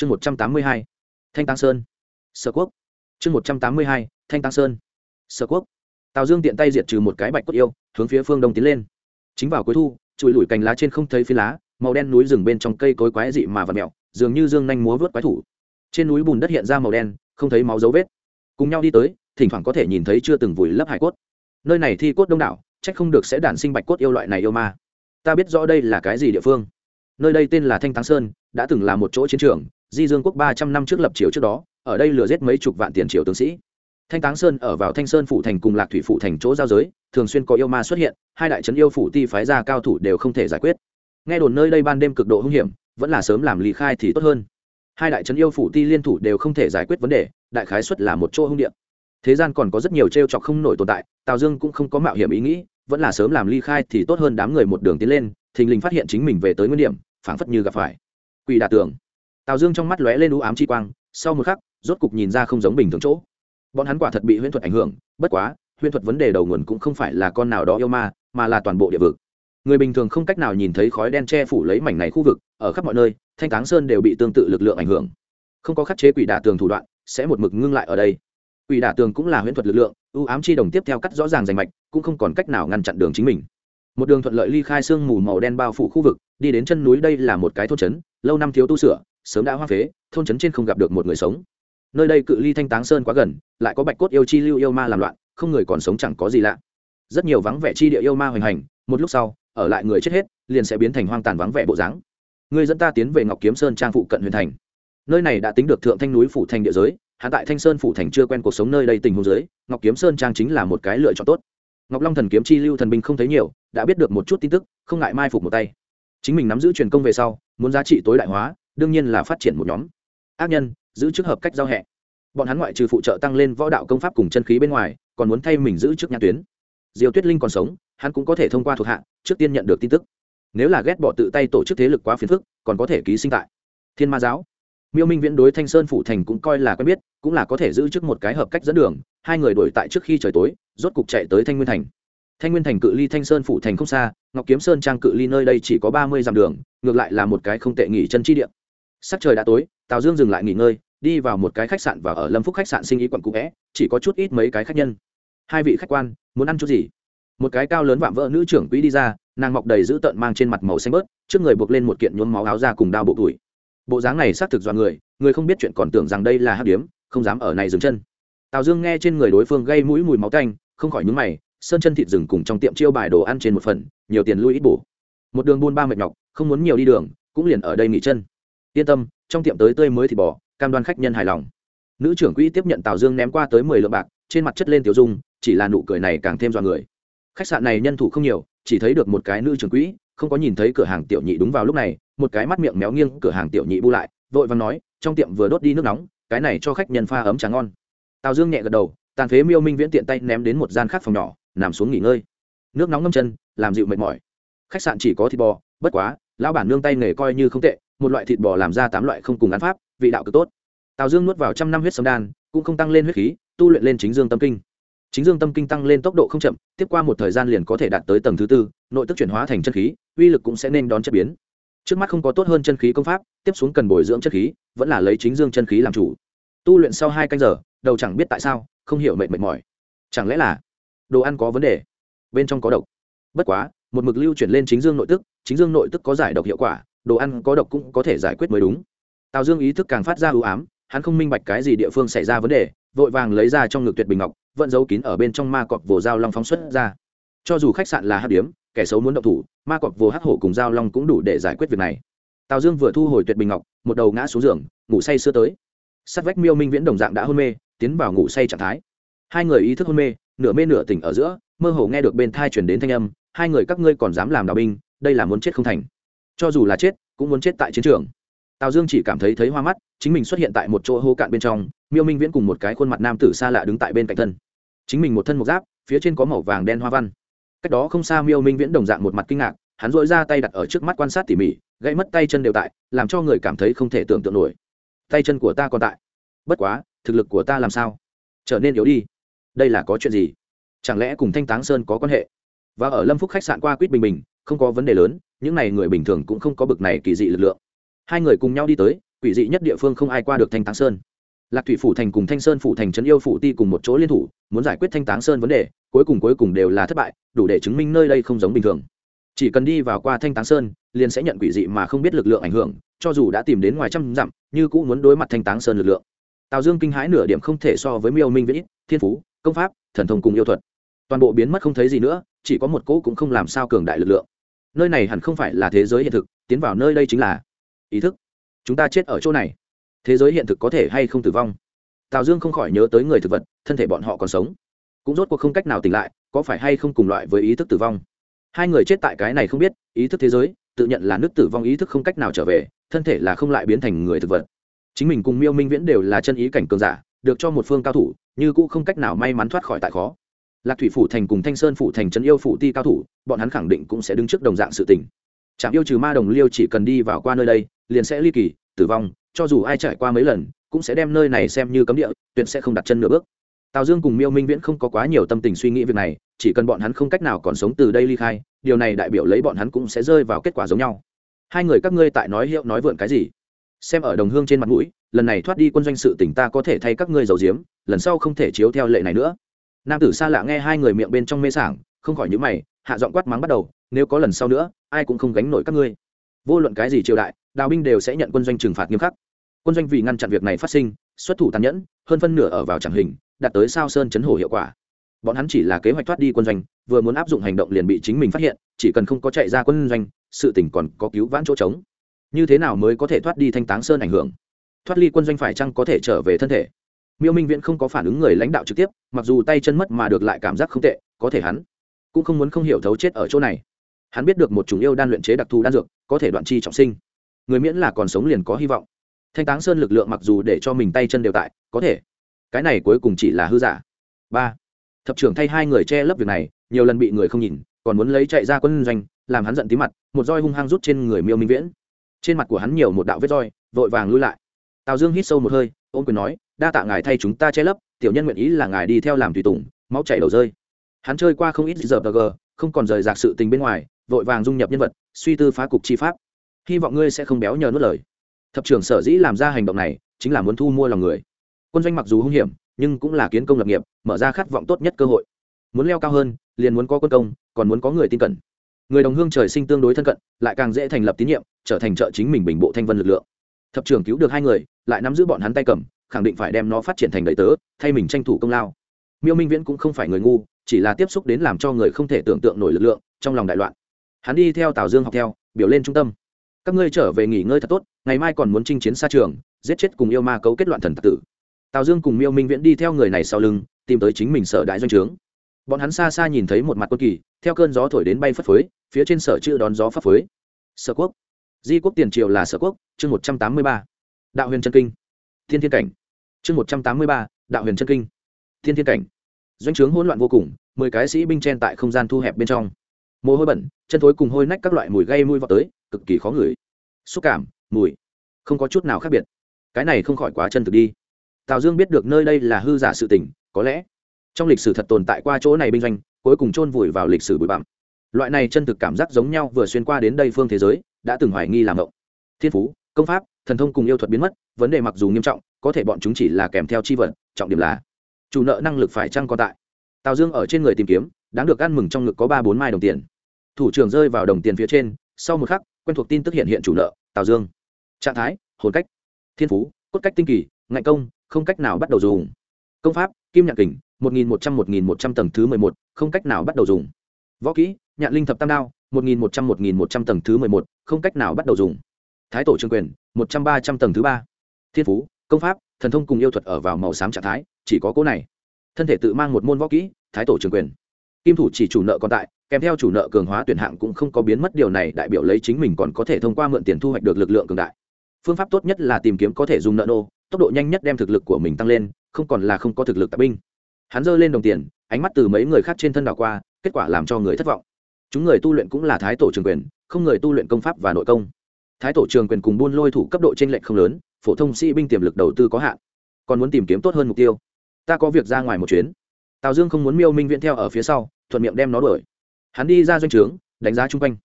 chương một trăm tám mươi hai, thanh tăng sơn. Sở quốc. Chương một trăm tám mươi hai, thanh tăng sơn. Sở quốc. Tào dương tiện tay diệt trừ một cái bạch cốt yêu, hướng phía phương đông tiến lên. Chính vào cuối thu chùi lủi cành lá trên không thấy phi lá, màu đen núi rừng bên trong cây cối quái dị mà vật mẹo dường như dương nhanh múa vớt quái thủ. Trên núi bùn đất hiện ra màu đen, không thấy máu dấu vết. Cùng nhau đi tới, thỉnh thoảng có thể nhìn thấy chưa từng vùi lấp hải cốt. Nơi này thi cốt đông đảo trách không được sẽ đản sinh bạch cốt yêu loại này yêu ma. Ta biết rõ đây là cái gì địa phương. Nơi đây tên là thanh thắng sơn, đã từng là một chỗ chiến trường di dương quốc ba trăm năm trước lập triều trước đó, ở đây lừa giết mấy chục vạn tiền triều tướng sĩ. Thanh táng sơn ở vào thanh sơn phủ thành cùng lạc thủy phủ thành chỗ giao giới, thường xuyên có yêu ma xuất hiện, hai đại trấn yêu phủ ti phái ra cao thủ đều không thể giải quyết. Nghe đồn nơi đây ban đêm cực độ hung hiểm, vẫn là sớm làm lý khai thì tốt hơn. Hai đại trấn yêu phủ ti liên thủ đều không thể giải quyết vấn đề, đại khái xuất là một chỗ hung điện thế gian còn có rất nhiều t r e o chọc không nổi tồn tại, tào dương cũng không có mạo hiểm ý nghĩ, vẫn là sớm làm ly khai thì tốt hơn đám người một đường tiến lên, thình lình phát hiện chính mình về tới nguyên điểm, phảng phất như gặp phải. Quỷ đà tường tào dương trong mắt lóe lên u ám chi quang, sau một khắc, rốt cục nhìn ra không giống bình thường chỗ. Bọn hắn quả thật bị huyễn thuật ảnh hưởng, bất quá, huyễn thuật vấn đề đầu nguồn cũng không phải là con nào đó yêu ma, mà là toàn bộ địa vực. Người bình thường không cách nào nhìn thấy khói đen che phủ lấy mảnh này khu vực, ở khắp mọi nơi, thanh táng sơn đều bị tương tự lực lượng ảnh hưởng. Không có khắc chế quỷ đả tường thủ đoạn, sẽ một mực ngưng lại ở đây. Quỷ đả tường cũng là huyễn thuật lực lượng ưu ám chi đồng tiếp theo cắt rõ ràng rành mạch, cũng không còn cách nào ngăn chặn đường chính mình. Một đường thuận lợi ly khai sương mù màu đen bao phủ khu vực, đi đến chân núi đây là một cái thôn trấn, lâu năm thiếu tu sửa sớm đã hoa phế, thôn trấn trên không gặp được một người sống. Nơi đây cự ly thanh táng sơn quá gần, lại có bạch cốt yêu chi lưu yêu ma làm loạn, không người còn sống chẳng có gì lạ. Rất nhiều vắng vẻ chi địa yêu ma hoành hành, một lúc sau, ở lại người chết hết, liền sẽ biến thành hoang tàn vắng vẻ bộ dáng. Người dẫn ta tiến về ngọc kiếm sơn trang phụ cận huyền thành. Nơi này đã tính được thượng thanh núi phủ thành địa giới, hạ tại thanh sơn phủ thành chưa quen cuộc sống nơi đây tình huống giới ngọc kiếm sơn trang chính là một cái lựa chọn tốt. Ngọc long thần kiếm chi lưu thần binh không thấy nhiều, đã biết được một chút tin tức, không ngại mai phục một tay. Chính mình nắm giữ truyền công về sau, muốn giá trị tối đại hóa đương nhiên là phát triển một nhóm. Ác nhân, giữ chức hợp cách giao hẹ. Bọn hắn ngoại trừ phụ trợ tăng lên võ đạo công pháp cùng chân khí bên ngoài, còn muốn thay mình giữ chức nhãn tuyến. Diều tuyết linh còn sống, hắn cũng có thể thông qua thuộc hạ, trước tiên nhận được tin tức. Nếu là ghét bỏ tự tay tổ chức thế lực quá phiền phức, còn có thể ký sinh tại. Thiên ma giáo. Miêu minh viễn đối thanh sơn phủ thành cũng coi là quen biết, cũng là có thể giữ chức một cái hợp cách dẫn đường, hai người đổi tại trước khi trời tối, rốt cục chạy tới thanh nguyên thành. Thanh nguyên thành cự ly thanh sơn phủ thành không xa, ngọc kiếm sơn trang cự ly nơi đây chỉ có ba mươi dặm đường, ngược lại là một cái không tệ nghỉ chân chi điện sắc trời đã tối, tào dương dừng lại nghỉ ngơi, đi vào một cái khách sạn và ở lâm phúc khách sạn sinh ý quận cũ vẽ, chỉ có chút ít mấy cái khách nhân. Hai vị khách quan, muốn ăn chút gì? Một cái cao lớn vạm vỡ nữ trưởng quỹ đi ra, nàng mọc đầy dữ tợn mang trên mặt màu xanh bớt, trước người buộc lên một kiện nhuốm máu áo ra cùng đao bộ tuổi. Bộ dáng này xác thực do người người không biết chuyện còn tưởng rằng đây là hát điếm, không dám ở này dừng chân. Tào dương nghe trên người đối phương gây mũi mùi máu canh không khỏi nhúng mày, sơn chân thịt rừng cùng trong tiệm chiêu bài đồ ăn trên một phần, nhiều tiền lui ít bổ. Một đường buôn ba mệt nhọc, không muốn nhiều đi đường, cũng liền ở đây nghỉ chân yên tâm, trong tiệm tới tươi mới thì bỏ cam đoan khách nhân hài lòng. Nữ trưởng quỹ tiếp nhận tào dương ném qua tới mười lượng bạc, trên mặt chất lên tiểu dung, chỉ là nụ cười này càng thêm dọa người. Khách sạn này nhân thủ không nhiều, chỉ thấy được một cái nữ trưởng quỹ, không có nhìn thấy cửa hàng tiểu nhị đúng vào lúc này, một cái mắt miệng méo nghiêng, cửa hàng tiểu nhị bu lại, vội vàng nói, trong tiệm vừa đốt đi nước nóng, cái này cho khách nhân pha ấm trà ngon. Tào dương nhẹ gật đầu, tàn phế miêu minh viễn tiện tay ném đến một gian khác phòng nhỏ, nằm xuống nghỉ ngơi. Nước nóng ngâm chân, làm dịu mệt mỏi. Khách sạn chỉ có thịt bò, bất quá, lão bản nương tay nghề coi như không tệ một loại thịt bò làm ra tám loại không cùng ăn pháp, vị đạo cực tốt. Tào dương nuốt vào trăm năm huyết sâm đan, cũng không tăng lên huyết khí, tu luyện lên chính dương tâm kinh. Chính dương tâm kinh tăng lên tốc độ không chậm, tiếp qua một thời gian liền có thể đạt tới tầng thứ tư, nội tức chuyển hóa thành chân khí, uy lực cũng sẽ nên đón chất biến. Trước mắt không có tốt hơn chân khí công pháp, tiếp xuống cần bồi dưỡng chân khí, vẫn là lấy chính dương chân khí làm chủ. Tu luyện sau hai canh giờ, đầu chẳng biết tại sao, không hiểu mệt mệt mỏi. Chẳng lẽ là đồ ăn có vấn đề? Bên trong có độc. Bất quá, một mực lưu chuyển lên chính dương nội tức, chính dương nội tức có giải độc hiệu quả đồ ăn có độc cũng có thể giải quyết mới đúng. Tào dương ý thức càng phát ra ưu ám, hắn không minh bạch cái gì địa phương xảy ra vấn đề, vội vàng lấy ra trong ngực tuyệt bình ngọc, vẫn giấu kín ở bên trong ma cọp vồ dao long phóng xuất ra. Cho dù khách sạn là hát điếm, kẻ xấu muốn động thủ, ma cọp vồ hắc hổ cùng dao long cũng đủ để giải quyết việc này. Tào dương vừa thu hồi tuyệt bình ngọc, một đầu ngã xuống giường, ngủ say sưa tới. Sát vách miêu minh viễn đồng dạng đã hôn mê, tiến vào ngủ say trạng thái. Hai người ý thức hôn mê, nửa mê nửa tỉnh ở giữa, mơ hồ nghe được bên thai chuyển đến thanh âm, hai người các ngươi còn dám làm đạo binh, đây là muốn chết không thành cho dù là chết, cũng muốn chết tại chiến trường. Tào dương chỉ cảm thấy thấy hoa mắt, chính mình xuất hiện tại một chỗ hô cạn bên trong, miêu minh viễn cùng một cái khuôn mặt nam tử xa lạ đứng tại bên cạnh thân. Chính mình một thân một giáp, phía trên có màu vàng đen hoa văn. Cách đó không xa miêu minh viễn đồng dạng một mặt kinh ngạc, hắn dội ra tay đặt ở trước mắt quan sát tỉ mỉ, gãy mất tay chân đều tại, làm cho người cảm thấy không thể tưởng tượng nổi. Tay chân của ta còn tại. Bất quá, thực lực của ta làm sao? Trở nên yếu đi. Đây là có chuyện gì? Chẳng lẽ cùng thanh táng sơn có quan hệ? Và ở lâm phúc khách sạn qua quýt bình bình không có vấn đề lớn, những này người bình thường cũng không có bực này kỳ dị lực lượng. Hai người cùng nhau đi tới, quỷ dị nhất địa phương không ai qua được thanh táng sơn. Lạc thủy phủ thành cùng thanh sơn phủ thành trấn yêu phủ ti cùng một chỗ liên thủ, muốn giải quyết thanh táng sơn vấn đề, cuối cùng cuối cùng đều là thất bại, đủ để chứng minh nơi đây không giống bình thường. Chỉ cần đi vào qua thanh táng sơn, liền sẽ nhận quỷ dị mà không biết lực lượng ảnh hưởng, cho dù đã tìm đến ngoài trăm dặm, như cũng muốn đối mặt thanh táng sơn lực lượng. Tào dương kinh hãi nửa điểm không thể so với miêu minh vĩ, thiên phú, công pháp, thần thông cùng yêu thuật. Toàn bộ biến mất không thấy gì nữa, chỉ có một cỗ cũng không làm sao cường đại lực lượng nơi này hẳn không phải là thế giới hiện thực, tiến vào nơi đây chính là ý thức. Chúng ta chết ở chỗ này. Thế giới hiện thực có thể hay không tử vong? Tào dương không khỏi nhớ tới người thực vật, thân thể bọn họ còn sống. Cũng rốt cuộc không cách nào tỉnh lại, có phải hay không cùng loại với ý thức tử vong? Hai người chết tại cái này không biết, ý thức thế giới, tự nhận là nước tử vong ý thức không cách nào trở về, thân thể là không lại biến thành người thực vật. Chính mình cùng miêu minh viễn đều là chân ý cảnh cường giả, được cho một phương cao thủ, như cũ không cách nào may mắn thoát khỏi tại khó lạc thủy phủ thành cùng thanh sơn phủ thành trấn yêu phủ ti cao thủ, bọn hắn khẳng định cũng sẽ đứng trước đồng dạng sự tình. Trạm yêu trừ ma đồng liêu chỉ cần đi vào qua nơi đây, liền sẽ ly kỳ, tử vong, cho dù ai trải qua mấy lần, cũng sẽ đem nơi này xem như cấm địa, tuyệt sẽ không đặt chân nửa bước. Tào dương cùng miêu minh viễn không có quá nhiều tâm tình suy nghĩ việc này, chỉ cần bọn hắn không cách nào còn sống từ đây ly khai, điều này đại biểu lấy bọn hắn cũng sẽ rơi vào kết quả giống nhau. Hai người các ngươi tại nói hiệu nói vượn cái gì? Xem ở đồng hương trên mặt mũi, lần này thoát đi quân doanh sự tỉnh ta có thể thay các ngươi giàu diếm lần sau không thể chiếu theo lệ này nữa nam tử xa lạ nghe hai người miệng bên trong mê sảng, không khỏi nhữ mày, hạ giọng quát mắng bắt đầu, nếu có lần sau nữa, ai cũng không gánh nổi các ngươi. Vô luận cái gì triều đại, đào binh đều sẽ nhận quân doanh trừng phạt nghiêm khắc. Quân doanh vì ngăn chặn việc này phát sinh, xuất thủ tàn nhẫn, hơn phân nửa ở vào chẳng hình, đạt tới sao sơn chấn hổ hiệu quả. Bọn hắn chỉ là kế hoạch thoát đi quân doanh, vừa muốn áp dụng hành động liền bị chính mình phát hiện, chỉ cần không có chạy ra quân doanh, sự tỉnh còn có cứu vãn chỗ trống. Như thế nào mới có thể thoát đi thanh táng sơn ảnh hưởng? Thoát ly quân doanh phải chăng có thể trở về thân thể? Miêu minh viễn không có phản ứng người lãnh đạo trực tiếp mặc dù tay chân mất mà được lại cảm giác không tệ có thể hắn cũng không muốn không hiểu thấu chết ở chỗ này hắn biết được một chủng yêu đan luyện chế đặc thù đan dược có thể đoạn chi trọng sinh người miễn là còn sống liền có hy vọng thanh táng sơn lực lượng mặc dù để cho mình tay chân đều tại có thể cái này cuối cùng chỉ là hư giả ba thập trưởng thay hai người che lấp việc này nhiều lần bị người không nhìn còn muốn lấy chạy ra quân doanh làm hắn giận tí mặt một roi hung hăng rút trên người miêu minh viễn trên mặt của hắn nhiều một đạo vết roi vội vàng lui lại tào dương hít sâu một hơi ôm quyền nói đa tạ ngài thay chúng ta che lấp, tiểu nhân nguyện ý là ngài đi theo làm tùy tùng, máu chảy đầu rơi. Hắn chơi qua không ít giờ g không còn rời rạc sự tình bên ngoài, vội vàng dung nhập nhân vật, suy tư phá cục chi pháp. Hy vọng ngươi sẽ không béo nhờ nuốt lời. Thập trưởng sở dĩ làm ra hành động này, chính là muốn thu mua lòng người. Quân doanh mặc dù hung hiểm, nhưng cũng là kiến công lập nghiệp, mở ra khát vọng tốt nhất cơ hội. Muốn leo cao hơn, liền muốn có quân công, còn muốn có người tin cẩn. Người đồng hương trời sinh tương đối thân cận, lại càng dễ thành lập tín nhiệm, trở thành trợ chính mình bình bộ thanh vân lực lượng. Thập trưởng cứu được hai người, lại nắm giữ bọn hắn tay cầm khẳng định phải đem nó phát triển thành đầy tớ, thay mình tranh thủ công lao. Miêu minh viễn cũng không phải người ngu, chỉ là tiếp xúc đến làm cho người không thể tưởng tượng nổi lực lượng, trong lòng đại loạn. Hắn đi theo tào dương học theo, biểu lên trung tâm. Các ngươi trở về nghỉ ngơi thật tốt, ngày mai còn muốn chinh chiến xa trường, giết chết cùng yêu ma cấu kết loạn thần tặc tử. Tào dương cùng miêu minh viễn đi theo người này sau lưng, tìm tới chính mình sở đại doanh trướng. Bọn hắn xa xa nhìn thấy một mặt quân kỳ, theo cơn gió thổi đến bay phất phới, phía trên sở chữ đón gió phất phới. Sở quốc. Di quốc tiền triều là sở quốc, chương một trăm tám mươi ba. Đạo huyền trân kinh thiên thiên cảnh. Chương một trăm tám mươi ba, đạo huyền chân kinh. Thiên thiên cảnh. Doanh trướng hỗn loạn vô cùng, mười cái sĩ binh chen tại không gian thu hẹp bên trong. Mồ hôi bẩn, chân thối cùng hôi nách các loại mùi gây mùi vào tới, cực kỳ khó ngửi. Xúc cảm, mùi, không có chút nào khác biệt. Cái này không khỏi quá chân thực đi. Tào dương biết được nơi đây là hư giả sự tình, có lẽ trong lịch sử thật tồn tại qua chỗ này binh doanh, cuối cùng chôn vùi vào lịch sử bụi bặm. Loại này chân thực cảm giác giống nhau vừa xuyên qua đến đây phương thế giới, đã từng hoài nghi làm động thiên phú, công pháp thần thông cùng yêu thuật biến mất, vấn đề mặc dù nghiêm trọng, có thể bọn chúng chỉ là kèm theo chi vật, trọng điểm là chủ nợ năng lực phải chăng còn tại. Tào dương ở trên người tìm kiếm, đáng được ăn mừng trong ngực có ba bốn mai đồng tiền. Thủ trưởng rơi vào đồng tiền phía trên, sau một khắc, quen thuộc tin tức hiện hiện chủ nợ, tào dương. Trạng thái, hồn cách. Thiên phú, cốt cách tinh kỳ, ngạnh công, không cách nào bắt đầu dùng. Công pháp, kim nhạc kình, một nghìn một trăm, một nghìn một trăm tầng thứ mười một, không cách nào bắt đầu dùng. Võ kỹ, nhạn linh thập tam đao, một nghìn một trăm, một nghìn một trăm tầng thứ mười một, không cách nào bắt đầu dùng. Thái tổ trương quyền một trăm ba trăm tầng thứ ba. Thiên phú, công pháp, thần thông cùng yêu thuật ở vào màu xám trạng thái, chỉ có cố này. Thân thể tự mang một môn võ kỹ, thái tổ trường quyền. Kim thủ chỉ chủ nợ còn tại, kèm theo chủ nợ cường hóa tuyển hạng cũng không có biến mất, điều này đại biểu lấy chính mình còn có thể thông qua mượn tiền thu hoạch được lực lượng cường đại. Phương pháp tốt nhất là tìm kiếm có thể dùng nợ nô, tốc độ nhanh nhất đem thực lực của mình tăng lên, không còn là không có thực lực tạp binh. Hắn giơ lên đồng tiền, ánh mắt từ mấy người khác trên thân đảo qua, kết quả làm cho người thất vọng. Chúng người tu luyện cũng là thái tổ trường quyền, không người tu luyện công pháp và nội công thái tổ trường quyền cùng buôn lôi thủ cấp độ t r ê n lệch không lớn, phổ thông sĩ binh tiềm lực đầu tư có hạn. Còn muốn tìm kiếm tốt hơn mục tiêu. Ta có việc ra ngoài một chuyến. Tào dương không muốn miêu minh viễn theo ở phía sau, thuận miệng đem nó đuổi. Hắn đi ra doanh trướng, đánh giá chung quanh.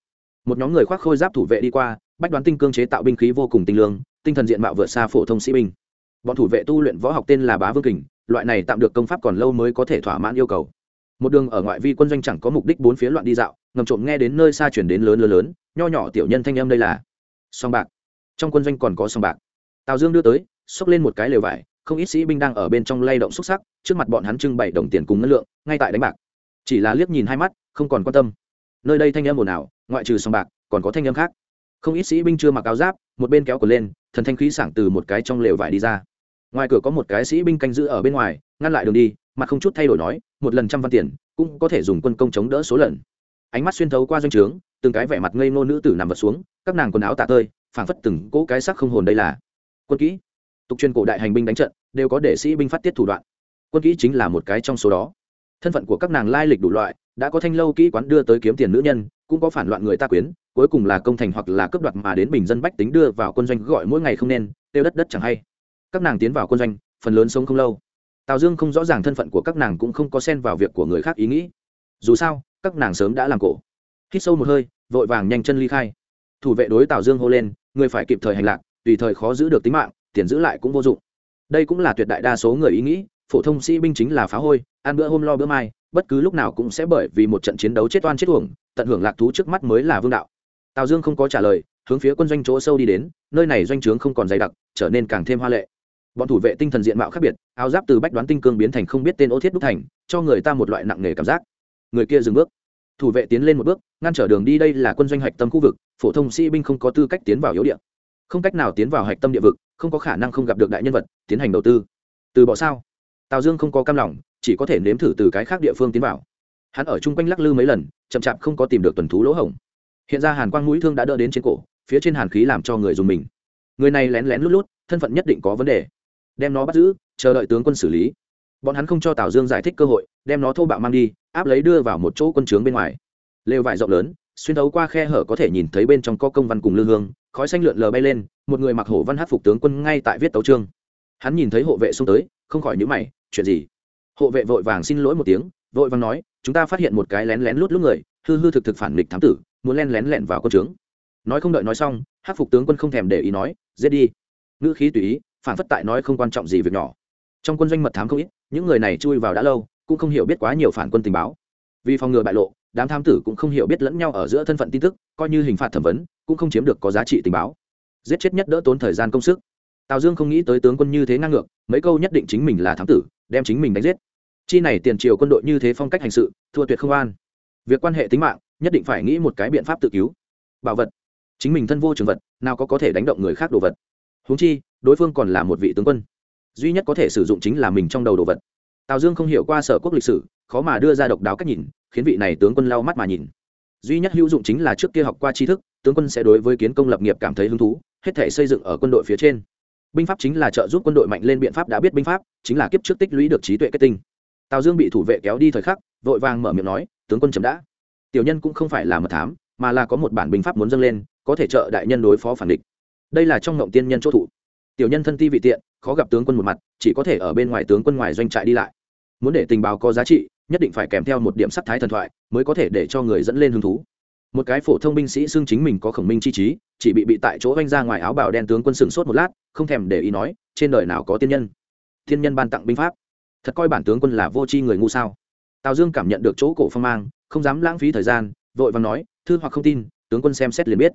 Một nhóm người khoác khôi giáp thủ vệ đi qua, bách đoán tinh cương chế tạo binh khí vô cùng tinh lương, tinh thần diện mạo vượt xa phổ thông sĩ binh. Bọn thủ vệ tu luyện võ học tên là bá vương kình, loại này tạm được công pháp còn lâu mới có thể thỏa mãn yêu cầu. Một đường ở ngoại vi quân doanh chẳng có mục đích bốn phía loạn đi dạo, ngầm trộm nghe đến nơi xa chuyển đến lớn lớn lớn, nho nhỏ tiểu nhân thanh âm đây là song bạc. Trong quân doanh còn có song bạc. Tào dương đưa tới, xốc lên một cái lều vải, không ít sĩ binh đang ở bên trong lay động xúc sắc, trước mặt bọn hắn trưng bày đồng tiền cùng ngân lượng, ngay tại đánh bạc. Chỉ là liếc nhìn hai mắt, không còn quan tâm. Nơi đây thanh âm ồn ào, ngoại trừ song bạc, còn có thanh âm khác. Không ít sĩ binh chưa mặc áo giáp, một bên kéo cờ lên, thần thanh khí sảng từ một cái trong lều vải đi ra. Ngoài cửa có một cái sĩ binh canh giữ ở bên ngoài, ngăn lại đường đi, mặt không chút thay đổi nói, một lần trăm văn tiền, cũng có thể dùng quân công chống đỡ số lần ánh mắt xuyên thấu qua doanh trướng, từng cái vẻ mặt ngây ngô nữ tử nằm vật xuống, các nàng quần áo tạ tơi, phảng phất từng cỗ cái sắc không hồn đây là. Quân kỹ, tục truyền cổ đại hành binh đánh trận, đều có để sĩ binh phát tiết thủ đoạn. Quân kỹ chính là một cái trong số đó. Thân phận của các nàng lai lịch đủ loại, đã có thanh lâu kỹ quán đưa tới kiếm tiền nữ nhân, cũng có phản loạn người ta quyến, cuối cùng là công thành hoặc là cướp đoạt mà đến bình dân bách tính đưa vào quân doanh gọi mỗi ngày không nên, tiêu đất đất chẳng hay. Các nàng tiến vào quân doanh, phần lớn sống không lâu. Tào dương không rõ ràng thân phận của các nàng cũng không có xen vào việc của người khác ý nghĩ. Dù sao các nàng sớm đã làm cổ. Hít sâu một hơi, vội vàng nhanh chân ly khai. Thủ vệ đối tào dương hô lên, người phải kịp thời hành lạc, tùy thời khó giữ được tính mạng, tiền giữ lại cũng vô dụng. Đây cũng là tuyệt đại đa số người ý nghĩ, phổ thông sĩ binh chính là phá hôi, ăn bữa hôm lo bữa mai, bất cứ lúc nào cũng sẽ bởi vì một trận chiến đấu chết oan chết uổng, tận hưởng lạc thú trước mắt mới là vương đạo. Tào dương không có trả lời, hướng phía quân doanh chỗ sâu đi đến, nơi này doanh trướng không còn dày đặc, trở nên càng thêm hoa lệ. Bọn thủ vệ tinh thần diện mạo khác biệt, áo giáp từ bách đoán tinh cương biến thành không biết tên ô thiết đúc thành, cho người ta một loại nặng nề cảm giác người kia dừng bước. Thủ vệ tiến lên một bước, ngăn trở đường đi đây là quân doanh hạch tâm khu vực, phổ thông sĩ binh không có tư cách tiến vào yếu địa. Không cách nào tiến vào hạch tâm địa vực, không có khả năng không gặp được đại nhân vật, tiến hành đầu tư. Từ bỏ sao? Tào dương không có cam lòng, chỉ có thể nếm thử từ cái khác địa phương tiến vào. Hắn ở chung quanh lắc lư mấy lần, chậm chạp không có tìm được tuần thú lỗ hổng. Hiện ra hàn quang mũi thương đã đỡ đến trên cổ, phía trên hàn khí làm cho người dùng mình. Người này lén lén lút lút, thân phận nhất định có vấn đề. Đem nó bắt giữ, chờ đợi tướng quân xử lý bọn hắn không cho tào dương giải thích cơ hội, đem nó thô bạo mang đi, áp lấy đưa vào một chỗ quân trướng bên ngoài. Lều vải rộng lớn, xuyên thấu qua khe hở có thể nhìn thấy bên trong có công văn cùng lư hương, khói xanh lượn lờ bay lên, một người mặc hổ văn hát phục tướng quân ngay tại viết tấu trương hắn nhìn thấy hộ vệ xông tới, không khỏi nhữ mày, chuyện gì? Hộ vệ vội vàng xin lỗi một tiếng, vội vàng nói, chúng ta phát hiện một cái lén lén lút lút người, hư hư thực thực phản nghịch thám tử, muốn len lén lẹn vào quân trướng. Nói không đợi nói xong, hát phục tướng quân không thèm để ý nói, giết đi. Ngữ khí tùy ý, phản phất tại nói không quan trọng gì việc nhỏ. Trong quân doanh mật thám không ít những người này chui vào đã lâu, cũng không hiểu biết quá nhiều phản quân tình báo. Vì phòng ngừa bại lộ, đám tham tử cũng không hiểu biết lẫn nhau ở giữa thân phận tin tức, coi như hình phạt thẩm vấn, cũng không chiếm được có giá trị tình báo. Giết chết nhất đỡ tốn thời gian công sức. Tào dương không nghĩ tới tướng quân như thế ngang ngược, mấy câu nhất định chính mình là thám tử, đem chính mình đánh giết. Chi này tiền triều quân đội như thế phong cách hành sự, thua tuyệt không an. Việc quan hệ tính mạng, nhất định phải nghĩ một cái biện pháp tự cứu. Bảo vật. Chính mình thân vô trường vật, nào có có thể đánh động người khác đồ vật. Huống chi, đối phương còn là một vị tướng quân duy nhất có thể sử dụng chính là mình trong đầu đồ vật. Tào dương không hiểu qua sở quốc lịch sử, khó mà đưa ra độc đáo cách nhìn, khiến vị này tướng quân lau mắt mà nhìn. Duy nhất hữu dụng chính là trước kia học qua tri thức, tướng quân sẽ đối với kiến công lập nghiệp cảm thấy hứng thú, hết thể xây dựng ở quân đội phía trên. Binh pháp chính là trợ giúp quân đội mạnh lên biện pháp đã biết binh pháp, chính là kiếp trước tích lũy được trí tuệ kết tinh. Tào dương bị thủ vệ kéo đi thời khắc, vội vàng mở miệng nói, tướng quân chấm đã. Tiểu nhân cũng không phải là mật thám, mà là có một bản binh pháp muốn dâng lên, có thể trợ đại nhân đối phó phản địch. Đây là trong ngộng tiên nhân chỗ thụ tiểu nhân thân ti vị tiện, khó gặp tướng quân một mặt, chỉ có thể ở bên ngoài tướng quân ngoài doanh trại đi lại. Muốn để tình báo có giá trị, nhất định phải kèm theo một điểm sắc thái thần thoại, mới có thể để cho người dẫn lên hứng thú. Một cái phổ thông binh sĩ xưng chính mình có khổng minh chi trí, chỉ bị bị tại chỗ oanh ra ngoài áo bào đen tướng quân sừng sốt một lát, không thèm để ý nói, trên đời nào có tiên nhân? Thiên nhân ban tặng binh pháp. Thật coi bản tướng quân là vô tri người ngu sao? Tào dương cảm nhận được chỗ cổ phong mang, không dám lãng phí thời gian, vội vàng nói, thư hoặc không tin, tướng quân xem xét liền biết.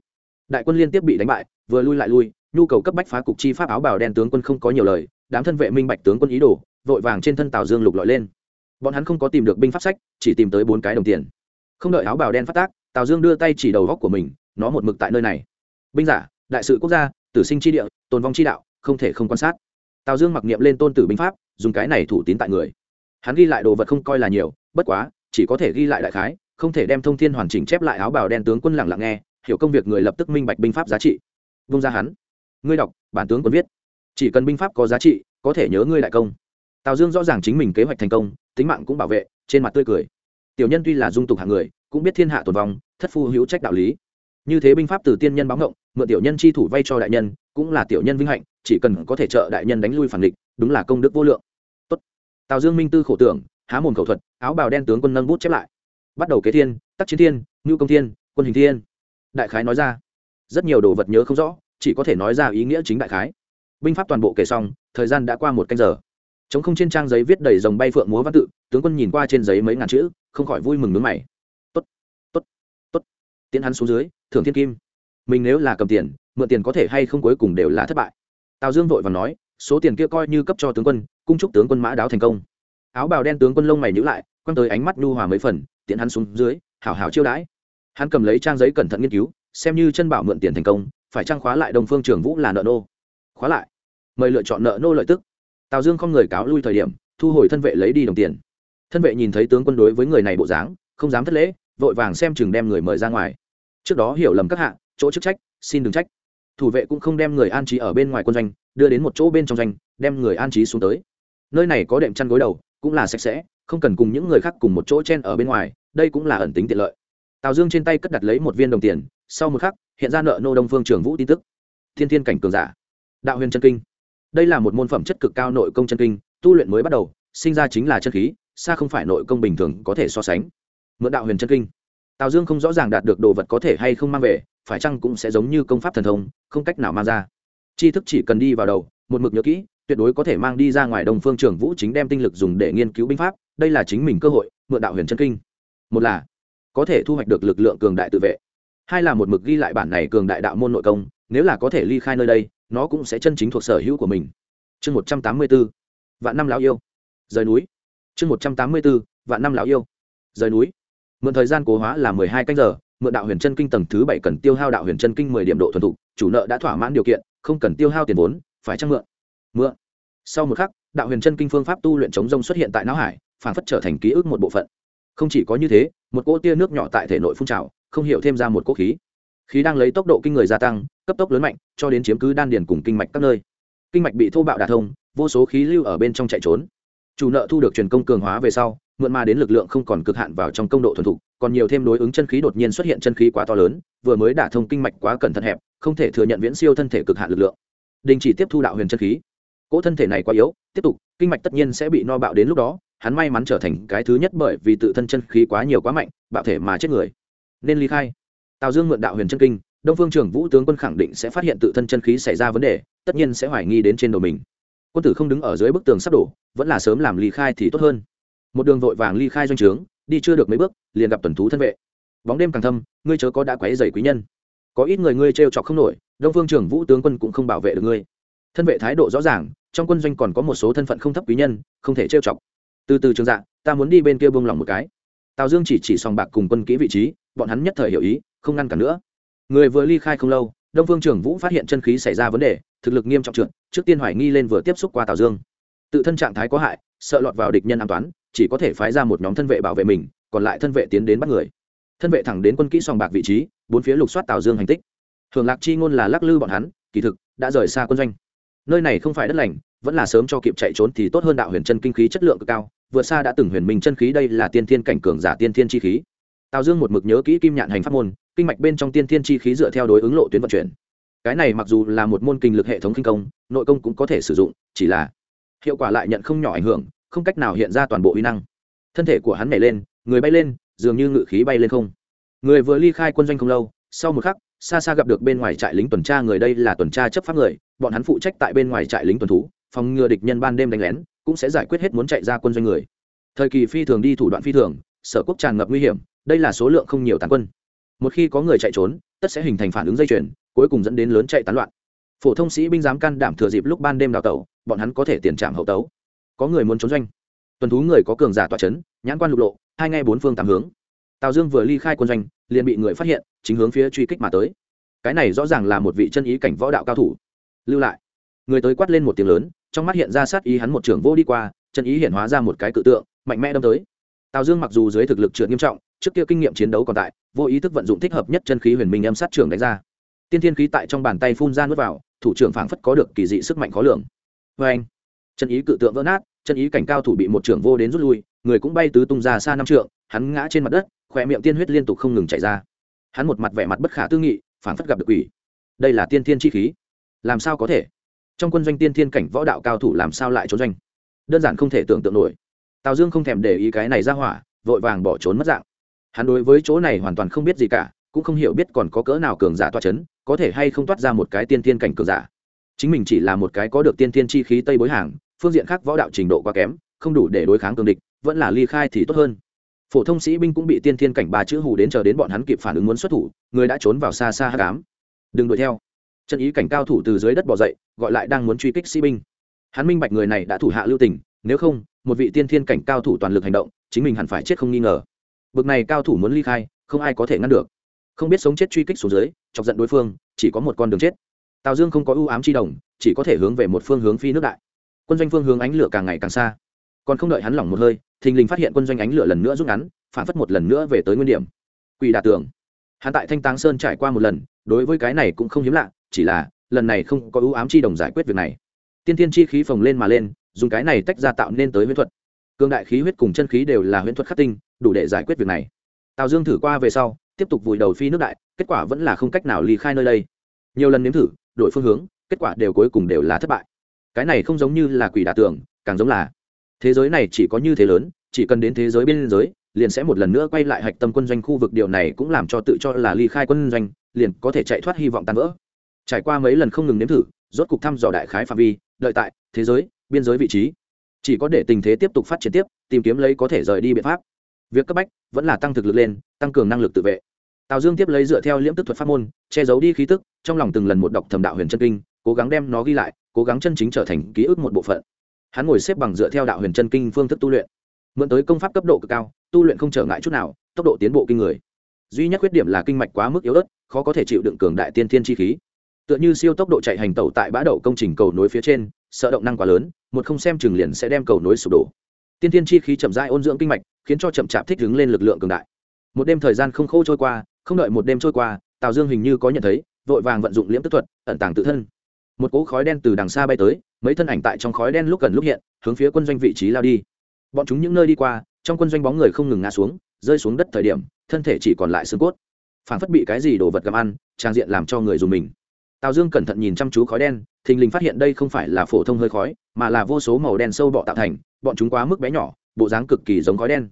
Đại quân liên tiếp bị đánh bại, vừa lui lại lui nhu cầu cấp bách phá cục chi pháp áo bào đen tướng quân không có nhiều lời, đám thân vệ minh bạch tướng quân ý đồ, vội vàng trên thân tào dương lục lọi lên. Bọn hắn không có tìm được binh pháp sách, chỉ tìm tới bốn cái đồng tiền. Không đợi áo bào đen phát tác, tào dương đưa tay chỉ đầu góc của mình, nó một mực tại nơi này. Binh giả, đại sự quốc gia, tử sinh tri địa, tồn vong tri đạo, không thể không quan sát. Tào dương mặc niệm lên tôn tử binh pháp, dùng cái này thủ tín tại người. Hắn ghi lại đồ vật không coi là nhiều, bất quá, chỉ có thể ghi lại đại khái, không thể đem thông thiên hoàn chỉnh chép lại áo bào đen tướng quân lặng lặng nghe, hiểu công việc người lập tức minh bạch binh pháp giá trị. Vung ra hắn ngươi đọc, bản tướng còn viết. Chỉ cần binh pháp có giá trị, có thể nhớ ngươi đại công. Tào dương rõ ràng chính mình kế hoạch thành công, tính mạng cũng bảo vệ, trên mặt tươi cười. Tiểu nhân tuy là dung tục hạng người, cũng biết thiên hạ tồn vong, thất phu hữu trách đạo lý. Như thế binh pháp từ tiên nhân báo ngộng, mượn tiểu nhân chi thủ vay cho đại nhân, cũng là tiểu nhân vinh hạnh, chỉ cần có thể trợ đại nhân đánh lui phản địch, đúng là công đức vô lượng. Tốt. tào dương minh tư khổ tưởng, há mồm khẩu thuật, áo bào đen tướng quân nâng bút chép lại. Bắt đầu kế thiên tắc chiến thiên, ngưu công thiên, quân hình thiên. Đại khái nói ra, rất nhiều đồ vật nhớ không rõ chỉ có thể nói ra ý nghĩa chính đại khái. Binh pháp toàn bộ kể xong, thời gian đã qua một canh giờ. Chống không trên trang giấy viết đầy dòng bay phượng múa văn tự, tướng quân nhìn qua trên giấy mấy ngàn chữ, không khỏi vui mừng nước mày. Tốt tốt tốt. Tiến hắn xuống dưới, thưởng thiên kim. Mình nếu là cầm tiền, mượn tiền có thể hay không cuối cùng đều là thất bại. Tào dương vội và nói, số tiền kia coi như cấp cho tướng quân, cung chúc tướng quân mã đáo thành công. Áo bào đen tướng quân lông mày nhữ lại, quăng tới ánh mắt nhu hòa mấy phần tiện hắn xuống dưới, hảo hảo chiêu đãi. Hắn cầm lấy trang giấy cẩn thận nghiên cứu, xem như chân bảo mượn tiền thành công phải trang khóa lại đồng phương trường vũ là nợ nô. Khóa lại. Mời lựa chọn nợ nô lợi tức. Tào dương không người cáo lui thời điểm, thu hồi thân vệ lấy đi đồng tiền. Thân vệ nhìn thấy tướng quân đối với người này bộ dáng, không dám thất lễ, vội vàng xem chừng đem người mời ra ngoài. Trước đó hiểu lầm các hạ, chỗ chức trách, xin đừng trách. Thủ vệ cũng không đem người an trí ở bên ngoài quân doanh, đưa đến một chỗ bên trong doanh, đem người an trí xuống tới. Nơi này có đệm chăn gối đầu, cũng là sạch sẽ, không cần cùng những người khác cùng một chỗ chen ở bên ngoài, đây cũng là ẩn tính tiện lợi. Tào dương trên tay cất đặt lấy một viên đồng tiền, sau một khắc hiện ra nợ nô đông phương trường vũ tin tức. Thiên thiên cảnh cường giả. Đạo huyền chân kinh. Đây là một môn phẩm chất cực cao nội công chân kinh, tu luyện mới bắt đầu, sinh ra chính là chân khí, xa không phải nội công bình thường có thể so sánh. Mượn đạo huyền chân kinh. Tào dương không rõ ràng đạt được đồ vật có thể hay không mang về, phải chăng cũng sẽ giống như công pháp thần thông, không cách nào mang ra. Tri thức chỉ cần đi vào đầu, một mực nhớ kỹ, tuyệt đối có thể mang đi ra ngoài đông phương trường vũ chính đem tinh lực dùng để nghiên cứu binh pháp, đây là chính mình cơ hội, mượn đạo huyền chân kinh. Một là, có thể thu hoạch được lực lượng cường đại tự vệ hai là một mực ghi lại bản này cường đại đạo môn nội công, nếu là có thể ly khai nơi đây, nó cũng sẽ chân chính thuộc sở hữu của mình. Chương một trăm tám mươi b ố vạn năm lão yêu. Rời núi. Chương một trăm tám mươi b ố vạn năm lão yêu. Rời núi. Mượn thời gian cố hóa là mười hai canh giờ, mượn đạo huyền chân kinh tầng thứ bảy cần tiêu hao đạo huyền chân kinh mười điểm độ thuần thục, chủ nợ đã thỏa mãn điều kiện, không cần tiêu hao tiền vốn, phải chăng mượn? Mượn. Sau một khắc, đạo huyền chân kinh phương pháp tu luyện chống rông xuất hiện tại não hải, phản phất trở thành ký ức một bộ phận. Không chỉ có như thế, một cỗ tia nước nhỏ tại thể nội phun trào không hiểu thêm ra một cỗ khí. Khí đang lấy tốc độ kinh người gia tăng, cấp tốc lớn mạnh, cho đến chiếm cứ đan điền cùng kinh mạch các nơi. Kinh mạch bị thô bạo đả thông, vô số khí lưu ở bên trong chạy trốn. Chủ nợ thu được truyền công cường hóa về sau, mượn mà đến lực lượng không còn cực hạn vào trong công độ thuần thục, còn nhiều thêm đối ứng chân khí đột nhiên xuất hiện chân khí quá to lớn, vừa mới đả thông kinh mạch quá cẩn thận hẹp, không thể thừa nhận viễn siêu thân thể cực hạn lực lượng. Đình chỉ tiếp thu đạo huyền chân khí. Cỗ thân thể này quá yếu, tiếp tục, kinh mạch tất nhiên sẽ bị no bạo đến lúc đó, hắn may mắn trở thành cái thứ nhất bởi vì tự thân chân khí quá nhiều quá mạnh, bạo thể mà chết người nên ly khai. Tào dương mượn đạo huyền chân kinh, đông phương trưởng vũ tướng quân khẳng định sẽ phát hiện tự thân chân khí xảy ra vấn đề, tất nhiên sẽ hoài nghi đến trên đầu mình. Quân tử không đứng ở dưới bức tường sắp đổ, vẫn là sớm làm ly khai thì tốt hơn. Một đường vội vàng ly khai doanh trướng, đi chưa được mấy bước, liền gặp tuần thú thân vệ. Bóng đêm càng thâm, ngươi chớ có đã quấy dày quý nhân. Có ít người ngươi trêu chọc không nổi, đông phương trưởng vũ tướng quân cũng không bảo vệ được ngươi. Thân vệ thái độ rõ ràng, trong quân doanh còn có một số thân phận không thấp quý nhân, không thể trêu chọc. Từ từ trường dạ ta muốn đi bên kia buông lòng một cái. Tào dương chỉ chỉ sòng bạc cùng quân kỹ vị trí bọn hắn nhất thời hiểu ý, không ngăn cản nữa. Người vừa ly khai không lâu, đông phương trưởng vũ phát hiện chân khí xảy ra vấn đề, thực lực nghiêm trọng trượt, trước tiên hoài nghi lên vừa tiếp xúc qua tào dương. Tự thân trạng thái có hại, sợ lọt vào địch nhân an toán chỉ có thể phái ra một nhóm thân vệ bảo vệ mình, còn lại thân vệ tiến đến bắt người. Thân vệ thẳng đến quân kỹ sòng bạc vị trí, bốn phía lục soát tào dương hành tích. Thường lạc chi ngôn là lắc lư bọn hắn, kỳ thực, đã rời xa quân doanh. Nơi này không phải đất lành, vẫn là sớm cho kịp chạy trốn thì tốt hơn đạo huyền chân kinh khí chất lượng cực cao vượt xa đã từng huyền minh chân khí đây là tiên thiên cảnh cường giả tiên thiên chi khí tào dương một mực nhớ kỹ kim nhạn hành pháp môn, kinh mạch bên trong tiên thiên chi khí dựa theo đối ứng lộ tuyến vận chuyển. Cái này mặc dù là một môn kinh lực hệ thống kinh công, nội công cũng có thể sử dụng, chỉ là hiệu quả lại nhận không nhỏ ảnh hưởng, không cách nào hiện ra toàn bộ uy năng. Thân thể của hắn nhảy lên, người bay lên, dường như ngự khí bay lên không. Người vừa ly khai quân doanh không lâu, sau một khắc, xa xa gặp được bên ngoài trại lính tuần tra, người đây là tuần tra chấp pháp người, bọn hắn phụ trách tại bên ngoài trại lính tuần thú, phòng ngừa địch nhân ban đêm đánh lén, cũng sẽ giải quyết hết muốn chạy ra quân doanh người. Thời kỳ phi thường đi thủ đoạn phi thường, sở quốc tràn ngập nguy hiểm đây là số lượng không nhiều tàn quân. Một khi có người chạy trốn, tất sẽ hình thành phản ứng dây chuyền, cuối cùng dẫn đến lớn chạy tán loạn. Phổ thông sĩ binh dám can đảm thừa dịp lúc ban đêm đào tẩu, bọn hắn có thể tiền trạm hậu tấu. Có người muốn trốn doanh. Tuần thú người có cường giả tọa chấn, nhãn quan lục lộ, hai ngay bốn phương tám hướng. Tào dương vừa ly khai quân doanh, liền bị người phát hiện, chính hướng phía truy kích mà tới. Cái này rõ ràng là một vị chân ý cảnh võ đạo cao thủ. Lưu lại. Người tới quát lên một tiếng lớn, trong mắt hiện ra sát ý hắn một trưởng vô đi qua, chân ý hiện hóa ra một cái cự tượng, mạnh mẽ đâm tới. Tào dương mặc dù dưới thực lực trượt nghiêm trọng trước kia kinh nghiệm chiến đấu còn tại, vô ý thức vận dụng thích hợp nhất chân khí huyền minh âm sát trưởng đánh ra. Tiên thiên khí tại trong bàn tay phun ra nước vào, thủ trưởng phảng phất có được kỳ dị sức mạnh khó lường. Vê anh, chân ý cự tượng vỡ nát, chân ý cảnh cao thủ bị một trưởng vô đến rút lui, người cũng bay tứ tung ra xa năm trượng, hắn ngã trên mặt đất khỏe miệng tiên huyết liên tục không ngừng chảy ra. Hắn một mặt vẻ mặt bất khả tư nghị, phảng phất gặp được quỷ. Đây là tiên thiên chi khí. Làm sao có thể? Trong quân doanh tiên thiên cảnh võ đạo cao thủ làm sao lại trốn doanh? Đơn giản không thể tưởng tượng nổi. Tào dương không thèm để ý cái này ra hỏa, vội vàng bỏ trốn mất dạng hắn đối với chỗ này hoàn toàn không biết gì cả, cũng không hiểu biết còn có cỡ nào cường giả toa c h ấ n có thể hay không toát ra một cái tiên thiên cảnh cường giả. Chính mình chỉ là một cái có được tiên thiên chi khí tây bối hàng, phương diện khác võ đạo trình độ quá kém, không đủ để đối kháng cường địch, vẫn là ly khai thì tốt hơn. Phổ thông sĩ binh cũng bị tiên thiên cảnh ba chữ hù đến chờ đến bọn hắn kịp phản ứng muốn xuất thủ, người đã trốn vào xa xa hát cám đừng đuổi theo. Chân ý cảnh cao thủ từ dưới đất bỏ dậy, gọi lại đang muốn truy kích sĩ binh. Hắn minh bạch người này đã thủ hạ lưu tình, nếu không, một vị tiên thiên cảnh cao thủ toàn lực hành động, chính mình hẳn phải chết không nghi ngờ bực này cao thủ muốn ly khai, không ai có thể ngăn được. Không biết sống chết truy kích xuống dưới, chọc giận đối phương, chỉ có một con đường chết. Tào dương không có ưu ám chi đồng, chỉ có thể hướng về một phương hướng phi nước đại. Quân doanh phương hướng ánh lửa càng ngày càng xa. Còn không đợi hắn lỏng một hơi, thình lình phát hiện quân doanh ánh lửa lần nữa rút ngắn, phản phất một lần nữa về tới nguyên điểm. Quỷ đà tưởng hắn tại thanh táng sơn trải qua một lần, đối với cái này cũng không hiếm lạ, chỉ là, lần này không có ưu ám chi đồng giải quyết việc này. Tiên tiên chi khí phồng lên mà lên, dùng cái này tách ra tạo nên tới huyễn thuật. Cương đại khí huyết cùng chân khí đều là huyễn thuật khắc tinh đủ để giải quyết việc này. Tào dương thử qua về sau, tiếp tục vùi đầu phi nước đại, kết quả vẫn là không cách nào ly khai nơi đây. Nhiều lần nếm thử, đổi phương hướng, kết quả đều cuối cùng đều là thất bại. Cái này không giống như là quỷ đả tưởng càng giống là thế giới này chỉ có như thế lớn, chỉ cần đến thế giới biên giới liền sẽ một lần nữa quay lại hạch tâm quân doanh khu vực. Điều này cũng làm cho tự cho là ly khai quân doanh, liền có thể chạy thoát hy vọng tan vỡ. Trải qua mấy lần không ngừng nếm thử, rốt cục thăm dò đại khái phạm vi, đợi tại thế giới, biên giới vị trí. Chỉ có để tình thế tiếp tục phát triển tiếp, tìm kiếm lấy có thể rời đi biện pháp việc cấp bách vẫn là tăng thực lực lên, tăng cường năng lực tự vệ. Tào dương tiếp lấy dựa theo liễm tức thuật pháp môn, che giấu đi khí tức, trong lòng từng lần một đọc thầm đạo huyền chân kinh, cố gắng đem nó ghi lại, cố gắng chân chính trở thành ký ức một bộ phận. Hắn ngồi xếp bằng dựa theo đạo huyền chân kinh phương thức tu luyện. Mượn tới công pháp cấp độ cực cao, tu luyện không trở ngại chút nào, tốc độ tiến bộ kinh người. Duy nhất khuyết điểm là kinh mạch quá mức yếu ớt, khó có thể chịu đựng cường đại tiên thiên chi khí. Tựa như siêu tốc độ chạy hành tẩu tại bã đậu công trình cầu nối phía trên, sợ động năng quá lớn, một không xem chừng liền sẽ đem cầu nối sụp đổ. Tiên thiên chi khí chậm rãi ôn dưỡng kinh mạch khiến cho chậm chạp thích ứng lên lực lượng cường đại. Một đêm thời gian không khô trôi qua, không đợi một đêm trôi qua, tào dương hình như có nhận thấy, vội vàng vận dụng liễm tức thuật, ẩn tàng tự thân. Một cỗ khói đen từ đằng xa bay tới, mấy thân ảnh tại trong khói đen lúc gần lúc hiện, hướng phía quân doanh vị trí lao đi. Bọn chúng những nơi đi qua, trong quân doanh bóng người không ngừng ngã xuống, rơi xuống đất thời điểm, thân thể chỉ còn lại xương cốt. Phản phất bị cái gì đồ vật gặm ăn, trang diện làm cho người dùng mình. Tào dương cẩn thận nhìn chăm chú khói đen, thình lình phát hiện đây không phải là phổ thông hơi khói, mà là vô số màu đen sâu bọ tạo thành, bọn chúng quá mức bé nhỏ, bộ dáng cực kỳ giống khói đen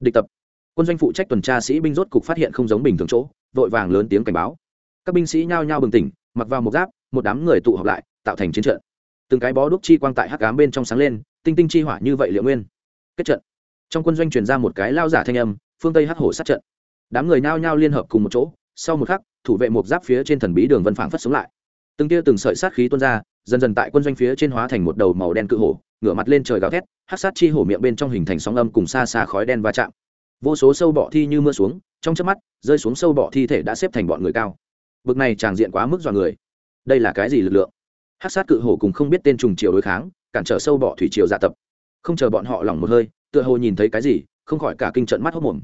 địch tập. Quân doanh phụ trách tuần tra sĩ binh rốt cục phát hiện không giống bình thường chỗ, vội vàng lớn tiếng cảnh báo. Các binh sĩ nhao nhao bừng tỉnh, mặc vào một giáp, một đám người tụ họp lại, tạo thành chiến trận. Từng cái bó đúc chi quang tại hắc cám bên trong sáng lên, tinh tinh chi hỏa như vậy liệu nguyên. Kết trận. Trong quân doanh truyền ra một cái lao giả thanh âm, phương tây hắc hổ sát trận. Đám người nhao nhao liên hợp cùng một chỗ, sau một khắc, thủ vệ một giáp phía trên thần bí đường vân phảng phất sống lại. Từng tia từng sợi sát khí tuôn ra, dần dần tại quân doanh phía trên hóa thành một đầu màu đen cự hổ ngửa mặt lên trời gào thét, hát sát chi hổ miệng bên trong hình thành sóng âm cùng xa xa khói đen va chạm. Vô số sâu bọ thi như mưa xuống, trong chớp mắt, rơi xuống sâu bọ thi thể đã xếp thành bọn người cao. Bực này tràng diện quá mức dọa người. Đây là cái gì lực lượng? Hát sát cự hổ cùng không biết tên trùng triều đối kháng, cản trở sâu bọ thủy triều dạ tập. Không chờ bọn họ lỏng một hơi, tựa hồ nhìn thấy cái gì, không khỏi cả kinh trận mắt hốc mồm.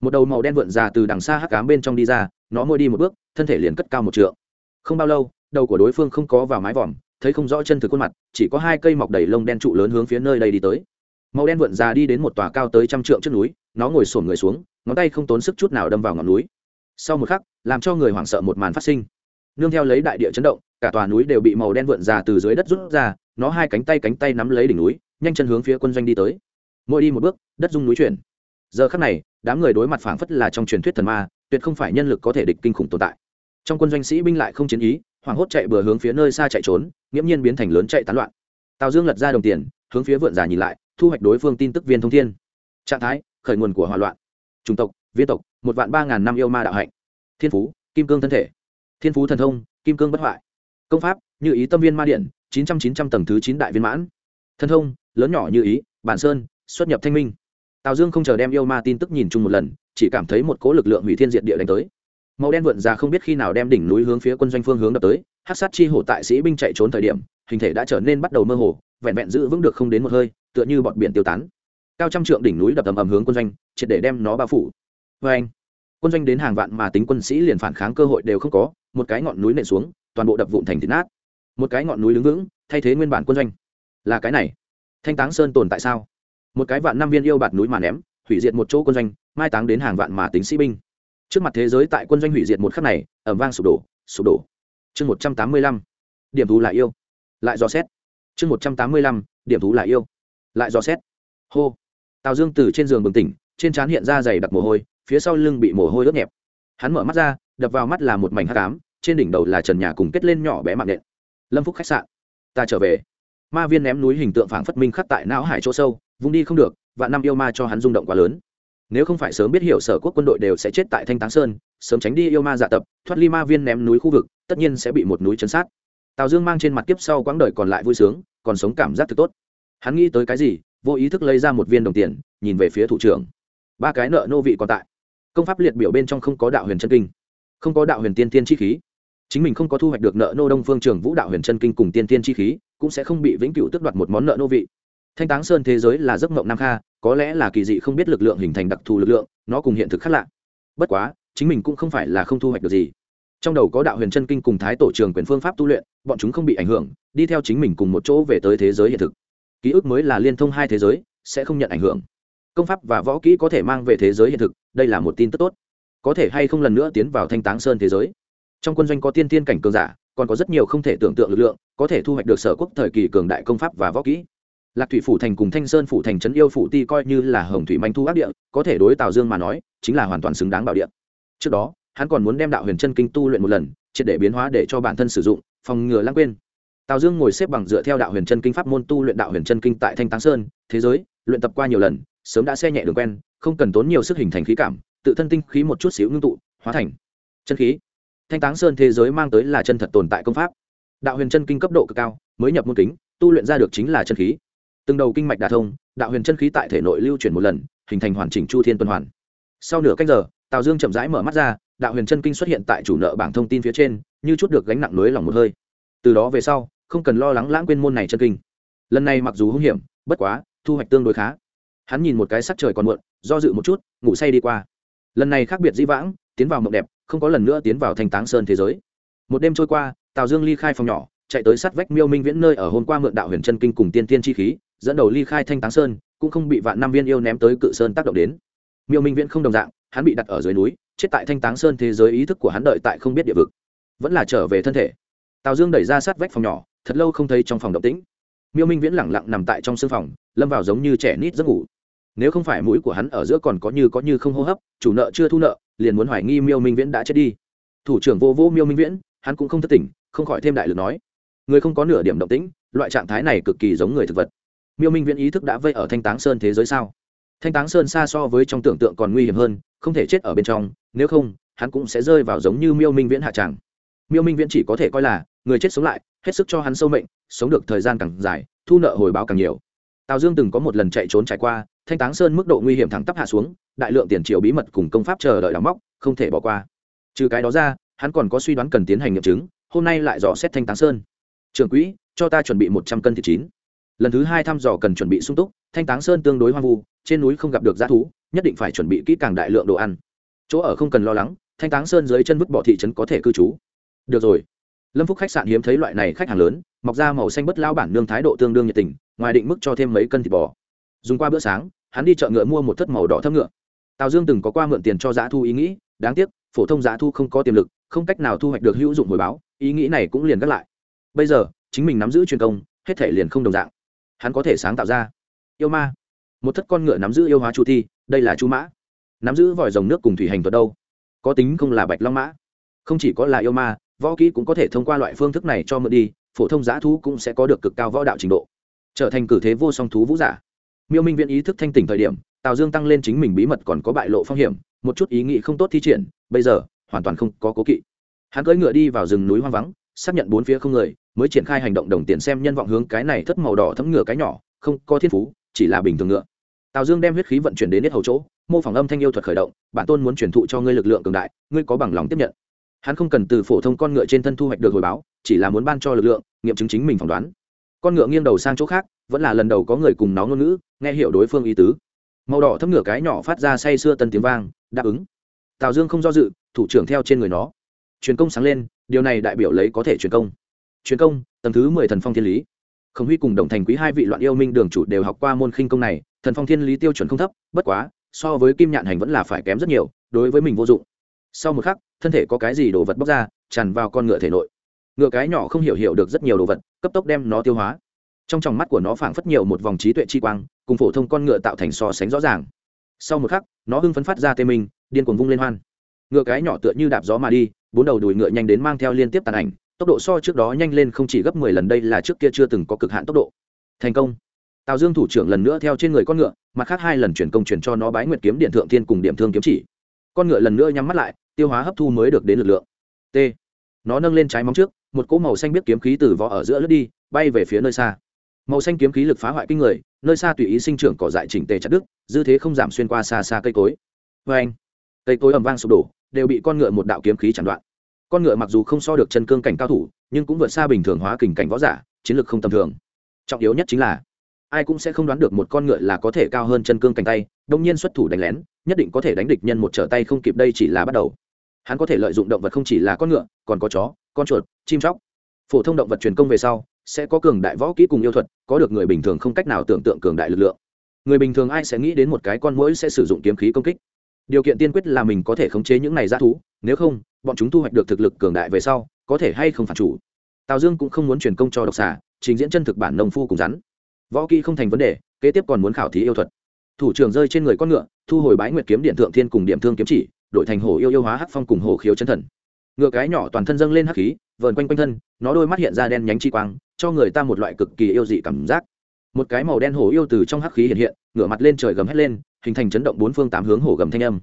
Một đầu màu đen vượn già từ đằng xa hắc cám bên trong đi ra, nó môi đi một bước, thân thể liền cất cao một trượng. Không bao lâu, đầu của đối phương không có vào mái vòm thấy không rõ chân thực khuôn mặt, chỉ có hai cây mọc đầy lông đen trụ lớn hướng phía nơi đây đi tới. Màu đen vượn già đi đến một tòa cao tới trăm trượng trước núi, nó ngồi sổm người xuống, ngón tay không tốn sức chút nào đâm vào ngọn núi. Sau một khắc, làm cho người hoảng sợ một màn phát sinh. Nương theo lấy đại địa chấn động, cả tòa núi đều bị màu đen vượn già từ dưới đất rút ra, nó hai cánh tay cánh tay nắm lấy đỉnh núi, nhanh chân hướng phía quân doanh đi tới. Mỗi đi một bước, đất dung núi chuyển. Giờ khắc này, đám người đối mặt phảng phất là trong truyền thuyết thần ma, tuyệt không phải nhân lực có thể địch kinh khủng tồn tại. Trong quân doanh sĩ binh lại không chiến ý hoảng hốt chạy bừa hướng phía nơi xa chạy trốn, nghiễm nhiên biến thành lớn chạy tán loạn. Tào dương lật ra đồng tiền, hướng phía vượn già nhìn lại, thu hoạch đối phương tin tức viên thông thiên. Trạng thái, khởi nguồn của hỏa loạn. Chủng tộc, viên tộc, một vạn ba ngàn năm yêu ma đạo hạnh. Thiên phú, kim cương thân thể. Thiên phú thần thông, kim cương bất hoại. Công pháp, như ý tâm viên ma điện, chín trăm chín trăm tầng thứ chín đại viên mãn. Thân thông, lớn nhỏ như ý, bản sơn, xuất nhập thanh minh. Tào dương không chờ đem yêu ma tin tức nhìn chung một lần, chỉ cảm thấy một cố lực lượng hủy thiên diệt địa đánh tới màu đen vượn ra không biết khi nào đem đỉnh núi hướng phía quân doanh phương hướng đập tới hát sát chi hổ tại sĩ binh chạy trốn thời điểm, hình thể đã trở nên bắt đầu mơ hồ, vẹn vẹn giữ vững được không đến một hơi, tựa như bọn biển tiêu tán. Cao trăm trượng đỉnh núi đập ầm ầm hướng quân doanh, triệt để đem nó bao phủ. Vê anh quân doanh đến hàng vạn mà tính quân sĩ liền phản kháng cơ hội đều không có, một cái ngọn núi nện xuống, toàn bộ đập vụn thành thịt nát. Một cái ngọn núi đứng vững, thay thế nguyên bản quân doanh. Là cái này. Thanh táng sơn tồn tại sao? Một cái vạn năm viên yêu bạt núi mà ném, hủy diệt một chỗ quân doanh, mai táng đến hàng vạn mà tính sĩ binh trước mặt thế giới tại quân doanh hủy diệt một khắc này ẩm vang sụp đổ sụp đổ. Chương một trăm tám mươi lăm, điểm thú lại yêu. Lại dò xét. Chương một trăm tám mươi lăm, điểm thú lại yêu. Lại dò xét. Hô. Tào dương từ trên giường bừng tỉnh, trên trán hiện ra dày đặc mồ hôi, phía sau lưng bị mồ hôi ướt nhẹp. Hắn mở mắt ra, đập vào mắt là một mảnh hát cám trên đỉnh đầu là trần nhà cùng kết lên nhỏ bé mạng nện. Lâm phúc khách sạn. Ta trở về. Ma viên ném núi hình tượng phảng phất minh khắc tại não hải chỗ sâu, vung đi không được và năm yêu ma cho hắn rung động quá lớn nếu không phải sớm biết hiểu sở quốc quân đội đều sẽ chết tại thanh táng sơn, sớm tránh đi yêu ma dạ tập, thoát ly ma viên ném núi khu vực, tất nhiên sẽ bị một núi chấn sát. Tào dương mang trên mặt tiếp sau quãng đời còn lại vui sướng, còn sống cảm giác thực tốt. Hắn nghĩ tới cái gì, vô ý thức lấy ra một viên đồng tiền, nhìn về phía thủ trưởng. Ba cái nợ nô vị còn tại. Công pháp liệt biểu bên trong không có đạo huyền chân kinh, không có đạo huyền tiên tiên chi khí. Chính mình không có thu hoạch được nợ nô đông phương trường vũ đạo huyền chân kinh cùng tiên tiên chi khí, cũng sẽ không bị vĩnh cửu tước đoạt một món nợ nô vị. Thanh táng sơn thế giới là giấc mộng nam kha có lẽ là kỳ dị không biết lực lượng hình thành đặc thù lực lượng, nó cùng hiện thực khác lạ. Bất quá, chính mình cũng không phải là không thu hoạch được gì. Trong đầu có đạo huyền chân kinh cùng thái tổ trường quyền phương pháp tu luyện, bọn chúng không bị ảnh hưởng, đi theo chính mình cùng một chỗ về tới thế giới hiện thực. Ký ức mới là liên thông hai thế giới, sẽ không nhận ảnh hưởng. Công pháp và võ kỹ có thể mang về thế giới hiện thực, đây là một tin tức tốt. Có thể hay không lần nữa tiến vào thanh táng sơn thế giới? Trong quân doanh có tiên tiên cảnh cường giả, còn có rất nhiều không thể tưởng tượng lực lượng, có thể thu hoạch được sở quốc thời kỳ cường đại công pháp và võ kỹ lạc thủy phủ thành cùng thanh sơn phủ thành trấn yêu phủ ti coi như là hồng thủy manh thu ác địa, có thể đối tào dương mà nói, chính là hoàn toàn xứng đáng bảo địa. Trước đó, hắn còn muốn đem đạo huyền chân kinh tu luyện một lần, triệt để biến hóa để cho bản thân sử dụng, phòng ngừa lãng quên. Tào dương ngồi xếp bằng dựa theo đạo huyền chân kinh pháp môn tu luyện đạo huyền chân kinh tại thanh táng sơn, thế giới, luyện tập qua nhiều lần, sớm đã xe nhẹ đường quen, không cần tốn nhiều sức hình thành khí cảm, tự thân tinh khí một chút xíu ngưng tụ, hóa thành chân khí. Thanh táng sơn thế giới mang tới là chân thật tồn tại công pháp. Đạo huyền chân kinh cấp độ cực cao, mới nhập môn kính, tu luyện ra được chính là chân khí từng đầu kinh mạch đà thông, đạo huyền chân khí tại thể nội lưu chuyển một lần, hình thành hoàn chỉnh chu thiên tuần hoàn. Sau nửa canh giờ, tào dương chậm rãi mở mắt ra, đạo huyền chân kinh xuất hiện tại chủ nợ bảng thông tin phía trên, như chút được gánh nặng nới lòng một hơi. Từ đó về sau, không cần lo lắng lãng quên môn này chân kinh. Lần này mặc dù hung hiểm, bất quá, thu hoạch tương đối khá. Hắn nhìn một cái sắc trời còn muộn, do dự một chút, ngủ say đi qua. Lần này khác biệt dĩ vãng, tiến vào mộng đẹp, không có lần nữa tiến vào thành táng sơn thế giới. Một đêm trôi qua, tào dương ly khai phòng nhỏ, chạy tới sát vách miêu minh viễn nơi ở hôm qua mượn đạo huyền chân kinh cùng tiên tiên chi khí dẫn đầu ly khai thanh táng sơn, cũng không bị vạn năm viên yêu ném tới cự sơn tác động đến. Miêu minh viễn không đồng dạng, hắn bị đặt ở dưới núi, chết tại thanh táng sơn thế giới ý thức của hắn đợi tại không biết địa vực. Vẫn là trở về thân thể. Tào dương đẩy ra sát vách phòng nhỏ, thật lâu không thấy trong phòng động tĩnh. Miêu minh viễn lẳng lặng nằm tại trong sương phòng, lâm vào giống như trẻ nít giấc ngủ. Nếu không phải mũi của hắn ở giữa còn có như có như không hô hấp, chủ nợ chưa thu nợ, liền muốn hoài nghi miêu minh viễn đã chết đi. Thủ trưởng vô vô miêu minh viễn, hắn cũng không thất tỉnh, không khỏi thêm đại lực nói. Người không có nửa điểm động tĩnh, loại trạng thái này cực kỳ giống người thực vật miêu minh viễn ý thức đã vây ở thanh táng sơn thế giới sao? Thanh táng sơn xa so với trong tưởng tượng còn nguy hiểm hơn, không thể chết ở bên trong, nếu không, hắn cũng sẽ rơi vào giống như miêu minh viễn hạ tràng. Miêu minh viễn chỉ có thể coi là, người chết sống lại, hết sức cho hắn sâu mệnh, sống được thời gian càng dài, thu nợ hồi báo càng nhiều. Tào dương từng có một lần chạy trốn trải qua, thanh táng sơn mức độ nguy hiểm thẳng tắp hạ xuống, đại lượng tiền triệu bí mật cùng công pháp chờ đợi đóng móc, không thể bỏ qua. Trừ cái đó ra, hắn còn có suy đoán cần tiến hành nghiệm chứng, hôm nay lại dò xét thanh táng sơn. Trưởng quỹ, cho ta chuẩn bị một trăm cân thịt chín lần thứ hai thăm dò cần chuẩn bị sung túc, thanh táng sơn tương đối hoang vu, trên núi không gặp được g thú, nhất định phải chuẩn bị kỹ càng đại lượng đồ ăn. Chỗ ở không cần lo lắng, thanh táng sơn dưới chân vứt bỏ thị trấn có thể cư trú. Được rồi. Lâm phúc khách sạn hiếm thấy loại này khách hàng lớn, mọc ra màu xanh bất lao bản nương thái độ tương đương nhiệt tình, ngoài định mức cho thêm mấy cân thịt bò. Dùng qua bữa sáng, hắn đi chợ ngựa mua một thất màu đỏ thấp ngựa. Tào dương từng có qua mượn tiền cho giá thu ý nghĩ, đáng tiếc, phổ thông giá thu không có tiềm lực, không cách nào thu hoạch được hữu dụng hồi báo, ý nghĩ này cũng liền gác lại. Bây giờ, chính mình nắm giữ truyền công, hết thể liền không đồng dạng hắn có thể sáng tạo ra. Yêu ma. Một thất con ngựa nắm giữ yêu hóa chu thi đây là chu mã. Nắm giữ vòi rồng nước cùng thủy hành thuật đâu? Có tính không là bạch long mã. Không chỉ có là yêu ma, võ kỹ cũng có thể thông qua loại phương thức này cho mượn đi, phổ thông giá thú cũng sẽ có được cực cao võ đạo trình độ. Trở thành cử thế vô song thú vũ giả. Miêu minh viện ý thức thanh tỉnh thời điểm, tào dương tăng lên chính mình bí mật còn có bại lộ phong hiểm, một chút ý nghĩ không tốt thi triển, bây giờ, hoàn toàn không có cố kỵ. Hắn cưỡi ngựa đi vào rừng núi hoang vắng, xác nhận bốn phía không người mới triển khai hành động đồng tiền xem nhân vọng hướng cái này thất màu đỏ thấm ngựa cái nhỏ, không có thiên phú, chỉ là bình thường ngựa. Tào dương đem huyết khí vận chuyển đến hết hầu chỗ, mô phỏng âm thanh yêu thuật khởi động, bản tôn muốn truyền thụ cho ngươi lực lượng cường đại, ngươi có bằng lòng tiếp nhận. Hắn không cần từ phổ thông con ngựa trên thân thu hoạch được hồi báo, chỉ là muốn ban cho lực lượng, nghiệm chứng chính mình phỏng đoán. Con ngựa nghiêng đầu sang chỗ khác, vẫn là lần đầu có người cùng nó ngôn ngữ, nghe hiểu đối phương ý tứ. Màu đỏ thấm ngựa cái nhỏ phát ra say sưa tân tiếng vang, đáp ứng. Tào dương không do dự, thủ trưởng theo trên người nó. Truyền công sáng lên, điều này đại biểu lấy có thể truyền công truyền công, tầng thứ mười thần phong thiên lý. Khổng huy cùng đồng thành quý hai vị loạn yêu minh đường chủ đều học qua môn khinh công này, thần phong thiên lý tiêu chuẩn không thấp, bất quá, so với kim nhạn hành vẫn là phải kém rất nhiều, đối với mình vô dụng. Sau một khắc, thân thể có cái gì đồ vật bóc ra, tràn vào con ngựa thể nội. Ngựa cái nhỏ không hiểu hiểu được rất nhiều đồ vật, cấp tốc đem nó tiêu hóa. Trong tròng mắt của nó phảng phất nhiều một vòng trí tuệ chi quang, cùng phổ thông con ngựa tạo thành so sánh rõ ràng. Sau một khắc, nó hưng phấn phát ra tê minh, điên cuồng vung lên hoan. Ngựa cái nhỏ tựa như đạp gió mà đi, bốn đầu đùi ngựa nhanh đến mang theo liên tiếp tàn ảnh tốc độ so trước đó nhanh lên không chỉ gấp mười lần, đây là trước kia chưa từng có cực hạn tốc độ. Thành công. Tào dương thủ trưởng lần nữa theo trên người con ngựa, mặt khác hai lần chuyển công chuyển cho nó bái nguyệt kiếm, điện thượng thiên cùng điểm thương kiếm chỉ. Con ngựa lần nữa nhắm mắt lại, tiêu hóa hấp thu mới được đến lực lượng. T. Nó nâng lên trái móng trước, một cỗ màu xanh biết kiếm khí từ vỏ ở giữa lướt đi, bay về phía nơi xa. Màu xanh kiếm khí lực phá hoại kinh người, nơi xa tùy ý sinh trưởng cỏ dại chỉnh tề chặt đứt, dư thế không giảm xuyên qua xa xa cây cối. Vê anh cây cối ầm vang sụp đổ, đều bị con ngựa một đạo kiếm khí chặn đoạn con ngựa mặc dù không so được chân cương cảnh cao thủ, nhưng cũng vượt xa bình thường hóa kình cảnh võ giả, chiến lược không tầm thường. Trọng yếu nhất chính là, ai cũng sẽ không đoán được một con ngựa là có thể cao hơn chân cương cánh tay, đông nhiên xuất thủ đánh lén, nhất định có thể đánh địch nhân một trở tay không kịp đây chỉ là bắt đầu. Hắn có thể lợi dụng động vật không chỉ là con ngựa, còn có chó, con chuột, chim chóc. Phổ thông động vật truyền công về sau, sẽ có cường đại võ kỹ cùng yêu thuật, có được người bình thường không cách nào tưởng tượng cường đại lực lượng. Người bình thường ai sẽ nghĩ đến một cái con mũi sẽ sử dụng kiếm khí công kích. Điều kiện tiên quyết là mình có thể khống chế những này ra thú nếu không, bọn chúng thu hoạch được thực lực cường đại về sau, có thể hay không phản chủ. Tào dương cũng không muốn truyền công cho độc xà, trình diễn chân thực bản nông phu cùng rắn. Võ kỹ không thành vấn đề, kế tiếp còn muốn khảo thí yêu thuật. Thủ trưởng rơi trên người con ngựa, thu hồi bái nguyệt kiếm điện thượng thiên cùng điểm thương kiếm chỉ, đổi thành hổ yêu yêu hóa hắc phong cùng hổ khiếu chân thần. Ngựa cái nhỏ toàn thân dâng lên hắc khí, vờn quanh quanh thân, nó đôi mắt hiện ra đen nhánh chi quang, cho người ta một loại cực kỳ yêu dị cảm giác. Một cái màu đen hổ yêu từ trong hắc khí hiện hiện, ngửa mặt lên trời gầm hét lên, hình thành chấn động bốn phương tám hướng hổ gầm thanh âm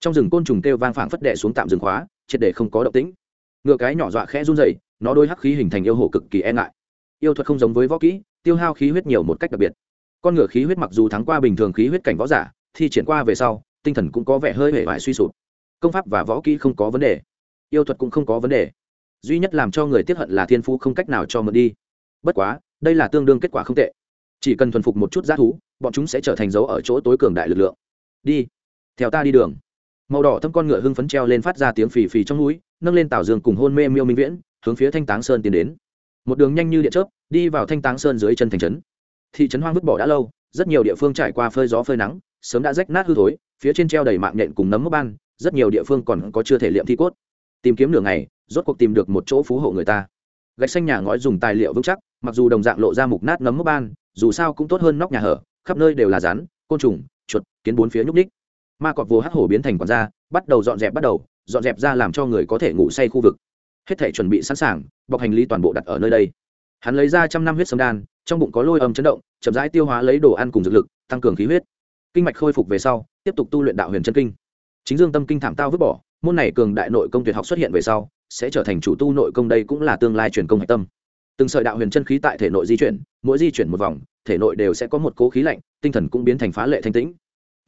trong rừng côn trùng kêu vang phảng phất đệ xuống tạm rừng khóa, triệt để không có động tĩnh. Ngựa cái nhỏ dọa khẽ run rẩy, nó đôi hắc khí hình thành yêu hổ cực kỳ e ngại. Yêu thuật không giống với võ kỹ, tiêu hao khí huyết nhiều một cách đặc biệt. Con ngựa khí huyết mặc dù thắng qua bình thường khí huyết cảnh võ giả thì triển qua về sau, tinh thần cũng có vẻ hơi hể vải suy sụp. Công pháp và võ kỹ không có vấn đề. Yêu thuật cũng không có vấn đề. Duy nhất làm cho người tiếp hận là thiên phú không cách nào cho mượn đi. Bất quá, đây là tương đương kết quả không tệ. Chỉ cần thuần phục một chút g thú, bọn chúng sẽ trở thành dấu ở chỗ tối cường đại lực lượng. Đi, theo ta đi đường màu đỏ thâm con ngựa hưng phấn treo lên phát ra tiếng phì phì trong núi nâng lên tảo dương cùng hôn mê miêu minh viễn hướng phía thanh táng sơn tiến đến. Một đường nhanh như điện chớp đi vào thanh táng sơn dưới chân thành trấn. Thị trấn hoang vứt bỏ đã lâu rất nhiều địa phương trải qua phơi gió phơi nắng sớm đã rách nát hư thối phía trên treo đầy mạng nhện cùng nấm mốc ban rất nhiều địa phương còn có chưa thể liệm thi cốt. Tìm kiếm nửa ngày rốt cuộc tìm được một chỗ phú hộ người ta. Gạch xanh nhà ngói dùng tài liệu vững chắc mặc dù đồng dạng lộ ra mục nát nấm mốc ban dù sao cũng tốt hơn nóc nhà hở khắp nơi đều là rán, côn trùng chuột kiến bốn phía nhúc ních ma cọp vô hắc hổ biến thành quản gia, bắt đầu dọn dẹp bắt đầu, dọn dẹp ra làm cho người có thể ngủ say khu vực. Hết thể chuẩn bị sẵn sàng, bọc hành lý toàn bộ đặt ở nơi đây. Hắn lấy ra trăm năm huyết sâm đan, trong bụng có lôi âm chấn động, chậm rãi tiêu hóa lấy đồ ăn cùng dược lực, tăng cường khí huyết. Kinh mạch khôi phục về sau, tiếp tục tu luyện đạo huyền chân kinh. Chính dương tâm kinh thảm tao vứt bỏ, môn này cường đại nội công tuyệt học xuất hiện về sau, sẽ trở thành chủ tu nội công đây cũng là tương lai truyền công hạch tâm. Từng sợi đạo huyền chân khí tại thể nội di chuyển, mỗi di chuyển một vòng, thể nội đều sẽ có một cố khí lạnh, tinh thần cũng biến thành phá lệ thanh tĩnh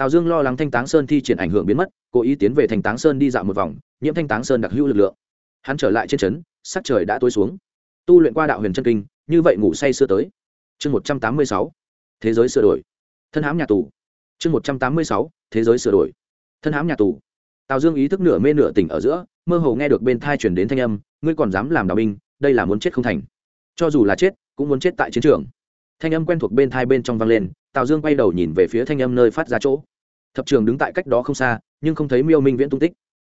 tào dương lo lắng thanh táng sơn thi triển ảnh hưởng biến mất, cố ý tiến về thanh táng sơn đi dạo một vòng, nhiễm thanh táng sơn đặc hữu lực lượng. Hắn trở lại trên trấn, sắc trời đã tối xuống. Tu luyện qua đạo huyền chân kinh, như vậy ngủ say sưa tới. Chương một trăm tám mươi sáu, thế giới sửa đổi. Thân hãm nhà tù. Chương một trăm tám mươi sáu, thế giới sửa đổi. Thân hãm nhà tù. Tào dương ý thức nửa mê nửa tỉnh ở giữa, mơ hồ nghe được bên thai chuyển đến thanh âm, ngươi còn dám làm đạo binh, đây là muốn chết không thành. Cho dù là chết, cũng muốn chết tại chiến trường. Thanh âm quen thuộc bên thai bên trong vang lên, tào dương quay đầu nhìn về phía thanh âm nơi phát ra chỗ thập trường đứng tại cách đó không xa, nhưng không thấy miêu minh viễn tung tích.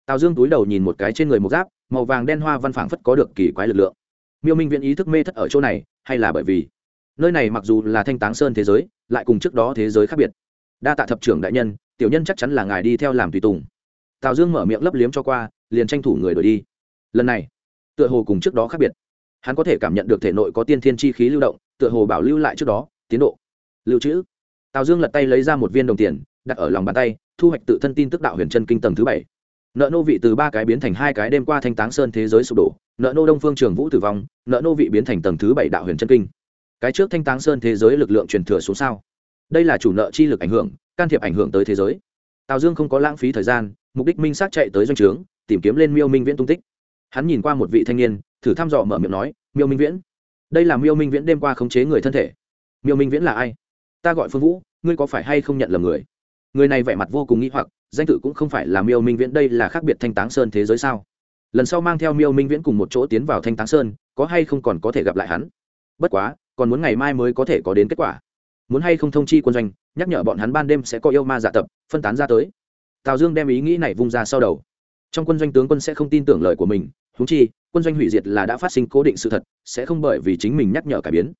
Tào dương túi đầu nhìn một cái trên người một giáp, màu vàng đen hoa văn phảng phất có được kỳ quái lực lượng. Miêu minh viễn ý thức mê thất ở chỗ này, hay là bởi vì? Nơi này mặc dù là thanh táng sơn thế giới, lại cùng trước đó thế giới khác biệt. Đa tạ thập trưởng đại nhân, tiểu nhân chắc chắn là ngài đi theo làm tùy tùng. Tào dương mở miệng lấp liếm cho qua, liền tranh thủ người đổi đi. Lần này, tựa hồ cùng trước đó khác biệt. Hắn có thể cảm nhận được thể nội có tiên thiên chi khí lưu động, tựa hồ bảo lưu lại trước đó, tiến độ. Lưu trữ. Tào dương lật tay lấy ra một viên đồng tiền đặt ở lòng bàn tay, thu hoạch tự thân tin tức đạo huyền chân kinh tầng thứ bảy. Nợ nô vị từ ba cái biến thành hai cái đêm qua thanh táng sơn thế giới sụp đổ, nợ nô đông phương trường vũ tử vong, nợ nô vị biến thành tầng thứ bảy đạo huyền chân kinh. Cái trước thanh táng sơn thế giới lực lượng truyền thừa xuống sao? Đây là chủ nợ chi lực ảnh hưởng, can thiệp ảnh hưởng tới thế giới. Tào dương không có lãng phí thời gian, mục đích minh xác chạy tới doanh trướng, tìm kiếm lên miêu minh viễn tung tích. Hắn nhìn qua một vị thanh niên, thử thăm dò mở miệng nói, miêu minh viễn, đây là miêu minh viễn đêm qua khống chế người thân thể. Miêu minh viễn là ai? Ta gọi phương vũ, ngươi có phải hay không nhận lầm người? Người này vẻ mặt vô cùng nghĩ hoặc, danh tự cũng không phải là miêu minh viễn, đây là khác biệt thanh táng sơn thế giới sao? Lần sau mang theo miêu minh viễn cùng một chỗ tiến vào thanh táng sơn, có hay không còn có thể gặp lại hắn? Bất quá, còn muốn ngày mai mới có thể có đến kết quả. Muốn hay không thông chi quân doanh, nhắc nhở bọn hắn ban đêm sẽ có yêu ma dạ tập, phân tán ra tới. Tào dương đem ý nghĩ này vung ra sau đầu. Trong quân doanh tướng quân sẽ không tin tưởng lời của mình húng chi, quân doanh hủy diệt là đã phát sinh cố định sự thật, sẽ không bởi vì chính mình nhắc nhở cải biến.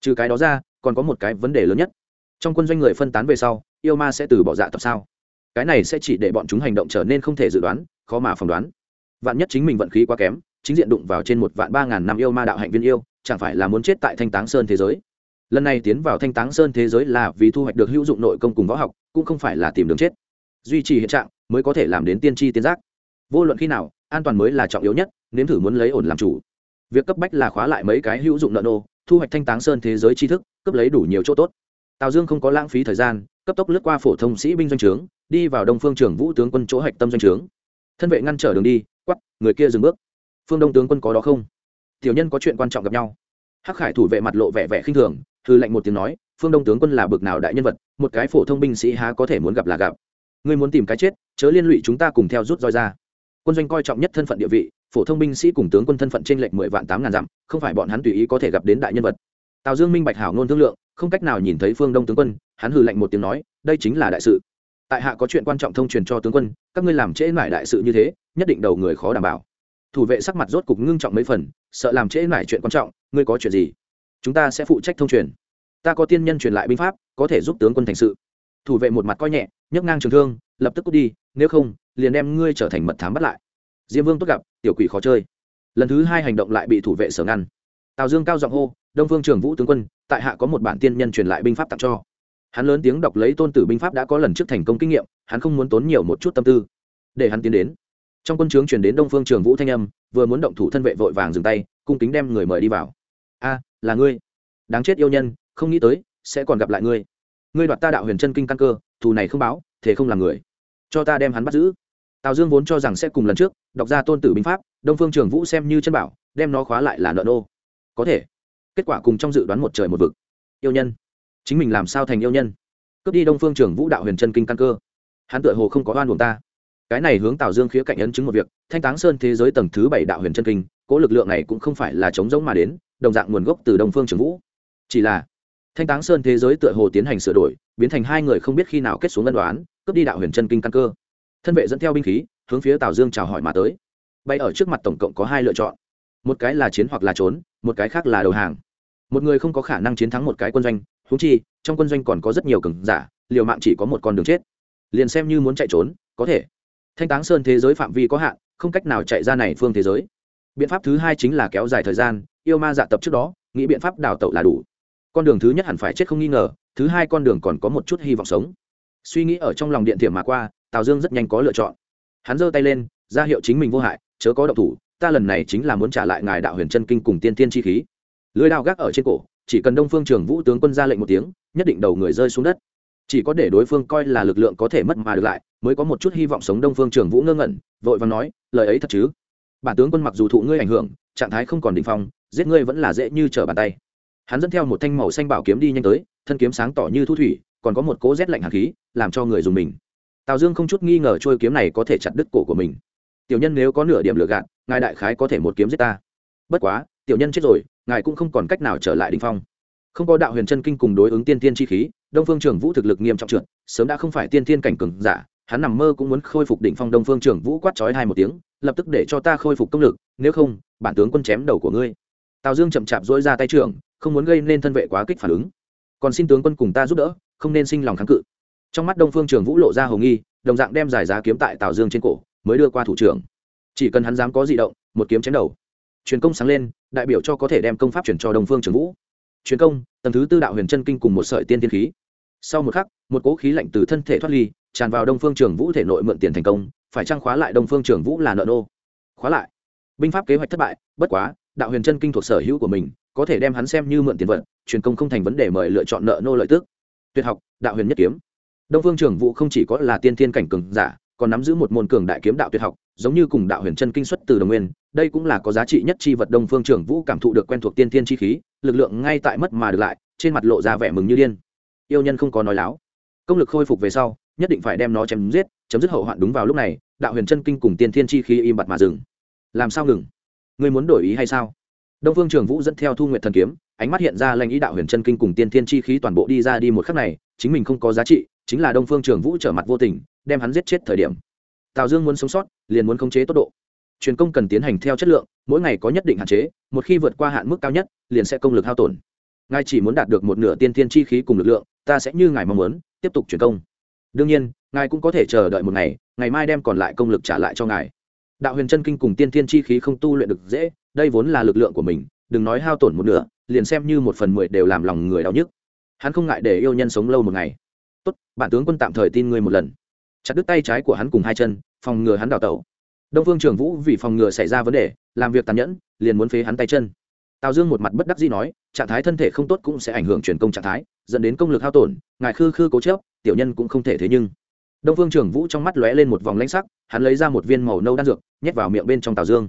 Trừ cái đó ra, còn có một cái vấn đề lớn nhất trong quân doanh người phân tán về sau, yêu ma sẽ từ bỏ dạ tập sao? Cái này sẽ chỉ để bọn chúng hành động trở nên không thể dự đoán, khó mà phỏng đoán. Vạn nhất chính mình vận khí quá kém, chính diện đụng vào trên một vạn ba ngàn năm yêu ma đạo hạnh viên yêu, chẳng phải là muốn chết tại thanh táng sơn thế giới? Lần này tiến vào thanh táng sơn thế giới là vì thu hoạch được hữu dụng nội công cùng võ học, cũng không phải là tìm đường chết. Duy trì hiện trạng mới có thể làm đến tiên tri tiên giác. Vô luận khi nào, an toàn mới là trọng yếu nhất, nếm thử muốn lấy ổn làm chủ. Việc cấp bách là khóa lại mấy cái hữu dụng nợ nô, thu hoạch thanh táng sơn thế giới tri thức, cấp lấy đủ nhiều chỗ tốt tào dương không có lãng phí thời gian, cấp tốc lướt qua phổ thông sĩ binh doanh trướng, đi vào đông phương trưởng vũ tướng quân chỗ hạch tâm doanh trướng. Thân vệ ngăn trở đường đi quắp người kia dừng bước. Phương đông tướng quân có đó không? Tiểu nhân có chuyện quan trọng gặp nhau. Hắc khải thủ vệ mặt lộ vẻ vẻ khinh thường thư lệnh một tiếng nói, phương đông tướng quân là bực nào đại nhân vật, một cái phổ thông binh sĩ há có thể muốn gặp là gặp. Ngươi muốn tìm cái chết, chớ liên lụy chúng ta cùng theo rút roi ra. Quân doanh coi trọng nhất thân phận địa vị, phổ thông binh sĩ cùng tướng quân thân phận trên lệnh mười vạn tám ngàn dặm, không phải bọn hắn tùy ý có thể gặp đến đại nhân vật. Tào dương minh bạch hảo ngôn thương lượng không cách nào nhìn thấy phương đông tướng quân, hắn hừ lạnh một tiếng nói, đây chính là đại sự. Tại hạ có chuyện quan trọng thông truyền cho tướng quân, các ngươi làm trễ mải đại sự như thế, nhất định đầu người khó đảm bảo. Thủ vệ sắc mặt rốt cục ngưng trọng mấy phần, sợ làm trễ mải chuyện quan trọng, ngươi có chuyện gì? Chúng ta sẽ phụ trách thông truyền. Ta có tiên nhân truyền lại binh pháp, có thể giúp tướng quân thành sự. Thủ vệ một mặt coi nhẹ, nhấc ngang trường thương, lập tức cút đi, nếu không, liền đem ngươi trở thành mật thám bắt lại. Diêm vương tốt gặp, tiểu quỷ khó chơi. Lần thứ hai hành động lại bị thủ vệ sở ngăn. Tào dương cao giọng hô, đông phương trường vũ tướng quân tại hạ có một bản tiên nhân truyền lại binh pháp tặng cho. Hắn lớn tiếng đọc lấy tôn tử binh pháp đã có lần trước thành công kinh nghiệm, hắn không muốn tốn nhiều một chút tâm tư. Để hắn tiến đến. Trong quân trướng chuyển đến đông phương trường vũ thanh âm, vừa muốn động thủ thân vệ vội vàng dừng tay, cung kính đem người mời đi vào. A, là ngươi. Đáng chết yêu nhân, không nghĩ tới, sẽ còn gặp lại ngươi. Ngươi đoạt ta đạo huyền chân kinh căn cơ, thù này không báo, thế không làm người. Cho ta đem hắn bắt giữ. Tào dương vốn cho rằng sẽ cùng lần trước, đọc ra tôn tử binh pháp, đông phương trường vũ xem như chân bảo, đem nó khóa lại là nợ nô. Có thể kết quả cùng trong dự đoán một trời một vực. Yêu nhân. Chính mình làm sao thành yêu nhân? Cướp đi đông phương trưởng vũ đạo huyền chân kinh căn cơ. Hắn tựa hồ không có oan buồn ta. Cái này hướng tào dương khía cạnh ấn chứng một việc, thanh táng sơn thế giới tầng thứ bảy đạo huyền chân kinh, cố lực lượng này cũng không phải là chống giống mà đến, đồng dạng nguồn gốc từ đông phương trường vũ. Chỉ là, thanh táng sơn thế giới tựa hồ tiến hành sửa đổi, biến thành hai người không biết khi nào kết xuống ân đoán, cướp đi đạo huyền chân kinh căn cơ. Thân vệ dẫn theo binh khí, hướng phía tào dương chào hỏi mà tới. Bay ở trước mặt tổng cộng có hai lựa chọn. Một cái là chiến hoặc là trốn một cái khác là đầu hàng. Một người không có khả năng chiến thắng một cái quân doanh húng chi, trong quân doanh còn có rất nhiều cường giả, liều mạng chỉ có một con đường chết. Liền xem như muốn chạy trốn, có thể. Thanh táng sơn thế giới phạm vi có hạn, không cách nào chạy ra này phương thế giới. Biện pháp thứ hai chính là kéo dài thời gian, yêu ma dạ tập trước đó, nghĩ biện pháp đào tẩu là đủ. Con đường thứ nhất hẳn phải chết không nghi ngờ, thứ hai con đường còn có một chút hy vọng sống. Suy nghĩ ở trong lòng điện thiểm mà qua, tào dương rất nhanh có lựa chọn. Hắn giơ tay lên, ra hiệu chính mình vô hại, chớ có động thủ ta lần này chính là muốn trả lại ngài đạo huyền chân kinh cùng tiên tiên chi khí. Lưới đao gác ở trên cổ, chỉ cần đông phương trường vũ tướng quân ra lệnh một tiếng, nhất định đầu người rơi xuống đất. Chỉ có để đối phương coi là lực lượng có thể mất mà được lại, mới có một chút hy vọng sống đông phương trường vũ ngơ ngẩn, vội và nói, lời ấy thật chứ? Bản tướng quân mặc dù thụ ngươi ảnh hưởng, trạng thái không còn định phong, giết ngươi vẫn là dễ như trở bàn tay. Hắn dẫn theo một thanh màu xanh bảo kiếm đi nhanh tới, thân kiếm sáng tỏ như thu thủy, còn có một cỗ rét lạnh hạt khí, làm cho người dùng mình. Tào dương không chút nghi ngờ trôi kiếm này có thể chặt đứt cổ của mình. Tiểu nhân nếu có nửa điểm lừa gạt ngài đại khái có thể một kiếm giết ta. Bất quá, tiểu nhân chết rồi, ngài cũng không còn cách nào trở lại đình phong. Không có đạo huyền chân kinh cùng đối ứng tiên tiên chi khí, đông phương trường vũ thực lực nghiêm trọng trượt, sớm đã không phải tiên tiên cảnh cường giả, hắn nằm mơ cũng muốn khôi phục đỉnh phong đông phương trường vũ quát trói hai một tiếng, lập tức để cho ta khôi phục công lực, nếu không, bản tướng quân chém đầu của ngươi. Tào dương chậm chạp dỗi ra tay trưởng, không muốn gây nên thân vệ quá kích phản ứng. Còn xin tướng quân cùng ta giúp đỡ, không nên sinh lòng kháng cự. Trong mắt đông phương trường vũ lộ ra hồng nghi, đồng dạng đem giải giá kiếm tại tào dương trên cổ, mới đưa qua thủ trưởng chỉ cần hắn dám có di động, một kiếm chém đầu. Truyền công sáng lên, đại biểu cho có thể đem công pháp chuyển cho đông phương trường vũ. Truyền công, tầng thứ tư đạo huyền chân kinh cùng một sợi tiên tiên khí. Sau một khắc, một cỗ khí lạnh từ thân thể thoát ly, tràn vào đông phương trường vũ thể nội mượn tiền thành công, phải trang khóa lại đông phương trường vũ là nợ nô? Khóa lại. Binh pháp kế hoạch thất bại, bất quá, đạo huyền chân kinh thuộc sở hữu của mình, có thể đem hắn xem như mượn tiền vận truyền công không thành vấn đề mời lựa chọn nợ nô lợi tức. Tuyệt học, đạo huyền nhất kiếm. Đông phương trường vũ không chỉ có là tiên thiên cảnh cường giả còn nắm giữ một môn cường đại kiếm đạo tuyệt học, giống như cùng đạo huyền chân kinh xuất từ đồng nguyên, đây cũng là có giá trị nhất chi vật đông phương trưởng vũ cảm thụ được quen thuộc tiên thiên chi khí, lực lượng ngay tại mất mà được lại, trên mặt lộ ra vẻ mừng như điên. Yêu nhân không có nói láo. Công lực khôi phục về sau, nhất định phải đem nó chém giết, chấm dứt hậu hoạn đúng vào lúc này, đạo huyền chân kinh cùng tiên thiên chi khí im bặt mà dừng. Làm sao ngừng? Ngươi muốn đổi ý hay sao? Đông phương trường vũ dẫn theo thu nguyện thần kiếm, ánh mắt hiện ra lanh ý đạo huyền chân kinh cùng tiên thiên chi khí toàn bộ đi ra đi một khắc này, chính mình không có giá trị, chính là đông phương trường vũ trở mặt vô tình đem hắn giết chết thời điểm. Tào dương muốn sống sót, liền muốn khống chế tốc độ. Truyền công cần tiến hành theo chất lượng, mỗi ngày có nhất định hạn chế, một khi vượt qua hạn mức cao nhất, liền sẽ công lực hao tổn. Ngài chỉ muốn đạt được một nửa tiên thiên chi khí cùng lực lượng, ta sẽ như ngài mong muốn, tiếp tục truyền công. Đương nhiên, ngài cũng có thể chờ đợi một ngày ngày mai đem còn lại công lực trả lại cho ngài. Đạo huyền chân kinh cùng tiên thiên chi khí không tu luyện được dễ, đây vốn là lực lượng của mình, đừng nói hao tổn một nửa, liền xem như một phần mười đều làm lòng người đau nhức. Hắn không ngại để yêu nhân sống lâu một ngày. Tốt, bản tướng quân tạm thời tin ngươi một lần chặt đứt tay trái của hắn cùng hai chân, phòng ngừa hắn đào tẩu. Đông phương trường vũ vì phòng ngừa xảy ra vấn đề, làm việc tàn nhẫn, liền muốn phế hắn tay chân. Tào dương một mặt bất đắc dĩ nói, trạng thái thân thể không tốt cũng sẽ ảnh hưởng truyền công trạng thái, dẫn đến công lực hao tổn, ngài khư khư cố chớp tiểu nhân cũng không thể thế nhưng. Đông phương trường vũ trong mắt lóe lên một vòng lãnh sắc, hắn lấy ra một viên màu nâu đan dược, nhét vào miệng bên trong tào dương.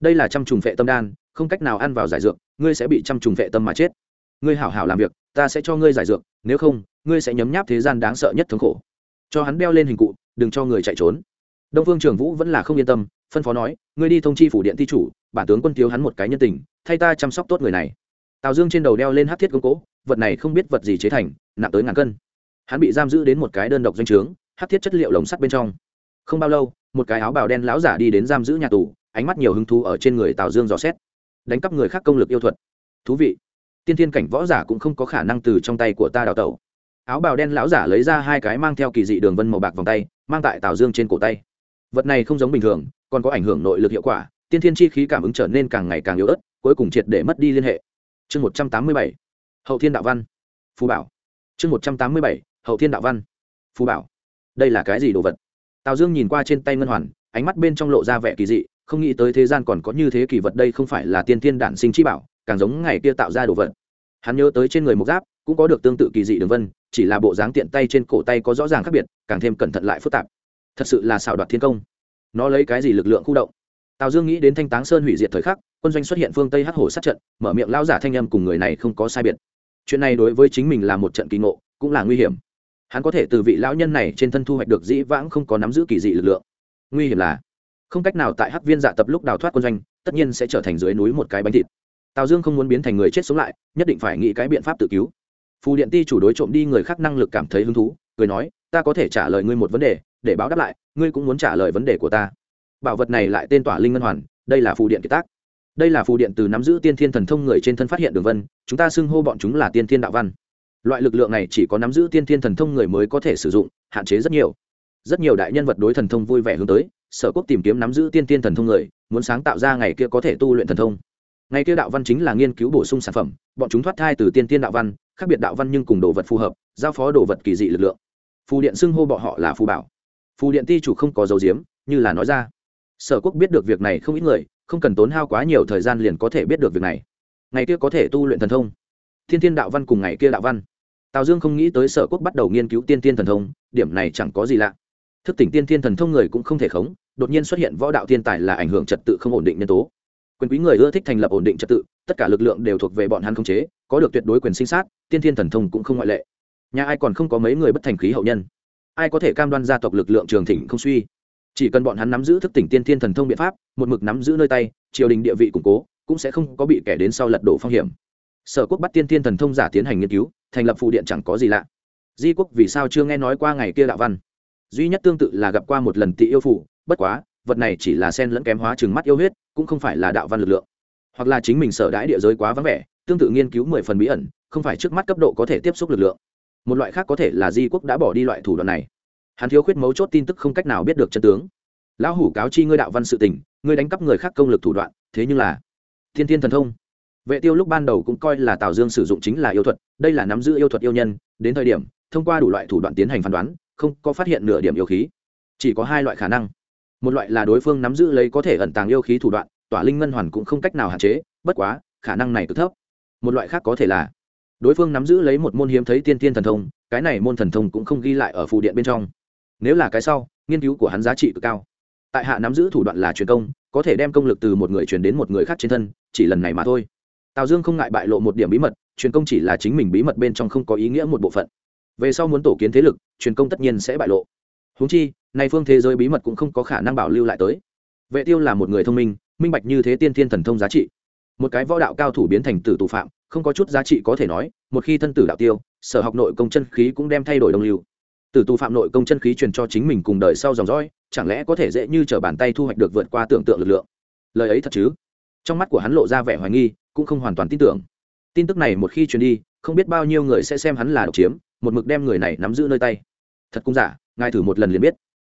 Đây là trăm trùng vệ tâm đan, không cách nào ăn vào giải dược, ngươi sẽ bị trăm trùng vệ tâm mà chết. Ngươi hảo hảo làm việc, ta sẽ cho ngươi giải dược, nếu không, ngươi sẽ nhấm nháp thế gian đáng sợ nhất thống khổ cho hắn đeo lên hình cụ, đừng cho người chạy trốn. Đông phương trường vũ vẫn là không yên tâm, phân phó nói, ngươi đi thông chi phủ điện thi chủ, bản tướng quân thiếu hắn một cái nhân tình, thay ta chăm sóc tốt người này. Tào dương trên đầu đeo lên hát thiết công cố, vật này không biết vật gì chế thành, nặng tới ngàn cân. Hắn bị giam giữ đến một cái đơn độc doanh trướng, hát thiết chất liệu lồng sắt bên trong. Không bao lâu, một cái áo bào đen lão giả đi đến giam giữ nhà tù, ánh mắt nhiều hứng thú ở trên người tào dương dò xét. Đánh cắp người khác công lực yêu thuật. Thú vị. Tiên thiên cảnh võ giả cũng không có khả năng từ trong tay của ta đào tẩu áo bào đen lão giả lấy ra hai cái mang theo kỳ dị đường vân màu bạc vòng tay, mang tại tào dương trên cổ tay. Vật này không giống bình thường, còn có ảnh hưởng nội lực hiệu quả, tiên thiên chi khí cảm ứng trở nên càng ngày càng yếu ớt, cuối cùng triệt để mất đi liên hệ. Chương một trăm tám mươi bảy, hậu thiên đạo văn. Phù bảo. Chương một trăm tám mươi bảy, hậu thiên đạo văn. Phù bảo. Đây là cái gì đồ vật? Tào dương nhìn qua trên tay ngân hoàn, ánh mắt bên trong lộ ra vẻ kỳ dị, không nghĩ tới thế gian còn có như thế kỳ vật đây không phải là tiên thiên đản sinh chi bảo, càng giống ngày kia tạo ra đồ vật. Hắn nhớ tới trên người mục giáp cũng có được tương tự kỳ dị đường vân, chỉ là bộ dáng tiện tay trên cổ tay có rõ ràng khác biệt, càng thêm cẩn thận lại phức tạp. Thật sự là xảo đoạt thiên công. Nó lấy cái gì lực lượng khu động? Tào dương nghĩ đến thanh táng sơn hủy diệt thời khắc, quân doanh xuất hiện phương tây hắc hổ sát trận, mở miệng lao giả thanh âm cùng người này không có sai biệt. Chuyện này đối với chính mình là một trận kỳ ngộ, cũng là nguy hiểm. Hắn có thể từ vị lão nhân này trên thân thu hoạch được dĩ vãng không có nắm giữ kỳ dị lực lượng. Nguy hiểm là, không cách nào tại hắc viên dạ tập lúc đào thoát quân doanh, tất nhiên sẽ trở thành dưới núi một cái bánh thịt. Tào dương không muốn biến thành người chết sống lại, nhất định phải nghĩ cái biện pháp tự cứu phù điện ti chủ đối trộm đi người khác năng lực cảm thấy hứng thú, cười nói, ta có thể trả lời ngươi một vấn đề, để báo đáp lại, ngươi cũng muốn trả lời vấn đề của ta. Bảo vật này lại tên tỏa linh ngân hoàn, đây là phù điện kiệt tác. Đây là phù điện từ nắm giữ tiên thiên thần thông người trên thân phát hiện đường vân, chúng ta xưng hô bọn chúng là tiên thiên đạo văn. Loại lực lượng này chỉ có nắm giữ tiên thiên thần thông người mới có thể sử dụng, hạn chế rất nhiều. Rất nhiều đại nhân vật đối thần thông vui vẻ hướng tới, sở quốc tìm kiếm nắm giữ tiên thiên thần thông người, muốn sáng tạo ra ngày kia có thể tu luyện thần thông. Ngày kia đạo văn chính là nghiên cứu bổ sung sản phẩm, bọn chúng thoát thai từ tiên tiên đạo văn khác biệt đạo văn nhưng cùng đồ vật phù hợp, giao phó đồ vật kỳ dị lực lượng. Phù điện xưng hô bọ họ là phù bảo. Phù điện ti chủ không có dấu diếm như là nói ra. Sở quốc biết được việc này không ít người, không cần tốn hao quá nhiều thời gian liền có thể biết được việc này. Ngày kia có thể tu luyện thần thông. Thiên thiên đạo văn cùng ngày kia đạo văn. Tào dương không nghĩ tới sở quốc bắt đầu nghiên cứu tiên tiên thần thông, điểm này chẳng có gì lạ. Thức tỉnh tiên tiên thần thông người cũng không thể khống, đột nhiên xuất hiện võ đạo thiên tài là ảnh hưởng trật tự không ổn định nhân tố quyền quý người ưa thích thành lập ổn định trật tự, tất cả lực lượng đều thuộc về bọn hắn khống chế, có được tuyệt đối quyền sinh sát, tiên thiên thần thông cũng không ngoại lệ. Nhà ai còn không có mấy người bất thành khí hậu nhân? Ai có thể cam đoan gia tộc lực lượng trường thịnh không suy? Chỉ cần bọn hắn nắm giữ thức tỉnh tiên thiên thần thông biện pháp, một mực nắm giữ nơi tay, triều đình địa vị củng cố, cũng sẽ không có bị kẻ đến sau lật đổ phong hiểm. Sở quốc bắt tiên thiên thần thông giả tiến hành nghiên cứu, thành lập phụ điện chẳng có gì lạ. Di quốc vì sao chưa nghe nói qua ngày kia đạo văn? Duy nhất tương tự là gặp qua một lần tị yêu phủ, bất quá vật này chỉ là sen lẫn kém hóa chừng mắt yêu huyết, cũng không phải là đạo văn lực lượng. Hoặc là chính mình sợ đãi địa giới quá vắng vẻ, tương tự nghiên cứu mười phần bí ẩn, không phải trước mắt cấp độ có thể tiếp xúc lực lượng. Một loại khác có thể là di quốc đã bỏ đi loại thủ đoạn này. Hắn thiếu khuyết mấu chốt tin tức không cách nào biết được chân tướng. Lão hủ cáo chi ngươi đạo văn sự tình, ngươi đánh cắp người khác công lực thủ đoạn, thế nhưng là thiên thiên thần thông. Vệ tiêu lúc ban đầu cũng coi là tào dương sử dụng chính là yêu thuật, đây là nắm giữ yêu thuật yêu nhân, đến thời điểm, thông qua đủ loại thủ đoạn tiến hành phán đoán, không có phát hiện nửa điểm yêu khí. Chỉ có hai loại khả năng một loại là đối phương nắm giữ lấy có thể ẩn tàng yêu khí thủ đoạn, tỏa linh ngân hoàn cũng không cách nào hạn chế, bất quá, khả năng này cực thấp. Một loại khác có thể là, đối phương nắm giữ lấy một môn hiếm thấy tiên tiên thần thông, cái này môn thần thông cũng không ghi lại ở phụ điện bên trong. Nếu là cái sau, nghiên cứu của hắn giá trị cực cao. Tại hạ nắm giữ thủ đoạn là truyền công, có thể đem công lực từ một người truyền đến một người khác trên thân, chỉ lần này mà thôi. Tào dương không ngại bại lộ một điểm bí mật, truyền công chỉ là chính mình bí mật bên trong không có ý nghĩa một bộ phận. Về sau muốn tổ kiến thế lực, truyền công tất nhiên sẽ bại lộ húng chi, nay phương thế giới bí mật cũng không có khả năng bảo lưu lại tới. Vệ tiêu là một người thông minh minh bạch như thế tiên thiên thần thông giá trị. Một cái võ đạo cao thủ biến thành tử tù phạm, không có chút giá trị có thể nói, một khi thân tử đạo tiêu, sở học nội công chân khí cũng đem thay đổi đồng lưu. Tử tù phạm nội công chân khí truyền cho chính mình cùng đời sau dòng dõi, chẳng lẽ có thể dễ như t bàn tay thu hoạch được vượt qua tưởng tượng lực lượng? Lời ấy thật chứ? Trong mắt của hắn lộ ra vẻ hoài nghi, cũng không hoàn toàn tin tưởng. Tin tức này một khi truyền đi, không biết bao nhiêu người sẽ xem hắn là độc chiếm, một mực đem người này nắm giữ nơi tay thật cũng giả, ngài thử một lần liền biết.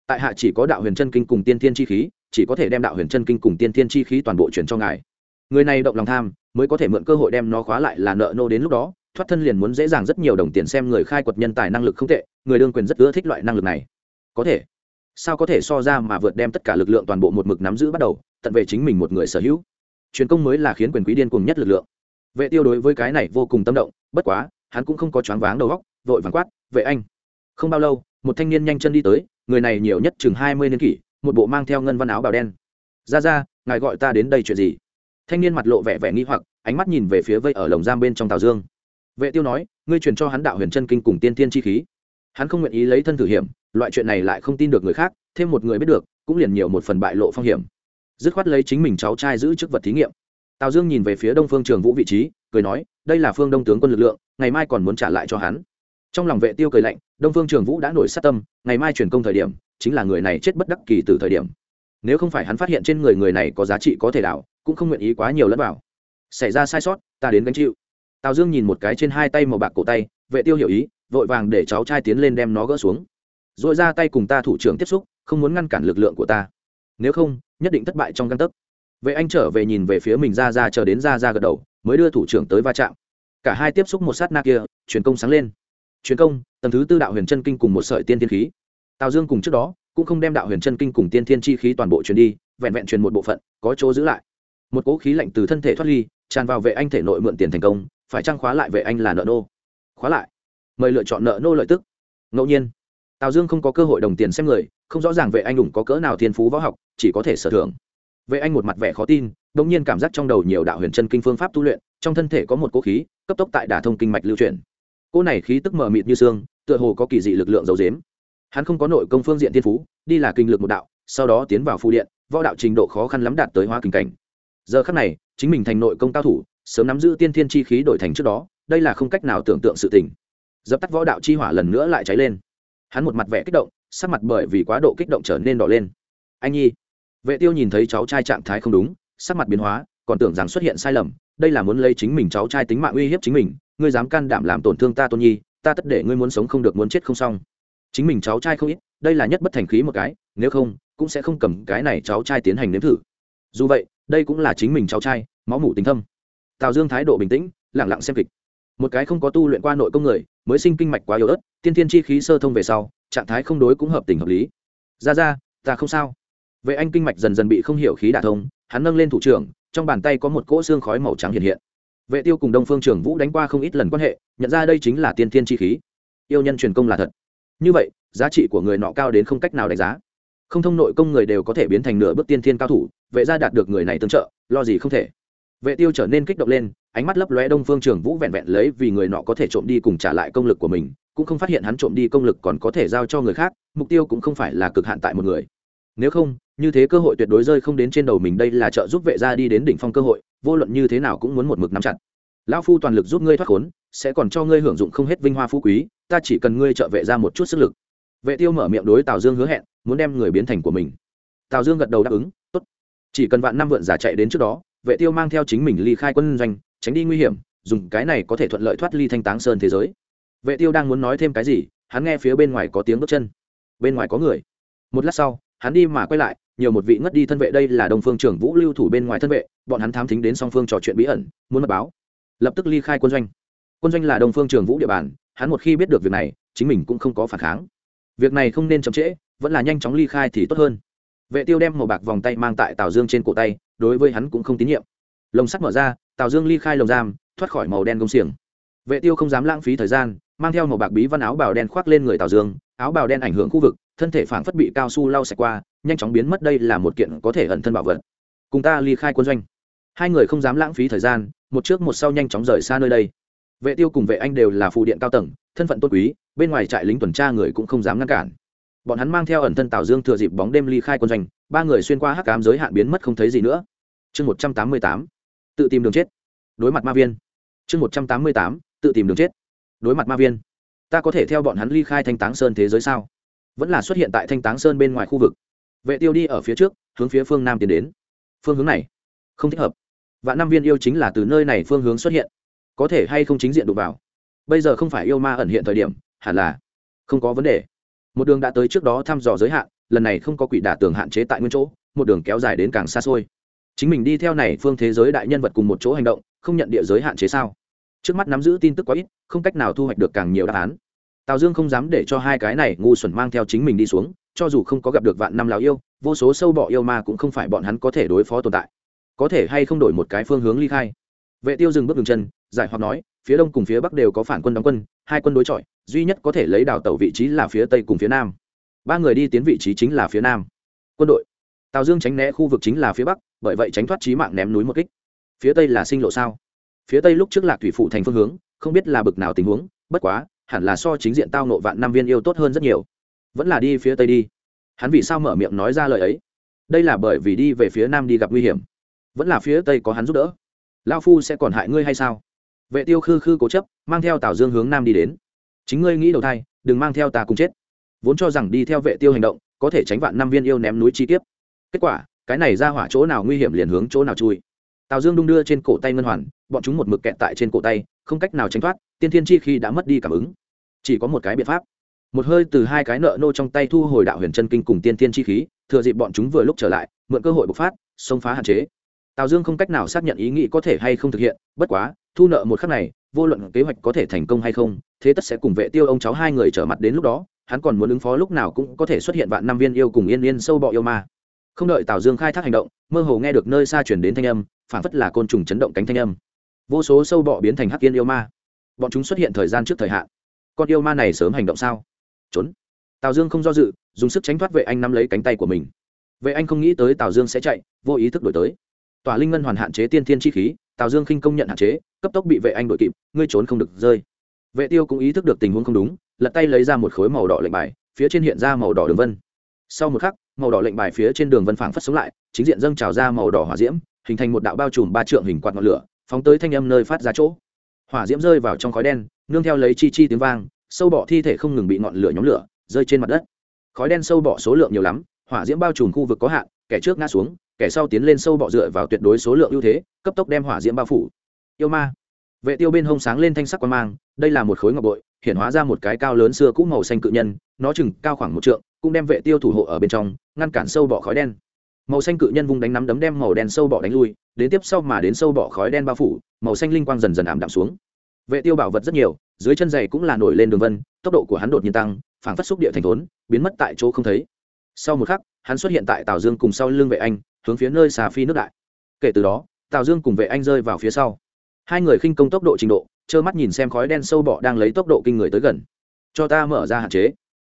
Tại hạ chỉ có đạo huyền chân kinh cùng tiên thiên chi khí, chỉ có thể đem đạo huyền chân kinh cùng tiên thiên chi khí toàn bộ chuyển cho ngài. Người này động lòng tham, mới có thể mượn cơ hội đem nó khóa lại là nợ nô đến lúc đó, thoát thân liền muốn dễ dàng rất nhiều đồng tiền xem người khai quật nhân tài năng lực không tệ, người đương quyền rất ưa thích loại năng lực này. Có thể. Sao có thể so ra mà vượt đem tất cả lực lượng toàn bộ một mực nắm giữ bắt đầu, tận về chính mình một người sở hữu? Truyền công mới là khiến quyền quý điên cùng nhất lực lượng. Vệ tiêu đối với cái này vô cùng tâm động, bất quá, hắn cũng không có choáng váng đầu óc, vội vàng quát, vệ anh không bao lâu, một thanh niên nhanh chân đi tới, người này nhiều nhất chừng hai mươi niên kỷ, một bộ mang theo ngân văn áo bào đen. Ra ra, ngài gọi ta đến đây chuyện gì? Thanh niên mặt lộ vẻ vẻ nghi hoặc, ánh mắt nhìn về phía vây ở lồng giam bên trong Tào dương. Vệ tiêu nói, ngươi truyền cho hắn đạo huyền chân kinh cùng tiên tiên chi khí. Hắn không nguyện ý lấy thân thử hiểm, loại chuyện này lại không tin được người khác, thêm một người biết được, cũng liền nhiều một phần bại lộ phong hiểm. Dứt khoát lấy chính mình cháu trai giữ chức vật thí nghiệm. Tào dương nhìn về phía đông phương trường vũ vị trí, cười nói, đây là phương đông tướng quân lực lượng, ngày mai còn muốn trả lại cho hắn trong lòng vệ tiêu cười lạnh, đông phương trường vũ đã nổi sát tâm, ngày mai truyền công thời điểm, chính là người này chết bất đắc kỳ từ thời điểm. Nếu không phải hắn phát hiện trên người người này có giá trị có thể đảo, cũng không nguyện ý quá nhiều lẫn vào. Xảy ra sai sót, ta đến gánh chịu. Tào dương nhìn một cái trên hai tay màu bạc cổ tay, vệ tiêu hiểu ý, vội vàng để cháu trai tiến lên đem nó gỡ xuống. Rồi ra tay cùng ta thủ trưởng tiếp xúc, không muốn ngăn cản lực lượng của ta. Nếu không, nhất định thất bại trong căn tấc. Vệ anh trở về nhìn về phía mình ra ra chờ đến ra ra gật đầu, mới đưa thủ trưởng tới va chạm. Cả hai tiếp xúc một sát na kia truyền công sáng lên truyền công, tầng thứ tư đạo huyền chân kinh cùng một sợi tiên thiên khí. Tào dương cùng trước đó, cũng không đem đạo huyền chân kinh cùng tiên thiên chi khí toàn bộ truyền đi, vẹn vẹn truyền một bộ phận, có chỗ giữ lại. Một cỗ khí lạnh từ thân thể thoát ly, tràn vào vệ anh thể nội mượn tiền thành công, phải trang khóa lại vệ anh là nợ nô? Khóa lại. Mời lựa chọn nợ nô lợi tức. Ngẫu nhiên, tào dương không có cơ hội đồng tiền xem người, không rõ ràng vệ anh đủng có cỡ nào thiên phú võ học, chỉ có thể sở thưởng. Vệ anh một mặt vẻ khó tin đ ỗ n g nhiên cảm giác trong đầu nhiều đạo huyền chân kinh phương pháp tu luyện, trong thân thể có một cỗ khí, cấp tốc tại đả thông kinh mạch lưu truyền cỗ này khí tức mờ mịt như xương, tựa hồ có kỳ dị lực lượng dầu dếm hắn không có nội công phương diện thiên phú, đi là kinh lực một đạo, sau đó tiến vào phụ điện, võ đạo trình độ khó khăn lắm đạt tới hoa kinh cảnh. Giờ khắc này, chính mình thành nội công cao thủ, sớm nắm giữ tiên thiên chi khí đổi thành trước đó, đây là không cách nào tưởng tượng sự tình. Dập tắt võ đạo chi hỏa lần nữa lại cháy lên. Hắn một mặt vẻ kích động, sắc mặt bởi vì quá độ kích động trở nên đỏ lên. Anh nhi, vệ tiêu nhìn thấy cháu trai trạng thái không đúng, sắc mặt biến hóa, còn tưởng rằng xuất hiện sai lầm đây là muốn lấy chính mình cháu trai tính mạng uy hiếp chính mình, ngươi dám can đảm làm tổn thương ta tôn nhi, ta tất để ngươi muốn sống không được muốn chết không xong. Chính mình cháu trai không ít, đây là nhất bất thành khí một cái, nếu không, cũng sẽ không cầm cái này cháu trai tiến hành nếm thử. Dù vậy, đây cũng là chính mình cháu trai, máu mủ tình thâm. Tào dương thái độ bình tĩnh lẳng lặng xem kịch. Một cái không có tu luyện qua nội công người, mới sinh kinh mạch quá yếu ớt, tiên thiên chi khí sơ thông về sau, trạng thái không đối cũng hợp tình hợp lý. Ra ra, ta không sao. Vệ anh kinh mạch dần dần bị không hiểu khí đả thông, hắn nâng lên thủ trưởng trong bàn tay có một cỗ xương khói màu trắng hiện hiện. Vệ tiêu cùng đông phương trường vũ đánh qua không ít lần quan hệ, nhận ra đây chính là tiên thiên chi khí. Yêu nhân truyền công là thật. Như vậy, giá trị của người nọ cao đến không cách nào đánh giá. Không thông nội công người đều có thể biến thành nửa bước tiên thiên cao thủ, vệ gia đạt được người này tương trợ, lo gì không thể. Vệ tiêu trở nên kích động lên, ánh mắt lấp lóe đông phương trường vũ vẹn vẹn lấy vì người nọ có thể trộm đi cùng trả lại công lực của mình, cũng không phát hiện hắn trộm đi công lực còn có thể giao cho người khác, mục tiêu cũng không phải là cực hạn tại một người. Nếu không như thế cơ hội tuyệt đối rơi không đến trên đầu mình đây là trợ giúp vệ gia đi đến đỉnh phong cơ hội, vô luận như thế nào cũng muốn một mực nắm chặt. Lão phu toàn lực giúp ngươi thoát khốn, sẽ còn cho ngươi hưởng dụng không hết vinh hoa phú quý, ta chỉ cần ngươi trợ vệ ra một chút sức lực. Vệ tiêu mở miệng đối tào dương hứa hẹn, muốn đem người biến thành của mình. Tào dương gật đầu đáp ứng, tốt. Chỉ cần vạn năm vượn giả chạy đến trước đó, vệ tiêu mang theo chính mình ly khai quân doanh, tránh đi nguy hiểm, dùng cái này có thể thuận lợi thoát ly thanh táng sơn thế giới. Vệ tiêu đang muốn nói thêm cái gì, hắn nghe phía bên ngoài có tiếng bước chân. Bên ngoài có người. Một lát sau hắn đi mà quay lại, nhiều một vị ngất đi thân vệ, đây là đồng phương trưởng vũ lưu thủ bên ngoài thân vệ, bọn hắn thám thính đến song phương trò chuyện bí ẩn, muốn mật báo. Lập tức ly khai quân doanh. Quân doanh là đồng phương trưởng vũ địa bàn, hắn một khi biết được việc này, chính mình cũng không có phản kháng. Việc này không nên chậm trễ, vẫn là nhanh chóng ly khai thì tốt hơn. Vệ tiêu đem màu bạc vòng tay mang tại tào dương trên cổ tay, đối với hắn cũng không tín nhiệm. Lồng sắt mở ra, tào dương ly khai lồng giam, thoát khỏi màu đen công xiềng. Vệ tiêu không dám lãng phí thời gian, mang theo màu bạc bí văn áo bào đen khoác lên người tào dương, áo bào đen ảnh hưởng khu vực thân thể phảng phất bị cao su lau sạch qua, nhanh chóng biến mất đây là một kiện có thể ẩn thân bảo vật. Cùng ta ly khai quân doanh. Hai người không dám lãng phí thời gian, một trước một sau nhanh chóng rời xa nơi đây. Vệ tiêu cùng vệ anh đều là phụ điện cao tầng, thân phận tôn quý, bên ngoài trại lính tuần tra người cũng không dám ngăn cản. Bọn hắn mang theo ẩn thân tào dương thừa dịp bóng đêm ly khai quân doanh, ba người xuyên qua hắc cám giới hạn biến mất không thấy gì nữa. Chương một trăm tám mươi tám, tự tìm đường chết. Đối mặt ma viên. Chương một trăm tám mươi tám, tự tìm đường chết. Đối mặt ma viên. Ta có thể theo bọn hắn ly khai thanh táng sơn thế giới sao? Vẫn là xuất hiện tại thanh táng sơn bên ngoài khu vực vệ tiêu đi ở phía trước hướng phía phương nam tiến đến phương hướng này không thích hợp và năm viên yêu chính là từ nơi này phương hướng xuất hiện có thể hay không chính diện đụng vào bây giờ không phải yêu ma ẩn hiện thời điểm hẳn là không có vấn đề một đường đã tới trước đó thăm dò giới hạn lần này không có quỷ đả tường hạn chế tại nguyên chỗ một đường kéo dài đến càng xa xôi chính mình đi theo này phương thế giới đại nhân vật cùng một chỗ hành động không nhận địa giới hạn chế sao trước mắt nắm giữ tin tức quá ít không cách nào thu hoạch được càng nhiều đáp án tào dương không dám để cho hai cái này ngu xuẩn mang theo chính mình đi xuống, cho dù không có gặp được vạn năm lào yêu, vô số sâu bọ yêu ma cũng không phải bọn hắn có thể đối phó tồn tại. Có thể hay không đổi một cái phương hướng ly khai. Vệ tiêu dừng bước đường chân, giải hoặc nói, phía đông cùng phía bắc đều có phản quân đóng quân, hai quân đối chọi, duy nhất có thể lấy đào tàu vị trí là phía tây cùng phía nam. Ba người đi tiến vị trí chính là phía nam. Quân đội. Tào dương tránh né khu vực chính là phía bắc, bởi vậy tránh thoát trí mạng ném núi một kích. Phía tây là sinh lộ sao? Phía tây lúc trước lạc thủy phụ thành phương hướng, không biết là bực nào tình huống, bất quá hẳn là so chính diện tao nộ vạn năm viên yêu tốt hơn rất nhiều. Vẫn là đi phía tây đi. Hắn vì sao mở miệng nói ra lời ấy? Đây là bởi vì đi về phía nam đi gặp nguy hiểm. Vẫn là phía tây có hắn giúp đỡ. Lao phu sẽ còn hại ngươi hay sao? Vệ tiêu khư khư cố chấp, mang theo tào dương hướng nam đi đến. Chính ngươi nghĩ đầu thai, đừng mang theo ta cùng chết. Vốn cho rằng đi theo vệ tiêu hành động, có thể tránh vạn năm viên yêu ném núi chi tiết kết quả, cái này ra hỏa chỗ nào nguy hiểm liền hướng chỗ nào chui. Tào dương đung đưa trên cổ tay ngân hoàn, bọn chúng một mực kẹt tại trên cổ tay, không cách nào tránh thoát tiên thiên chi khi đã mất đi cảm ứng. Chỉ có một cái biện pháp. Một hơi từ hai cái nợ nô trong tay thu hồi đạo huyền chân kinh cùng tiên thiên chi khí, thừa dịp bọn chúng vừa lúc trở lại, mượn cơ hội bộc phát, xông phá hạn chế. Tào dương không cách nào xác nhận ý nghĩ có thể hay không thực hiện, bất quá, thu nợ một khắc này, vô luận kế hoạch có thể thành công hay không, thế tất sẽ cùng vệ tiêu ông cháu hai người trở mặt đến lúc đó, hắn còn muốn ứng phó lúc nào cũng có thể xuất hiện vạn năm viên yêu cùng yên yên sâu bọ yêu ma. Không đợi tào dương khai thác hành động, mơ hồ nghe được nơi xa chuyển đến thanh âm phản phất là côn trùng chấn động cánh thanh âm. Vô số sâu bọ biến thành hắc yên yêu ma bọn chúng xuất hiện thời gian trước thời hạn. Con yêu ma này sớm hành động sao? Trốn. Tào dương không do dự, dùng sức tránh thoát vệ anh nắm lấy cánh tay của mình. Vệ anh không nghĩ tới tào dương sẽ chạy, vô ý thức đổi tới. Tòa linh ngân hoàn hạn chế tiên thiên chi khí, tào dương khinh công nhận hạn chế, cấp tốc bị vệ anh đổi kịp, ngươi trốn không được, rơi. Vệ tiêu cũng ý thức được tình huống không đúng, lật tay lấy ra một khối màu đỏ lệnh bài, phía trên hiện ra màu đỏ đường vân. Sau một khắc, màu đỏ lệnh bài phía trên đường vân phảng phất sống lại, chính diện dâng trào ra màu đỏ hỏa diễm, hình thành một đạo bao trùm ba trượng hình quạt ngọn lửa, phóng tới thanh âm nơi phát ra chỗ hỏa diễm rơi vào trong khói đen, nương theo lấy chi chi tiếng vang, sâu bọ thi thể không ngừng bị ngọn lửa nhóm lửa, rơi trên mặt đất. Khói đen sâu bọ số lượng nhiều lắm, hỏa diễm bao trùm khu vực có hạn, kẻ trước ngã xuống, kẻ sau tiến lên sâu bọ dựa vào tuyệt đối số lượng ưu thế, cấp tốc đem hỏa diễm bao phủ. Yêu ma. Vệ tiêu bên hông sáng lên thanh sắc quan mang, đây là một khối ngọc bội hiện hóa ra một cái cao lớn xưa cũ màu xanh cự nhân, nó chừng cao khoảng một trượng, cũng đem vệ tiêu thủ hộ ở bên trong, ngăn cản sâu bọ khói đen màu xanh cự nhân vung đánh nắm đấm đem màu đen sâu bọ đánh lui, đến tiếp sau mà đến sâu bọ khói đen bao phủ, màu xanh linh quang dần dần ảm đạm xuống. Vệ tiêu bảo vật rất nhiều, dưới chân giày cũng là nổi lên đường vân, tốc độ của hắn đột nhiên tăng, phảng phất xúc địa thành thốn, biến mất tại chỗ không thấy. Sau một khắc, hắn xuất hiện tại tào dương cùng sau lưng vệ anh, hướng phía nơi xà phi nước đại. Kể từ đó, tào dương cùng vệ anh rơi vào phía sau. Hai người khinh công tốc độ trình độ, trơ mắt nhìn xem khói đen sâu bọ đang lấy tốc độ kinh người tới gần. Cho ta mở ra hạn chế.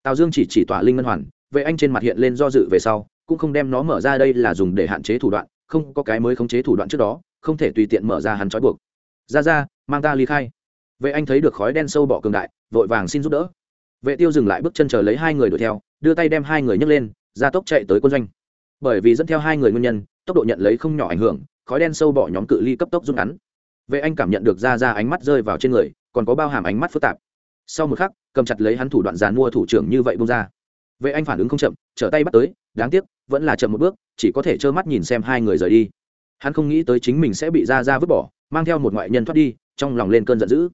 Tào dương chỉ chỉ tỏa linh ngân hoàn, vệ anh trên mặt hiện lên do dự về sau cũng không đem nó mở ra đây là dùng để hạn chế thủ đoạn, không có cái mới khống chế thủ đoạn trước đó, không thể tùy tiện mở ra hắn trói buộc. Ra ra, mang ta ly khai. Vệ anh thấy được khói đen sâu bọ cường đại, vội vàng xin giúp đỡ. Vệ tiêu dừng lại bước chân chờ lấy hai người đuổi theo, đưa tay đem hai người nhấc lên, ra tốc chạy tới quân doanh. Bởi vì dẫn theo hai người nguyên nhân, tốc độ nhận lấy không nhỏ ảnh hưởng, khói đen sâu bọ nhóm cự ly cấp tốc rút ngắn. Vệ anh cảm nhận được ra ra ánh mắt rơi vào trên người, còn có bao hàm ánh mắt phức tạp. Sau một khắc, cầm chặt lấy hắn thủ đoạn giàn mua thủ trưởng như vậy bông ra. Vệ anh phản ứng không chậm, trở tay bắt tới, đáng tiếc vẫn là chậm một bước, chỉ có thể trơ mắt nhìn xem hai người rời đi. Hắn không nghĩ tới chính mình sẽ bị ra ra vứt bỏ, mang theo một ngoại nhân thoát đi, trong lòng lên cơn giận dữ.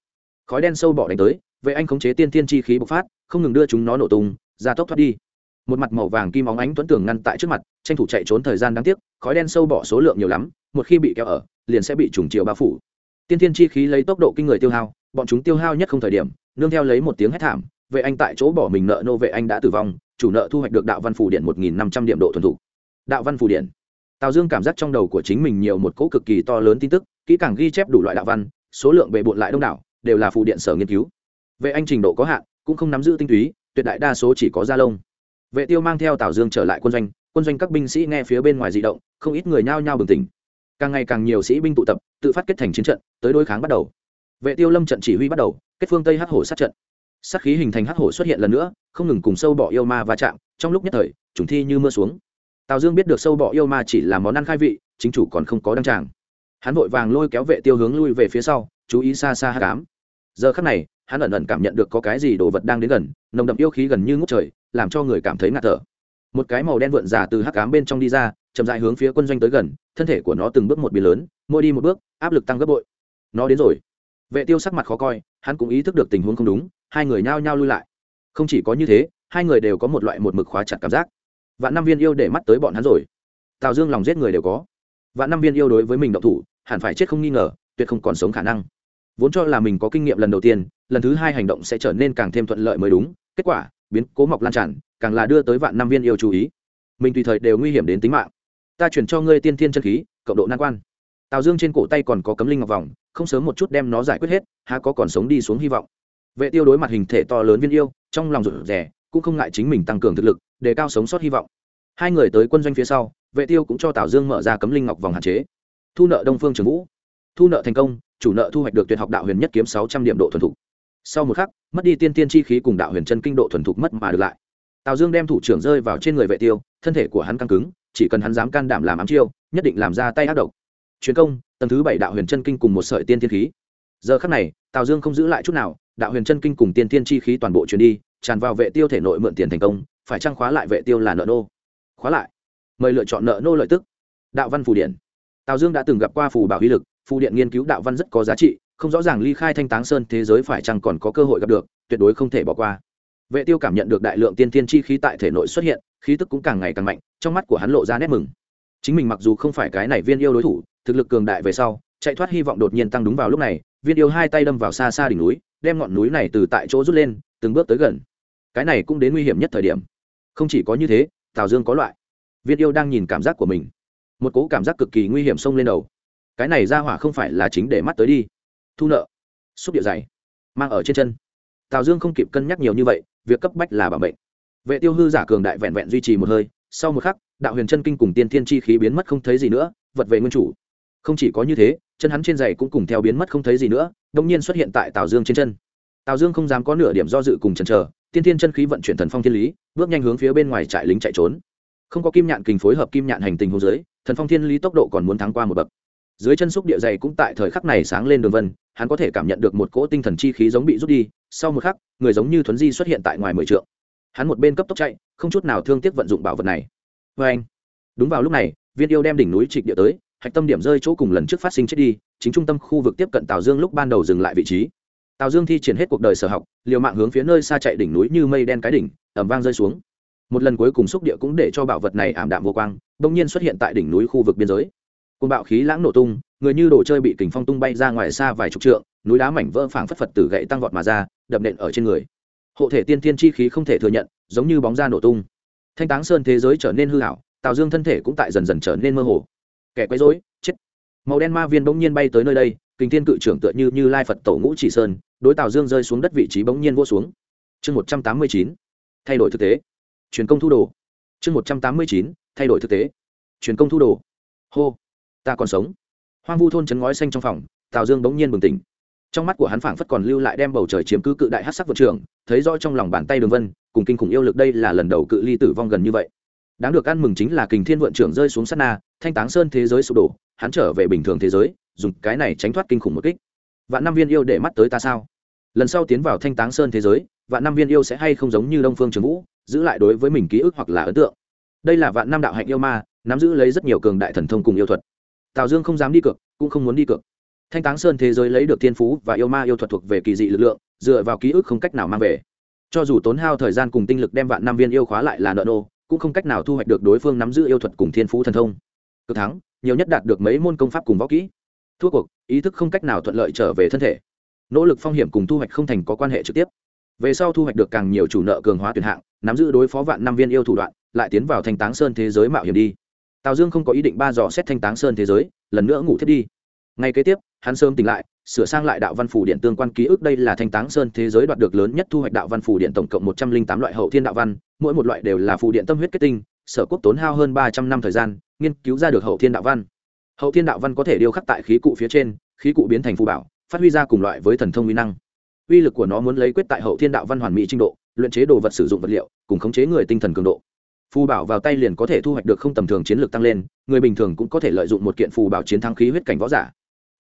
Khói đen sâu bỏ đánh tới, vệ anh khống chế tiên tiên chi khí bộc phát, không ngừng đưa chúng nó nổ tung, ra tốc thoát đi. Một mặt màu vàng kim óng ánh tuấn tường ngăn tại trước mặt, tranh thủ chạy trốn thời gian đáng tiếc, khói đen sâu bỏ số lượng nhiều lắm, một khi bị kéo ở, liền sẽ bị trùng chiều bao phủ. Tiên tiên chi khí lấy tốc độ kinh người tiêu hao, bọn chúng tiêu hao nhất không thời điểm, nương theo lấy một tiếng hét thảm, vệ anh tại chỗ bỏ mình nợ nô vệ anh đã tử vong chủ nợ thu hoạch được đạo văn phủ điện một nghìn năm trăm điểm độ thuần thục. Đạo văn phủ điện tào dương cảm giác trong đầu của chính mình nhiều một cỗ cực kỳ to lớn tin tức, kỹ càng ghi chép đủ loại đạo văn, số lượng về bộn lại đông đảo, đều là phụ điện sở nghiên cứu. Vệ anh trình độ có hạn, cũng không nắm giữ tinh túy, tuyệt đại đa số chỉ có da lông. Vệ tiêu mang theo tào dương trở lại quân doanh quân doanh các binh sĩ nghe phía bên ngoài di động, không ít người nhao nhao bừng tỉnh. Càng ngày càng nhiều sĩ binh tụ tập, tự phát kết thành chiến trận, tới đối kháng bắt đầu. Vệ tiêu lâm trận chỉ huy bắt đầu, kết phương tây hắc hổ sát trận sát khí hình thành hắc hổ xuất hiện lần nữa, không ngừng cùng sâu bọ yêu ma va chạm, trong lúc nhất thời chủng thi như mưa xuống. Tào dương biết được sâu bọ yêu ma chỉ là món ăn khai vị, chính chủ còn không có đăng tràng. Hắn vội vàng lôi kéo vệ tiêu hướng lui về phía sau, chú ý xa xa hát cám giờ khắc này, hắn ẩn ẩn cảm nhận được có cái gì đồ vật đang đến gần, nồng đậm yêu khí gần như ngút trời, làm cho người cảm thấy ngạt thở. Một cái màu đen vượn già từ hắc cám bên trong đi ra, chậm dại hướng phía quân doanh tới gần, thân thể của nó từng bước một biến lớn, mỗi đi một bước, áp lực tăng gấp bội. Nó đến rồi. Vệ tiêu sắc mặt khó coi, hắn cũng ý thức được tình huống không đúng hai người nhao nhao lui lại. Không chỉ có như thế, hai người đều có một loại một mực khóa chặt cảm giác. Vạn năm viên yêu để mắt tới bọn hắn rồi. Tào dương lòng giết người đều có. Vạn năm viên yêu đối với mình động thủ, hẳn phải chết không nghi ngờ, tuyệt không còn sống khả năng. Vốn cho là mình có kinh nghiệm lần đầu tiên, lần thứ hai hành động sẽ trở nên càng thêm thuận lợi mới đúng. Kết quả, biến cố mọc lan tràn, càng là đưa tới vạn năm viên yêu chú ý. Mình tùy thời đều nguy hiểm đến tính mạng. Ta chuyển cho ngươi tiên thiên chân khí, cộng độ nan quan. Tào dương trên cổ tay còn có cấm linh ngọc vòng, không sớm một chút đem nó giải quyết hết, há có còn sống đi xuống hy vọng vệ tiêu đối mặt hình thể to lớn viên yêu, trong lòng rụt rè, cũng không ngại chính mình tăng cường thực lực, để cao sống sót hy vọng. Hai người tới quân doanh phía sau, vệ tiêu cũng cho tào dương mở ra cấm linh ngọc vòng hạn chế. Thu nợ đông phương trường vũ. Thu nợ thành công, chủ nợ thu hoạch được tuyệt học đạo huyền nhất kiếm sáu trăm điểm độ thuần thục. Sau một khắc, mất đi tiên tiên chi khí cùng đạo huyền chân kinh độ thuần thục mất mà được lại. Tào dương đem thủ trưởng rơi vào trên người vệ tiêu, thân thể của hắn căng cứng, chỉ cần hắn dám can đảm làm ám chiêu, nhất định làm ra tay ác độc. Truyền công, tầng thứ bảy đạo huyền chân kinh cùng một sợi tiên tiên khí. Giờ khắc này, tào dương không giữ lại chút nào đạo huyền chân kinh cùng tiên tiên chi khí toàn bộ truyền đi, tràn vào vệ tiêu thể nội mượn tiền thành công, phải trang khóa lại vệ tiêu là nợ nô? Khóa lại. Mời lựa chọn nợ nô lợi tức. Đạo văn phù điện. Tào dương đã từng gặp qua phù bảo uy lực, phù điện nghiên cứu đạo văn rất có giá trị, không rõ ràng ly khai thanh táng sơn thế giới phải chăng còn có cơ hội gặp được, tuyệt đối không thể bỏ qua. Vệ tiêu cảm nhận được đại lượng tiên tiên chi khí tại thể nội xuất hiện, khí tức cũng càng ngày càng mạnh, trong mắt của hắn lộ ra nét mừng. Chính mình mặc dù không phải cái này viên yêu đối thủ, thực lực cường đại về sau chạy thoát hy vọng đột nhiên tăng đúng vào lúc này, viên yêu hai tay đâm vào xa xa đỉnh núi, đem ngọn núi này từ tại chỗ rút lên, từng bước tới gần. Cái này cũng đến nguy hiểm nhất thời điểm. Không chỉ có như thế, tào dương có loại. Viên yêu đang nhìn cảm giác của mình. Một cố cảm giác cực kỳ nguy hiểm xông lên đầu. Cái này ra hỏa không phải là chính để mắt tới đi. Thu nợ. Xúc địa dày. Mang ở trên chân. Tào dương không kịp cân nhắc nhiều như vậy, việc cấp bách là bảo mệnh. Vệ tiêu hư giả cường đại vẹn vẹn duy trì một hơi, sau một khắc, đạo huyền chân kinh cùng tiên thiên chi khí biến mất không thấy gì nữa, vật về nguyên chủ không chỉ có như thế, chân hắn trên giày cũng cùng theo biến mất không thấy gì nữa đông nhiên xuất hiện tại tào dương trên chân. Tào dương không dám có nửa điểm do dự cùng chần chờ, tiên thiên chân khí vận chuyển thần phong thiên lý, bước nhanh hướng phía bên ngoài trại lính chạy trốn. Không có kim nhạn kình phối hợp kim nhạn hành tình hồ dưới, thần phong thiên lý tốc độ còn muốn thắng qua một bậc. Dưới chân xúc địa dày cũng tại thời khắc này sáng lên đường vân, hắn có thể cảm nhận được một cỗ tinh thần chi khí giống bị rút đi, sau một khắc, người giống như thuấn di xuất hiện tại ngoài mười trượng. Hắn một bên cấp tốc chạy, không chút nào thương tiếc vận dụng bảo vật này. Vê anh đúng vào lúc này, viên yêu đem đỉnh núi trịch địa tới hạch tâm điểm rơi chỗ cùng lần trước phát sinh chết đi, chính trung tâm khu vực tiếp cận tào dương lúc ban đầu dừng lại vị trí. Tào dương thi triển hết cuộc đời sở học, liều mạng hướng phía nơi xa chạy đỉnh núi như mây đen cái đỉnh ẩm vang rơi xuống. Một lần cuối cùng xúc địa cũng để cho bảo vật này ảm đạm vô quang, bỗng nhiên xuất hiện tại đỉnh núi khu vực biên giới. Côn bạo khí lãng nổ tung, người như đồ chơi bị kình phong tung bay ra ngoài xa vài chục trượng, núi đá mảnh vỡ phảng phất phật tử gậy tăng vọt mà ra, đập nện ở trên người. Hộ thể tiên Thiên chi khí không thể thừa nhận, giống như bóng da nổ tung. Thanh táng sơn thế giới trở nên hư hảo tào dương thân thể cũng tại dần dần trở nên mơ hồ kẻ quấy rối, chết. Màu đen ma viên bỗng nhiên bay tới nơi đây, kình thiên cự trưởng tựa như như lai phật tổ ngũ chỉ sơn, đối tào dương rơi xuống đất vị trí bỗng nhiên vô xuống. Chương một trăm tám mươi chín, thay đổi thực tế. Truyền công thu đồ. Chương một trăm tám mươi chín, thay đổi thực tế. Truyền công thu đồ. Hô, ta còn sống. Hoang vu thôn chấn ngói xanh trong phòng, tào dương bỗng nhiên bừng tỉnh. Trong mắt của hắn phảng phất còn lưu lại đem bầu trời chiếm cứ cự đại hát sắc vượt trường, thấy rõ trong lòng bàn tay đường vân, cùng kinh khủng yêu lực đây là lần đầu cự ly tử vong gần như vậy. Đáng được ăn mừng chính là kình thiên vượn trưởng rơi xuống sát na thanh táng sơn thế giới sụp đổ, hắn trở về bình thường thế giới, dùng cái này tránh thoát kinh khủng một kích. Vạn năm viên yêu để mắt tới ta sao? Lần sau tiến vào thanh táng sơn thế giới, vạn năm viên yêu sẽ hay không giống như đông phương trường vũ, giữ lại đối với mình ký ức hoặc là ấn tượng? Đây là vạn năm đạo hạnh yêu ma, nắm giữ lấy rất nhiều cường đại thần thông cùng yêu thuật. Tào dương không dám đi cược, cũng không muốn đi cược. Thanh táng sơn thế giới lấy được thiên phú và yêu ma yêu thuật thuộc về kỳ dị lực lượng, dựa vào ký ức không cách nào mang về. Cho dù tốn hao thời gian cùng tinh lực đem vạn năm viên yêu khóa lại là nợ nô, cũng không cách nào thu hoạch được đối phương nắm giữ yêu thuật cùng thiên phú thần thông cực thắng, nhiều nhất đạt được mấy môn công pháp cùng võ kỹ. Thua cuộc, ý thức không cách nào thuận lợi trở về thân thể. Nỗ lực phong hiểm cùng thu hoạch không thành có quan hệ trực tiếp. Về sau thu hoạch được càng nhiều chủ nợ cường hóa tuyển hạng, nắm giữ đối phó vạn năm viên yêu thủ đoạn, lại tiến vào thanh táng sơn thế giới mạo hiểm đi. Tào dương không có ý định ba dò xét thanh táng sơn thế giới, lần nữa ngủ thiết đi. Ngay kế tiếp, hắn sớm tỉnh lại, sửa sang lại đạo văn phủ điện tương quan ký ức đây là thanh táng sơn thế giới đoạt được lớn nhất thu hoạch đạo văn phủ điện tổng cộng một trăm linh tám loại hậu thiên đạo văn, mỗi một loại đều là phủ điện tâm huyết kết tinh, sở quốc tốn hao hơn ba trăm năm thời gian nghiên cứu ra được hậu thiên đạo văn. Hậu thiên đạo văn có thể điêu khắc tại khí cụ phía trên, khí cụ biến thành phù bảo, phát huy ra cùng loại với thần thông uy năng. Uy lực của nó muốn lấy quyết tại hậu thiên đạo văn hoàn mỹ trình độ, luyện chế đồ vật sử dụng vật liệu, cùng khống chế người tinh thần cường độ. Phù bảo vào tay liền có thể thu hoạch được không tầm thường chiến lược tăng lên, người bình thường cũng có thể lợi dụng một kiện phù bảo chiến thắng khí huyết cảnh võ giả.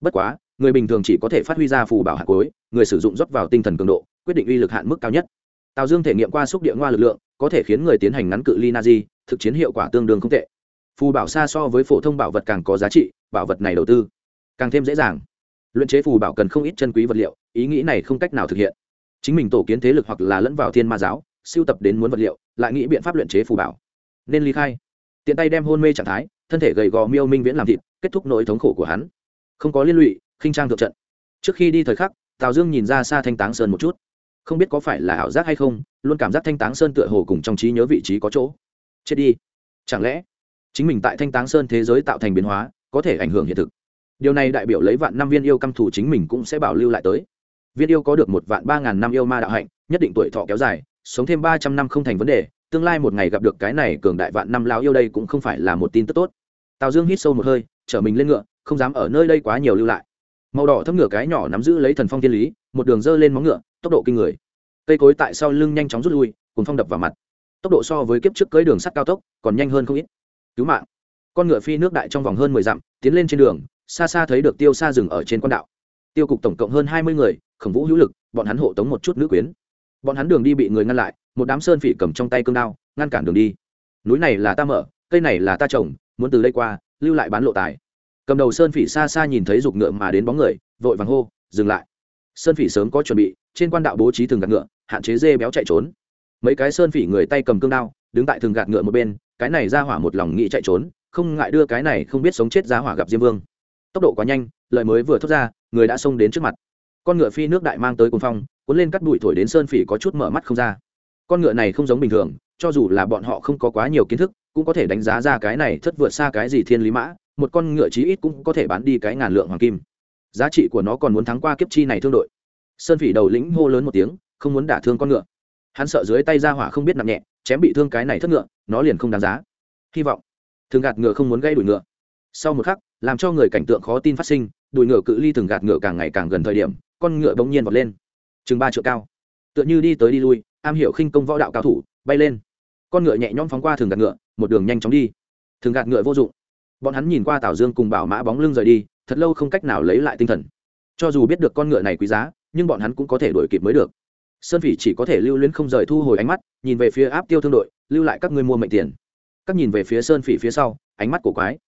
Bất quá, người bình thường chỉ có thể phát huy ra phù bảo hạt cối, người sử dụng rót vào tinh thần cường độ, quyết định uy lực hạn mức cao nhất. Tào dương thể nghiệm qua xúc địa ngoa lực lượng, có thể khiến người tiến hành ngắn cự ly na di thực chiến hiệu quả tương đương không tệ phù bảo xa so với phổ thông bảo vật càng có giá trị, bảo vật này đầu tư càng thêm dễ dàng. Luận chế phù bảo cần không ít chân quý vật liệu, ý nghĩ này không cách nào thực hiện. Chính mình tổ kiến thế lực hoặc là lẫn vào thiên ma giáo, siêu tập đến muốn vật liệu, lại nghĩ biện pháp luyện chế phù bảo. Nên ly khai. Tiện tay đem hôn mê trạng thái, thân thể gầy gò miêu minh viễn làm thịt, kết thúc nỗi thống khổ của hắn. Không có liên lụy, khinh trang thượng trận. Trước khi đi thời khắc, tào dương nhìn ra xa thanh táng sơn một chút. Không biết có phải là ảo giác hay không, luôn cảm giác thanh táng sơn tựa hồ cùng trong trí nhớ vị trí có chỗ. Chết đi. Chẳng lẽ chính mình tại thanh táng sơn thế giới tạo thành biến hóa, có thể ảnh hưởng hiện thực. Điều này đại biểu lấy vạn năm viên yêu căm thủ chính mình cũng sẽ bảo lưu lại tới. Viên yêu có được một vạn ba ngàn năm yêu ma đạo hạnh, nhất định tuổi thọ kéo dài, sống thêm ba trăm năm không thành vấn đề, tương lai một ngày gặp được cái này cường đại vạn năm lao yêu đây cũng không phải là một tin tức tốt. Tào dương hít sâu một hơi chở mình lên ngựa, không dám ở nơi đây quá nhiều lưu lại. Màu đỏ thấm ngựa cái nhỏ nắm giữ lấy thần phong thiên lý, một đường dơ lên móng ngựa, tốc độ kinh người. Cây cối tại sau lưng nhanh chóng rút lui cùng phong đập vào mặt. Tốc độ so với kiếp trước cưới đường sắt cao tốc còn nhanh hơn không ít cứu mạng. Con ngựa phi nước đại trong vòng hơn mười dặm, tiến lên trên đường, xa xa thấy được tiêu xa rừng ở trên quan đạo. Tiêu cục tổng cộng hơn hai mươi người, khổng vũ hữu lực, bọn hắn hộ tống một chút nữ quyến. Bọn hắn đường đi bị người ngăn lại, một đám sơn phỉ cầm trong tay cương đao, ngăn cản đường đi. Núi này là ta mở, cây này là ta trồng, muốn từ đây qua, lưu lại bán lộ tài. Cầm đầu sơn phỉ xa xa nhìn thấy giục ngựa mà đến bóng người, vội vàng hô, dừng lại. Sơn phỉ sớm có chuẩn bị, trên quan đạo bố trí thường gạt ngựa, hạn chế dê béo chạy trốn. Mấy cái sơn phỉ người tay cầm cương đao, đứng tại thường gạt ngựa một bên cái này ra hỏa một lòng nghĩ chạy trốn, không ngại đưa cái này không biết sống chết ra hỏa gặp diêm vương. Tốc độ quá nhanh lợi mới vừa thốt ra, người đã xông đến trước mặt. Con ngựa phi nước đại mang tới cồn phong, cuốn lên cắt bụi thổi đến sơn phỉ có chút mở mắt không ra. Con ngựa này không giống bình thường, cho dù là bọn họ không có quá nhiều kiến thức, cũng có thể đánh giá ra cái này thất vượt xa cái gì thiên lý mã, một con ngựa chí ít cũng có thể bán đi cái ngàn lượng hoàng kim. Giá trị của nó còn muốn thắng qua kiếp chi này thương đội. Sơn phỉ đầu lĩnh hô lớn một tiếng, không muốn đả thương con ngựa. Hắn sợ dưới tay ra hỏa không biết nặng nhẹ chém bị thương cái này thất ngựa, nó liền không đáng giá. Hy vọng, thường gạt ngựa không muốn gây đuổi ngựa. Sau một khắc, làm cho người cảnh tượng khó tin phát sinh, đuổi ngựa cự ly thường gạt ngựa càng ngày càng gần thời điểm, con ngựa bỗng nhiên vọt lên. Chừng ba triệu cao. Tựa như đi tới đi lui, am hiểu khinh công võ đạo cao thủ, bay lên. Con ngựa nhẹ nhõm phóng qua thường gạt ngựa, một đường nhanh chóng đi. Thường gạt ngựa vô dụng. Bọn hắn nhìn qua tảo dương cùng bảo mã bóng lưng rời đi, thật lâu không cách nào lấy lại tinh thần. Cho dù biết được con ngựa này quý giá, nhưng bọn hắn cũng có thể đuổi kịp mới được sơn phỉ chỉ có thể lưu luyến không rời thu hồi ánh mắt, nhìn về phía áp tiêu thương đội, lưu lại các ngươi mua mệnh tiền. Các nhìn về phía sơn phỉ phía sau, ánh mắt của quái.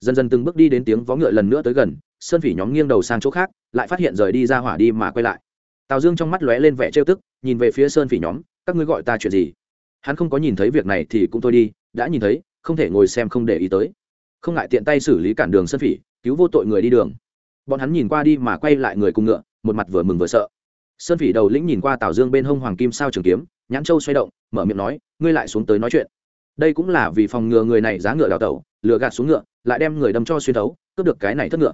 Dần dần từng bước đi đến tiếng vó ngựa lần nữa tới gần, sơn phỉ nhóm nghiêng đầu sang chỗ khác, lại phát hiện rời đi ra hỏa đi mà quay lại. Tào dương trong mắt lóe lên vẻ trêu tức, nhìn về phía sơn phỉ nhóm, các ngươi gọi ta chuyện gì? Hắn không có nhìn thấy việc này thì cũng thôi đi, đã nhìn thấy, không thể ngồi xem không để ý tới. Không ngại tiện tay xử lý cản đường sơn phỉ, cứu vô tội người đi đường. Bọn hắn nhìn qua đi mà quay lại người cùng ngựa, một mặt vừa mừng vừa sợ sơn phỉ đầu lĩnh nhìn qua tào dương bên hông hoàng kim sao trường kiếm, nhãn châu xoay động, mở miệng nói, ngươi lại xuống tới nói chuyện. Đây cũng là vì phòng ngừa người này giá ngựa đào tẩu, lừa gạt xuống ngựa, lại đem người đâm cho xuyên thấu, cướp được cái này thất ngựa.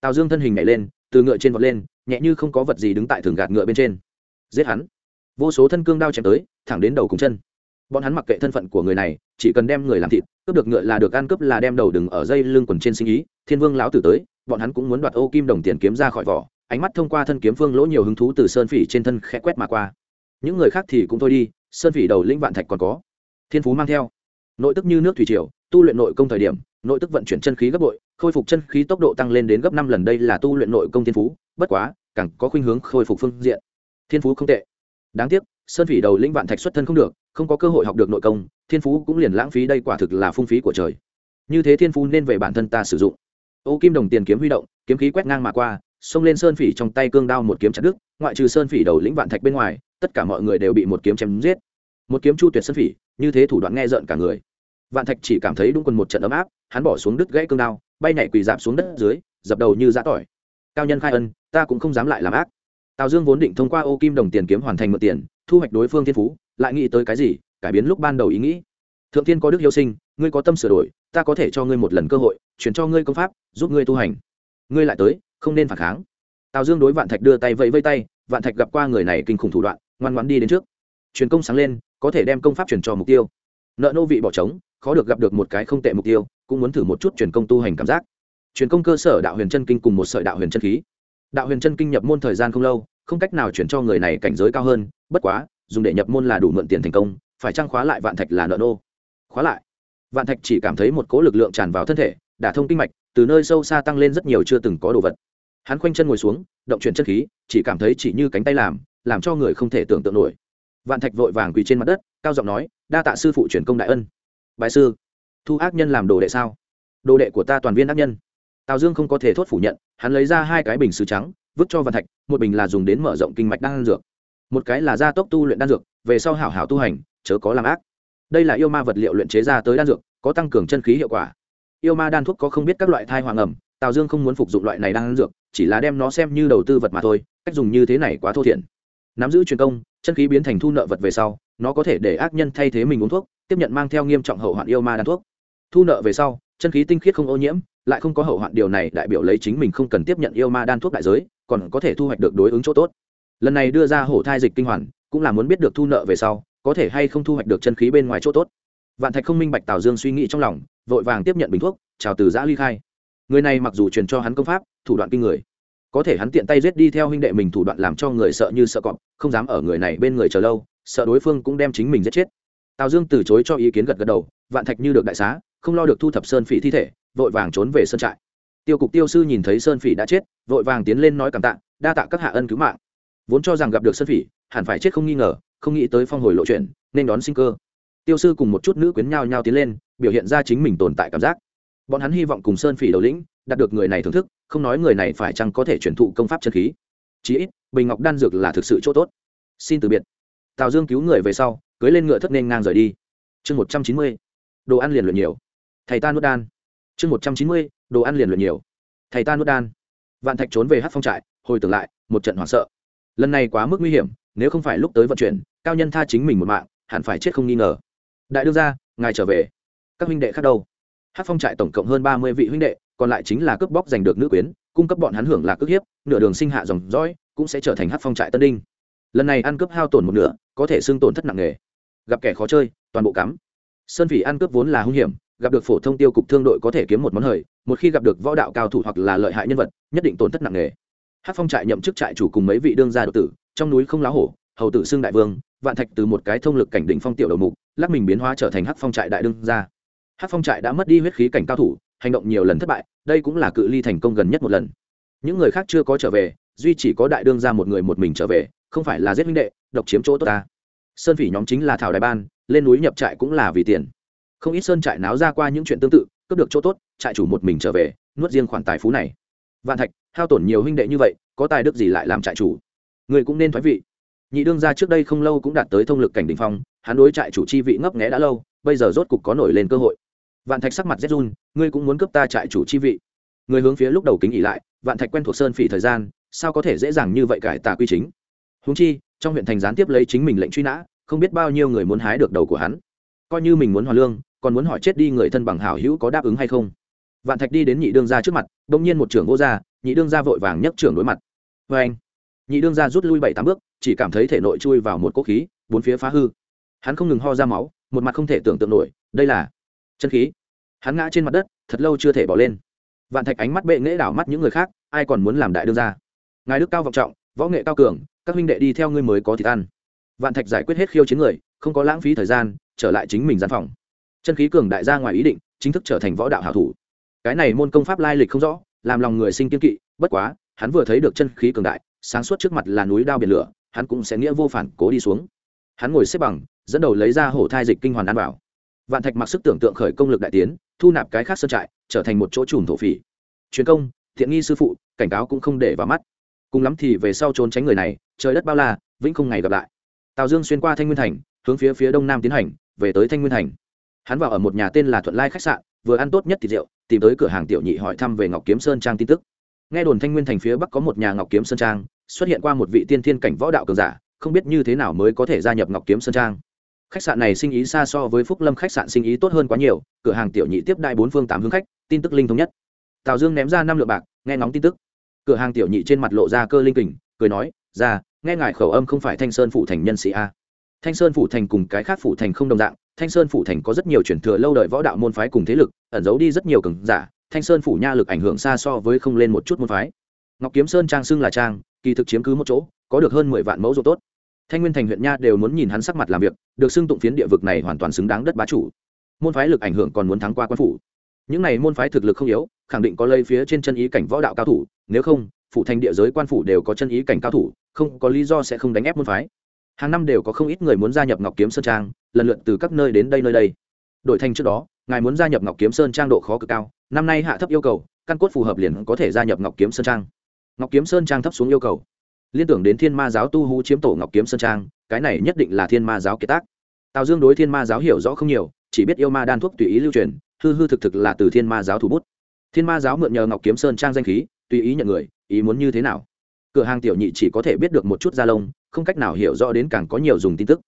Tào dương thân hình nhảy lên, từ ngựa trên vọt lên, nhẹ như không có vật gì đứng tại thường gạt ngựa bên trên. Giết hắn. Vô số thân cương đao chém tới, thẳng đến đầu cùng chân. Bọn hắn mặc kệ thân phận của người này, chỉ cần đem người làm thịt, cướp được ngựa là được ăn, cướp là đem đầu đừng ở dây lưng quần trên sinh ý, thiên vương lão tử tới, bọn hắn cũng muốn đoạt ô kim đồng tiền kiếm ra khỏi vỏ ánh mắt thông qua thân kiếm phương lỗ nhiều hứng thú từ sơn phỉ trên thân khẽ quét mà qua. Những người khác thì cũng thôi đi, sơn phỉ đầu lĩnh vạn thạch còn có. Thiên phú mang theo. Nội tức như nước thủy triều, tu luyện nội công thời điểm, nội tức vận chuyển chân khí gấp bội, khôi phục chân khí tốc độ tăng lên đến gấp năm lần đây là tu luyện nội công thiên phú, bất quá, càng có khuynh hướng khôi phục phương diện. Thiên phú không tệ. Đáng tiếc, sơn phỉ đầu lĩnh vạn thạch xuất thân không được, không có cơ hội học được nội công, thiên phú cũng liền lãng phí đây quả thực là phung phí của trời. Như thế thiên phú nên về bản thân ta sử dụng. Ô kim đồng tiền kiếm huy động, kiếm khí quét ngang mà qua xông lên sơn phỉ trong tay cương đao một kiếm chặt đứt, ngoại trừ sơn phỉ đầu lĩnh vạn thạch bên ngoài, tất cả mọi người đều bị một kiếm chém giết. Một kiếm chu tuyệt sơn phỉ, như thế thủ đoạn nghe rợn cả người. Vạn thạch chỉ cảm thấy đúng quần một trận ấm áp, hắn bỏ xuống đứt gãy cương đao, bay nhảy quỳ dạp xuống đất dưới, dập đầu như giã tỏi. Cao nhân khai ân, ta cũng không dám lại làm ác. Tào dương vốn định thông qua ô kim đồng tiền kiếm hoàn thành mượn tiền, thu hoạch đối phương thiên phú, lại nghĩ tới cái gì, cải biến lúc ban đầu ý nghĩ. Thượng tiên có đức yêu sinh, ngươi có tâm sửa đổi, ta có thể cho ngươi một lần cơ hội, chuyển cho ngươi công pháp, giúp ngươi tu hành. Ngươi lại tới không nên phản kháng. Tào dương đối vạn thạch đưa tay vẫy vây tay, vạn thạch gặp qua người này kinh khủng thủ đoạn, ngoan ngoãn đi đến trước. Truyền công sáng lên, có thể đem công pháp truyền cho mục tiêu. Nợ nô vị bỏ trống, khó được gặp được một cái không tệ mục tiêu, cũng muốn thử một chút truyền công tu hành cảm giác. Truyền công cơ sở đạo huyền chân kinh cùng một sợi đạo huyền chân khí. Đạo huyền chân kinh nhập môn thời gian không lâu, không cách nào chuyển cho người này cảnh giới cao hơn, bất quá, dùng để nhập môn là đủ mượn tiền thành công, phải trang khóa lại vạn thạch là nợ nô? Khóa lại. Vạn thạch chỉ cảm thấy một cỗ lực lượng tràn vào thân thể đả thông kinh mạch, từ nơi sâu xa tăng lên rất nhiều chưa từng có đồ vật hắn khoanh chân ngồi xuống, động chuyển chân khí, chỉ cảm thấy chỉ như cánh tay làm làm cho người không thể tưởng tượng nổi. Vạn thạch vội vàng quỳ trên mặt đất, cao giọng nói, đa tạ sư phụ truyền công đại ân. Bài sư, thu ác nhân làm đồ đệ sao? Đồ đệ của ta toàn viên ác nhân. Tào dương không có thể thốt phủ nhận, hắn lấy ra hai cái bình sứ trắng, vứt cho vạn thạch, một bình là dùng đến mở rộng kinh mạch đan dược, một cái là gia tốc tu luyện đan dược, về sau hảo hảo tu hành, chớ có làm ác. Đây là yêu ma vật liệu luyện chế ra tới đan dược, có tăng cường chân khí hiệu quả. Yêu ma đan thuốc có không biết các loại thai hoàng ẩm, tào dương không muốn phục dụng loại này đang dược chỉ là đem nó xem như đầu tư vật mà thôi, cách dùng như thế này quá thô thiển nắm giữ truyền công, chân khí biến thành thu nợ vật về sau, nó có thể để ác nhân thay thế mình uống thuốc, tiếp nhận mang theo nghiêm trọng hậu hoạn yêu ma đan thuốc. Thu nợ về sau, chân khí tinh khiết không ô nhiễm, lại không có hậu hoạn, điều này đại biểu lấy chính mình không cần tiếp nhận yêu ma đan thuốc đại giới, còn có thể thu hoạch được đối ứng chỗ tốt. Lần này đưa ra hổ thai dịch kinh hoàn, cũng là muốn biết được thu nợ về sau, có thể hay không thu hoạch được chân khí bên ngoài chỗ tốt. Vạn thạch không minh bạch tào dương suy nghĩ trong lòng, vội vàng tiếp nhận bình thuốc, chào từ giã ly khai người này mặc dù truyền cho hắn công pháp, thủ đoạn kinh người, có thể hắn tiện tay giết đi theo huynh đệ mình thủ đoạn làm cho người sợ như sợ cọp, không dám ở người này bên người chờ lâu, sợ đối phương cũng đem chính mình giết chết. Tào dương từ chối cho ý kiến gật gật đầu, vạn thạch như được đại xá, không lo được thu thập sơn phỉ thi thể, vội vàng trốn về sơn trại. Tiêu cục tiêu sư nhìn thấy sơn phỉ đã chết, vội vàng tiến lên nói cảm tạ, đa tạ các hạ ân cứu mạng. Vốn cho rằng gặp được sơn phỉ, hẳn phải chết không nghi ngờ, không nghĩ tới phong hồi lộ chuyện, nên đón sinh cơ. Tiêu sư cùng một chút nữ quyến nhao nhao tiến lên, biểu hiện ra chính mình tồn tại cảm giác bọn hắn hy vọng cùng sơn phỉ đầu lĩnh đạt được người này thưởng thức, không nói người này phải chăng có thể truyền thụ công pháp chân khí. Chí ít, bình ngọc đan dược là thực sự chỗ tốt. Xin từ biệt. Tào dương cứu người về sau, cưới lên ngựa thất nên ngang rời đi. Chương một trăm chín mươi, đồ ăn liền luyện nhiều. Thầy ta nuốt đan. Chương một trăm chín mươi, đồ ăn liền luyện nhiều. Thầy ta nuốt đan. Vạn thạch trốn về hát phong trại, hồi tưởng lại, một trận hoảng sợ. Lần này quá mức nguy hiểm, nếu không phải lúc tới vận chuyển, cao nhân tha chính mình một mạng, hẳn phải chết không nghi ngờ. Đại đương gia, ngài trở về. Các huynh đệ khác đâu? Hát phong trại tổng cộng hơn ba mươi vị huynh đệ, còn lại chính là cướp bóc giành được nữ quyến, cung cấp bọn hắn hưởng là cướp hiếp, nửa đường sinh hạ dòng dõi, cũng sẽ trở thành hát phong trại tân đinh lần này ăn cướp hao tổn một nửa, có thể xưng tổn thất nặng nề. Gặp kẻ khó chơi, toàn bộ cắm. Sơn phỉ ăn cướp vốn là hung hiểm, gặp được phổ thông tiêu cục thương đội có thể kiếm một món hời, một khi gặp được võ đạo cao thủ hoặc là lợi hại nhân vật, nhất định tổn thất nặng nề. Hát phong trại nhậm chức trại chủ cùng mấy vị đương gia độc tử, trong núi không lá hổ, hầu tử xưng đại vương, vạn thạch từ một cái thông lực cảnh đỉnh phong tiểu đầu mục, lắc mình biến hóa trở thành hát phong trại đại đương gia hát phong trại đã mất đi huyết khí cảnh cao thủ, hành động nhiều lần thất bại, đây cũng là cự ly thành công gần nhất một lần. Những người khác chưa có trở về, duy chỉ có đại đương gia một người một mình trở về, không phải là giết huynh đệ, độc chiếm chỗ tốt ta. Sơn phỉ nhóm chính là thảo đại ban, lên núi nhập trại cũng là vì tiền. Không ít sơn trại náo ra qua những chuyện tương tự, cướp được chỗ tốt, trại chủ một mình trở về, nuốt riêng khoản tài phú này. Vạn thạch, hao tổn nhiều huynh đệ như vậy, có tài đức gì lại làm trại chủ? Người cũng nên thoái vị. Nhị đương gia trước đây không lâu cũng đạt tới thông lực cảnh đình phong, hắn đối trại chủ chi vị ngấp nghẽ đã lâu, bây giờ rốt cục có nổi lên cơ hội vạn thạch sắc mặt rét run, ngươi cũng muốn cướp ta trại chủ chi vị? Người hướng phía lúc đầu kính ỉ lại, vạn thạch quen thuộc sơn phỉ thời gian, sao có thể dễ dàng như vậy cải tà quy chính? Húng chi, trong huyện thành gián tiếp lấy chính mình lệnh truy nã, không biết bao nhiêu người muốn hái được đầu của hắn. Coi như mình muốn hoàn lương, còn muốn hỏi chết đi người thân bằng hảo hữu có đáp ứng hay không. Vạn thạch đi đến nhị đương gia trước mặt đ ỗ n g nhiên một trưởng vô gia, nhị đương gia vội vàng nhấc trưởng đối mặt. Vê anh. Nhị đương gia rút lui bảy tám bước, chỉ cảm thấy thể nội chui vào một cỗ khí, bốn phía phá hư. Hắn không ngừng ho ra máu, một mặt không thể tưởng tượng nổi, đây là chân khí. Hắn ngã trên mặt đất, thật lâu chưa thể bỏ lên. Vạn thạch ánh mắt bệ nghễ đảo mắt những người khác, ai còn muốn làm đại đương gia? Ngài đức cao vọng trọng, võ nghệ cao cường, các huynh đệ đi theo ngươi mới có thịt ăn. Vạn thạch giải quyết hết khiêu chiến người, không có lãng phí thời gian, trở lại chính mình gian phòng. Chân khí cường đại gia ngoài ý định, chính thức trở thành võ đạo hảo thủ. Cái này môn công pháp lai lịch không rõ, làm lòng người sinh kiên kỵ, bất quá, hắn vừa thấy được chân khí cường đại, sáng suốt trước mặt là núi đao biển lửa, hắn cũng sẽ nghĩa vô phản cố đi xuống. Hắn ngồi xếp bằng, dẫn đầu lấy ra hổ thai dịch kinh hoàn ăn bảo vạn thạch mặc sức tưởng tượng khởi công lực đại tiến, thu nạp cái khác sơn trại, trở thành một chỗ chùm thổ phỉ. Truyền công, thiện nghi sư phụ, cảnh cáo cũng không để vào mắt. Cùng lắm thì về sau trốn tránh người này, trời đất bao la, vĩnh không ngày gặp lại. Tào dương xuyên qua thanh nguyên thành, hướng phía phía đông nam tiến hành, về tới thanh nguyên thành. Hắn vào ở một nhà tên là thuận lai khách sạn, vừa ăn tốt nhất thịt rượu, tìm tới cửa hàng tiểu nhị hỏi thăm về ngọc kiếm sơn trang tin tức. Nghe đồn thanh nguyên thành phía bắc có một nhà ngọc kiếm sơn trang, xuất hiện qua một vị tiên thiên cảnh võ đạo cường giả, không biết như thế nào mới có thể gia nhập ngọc kiếm sơn trang khách sạn này sinh ý xa so với phúc lâm khách sạn sinh ý tốt hơn quá nhiều, cửa hàng tiểu nhị tiếp đại bốn phương tám hướng khách, tin tức linh thống nhất. Tào dương ném ra năm lượng bạc, nghe ngóng tin tức. Cửa hàng tiểu nhị trên mặt lộ ra cơ linh kình, cười nói, ra, nghe ngài khẩu âm không phải thanh sơn phủ thành nhân sĩ a. Thanh sơn phủ thành cùng cái khác phủ thành không đồng dạng, thanh sơn phủ thành có rất nhiều truyền thừa lâu đời võ đạo môn phái cùng thế lực, ẩn giấu đi rất nhiều cường giả, thanh sơn phủ nha lực ảnh hưởng xa so với không lên một chút môn phái. Ngọc kiếm sơn trang xưng là trang, kỳ thực chiếm cứ một chỗ, có được hơn mười vạn mẫu ruộng tốt thanh nguyên thành huyện nha đều muốn nhìn hắn sắc mặt làm việc, được xưng tụng phiến địa vực này hoàn toàn xứng đáng đất bá chủ. Môn phái lực ảnh hưởng còn muốn thắng qua quan phủ. Những này môn phái thực lực không yếu, khẳng định có lây phía trên chân ý cảnh võ đạo cao thủ, nếu không, phủ thành địa giới quan phủ đều có chân ý cảnh cao thủ, không có lý do sẽ không đánh ép môn phái. Hàng năm đều có không ít người muốn gia nhập ngọc kiếm sơn trang, lần lượt từ các nơi đến đây nơi đây. Đổi thành trước đó, ngài muốn gia nhập ngọc kiếm sơn trang độ khó cực cao, năm nay hạ thấp yêu cầu, căn cốt phù hợp liền có thể gia nhập ngọc kiếm sơn trang. Ngọc kiếm sơn trang thấp xuống yêu cầu liên tưởng đến thiên ma giáo tu hú chiếm tổ ngọc kiếm sơn trang, cái này nhất định là thiên ma giáo kiệt tác. Tào dương đối thiên ma giáo hiểu rõ không nhiều, chỉ biết yêu ma đan thuốc tùy ý lưu truyền, hư hư thực thực là từ thiên ma giáo thủ bút. Thiên ma giáo mượn nhờ ngọc kiếm sơn trang danh khí, tùy ý nhận người, ý muốn như thế nào? Cửa hàng tiểu nhị chỉ có thể biết được một chút da lông, không cách nào hiểu rõ đến càng có nhiều dùng tin tức.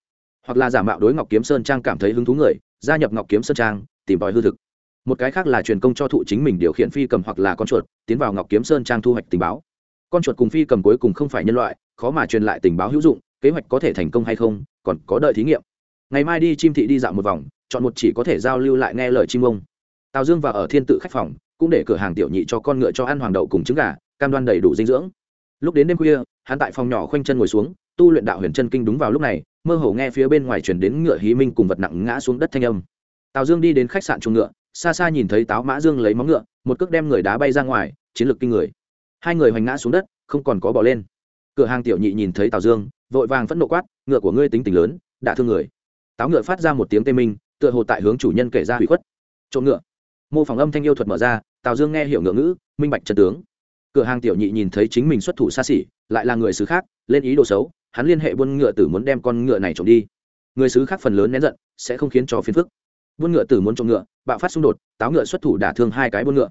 Hoặc là giả mạo đối ngọc kiếm sơn trang cảm thấy hứng thú người, gia nhập ngọc kiếm sơn trang, tìm tòi hư thực. Một cái khác là truyền công cho thụ chính mình điều khiển phi cầm hoặc là con chuột, tiến vào ngọc kiếm sơn trang thu hoạch tình báo con chuột cùng phi cầm cuối cùng không phải nhân loại, khó mà truyền lại tình báo hữu dụng, kế hoạch có thể thành công hay không, còn có đợi thí nghiệm. Ngày mai đi chim thị đi dạo một vòng, chọn một chỉ có thể giao lưu lại nghe lời chim ông. Tào dương và ở thiên tự khách phòng, cũng để cửa hàng tiểu nhị cho con ngựa cho ăn hoàng đậu cùng trứng gà, cam đoan đầy đủ dinh dưỡng. Lúc đến đêm khuya, hắn tại phòng nhỏ khoanh chân ngồi xuống, tu luyện đạo huyền chân kinh đúng vào lúc này, mơ hồ nghe phía bên ngoài chuyển đến ngựa hí minh cùng vật nặng ngã xuống đất thanh âm. Tào dương đi đến khách sạn chuồng ngựa, xa xa nhìn thấy táo mã dương lấy móng ngựa, một cước đem người đá bay ra ngoài, chiến lược kinh người hai người hoành ngã xuống đất, không còn có bỏ lên. Cửa hàng tiểu nhị nhìn thấy tào dương, vội vàng phẫn nộ quát, ngựa của ngươi tính tình lớn, đã thương người. Táo ngựa phát ra một tiếng tê minh, tựa hồ tại hướng chủ nhân kể ra hủy khuất. Trộm ngựa. Mô phỏng âm thanh yêu thuật mở ra, tào dương nghe hiểu ngựa ngữ, minh bạch trần tướng. Cửa hàng tiểu nhị nhìn thấy chính mình xuất thủ xa xỉ, lại là người xứ khác, lên ý đồ xấu, hắn liên hệ buôn ngựa tử muốn đem con ngựa này trộm đi. Người xứ khác phần lớn nén giận, sẽ không khiến cho phiền phức. Buôn ngựa tử muốn trộm ngựa, bạo phát xung đột, táo ngựa xuất thủ đả thương hai cái buôn ngựa.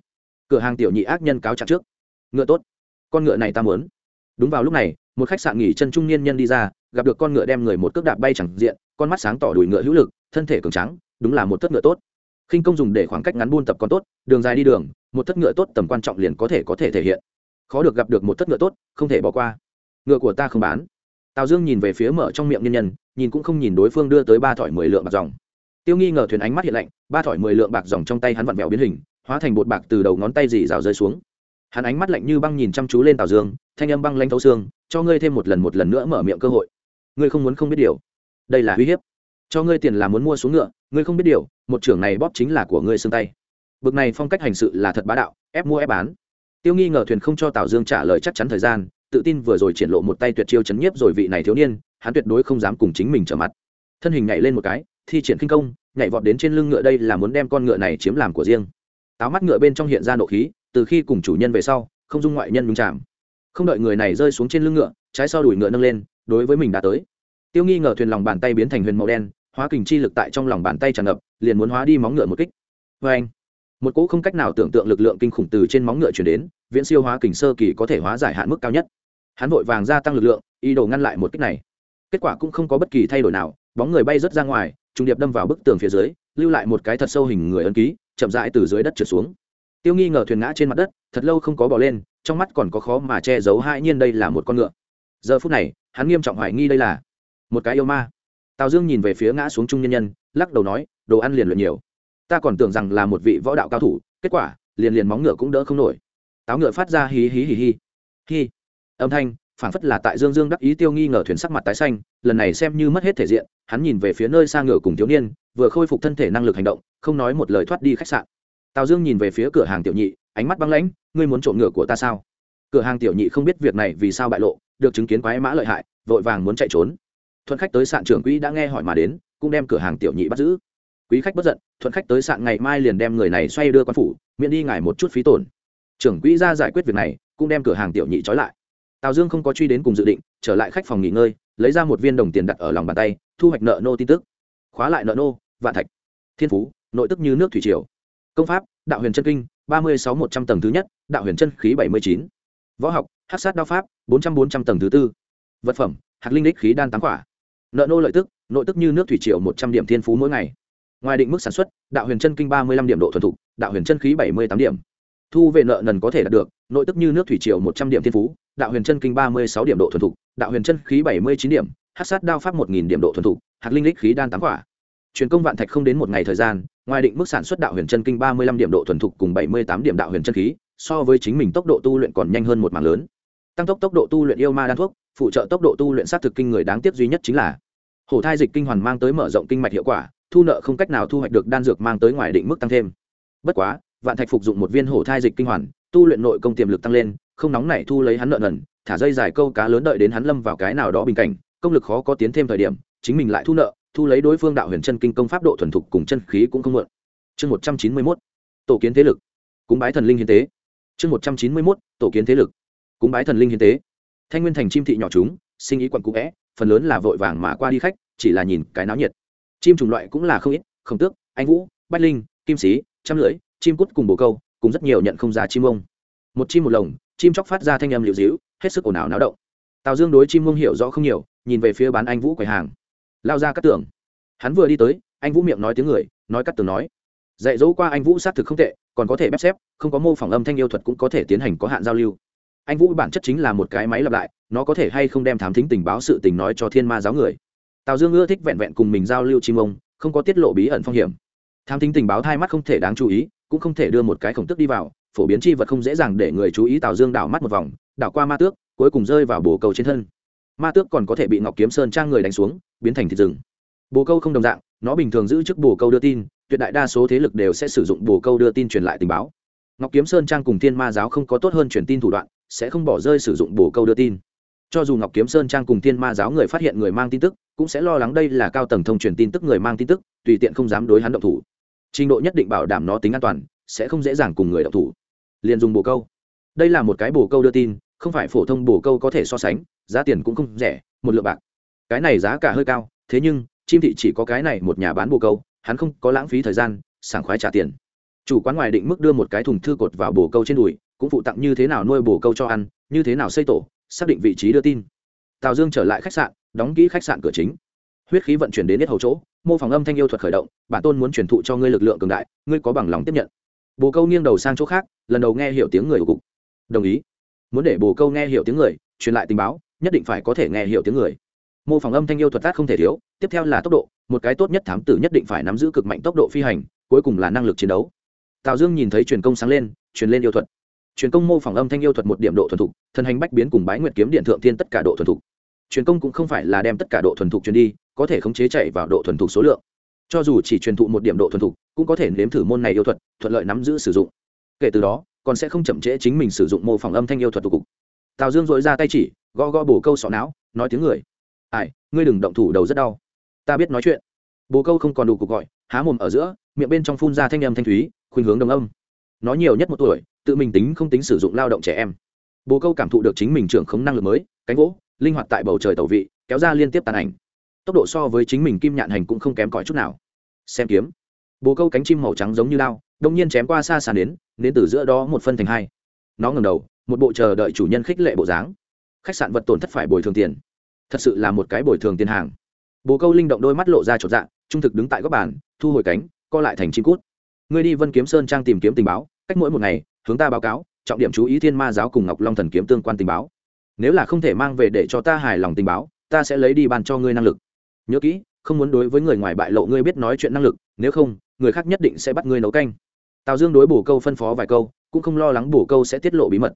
Cửa hàng tiểu nhị ác nhân cáo trạng trước ngựa tốt. Con ngựa này ta muốn. Đúng vào lúc này, một khách sạn nghỉ chân trung niên nhân đi ra, gặp được con ngựa đem người một cước đạp bay chẳng diện, con mắt sáng tỏ đùi ngựa hữu lực, thân thể cường trắng đúng là một thất ngựa tốt. Khinh công dùng để khoảng cách ngắn buôn tập còn tốt, đường dài đi đường, một thất ngựa tốt tầm quan trọng liền có thể có thể thể hiện. Khó được gặp được một thất ngựa tốt, không thể bỏ qua. Ngựa của ta không bán. Tào dương nhìn về phía mở trong miệng nhân nhân, nhìn cũng không nhìn đối phương đưa tới ba thỏi mười lượng bạc dòng. Tiêu nghi ngờ thuyền ánh mắt hiện lạnh, ba thỏi mười lượng bạc dòng trong tay hắn vặn vẹo biến hình, hóa thành bột bạc từ đầu ngón tay dì rào rơi xuống hắn ánh mắt lạnh như băng nhìn chăm chú lên tào dương, thanh âm băng lanh thấu xương, cho ngươi thêm một lần một lần nữa mở miệng cơ hội. Ngươi không muốn không biết điều. Đây là uy hiếp. Cho ngươi tiền là muốn mua xuống ngựa, ngươi không biết điều, một trưởng này bóp chính là của ngươi xương tay. Bực này phong cách hành sự là thật bá đạo, ép mua ép bán. Tiêu nghi ngờ thuyền không cho tào dương trả lời chắc chắn thời gian, tự tin vừa rồi triển lộ một tay tuyệt chiêu chấn nhiếp rồi vị này thiếu niên, hắn tuyệt đối không dám cùng chính mình trở mặt. Thân hình nhảy lên một cái, thi triển kinh công, nhảy vọt đến trên lưng ngựa đây là muốn đem con ngựa này chiếm làm của riêng. Táo mắt ngựa bên trong hiện ra nộ khí từ khi cùng chủ nhân về sau, không dung ngoại nhân nhung chạm không đợi người này rơi xuống trên lưng ngựa, trái sau đuổi ngựa nâng lên, đối với mình đã tới. Tiêu nghi ngờ thuyền lòng bàn tay biến thành huyền màu đen, hóa kình chi lực tại trong lòng bàn tay tràn ngập, liền muốn hóa đi móng ngựa một kích. Vê anh một cỗ không cách nào tưởng tượng lực lượng kinh khủng từ trên móng ngựa chuyển đến, viễn siêu hóa kình sơ kỳ có thể hóa giải hạn mức cao nhất. Hắn vội vàng gia tăng lực lượng, ý đồ ngăn lại một kích này. Kết quả cũng không có bất kỳ thay đổi nào, bóng người bay rớt ra ngoài, trùng điệp đâm vào bức tường phía dưới, lưu lại một cái thật sâu hình người ân ký, chậm rãi từ dưới đất trượt xuống tiêu nghi ngờ thuyền ngã trên mặt đất, thật lâu không có bỏ lên, trong mắt còn có khó mà che giấu hai nhiên đây là một con ngựa. Giờ phút này, hắn nghiêm trọng hoài nghi đây là một cái yêu ma. Tào dương nhìn về phía ngã xuống trung nhân nhân, lắc đầu nói, đồ ăn liền luyện nhiều. Ta còn tưởng rằng là một vị võ đạo cao thủ, kết quả, liền liền móng ngựa cũng đỡ không nổi. Táo ngựa phát ra hí hí hí hí. Hí âm thanh phản phất là tại dương dương đắc ý tiêu nghi ngờ thuyền sắc mặt tái xanh, lần này xem như mất hết thể diện, hắn nhìn về phía nơi xa ngựa cùng thiếu niên, vừa khôi phục thân thể năng lực hành động, không nói một lời thoát đi khách sạn tào dương nhìn về phía cửa hàng tiểu nhị, ánh mắt băng lãnh, ngươi muốn trộm ngựa của ta sao? Cửa hàng tiểu nhị không biết việc này vì sao bại lộ, được chứng kiến quái mã lợi hại, vội vàng muốn chạy trốn. Thuận khách tới sạn trưởng quỹ đã nghe hỏi mà đến, cũng đem cửa hàng tiểu nhị bắt giữ. Quý khách bất giận, thuận khách tới sạn ngày mai liền đem người này xoay đưa quan phủ, miễn đi ngài một chút phí tổn. Trưởng quỹ ra giải quyết việc này, cũng đem cửa hàng tiểu nhị trói lại. Tào dương không có truy đến cùng dự định, trở lại khách phòng nghỉ ngơi, lấy ra một viên đồng tiền đặt ở lòng bàn tay, thu hoạch nợ nô tin tức. Khóa lại nợ nô, vạn thạch. Thiên phú, nội tức như nước thủy triều công pháp, đạo huyền chân kinh, ba mươi sáu một trăm tầng thứ nhất, đạo huyền chân khí bảy mươi chín. Võ học hát sát đao pháp, bốn trăm bốn trăm tầng thứ tư. Vật phẩm hạt linh đích khí đan tám quả. Nợ nô lợi tức, nội tức như nước thủy triều một trăm điểm thiên phú mỗi ngày. Ngoài định mức sản xuất, đạo huyền chân kinh ba mươi lăm điểm độ thuần thục, đạo huyền chân khí bảy mươi tám điểm. Thu về nợ nần có thể đạt được, nội tức như nước thủy triều một trăm điểm thiên phú, đạo huyền chân kinh ba mươi sáu điểm độ thuần thục, đạo huyền chân khí bảy mươi chín điểm hát sát đao pháp một nghìn điểm độ thuần thục hạt linh đích khí đan tám quả. Truyền công vạn thạch không đến một ngày thời gian ngoài định mức sản xuất đạo huyền chân kinh ba mươi lăm điểm độ thuần thục cùng bảy mươi tám điểm đạo huyền chân khí, so với chính mình tốc độ tu luyện còn nhanh hơn một mảng lớn. Tăng tốc tốc độ tu luyện yêu ma đan thuốc, phụ trợ tốc độ tu luyện sát thực kinh người đáng tiếc duy nhất chính là hổ thai dịch kinh hoàn mang tới mở rộng kinh mạch hiệu quả, thu nợ không cách nào thu hoạch được đan dược mang tới ngoài định mức tăng thêm. Bất quá, vạn thạch phục dụng một viên hổ thai dịch kinh hoàn, tu luyện nội công tiềm lực tăng lên, không nóng nảy thu lấy hắn nợ nần, thả dây dài câu cá lớn đợi đến hắn lâm vào cái nào đó bình cảnh, công lực khó có tiến thêm thời điểm, chính mình lại thu nợ thu lấy đối phương đạo huyền chân kinh công pháp độ thuần thục cùng chân khí cũng không mượn. Chương một trăm chín mươi mốt, tổ kiến thế lực. Cúng bái thần linh hiến tế. Chương một trăm chín mươi mốt, tổ kiến thế lực. Cúng bái thần linh hiến tế. Thanh nguyên thành chim thị nhỏ chúng, sinh ý quặn cũ vẽ, phần lớn là vội vàng mà qua đi khách, chỉ là nhìn cái náo nhiệt. Chim chủng loại cũng là không ít, khổng tước, anh vũ, bách linh, kim sĩ, trăm lưỡi, chim cút cùng bồ câu, cùng rất nhiều nhận không giá chim ông. Một chim một lồng, chim chóc phát ra thanh âm liệu dĩu hết sức ồn ào náo động. Tào dương đối chim mông hiểu rõ không nhiều, nhìn về phía bán anh vũ quầy hàng lao ra cắt tường. Hắn vừa đi tới, anh vũ miệng nói tiếng người, nói cắt tường nói. Dạy dỗ qua anh vũ xác thực không tệ, còn có thể bép xếp, không có mô phỏng âm thanh yêu thuật cũng có thể tiến hành có hạn giao lưu. Anh vũ bản chất chính là một cái máy lặp lại, nó có thể hay không đem thám thính tình báo sự tình nói cho thiên ma giáo người. Tào dương ưa thích vẹn vẹn cùng mình giao lưu chim ông, không có tiết lộ bí ẩn phong hiểm. Thám thính tình báo thai mắt không thể đáng chú ý, cũng không thể đưa một cái khổng tức đi vào, phổ biến chi vật không dễ dàng để người chú ý tào dương đảo mắt một vòng, đảo qua ma tước, cuối cùng rơi vào bồ cầu trên thân ma tước còn có thể bị ngọc kiếm sơn trang người đánh xuống, biến thành thịt rừng. Bồ câu không đồng dạng, nó bình thường giữ chức bồ câu đưa tin, tuyệt đại đa số thế lực đều sẽ sử dụng bồ câu đưa tin truyền lại tình báo. Ngọc kiếm sơn trang cùng thiên ma giáo không có tốt hơn truyền tin thủ đoạn, sẽ không bỏ rơi sử dụng bồ câu đưa tin. Cho dù ngọc kiếm sơn trang cùng thiên ma giáo người phát hiện người mang tin tức, cũng sẽ lo lắng đây là cao tầng thông truyền tin tức người mang tin tức, tùy tiện không dám đối hắn động thủ. Trình độ nhất định bảo đảm nó tính an toàn, sẽ không dễ dàng cùng người động thủ. Liền dùng bồ câu. Đây là một cái bồ câu đưa tin không phải phổ thông bổ câu có thể so sánh, giá tiền cũng không rẻ, một lượng bạc. Cái này giá cả hơi cao, thế nhưng, chim thị chỉ có cái này một nhà bán bồ câu, hắn không có lãng phí thời gian, sảng khoái trả tiền. Chủ quán ngoài định mức đưa một cái thùng thư cột vào bồ câu trên đùi, cũng phụ tặng như thế nào nuôi bồ câu cho ăn, như thế nào xây tổ, xác định vị trí đưa tin. Tào dương trở lại khách sạn, đóng kỹ khách sạn cửa chính. Huyết khí vận chuyển đến hết hầu chỗ, mô phỏng âm thanh yêu thuật khởi động, bản tôn muốn truyền thụ cho ngươi lực lượng cường đại, ngươi có bằng lòng tiếp nhận. Bồ câu nghiêng đầu sang chỗ khác, lần đầu nghe hiểu tiếng người của cục. Đồng ý muốn để bồ câu nghe hiểu tiếng người, truyền lại tình báo, nhất định phải có thể nghe hiểu tiếng người. Mô phỏng âm thanh yêu thuật tác không thể thiếu, tiếp theo là tốc độ, một cái tốt nhất thám tử nhất định phải nắm giữ cực mạnh tốc độ phi hành, cuối cùng là năng lực chiến đấu. Tào dương nhìn thấy truyền công sáng lên, truyền lên yêu thuật. Truyền công mô phỏng âm thanh yêu thuật một điểm độ thuần thục thần hành bách biến cùng bái nguyệt kiếm điện thượng thiên tất cả độ thuần thục. Truyền công cũng không phải là đem tất cả độ thuần thục truyền đi, có thể khống chế chạy vào độ thuần thục số lượng. Cho dù chỉ truyền thụ một điểm độ thuần thục, cũng có thể nếm thử môn này yêu thuật, thuận lợi nắm giữ sử dụng. Kể từ đó còn sẽ không chậm trễ chính mình sử dụng mô phỏng âm thanh yêu thuật tụ cục. Tào dương dội ra tay chỉ, gõ gõ bồ câu sọ não, nói tiếng người. Ai, ngươi đừng động thủ, đầu rất đau. Ta biết nói chuyện. Bồ câu không còn đủ cuộc gọi, há mồm ở giữa, miệng bên trong phun ra thanh âm thanh thúy, khuynh hướng đồng âm. Nó nhiều nhất một tuổi, tự mình tính không tính sử dụng lao động trẻ em. Bồ câu cảm thụ được chính mình trưởng khống năng lực mới, cánh gỗ, linh hoạt tại bầu trời tàu vị, kéo ra liên tiếp tàn ảnh. Tốc độ so với chính mình kim nhạn hành cũng không kém cỏi chút nào. Xem kiếm. Bồ câu cánh chim màu trắng giống như lao đông nhiên chém qua xa sàn đến đến từ giữa đó một phân thành hai. Nó ngầm đầu, một bộ chờ đợi chủ nhân khích lệ bộ dáng. Khách sạn vật tổn thất phải bồi thường tiền. Thật sự là một cái bồi thường tiền hàng. Bồ câu linh động đôi mắt lộ ra chột dạng trung thực đứng tại góc bàn, thu hồi cánh, co lại thành chim cút. Ngươi đi vân kiếm sơn trang tìm kiếm tình báo, cách mỗi một ngày, hướng ta báo cáo, trọng điểm chú ý thiên ma giáo cùng ngọc long thần kiếm tương quan tình báo. Nếu là không thể mang về để cho ta hài lòng tình báo, ta sẽ lấy đi bàn cho ngươi năng lực. Nhớ kỹ, không muốn đối với người ngoài bại lộ ngươi biết nói chuyện năng lực, nếu không, người khác nhất định sẽ bắt ngươi nấu canh tào dương đối bổ câu phân phó vài câu, cũng không lo lắng bổ câu sẽ tiết lộ bí mật.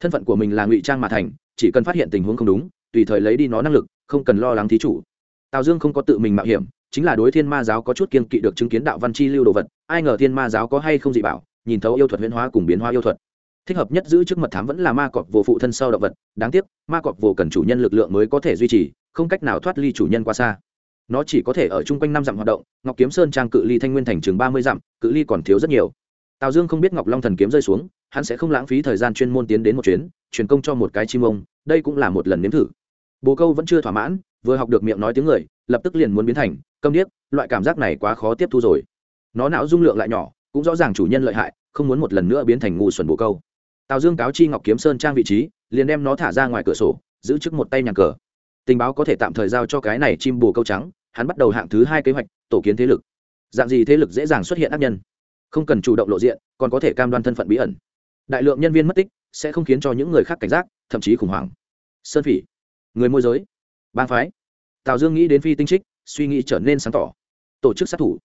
Thân phận của mình là ngụy trang mà thành, chỉ cần phát hiện tình huống không đúng, tùy thời lấy đi nó năng lực, không cần lo lắng thí chủ. Tào dương không có tự mình mạo hiểm, chính là đối thiên ma giáo có chút kiên kỵ được chứng kiến đạo văn chi lưu đồ vật, ai ngờ thiên ma giáo có hay không dị bảo, nhìn thấu yêu thuật huyễn hóa cùng biến hóa yêu thuật. Thích hợp nhất giữ chức mật thám vẫn là ma cọp vô phụ thân sau động vật, đáng tiếc, ma cọp vô cần chủ nhân lực lượng mới có thể duy trì, không cách nào thoát ly chủ nhân qua xa. Nó chỉ có thể ở chung quanh năm dặm hoạt động, ngọc kiếm sơn trang cự ly thanh nguyên thành chừng ba mươi dặm, cự ly còn thiếu rất nhiều tào dương không biết ngọc long thần kiếm rơi xuống, hắn sẽ không lãng phí thời gian chuyên môn tiến đến một chuyến, truyền công cho một cái chim ông, đây cũng là một lần nếm thử. Bồ câu vẫn chưa thỏa mãn, vừa học được miệng nói tiếng người, lập tức liền muốn biến thành, câm điếc, loại cảm giác này quá khó tiếp thu rồi. Nó não dung lượng lại nhỏ, cũng rõ ràng chủ nhân lợi hại, không muốn một lần nữa biến thành ngu xuẩn bồ câu. Tào dương cáo chi ngọc kiếm sơn trang vị trí, liền đem nó thả ra ngoài cửa sổ, giữ trước một tay nhà cờ. Tình báo có thể tạm thời giao cho cái này chim bồ câu trắng, hắn bắt đầu hạng thứ hai kế hoạch, tổ kiến thế lực. Dạng gì thế lực dễ dàng xuất hiện ác nhân? Không cần chủ động lộ diện, còn có thể cam đoan thân phận bí ẩn. Đại lượng nhân viên mất tích sẽ không khiến cho những người khác cảnh giác, thậm chí khủng hoảng. Sơn phỉ, người môi giới, bang phái. Tào dương nghĩ đến phi tinh trích, suy nghĩ trở nên sáng tỏ. Tổ chức sát thủ.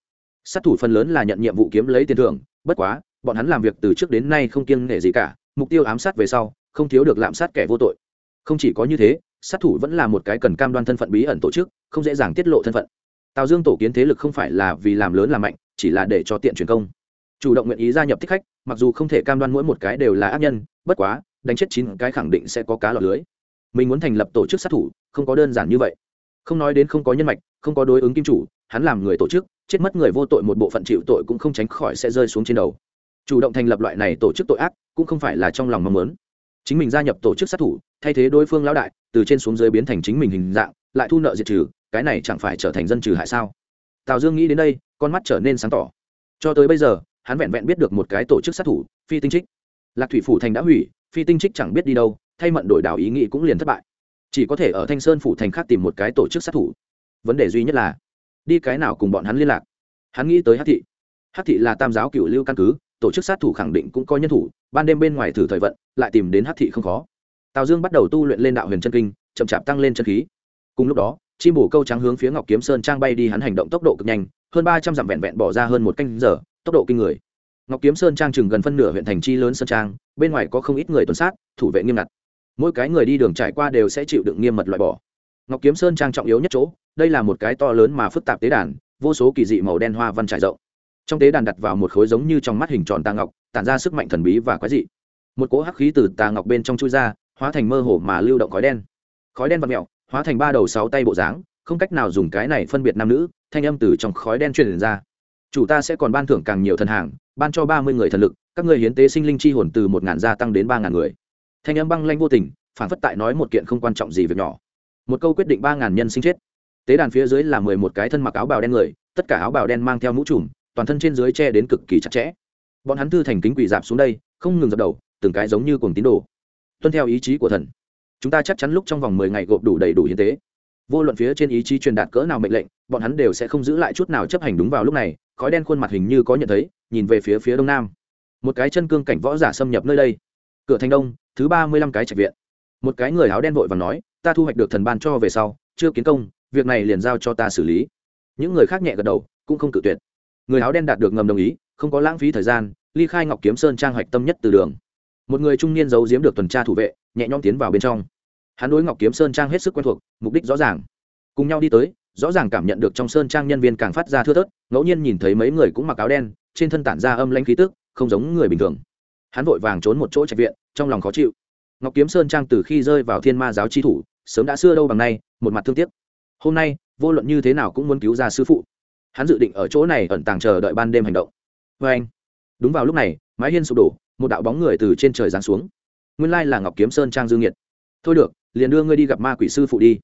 Sát thủ phần lớn là nhận nhiệm vụ kiếm lấy tiền thưởng, bất quá, bọn hắn làm việc từ trước đến nay không kiêng nể gì cả, mục tiêu ám sát về sau, không thiếu được lạm sát kẻ vô tội. Không chỉ có như thế, sát thủ vẫn là một cái cần cam đoan thân phận bí ẩn tổ chức, không dễ dàng tiết lộ thân phận. Tào dương tổ kiến thế lực không phải là vì làm lớn làm mạnh, chỉ là để cho tiện truyền công chủ động nguyện ý gia nhập thích khách, mặc dù không thể cam đoan mỗi một cái đều là ác nhân, bất quá, đánh chết chín cái khẳng định sẽ có cá lọt lưới. Mình muốn thành lập tổ chức sát thủ, không có đơn giản như vậy. Không nói đến không có nhân mạch, không có đối ứng kim chủ, hắn làm người tổ chức, chết mất người vô tội một bộ phận chịu tội cũng không tránh khỏi sẽ rơi xuống trên đầu. Chủ động thành lập loại này tổ chức tội ác, cũng không phải là trong lòng mong muốn. Chính mình gia nhập tổ chức sát thủ, thay thế đối phương lão đại, từ trên xuống dưới biến thành chính mình hình dạng, lại thu nợ diệt trừ, cái này chẳng phải trở thành dân trừ hại sao? Tào dương nghĩ đến đây, con mắt trở nên sáng tỏ. Cho tới bây giờ hắn vẹn vẹn biết được một cái tổ chức sát thủ, phi tinh trích. Lạc thủy phủ thành đã hủy, phi tinh trích chẳng biết đi đâu, thay mận đổi đảo ý nghĩ cũng liền thất bại. Chỉ có thể ở thanh sơn phủ thành khác tìm một cái tổ chức sát thủ. Vấn đề duy nhất là, đi cái nào cùng bọn hắn liên lạc? Hắn nghĩ tới hát thị. Hát thị là tam giáo cựu lưu căn cứ, tổ chức sát thủ khẳng định cũng có nhân thủ, ban đêm bên ngoài thử thời vận, lại tìm đến hát thị không khó. Tào dương bắt đầu tu luyện lên đạo huyền chân kinh, chậm chạp tăng lên chân khí. Cùng lúc đó, chim bổ câu trắng hướng phía ngọc kiếm sơn trang bay đi, hắn hành động tốc độ cực nhanh, hơn ba trăm dặm vẹn vẹn bỏ ra hơn một canh giờ tốc độ kinh người. Ngọc kiếm sơn trang chừng gần phân nửa huyện thành chi lớn sơn trang, bên ngoài có không ít người tuần sát, thủ vệ nghiêm ngặt. Mỗi cái người đi đường trải qua đều sẽ chịu đựng nghiêm mật loại bỏ. Ngọc kiếm sơn trang trọng yếu nhất chỗ, đây là một cái to lớn mà phức tạp tế đàn, vô số kỳ dị màu đen hoa văn trải rộng. Trong tế đàn đặt vào một khối giống như trong mắt hình tròn tà ngọc, tản ra sức mạnh thần bí và quái dị. Một cỗ hắc khí từ tà ngọc bên trong chui ra, hóa thành mơ hồ mà lưu động khói đen. Khói đen vặn mẹo hóa thành ba đầu sáu tay bộ dáng, không cách nào dùng cái này phân biệt nam nữ, thanh âm từ trong khói đen truyền ra chủ ta sẽ còn ban thưởng càng nhiều thần hàng, ban cho ba mươi người thần lực, các người hiến tế sinh linh chi hồn từ một ngàn gia tăng đến ba ngàn người. Thanh âm băng lanh vô tình, phản phất tại nói một kiện không quan trọng gì việc nhỏ. Một câu quyết định ba ngàn nhân sinh chết. Tế đàn phía dưới là mười một cái thân mặc áo bào đen người, tất cả áo bào đen mang theo mũ trùm, toàn thân trên dưới che đến cực kỳ chặt chẽ. Bọn hắn thư thành kính quỳ dạp xuống đây, không ngừng dập đầu, từng cái giống như cuồng tín đồ. Tuân theo ý chí của thần. Chúng ta chắc chắn lúc trong vòng mười ngày gộp đủ đầy đủ hiến tế. Vô luận phía trên ý chí truyền đạt cỡ nào mệnh lệnh, bọn hắn đều sẽ không giữ lại chút nào chấp hành đúng vào lúc này khói đen khuôn mặt hình như có nhận thấy, nhìn về phía phía đông nam. Một cái chân cương cảnh võ giả xâm nhập nơi đây. Cửa thành đông, thứ ba mươi lăm cái trạch viện. Một cái người áo đen vội và nói, ta thu hoạch được thần ban cho về sau, chưa kiến công, việc này liền giao cho ta xử lý. Những người khác nhẹ gật đầu, cũng không cự tuyệt. Người áo đen đạt được ngầm đồng ý, không có lãng phí thời gian, ly khai ngọc kiếm sơn trang hoạch tâm nhất từ đường. Một người trung niên giấu giếm được tuần tra thủ vệ, nhẹ nhõm tiến vào bên trong. Hắn đối ngọc kiếm sơn trang hết sức quen thuộc, mục đích rõ ràng. Cùng nhau đi tới rõ ràng cảm nhận được trong sơn trang nhân viên càng phát ra thưa thớt, ngẫu nhiên nhìn thấy mấy người cũng mặc áo đen, trên thân tản ra âm lanh khí tức, không giống người bình thường. Hắn vội vàng trốn một chỗ trạch viện, trong lòng khó chịu. Ngọc kiếm sơn trang từ khi rơi vào thiên ma giáo chi thủ, sớm đã xưa đâu bằng nay, một mặt thương tiếc. Hôm nay, vô luận như thế nào cũng muốn cứu ra sư phụ. Hắn dự định ở chỗ này ẩn tàng chờ đợi ban đêm hành động. Vê anh, đúng vào lúc này, mái hiên sụp đổ, một đạo bóng người từ trên trời giáng xuống. Nguyên lai là ngọc kiếm sơn trang dương nhiệt. Thôi được, liền đưa ngươi đi gặp ma quỷ sư phụ đi.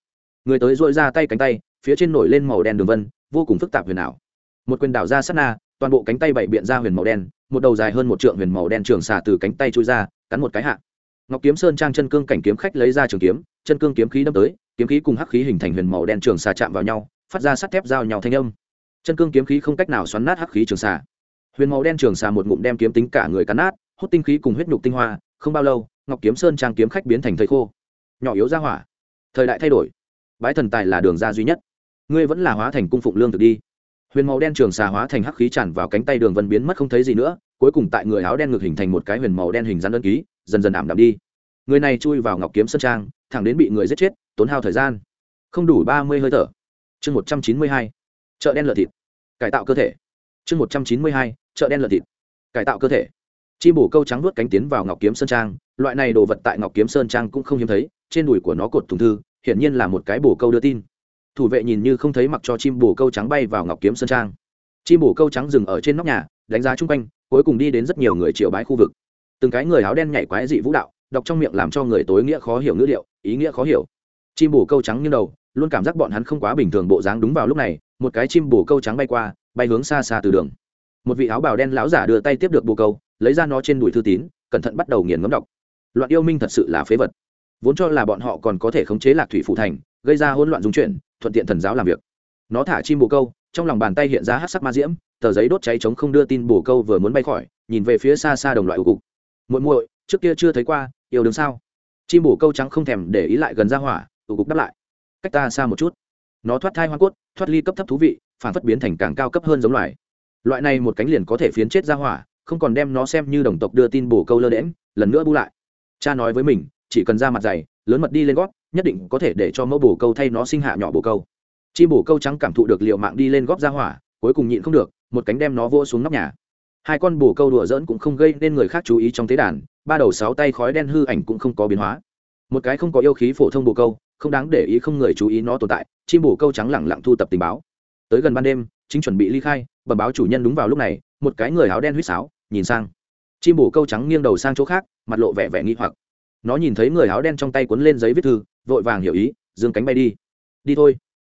Người tới dội ra tay cánh tay phía trên nổi lên màu đen đường vân, vô cùng phức tạp huyền ảo. Một quyền đảo ra sát na, toàn bộ cánh tay bảy biện ra huyền màu đen, một đầu dài hơn một trượng huyền màu đen trường xà từ cánh tay trôi ra, cắn một cái hạ. Ngọc kiếm sơn trang chân cương cảnh kiếm khách lấy ra trường kiếm, chân cương kiếm khí đâm tới, kiếm khí cùng hắc khí hình thành huyền màu đen trường xà chạm vào nhau, phát ra sắt thép giao nhau thanh âm. Chân cương kiếm khí không cách nào xoắn nát hắc khí trường xà. Huyền màu đen trường xà một ngụm đem kiếm tính cả người cắn nát, hút tinh khí cùng huyết nhục tinh hoa, không bao lâu, ngọc kiếm sơn trang kiếm khách biến thành thầy khô. Nhỏ yếu ra hỏa. Thời đại thay đổi. Bái thần tài là đường ra duy nhất ngươi vẫn là hóa thành cung phụng lương thực đi. Huyền màu đen trường xà hóa thành hắc khí tràn vào cánh tay đường vân biến mất không thấy gì nữa, cuối cùng tại người áo đen ngược hình thành một cái huyền màu đen hình rắn đơn ký, dần dần ảm đạm đi. Người này chui vào ngọc kiếm sơn trang, thẳng đến bị người giết chết, tốn hao thời gian. Không đủ ba mươi hơi thở. Chương một trăm chín mươi hai. Chợ đen lợn thịt. Cải tạo cơ thể. Chương một trăm chín mươi hai. Chợ đen lợn thịt. Cải tạo cơ thể. Chi bổ câu trắng nuốt cánh tiến vào ngọc kiếm sơn trang, loại này đồ vật tại ngọc kiếm sơn trang cũng không hiếm thấy, trên đùi của nó cột thùng thư, hiển nhiên là một cái bổ câu đưa tin thủ vệ nhìn như không thấy mặc cho chim bổ câu trắng bay vào ngọc kiếm sơn trang. Chim bổ câu trắng dừng ở trên nóc nhà, đánh giá chung quanh, cuối cùng đi đến rất nhiều người triệu bái khu vực. Từng cái người áo đen nhảy quái dị vũ đạo, đọc trong miệng làm cho người tối nghĩa khó hiểu ngữ liệu ý nghĩa khó hiểu. Chim bổ câu trắng như đầu, luôn cảm giác bọn hắn không quá bình thường bộ dáng đúng vào lúc này, một cái chim bổ câu trắng bay qua, bay hướng xa xa từ đường. Một vị áo bào đen lão giả đưa tay tiếp được bồ câu, lấy ra nó trên đùi thư tín, cẩn thận bắt đầu nghiền ngấm đọc. Loạn yêu minh thật sự là phế vật. Vốn cho là bọn họ còn có thể khống chế lạc thủy phủ thành, gây ra hỗn loạn dung chuyển thuận tiện thần giáo làm việc. Nó thả chim bồ câu, trong lòng bàn tay hiện ra hát sắc ma diễm, tờ giấy đốt cháy chống không đưa tin bồ câu vừa muốn bay khỏi, nhìn về phía xa xa đồng loại ủ cục. Muội muội, trước kia chưa thấy qua, yêu đứng sao? Chim bồ câu trắng không thèm để ý lại gần ra hỏa, ủ cục đáp lại. Cách ta xa một chút. Nó thoát thai hoa cốt, thoát ly cấp thấp thú vị, phản phất biến thành càng cao cấp hơn giống loài. Loại này một cánh liền có thể phiến chết ra hỏa, không còn đem nó xem như đồng tộc đưa tin bổ câu lơ đễm lần nữa bu lại. Cha nói với mình, chỉ cần ra mặt dày, lớn mật đi lên gót nhất định có thể để cho mẫu bổ câu thay nó sinh hạ nhỏ bổ câu. Chim bổ câu trắng cảm thụ được liệu mạng đi lên góp ra hỏa, cuối cùng nhịn không được, một cánh đem nó vô xuống nóc nhà. Hai con bổ câu đùa dỡn cũng không gây nên người khác chú ý trong tế đàn, ba đầu sáu tay khói đen hư ảnh cũng không có biến hóa. Một cái không có yêu khí phổ thông bổ câu, không đáng để ý không người chú ý nó tồn tại, chim bổ câu trắng lẳng lặng thu tập tình báo. Tới gần ban đêm, chính chuẩn bị ly khai, bẩm báo chủ nhân đúng vào lúc này, một cái người áo đen huýt sáo, nhìn sang. Chim bổ câu trắng nghiêng đầu sang chỗ khác, mặt lộ vẻ vẻ nghi hoặc nó nhìn thấy người áo đen trong tay cuốn lên giấy viết thư, vội vàng hiểu ý, dương cánh bay đi. Đi thôi.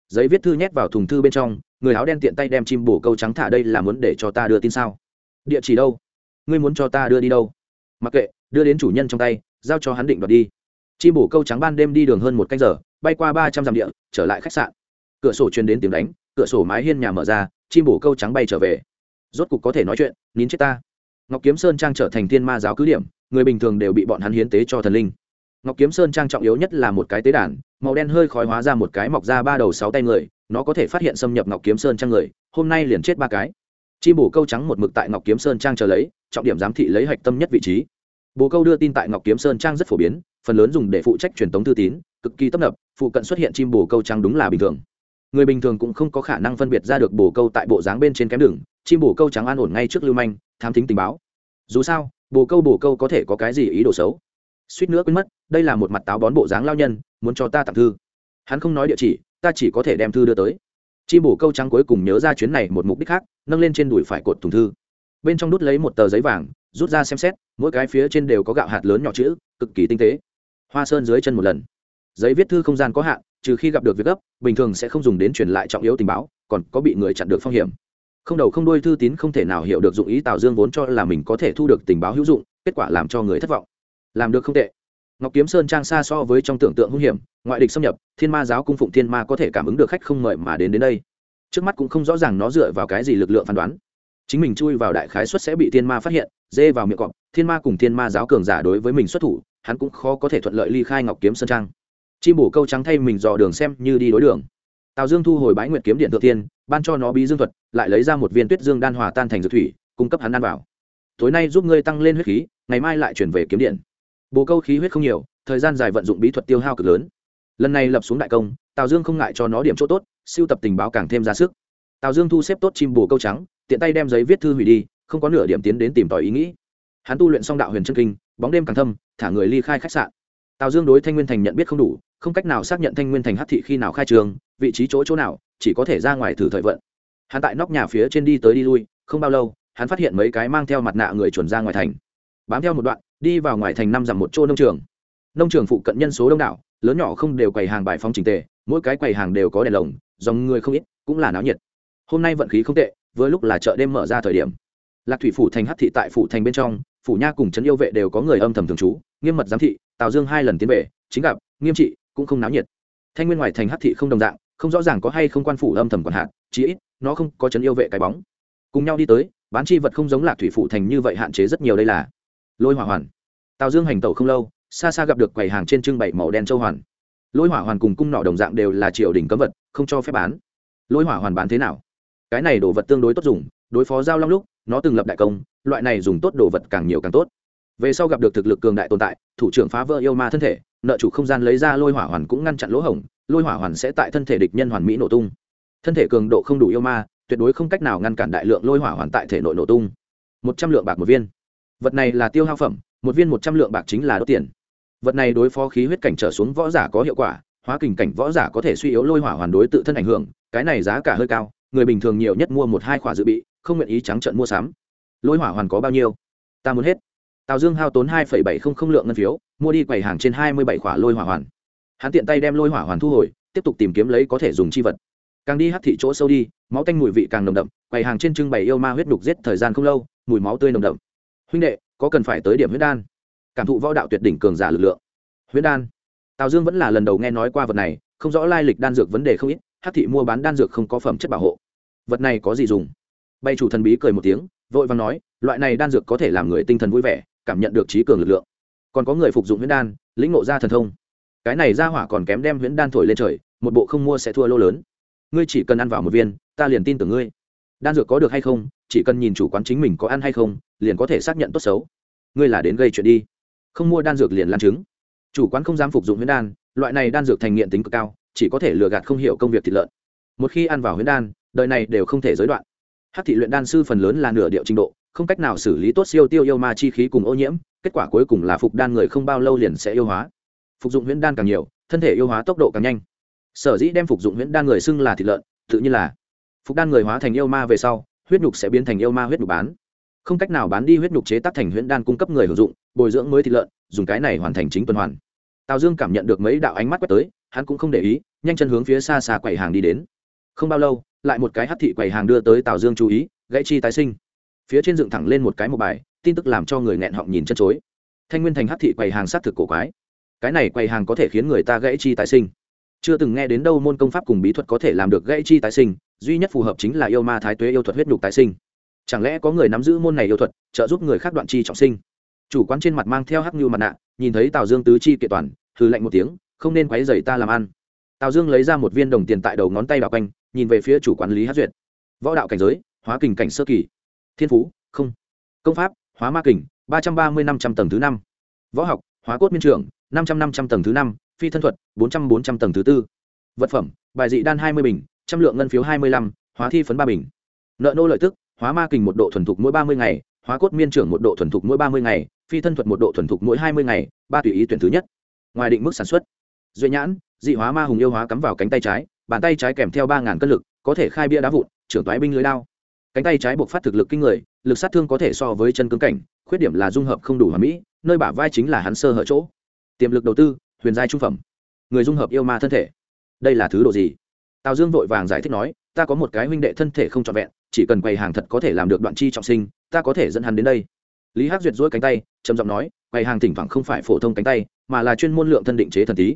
Giấy viết thư nhét vào thùng thư bên trong, người áo đen tiện tay đem chim bổ câu trắng thả đây là muốn để cho ta đưa tin sao? Địa chỉ đâu? Ngươi muốn cho ta đưa đi đâu? Mặc kệ, đưa đến chủ nhân trong tay, giao cho hắn định đoạt đi. Chim bổ câu trắng ban đêm đi đường hơn một canh giờ, bay qua ba trăm dặm địa, trở lại khách sạn. Cửa sổ truyền đến tiếng đánh, cửa sổ mái hiên nhà mở ra, chim bổ câu trắng bay trở về. Rốt cục có thể nói chuyện, nín chết ta. Ngọc kiếm sơn trang trở thành thiên ma giáo cứ điểm người bình thường đều bị bọn hắn hiến tế cho thần linh. Ngọc kiếm sơn trang trọng yếu nhất là một cái tế đàn, màu đen hơi khói hóa ra một cái mọc ra ba đầu sáu tay người, nó có thể phát hiện xâm nhập ngọc kiếm sơn trang người, hôm nay liền chết ba cái. Chi bổ câu trắng một mực tại ngọc kiếm sơn trang chờ lấy, trọng điểm giám thị lấy hạch tâm nhất vị trí. Bồ câu đưa tin tại ngọc kiếm sơn trang rất phổ biến, phần lớn dùng để phụ trách truyền tống thư tín, cực kỳ tấp nập, phụ cận xuất hiện chim bồ câu trắng đúng là bình thường. Người bình thường cũng không có khả năng phân biệt ra được bồ câu tại bộ dáng bên trên kém đường, chim bồ câu trắng an ổn ngay trước lưu manh, tham thính tình báo. Dù sao bồ câu bồ câu có thể có cái gì ý đồ xấu? Suýt nữa quên mất, đây là một mặt táo bón bộ dáng lao nhân, muốn cho ta tặng thư. Hắn không nói địa chỉ, ta chỉ có thể đem thư đưa tới. Chi bồ câu trắng cuối cùng nhớ ra chuyến này một mục đích khác, nâng lên trên đùi phải cột thùng thư. Bên trong đút lấy một tờ giấy vàng, rút ra xem xét, mỗi cái phía trên đều có gạo hạt lớn nhỏ chữ, cực kỳ tinh tế. Hoa sơn dưới chân một lần. Giấy viết thư không gian có hạn, trừ khi gặp được việc gấp, bình thường sẽ không dùng đến truyền lại trọng yếu tình báo, còn có bị người chặn được phong hiểm không đầu không đuôi thư tín không thể nào hiểu được dụng ý tào dương vốn cho là mình có thể thu được tình báo hữu dụng, kết quả làm cho người thất vọng. Làm được không tệ. Ngọc kiếm sơn trang xa so với trong tưởng tượng hung hiểm, ngoại địch xâm nhập, thiên ma giáo cung phụng thiên ma có thể cảm ứng được khách không mời mà đến đến đây. Trước mắt cũng không rõ ràng nó dựa vào cái gì lực lượng phán đoán. Chính mình chui vào đại khái xuất sẽ bị thiên ma phát hiện, dê vào miệng cọp, thiên ma cùng thiên ma giáo cường giả đối với mình xuất thủ, hắn cũng khó có thể thuận lợi ly khai ngọc kiếm sơn trang. Chim bổ câu trắng thay mình dò đường xem như đi đối đường tào dương thu hồi bãi nguyệt kiếm điện thượng tiên ban cho nó bí dương thuật, lại lấy ra một viên tuyết dương đan hòa tan thành dược thủy, cung cấp hắn ăn vào. Tối nay giúp ngươi tăng lên huyết khí, ngày mai lại chuyển về kiếm điện. Bồ câu khí huyết không nhiều, thời gian dài vận dụng bí thuật tiêu hao cực lớn. Lần này lập xuống đại công, tào dương không ngại cho nó điểm chỗ tốt, siêu tập tình báo càng thêm ra sức. Tào dương thu xếp tốt chim bồ câu trắng, tiện tay đem giấy viết thư hủy đi, không có nửa điểm tiến đến tìm tòi ý nghĩ. Hắn tu luyện xong đạo huyền chân kinh, bóng đêm càng thâm, thả người ly khai khách sạn. Tào dương đối thanh nguyên thành nhận biết không đủ không cách nào xác nhận thanh nguyên thành hát thị khi nào khai trường, vị trí chỗ chỗ nào, chỉ có thể ra ngoài thử thời vận. Hắn tại nóc nhà phía trên đi tới đi lui, không bao lâu, hắn phát hiện mấy cái mang theo mặt nạ người chuẩn ra ngoài thành. Bám theo một đoạn, đi vào ngoài thành năm dặm một chỗ nông trường. Nông trường phụ cận nhân số đông đảo, lớn nhỏ không đều quầy hàng bài phóng trình tề, mỗi cái quầy hàng đều có đèn lồng, dòng người không ít, cũng là náo nhiệt. Hôm nay vận khí không tệ với lúc là chợ đêm mở ra thời điểm. Lạc thủy phủ thành hát thị tại phủ thành bên trong, phủ nha cùng trấn yêu vệ đều có người âm thầm thường trú, nghiêm mật giám thị, tào dương hai lần tiến về, chính gặp, nghiêm trị cũng không náo nhiệt. Thanh nguyên ngoài thành hắc thị không đồng dạng, không rõ ràng có hay không quan phủ âm thầm còn hạn chí ít, nó không có chấn yêu vệ cái bóng. Cùng nhau đi tới, bán chi vật không giống lạc thủy phủ thành như vậy hạn chế rất nhiều đây là. Lôi hỏa hoàn. Tào dương hành tẩu không lâu, xa xa gặp được quầy hàng trên trưng bày màu đen châu hoàn. Lôi hỏa hoàn cùng cung nọ đồng dạng đều là triều đình cấm vật, không cho phép bán. Lôi hỏa hoàn bán thế nào? Cái này đồ vật tương đối tốt dùng, đối phó giao long lúc, nó từng lập đại công, loại này dùng tốt đồ vật càng nhiều càng tốt. Về sau gặp được thực lực cường đại tồn tại, thủ trưởng phá vỡ yêu ma thân thể nợ chủ không gian lấy ra lôi hỏa hoàn cũng ngăn chặn lỗ hổng, lôi hỏa hoàn sẽ tại thân thể địch nhân hoàn mỹ nổ tung. Thân thể cường độ không đủ yêu ma, tuyệt đối không cách nào ngăn cản đại lượng lôi hỏa hoàn tại thể nội nổ tung. Một trăm lượng bạc một viên. Vật này là tiêu hao phẩm, một viên một trăm lượng bạc chính là đốt tiền. Vật này đối phó khí huyết cảnh trở xuống võ giả có hiệu quả, hóa kình cảnh võ giả có thể suy yếu lôi hỏa hoàn đối tự thân ảnh hưởng, cái này giá cả hơi cao, người bình thường nhiều nhất mua một hai khỏa dự bị, không nguyện ý trắng trận mua sắm. Lôi hỏa hoàn có bao nhiêu? Ta muốn hết. Tào dương hao tốn hai bảy không không lượng ngân phiếu mua đi quầy hàng trên hai mươi bảy khỏa lôi hỏa hoàn. Hắn tiện tay đem lôi hỏa hoàn thu hồi, tiếp tục tìm kiếm lấy có thể dùng chi vật. Càng đi hắc thị chỗ sâu đi, máu tanh mùi vị càng nồng đậm, quầy hàng trên trưng bày yêu ma huyết đục giết thời gian không lâu, mùi máu tươi nồng đậm. Huynh đệ, có cần phải tới điểm huyết đan? Cảm thụ võ đạo tuyệt đỉnh cường giả lực lượng. Huyết đan. Tào dương vẫn là lần đầu nghe nói qua vật này, không rõ lai lịch đan dược vấn đề không ít, hắc thị mua bán đan dược không có phẩm chất bảo hộ. Vật này có gì dùng? Bay chủ thần bí cười một tiếng, vội vàng nói, loại này đan dược có thể làm người tinh thần vui vẻ, cảm nhận được trí cường lực lượng còn có người phục dụng huyễn đan, lĩnh ngộ ra thần thông. Cái này ra hỏa còn kém đem huyễn đan thổi lên trời, một bộ không mua sẽ thua lô lớn. Ngươi chỉ cần ăn vào một viên, ta liền tin tưởng ngươi. Đan dược có được hay không, chỉ cần nhìn chủ quán chính mình có ăn hay không, liền có thể xác nhận tốt xấu. Ngươi là đến gây chuyện đi. Không mua đan dược liền lan chứng chủ quán không dám phục dụng huyễn đan, loại này đan dược thành nghiện tính cực cao, chỉ có thể lừa gạt không hiểu công việc thịt lợn. Một khi ăn vào huyễn đan, đời này đều không thể giới đoạn hát thị luyện đan sư phần lớn là nửa điệu trình độ, không cách nào xử lý tốt siêu tiêu yêu ma chi khí cùng ô nhiễm kết quả cuối cùng là phục đan người không bao lâu liền sẽ yêu hóa. Phục dụng huyễn đan càng nhiều, thân thể yêu hóa tốc độ càng nhanh. Sở dĩ đem phục dụng huyễn đan người xưng là thịt lợn, tự nhiên là phục đan người hóa thành yêu ma về sau, huyết nhục sẽ biến thành yêu ma huyết nhục bán. Không cách nào bán đi huyết nhục chế tác thành huyễn đan cung cấp người hưởng dụng, bồi dưỡng mới thịt lợn, dùng cái này hoàn thành chính tuần hoàn. Tào dương cảm nhận được mấy đạo ánh mắt quét tới, hắn cũng không để ý, nhanh chân hướng phía xa xa quầy hàng đi đến. Không bao lâu, lại một cái hắt thị quầy hàng đưa tới tào dương chú ý, gãy chi tái sinh. Phía trên dựng thẳng lên một cái một bài tin tức làm cho người nghẹn họng nhìn chân chối. Thanh nguyên thành hát thị quầy hàng sát thực cổ quái. Cái này quầy hàng có thể khiến người ta gãy chi tái sinh. Chưa từng nghe đến đâu môn công pháp cùng bí thuật có thể làm được gãy chi tái sinh, duy nhất phù hợp chính là yêu ma thái tuế yêu thuật huyết nhục tái sinh. Chẳng lẽ có người nắm giữ môn này yêu thuật, trợ giúp người khác đoạn chi trọng sinh? Chủ quán trên mặt mang theo hắc như mặt nạ, nhìn thấy tào dương tứ chi kiện toàn, hừ lạnh một tiếng, không nên quấy dày ta làm ăn. Tào dương lấy ra một viên đồng tiền tại đầu ngón tay đ quanh, nhìn về phía chủ quản lý hát duyệt. Võ đạo cảnh giới, hóa kình cảnh sơ kỳ. Thiên phú, không. Công pháp hóa ma kình, ba trăm ba mươi năm trăm tầng thứ năm. Võ học, hóa cốt miên trưởng năm trăm năm trăm tầng thứ năm, phi thân thuật, bốn trăm bốn trăm tầng thứ tư. Vật phẩm, bài dị đan hai mươi bình, trăm lượng ngân phiếu hai mươi lăm, hóa thi phấn ba bình. Nợ nô lợi tức, hóa ma kình một độ thuần thục mỗi ba mươi ngày, hóa cốt miên trưởng một độ thuần thục mỗi ba mươi ngày, phi thân thuật một độ thuần thục mỗi hai mươi ngày, ba tùy ý tuyển thứ nhất. Ngoài định mức sản xuất duy nhãn, dị hóa ma hùng yêu hóa cắm vào cánh tay trái, bàn tay trái kèm theo ba ngàn cân lực, có thể khai bia đá vụn, trưởng toái binh lưới lao cánh tay trái buộc phát thực lực kinh người, lực sát thương có thể so với chân cứng cảnh, khuyết điểm là dung hợp không đủ hòa mỹ, nơi bả vai chính là hắn sơ hở chỗ. Tiềm lực đầu tư, huyền giai trung phẩm. Người dung hợp yêu ma thân thể. Đây là thứ độ gì? Tào dương vội vàng giải thích nói, ta có một cái huynh đệ thân thể không trọn vẹn, chỉ cần quầy hàng thật có thể làm được đoạn chi trọng sinh, ta có thể dẫn hắn đến đây. Lý hắc duyệt dỗi cánh tay, trầm giọng nói quầy hàng thỉnh thoảng không phải phổ thông cánh tay, mà là chuyên môn lượng thân định chế thần tí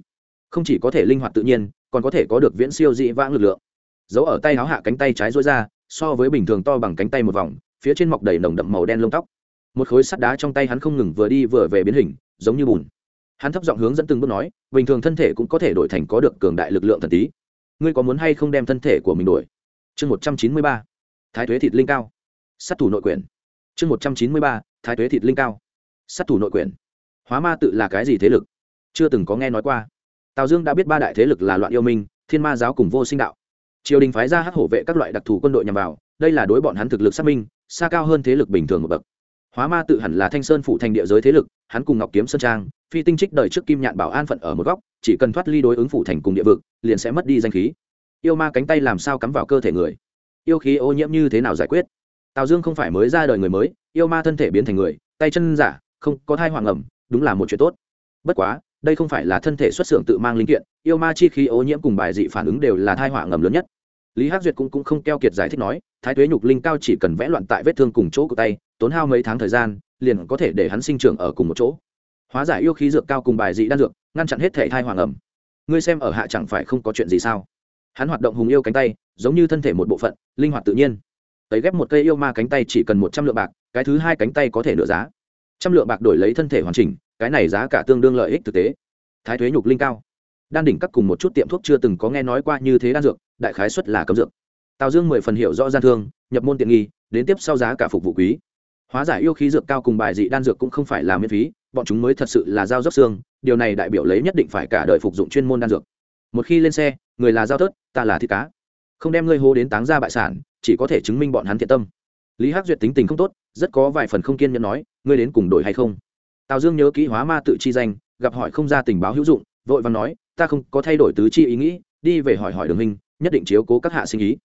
không chỉ có thể linh hoạt tự nhiên, còn có thể có được viễn siêu dị vãng lực lượng. Giấu ở tay háo hạ cánh tay trái dối ra so với bình thường to bằng cánh tay một vòng, phía trên mọc đầy nồng đậm màu đen lông tóc. Một khối sắt đá trong tay hắn không ngừng vừa đi vừa về biến hình, giống như bùn. Hắn thấp giọng hướng dẫn từng bước nói, bình thường thân thể cũng có thể đổi thành có được cường đại lực lượng thần tí. Ngươi có muốn hay không đem thân thể của mình đổi? Chương một trăm chín mươi ba, thái thuế thịt linh cao. Sát thủ nội quyền. Chương một trăm chín mươi ba, thái thuế thịt linh cao. Sát thủ nội quyền. Hóa ma tự là cái gì thế lực? Chưa từng có nghe nói qua. Tào dương đã biết ba đại thế lực là loạn yêu minh, thiên ma giáo cùng vô sinh đạo triều đình phái ra hắc hổ vệ các loại đặc thù quân đội nhằm vào, đây là đối bọn hắn thực lực xác minh, xa cao hơn thế lực bình thường một bậc. Hóa ma tự hẳn là thanh sơn phụ thành địa giới thế lực, hắn cùng ngọc kiếm sơn trang, phi tinh trích đời trước kim nhạn bảo an phận ở một góc, chỉ cần thoát ly đối ứng phụ thành cùng địa vực, liền sẽ mất đi danh khí. Yêu ma cánh tay làm sao cắm vào cơ thể người? Yêu khí ô nhiễm như thế nào giải quyết? Tào dương không phải mới ra đời người mới, yêu ma thân thể biến thành người, tay chân giả, không có thai hoàng ẩm, đúng là một chuyện tốt. Bất quá, đây không phải là thân thể xuất xưởng tự mang linh kiện, yêu ma chi khí ô nhiễm cùng bài dị phản ứng đều là thai họa ngầm lớn nhất lý hắc duyệt cũng, cũng không keo kiệt giải thích nói thái tuế nhục linh cao chỉ cần vẽ loạn tại vết thương cùng chỗ của tay tốn hao mấy tháng thời gian liền có thể để hắn sinh trưởng ở cùng một chỗ. Hóa giải yêu khí dược cao cùng bài dị đan dược ngăn chặn hết thể thai hoàng ẩm. Ngươi xem ở hạ chẳng phải không có chuyện gì sao? Hắn hoạt động hùng yêu cánh tay giống như thân thể một bộ phận linh hoạt tự nhiên. Tấy ghép một cây yêu ma cánh tay chỉ cần một trăm lượng bạc cái thứ hai cánh tay có thể nửa giá. Trăm lượng bạc đổi lấy thân thể hoàn chỉnh cái này giá cả tương đương lợi ích thực tế. Thái thuế nhục linh cao. Đan đỉnh các cùng một chút tiệm thuốc chưa từng có nghe nói qua như thế đan dược đại khái xuất là cấm dược. Tào dương mười phần hiểu rõ gian thương, nhập môn tiện nghi, đến tiếp sau giá cả phục vụ quý. Hóa giải yêu khí dược cao cùng bài dị đan dược cũng không phải là miễn phí, bọn chúng mới thật sự là giao dốc xương, điều này đại biểu lấy nhất định phải cả đời phục dụng chuyên môn đan dược. Một khi lên xe, người là giao tớt ta là thịt cá. Không đem ngươi hô đến táng ra bại sản, chỉ có thể chứng minh bọn hắn thiện tâm. Lý hắc duyệt tính tình không tốt, rất có vài phần không kiên nhẫn nói, ngươi đến cùng đổi hay không? Tào dương nhớ kỹ hóa ma tự chi danh, gặp hỏi không ra tình báo hữu dụng, vội và nói, ta không có thay đổi tứ chi ý nghĩ, đi về hỏi hỏi đường hình nhất định chiếu cố các hạ sinh ý.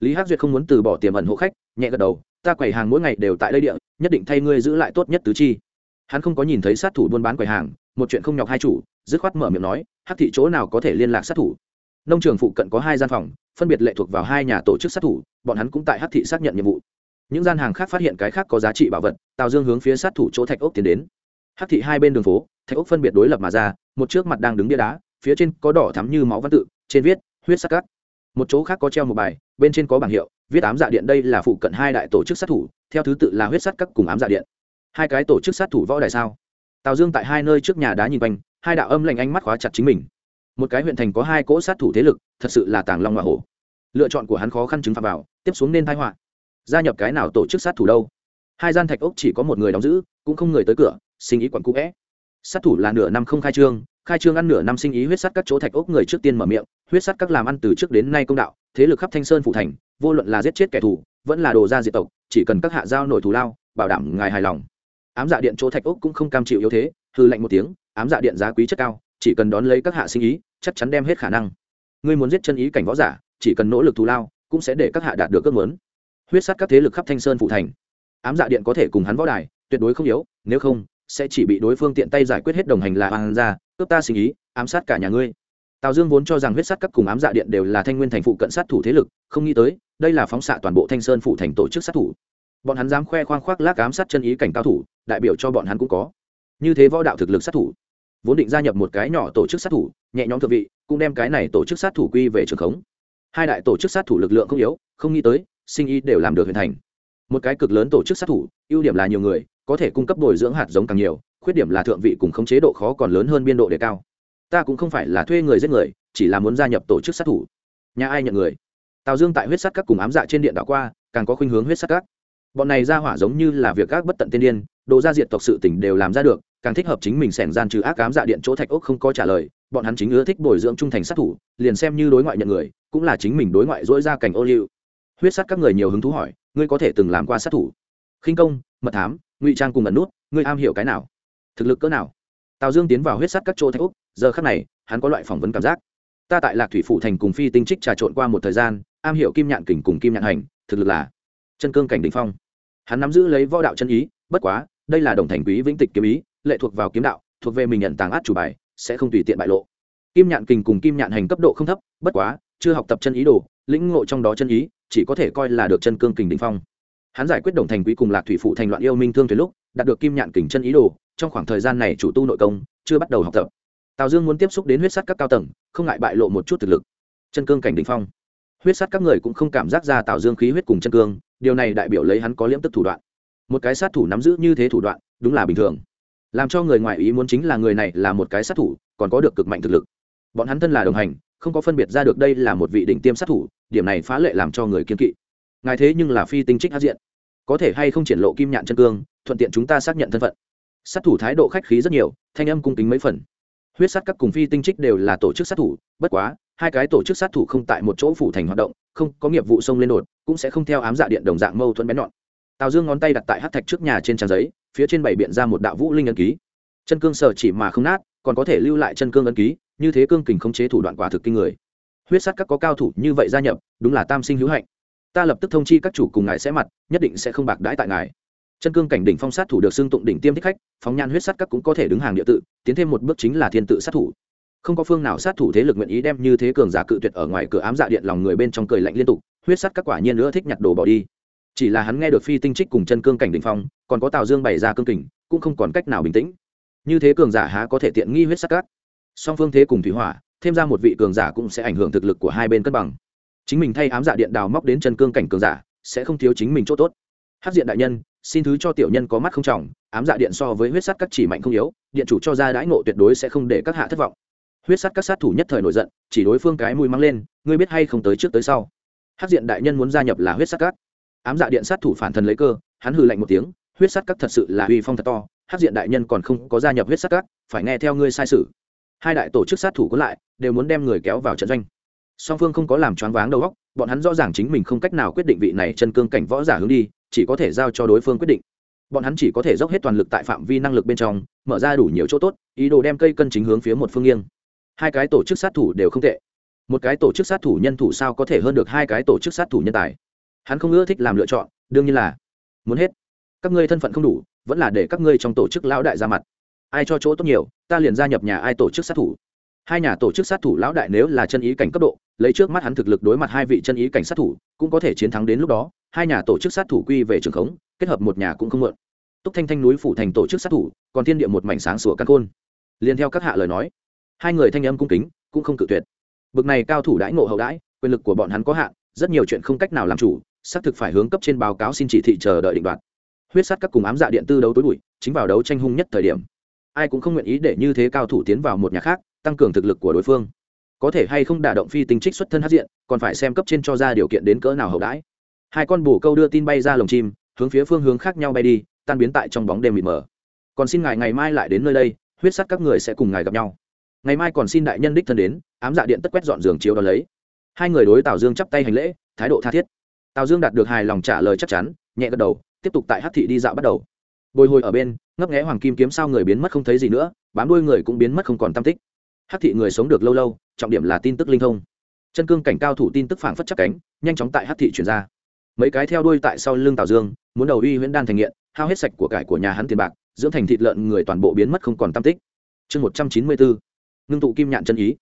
Lý hắc duyệt không muốn từ bỏ tiềm ẩn hộ khách, nhẹ gật đầu, ta quầy hàng mỗi ngày đều tại đây địa, nhất định thay ngươi giữ lại tốt nhất tứ chi. Hắn không có nhìn thấy sát thủ buôn bán quầy hàng, một chuyện không nhọc hai chủ, dứt khoát mở miệng nói, hắc thị chỗ nào có thể liên lạc sát thủ? Nông trường phụ cận có hai gian phòng, phân biệt lệ thuộc vào hai nhà tổ chức sát thủ, bọn hắn cũng tại hắc thị xác nhận nhiệm vụ. Những gian hàng khác phát hiện cái khác có giá trị bảo vật, tào dương hướng phía sát thủ chỗ thạch ốc tiến đến. Hắc thị hai bên đường phố, thạch ốc phân biệt đối lập mà ra, một trước mặt đang đứng bia đá, phía trên có đỏ thắm như máu văn tự, trên viết, huyết sắc cắt một chỗ khác có treo một bài, bên trên có bảng hiệu, viết ám dạ điện đây là phụ cận hai đại tổ chức sát thủ, theo thứ tự là huyết sắt các cùng ám dạ điện. Hai cái tổ chức sát thủ võ đài sao? Tào dương tại hai nơi trước nhà đá nhìn quanh, hai đạo âm lạnh ánh mắt khóa chặt chính mình. Một cái huyện thành có hai cỗ sát thủ thế lực, thật sự là tàng long hoa hổ. Lựa chọn của hắn khó khăn chứng phạm vào, tiếp xuống nên thái họa. Gia nhập cái nào tổ chức sát thủ đâu? Hai gian thạch ốc chỉ có một người đóng giữ, cũng không người tới cửa, sinh ý quặn cũ vẽ. Sát thủ là nửa năm không khai trương khai trương ăn nửa năm sinh ý huyết sắt các chỗ thạch ốc người trước tiên mở miệng huyết sắt các làm ăn từ trước đến nay công đạo, thế lực khắp thanh sơn phụ thành, vô luận là giết chết kẻ thù, vẫn là đồ ra diệt tộc, chỉ cần các hạ giao nổi thù lao, bảo đảm ngài hài lòng. Ám dạ điện chỗ thạch ốc cũng không cam chịu yếu thế hư lạnh một tiếng, ám dạ điện giá quý chất cao, chỉ cần đón lấy các hạ sinh ý, chắc chắn đem hết khả năng. Ngươi muốn giết chân ý cảnh võ giả, chỉ cần nỗ lực thù lao, cũng sẽ để các hạ đạt được ước muốn. Huyết sắt các thế lực khắp thanh sơn phụ thành. Ám dạ điện có thể cùng hắn võ đài, tuyệt đối không yếu, nếu không, sẽ chỉ bị đối phương tiện tay giải quyết hết đồng hành là hoàng ra cướp ta sinh ý, ám sát cả nhà ngươi tào dương vốn cho rằng huyết sát các cùng ám dạ điện đều là thanh nguyên thành phụ cận sát thủ thế lực, không nghĩ tới, đây là phóng xạ toàn bộ thanh sơn phụ thành tổ chức sát thủ. Bọn hắn dám khoe khoang khoác lác ám sát chân ý cảnh cao thủ, đại biểu cho bọn hắn cũng có. Như thế võ đạo thực lực sát thủ, vốn định gia nhập một cái nhỏ tổ chức sát thủ, nhẹ nhõm thượng vị, cũng đem cái này tổ chức sát thủ quy về trường khống. Hai đại tổ chức sát thủ lực lượng không yếu, không nghĩ tới, sinh ý đều làm được hình thành. Một cái cực lớn tổ chức sát thủ, ưu điểm là nhiều người, có thể cung cấp bồi dưỡng hạt giống càng nhiều, khuyết điểm là thượng vị cùng khống chế độ khó còn lớn hơn biên độ đề cao ta cũng không phải là thuê người giết người, chỉ là muốn gia nhập tổ chức sát thủ. Nhà ai nhận người? Tào dương tại huyết sát các cùng ám dạ trên điện đảo qua, càng có khuynh hướng huyết sát các. Bọn này ra hỏa giống như là việc các bất tận tiên điên, đồ gia diện tộc sự tỉnh đều làm ra được, càng thích hợp chính mình sẻn gian trừ ác cám dạ điện chỗ thạch ốc không có trả lời, bọn hắn chính ưa thích bồi dưỡng trung thành sát thủ, liền xem như đối ngoại nhận người, cũng là chính mình đối ngoại dỗi ra cảnh ô liu. Huyết sát các người nhiều hứng thú hỏi, ngươi có thể từng làm qua sát thủ? Khinh công, mật thám, ngụy trang cùng ẩn nút, ngươi am hiểu cái nào? Thực lực cỡ nào? Tào dương tiến vào huyết sát các chỗ thạch úc, giờ khắc này, hắn có loại phỏng vấn cảm giác. Ta tại lạc thủy phủ thành cùng phi tinh trích trà trộn qua một thời gian, am hiểu kim nhạn kình cùng kim nhạn hành, thực lực là chân cương cảnh đỉnh phong. Hắn nắm giữ lấy võ đạo chân ý, bất quá, đây là đồng thành quý vĩnh tịch kiếm ý, lệ thuộc vào kiếm đạo, thuộc về mình nhận tàng át chủ bài, sẽ không tùy tiện bại lộ. Kim nhạn kình cùng kim nhạn hành cấp độ không thấp, bất quá, chưa học tập chân ý đồ, lĩnh ngộ trong đó chân ý, chỉ có thể coi là được chân cương kình đỉnh phong. Hắn giải quyết đồng thành quý cùng lạc thủy phụ thành loạn yêu minh thương thuyền lúc, đạt được kim nhạn kình chân ý đồ trong khoảng thời gian này chủ tu nội công chưa bắt đầu học tập. Tào dương muốn tiếp xúc đến huyết sắt các cao tầng, không ngại bại lộ một chút thực lực. Chân cương cảnh đ ỉ n h phong. Huyết sắt các người cũng không cảm giác ra tào dương khí huyết cùng chân cương, điều này đại biểu lấy hắn có liễm tức thủ đoạn. Một cái sát thủ nắm giữ như thế thủ đoạn, đúng là bình thường. Làm cho người ngoài ý muốn chính là người này là một cái sát thủ, còn có được cực mạnh thực lực. Bọn hắn thân là đồng hành, không có phân biệt ra được đây là một vị đỉnh tiêm sát thủ, điểm này phá lệ làm cho người kiên kỵ. Ngài thế nhưng là phi tinh trích hát diện. Có thể hay không triển lộ kim nhạn chân cương, thuận tiện chúng ta xác nhận thân phận sát thủ thái độ khách khí rất nhiều, thanh âm cung kính mấy phần. Huyết sát các cùng phi tinh trích đều là tổ chức sát thủ, bất quá, hai cái tổ chức sát thủ không tại một chỗ phủ thành hoạt động, không có nghiệp vụ xông lên đột, cũng sẽ không theo ám dạ điện đồng dạng mâu thuẫn bén nhọn. Tào dương ngón tay đặt tại hát thạch trước nhà trên trang giấy, phía trên bảy biện ra một đạo vũ linh ấn ký. Chân cương sở chỉ mà không nát, còn có thể lưu lại chân cương ấn ký, như thế cương kình khống chế thủ đoạn quả thực kinh người. Huyết sát các có cao thủ như vậy gia nhập, đúng là tam sinh hữu hạnh. Ta lập tức thông chi các chủ cùng ngài sẽ mặt, nhất định sẽ không bạc đãi tại ngài chân cương cảnh đỉnh phong sát thủ được xưng tụng đỉnh tiêm thích khách, phóng nhan huyết sát các cũng có thể đứng hàng địa tự, tiến thêm một bước chính là thiên tự sát thủ. Không có phương nào sát thủ thế lực nguyện ý đem như thế cường giả cự tuyệt ở ngoài cửa ám dạ điện lòng người bên trong cười lạnh liên tục, huyết sát các quả nhiên nữa thích nhặt đồ bỏ đi. Chỉ là hắn nghe được phi tinh trích cùng chân cương cảnh đỉnh phong, còn có tào dương bày ra cương kình, cũng không còn cách nào bình tĩnh. Như thế cường giả há có thể tiện nghi huyết sát các? Song phương thế cùng thủy hỏa, thêm ra một vị cường giả cũng sẽ ảnh hưởng thực lực của hai bên cân bằng. Chính mình thay ám dạ điện đào móc đến chân cương cảnh cường giả, sẽ không thiếu chính mình chỗ tốt. Hát diện đại nhân xin thứ cho tiểu nhân có mắt không trọng, ám dạ điện so với huyết sắt các chỉ mạnh không yếu, điện chủ cho ra đãi ngộ tuyệt đối sẽ không để các hạ thất vọng. Huyết sắt các sát thủ nhất thời nổi giận, chỉ đối phương cái mùi mắng lên, ngươi biết hay không tới trước tới sau? Hát diện đại nhân muốn gia nhập là huyết sắt các. Ám dạ điện sát thủ phản thần lấy cơ, hắn hừ lạnh một tiếng, huyết sắt các thật sự là uy phong thật to hát diện đại nhân còn không có gia nhập huyết sắt các, phải nghe theo ngươi sai sự. Hai đại tổ chức sát thủ có lại, đều muốn đem người kéo vào trận doanh. Song phương không có làm choáng váng đầu óc, bọn hắn rõ ràng chính mình không cách nào quyết định vị này chân cương cảnh võ giả hướng đi chỉ có thể giao cho đối phương quyết định. Bọn hắn chỉ có thể dốc hết toàn lực tại phạm vi năng lực bên trong, mở ra đủ nhiều chỗ tốt, ý đồ đem cây cân chính hướng phía một phương nghiêng. Hai cái tổ chức sát thủ đều không tệ. Một cái tổ chức sát thủ nhân thủ sao có thể hơn được hai cái tổ chức sát thủ nhân tài? Hắn không ưa thích làm lựa chọn, đương nhiên là muốn hết. Các ngươi thân phận không đủ, vẫn là để các ngươi trong tổ chức lão đại ra mặt. Ai cho chỗ tốt nhiều, ta liền gia nhập nhà ai tổ chức sát thủ. Hai nhà tổ chức sát thủ lão đại nếu là chân ý cảnh cấp độ lấy trước mắt hắn thực lực đối mặt hai vị chân ý cảnh sát thủ, cũng có thể chiến thắng đến lúc đó. Hai nhà tổ chức sát thủ quy về trường khống, kết hợp một nhà cũng không mượn. Túc thanh thanh núi phủ thành tổ chức sát thủ, còn thiên địa một mảnh sáng sủa căn khôn. Liền theo các hạ lời nói, hai người thanh âm cung kính, cũng không cự tuyệt. Bực này cao thủ đãi ngộ hậu đãi, quyền lực của bọn hắn có hạn, rất nhiều chuyện không cách nào làm chủ, xác thực phải hướng cấp trên báo cáo xin chỉ thị chờ đợi định đoạt. Huyết sát các cùng ám dạ điện tư đấu tối bụi, chính vào đấu tranh hung nhất thời điểm. Ai cũng không nguyện ý để như thế cao thủ tiến vào một nhà khác, tăng cường thực lực của đối phương có thể hay không đả động phi tinh trích xuất thân hát diện, còn phải xem cấp trên cho ra điều kiện đến cỡ nào hậu đãi. Hai con bù câu đưa tin bay ra lồng chim, hướng phía phương hướng khác nhau bay đi, tan biến tại trong bóng đêm mịt mờ. Còn xin ngài ngày mai lại đến nơi đây, huyết sắt các người sẽ cùng ngài gặp nhau. Ngày mai còn xin đại nhân đích thân đến, ám dạ điện tất quét dọn giường chiếu đón lấy. Hai người đối tào dương chắp tay hành lễ, thái độ tha thiết. Tào dương đạt được hài lòng trả lời chắc chắn, nhẹ gật đầu, tiếp tục tại hát thị đi dạo bắt đầu. Bồi hồi ở bên, ngấp nghẽ hoàng kim kiếm sao người biến mất không thấy gì nữa, bám đuôi người cũng biến mất không còn tam tích hát thị người sống được lâu lâu, trọng điểm là tin tức linh thông. Chân cương cảnh cao thủ tin tức phảng phất chắc cánh, nhanh chóng tại hát thị chuyển ra. Mấy cái theo đuôi tại sau lưng tào dương, muốn đầu uy huyễn đan thành nghiện, hao hết sạch của cải của nhà hắn tiền bạc, dưỡng thành thịt lợn người toàn bộ biến mất không còn tam tích. Chương một trăm chín mươi bốn, ngưng tụ kim nhạn chân ý.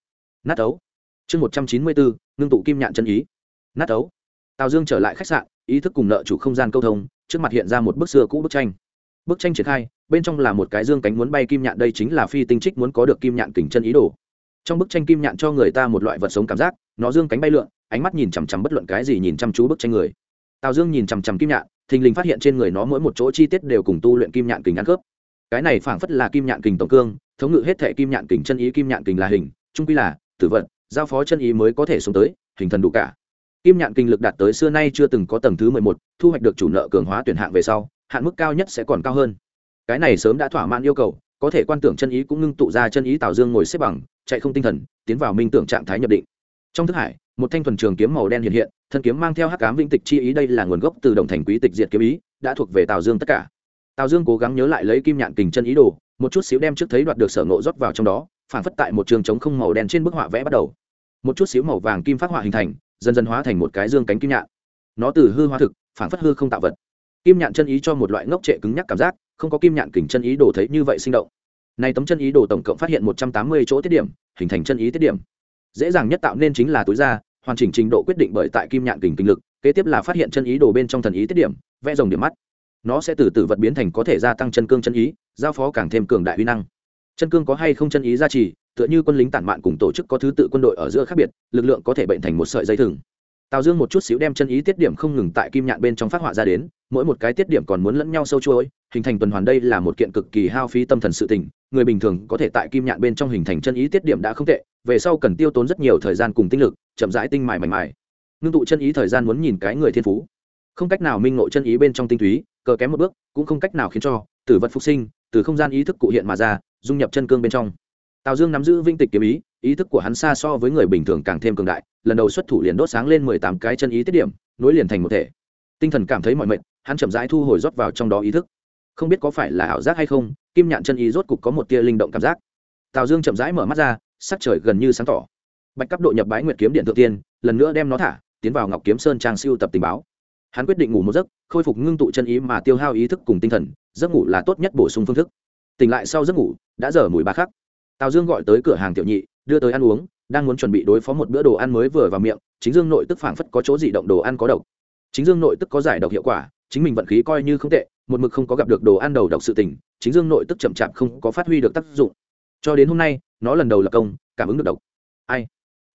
Nát ấu. Chương một trăm chín mươi bốn, ngưng tụ kim nhạn chân ý. Nát ấu. Tào dương trở lại khách sạn, ý thức cùng nợ chủ không gian câu thông, trước mặt hiện ra một bức xưa cũ bức tranh. Bức tranh triển khai bên trong là một cái dương cánh muốn bay kim nhạn, đây chính là phi tinh trích muốn có được kim nhạn kình chân ý đồ. Trong bức tranh kim nhạn cho người ta một loại vật sống cảm giác, nó dương cánh bay lượn, ánh mắt nhìn chằm chằm bất luận cái gì nhìn chăm chú bức tranh người. Tào dương nhìn chằm chằm kim nhạn, thình lình phát hiện trên người nó mỗi một chỗ chi tiết đều cùng tu luyện kim nhạn kình ăn khớp. Cái này phảng phất là kim nhạn kình tổng cương, thống ngự hết thệ kim nhạn kình chân ý, kim nhạn kình là hình trung quy là tử vận giao phó chân ý mới có thể sống tới, hình thần đủ cả. Kim nhạn kinh lực đạt tới xưa nay chưa từng có tầng thứ mười một, thu hoạch được chủ nợ cường hóa tuyển hạng về sau, hạn mức cao nhất sẽ còn cao hơn cái này sớm đã thỏa mãn yêu cầu, có thể quan tưởng chân ý cũng ngưng tụ ra chân ý tào dương ngồi xếp bằng, chạy không tinh thần, tiến vào minh tưởng trạng thái nhập định. Trong thức hải, một thanh thuần trường kiếm màu đen hiện hiện, thân kiếm mang theo hắc cám vĩnh tịch chi ý, đây là nguồn gốc từ đồng thành quý tịch diệt kiếm ý, đã thuộc về tào dương tất cả. Tào dương cố gắng nhớ lại lấy kim nhạn kình chân ý đồ, một chút xíu đem trước thấy đoạt được sở ngộ rót vào trong đó, phản phất tại một trường trống không màu đen trên bức họa vẽ bắt đầu. Một chút xíu màu vàng kim phát họa hình thành, dần dần hóa thành một cái dương cánh kim nhạn. Nó từ hư hóa thực, phản phất hư không tạo vật kim nhạn chân ý cho một loại ngốc trệ cứng nhắc cảm giác, không có kim nhạn kình chân ý đồ thấy như vậy sinh động. Này tấm chân ý đồ tổng cộng phát hiện một trăm tám mươi chỗ tiết điểm, hình thành chân ý tiết điểm. Dễ dàng nhất tạo nên chính là túi da hoàn chỉnh trình độ quyết định bởi tại kim nhạn kình kinh lực, kế tiếp là phát hiện chân ý đồ bên trong thần ý tiết điểm, vẽ dòng điểm mắt. Nó sẽ từ từ vật biến thành có thể gia tăng chân cương chân ý, giao phó càng thêm cường đại uy năng. Chân cương có hay không chân ý gia trì, tựa như quân lính tản mạn cùng tổ chức có thứ tự quân đội ở giữa khác biệt, lực lượng có thể bệnh thành một sợi dây thừng tào dương một chút xíu đem chân ý tiết điểm không ngừng tại kim nhạn bên trong phát họa ra đến, mỗi một cái tiết điểm còn muốn lẫn nhau sâu chuỗi, hình thành tuần hoàn đây là một kiện cực kỳ hao phí tâm thần sự tình, người bình thường có thể tại kim nhạn bên trong hình thành chân ý tiết điểm đã không tệ, về sau cần tiêu tốn rất nhiều thời gian cùng tinh lực, chậm rãi tinh mài mảnh mài. Ngưng tụ chân ý thời gian muốn nhìn cái người thiên phú. Không cách nào minh ngộ chân ý bên trong tinh túy, cờ kém một bước, cũng không cách nào khiến cho tử vật phục sinh, từ không gian ý thức cụ hiện mà ra, dung nhập chân cương bên trong tào dương nắm giữ vinh tịch kiếm ý ý thức của hắn xa so với người bình thường càng thêm cường đại, lần đầu xuất thủ liền đốt sáng lên mười tám cái chân ý tiết điểm, nối liền thành một thể. Tinh thần cảm thấy mọi mệt, hắn chậm rãi thu hồi rót vào trong đó ý thức. Không biết có phải là ảo giác hay không, kim nhạn chân ý rốt cục có một tia linh động cảm giác. Tào dương chậm rãi mở mắt ra, sắc trời gần như sáng tỏ. Bạch cấp độ nhập bái nguyệt kiếm điện thượng tiên, lần nữa đem nó thả, tiến vào ngọc kiếm sơn trang siêu tập tình báo. Hắn quyết định ngủ một giấc, khôi phục ngưng tụ chân ý mà tiêu hao ý thức cùng tinh thần, giấc ngủ là tốt nhất bổ sung phương thức. Tỉnh lại sau giấc ngủ, đã dở mùi ba khắc tào dương gọi tới cửa hàng tiểu nhị, đưa tới ăn uống, đang muốn chuẩn bị đối phó một bữa đồ ăn mới vừa vào miệng, chính dương nội tức phảng phất có chỗ dị động đồ ăn có độc. Chính dương nội tức có giải độc hiệu quả, chính mình vận khí coi như không tệ, một mực không có gặp được đồ ăn đầu độc sự tình, chính dương nội tức chậm chạp không có phát huy được tác dụng. Cho đến hôm nay, nó lần đầu lập công, cảm ứng được độc. Ai?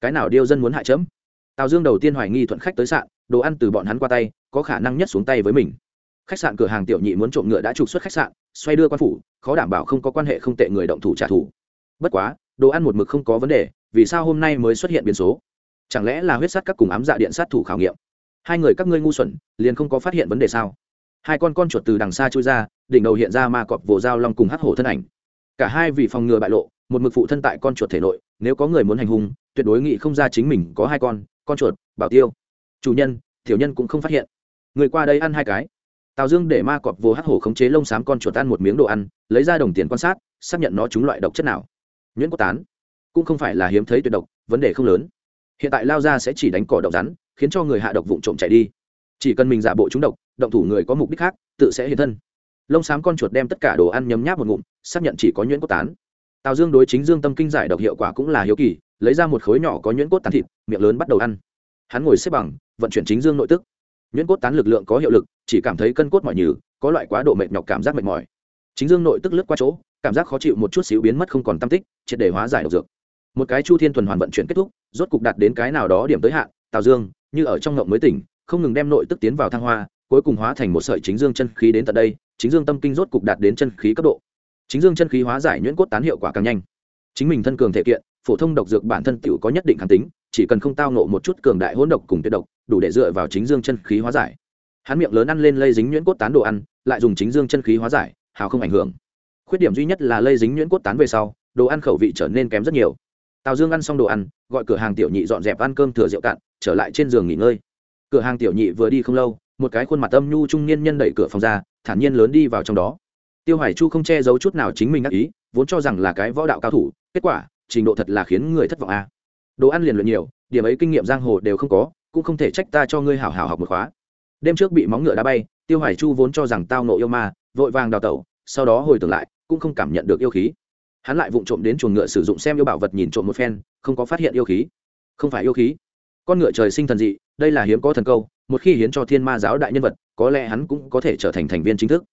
Cái nào điêu dân muốn hại chấm? Tào dương đầu tiên hoài nghi thuận khách tới sạn, đồ ăn từ bọn hắn qua tay, có khả năng nhất xuống tay với mình. Khách sạn cửa hàng tiểu nhị muốn trộm ngựa đã trục xuất khách sạn, xoay đưa quan phủ, khó đảm bảo không có quan hệ không tệ người động thủ trả thù bất quá, đồ ăn một mực không có vấn đề, vì sao hôm nay mới xuất hiện biến số? Chẳng lẽ là huyết sát các cùng ám dạ điện sát thủ khảo nghiệm? Hai người các ngươi ngu xuẩn, liền không có phát hiện vấn đề sao? Hai con con chuột từ đằng xa trôi ra, đỉnh đầu hiện ra ma cọp vồ dao long cùng hắc hổ thân ảnh. Cả hai vì phòng ngừa bại lộ, một mực phụ thân tại con chuột thể nội, nếu có người muốn hành hung, tuyệt đối nghị không ra chính mình có hai con con chuột, bảo tiêu. Chủ nhân thiểu nhân cũng không phát hiện. Người qua đây ăn hai cái. Tào dương để ma cọp vồ hắc hổ khống chế lông xám con chuột ăn một miếng đồ ăn, lấy ra đồng tiền quan sát, xác nhận nó trúng loại độc chất nào nhuyễn cốt tán. Cũng không phải là hiếm thấy tuyệt độc, vấn đề không lớn. Hiện tại lao ra sẽ chỉ đánh cỏ độc rắn, khiến cho người hạ độc vụn trộm chạy đi. Chỉ cần mình giả bộ trúng độc, động thủ người có mục đích khác, tự sẽ hiện thân. Lông xám con chuột đem tất cả đồ ăn nhấm nháp một ngụm, xác nhận chỉ có nhuyễn cốt tán. Tào dương đối chính dương tâm kinh giải độc hiệu quả cũng là hiếu kỳ, lấy ra một khối nhỏ có nhuyễn cốt tán thịt, miệng lớn bắt đầu ăn. Hắn ngồi xếp bằng, vận chuyển chính dương nội tức. Nhuyễn cốt tán lực lượng có hiệu lực, chỉ cảm thấy cân cốt mỏi nhừ, có loại quá độ mệt nhọc cảm giác mệt mỏi chính dương nội tức lướt qua chỗ, cảm giác khó chịu một chút xíu biến mất không còn tâm tích, triệt để hóa giải độc dược. Một cái chu thiên thuần hoàn vận chuyển kết thúc, rốt cục đạt đến cái nào đó điểm tới hạn, tào dương, như ở trong ngộng mới tỉnh, không ngừng đem nội tức tiến vào thăng hoa, cuối cùng hóa thành một sợi chính dương chân khí đến tận đây, chính dương tâm kinh rốt cục đạt đến chân khí cấp độ. Chính dương chân khí hóa giải nhuyễn cốt tán hiệu quả càng nhanh. Chính mình thân cường thể kiện, phổ thông độc dược bản thân tiểu có nhất định kháng tính, chỉ cần không tao nộ một chút cường đại hỗn độc cùng tuyệt độc, đủ để dựa vào chính dương chân khí hóa giải. Hắn miệng lớn ăn lên lây dính nhuyễn cốt tán đồ ăn, lại dùng chính dương chân khí hóa giải hào không ảnh hưởng. Khuyết điểm duy nhất là lây dính nhuyễn cốt tán về sau, đồ ăn khẩu vị trở nên kém rất nhiều. Tào dương ăn xong đồ ăn, gọi cửa hàng tiểu nhị dọn dẹp ăn cơm thừa rượu cạn, trở lại trên giường nghỉ ngơi. Cửa hàng tiểu nhị vừa đi không lâu, một cái khuôn mặt âm nhu trung niên nhân đẩy cửa phòng ra, thản nhiên lớn đi vào trong đó. Tiêu hải chu không che giấu chút nào chính mình ác ý, vốn cho rằng là cái võ đạo cao thủ, kết quả, trình độ thật là khiến người thất vọng a. Đồ ăn liền luyện nhiều, điểm ấy kinh nghiệm giang hồ đều không có, cũng không thể trách ta cho ngươi hảo hảo học một khóa. Đêm trước bị móng ngựa đá bay, tiêu hải chu vốn cho rằng tao nộ yêu ma vội vàng đào tẩu, sau đó hồi tưởng lại, cũng không cảm nhận được yêu khí. Hắn lại vụng trộm đến chuồng ngựa sử dụng xem yêu bảo vật nhìn trộm một phen, không có phát hiện yêu khí. Không phải yêu khí. Con ngựa trời sinh thần dị, đây là hiếm có thần câu, một khi hiến cho thiên ma giáo đại nhân vật, có lẽ hắn cũng có thể trở thành thành viên chính thức.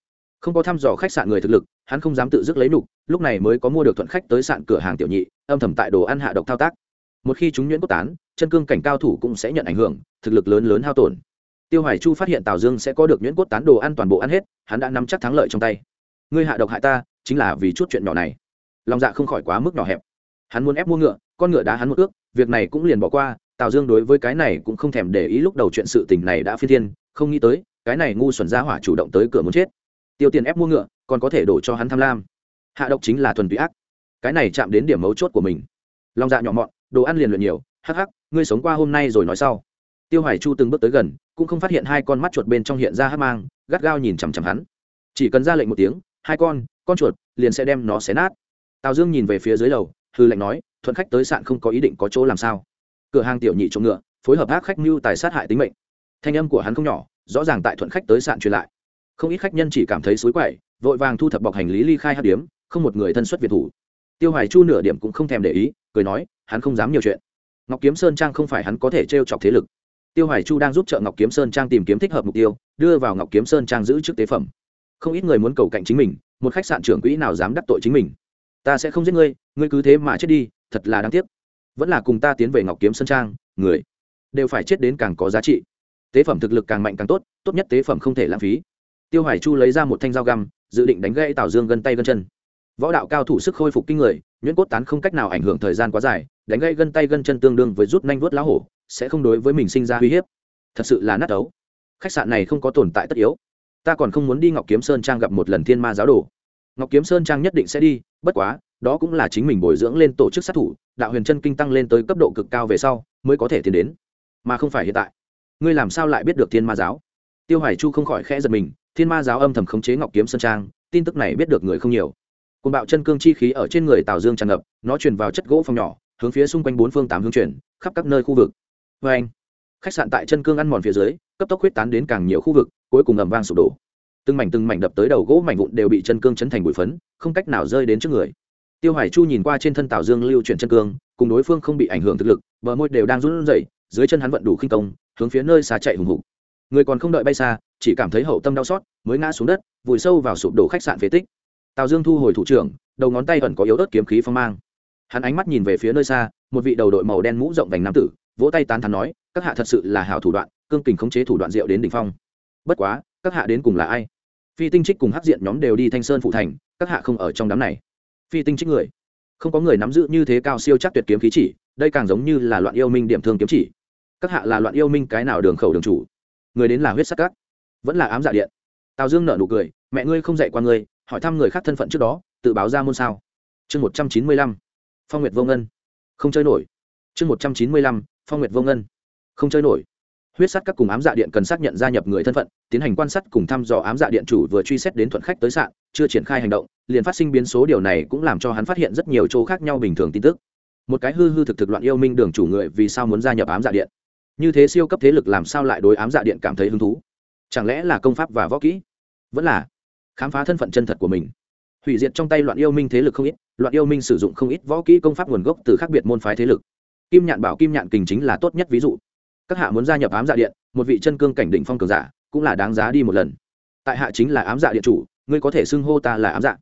Không có thăm dò khách sạn người thực lực, hắn không dám tự dứt lấy nục, lúc này mới có mua được thuận khách tới sạn cửa hàng tiểu nhị, âm thầm tại đồ ăn hạ độc thao tác. Một khi chúng nhuyễn cốt tán, chân cương cảnh cao thủ cũng sẽ nhận ảnh hưởng, thực lực lớn lớn hao tổn tiêu hoài chu phát hiện tào dương sẽ có được nhuyễn cốt tán đồ ăn toàn bộ ăn hết, hắn đã nắm chắc thắng lợi trong tay. Ngươi hạ độc hại ta, chính là vì chút chuyện nhỏ này. Lòng dạ không khỏi quá mức nhỏ hẹp. Hắn muốn ép mua ngựa, con ngựa đá hắn một ước, việc này cũng liền bỏ qua, tào dương đối với cái này cũng không thèm để ý lúc đầu chuyện sự tình này đã phi thiên, không nghĩ tới, cái này ngu xuẩn ra hỏa chủ động tới cửa muốn chết. Tiêu tiền ép mua ngựa, còn có thể đổ cho hắn tham lam. Hạ độc chính là thuần túy ác. Cái này chạm đến điểm mấu chốt của mình. Lòng dạ nhỏ mọn, đồ ăn liền luyện nhiều, hắc hắc, ngươi sống qua hôm nay rồi nói sau. Tiêu hoài chu từng bước tới gần cũng không phát hiện hai con mắt chuột bên trong hiện ra hắc mang, gắt gao nhìn chằm chằm hắn. Chỉ cần ra lệnh một tiếng, hai con con chuột, liền sẽ đem nó xé nát. Tào dương nhìn về phía dưới lầu, hư lệnh nói, thuận khách tới sạn không có ý định có chỗ làm sao? Cửa hàng tiểu nhị trộm ngựa, phối hợp ác khách mưu tài sát hại tính mệnh. Thanh âm của hắn không nhỏ, rõ ràng tại thuận khách tới sạn truyền lại. Không ít khách nhân chỉ cảm thấy suối quậy, vội vàng thu thập bọc hành lý ly khai hát điếm, không một người thân xuất việt thủ. Tiêu hoài chu nửa điểm cũng không thèm để ý, cười nói, hắn không dám nhiều chuyện. Ngọc kiếm sơn trang không phải hắn có thể t r e o chọc thế lực tiêu hoài chu đang giúp t r ợ ngọc kiếm sơn trang tìm kiếm thích hợp mục tiêu, đưa vào ngọc kiếm sơn trang giữ chức tế phẩm. Không ít người muốn cầu cạnh chính mình, một khách sạn trưởng quỹ nào dám đắc tội chính mình. Ta sẽ không giết ngươi ngươi cứ thế mà chết đi, thật là đáng tiếc. Vẫn là cùng ta tiến về ngọc kiếm sơn trang, người đều phải chết đến càng có giá trị. Tế phẩm thực lực càng mạnh càng tốt tốt nhất tế phẩm không thể lãng phí. Tiêu hải chu lấy ra một thanh dao găm, dự định đánh gãy tào dương gân tay gân chân. Võ đạo cao thủ sức khôi phục kinh người, nhuyễn cốt tán không cách nào ảnh hưởng thời gian quá dài, đánh gãy gân tay gân chân tương đương với rút nanh vuốt lá hổ sẽ không đối với mình sinh ra uy hiếp. Thật sự là nát ấu. Khách sạn này không có tồn tại tất yếu. Ta còn không muốn đi ngọc kiếm sơn trang gặp một lần thiên ma giáo đồ. Ngọc kiếm sơn trang nhất định sẽ đi, bất quá, đó cũng là chính mình bồi dưỡng lên tổ chức sát thủ, đạo huyền chân kinh tăng lên tới cấp độ cực cao về sau, mới có thể tiến đến. Mà không phải hiện tại. Ngươi làm sao lại biết được thiên ma giáo? Tiêu hoài chu không khỏi khẽ giật mình, thiên ma giáo âm thầm khống chế ngọc kiếm sơn trang, tin tức này biết được người không nhiều. Côn bạo chân cương chi khí ở trên người tào dương tràn ngập, nó truyền vào chất gỗ phòng nhỏ, hướng phía xung quanh bốn phương tám hướng chuyển, khắp các nơi khu vực vê anh. Khách sạn tại chân cương ăn mòn phía dưới, cấp tốc huyết tán đến càng nhiều khu vực, cuối cùng ầm vang sụp đổ. Từng mảnh từng mảnh đập tới đầu gỗ mảnh vụn đều bị chân cương chấn thành bụi phấn, không cách nào rơi đến trước người. Tiêu hải chu nhìn qua trên thân tào dương lưu chuyển chân cương, cùng đối phương không bị ảnh hưởng thực lực, bờ môi đều đang run rẩy, dưới chân hắn vận đủ khinh công, hướng phía nơi xa chạy hùng hục. Người còn không đợi bay xa, chỉ cảm thấy hậu tâm đau xót, mới ngã xuống đất, vùi sâu vào sụp đổ khách sạn phế tích. Tào dương thu hồi thủ trưởng, đầu ngón tay ẩn có yếu ớt kiếm khí phong mang. Hắn ánh mắt nhìn về phía nơi xa, một vị đầu đội màu đen mũ rộng vành nam tử vỗ tay tán thắn nói, các hạ thật sự là hảo thủ đoạn, cương kình khống chế thủ đoạn diệu đến đỉnh phong. Bất quá, các hạ đến cùng là ai? Phi tinh trích cùng hắc diện nhóm đều đi thanh sơn phụ thành, các hạ không ở trong đám này. Phi tinh trích người. Không có người nắm giữ như thế cao siêu chắc tuyệt kiếm khí chỉ, đây càng giống như là loạn yêu minh điểm thương kiếm chỉ. Các hạ là loạn yêu minh cái nào đường khẩu đường chủ? Người đến là huyết sắc cát. Vẫn là ám dạ điện. Tào dương nở nụ cười, mẹ ngươi không dạy qua ngươi, hỏi thăm người khác thân phận trước đó, tự báo ra môn sao? Chương một trăm chín mươi lăm. Phong nguyệt vô ngân. Không chơi nổi. Chương một trăm chín mươi lăm phong nguyệt vô ngân. Không chơi nổi. Huyết sắt các cùng ám dạ điện cần xác nhận gia nhập người thân phận, tiến hành quan sát cùng thăm dò ám dạ điện chủ vừa truy xét đến thuận khách tới sạn, chưa triển khai hành động, liền phát sinh biến số điều này cũng làm cho hắn phát hiện rất nhiều chỗ khác nhau bình thường tin tức. Một cái hư hư thực thực loạn yêu minh đường chủ người vì sao muốn gia nhập ám dạ điện? Như thế siêu cấp thế lực làm sao lại đối ám dạ điện cảm thấy hứng thú? Chẳng lẽ là công pháp và võ kỹ? Vẫn là khám phá thân phận chân thật của mình. Hủy diệt trong tay loạn yêu minh thế lực không ít, loạn yêu minh sử dụng không ít võ kỹ công pháp nguồn gốc từ khác biệt môn phái thế lực kim nhạn bảo kim nhạn kình chính là tốt nhất ví dụ. Các hạ muốn gia nhập ám dạ điện, một vị chân cương cảnh đỉnh phong cường giả, cũng là đáng giá đi một lần. Tại hạ chính là ám dạ điện chủ, ngươi có thể xưng hô ta là ám dạ.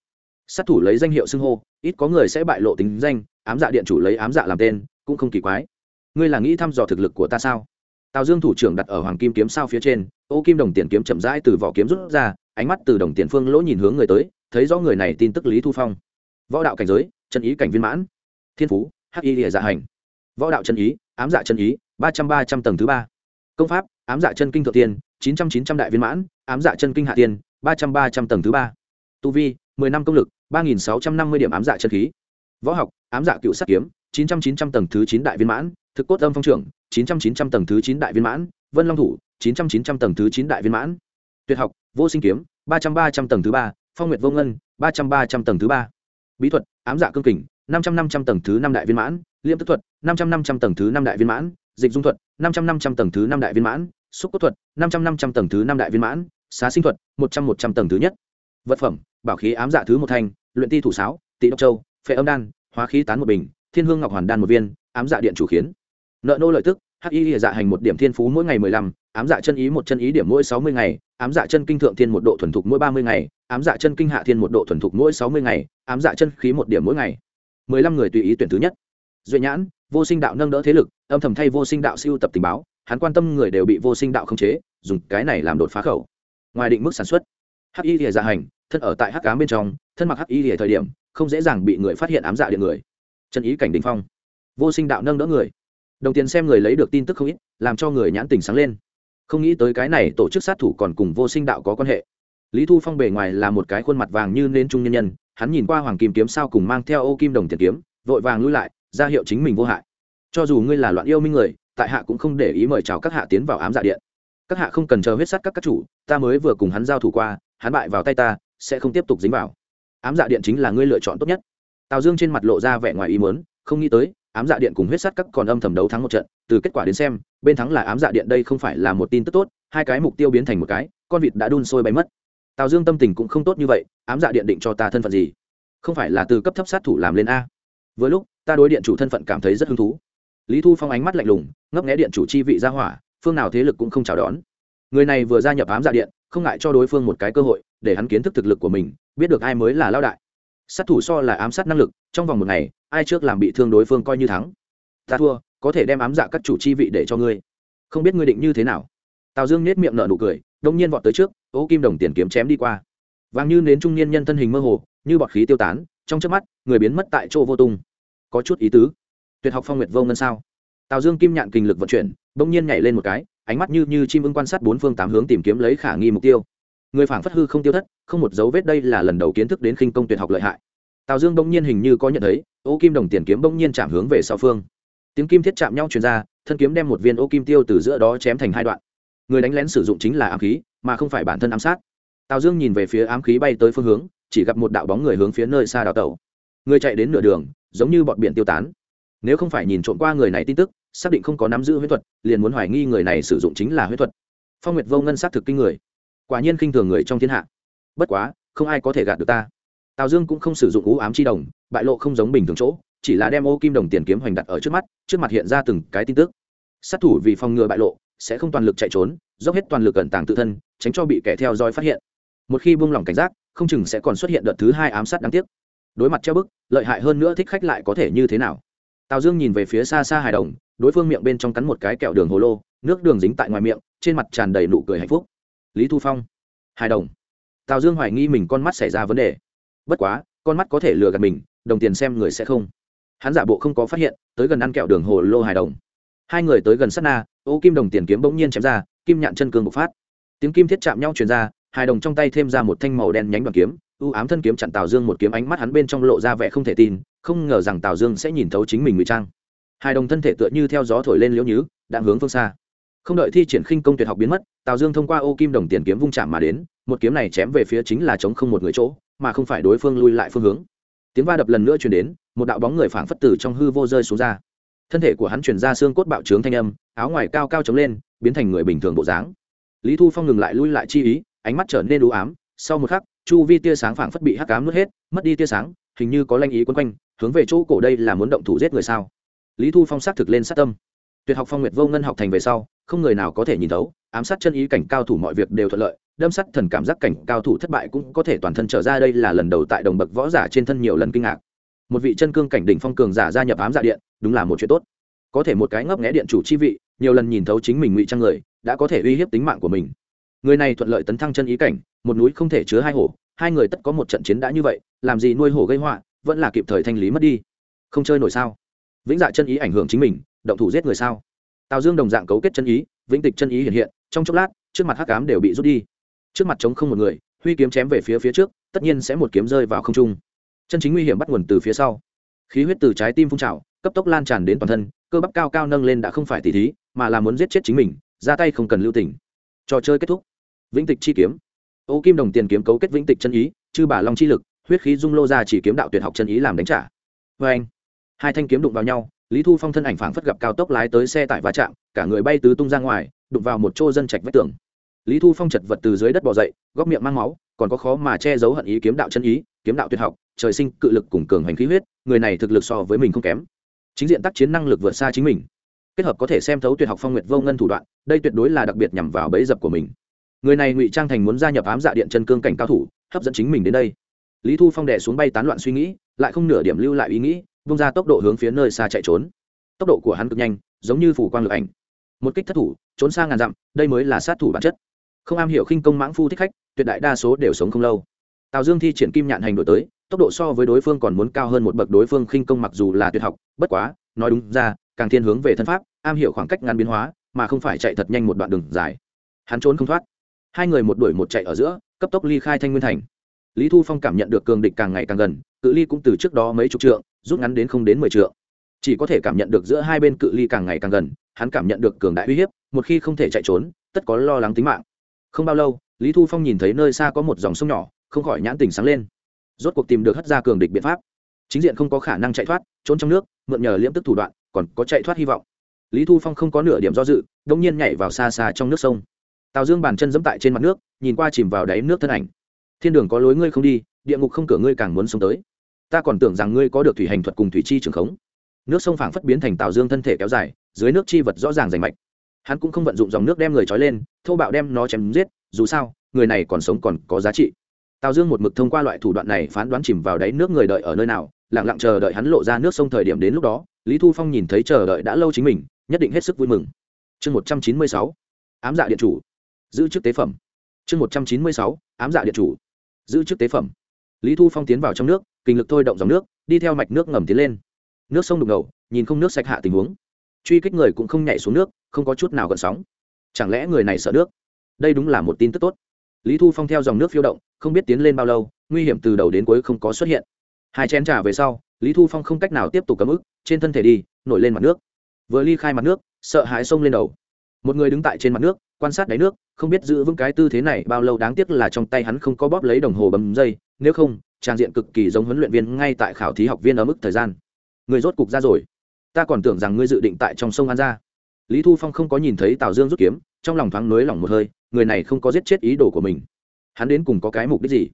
Sát thủ lấy danh hiệu xưng hô, ít có người sẽ bại lộ tính danh, ám dạ điện chủ lấy ám dạ làm tên, cũng không kỳ quái. Ngươi là nghĩ thăm dò thực lực của ta sao? Tào dương thủ trưởng đặt ở hoàng kim kiếm sao phía trên, ô kim đồng tiền kiếm chậm rãi từ vỏ kiếm rút ra, ánh mắt từ đồng tiền phương lỗ nhìn hướng người tới, thấy rõ người này tin tức lý thu phong. Võ đạo cảnh giới, chân ý cảnh viên mãn. Thiên phú hắc y lìa dạ hành võ đạo chân ý, ám dạ chân ý, ba trăm ba trăm tầng thứ ba. Công pháp, ám dạ chân kinh thượng tiên, chín trăm chín trăm đại viên mãn, ám dạ chân kinh hạ tiên, ba trăm ba trăm tầng thứ ba. Tu vi, mười năm công lực, ba nghìn sáu trăm năm mươi điểm ám dạ chân khí. Võ học, ám dạ cựu sát kiếm, chín trăm chín trăm tầng thứ chín đại viên mãn, thực cốt âm phong trưởng, chín trăm chín trăm tầng thứ chín đại viên mãn, vân long thủ, chín trăm chín trăm tầng thứ chín đại viên mãn. Tuyệt học, vô sinh kiếm, ba trăm ba trăm tầng thứ ba, phong nguyệt vô ngân, ba trăm ba trăm tầng thứ ba. Bí thuật, ám dạ cương kình năm trăm năm trăm tầng thứ năm đại viên mãn, liêm tức thuật, năm trăm năm trăm tầng thứ năm đại viên mãn, dịch dung thuật, năm trăm năm trăm tầng thứ năm đại viên mãn, xúc cốt thuật, năm trăm năm trăm tầng thứ năm đại viên mãn, xá sinh thuật, một trăm một trăm tầng thứ nhất. Vật phẩm, bảo khí ám dạ thứ một thanh, luyện ti thủ sáo, tị đốc châu, phệ âm đan, hóa khí tán một bình, thiên hương ngọc hoàn đan một viên, ám dạ điện chủ khiến. Nợ nô lợi tức, hắc y lìa dạ hành một điểm thiên phú mỗi ngày mười lăm, ám dạ chân ý một chân ý điểm mỗi sáu mươi ngày, ám dạ chân kinh thượng thiên một độ thuần thục mỗi ba mươi ngày, ám dạ chân kinh hạ thiên một độ thuần thục mỗi sáu mươi ngày, ám dạ chân khí một điểm mỗi ngày mười lăm người tùy ý tuyển thứ nhất. Duệ nhãn, vô sinh đạo nâng đỡ thế lực, âm thầm thay vô sinh đạo siêu tập tình báo, hắn quan tâm người đều bị vô sinh đạo khống chế, dùng cái này làm đột phá khẩu. Ngoài định mức sản xuất, hắc y lìa dạ hành, thân ở tại hắc cám bên trong, thân mặc hắc y lìa thời điểm, không dễ dàng bị người phát hiện ám dạ điện người. Chân ý cảnh đình phong. Vô sinh đạo nâng đỡ người. Đồng tiền xem người lấy được tin tức không ít, làm cho người nhãn tình sáng lên. Không nghĩ tới cái này tổ chức sát thủ còn cùng vô sinh đạo có quan hệ. Lý thu phong bề ngoài là một cái khuôn mặt vàng như nên trung nhân nhân hắn nhìn qua hoàng kim kiếm sao cùng mang theo ô kim đồng tiền kiếm, vội vàng lui lại, ra hiệu chính mình vô hại. Cho dù ngươi là loạn yêu minh người, tại hạ cũng không để ý mời chào các hạ tiến vào ám dạ điện. Các hạ không cần chờ huyết sắt các các chủ, ta mới vừa cùng hắn giao thủ qua, hắn bại vào tay ta, sẽ không tiếp tục dính vào. Ám dạ điện chính là ngươi lựa chọn tốt nhất. Tào dương trên mặt lộ ra vẻ ngoài ý mớn không nghĩ tới, ám dạ điện cùng huyết sắt các còn âm thầm đấu thắng một trận, từ kết quả đến xem, bên thắng là ám dạ điện đây không phải là một tin tức tốt, hai cái mục tiêu biến thành một cái, con vịt đã đun sôi bay mất tào dương tâm tình cũng không tốt như vậy, ám dạ điện định cho ta thân phận gì? Không phải là từ cấp thấp sát thủ làm lên a. Với lúc, ta đối điện chủ thân phận cảm thấy rất hứng thú. Lý thu phong ánh mắt lạnh lùng, ngấp nghé điện chủ chi vị ra hỏa, phương nào thế lực cũng không chào đón. Người này vừa gia nhập ám dạ điện, không ngại cho đối phương một cái cơ hội, để hắn kiến thức thực lực của mình, biết được ai mới là lao đại. Sát thủ so là ám sát năng lực, trong vòng một ngày, ai trước làm bị thương đối phương coi như thắng. Ta thua, có thể đem ám dạ các chủ chi vị để cho ngươi. Không biết ngươi định như thế nào. Tào dương nết miệng nở nụ cười đông nhiên vọt tới trước ô kim đồng tiền kiếm chém đi qua. Vàng như nến trung niên nhân thân hình mơ hồ, như bọt khí tiêu tán, trong chớp mắt, người biến mất tại chỗ vô tung. Có chút ý tứ. Tuyệt học phong nguyệt vô ngân sao? Tào dương kim nhạn kinh lực vận chuyển Đông nhiên nhảy lên một cái, ánh mắt như như chim ưng quan sát bốn phương tám hướng tìm kiếm lấy khả nghi mục tiêu. Người phảng phất hư không tiêu thất, không một dấu vết đây là lần đầu kiến thức đến khinh công tuyệt học lợi hại. Tào dương Đông nhiên hình như có nhận thấy ô kim đồng tiền kiếm Đông nhiên chạm hướng về sau phương. Tiếng kim thiết chạm nhau truyền ra, thân kiếm đem một viên ô kim tiêu từ giữa đó chém thành hai đoạn người đánh lén sử dụng chính là ám khí, mà không phải bản thân ám sát. Tào dương nhìn về phía ám khí bay tới phương hướng, chỉ gặp một đạo bóng người hướng phía nơi xa đào tẩu người chạy đến nửa đường, giống như bọn biển tiêu tán. Nếu không phải nhìn trộm qua người này tin tức, xác định không có nắm giữ huyết thuật, liền muốn hoài nghi người này sử dụng chính là huyết thuật. Phong nguyệt vô ngân xác thực kinh người. Quả nhiên khinh thường người trong thiên hạ. Bất quá, không ai có thể gạt được ta. Tào dương cũng không sử dụng ú ám chi đồng, bại lộ không giống bình thường chỗ, chỉ là đem ô kim đồng tiền kiếm hoành đặt ở trước mắt, trước mặt hiện ra từng cái tin tức. Sát thủ vì phòng ngừa bại lộ sẽ không toàn lực chạy trốn, dốc hết toàn lực cẩn tàng tự thân, tránh cho bị kẻ theo dõi phát hiện. Một khi buông lỏng cảnh giác, không chừng sẽ còn xuất hiện đợt thứ hai ám sát đáng tiếc. Đối mặt treo bức, lợi hại hơn nữa thích khách lại có thể như thế nào? Tào dương nhìn về phía xa xa hài đồng, đối phương miệng bên trong cắn một cái kẹo đường hồ lô, nước đường dính tại ngoài miệng, trên mặt tràn đầy nụ cười hạnh phúc. Lý thu phong, hài đồng. Tào dương hoài nghi mình con mắt xảy ra vấn đề. Bất quá, con mắt có thể lừa gạt mình, đồng tiền xem người sẽ không. Hắn giả bộ không có phát hiện, tới gần ăn kẹo đường hồ lô hài đồng. Hai người tới gần sát na ô kim đồng tiền kiếm bỗng nhiên chém ra, kim nhạn chân cương bộc phát. Tiếng kim thiết chạm nhau truyền ra, Hai đồng trong tay thêm ra một thanh màu đen nhánh đoàn kiếm ưu ám thân kiếm chặn tào dương một kiếm ánh mắt hắn bên trong lộ ra vẻ không thể tin, không ngờ rằng tào dương sẽ nhìn thấu chính mình ngụy trang. Hai đồng thân thể tựa như theo gió thổi lên liễu nhứ, đang hướng phương xa. Không đợi thi triển khinh công tuyệt học biến mất, tào dương thông qua ô kim đồng tiền kiếm vung chạm mà đến, một kiếm này chém về phía chính là chống không một người chỗ, mà không phải đối phương lui lại phương hướng. Tiếng va đập lần nữa chuyển đến, một đạo bóng người phảng phất tử trong hư vô rơi xuống ra. Thân thể của hắn chuyển ra xương cốt bạo trướng thanh âm áo ngoài cao cao chống lên, biến thành người bình thường bộ dáng. Lý thu phong ngừng lại lui lại chi ý, ánh mắt trở nên đũ ám. Sau một khắc, chu vi tia sáng phảng phất bị hắc ám nuốt hết, mất đi tia sáng, hình như có lanh ý quấn quanh, hướng về chỗ cổ đây là muốn động thủ giết người sao? Lý thu phong xác thực lên sát tâm. Tuyệt học phong nguyệt vô ngân học thành về sau, không người nào có thể nhìn thấu, ám sát chân ý cảnh cao thủ mọi việc đều thuận lợi, đâm sát thần cảm giác cảnh cao thủ thất bại cũng có thể toàn thân trở ra đây là lần đầu tại đồng bậc võ giả trên thân nhiều lần kinh ngạc. Một vị chân cương cảnh đỉnh phong cường giả gia nhập ám dạ điện, đúng là một chuyện tốt. Có thể một cái ngấp nghé điện chủ chi vị nhiều lần nhìn thấu chính mình ngụy trang người, đã có thể uy hiếp tính mạng của mình. Người này thuận lợi tấn thăng chân ý cảnh, một núi không thể chứa hai hổ, hai người tất có một trận chiến đã như vậy, làm gì nuôi hổ gây họa, vẫn là kịp thời thanh lý mất đi. Không chơi nổi sao? Vĩnh dạ chân ý ảnh hưởng chính mình, động thủ giết người sao? Tào dương đồng dạng cấu kết chân ý, vĩnh tịch chân ý hiện hiện, trong chốc lát, trước mặt hắc cám đều bị rút đi. Trước mặt trống không một người, huy kiếm chém về phía phía trước, tất nhiên sẽ một kiếm rơi vào không trung. Chân chính nguy hiểm bắt nguồn từ phía sau. Khí huyết từ trái tim phun trào, cấp tốc lan tràn đến toàn thân cơ bắp cao cao nâng lên đã không phải tỉ thí, mà là muốn giết chết chính mình, ra tay không cần lưu tình. Trò chơi kết thúc. Vĩnh tịch chi kiếm. Ô kim đồng tiền kiếm cấu kết vĩnh tịch chân ý, chư bà long chi lực, huyết khí dung lô ra chỉ kiếm đạo tuyệt học chân ý làm đánh trả. Vê anh, hai thanh kiếm đụng vào nhau, lý thu phong thân ảnh phảng phất gặp cao tốc lái tới xe tải va chạm, cả người bay tứ tung ra ngoài, đụng vào một chỗ dân trạch vách tường. Lý thu phong chật vật từ dưới đất bỏ dậy, góc miệng mang máu, còn có khó mà che giấu hận ý kiếm đạo chân ý, kiếm đạo tuyệt học, trời sinh cự lực cùng cường hành khí huyết, người này thực lực so với mình không kém chính diện tác chiến năng lực vượt xa chính mình. Kết hợp có thể xem thấu tuyệt học phong nguyệt vô ngân thủ đoạn, đây tuyệt đối là đặc biệt nhằm vào bẫy dập của mình. Người này ngụy trang thành muốn gia nhập ám dạ điện chân cương cảnh cao thủ, hấp dẫn chính mình đến đây. Lý thu phong đẻ xuống bay tán loạn suy nghĩ, lại không nửa điểm lưu lại ý nghĩ bung ra tốc độ hướng phía nơi xa chạy trốn. Tốc độ của hắn cực nhanh, giống như phủ quang lực ảnh. Một kích thất thủ, trốn xa ngàn dặm, đây mới là sát thủ bản chất. Không am hiểu khinh công mãng phu thích khách, tuyệt đại đa số đều sống không lâu. Tào dương thi triển kim nhạn hành đổi tới tốc độ so với đối phương còn muốn cao hơn một bậc đối phương khinh công mặc dù là tuyệt học, bất quá, nói đúng ra, càng thiên hướng về thân pháp, am hiểu khoảng cách ngắn biến hóa, mà không phải chạy thật nhanh một đoạn đường dài. Hắn trốn không thoát. Hai người một đuổi một chạy ở giữa, cấp tốc ly khai thanh nguyên thành. Lý thu phong cảm nhận được cường địch càng ngày càng gần, cự ly cũng từ trước đó mấy chục trượng, rút ngắn đến không đến mười trượng. Chỉ có thể cảm nhận được giữa hai bên cự ly càng ngày càng gần, hắn cảm nhận được cường đại uy hiếp, một khi không thể chạy trốn, tất có lo lắng tính mạng. Không bao lâu, lý thu phong nhìn thấy nơi xa có một dòng sông nhỏ, không khỏi nhãn tình sáng lên rốt cuộc tìm được hất ra cường địch biện pháp. Chính diện không có khả năng chạy thoát, trốn trong nước, mượn nhờ liễm tức thủ đoạn, còn có chạy thoát hy vọng. Lý thu phong không có nửa điểm do dự, đông nhiên nhảy vào xa xa trong nước sông. Tào dương bàn chân dẫm tại trên mặt nước, nhìn qua chìm vào đáy nước thân ảnh. Thiên đường có lối ngươi không đi, địa ngục không cửa ngươi càng muốn sống tới. Ta còn tưởng rằng ngươi có được thủy hành thuật cùng thủy chi trường khống. Nước sông phảng phất biến thành tào dương thân thể kéo dài, dưới nước chi vật rõ ràng rành mạch. Hắn cũng không vận dụng dòng nước đem người trói lên, thô bạo đem nó chém giết, dù sao, người này còn sống còn có giá trị tào dương một mực thông qua loại thủ đoạn này phán đoán chìm vào đáy nước người đợi ở nơi nào lẳng lặng chờ đợi hắn lộ ra nước sông thời điểm đến lúc đó, lý thu phong nhìn thấy chờ đợi đã lâu chính mình, nhất định hết sức vui mừng. Chương một trăm chín mươi sáu, ám dạ điện chủ. Giữ chức tế phẩm. Chương một trăm chín mươi sáu, ám dạ điện chủ. Giữ chức tế phẩm. Lý thu phong tiến vào trong nước, kinh lực thôi động dòng nước, đi theo mạch nước ngầm tiến lên. Nước sông đục ngầu, nhìn không nước sạch hạ tình huống. Truy kích người cũng không nhảy xuống nước, không có chút nào gợn sóng. Chẳng lẽ người này sợ nước? Đây đúng là một tin tức tốt lý thu phong theo dòng nước phiêu động, không biết tiến lên bao lâu, nguy hiểm từ đầu đến cuối không có xuất hiện. Hai chén trà về sau, lý thu phong không cách nào tiếp tục cấm ức, trên thân thể đi, nổi lên mặt nước. Vừa ly khai mặt nước, sợ hãi sông lên đầu. Một người đứng tại trên mặt nước, quan sát đáy nước, không biết giữ vững cái tư thế này bao lâu đáng tiếc là trong tay hắn không có bóp lấy đồng hồ bấm dây, nếu không, trang diện cực kỳ giống huấn luyện viên ngay tại khảo thí học viên ở mức thời gian. Người rốt cục ra rồi. Ta còn tưởng rằng ngươi dự định tại trong sông an ra lý thu phong không có nhìn thấy tào dương rút kiếm, trong lòng thoáng nới lỏng một hơi người này không có giết chết ý đồ của mình. Hắn đến cùng có cái mục đích gì?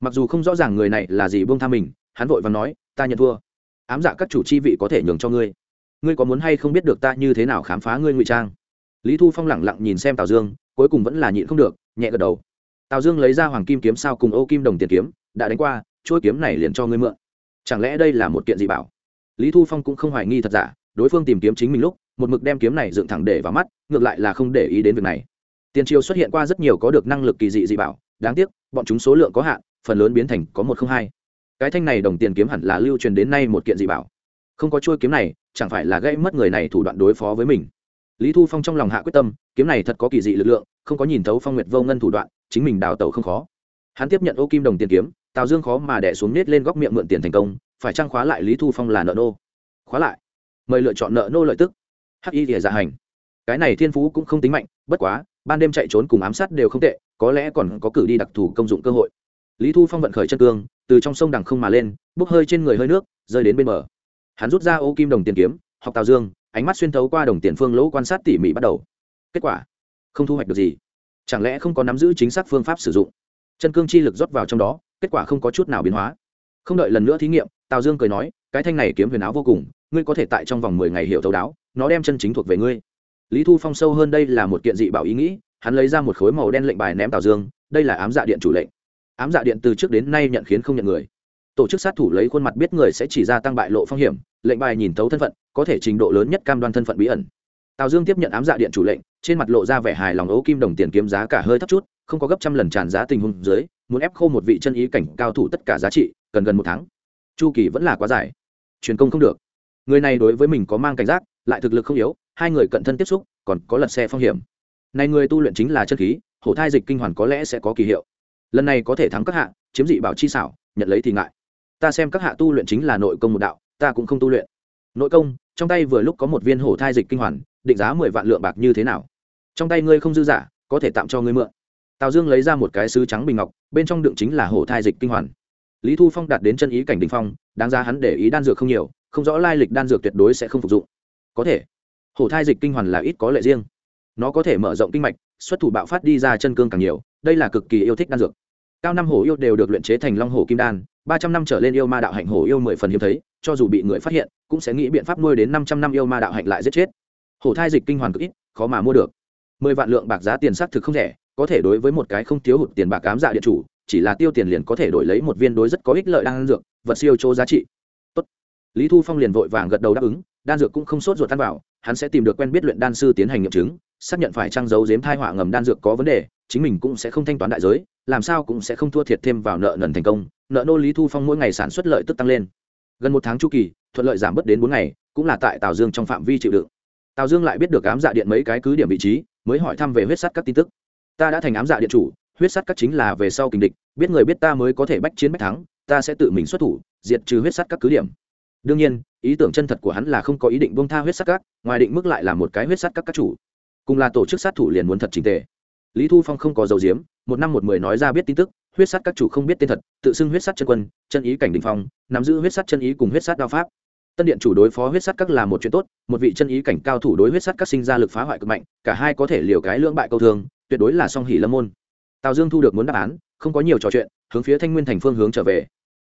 Mặc dù không rõ ràng người này là gì buông tha mình, hắn vội và nói, ta nhận thua. Ám dạ các chủ chi vị có thể nhường cho ngươi. Ngươi có muốn hay không biết được ta như thế nào khám phá ngươi ngụy trang? Lý thu phong lẳng lặng nhìn xem tào dương, cuối cùng vẫn là nhịn không được, nhẹ gật đầu. Tào dương lấy ra hoàng kim kiếm sao cùng ô kim đồng tiền kiếm, đã đánh qua chuỗi kiếm này liền cho ngươi mượn. Chẳng lẽ đây là một kiện gì bảo? Lý thu phong cũng không hoài nghi thật giả, đối phương tìm kiếm chính mình lúc, một mực đem kiếm này dựng thẳng để vào mắt, ngược lại là không để ý đến việc này tiền triều xuất hiện qua rất nhiều có được năng lực kỳ dị dị bảo, đáng tiếc, bọn chúng số lượng có hạn, phần lớn biến thành có một không hai. Cái thanh này đồng tiền kiếm hẳn là lưu truyền đến nay một kiện dị bảo. Không có chuôi kiếm này, chẳng phải là gây mất người này thủ đoạn đối phó với mình. Lý thu phong trong lòng hạ quyết tâm, kiếm này thật có kỳ dị lực lượng, không có nhìn thấu phong nguyệt vô ngân thủ đoạn, chính mình đào tẩu không khó. Hắn tiếp nhận ô kim đồng tiền kiếm, tào dương khó mà đẻ xuống nết lên góc miệng mượn tiền thành công, phải trang khóa lại lý thu phong là nợ nô? Khóa lại. Mời lựa chọn nợ nô lợi tức. Hắc y thì dạ hành. Cái này thiên phú cũng không tính mạnh, bất quá ban đêm chạy trốn cùng ám sát đều không tệ, có lẽ còn có cử đi đặc thù công dụng cơ hội. Lý thu phong vận khởi chân cương, từ trong sông đằng không mà lên, bốc hơi trên người hơi nước, rơi đến bên bờ. Hắn rút ra ô kim đồng tiền kiếm, học tào dương, ánh mắt xuyên thấu qua đồng tiền phương lỗ quan sát tỉ mỉ bắt đầu. Kết quả, không thu hoạch được gì. Chẳng lẽ không có nắm giữ chính xác phương pháp sử dụng? Chân cương chi lực rót vào trong đó, kết quả không có chút nào biến hóa. Không đợi lần nữa thí nghiệm, tào dương cười nói, cái thanh này kiếm huyền áo vô cùng, ngươi có thể tại trong vòng mười ngày hiểu thấu đáo, nó đem chân chính thuộc về ngươi lý thu phong sâu hơn đây là một kiện dị bảo ý nghĩ, hắn lấy ra một khối màu đen lệnh bài ném tào dương, đây là ám dạ điện chủ lệnh. Ám dạ điện từ trước đến nay nhận khiến không nhận người. Tổ chức sát thủ lấy khuôn mặt biết người sẽ chỉ ra tăng bại lộ phong hiểm, lệnh bài nhìn thấu thân phận, có thể trình độ lớn nhất cam đoan thân phận bí ẩn. Tào dương tiếp nhận ám dạ điện chủ lệnh, trên mặt lộ ra vẻ hài lòng ấu kim đồng tiền kiếm giá cả hơi thấp chút, không có gấp trăm lần tràn giá tình huống dưới, muốn ép khô một vị chân ý cảnh cao thủ tất cả giá trị, cần gần một tháng. Chu kỳ vẫn là quá dài. Truyền công không được. Người này đối với mình có mang cảnh giác, lại thực lực không yếu hai người cận thân tiếp xúc, còn có lật xe phong hiểm. Này người tu luyện chính là chân khí, hổ thai dịch kinh hoàn có lẽ sẽ có kỳ hiệu. Lần này có thể thắng các hạ, chiếm dị bảo chi xảo, nhận lấy thì ngại. Ta xem các hạ tu luyện chính là nội công một đạo, ta cũng không tu luyện. Nội công, trong tay vừa lúc có một viên hổ thai dịch kinh hoàn, định giá mười vạn lượng bạc như thế nào? Trong tay ngươi không dư giả, có thể tạm cho ngươi mượn. Tào dương lấy ra một cái sứ trắng bình ngọc, bên trong đựng chính là hổ thai dịch kinh hoàn. Lý thu phong đạt đến chân ý cảnh đình phong, đáng ra hắn để ý đan dược không nhiều, không rõ lai lịch đan dược tuyệt đối sẽ không phục dụng. Có thể hổ thai dịch kinh hoàn là ít có lệ riêng. Nó có thể mở rộng kinh mạch, xuất thủ bạo phát đi ra chân cương càng nhiều, đây là cực kỳ yêu thích đan dược. Cao năm hổ yêu đều được luyện chế thành long hổ kim đan, ba trăm năm trở lên yêu ma đạo hạnh hổ yêu mười phần hiếm thấy, cho dù bị người phát hiện, cũng sẽ nghĩ biện pháp nuôi đến năm trăm năm yêu ma đạo hạnh lại giết chết. Hổ thai dịch kinh hoàn cực ít, khó mà mua được. Mười vạn lượng bạc giá tiền xác thực không rẻ, có thể đối với một cái không thiếu hụt tiền bạc cám dạ địa chủ, chỉ là tiêu tiền liền có thể đổi lấy một viên đối rất có ích lợi đan dược, vật siêu chỗ giá trị. Tốt. lý thu phong liền vội vàng gật đầu đáp ứng đan dược cũng không sốt ruột tan vào, hắn sẽ tìm được quen biết luyện đan sư tiến hành nghiệm chứng, xác nhận phải trang giấu giếm thai họa ngầm đan dược có vấn đề, chính mình cũng sẽ không thanh toán đại giới, làm sao cũng sẽ không thua thiệt thêm vào nợ nần thành công, nợ nô lý thu phong mỗi ngày sản xuất lợi tức tăng lên. Gần một tháng chu kỳ, thuận lợi giảm bớt đến bốn ngày, cũng là tại tào dương trong phạm vi chịu đựng. Tào dương lại biết được ám dạ điện mấy cái cứ điểm vị trí, mới hỏi thăm về huyết sắt các tin tức. Ta đã thành ám dạ điện chủ, huyết sắt các chính là về sau kình địch, biết người biết ta mới có thể bách chiến bách thắng, ta sẽ tự mình xuất thủ, diệt trừ huyết sắt các cứ điểm đương nhiên ý tưởng chân thật của hắn là không có ý định bông tha huyết sắt các ngoài định mức lại là một cái huyết sắt các các chủ. Cùng là tổ chức sát thủ liền muốn thật trình tề. Lý thu phong không có dầu diếm một năm một mười nói ra biết tin tức huyết sắt các chủ không biết tên thật tự xưng huyết sắt chân quân chân ý cảnh đình phong nắm giữ huyết sắt chân ý cùng huyết sắt đao pháp. Tân điện chủ đối phó huyết sắt các là một chuyện tốt một vị chân ý cảnh cao thủ đối huyết sắt các sinh ra lực phá hoại cực mạnh cả hai có thể liều cái lưỡng bại câu thường, tuyệt đối là song hỷ lâm môn. Tào dương thu được muốn đáp án không có nhiều trò chuyện hướng phía thanh nguyên thành phương hướng trở về.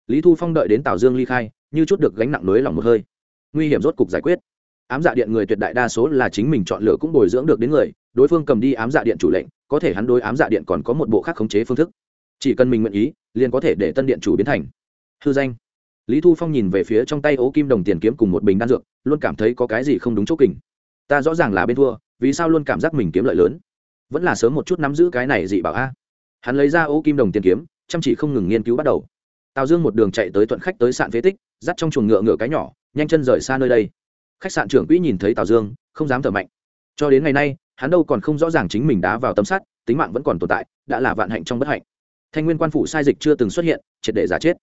Lý thu phong đợi đến tào dương ly khai như chút được gánh nặng nới lòng một hơi. Nguy hiểm rốt cục giải quyết. Ám dạ điện người tuyệt đại đa số là chính mình chọn lựa cũng bồi dưỡng được đến người, đối phương cầm đi ám dạ điện chủ lệnh, có thể hắn đối ám dạ điện còn có một bộ khác khống chế phương thức. Chỉ cần mình nguyện ý, liền có thể để tân điện chủ biến thành. Hư danh. Lý thu phong nhìn về phía trong tay ố kim đồng tiền kiếm cùng một bình đan dược, luôn cảm thấy có cái gì không đúng chỗ kình. Ta rõ ràng là bên thua, vì sao luôn cảm giác mình kiếm lợi lớn? Vẫn là sớm một chút nắm giữ cái này dị bảo a. Hắn lấy ra ố kim đồng tiền kiếm, chăm chỉ không ngừng nghiên cứu bắt đầu tào dương một đường chạy tới thuận khách tới sạn phế tích, dắt trong chuồng ngựa ngựa cái nhỏ, nhanh chân rời xa nơi đây. Khách sạn trưởng quỹ nhìn thấy tào dương, không dám thở mạnh. Cho đến ngày nay, hắn đâu còn không rõ ràng chính mình đá vào tấm sắt, tính mạng vẫn còn tồn tại, đã là vạn hạnh trong bất hạnh. Thanh nguyên quan phủ sai dịch chưa từng xuất hiện, triệt để giả chết.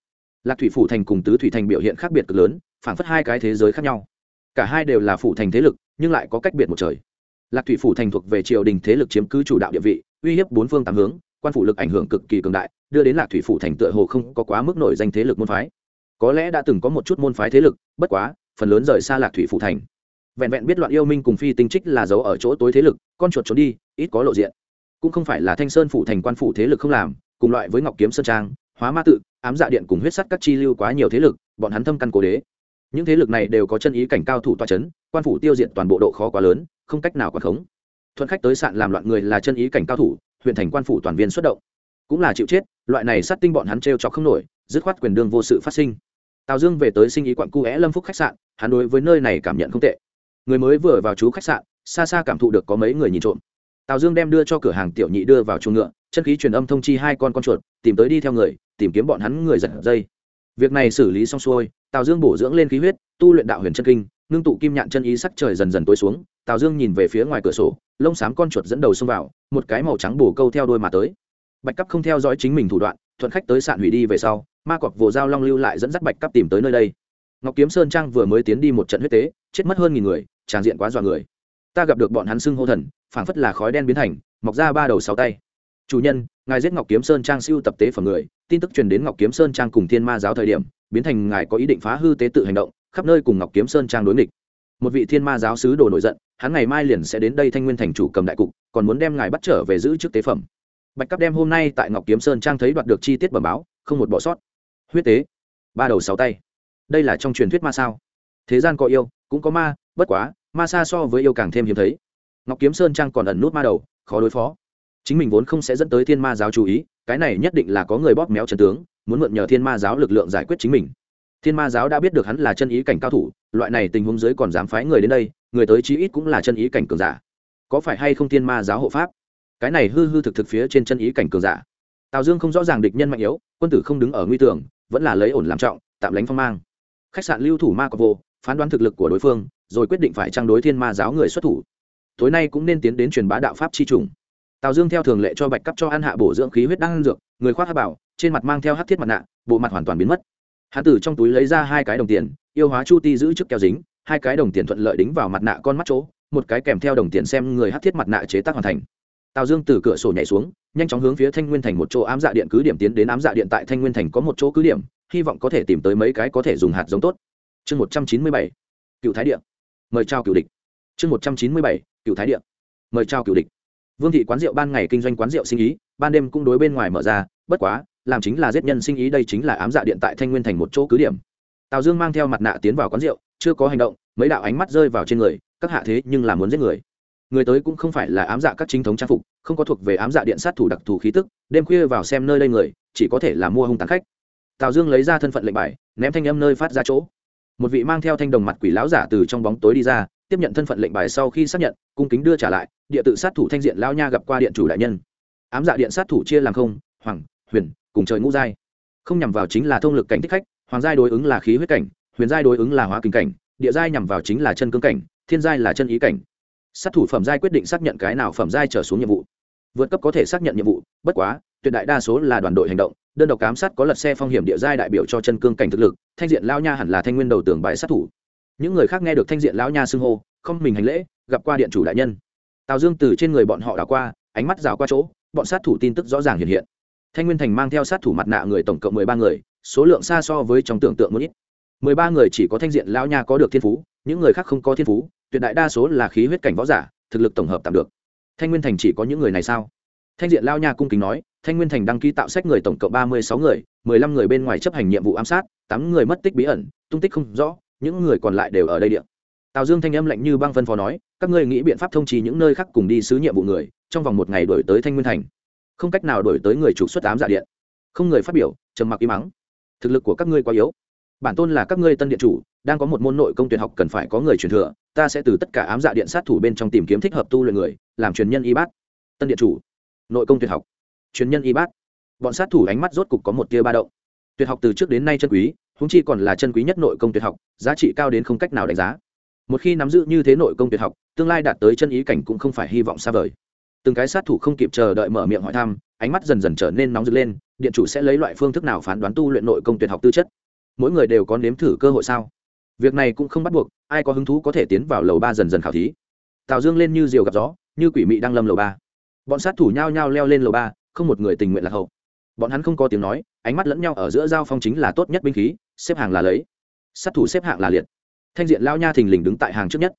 Lạc thủy phủ thành cùng tứ thủy thành biểu hiện khác biệt cực lớn phản phất hai cái thế giới khác nhau. Cả hai đều là phủ thành thế lực, nhưng lại có cách biệt một trời. Lạc thủy phủ thành thuộc về triều đình thế lực chiếm cứ chủ đạo địa vị, uy hiếp bốn phương tám hướng, quan phủ lực ảnh hưởng cực kỳ cường đại đưa đến lạc thủy phủ thành tựa hồ không có quá mức nổi danh thế lực môn phái. Có lẽ đã từng có một chút môn phái thế lực, bất quá, phần lớn rời xa lạc thủy phủ thành. Vẹn vẹn biết loạn yêu minh cùng phi tinh trích là giấu ở chỗ tối thế lực, con chuột trốn đi, ít có lộ diện. Cũng không phải là thanh sơn phủ thành quan phủ thế lực không làm, cùng loại với ngọc kiếm sơn trang, hóa ma tự, ám dạ điện cùng huyết sắt các chi lưu quá nhiều thế lực, bọn hắn thâm căn cố đế. Những thế lực này đều có chân ý cảnh cao thủ toa c h ấ n quan phủ tiêu diệt toàn bộ độ khó quá lớn, không cách nào quản khống. Thuận khách tới sạn làm loạn người là chân ý cảnh cao thủ, huyện thành quan phủ toàn viên xuất động. Cũng là chịu chết loại này sát tinh bọn hắn trêu cho không nổi, dứt khoát quyền đương vô sự phát sinh. Tào dương về tới sinh ý quận cu é lâm phúc khách sạn, hắn đối với nơi này cảm nhận không tệ. Người mới vừa vào chú khách sạn, xa xa cảm thụ được có mấy người nhìn trộm. Tào dương đem đưa cho cửa hàng tiểu nhị đưa vào chuồng ngựa, chân khí truyền âm thông chi hai con con chuột, tìm tới đi theo người, tìm kiếm bọn hắn người giật dây. Việc này xử lý xong xuôi, tào dương bổ dưỡng lên khí huyết, tu luyện đạo huyền chân kinh, ngưng tụ kim nhạn chân ý sắc trời dần dần tối xuống, tào dương nhìn về phía ngoài cửa sổ, lông xám con chuột dẫn đầu xông vào, một cái màu trắng bổ câu theo đôi mà tới bạch cấp không theo dõi chính mình thủ đoạn, thuận khách tới sạn hủy đi về sau, ma cọc vồ dao long lưu lại dẫn dắt bạch cấp tìm tới nơi đây. Ngọc kiếm sơn trang vừa mới tiến đi một trận huyết tế, chết mất hơn nghìn người, tràn diện quá dọa người. Ta gặp được bọn hắn xưng hô thần, phảng phất là khói đen biến thành, mọc ra ba đầu sáu tay. Chủ nhân, ngài giết ngọc kiếm sơn trang siêu tập tế phẩm người, tin tức truyền đến ngọc kiếm sơn trang cùng thiên ma giáo thời điểm, biến thành ngài có ý định phá hư tế tự hành động, khắp nơi cùng ngọc kiếm sơn trang đối nghịch. Một vị thiên ma giáo sứ đồ nổi giận, hắn ngày mai liền sẽ đến đây thanh nguyên thành chủ cầm đại cục, còn muốn đem ngài bắt trở về giữ trước tế phẩm bạch cấp đem hôm nay tại ngọc kiếm sơn trang thấy đoạt được chi tiết bẩm báo, không một bỏ sót. Huyết tế, ba đầu sáu tay. Đây là trong truyền thuyết ma sao. Thế gian có yêu, cũng có ma, bất quá, ma xa so với yêu càng thêm hiếm thấy. Ngọc kiếm sơn trang còn ẩn nút ma đầu, khó đối phó. Chính mình vốn không sẽ dẫn tới thiên ma giáo chú ý, cái này nhất định là có người bóp méo chân tướng, muốn mượn nhờ thiên ma giáo lực lượng giải quyết chính mình. Thiên ma giáo đã biết được hắn là chân ý cảnh cao thủ, loại này tình huống dưới còn dám phái người đến đây, người tới chí ít cũng là chân ý cảnh cường giả. Có phải hay không thiên ma giáo hộ pháp? Cái này hư hư thực thực phía trên chân ý cảnh cường giả. Tào dương không rõ ràng địch nhân mạnh yếu, quân tử không đứng ở nguy tưởng, vẫn là lấy ổn làm trọng, tạm lánh phong mang. Khách sạn lưu thủ ma cọc vô, phán đoán thực lực của đối phương, rồi quyết định phải trang đối thiên ma giáo người xuất thủ. Tối nay cũng nên tiến đến truyền bá đạo pháp chi trùng. Tào dương theo thường lệ cho bạch cấp cho ăn hạ bổ dưỡng khí huyết đang ăn dược, người khoác hát bảo, trên mặt mang theo hát thiết mặt nạ, bộ mặt hoàn toàn biến mất. Hán tử trong túi lấy ra hai cái đồng tiền, yêu hóa chu ti giữ chức keo dính, hai cái đồng tiền thuận lợi đính vào mặt nạ con mắt chỗ, một cái kèm theo đồng tiền xem người hát thiết mặt nạ chế tác hoàn thành tào dương từ cửa sổ nhảy xuống, nhanh chóng hướng phía thanh nguyên thành một chỗ ám dạ điện cứ điểm tiến đến ám dạ điện tại thanh nguyên thành có một chỗ cứ điểm, hy vọng có thể tìm tới mấy cái có thể dùng hạt giống tốt. Chương một trăm chín mươi bảy, cựu thái điện. Mời trao cựu địch. Chương một trăm chín mươi bảy, cựu thái điện. Mời trao cựu địch. Vương thị quán rượu ban ngày kinh doanh quán rượu sinh ý, ban đêm cũng đối bên ngoài mở ra, bất quá, làm chính là giết nhân sinh ý đây chính là ám dạ điện tại thanh nguyên thành một chỗ cứ điểm. Tào dương mang theo mặt nạ tiến vào quán rượu, chưa có hành động, mấy đạo ánh mắt rơi vào trên người, các hạ thế nhưng là muốn giết người người tới cũng không phải là ám dạ các chính thống trang phục, không có thuộc về ám dạ điện sát thủ đặc thù khí tức, đêm khuya vào xem nơi đây người, chỉ có thể là mua hung tàn khách. Tào dương lấy ra thân phận lệnh bài, ném thanh âm nơi phát ra chỗ. Một vị mang theo thanh đồng mặt quỷ lão giả từ trong bóng tối đi ra, tiếp nhận thân phận lệnh bài sau khi xác nhận, cung kính đưa trả lại, địa tự sát thủ thanh diện lao nha gặp qua điện chủ đại nhân. Ám dạ điện sát thủ chia làm không, hoàng, huyền, cùng trời ngũ giai. Không nhằm vào chính là thông lực cảnh thích khách, hoàng giai đối ứng là khí huyết cảnh, huyền giai đối ứng là hóa kinh cảnh, địa giai nhằm vào chính là chân cương cảnh, thiên giai là chân ý cảnh sát thủ phẩm giai quyết định xác nhận cái nào phẩm giai trở xuống nhiệm vụ. Vượt cấp có thể xác nhận nhiệm vụ, bất quá, tuyệt đại đa số là đoàn đội hành động, đơn độc cám sát có lật xe phong hiểm địa giai đại biểu cho chân cương cảnh thực lực, thanh diện lao nha hẳn là thanh nguyên đầu tường bãi sát thủ. Những người khác nghe được thanh diện lao nha xưng hô, không mình hành lễ, gặp qua điện chủ đại nhân. Tào dương từ trên người bọn họ đảo qua, ánh mắt rào qua chỗ, bọn sát thủ tin tức rõ ràng hiện hiện. Thanh nguyên thành mang theo sát thủ mặt nạ người tổng cộng mười ba người, số lượng xa so với trong tưởng tượng một ít. Mười ba người chỉ có thanh diện lao nha có được thiên phú, những người khác không có thiên phú tuyệt đại đa số là khí huyết cảnh võ giả, thực lực tổng hợp tạm được. Thanh nguyên thành chỉ có những người này sao? Thanh diện lao nha cung kính nói, thanh nguyên thành đăng ký tạo sách người tổng cộng ba mươi sáu người, mười lăm người bên ngoài chấp hành nhiệm vụ ám sát, tám người mất tích bí ẩn, tung tích không rõ, những người còn lại đều ở đây điện tào dương thanh âm lạnh như băng phân phó nói, các ngươi nghĩ biện pháp thông trì những nơi khác cùng đi sứ nhiệm vụ người, trong vòng một ngày đổi tới thanh nguyên thành. Không cách nào đổi tới người trục xuất ám dạ điện. Không người phát biểu, trầm mặc im mắng. Thực lực của các ngươi quá yếu. Bản tôn là các ngươi tân điện chủ đang có một môn nội công tuyệt học cần phải có người truyền thừa, ta sẽ từ tất cả ám dạ điện sát thủ bên trong tìm kiếm thích hợp tu luyện người, làm truyền nhân y bát. Tân điện chủ, nội công tuyệt học, truyền nhân y bát. Bọn sát thủ ánh mắt rốt cục có một tia ba động. Tuyệt học từ trước đến nay chân quý húng chi còn là chân quý nhất nội công tuyệt học, giá trị cao đến không cách nào đánh giá. Một khi nắm giữ như thế nội công tuyệt học, tương lai đạt tới chân ý cảnh cũng không phải hy vọng xa vời. Từng cái sát thủ không kịp chờ đợi mở miệng hỏi thăm, ánh mắt dần dần trở nên nóng rực lên, điện chủ sẽ lấy loại phương thức nào phán đoán tu luyện nội công tuyệt học tư chất? Mỗi người đều có nếm thử cơ hội sao? Việc này cũng không bắt buộc, ai có hứng thú có thể tiến vào lầu ba dần dần khảo thí. Tào dương lên như diều gặp gió, như quỷ mị đang lâm lầu ba. Bọn sát thủ nhao nhao leo lên lầu ba, không một người tình nguyện lạc hậu. Bọn hắn không có tiếng nói, ánh mắt lẫn nhau ở giữa giao phong chính là tốt nhất binh khí, xếp hàng là lấy. Sát thủ xếp hạng là liệt. Thanh diện lao nha thình lình đứng tại hàng trước nhất.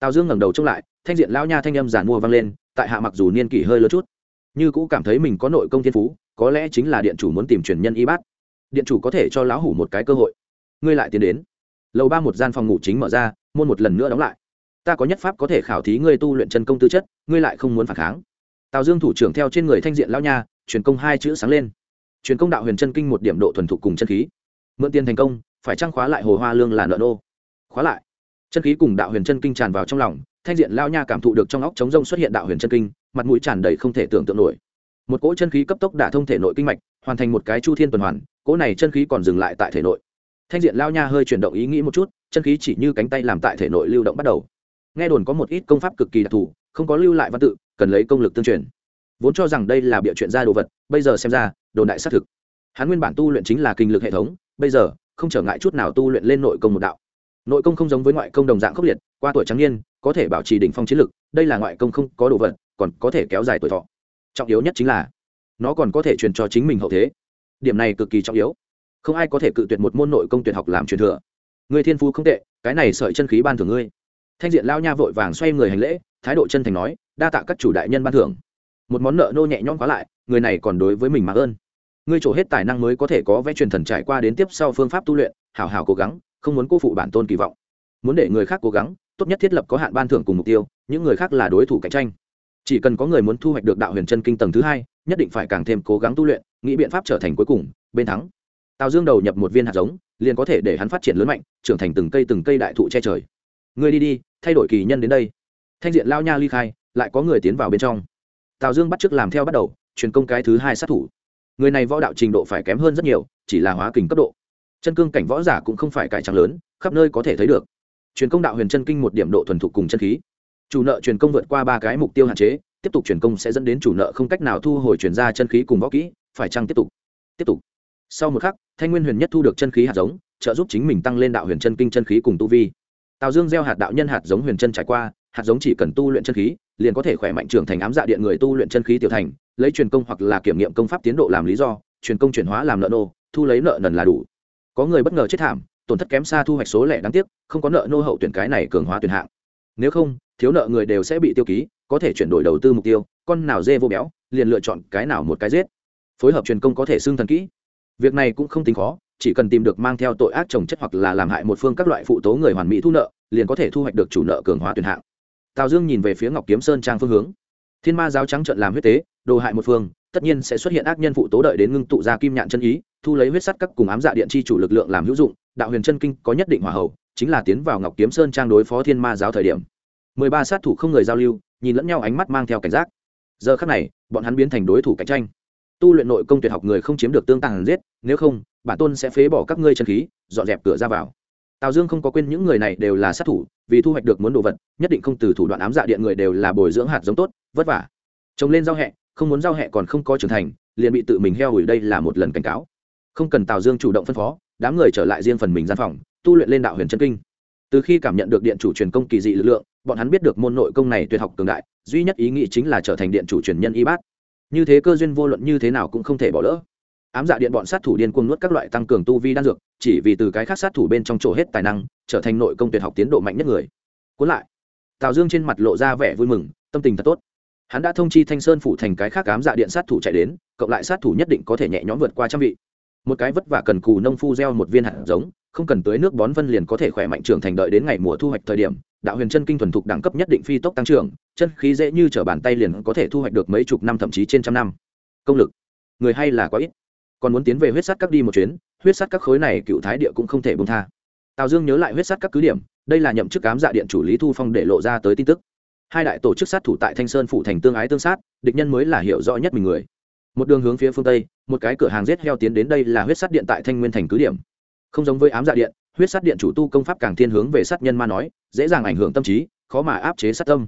Tào dương ngẩng đầu trông lại, thanh diện lao nha thanh âm giản mua vang lên, tại hạ mặc dù niên kỷ hơi lớn chút, như cũ cảm thấy mình có nội công thiên phú, có lẽ chính là điện chủ muốn tìm truyền nhân y bát. Điện chủ có thể cho lão hủ một cái cơ hội. Ngươi lại tiến đến lầu ba một gian phòng ngủ chính mở ra, môn một lần nữa đóng lại. Ta có nhất pháp có thể khảo thí ngươi tu luyện chân công tư chất, ngươi lại không muốn phản kháng. Tào dương thủ trưởng theo trên người thanh diện lão nha, truyền công hai chữ sáng lên. Truyền công đạo huyền chân kinh một điểm độ thuần thục cùng chân khí. Mượn tiền thành công, phải trăng khóa lại hồ hoa lương là nợ nô. Khóa lại. Chân khí cùng đạo huyền chân kinh tràn vào trong lòng, thanh diện lao nha cảm thụ được trong óc chống rông xuất hiện đạo huyền chân kinh, mặt mũi tràn đầy không thể tưởng tượng nổi. Một cỗ chân khí cấp tốc đả thông thể nội kinh mạch, hoàn thành một cái chu thiên tuần hoàn, cỗ này chân khí còn dừng lại tại thể nội thanh diện lao nha hơi chuyển động ý nghĩ một chút, chân khí chỉ như cánh tay làm tại thể nội lưu động bắt đầu. Nghe đồn có một ít công pháp cực kỳ đặc thù, không có lưu lại văn tự, cần lấy công lực tương truyền. Vốn cho rằng đây là bịa chuyện ra đồ vật, bây giờ xem ra, đồn đại xác thực. Hắn nguyên bản tu luyện chính là kinh lực hệ thống, bây giờ, không trở ngại chút nào tu luyện lên nội công một đạo. Nội công không giống với ngoại công đồng dạng khốc liệt, qua tuổi trắng niên, có thể bảo trì đỉnh phong chiến lực, đây là ngoại công không có đồ vật, còn có thể kéo dài tuổi thọ. Trọng yếu nhất chính là, nó còn có thể truyền cho chính mình hậu thế. Điểm này cực kỳ trọng yếu không ai có thể cự tuyệt một môn nội công tuyệt học làm truyền thừa. Người thiên phú không tệ, cái này sợi chân khí ban thưởng ngươi. Thanh diện lao nha vội vàng xoay người hành lễ, thái độ chân thành nói, đa tạ các chủ đại nhân ban thưởng. Một món nợ nô nhẹ nhõm quá lại, người này còn đối với mình mà ơn. Ngươi trổ hết tài năng mới có thể có vẽ truyền thần trải qua đến tiếp sau phương pháp tu luyện, hảo hảo cố gắng, không muốn cô phụ bản tôn kỳ vọng. Muốn để người khác cố gắng, tốt nhất thiết lập có hạn ban thưởng cùng mục tiêu, những người khác là đối thủ cạnh tranh. Chỉ cần có người muốn thu hoạch được đạo huyền chân kinh tầng thứ hai, nhất định phải càng thêm cố gắng tu luyện, nghĩ biện pháp trở thành cuối cùng, bên thắng tào dương đầu nhập một viên hạt giống, liền có thể để hắn phát triển lớn mạnh, trưởng thành từng cây từng cây đại thụ che trời. Người đi đi, thay đổi kỳ nhân đến đây. Thanh diện lao nha ly khai, lại có người tiến vào bên trong. Tào dương bắt t làm theo bắt đầu, truyền công cái thứ hai sát thủ. Người này võ đạo trình độ phải kém hơn rất nhiều, chỉ là hóa kình cấp độ. Chân cương cảnh võ giả cũng không phải cải trắng lớn, khắp nơi có thể thấy được. Truyền công đạo huyền chân kinh một điểm độ thuần thục cùng chân khí. Chủ nợ truyền công vượt qua ba cái mục tiêu hạn chế, tiếp tục truyền công sẽ dẫn đến chủ nợ không cách nào thu hồi truyền ra chân khí cùng võ kỹ, phải chăng tiếp tục? Tiếp tục sau một khắc, thanh nguyên huyền nhất thu được chân khí hạt giống, trợ giúp chính mình tăng lên đạo huyền chân kinh chân khí cùng tu vi. Tào dương gieo hạt đạo nhân hạt giống huyền chân trải qua, hạt giống chỉ cần tu luyện chân khí, liền có thể khỏe mạnh trưởng thành ám dạ điện người tu luyện chân khí tiểu thành, lấy truyền công hoặc là kiểm nghiệm công pháp tiến độ làm lý do, truyền công chuyển hóa làm nợ nô, thu lấy nợ nần là đủ. Có người bất ngờ chết thảm, tổn thất kém xa thu hoạch số lẻ đáng tiếc, không có nợ nô hậu tuyển cái này cường hóa tuyển hạng. Nếu không, thiếu nợ người đều sẽ bị tiêu ký, có thể chuyển đổi đầu tư mục tiêu, con nào dê vô béo, liền lựa chọn cái nào một cái giết. Phối hợp truyền công có thể xương thần kỹ việc này cũng không tính khó, chỉ cần tìm được mang theo tội ác trồng chất hoặc là làm hại một phương các loại phụ tố người hoàn mỹ thu nợ, liền có thể thu hoạch được chủ nợ cường hóa tuyển hạng. Tào dương nhìn về phía ngọc kiếm sơn trang phương hướng. Thiên ma giáo trắng trận làm huyết tế, đồ hại một phương, tất nhiên sẽ xuất hiện ác nhân phụ tố đợi đến ngưng tụ ra kim nhạn chân ý, thu lấy huyết sắt các cùng ám dạ điện chi chủ lực lượng làm hữu dụng, đạo huyền chân kinh có nhất định hòa hậu chính là tiến vào ngọc kiếm sơn trang đối phó thiên ma giáo thời điểm. Mười ba sát thủ không người giao lưu, nhìn lẫn nhau ánh mắt mang theo cảnh giác. Giờ khắc này, bọn hắn biến thành đối thủ cạnh tranh tu luyện nội công tuyệt học người không chiếm được tương tàng giết, nếu không, bản tôn sẽ phế bỏ các ngươi chân khí, dọn dẹp cửa ra vào. Tào dương không có quên những người này đều là sát thủ, vì thu hoạch được muốn đồ vật, nhất định không từ thủ đoạn ám dạ điện người đều là bồi dưỡng hạt giống tốt, vất vả. Trồng lên giao hẹ, không muốn giao hẹ còn không có trưởng thành, liền bị tự mình heo hủi đây là một lần cảnh cáo. Không cần tào dương chủ động phân phó, đám người trở lại riêng phần mình gian phòng, tu luyện lên đạo huyền chân kinh. Từ khi cảm nhận được điện chủ truyền công kỳ dị lực lượng, bọn hắn biết được môn nội công này tuyệt học cường đại, duy nhất ý nghĩ chính là trở thành điện chủ truyền nhân y bát như thế cơ duyên vô luận như thế nào cũng không thể bỏ lỡ. Ám dạ điện bọn sát thủ điên cuồng nuốt các loại tăng cường tu vi đan dược, chỉ vì từ cái khác sát thủ bên trong chỗ hết tài năng, trở thành nội công tuyệt học tiến độ mạnh nhất người. Cuốn lại, tào dương trên mặt lộ ra vẻ vui mừng, tâm tình thật tốt. Hắn đã thông chi thanh sơn phủ thành cái khác ám dạ điện sát thủ chạy đến, cộng lại sát thủ nhất định có thể nhẹ nhõm vượt qua trăm vị. Một cái vất vả cần cù nông phu gieo một viên hạt giống không cần tưới nước bón vân liền có thể khỏe mạnh trưởng thành đợi đến ngày mùa thu hoạch thời điểm, đạo huyền chân kinh thuần thục đẳng cấp nhất định phi tốc tăng trưởng, chân khí dễ như t r ở bàn tay liền có thể thu hoạch được mấy chục năm thậm chí trên trăm năm. Công lực, người hay là có ít. Còn muốn tiến về huyết sắt các đi một chuyến, huyết sắt các khối này cựu thái địa cũng không thể bông tha. Tào dương nhớ lại huyết sắt các cứ điểm, đây là nhậm chức cám dạ điện chủ lý thu phong để lộ ra tới tin tức. Hai đại tổ chức sát thủ tại thanh sơn phủ thành tương ái tương sát, địch nhân mới là hiểu rõ nhất mình người. Một đường hướng phía phương tây, một cái cửa hàng rết heo tiến đến đây là huyết sắt điện tại thanh nguyên thành cứ điểm không giống với ám dạ điện, huyết sát điện chủ tu công pháp càng thiên hướng về sát nhân ma nói, dễ dàng ảnh hưởng tâm trí, khó mà áp chế sát tâm.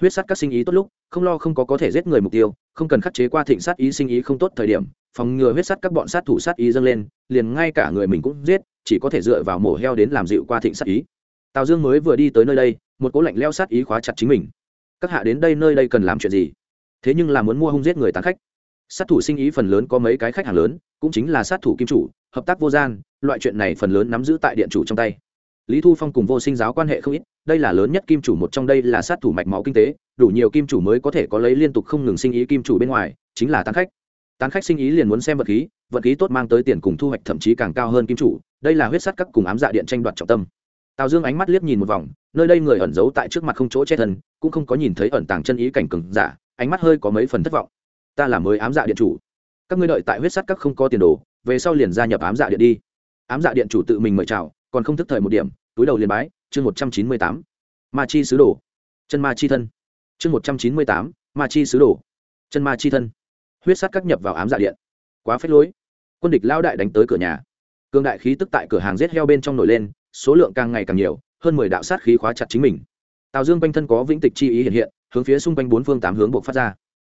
Huyết sát các sinh ý tốt lúc, không lo không có có thể giết người mục tiêu, không cần khắc chế qua thịnh sát ý sinh ý không tốt thời điểm, phòng ngừa huyết sát các bọn sát thủ sát ý dâng lên, liền ngay cả người mình cũng giết, chỉ có thể dựa vào mổ heo đến làm dịu qua thịnh sát ý. Tào dương mới vừa đi tới nơi đây, một cố lạnh leo sát ý khóa chặt chính mình. Các hạ đến đây nơi đây cần làm chuyện gì? Thế nhưng là muốn mua hung giết người tán khách. Sát thủ sinh ý phần lớn có mấy cái khách hàng lớn, cũng chính là sát thủ kim chủ hợp tác vô gian, loại chuyện này phần lớn nắm giữ tại điện chủ trong tay. Lý thu phong cùng vô sinh giáo quan hệ không ít, đây là lớn nhất kim chủ một trong đây là sát thủ mạch máu kinh tế, đủ nhiều kim chủ mới có thể có lấy liên tục không ngừng sinh ý kim chủ bên ngoài, chính là tán khách. Tán khách sinh ý liền muốn xem vật khí vật khí tốt mang tới tiền cùng thu hoạch thậm chí càng cao hơn kim chủ, đây là huyết sắt các cùng ám dạ điện tranh đoạt trọng tâm. Tào dương ánh mắt liếc nhìn một vòng, nơi đây người ẩn giấu tại trước mặt không chỗ che thân, cũng không có nhìn thấy ẩn tàng chân ý cảnh cừng giả, ánh mắt hơi có mấy phần thất vọng. Ta là mới ám dạ điện chủ. Các ngươi đợi tại huyết sắt các không có tiền đồ về sau liền gia nhập ám dạ điện đi. Ám dạ điện chủ tự mình mời chào, còn không thức thời một điểm, túi đầu liền bái, chương một trăm chín mươi tám. Ma chi sứ đồ. Chân ma chi thân. Chương một trăm chín mươi tám, ma chi sứ đồ. Chân ma chi thân. Huyết sắt các nhập vào ám dạ điện. Quá phết lối. Quân địch lao đại đánh tới cửa nhà. Cương đại khí tức tại cửa hàng rết heo bên trong nổi lên, số lượng càng ngày càng nhiều, hơn mười đạo sát khí khóa chặt chính mình. Tào dương quanh thân có vĩnh tịch chi ý hiện hiện, hướng phía xung quanh bốn phương tám hướng buộc phát ra.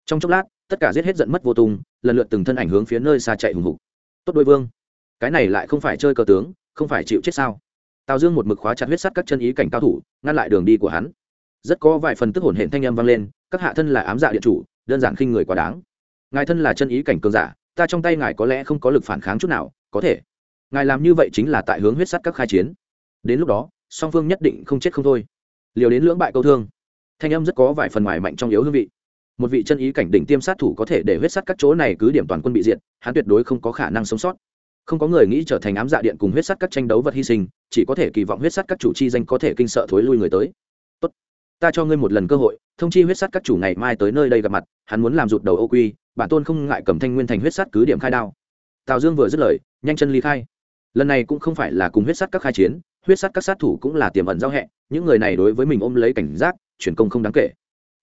Trong chốc lát, tất cả giết hết giận mất vô tung, lần lượt từng thân ảnh hướng phía nơi xa chạy hùng hục tốt đôi vương. Cái này lại không phải chơi cờ tướng, không phải chịu chết sao? Tào dương một mực khóa chặt huyết sắt các chân ý cảnh cao thủ, ngăn lại đường đi của hắn. Rất có vài phần tức hồn hển thanh âm vang lên, các hạ thân là ám dạ điện chủ, đơn giản khinh người quá đáng. Ngài thân là chân ý cảnh cường giả, ta trong tay ngài có lẽ không có lực phản kháng chút nào, có thể. Ngài làm như vậy chính là tại hướng huyết sắt các khai chiến. Đến lúc đó, song phương nhất định không chết không thôi. Liều đến lưỡng bại câu thương. Thanh âm rất có vài phần ngoài mạnh trong yếu hương vị một vị chân ý cảnh đỉnh tiêm sát thủ có thể để huyết sát các chỗ này cứ điểm toàn quân bị diệt, hắn tuyệt đối không có khả năng sống sót. Không có người nghĩ trở thành ám dạ điện cùng huyết sát các tranh đấu vật hy sinh, chỉ có thể kỳ vọng huyết sát các chủ chi danh có thể kinh sợ thối lui người tới. Tốt, ta cho ngươi một lần cơ hội, thông chi huyết sát các chủ ngày mai tới nơi đây gặp mặt, hắn muốn làm rụt đầu ô quy, bản tôn không ngại cầm thanh nguyên thành huyết sát cứ điểm khai đao. Tào dương vừa dứt lời, nhanh chân ly khai. Lần này cũng không phải là cùng huyết sát các khai chiến, huyết sát các sát thủ cũng là tiềm ẩn giao hẹ, những người này đối với mình ôm lấy cảnh giác chuyển công không đáng kể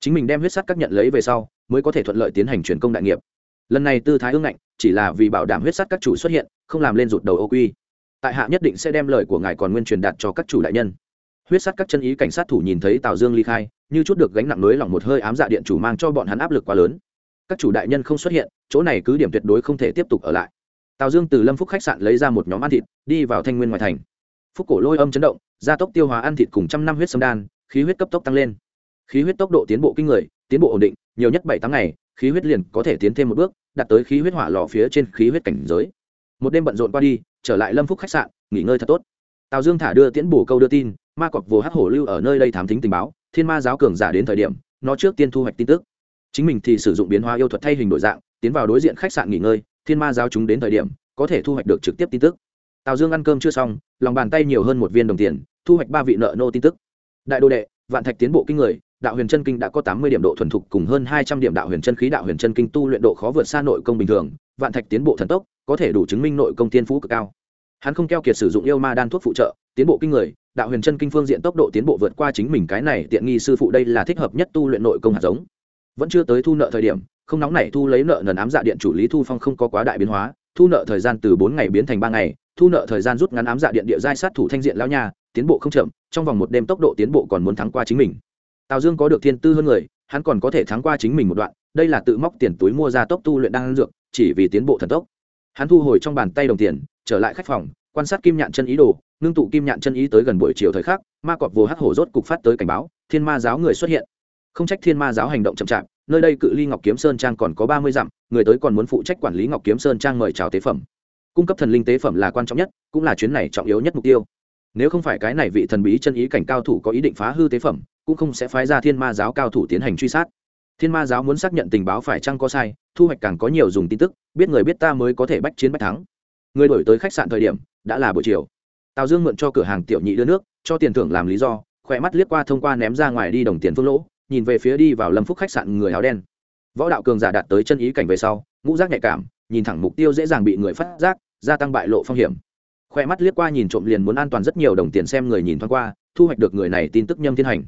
chính mình đem huyết sắt các nhận lấy về sau, mới có thể thuận lợi tiến hành truyền công đại nghiệp. Lần này tư thái ương ngạnh, chỉ là vì bảo đảm huyết sắt các chủ xuất hiện, không làm lên rụt đầu ô quy. Tại hạ nhất định sẽ đem lời của ngài còn nguyên truyền đạt cho các chủ đại nhân. Huyết sắt các chân ý cảnh sát thủ nhìn thấy tào dương ly khai, như chút được gánh nặng nới lỏng một hơi ám dạ điện chủ mang cho bọn hắn áp lực quá lớn. Các chủ đại nhân không xuất hiện, chỗ này cứ điểm tuyệt đối không thể tiếp tục ở lại. Tào dương từ lâm phúc khách sạn lấy ra một nhóm ăn thịt, đi vào thanh nguyên ngoài thành. Phúc cổ lôi âm chấn động, gia tốc tiêu hóa ăn thịt cùng trăm năm huyết sâm đan, khí huyết cấp tốc tăng lên khí huyết tốc độ tiến bộ kinh người, tiến bộ ổn định, nhiều nhất bảy tháng ngày, khí huyết liền có thể tiến thêm một bước, đạt tới khí huyết hỏa lò phía trên khí huyết cảnh giới. Một đêm bận rộn qua đi, trở lại lâm phúc khách sạn, nghỉ ngơi thật tốt. Tào dương thả đưa tiễn bổ câu đưa tin, ma cọc vồ hắc hổ lưu ở nơi đây thám thính tình báo, thiên ma giáo cường giả đến thời điểm, nó trước tiên thu hoạch tin tức. Chính mình thì sử dụng biến hóa yêu thuật thay hình đổi dạng, tiến vào đối diện khách sạn nghỉ ngơi, thiên ma giáo chúng đến thời điểm, có thể thu hoạch được trực tiếp tin tức. Tào dương ăn cơm chưa xong, lòng bàn tay nhiều hơn một viên đồng tiền, thu hoạch ba vị nợ nô tin tức. Đại đô đệ, vạn thạch tiến bộ kinh người đạo huyền chân kinh đã có tám mươi điểm độ thuần thục cùng hơn hai trăm điểm đạo huyền chân khí đạo huyền chân kinh tu luyện độ khó vượt xa nội công bình thường, vạn thạch tiến bộ thần tốc, có thể đủ chứng minh nội công tiên phú cực cao. Hắn không keo kiệt sử dụng yêu ma đan thuốc phụ trợ, tiến bộ kinh người, đạo huyền chân kinh phương diện tốc độ tiến bộ vượt qua chính mình cái này tiện nghi sư phụ đây là thích hợp nhất tu luyện nội công hạt giống. Vẫn chưa tới thu nợ thời điểm, không nóng nảy thu lấy nợ nần ám dạ điện chủ lý thu phong không có quá đại biến hóa, thu nợ thời gian từ bốn ngày biến thành ba ngày, thu nợ thời gian rút ngắn ám dạ điện địa giai sát thủ thanh diện lão nha, tiến bộ không chậm, trong vòng một đêm tốc độ tiến bộ còn muốn thắng qua chính mình tào dương có được thiên tư hơn người, hắn còn có thể thắng qua chính mình một đoạn, đây là tự móc tiền túi mua ra tốc tu luyện đang dược, chỉ vì tiến bộ thần tốc. Hắn thu hồi trong bàn tay đồng tiền, trở lại khách phòng, quan sát kim nhạn chân ý đồ, ngưng tụ kim nhạn chân ý tới gần buổi chiều thời khắc, ma cọp vồ hắc hổ rốt cục phát tới cảnh báo, thiên ma giáo người xuất hiện. Không trách thiên ma giáo hành động chậm chạp, nơi đây cự ly ngọc kiếm sơn trang còn có ba mươi dặm, người tới còn muốn phụ trách quản lý ngọc kiếm sơn trang mời chào tế phẩm. Cung cấp thần linh tế phẩm là quan trọng nhất, cũng là chuyến này trọng yếu nhất mục tiêu. Nếu không phải cái này vị thần bí chân ý cảnh cao thủ có ý định phá hư tế phẩm cũng không sẽ phái ra thiên ma giáo cao thủ tiến hành truy sát. Thiên ma giáo muốn xác nhận tình báo phải chăng có sai, thu hoạch càng có nhiều dùng tin tức, biết người biết ta mới có thể bách chiến bách thắng. Người đổi tới khách sạn thời điểm, đã là buổi chiều. Tào dương mượn cho cửa hàng tiểu nhị đưa nước, cho tiền thưởng làm lý do, khỏe mắt liếc qua thông qua ném ra ngoài đi đồng tiền phương lỗ, nhìn về phía đi vào lâm phúc khách sạn người áo đen. Võ đạo cường giả đạt tới chân ý cảnh về sau, ngũ giác nhạy cảm, nhìn thẳng mục tiêu dễ dàng bị người phát giác, gia tăng bại lộ phong hiểm. Khoe mắt liếc qua nhìn trộm liền muốn an toàn rất nhiều đồng tiền xem người nhìn thoáng qua, thu hoạch được người này tin tức nhâm thiên hành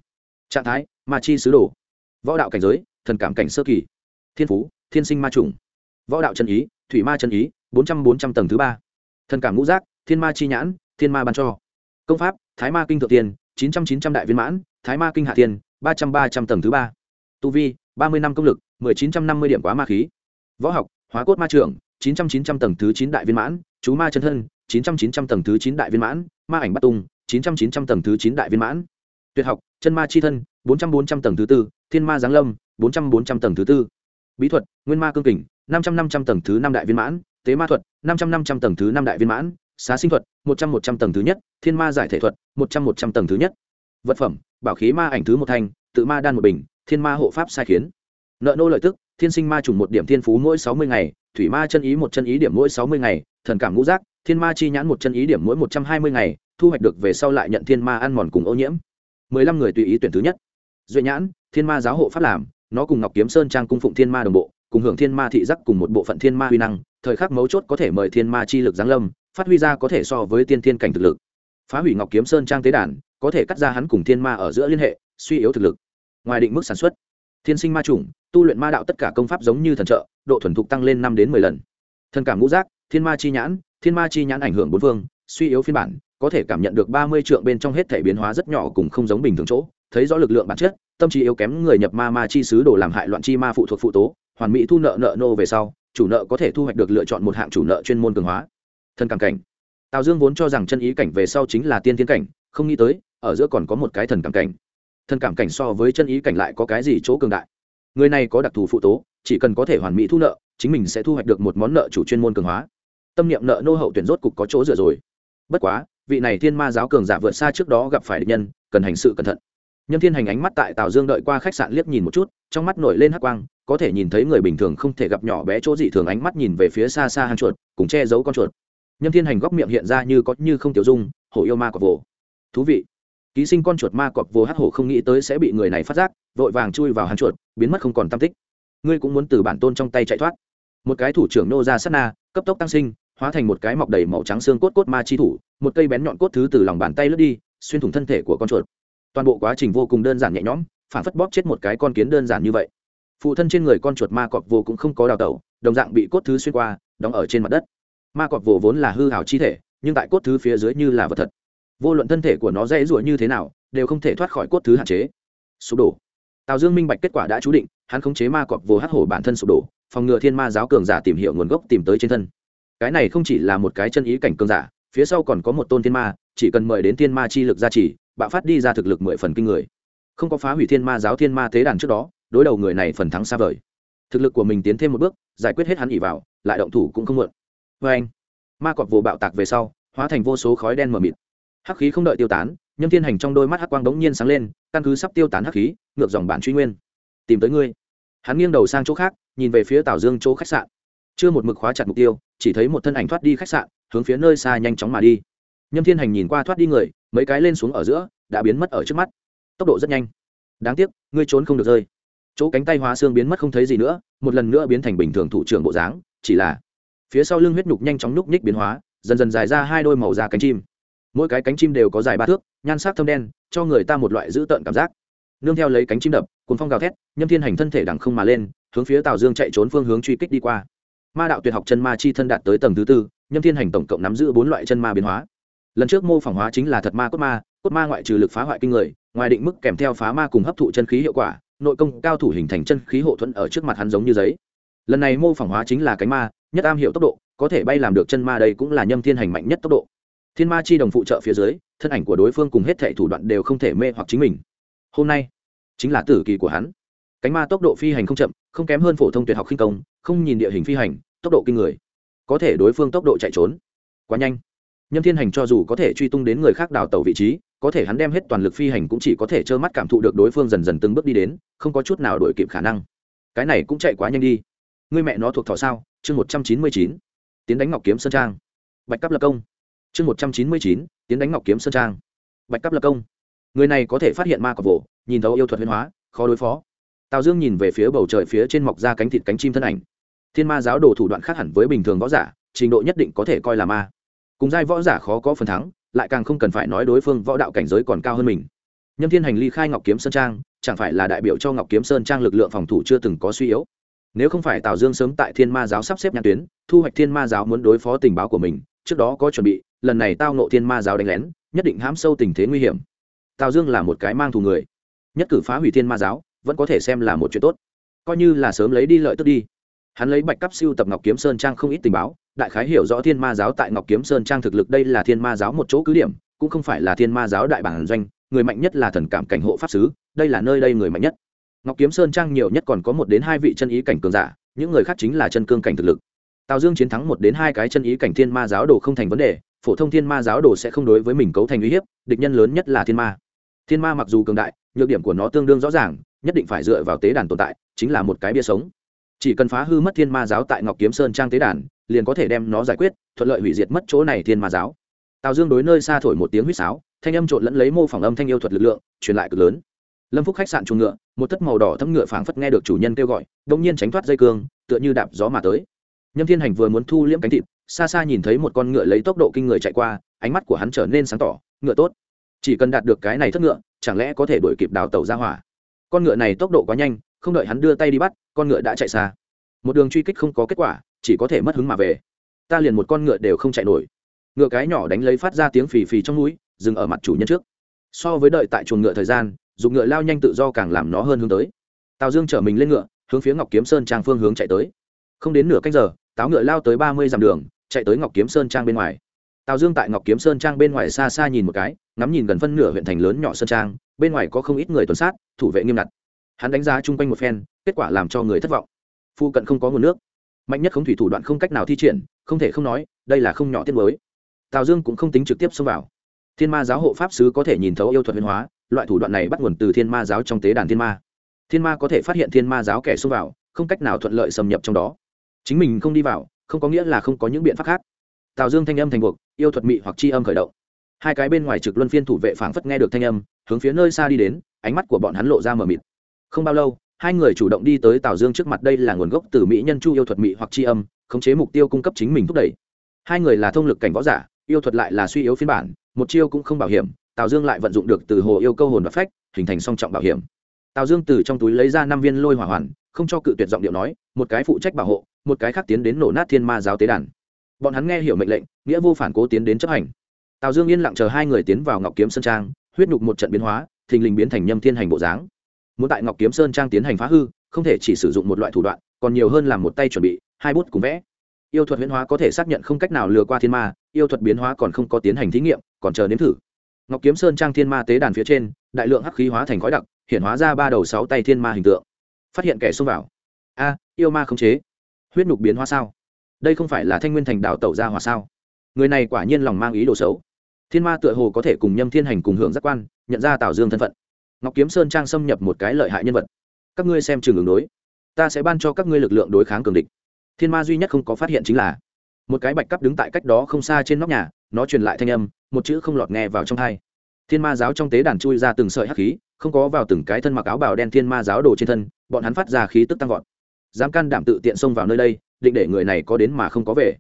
trạng thái, ma chi sứ đồ. Võ đạo cảnh giới, thần cảm cảnh sơ kỳ. Thiên phú, thiên sinh ma trùng võ đạo chân ý, thủy ma chân ý, bốn trăm bốn trăm tầng thứ ba. Thần cảm ngũ giác, thiên ma chi nhãn, thiên ma ban cho. Công pháp, thái ma kinh thượng tiên, chín trăm chín trăm đại viên mãn, thái ma kinh hạ tiên, ba trăm ba trăm tầng thứ ba. Tu vi, ba mươi năm công lực, mười chín trăm năm mươi điểm quá ma khí. Võ học, hóa cốt ma trưởng, chín trăm chín trăm tầng thứ chín đại viên mãn, chú ma chân thân, chín trăm chín trăm tầng thứ chín đại viên mãn, ma ảnh bắt tùng, chín trăm chín trăm tầng thứ chín đại viên mãn. Tuyệt học chân ma chi thân, bốn trăm bốn trăm tầng thứ tư, thiên ma giáng lâm, bốn trăm bốn trăm tầng thứ tư. Bí thuật, nguyên ma cương kình, năm trăm năm trăm tầng thứ năm đại viên mãn. Tế ma thuật, năm trăm năm trăm tầng thứ năm đại viên mãn. Xá sinh thuật, một trăm một trăm tầng thứ nhất. Thiên ma giải thể thuật, một trăm một trăm tầng thứ nhất. Vật phẩm, bảo khí ma ảnh thứ một thanh tự ma đan một bình, thiên ma hộ pháp sai khiến. Nợ nô lợi tức, thiên sinh ma trùng một điểm thiên phú mỗi sáu mươi ngày, thủy ma chân ý một chân ý điểm mỗi sáu mươi ngày, thần cảm ngũ giác, thiên ma chi nhãn một chân ý điểm mỗi một trăm hai mươi ngày, thu hoạch được về sau lại nhận thiên ma ăn mòn cùng ô nhiễm mười lăm người tùy ý tuyển thứ nhất. Duy nhãn, thiên ma giáo hộ pháp làm, nó cùng ngọc kiếm sơn trang cung phụng thiên ma đồng bộ, cùng hưởng thiên ma thị giác cùng một bộ phận thiên ma huy năng, thời khắc mấu chốt có thể mời thiên ma chi lực giáng lâm, phát huy ra có thể so với tiên thiên cảnh thực lực. Phá hủy ngọc kiếm sơn trang tế đàn, có thể cắt ra hắn cùng thiên ma ở giữa liên hệ, suy yếu thực lực. Ngoài định mức sản xuất, thiên sinh ma chủng, tu luyện ma đạo tất cả công pháp giống như thần trợ, độ thuần thục tăng lên năm đến mười lần. Thần cảm ngũ giác, thiên ma chi nhãn, thiên ma chi nhãn ảnh hưởng bốn phương, suy yếu phiên bản có thể cảm nhận được ba mươi trượng bên trong hết thể biến hóa rất nhỏ cùng không giống bình thường chỗ. Thấy rõ lực lượng bản chất, tâm trí yếu kém người nhập ma ma chi sứ đồ làm hại loạn chi ma phụ thuộc phụ tố, hoàn mỹ thu nợ nợ nô về sau, chủ nợ có thể thu hoạch được lựa chọn một hạng chủ nợ chuyên môn cường hóa. Thân cảm cảnh. Tào dương vốn cho rằng chân ý cảnh về sau chính là tiên tiến cảnh, không nghĩ tới, ở giữa còn có một cái thần cảm cảnh. Thần cảm cảnh so với chân ý cảnh lại có cái gì chỗ cường đại? Người này có đặc thù phụ tố, chỉ cần có thể hoàn mỹ thu nợ, chính mình sẽ thu hoạch được một món nợ chủ chuyên môn cường hóa. Tâm niệm nợ nô hậu tuyển rốt cục có chỗ dựa rồi. Bất quá vị này thiên ma giáo cường giả vượt xa trước đó gặp phải địch nhân, cần hành sự cẩn thận. Nhâm thiên hành ánh mắt tại tào dương đợi qua khách sạn liếc nhìn một chút, trong mắt nổi lên hắc quang, có thể nhìn thấy người bình thường không thể gặp nhỏ bé chỗ dị thường ánh mắt nhìn về phía xa xa hàng chuột, cùng che giấu con chuột. Nhâm thiên hành góc miệng hiện ra như có như không tiểu dung, hổ yêu ma cọp vồ thú vị. Ký sinh con chuột ma cọp vồ hắc hổ không nghĩ tới sẽ bị người này phát giác, vội vàng chui vào hàng chuột, biến mất không còn tam tích. Ngươi cũng muốn từ bản tôn trong tay chạy thoát. Một cái thủ trưởng nô ra sát na, cấp tốc tăng sinh hóa thành một cái mọc đầy màu trắng xương cốt cốt ma chi thủ, một cây bén nhọn cốt thứ từ lòng bàn tay lướt đi, xuyên thủng thân thể của con chuột. Toàn bộ quá trình vô cùng đơn giản nhẹ nhõm, phản phất bóp chết một cái con kiến đơn giản như vậy. Phụ thân trên người con chuột ma cọp vô cũng không có đào tẩu, đồng dạng bị cốt thứ xuyên qua, đóng ở trên mặt đất. Ma cọp vồ vốn là hư hào chi thể, nhưng tại cốt thứ phía dưới như là vật thật. Vô luận thân thể của nó dễ rủa như thế nào, đều không thể thoát khỏi cốt thứ hạn chế. Sụp đổ. Tào dương minh bạch kết quả đã chú định, hắn khống chế ma cọp vồ hắt hổ bản thân sụp đổ, phòng ngừa thiên ma giáo cường giả tìm hiểu nguồn gốc tìm tới trên thân cái này không chỉ là một cái chân ý cảnh cường giả, phía sau còn có một tôn thiên ma, chỉ cần mời đến thiên ma chi lực gia trì, bạo phát đi ra thực lực mười phần kinh người. Không có phá hủy thiên ma giáo thiên ma tế đàn trước đó, đối đầu người này phần thắng xa vời. Thực lực của mình tiến thêm một bước, giải quyết hết hắn ỉ vào, lại động thủ cũng không muộn. Vê anh, ma cọp vồ bạo tạc về sau, hóa thành vô số khói đen mờ mịt. Hắc khí không đợi tiêu tán, nhâm thiên hành trong đôi mắt hắc quang đống nhiên sáng lên, căn cứ sắp tiêu tán hắc khí, ngược dòng bản truy nguyên. Tìm tới ngươi. Hắn nghiêng đầu sang chỗ khác, nhìn về phía tào dương chỗ khách sạn chưa một mực khóa chặt mục tiêu, chỉ thấy một thân ảnh thoát đi khách sạn, hướng phía nơi xa nhanh chóng mà đi. Nhâm thiên hành nhìn qua thoát đi người, mấy cái lên xuống ở giữa, đã biến mất ở trước mắt. Tốc độ rất nhanh. Đáng tiếc, ngươi trốn không được rơi. Chỗ cánh tay hóa xương biến mất không thấy gì nữa, một lần nữa biến thành bình thường thủ trưởng bộ dáng, chỉ là phía sau lưng huyết nhục nhanh chóng núc nhích biến hóa, dần dần dài ra hai đôi màu da cánh chim. Mỗi cái cánh chim đều có dài ba thước, nhan sắc thâm đen, cho người ta một loại dữ tợn cảm giác. Nương theo lấy cánh chim đập cuốn phong gào thét, nhâm thiên hành thân thể đằng không mà lên, hướng phía tào dương chạy trốn phương hướng truy kích đi qua ma đạo tuyệt học chân ma chi thân đạt tới tầng thứ tư, nhâm thiên hành tổng cộng nắm giữ bốn loại chân ma biến hóa. Lần trước mô phỏng hóa chính là thật ma cốt ma cốt ma ngoại trừ lực phá hoại kinh người, ngoài định mức kèm theo phá ma cùng hấp thụ chân khí hiệu quả, nội công cao thủ hình thành chân khí hộ thuẫn ở trước mặt hắn giống như giấy. Lần này mô phỏng hóa chính là cánh ma, nhất am hiệu tốc độ, có thể bay làm được chân ma đây cũng là nhâm thiên hành mạnh nhất tốc độ. Thiên ma chi đồng phụ trợ phía dưới, thân ảnh của đối phương cùng hết thệ thủ đoạn đều không thể mê hoặc chính mình. Hôm nay, chính là tử kỳ của hắn cánh ma tốc độ phi hành không chậm, không kém hơn phổ thông tuyệt học khinh công, không nhìn địa hình phi hành, tốc độ kinh người. Có thể đối phương tốc độ chạy trốn quá nhanh. Nhâm thiên hành cho dù có thể truy tung đến người khác đào tàu vị trí, có thể hắn đem hết toàn lực phi hành cũng chỉ có thể trơ mắt cảm thụ được đối phương dần dần từng bước đi đến, không có chút nào đổi kịp khả năng. Cái này cũng chạy quá nhanh đi. Người mẹ nó thuộc thỏ sao? Chương một trăm chín mươi chín, tiến đánh ngọc kiếm sơn trang. Bạch cấp lập công. Chương một trăm chín mươi chín, tiến đánh ngọc kiếm sơn trang. Bạch cấp lập công. Người này có thể phát hiện ma cọc vỗ nhìn thấu yêu thuật huyên hóa, khó đối phó tào dương nhìn về phía bầu trời phía trên mọc ra cánh thịt cánh chim thân ảnh. Thiên ma giáo đồ thủ đoạn khác hẳn với bình thường võ giả, trình độ nhất định có thể coi là ma. Cùng giai võ giả khó có phần thắng, lại càng không cần phải nói đối phương võ đạo cảnh giới còn cao hơn mình. Nhâm thiên hành ly khai ngọc kiếm sơn trang, chẳng phải là đại biểu cho ngọc kiếm sơn trang lực lượng phòng thủ chưa từng có suy yếu. Nếu không phải tào dương sớm tại thiên ma giáo sắp xếp nhãn tuyến, thu hoạch thiên ma giáo muốn đối phó tình báo của mình, trước đó có chuẩn bị, lần này tao nộ thiên ma giáo đánh lén, nhất định hãm sâu tình thế nguy hiểm. Tào dương là một cái mang thù người, nhất cử phá hủy thiên ma giáo vẫn có thể xem là một chuyện tốt. Coi như là sớm lấy đi lợi tức đi. Hắn lấy bạch cấp siêu tập ngọc kiếm sơn trang không ít tình báo, đại khái hiểu rõ thiên ma giáo tại ngọc kiếm sơn trang thực lực đây là thiên ma giáo một chỗ cứ điểm, cũng không phải là thiên ma giáo đại bản doanh, người mạnh nhất là thần cảm cảnh hộ pháp sứ, đây là nơi đây người mạnh nhất. Ngọc kiếm sơn trang nhiều nhất còn có một đến hai vị chân ý cảnh cường giả, những người khác chính là chân cương cảnh thực lực. Tào dương chiến thắng một đến hai cái chân ý cảnh thiên ma giáo đồ không thành vấn đề, phổ thông thiên ma giáo đồ sẽ không đối với mình cấu thành uy hiếp, địch nhân lớn nhất là thiên ma. Thiên ma mặc dù cường đại, nhược điểm của nó tương đương rõ ràng nhất định phải dựa vào tế đàn tồn tại, chính là một cái bia sống. Chỉ cần phá hư mất thiên ma giáo tại ngọc kiếm sơn trang tế đàn, liền có thể đem nó giải quyết, thuận lợi hủy diệt mất chỗ này thiên ma giáo. Tào dương đối nơi xa thổi một tiếng huýt sáo, thanh âm trộn lẫn lấy mô phỏng âm thanh yêu thuật lực lượng, truyền lại cực lớn. Lâm phúc khách sạn chuồng ngựa, một thất màu đỏ thấm ngựa phảng phất nghe được chủ nhân kêu gọi đông nhiên tránh thoát dây cương, tựa như đạp gió mà tới. Nhâm thiên hành vừa muốn thu liễm cánh thịt, xa xa nhìn thấy một con ngựa lấy tốc độ kinh người chạy qua, ánh mắt của hắn trở nên sáng tỏ, ngựa tốt. Chỉ cần đạt được cái này thất ngựa, chẳng lẽ có thể đuổi kịp đào tàu ra hỏa? Con ngựa này tốc độ quá nhanh, không đợi hắn đưa tay đi bắt, con ngựa đã chạy xa. Một đường truy kích không có kết quả, chỉ có thể mất hứng mà về. Ta liền một con ngựa đều không chạy nổi. Ngựa cái nhỏ đánh lấy phát ra tiếng phì phì trong núi, dừng ở mặt chủ nhân trước. So với đợi tại chuồng ngựa thời gian, dùng ngựa lao nhanh tự do càng làm nó hơn hướng tới. Tào dương chở mình lên ngựa, hướng phía ngọc kiếm sơn trang phương hướng chạy tới. Không đến nửa cách giờ, táo ngựa lao tới ba mươi dặm đường, chạy tới ngọc kiếm sơn trang bên ngoài. Tào dương tại ngọc kiếm sơn trang bên ngoài xa xa nhìn một cái, ngắm nhìn gần phân nửa huyện thành lớn nhỏ sơn trang bên ngoài có không ít người tuần sát, thủ vệ nghiêm ngặt. Hắn đánh giá chung quanh một phen, kết quả làm cho người thất vọng. Phu cận không có nguồn nước. Mạnh nhất không thủy thủ đoạn không cách nào thi triển, không thể không nói, đây là không nhỏ tiết mới. Tào dương cũng không tính trực tiếp xông vào. Thiên ma giáo hộ pháp sứ có thể nhìn thấu yêu thuật huyền hóa, loại thủ đoạn này bắt nguồn từ thiên ma giáo trong tế đàn thiên ma. Thiên ma có thể phát hiện thiên ma giáo kẻ xông vào, không cách nào thuận lợi xâm nhập trong đó. Chính mình không đi vào, không có nghĩa là không có những biện pháp khác. Tào dương thanh âm thành buộc, yêu thuật mị hoặc c h i âm khởi động hai cái bên ngoài trực luân phiên thủ vệ phảng phất nghe được thanh âm, hướng phía nơi xa đi đến, ánh mắt của bọn hắn lộ ra mờ mịt. Không bao lâu, hai người chủ động đi tới tào dương trước mặt, đây là nguồn gốc từ mỹ nhân chu yêu thuật mỹ hoặc c h i âm, khống chế mục tiêu cung cấp chính mình thúc đẩy. Hai người là thông lực cảnh võ giả, yêu thuật lại là suy yếu phiên bản, một chiêu cũng không bảo hiểm, tào dương lại vận dụng được từ hồ yêu câu hồn và phách, hình thành song trọng bảo hiểm. Tào dương từ trong túi lấy ra năm viên lôi hỏa hoàn, không cho cự tuyệt giọng điệu nói, một cái phụ trách bảo hộ, một cái khác tiến đến nổ nát thiên ma giáo tế đàn. Bọn hắn nghe hiểu mệnh lệnh, nghĩa vô phản cố tiến đến chấp hành tào dương yên lặng chờ hai người tiến vào ngọc kiếm sơn trang, huyết nhục một trận biến hóa, thình lình biến thành nhâm thiên hành bộ dáng. Muốn tại ngọc kiếm sơn trang tiến hành phá hư, không thể chỉ sử dụng một loại thủ đoạn, còn nhiều hơn là một tay chuẩn bị, hai bút cùng vẽ. Yêu thuật biến hóa có thể xác nhận không cách nào lừa qua thiên ma, yêu thuật biến hóa còn không có tiến hành thí nghiệm, còn chờ nếm thử. Ngọc kiếm sơn trang thiên ma tế đàn phía trên, đại lượng hắc khí hóa thành khói đặc, hiện hóa ra ba đầu sáu tay thiên ma hình tượng. Phát hiện kẻ xông vào. A, yêu ma khống chế. Huyết nhục biến hóa sao? Đây không phải là thanh nguyên thành đảo tẩu ra hòa sao? Người này quả nhiên lòng mang ý đồ xấu thiên ma tựa hồ có thể cùng nhâm thiên hành cùng hưởng giác quan, nhận ra tào dương thân phận. Ngọc kiếm sơn trang xâm nhập một cái lợi hại nhân vật. Các ngươi xem trường ứng đối. Ta sẽ ban cho các ngươi lực lượng đối kháng cường địch. Thiên ma duy nhất không có phát hiện chính là, một cái bạch cắp đứng tại cách đó không xa trên nóc nhà, nó truyền lại thanh âm, một chữ không lọt nghe vào trong thai thiên ma giáo trong tế đàn chui ra từng sợi hắc khí, không có vào từng cái thân mặc áo bào đen thiên ma giáo đồ trên thân, bọn hắn phát ra khí tức tăng vọt. Dám can đảm tự tiện xông vào nơi đây, định để người này có đến mà không có về.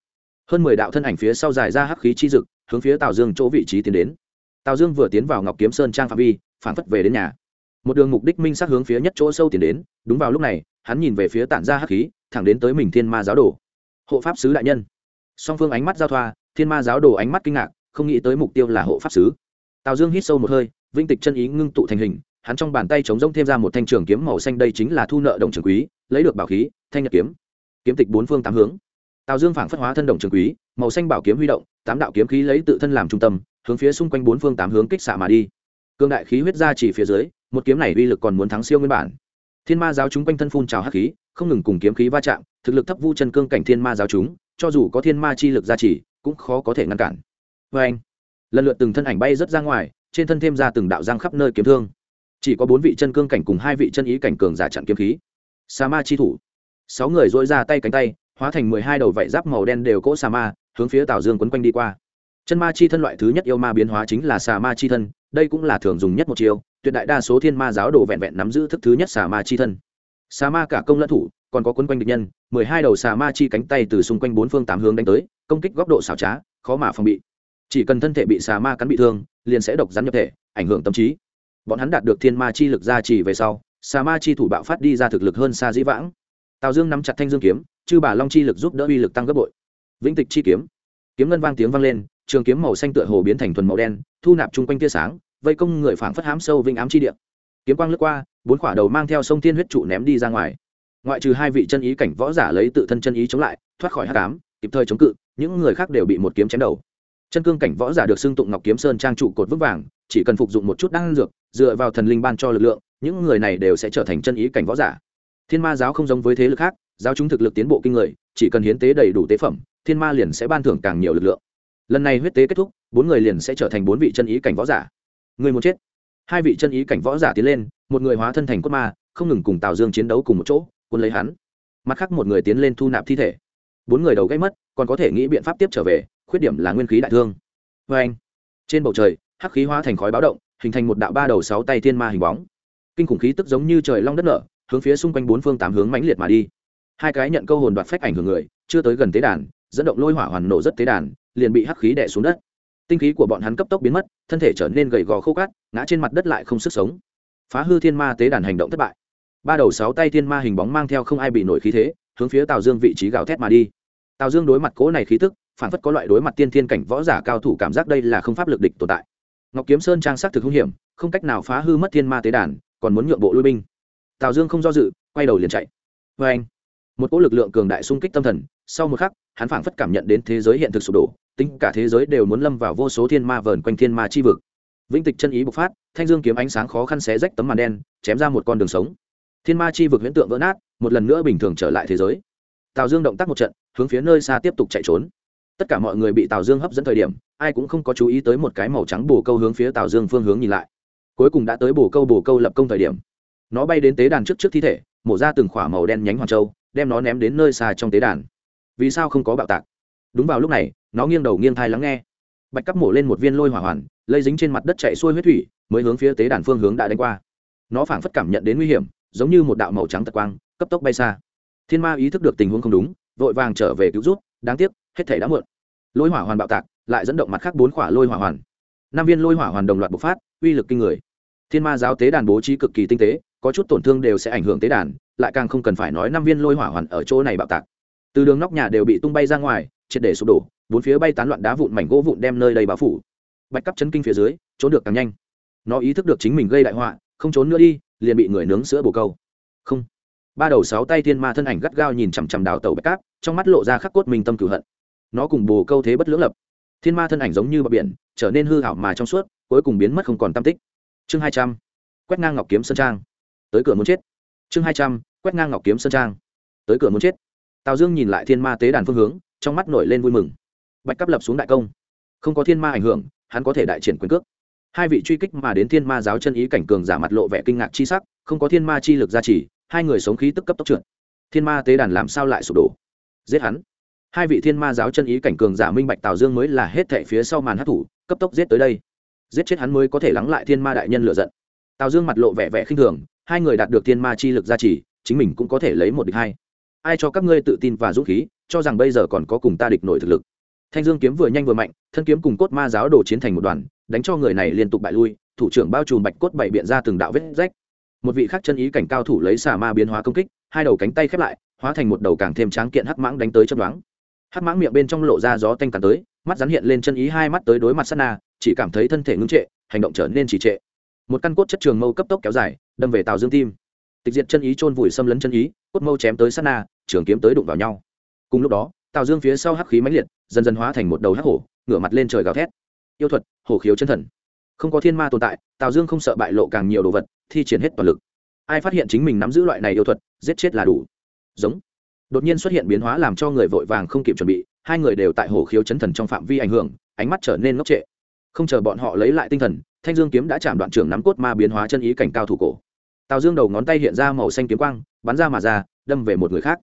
Hơn mười đạo thân ảnh phía sau dài ra hắc khí chi dực hướng phía tào dương chỗ vị trí tiến đến. Tào dương vừa tiến vào ngọc kiếm sơn trang phạm vi, phản phất về đến nhà. Một đường mục đích minh sát hướng phía nhất chỗ sâu tiến đến, đúng vào lúc này, hắn nhìn về phía tản ra hắc khí, thẳng đến tới mình thiên ma giáo đồ. Hộ pháp sứ đại nhân. Song phương ánh mắt giao thoa, thiên ma giáo đồ ánh mắt kinh ngạc, không nghĩ tới mục tiêu là hộ pháp sứ. Tào dương hít sâu một hơi, vinh tịch chân ý ngưng tụ thành hình, hắn trong bàn tay chống rông thêm ra một thanh trường kiếm màu xanh đây chính là thu nợ đồng trường quý, lấy được bảo khí, thanh nhật kiếm. Kiếm tịch bốn phương tám hướng. Tào dương phảng phất hóa thân đồng trường quý, màu xanh bảo kiếm huy động tám đạo kiếm khí lấy tự thân làm trung tâm, hướng phía xung quanh bốn phương tám hướng kích xạ mà đi. Cương đại khí huyết ra chỉ phía dưới, một kiếm này uy lực còn muốn thắng siêu nguyên bản. Thiên ma giáo chúng quanh thân phun trào hắc khí, không ngừng cùng kiếm khí va chạm, thực lực thấp vu chân cương cảnh thiên ma giáo chúng, cho dù có thiên ma chi lực gia trì cũng khó có thể ngăn cản. Vê anh, lần lượt từng thân ảnh bay rất ra ngoài, trên thân thêm ra từng đạo giang khắp nơi kiếm thương. Chỉ có bốn vị chân cương cảnh cùng hai vị chân ý cảnh cường giả chặn kiếm khí. Sa ma chi thủ. Sáu người dỗi ra tay cánh tay, hóa thành mười hai đầu vảy giáp màu đen đều cỗ sa ma hướng phía tào dương quấn quanh đi qua chân ma chi thân loại thứ nhất yêu ma biến hóa chính là xà ma chi thân đây cũng là thường dùng nhất một chiều tuyệt đại đa số thiên ma giáo đồ vẹn vẹn nắm giữ thức thứ nhất xà ma chi thân xà ma cả công lẫn thủ còn có quấn quanh địch nhân mười hai đầu xà ma chi cánh tay từ xung quanh bốn phương tám hướng đánh tới công kích góc độ xảo trá khó mà phòng bị chỉ cần thân thể bị xà ma cắn bị thương liền sẽ độc rắn nhập thể ảnh hưởng tâm trí bọn hắn đạt được thiên ma chi lực gia trì về sau xà ma chi thủ bạo phát đi ra thực lực hơn xa dĩ vãng tào dương nắm chặt thanh dương kiếm chư bà long chi lực giúp đỡ uy lực tăng gấp bội vĩnh tịch chi kiếm. Kiếm ngân vang tiếng vang lên, trường kiếm màu xanh tựa hồ biến thành thuần màu đen, thu nạp chung quanh tia sáng, vây công người phảng phất hám sâu vinh ám chi địa. Kiếm quang lướt qua, bốn quả đầu mang theo sông thiên huyết trụ ném đi ra ngoài. Ngoại trừ hai vị chân ý cảnh võ giả lấy tự thân chân ý chống lại, thoát khỏi hát cám kịp thời chống cự, những người khác đều bị một kiếm chém đầu. Chân cương cảnh võ giả được xưng tụng ngọc kiếm sơn trang trụ cột vững vàng, chỉ cần phục dụng một chút đan dược, dựa vào thần linh ban cho lực lượng, những người này đều sẽ trở thành chân ý cảnh võ giả. Thiên ma giáo không giống với thế lực khác, giáo chúng thực lực tiến bộ kinh người, chỉ cần hiến tế đầy đủ tế phẩm thiên ma liền sẽ ban thưởng càng nhiều lực lượng. Lần này huyết tế kết thúc, bốn người liền sẽ trở thành bốn vị chân ý cảnh võ giả. Người muốn chết. Hai vị chân ý cảnh võ giả tiến lên, một người hóa thân thành cốt ma, không ngừng cùng tào dương chiến đấu cùng một chỗ quân lấy hắn. Mặt khác một người tiến lên thu nạp thi thể. Bốn người đầu gây mất, còn có thể nghĩ biện pháp tiếp trở về, khuyết điểm là nguyên khí đại thương. Vê anh, trên bầu trời, hắc khí hóa thành khói báo động, hình thành một đạo ba đầu sáu tay thiên ma hình bóng. Kinh khủng khí tức giống như trời long đất nở, hướng phía xung quanh bốn phương tám hướng mãnh liệt mà đi. Hai cái nhận câu hồn đoạt phách ảnh hưởng người, chưa tới gần tế đàn dẫn động lôi hỏa hoàn nổ rất tế đàn, liền bị hắc khí đè xuống đất. Tinh khí của bọn hắn cấp tốc biến mất, thân thể trở nên gầy gò khô cát, ngã trên mặt đất lại không sức sống. Phá hư thiên ma tế đàn hành động thất bại. Ba đầu sáu tay thiên ma hình bóng mang theo không ai bị nổi khí thế, hướng phía tào dương vị trí gào thét mà đi. Tào dương đối mặt cố này khí tức, phản phất có loại đối mặt tiên thiên cảnh võ giả cao thủ cảm giác đây là không pháp lực địch tồn tại. Ngọc kiếm sơn trang sắc thực hung hiểm, không cách nào phá hư mất thiên ma tế đàn, còn muốn nhượng bộ lui binh. Tào dương không do dự, quay đầu liền chạy. Vê anh một cỗ lực lượng cường đại xung kích tâm thần, sau một khắc, hắn phảng phất cảm nhận đến thế giới hiện thực sụp đổ, tính cả thế giới đều muốn lâm vào vô số thiên ma vờn quanh thiên ma chi vực. Vĩnh tịch chân ý bộc phát, thanh dương kiếm ánh sáng khó khăn xé rách tấm màn đen, chém ra một con đường sống. Thiên ma chi vực huyễn tượng vỡ nát, một lần nữa bình thường trở lại thế giới. Tào dương động tác một trận, hướng phía nơi xa tiếp tục chạy trốn. Tất cả mọi người bị tào dương hấp dẫn thời điểm, ai cũng không có chú ý tới một cái màu trắng bồ câu hướng phía tào dương phương hướng nhìn lại. Cuối cùng đã tới bồ câu bồ câu lập công thời điểm. Nó bay đến tế đàn trước trước thi thể, mổ ra từng khỏa màu đen nhánh hoàng châu đem nó ném đến nơi xa trong tế đàn. Vì sao không có bạo tạc? Đúng vào lúc này, nó nghiêng đầu nghiêng thai lắng nghe. Bạch cắp mổ lên một viên lôi hỏa hoàn, lây dính trên mặt đất chạy xuôi huyết thủy, mới hướng phía tế đàn phương hướng đã đánh qua. Nó phảng phất cảm nhận đến nguy hiểm, giống như một đạo màu trắng tật quang, cấp tốc bay xa. Thiên ma ý thức được tình huống không đúng, vội vàng trở về cứu rút đáng tiếc, hết thể đã muộn. Lôi hỏa hoàn bạo tạc, lại dẫn động mặt khác bốn khỏa lôi hỏa hoàn. Năm viên lôi hỏa hoàn đồng loạt bộc phát, uy lực kinh người. Thiên ma giáo tế đàn bố trí cực kỳ tinh tế, có chút tổn thương đều sẽ ảnh hưởng tế đàn lại càng không cần phải nói năm viên lôi hỏa hoàn ở chỗ này bạo tạc. Từ đường nóc nhà đều bị tung bay ra ngoài, triệt để sụp đổ, bốn phía bay tán loạn đá vụn mảnh gỗ vụn đem nơi đầy bao phủ. Bạch cắp chấn kinh phía dưới, trốn được càng nhanh. Nó ý thức được chính mình gây đại họa, không trốn nữa đi, liền bị người nướng sữa bồ câu. Không. Ba đầu sáu tay thiên ma thân ảnh gắt gao nhìn chằm chằm đào tàu bạch cáp, trong mắt lộ ra khắc cốt mình tâm cửu hận. Nó cùng bồ câu thế bất lưỡng lập. Thiên ma thân ảnh giống như bờ biển, trở nên hư hảo mà trong suốt, cuối cùng biến mất không còn tam tích. Chương hai trăm. Quét ngang ngọc kiếm sơn trang. Tới cửa muốn chết. Chương hai trăm quét ngang ngọc kiếm sơn trang tới cửa muốn chết tào dương nhìn lại thiên ma tế đàn phương hướng trong mắt nổi lên vui mừng bạch cấp lập xuống đại công không có thiên ma ảnh hưởng hắn có thể đại triển quyền cước hai vị truy kích mà đến thiên ma giáo chân ý cảnh cường giả mặt lộ vẻ kinh ngạc chi sắc không có thiên ma chi lực gia trì hai người sống khí tức cấp tốc trượt thiên ma tế đàn làm sao lại sụp đổ giết hắn hai vị thiên ma giáo chân ý cảnh cường giả minh bạch tào dương mới là hết thệ phía sau màn hát thủ cấp tốc giết tới đây giết chết hắn mới có thể lắng lại thiên ma đại nhân lựa giận tào dương mặt lộ vẻ vẻ khinh thường hai người đạt được thiên ma chi lực gia trì chính mình cũng có thể lấy một địch hai. Ai cho các ngươi tự tin và dũng khí, cho rằng bây giờ còn có cùng ta địch nổi thực lực? Thanh dương kiếm vừa nhanh vừa mạnh, thân kiếm cùng cốt ma giáo đồ chiến thành một đoàn, đánh cho người này liên tục bại lui, thủ trưởng bao trùm bạch cốt bảy biện ra từng đạo vết rách. Một vị khác chân ý cảnh cao thủ lấy xà ma biến hóa công kích, hai đầu cánh tay khép lại, hóa thành một đầu càng thêm tráng kiện hắc mãng đánh tới chấp đoán hắc mãng miệng bên trong lộ ra gió tanh tàn tới, mắt rắn hiện lên chân ý hai mắt tới đối mặt sát na, chỉ cảm thấy thân thể ngưng trệ, hành động trở nên trì trệ. Một căn cốt chất trường mâu cấp tốc kéo dài, đâm về tàu dương tim tịch diệt chân ý chôn vùi xâm lấn chân ý, cốt mâu chém tới sát na, trường kiếm tới đụng vào nhau. Cùng lúc đó, tào dương phía sau hắc khí mãnh liệt, dần dần hóa thành một đầu hắc hổ, ngửa mặt lên trời gào thét. Yêu thuật, hổ khiếu chân thần. Không có thiên ma tồn tại, tào dương không sợ bại lộ càng nhiều đồ vật, thi triển hết toàn lực. Ai phát hiện chính mình nắm giữ loại này yêu thuật, giết chết là đủ. Giống. Đột nhiên xuất hiện biến hóa làm cho người vội vàng không kịp chuẩn bị, hai người đều tại hồ khiếu chấn thần trong phạm vi ảnh hưởng, ánh mắt trở nên ngốc trệ. Không chờ bọn họ lấy lại tinh thần, thanh dương kiếm đã chạm đoạn trưởng nắm cốt ma biến hóa chân ý cảnh cao thủ cổ tào dương đầu ngón tay hiện ra màu xanh kiếm quang, bắn ra mà ra, đâm về một người khác.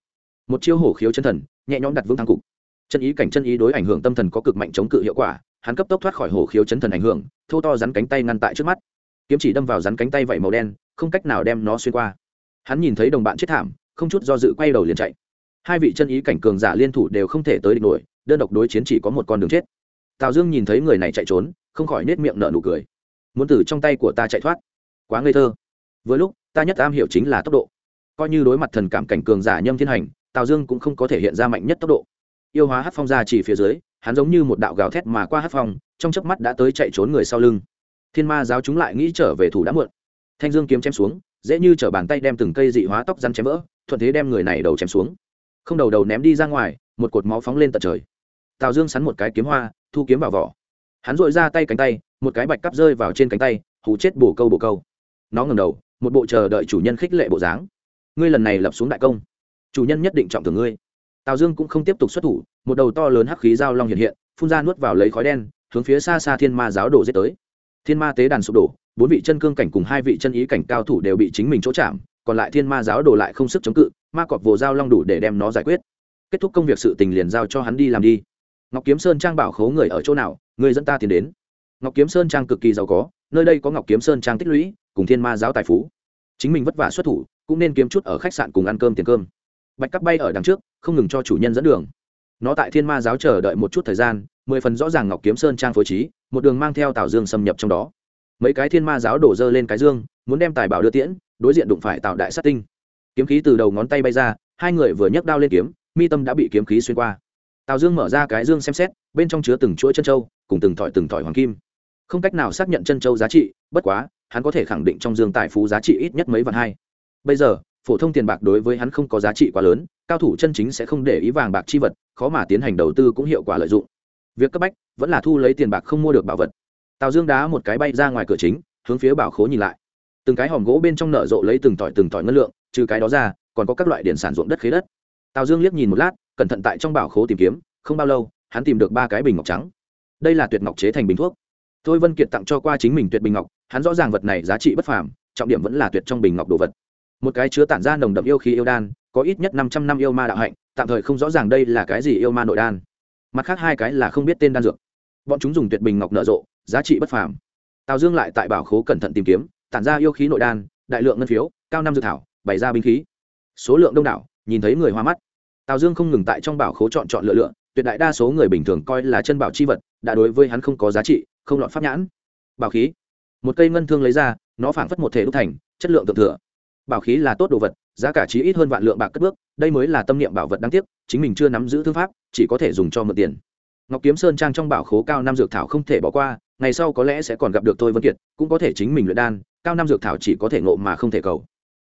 Một chiêu hổ khiếu chân thần, nhẹ nhõm đặt vững thăng cục. Chân ý cảnh chân ý đối ảnh hưởng tâm thần có cực mạnh chống cự hiệu quả, hắn cấp tốc thoát khỏi hổ khiếu chân thần ảnh hưởng, thô to rắn cánh tay ngăn tại trước mắt. Kiếm chỉ đâm vào rắn cánh tay vẫy màu đen, không cách nào đem nó xuyên qua. Hắn nhìn thấy đồng bạn chết thảm, không chút do dự quay đầu liền chạy. Hai vị chân ý cảnh cường giả liên thủ đều không thể tới địch nổi, đơn độc đối chiến chỉ có một con đường chết. Tào dương nhìn thấy người này chạy trốn, không khỏi nết miệng nở nụ cười. Muốn từ trong tay của ta chạy thoát. Quá ngây thơ. Vừa lúc ta nhất am hiểu chính là tốc độ. Coi như đối mặt thần cảm cảnh cường giả nhâm thiên hành, tào dương cũng không có thể hiện ra mạnh nhất tốc độ. Yêu hóa hát phong ra chỉ phía dưới, hắn giống như một đạo gào thét mà qua hát phong, trong chớp mắt đã tới chạy trốn người sau lưng. Thiên ma giáo chúng lại nghĩ trở về thủ đã muộn. Thanh dương kiếm chém xuống, dễ như t bàn tay đem từng cây dị hóa tóc răn chém vỡ, thuận thế đem người này đầu chém xuống. Không đầu đầu ném đi ra ngoài, một cột máu phóng lên tận trời. Tào dương sắn một cái kiếm hoa, thu kiếm vào vỏ. Hắn dội ra tay cánh tay, một cái bạch cắp rơi vào trên cánh tay, hù chết bổ câu bổ câu. Nó ngầm đầu một bộ chờ đợi chủ nhân khích lệ bộ dáng. Ngươi lần này lập xuống đại công. Chủ nhân nhất định trọng thưởng ngươi. Tào dương cũng không tiếp tục xuất thủ, một đầu to lớn hắc khí giao long hiện hiện, phun ra nuốt vào lấy khói đen, hướng phía xa xa thiên ma giáo đổ giết tới. Thiên ma tế đàn sụp đổ, bốn vị chân cương cảnh cùng hai vị chân ý cảnh cao thủ đều bị chính mình chỗ chạm, còn lại thiên ma giáo đổ lại không sức chống cự, ma cọp vồ giao long đủ để đem nó giải quyết. Kết thúc công việc sự tình liền giao cho hắn đi làm đi. Ngọc kiếm sơn trang bảo khố người ở chỗ nào, người dẫn ta tiến đến. Ngọc kiếm sơn trang cực kỳ giàu có, nơi đây có ngọc kiếm sơn trang tích lũy cùng thiên ma giáo tài phú. Chính mình vất vả xuất thủ, cũng nên kiếm chút ở khách sạn cùng ăn cơm tiền cơm. Bạch cắp bay ở đằng trước, không ngừng cho chủ nhân dẫn đường. Nó tại thiên ma giáo chờ đợi một chút thời gian, mười phần rõ ràng ngọc kiếm sơn trang phối trí, một đường mang theo tào dương xâm nhập trong đó. Mấy cái thiên ma giáo đổ dơ lên cái dương, muốn đem tài bảo đưa tiễn, đối diện đụng phải tạo đại sát tinh. Kiếm khí từ đầu ngón tay bay ra, hai người vừa nhấc đao lên kiếm, mi tâm đã bị kiếm khí xuyên qua. Tào dương mở ra cái dương xem xét, bên trong chứa từng chuỗi chân trâu cùng từng thỏi từng thỏi hoàng kim. Không cách nào xác nhận chân trâu giá trị, bất quá hắn có thể khẳng định trong dương tài phú giá trị ít nhất mấy vạn hai. Bây giờ, phổ thông tiền bạc đối với hắn không có giá trị quá lớn, cao thủ chân chính sẽ không để ý vàng bạc chi vật, khó mà tiến hành đầu tư cũng hiệu quả lợi dụng. Việc cấp bách vẫn là thu lấy tiền bạc không mua được bảo vật. Tào dương đá một cái bay ra ngoài cửa chính, hướng phía bảo khố nhìn lại. Từng cái hòm gỗ bên trong nở rộ lấy từng tỏi từng tỏi ngân lượng, trừ cái đó ra, còn có các loại điện sản ruộng đất khế đất. Tào dương liếc nhìn một lát, cẩn thận tại trong bảo khố tìm kiếm, không bao lâu, hắn tìm được ba cái bình ngọc trắng. Đây là tuyệt ngọc chế thành bình thuốc. Thôi vân kiệt tặng cho qua chính mình tuyệt bình ngọc hắn rõ ràng vật này giá trị bất phàm, trọng điểm vẫn là tuyệt trong bình ngọc đồ vật. Một cái chứa tản ra nồng đậm yêu khí yêu đan, có ít nhất năm trăm năm yêu ma đạo hạnh, tạm thời không rõ ràng đây là cái gì yêu ma nội đan. Mặt khác hai cái là không biết tên đan dược. Bọn chúng dùng tuyệt bình ngọc nở rộ, giá trị bất phàm. Tào dương lại tại bảo khố cẩn thận tìm kiếm, tản ra yêu khí nội đan, đại lượng ngân phiếu, cao năm dự thảo, bày ra binh khí. Số lượng đông đảo, nhìn thấy người hoa mắt. Tào dương không ngừng tại trong bảo khố chọn chọn lựa lựa, tuyệt đại đa số người bình thường coi là chân bảo chi vật, đã đối với hắn không có giá trị, không lọt pháp nhãn. Bảo khí một cây ngân thương lấy ra, nó phảng phất một thể đúc thành, chất lượng thượng thừa. Bảo khí là tốt đồ vật, giá cả chí ít hơn vạn lượng bạc cất bước, đây mới là tâm niệm bảo vật đáng tiếc, chính mình chưa nắm giữ thương pháp, chỉ có thể dùng cho mượn tiền. Ngọc kiếm sơn trang trong bảo khố cao năm dược thảo không thể bỏ qua, ngày sau có lẽ sẽ còn gặp được tôi vân kiệt, cũng có thể chính mình luyện đan, cao năm dược thảo chỉ có thể ngộ mà không thể cầu.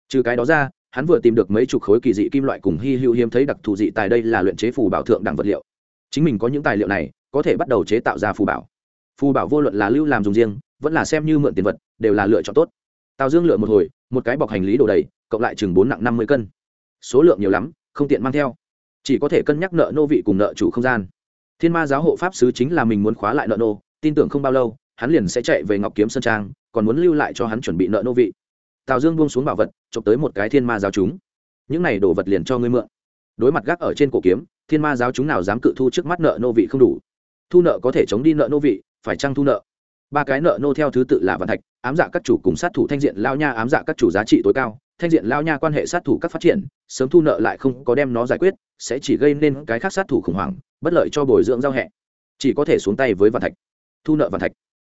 Trừ cái đó ra, hắn vừa tìm được mấy chục khối kỳ dị kim loại cùng hy hữu hiếm thấy đặc thù dị tài đây là luyện chế phù bảo thượng đẳng vật liệu. Chính mình có những tài liệu này, có thể bắt đầu chế tạo ra phù bảo. Phù bảo vô luận là lưu làm dùng riêng vẫn là xem như mượn tiền vật, đều là lựa chọn tốt. Tào dương lựa một hồi, một cái bọc hành lý đổ đầy, cộng lại chừng bốn nặng năm mươi cân. Số lượng nhiều lắm, không tiện mang theo. Chỉ có thể cân nhắc nợ nô vị cùng nợ chủ không gian. Thiên ma giáo hộ pháp sứ chính là mình muốn khóa lại nợ nô, tin tưởng không bao lâu, hắn liền sẽ chạy về ngọc kiếm sơn trang, còn muốn lưu lại cho hắn chuẩn bị nợ nô vị. Tào dương buông xuống bảo vật, chụp tới một cái thiên ma giáo chúng. Những này đồ vật liền cho ngươi mượn. Đối mặt gác ở trên cổ kiếm, thiên ma giáo chúng nào dám cự thu trước mắt nợ nô vị không đủ. Thu nợ có thể chống đi nợ nô vị, phải trăng thu nợ? Ba cái nợ nô theo thứ tự là vạn thạch, ám dạ các chủ cùng sát thủ thanh diện lao nha. Ám dạ các chủ giá trị tối cao, thanh diện lao nha quan hệ sát thủ các phát triển, sớm thu nợ lại không có đem nó giải quyết, sẽ chỉ gây nên cái khác sát thủ khủng hoảng, bất lợi cho bồi dưỡng giao hẹ. Chỉ có thể xuống tay với vạn thạch. Thu nợ vạn thạch.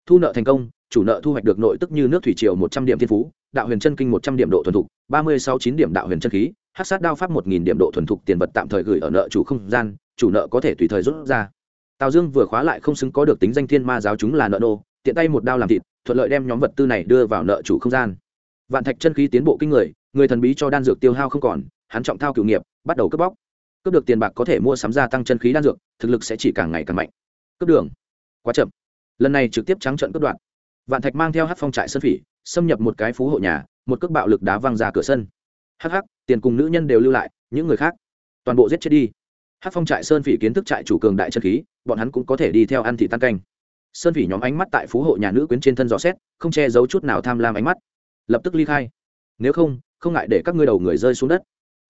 Thu nợ thành công, chủ nợ thu hoạch được nội tức như nước thủy triều một trăm điểm thiên phú, đạo huyền chân kinh một trăm điểm độ thuần thục, ba mươi sáu chín điểm đạo huyền chân khí hát sát đao pháp một nghìn điểm độ thuần thục tiền vật tạm thời gửi ở nợ chủ không gian, chủ nợ có thể tùy thời rút ra. Tào dương vừa khóa lại không xứng có được tính danh thiên ma giáo chúng là nợ nô tiện tay một đao làm thịt, thuận lợi đem nhóm vật tư này đưa vào nợ chủ không gian. Vạn thạch chân khí tiến bộ kinh người người thần bí cho đan dược tiêu hao không còn, hắn trọng thao cựu nghiệp, bắt đầu cướp bóc. Cướp được tiền bạc có thể mua sắm gia tăng chân khí đan dược, thực lực sẽ chỉ càng ngày càng mạnh. Cướp đường. Quá chậm. Lần này trực tiếp trắng trận cướp đoạn vạn thạch mang theo hát phong trại sân phỉ, xâm nhập một cái phú hộ nhà, một cước bạo lực đá văng ra cửa sân. Hắc hắc, tiền cùng nữ nhân đều lưu lại, những người khác, toàn bộ giết chết đi. Hát phong trại sơn phỉ kiến thức trại chủ cường đại chân khí, bọn hắn cũng có thể đi theo ăn thị tan canh sơn phỉ nhóm ánh mắt tại phú hộ nhà nữ quyến trên thân dò xét, không che giấu chút nào tham lam ánh mắt. Lập tức ly khai. Nếu không không ngại để các ngươi đầu người rơi xuống đất.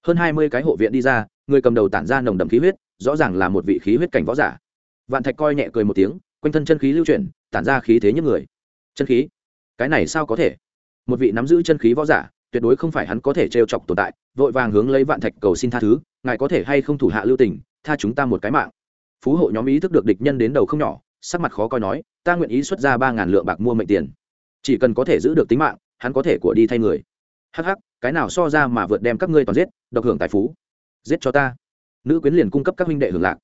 Hơn hai mươi cái hộ viện đi ra, người cầm đầu tản ra nồng đậm khí huyết, rõ ràng là một vị khí huyết cảnh võ giả. Vạn thạch coi nhẹ cười một tiếng, quanh thân chân khí lưu chuyển, tản ra khí thế những người. Chân khí? Cái này sao có thể? Một vị nắm giữ chân khí võ giả, tuyệt đối không phải hắn có thể trêu chọc tồn tại, vội vàng hướng lấy vạn thạch cầu xin tha thứ, ngài có thể hay không thủ hạ lưu tình, tha chúng ta một cái mạng. Phú hộ nhóm ý thức được địch nhân đến đầu không nhỏ sắc mặt khó coi nói, ta nguyện ý xuất ra ba ngàn lượng bạc mua mệnh tiền. Chỉ cần có thể giữ được tính mạng, hắn có thể của đi thay người. Hắc hắc, cái nào so ra mà vượt đem các ngươi toàn giết, độc hưởng tài phú. Giết cho ta. Nữ quyến liền cung cấp các huynh đệ hưởng lạc.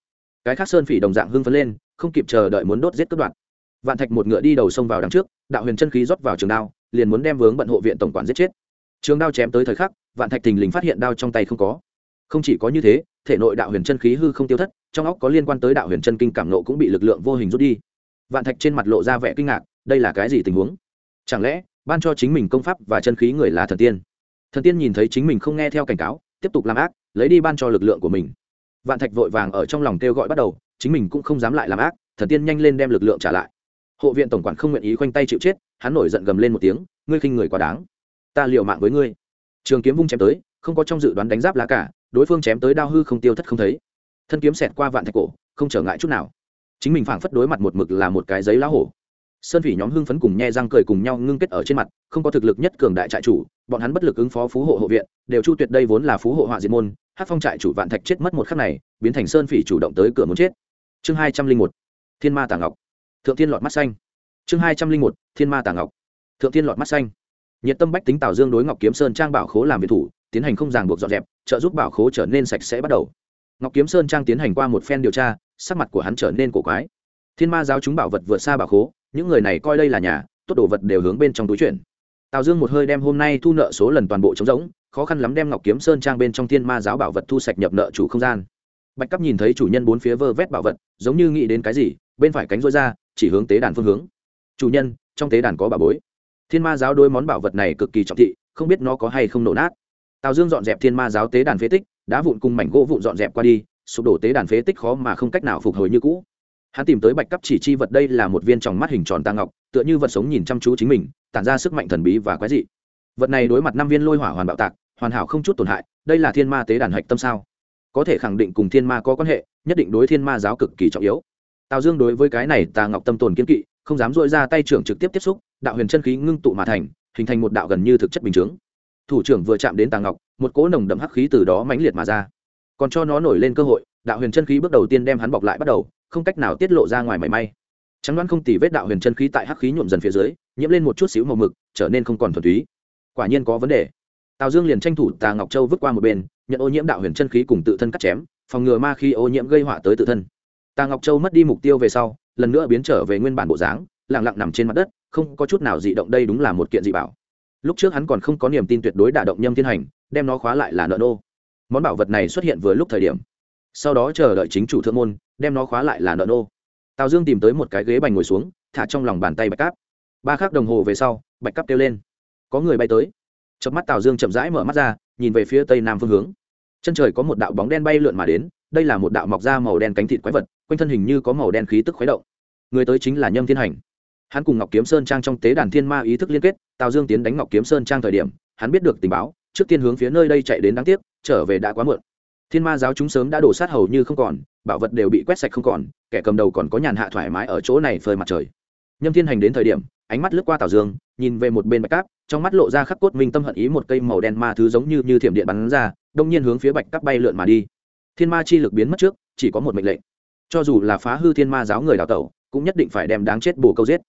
Cái khác sơn phỉ đồng dạng hưng phấn lên, không kịp chờ đợi muốn đốt giết cướp đoạn vạn thạch một ngựa đi đầu sông vào đằng trước, đạo huyền chân khí rót vào trường đao, liền muốn đem vướng bận hộ viện tổng quản giết chết. Trường đao chém tới thời khắc, vạn thạch thình lình phát hiện đao trong tay không có. Không chỉ có như thế, thể nội đạo huyền chân khí hư không tiêu thất trong óc có liên quan tới đạo huyền chân kinh cảm nộ cũng bị lực lượng vô hình rút đi. Vạn thạch trên mặt lộ ra vẻ kinh ngạc, đây là cái gì tình huống? Chẳng lẽ, ban cho chính mình công pháp và chân khí người là thần tiên? Thần tiên nhìn thấy chính mình không nghe theo cảnh cáo, tiếp tục làm ác, lấy đi ban cho lực lượng của mình. Vạn thạch vội vàng ở trong lòng kêu gọi bắt đầu, chính mình cũng không dám lại làm ác, thần tiên nhanh lên đem lực lượng trả lại. Hộ viện tổng quản không nguyện ý khoanh tay chịu chết, hắn nổi giận gầm lên một tiếng, ngươi khinh người quá đáng. Ta liều mạng với ngươi. Trường kiếm vung chém tới, không có trong dự đoán đánh giáp lá cả, đối phương chém tới đao hư không tiêu thất không thấy thân kiếm xẹt qua vạn thạch cổ, không trở ngại chút nào. Chính mình phảng phất đối mặt một mực là một cái giấy lá hổ. Sơn phỉ nhóm hưng phấn cùng nhe răng cười cùng nhau ngưng kết ở trên mặt, không có thực lực nhất cường đại trại chủ, bọn hắn bất lực ứng phó phú hộ hộ viện, đều chu tuyệt đây vốn là phú hộ họa diệt môn, hát phong trại chủ vạn thạch chết mất một khắc này, biến thành sơn phỉ chủ động tới cửa muốn chết. Chương hai trăm linh một, thiên ma tàng ngọc. Thượng thiên lọt mắt xanh. Chương hai trăm linh một, thiên ma tàng ngọc. Thượng thiên lọt mắt xanh. Nhiệt tâm bách tính tào dương đối ngọc kiếm sơn trang bảo khố làm việc thủ, tiến hành không ràng buộc dọn dẹp, trợ giúp bảo khố trở nên sạch sẽ bắt đầu ngọc kiếm sơn trang tiến hành qua một phen điều tra, sắc mặt của hắn trở nên cổ quái. Thiên ma giáo chúng bảo vật vượt xa bảo khố, những người này coi đây là nhà, tốt đồ vật đều hướng bên trong túi chuyển. Tào dương một hơi đem hôm nay thu nợ số lần toàn bộ trống rỗng, khó khăn lắm đem ngọc kiếm sơn trang bên trong thiên ma giáo bảo vật thu sạch nhập nợ chủ không gian. Bạch cấp nhìn thấy chủ nhân bốn phía vơ vét bảo vật, giống như nghĩ đến cái gì, bên phải cánh rối ra, chỉ hướng tế đàn phương hướng. Chủ nhân, trong tế đàn có bảo bối. Thiên ma giáo đôi món bảo vật này cực kỳ trọng thị, không biết nó có hay không nổ nát. Tào dương dọn dẹp thiên ma giáo tế đàn phế tích đá vụn cùng mảnh gỗ vụn dọn dẹp qua đi, sụp đổ tế đàn phế tích khó mà không cách nào phục hồi như cũ. Hắn tìm tới bạch cấp chỉ chi vật đây là một viên tròng mắt hình tròn tàng ngọc, tựa như vật sống nhìn chăm chú chính mình, tản ra sức mạnh thần bí và quái dị. Vật này đối mặt năm viên lôi hỏa hoàn bạo tạc, hoàn hảo không chút tổn hại, đây là thiên ma tế đàn hạch tâm sao? Có thể khẳng định cùng thiên ma có quan hệ, nhất định đối thiên ma giáo cực kỳ trọng yếu. Tào dương đối với cái này tà ngọc tâm tồn kiên kỵ, không dám dội ra tay trưởng trực tiếp tiếp xúc, đạo huyền chân khí ngưng tụ mà thành, hình thành một đạo gần như thực chất bình chướng thủ trưởng vừa chạm đến Tàng ngọc, một cỗ nồng đậm hắc khí từ đó mãnh liệt mà ra. Còn cho nó nổi lên cơ hội, đạo huyền chân khí bước đầu tiên đem hắn bọc lại bắt đầu, không cách nào tiết lộ ra ngoài mảy may. Trắng đoán không tỉ vết đạo huyền chân khí tại hắc khí nhuộm dần phía dưới, nhiễm lên một chút xíu màu mực, trở nên không còn thuần túy. Quả nhiên có vấn đề. Tào dương liền tranh thủ tà ngọc châu vứt qua một bên, nhận ô nhiễm đạo huyền chân khí cùng tự thân cắt chém, phòng ngừa ma khi ô nhiễm gây họa tới tự thân. Tà ngọc châu mất đi mục tiêu về sau, lần nữa biến trở về nguyên bản bộ dáng, lặng lặng nằm trên mặt đất, không có chút nào dị động, đây đúng là một kiện dị bảo lúc trước hắn còn không có niềm tin tuyệt đối đả động nhâm thiên hành, đem nó khóa lại là nợ nô. Món bảo vật này xuất hiện vừa lúc thời điểm. Sau đó chờ đợi chính chủ thượng môn, đem nó khóa lại là nợ nô. Tào dương tìm tới một cái ghế bành ngồi xuống, thả trong lòng bàn tay bạch cáp. Ba khắc đồng hồ về sau, bạch cáp kêu lên. Có người bay tới. Chớp mắt tào dương chậm rãi mở mắt ra, nhìn về phía tây nam phương hướng. Chân trời có một đạo bóng đen bay lượn mà đến, đây là một đạo mọc da màu đen cánh thịt quái vật, quanh thân hình như có màu đen khí tức khuấy động. Người tới chính là nhâm thiên hành. Hắn cùng ngọc kiếm sơn trang trong tế đàn thiên ma ý thức liên kết tào dương tiến đánh ngọc kiếm sơn trang thời điểm, hắn biết được tình báo, trước tiên hướng phía nơi đây chạy đến đáng tiếc, trở về đã quá muộn. Thiên ma giáo chúng sớm đã đổ sát hầu như không còn, bảo vật đều bị quét sạch không còn, kẻ cầm đầu còn có nhàn hạ thoải mái ở chỗ này phơi mặt trời. Nhâm thiên hành đến thời điểm, ánh mắt lướt qua tào dương, nhìn về một bên bạch cáp, trong mắt lộ ra khắc cốt minh tâm hận ý một cây màu đen ma thứ giống như như thiểm điện bắn ra, đông nhiên hướng phía bạch cáp bay lượn mà đi. Thiên ma chi lực biến mất trước, chỉ có một mệnh lệnh. Cho dù là phá hư thiên ma giáo người đào tẩu, cũng nhất định phải đem đáng chết bồ câu giết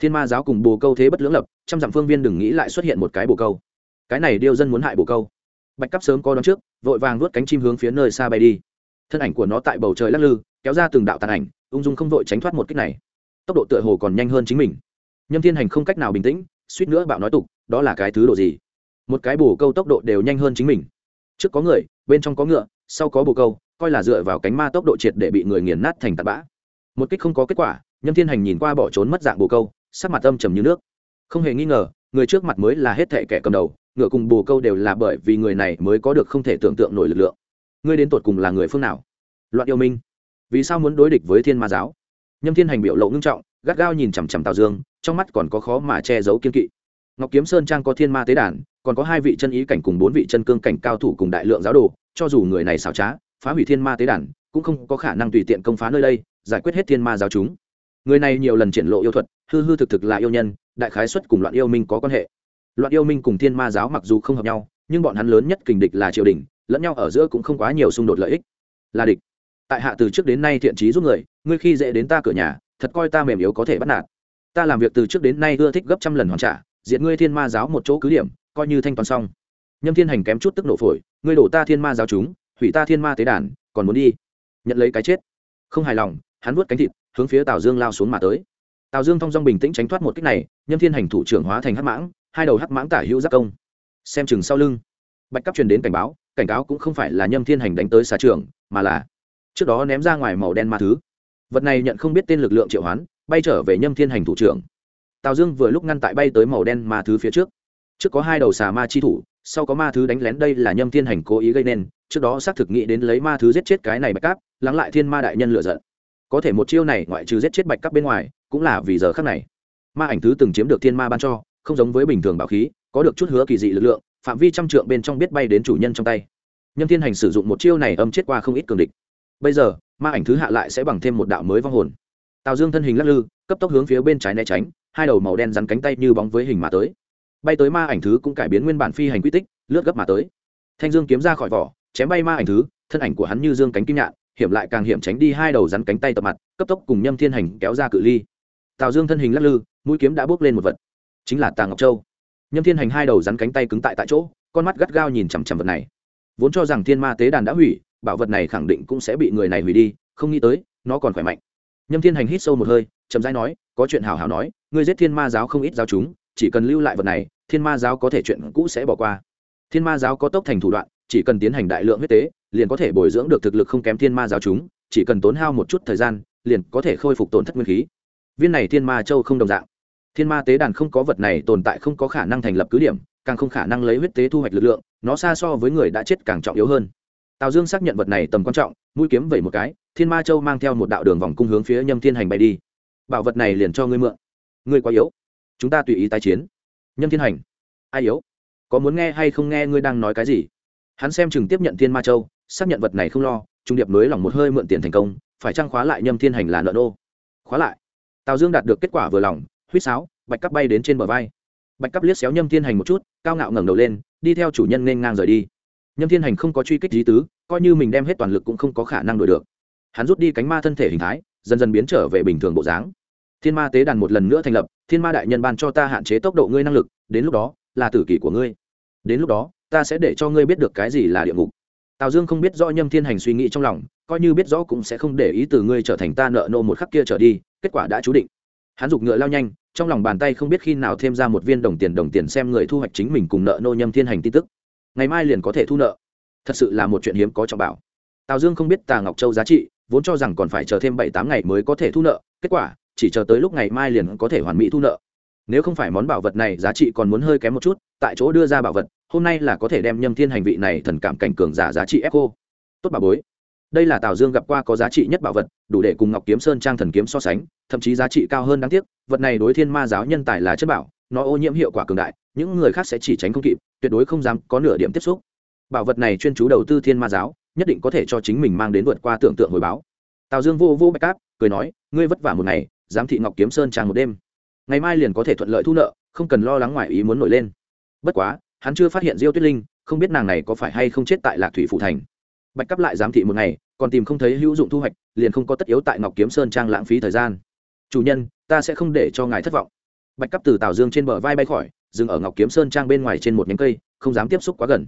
thiên ma giáo cùng bồ câu thế bất lưỡng lập, trăm dặm phương viên đừng nghĩ lại xuất hiện một cái bồ câu. Cái này điêu dân muốn hại bồ câu. Bạch cắp sớm có đón trước, vội vàng nuốt cánh chim hướng phía nơi xa bay đi. Thân ảnh của nó tại bầu trời lắc lư, kéo ra từng đạo tàn ảnh, ung dung không vội tránh thoát một kích này. Tốc độ tựa hồ còn nhanh hơn chính mình. Nhâm thiên hành không cách nào bình tĩnh, suýt nữa bạo nói tục, đó là cái thứ độ gì? Một cái bồ câu tốc độ đều nhanh hơn chính mình. Trước có người, bên trong có ngựa, sau có bồ câu, coi là dựa vào cánh ma tốc độ triệt để bị người nghiền nát thành tạt bã. Một kích không có kết quả, nhâm thiên hành nhìn qua bỏ trốn mất dạng bồ câu sắc mặt âm trầm như nước. Không hề nghi ngờ, người trước mặt mới là hết thệ kẻ cầm đầu, ngựa cùng bồ câu đều là bởi vì người này mới có được không thể tưởng tượng nổi lực lượng. Ngươi đến tột cùng là người phương nào? Loạn yêu minh. Vì sao muốn đối địch với thiên ma giáo? Nhâm thiên hành biểu lộ ngưng trọng, gắt gao nhìn chằm chằm tào dương, trong mắt còn có khó mà che giấu kiên kỵ. Ngọc kiếm sơn trang có thiên ma tế đàn, còn có hai vị chân ý cảnh cùng bốn vị chân cương cảnh cao thủ cùng đại lượng giáo đồ, cho dù người này xảo trá, phá hủy thiên ma tế đàn, cũng không có khả năng tùy tiện công phá nơi đây, giải quyết hết thiên ma giáo chúng. Người này nhiều lần triển lộ yêu thuật hư hư thực thực là yêu nhân, đại khái xuất cùng loạn yêu minh có quan hệ. Loạn yêu minh cùng thiên ma giáo mặc dù không hợp nhau, nhưng bọn hắn lớn nhất kình địch là triều đình, lẫn nhau ở giữa cũng không quá nhiều xung đột lợi ích. Là địch. Tại hạ từ trước đến nay thiện trí giúp người, ngươi khi dễ đến ta cửa nhà, thật coi ta mềm yếu có thể bắt nạt. Ta làm việc từ trước đến nay ưa thích gấp trăm lần hoàn trả, diệt ngươi thiên ma giáo một chỗ cứ điểm, coi như thanh toán xong. Nhâm thiên hành kém chút tức nổ phổi, ngươi đổ ta thiên ma giáo chúng, hủy ta thiên ma tế đàn, còn muốn đi. Nhận lấy cái chết. Không hài lòng, hắn vuốt cánh thịt, hướng phía tào dương lao xuống mà tới tào dương thong dong bình tĩnh tránh thoát một cách này, nhâm thiên hành thủ trưởng hóa thành hắc mãng, hai đầu hắc mãng tả hữu giác công. Xem chừng sau lưng, bạch cấp truyền đến cảnh báo, cảnh cáo cũng không phải là nhâm thiên hành đánh tới xà trường mà là trước đó ném ra ngoài màu đen ma thứ. Vật này nhận không biết tên lực lượng triệu hoán, bay trở về nhâm thiên hành thủ trưởng. Tào dương vừa lúc ngăn tại bay tới màu đen ma thứ phía trước. Trước có hai đầu xà ma chi thủ, sau có ma thứ đánh lén đây là nhâm thiên hành cố ý gây nên, trước đó xác thực nghĩ đến lấy ma thứ giết chết cái này bạch cáp, lắng lại thiên ma đại nhân lựa giận có thể một chiêu này ngoại trừ giết chết bạch cáp bên ngoài, cũng là vì giờ khắc này. Ma ảnh thứ từng chiếm được thiên ma ban cho, không giống với bình thường bảo khí, có được chút hứa kỳ dị lực lượng, phạm vi trăm trượng bên trong biết bay đến chủ nhân trong tay. Nhâm thiên hành sử dụng một chiêu này âm chết qua không ít cường địch. Bây giờ, ma ảnh thứ hạ lại sẽ bằng thêm một đạo mới vong hồn. Tào dương thân hình lắc lư, cấp tốc hướng phía bên trái né tránh, hai đầu màu đen rắn cánh tay như bóng với hình mà tới. Bay tới ma ảnh thứ cũng cải biến nguyên bản phi hành quy tích, lướt gấp mà tới. Thanh dương kiếm ra khỏi vỏ, chém bay ma ảnh thứ, thân ảnh của hắn như dương cánh kim nhạn hiểm lại càng hiểm tránh đi hai đầu rắn cánh tay tập mặt, cấp tốc cùng nhâm thiên hành kéo ra cự ly. Tào dương thân hình lắc lư, mũi kiếm đã bước lên một vật, chính là tà ngọc châu. Nhâm thiên hành hai đầu rắn cánh tay cứng tại tại chỗ, con mắt gắt gao nhìn chằm chằm vật này. Vốn cho rằng thiên ma tế đàn đã hủy, bảo vật này khẳng định cũng sẽ bị người này hủy đi, không nghĩ tới, nó còn khỏe mạnh. Nhâm thiên hành hít sâu một hơi, chậm rãi nói, có chuyện hào hào nói, ngươi giết thiên ma giáo không ít giáo chúng, chỉ cần lưu lại vật này, thiên ma giáo có thể chuyện cũ sẽ bỏ qua. Thiên ma giáo có tốc thành thủ đoạn, chỉ cần tiến hành đại lượng huyết tế liền có thể bồi dưỡng được thực lực không kém thiên ma giáo chúng, chỉ cần tốn hao một chút thời gian, liền có thể khôi phục tổn thất nguyên khí. Viên này thiên ma châu không đồng dạng. Thiên ma tế đàn không có vật này tồn tại không có khả năng thành lập cứ điểm, càng không khả năng lấy huyết tế thu hoạch lực lượng, nó xa so với người đã chết càng trọng yếu hơn. Tào dương xác nhận vật này tầm quan trọng, mũi kiếm vẩy một cái, thiên ma châu mang theo một đạo đường vòng cung hướng phía nhâm thiên hành bay đi. Bảo vật này liền cho ngươi mượn. Ngươi quá yếu. Chúng ta tùy ý tái chiến. Nhâm thiên hành. Ai yếu? Có muốn nghe hay không nghe ngươi đang nói cái gì? Hắn xem chừng tiếp nhận thiên ma châu xác nhận vật này không lo, trung điệp mới lòng một hơi mượn tiền thành công, phải trăng khóa lại nhâm thiên hành là nợ nô. Khóa lại. Tào dương đạt được kết quả vừa lòng, huýt sáo, bạch cắp bay đến trên bờ vai. Bạch cắp liếc xéo nhâm thiên hành một chút, cao ngạo ngẩng đầu lên, đi theo chủ nhân nên ngang rời đi. Nhâm thiên hành không có truy kích lý tứ, coi như mình đem hết toàn lực cũng không có khả năng đổi được. Hắn rút đi cánh ma thân thể hình thái, dần dần biến trở về bình thường bộ dáng. Thiên ma tế đàn một lần nữa thành lập, thiên ma đại nhân ban cho ta hạn chế tốc độ ngươi năng lực, đến lúc đó, là tử kỷ của ngươi. Đến lúc đó, ta sẽ để cho ngươi biết được cái gì là địa ngục tào dương không biết rõ nhâm thiên hành suy nghĩ trong lòng, coi như biết rõ cũng sẽ không để ý từ ngươi trở thành ta nợ nô một khắc kia trở đi, kết quả đã chú định. Hắn giục ngựa lao nhanh, trong lòng bàn tay không biết khi nào thêm ra một viên đồng tiền đồng tiền xem người thu hoạch chính mình cùng nợ nô nhâm thiên hành tin tức. Ngày mai liền có thể thu nợ. Thật sự là một chuyện hiếm có trọng bảo. Tào dương không biết tà ngọc châu giá trị, vốn cho rằng còn phải chờ thêm bảy tám ngày mới có thể thu nợ, kết quả, chỉ chờ tới lúc ngày mai liền có thể hoàn mỹ thu nợ. Nếu không phải món bảo vật này giá trị còn muốn hơi kém một chút, tại chỗ đưa ra bảo vật hôm nay là có thể đem nhâm thiên hành vị này thần cảm cảnh cường giả giá trị ép cô tốt bà bối. Đây là tào dương gặp qua có giá trị nhất bảo vật, đủ để cùng ngọc kiếm sơn trang thần kiếm so sánh, thậm chí giá trị cao hơn đáng tiếc, vật này đối thiên ma giáo nhân tài là chất bảo, nó ô nhiễm hiệu quả cường đại, những người khác sẽ chỉ tránh không kịp, tuyệt đối không dám có nửa điểm tiếp xúc. Bảo vật này chuyên chú đầu tư thiên ma giáo, nhất định có thể cho chính mình mang đến vượt qua tưởng tượng hồi báo. Tào dương vô vô bạch cáp, cười nói, ngươi vất vả một ngày, giám thị ngọc kiếm sơn trang một đêm. Ngày mai liền có thể thuận lợi thu nợ, không cần lo lắng ngoài ý muốn nổi lên. Bất quá hắn chưa phát hiện diêu tuyết linh, không biết nàng này có phải hay không chết tại lạc thủy phụ thành. Bạch cấp lại giám thị một ngày, còn tìm không thấy hữu dụng thu hoạch, liền không có tất yếu tại ngọc kiếm sơn trang lãng phí thời gian. Chủ nhân, ta sẽ không để cho ngài thất vọng. Bạch cấp từ tào dương trên bờ vai bay khỏi, dừng ở ngọc kiếm sơn trang bên ngoài trên một nhánh cây, không dám tiếp xúc quá gần.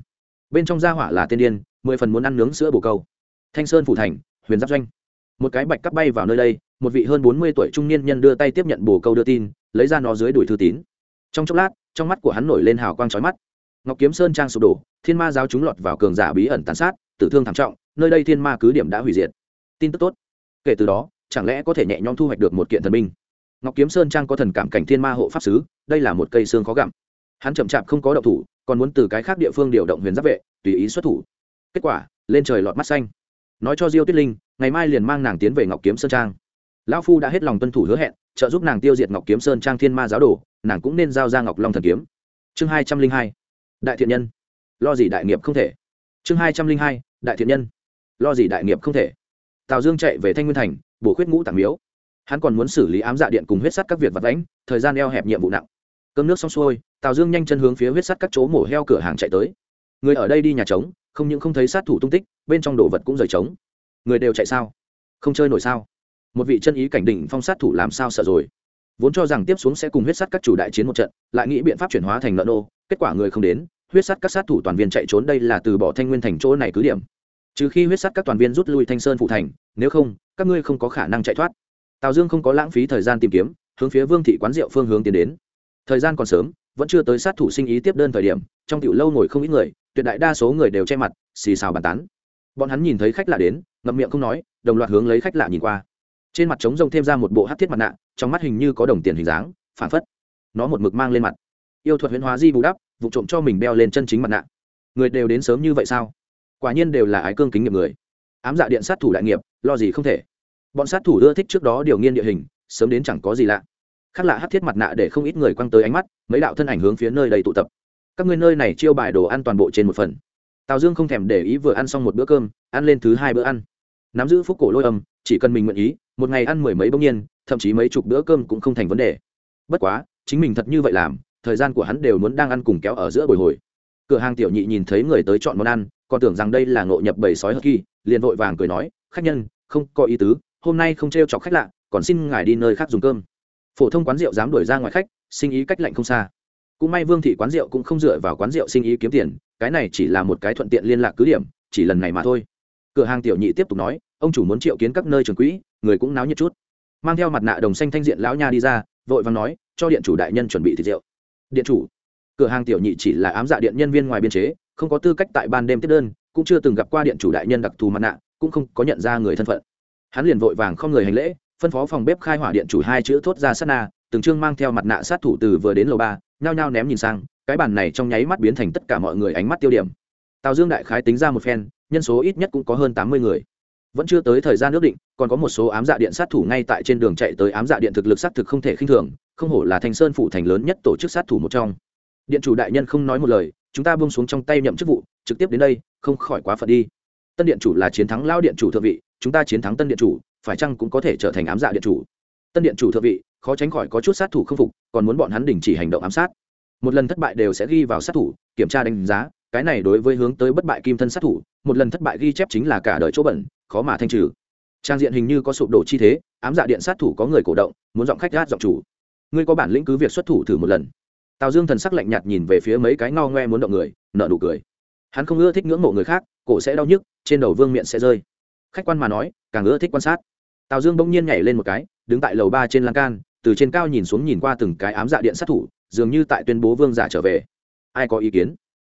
Bên trong gia hỏa là tên điên, mười phần muốn ăn nướng sữa bồ câu. Thanh sơn phủ thành, huyền giáp doanh. Một cái bạch cấp bay vào nơi đây, một vị hơn bốn mươi tuổi trung niên nhân đưa tay tiếp nhận bồ câu đưa tin, lấy ra nó dưới đuổi thư tín. Trong chốc lát, trong mắt của hắn nổi lên hào quang trói mắt ngọc kiếm sơn trang sụp đổ, thiên ma giáo chúng lọt vào cường giả bí ẩn tàn sát, tử thương thảm trọng, nơi đây thiên ma cứ điểm đã hủy diệt. Tin tức tốt. Kể từ đó, chẳng lẽ có thể nhẹ nhõm thu hoạch được một kiện thần binh? Ngọc kiếm sơn trang có thần cảm cảnh thiên ma hộ pháp sứ, đây là một cây xương khó gặm. Hắn chậm chạp không có động thủ, còn muốn từ cái khác địa phương điều động huyền giáp vệ, tùy ý xuất thủ. Kết quả, lên trời lọt mắt xanh. Nói cho diêu tuyết linh, ngày mai liền mang nàng tiến về ngọc kiếm sơn trang. Lão phu đã hết lòng tuân thủ hứa hẹn, trợ giúp nàng tiêu diệt ngọc kiếm sơn trang thiên ma giáo đồ, nàng cũng nên giao ra ngọc long thần kiếm. Chương hai trăm linh hai đại thiện nhân. Lo gì đại nghiệp không thể? Chương hai trăm linh hai, đại thiện nhân. Lo gì đại nghiệp không thể? Tào dương chạy về thanh nguyên thành, bổ khuyết ngũ tàng miếu. Hắn còn muốn xử lý ám dạ điện cùng huyết sắt các việc vật đánh thời gian eo hẹp nhiệm vụ nặng. Cơm nước xong xuôi, tào dương nhanh chân hướng phía huyết sắt các chỗ mổ heo cửa hàng chạy tới. Người ở đây đi nhà trống, không những không thấy sát thủ tung tích, bên trong đồ vật cũng rời trống. Người đều chạy sao? Không chơi nổi sao? Một vị chân ý cảnh đỉnh phong sát thủ làm sao sợ rồi? Vốn cho rằng tiếp xuống sẽ cùng huyết sắt các chủ đại chiến một trận, lại nghĩ biện pháp chuyển hóa thành nợ nô kết quả người không đến, huyết sắt các sát thủ toàn viên chạy trốn đây là từ bỏ thanh nguyên thành chỗ này cứ điểm. Trừ khi huyết sắt các toàn viên rút lui thanh sơn phụ thành, nếu không, các ngươi không có khả năng chạy thoát. Tào dương không có lãng phí thời gian tìm kiếm, hướng phía vương thị quán rượu phương hướng tiến đến. Thời gian còn sớm, vẫn chưa tới sát thủ sinh ý tiếp đơn thời điểm, trong tiểu lâu ngồi không ít người, tuyệt đại đa số người đều che mặt, xì xào bàn tán. Bọn hắn nhìn thấy khách lạ đến, ngậm miệng không nói, đồng loạt hướng lấy khách lạ nhìn qua. Trên mặt trống rông thêm ra một bộ hát thiết mặt nạ, trong mắt hình như có đồng tiền hình dáng phản phất nó một mực mang lên mặt yêu thuật huyễn hóa di bù đắp, vụ trộm cho mình đeo lên chân chính mặt nạ. Người đều đến sớm như vậy sao? Quả nhiên đều là ái cương kính nghiệp người. Ám dạ điện sát thủ đại nghiệp, lo gì không thể. Bọn sát thủ ưa thích trước đó điều nghiên địa hình, sớm đến chẳng có gì lạ. Khác lạ hát thiết mặt nạ để không ít người quăng tới ánh mắt, mấy đạo thân ảnh hướng phía nơi đầy tụ tập. Các người nơi này chiêu bài đồ ăn toàn bộ trên một phần. Tào dương không thèm để ý vừa ăn xong một bữa cơm, ăn lên thứ hai bữa ăn. Nắm giữ phúc cổ lôi âm, chỉ cần mình nguyện ý, một ngày ăn mười mấy bỗng nhiên, thậm chí mấy chục bữa cơm cũng không thành vấn đề. Bất quá, chính mình thật như vậy làm thời gian của hắn đều muốn đang ăn cùng kéo ở giữa bồi hồi. Cửa hàng tiểu nhị nhìn thấy người tới chọn món ăn, còn tưởng rằng đây là ngộ nhập bầy sói hất kỳ liền vội vàng cười nói, khách nhân, không có ý tứ, hôm nay không t r e o chọc khách lạ, còn xin ngài đi nơi khác dùng cơm. Phổ thông quán rượu dám đuổi ra ngoài khách, sinh ý cách lạnh không xa. Cũng may vương thị quán rượu cũng không dựa vào quán rượu sinh ý kiếm tiền, cái này chỉ là một cái thuận tiện liên lạc cứ điểm, chỉ lần này mà thôi. Cửa hàng tiểu nhị tiếp tục nói, ông chủ muốn triệu kiến các nơi trường quỹ, người cũng náo nhiệt chút. Mang theo mặt nạ đồng xanh thanh diện lão nha đi ra, vội vàng nói, cho điện chủ đại nhân chuẩn bị thịt rượu điện chủ. Cửa hàng tiểu nhị chỉ là ám dạ điện nhân viên ngoài biên chế, không có tư cách tại ban đêm tiếp đơn, cũng chưa từng gặp qua điện chủ đại nhân đặc thù mặt nạ, cũng không có nhận ra người thân phận. Hắn liền vội vàng không người hành lễ, phân phó phòng bếp khai hỏa điện chủ hai chữ thốt ra sát na, từng trương mang theo mặt nạ sát thủ từ vừa đến lầu ba, nhao nhao ném nhìn sang, cái bàn này trong nháy mắt biến thành tất cả mọi người ánh mắt tiêu điểm. Tào dương đại khái tính ra một phen, nhân số ít nhất cũng có hơn tám mươi người. Vẫn chưa tới thời gian ước định, còn có một số ám dạ điện sát thủ ngay tại trên đường chạy tới ám dạ điện thực lực sát thực không thể khinh thường không hổ là thanh sơn phủ thành lớn nhất tổ chức sát thủ một trong. Điện chủ đại nhân không nói một lời, chúng ta buông xuống trong tay nhậm chức vụ, trực tiếp đến đây, không khỏi quá phận đi. Tân điện chủ là chiến thắng lao điện chủ thượng vị, chúng ta chiến thắng tân điện chủ, phải chăng cũng có thể trở thành ám dạ điện chủ? Tân điện chủ thượng vị, khó tránh khỏi có chút sát thủ không phục, còn muốn bọn hắn đình chỉ hành động ám sát. Một lần thất bại đều sẽ ghi vào sát thủ, kiểm tra đánh giá, cái này đối với hướng tới bất bại kim thân sát thủ, một lần thất bại ghi chép chính là cả đời chỗ bẩn, khó mà thanh trừ. Trang diện hình như có sụp đổ chi thế, ám dạ điện sát thủ có người cổ động, muốn giọng khách gát giọng chủ ngươi có bản lĩnh cứ việc xuất thủ thử một lần. Tào dương thần sắc lạnh nhạt nhìn về phía mấy cái ngao ngoe muốn động người nợ nụ cười. Hắn không ưa thích ngưỡng mộ người khác, cổ sẽ đau nhức, trên đầu vương miệng sẽ rơi. Khách quan mà nói, càng ưa thích quan sát. Tào dương bỗng nhiên nhảy lên một cái, đứng tại lầu ba trên lan can, từ trên cao nhìn xuống nhìn qua từng cái ám dạ điện sát thủ, dường như tại tuyên bố vương giả trở về. Ai có ý kiến?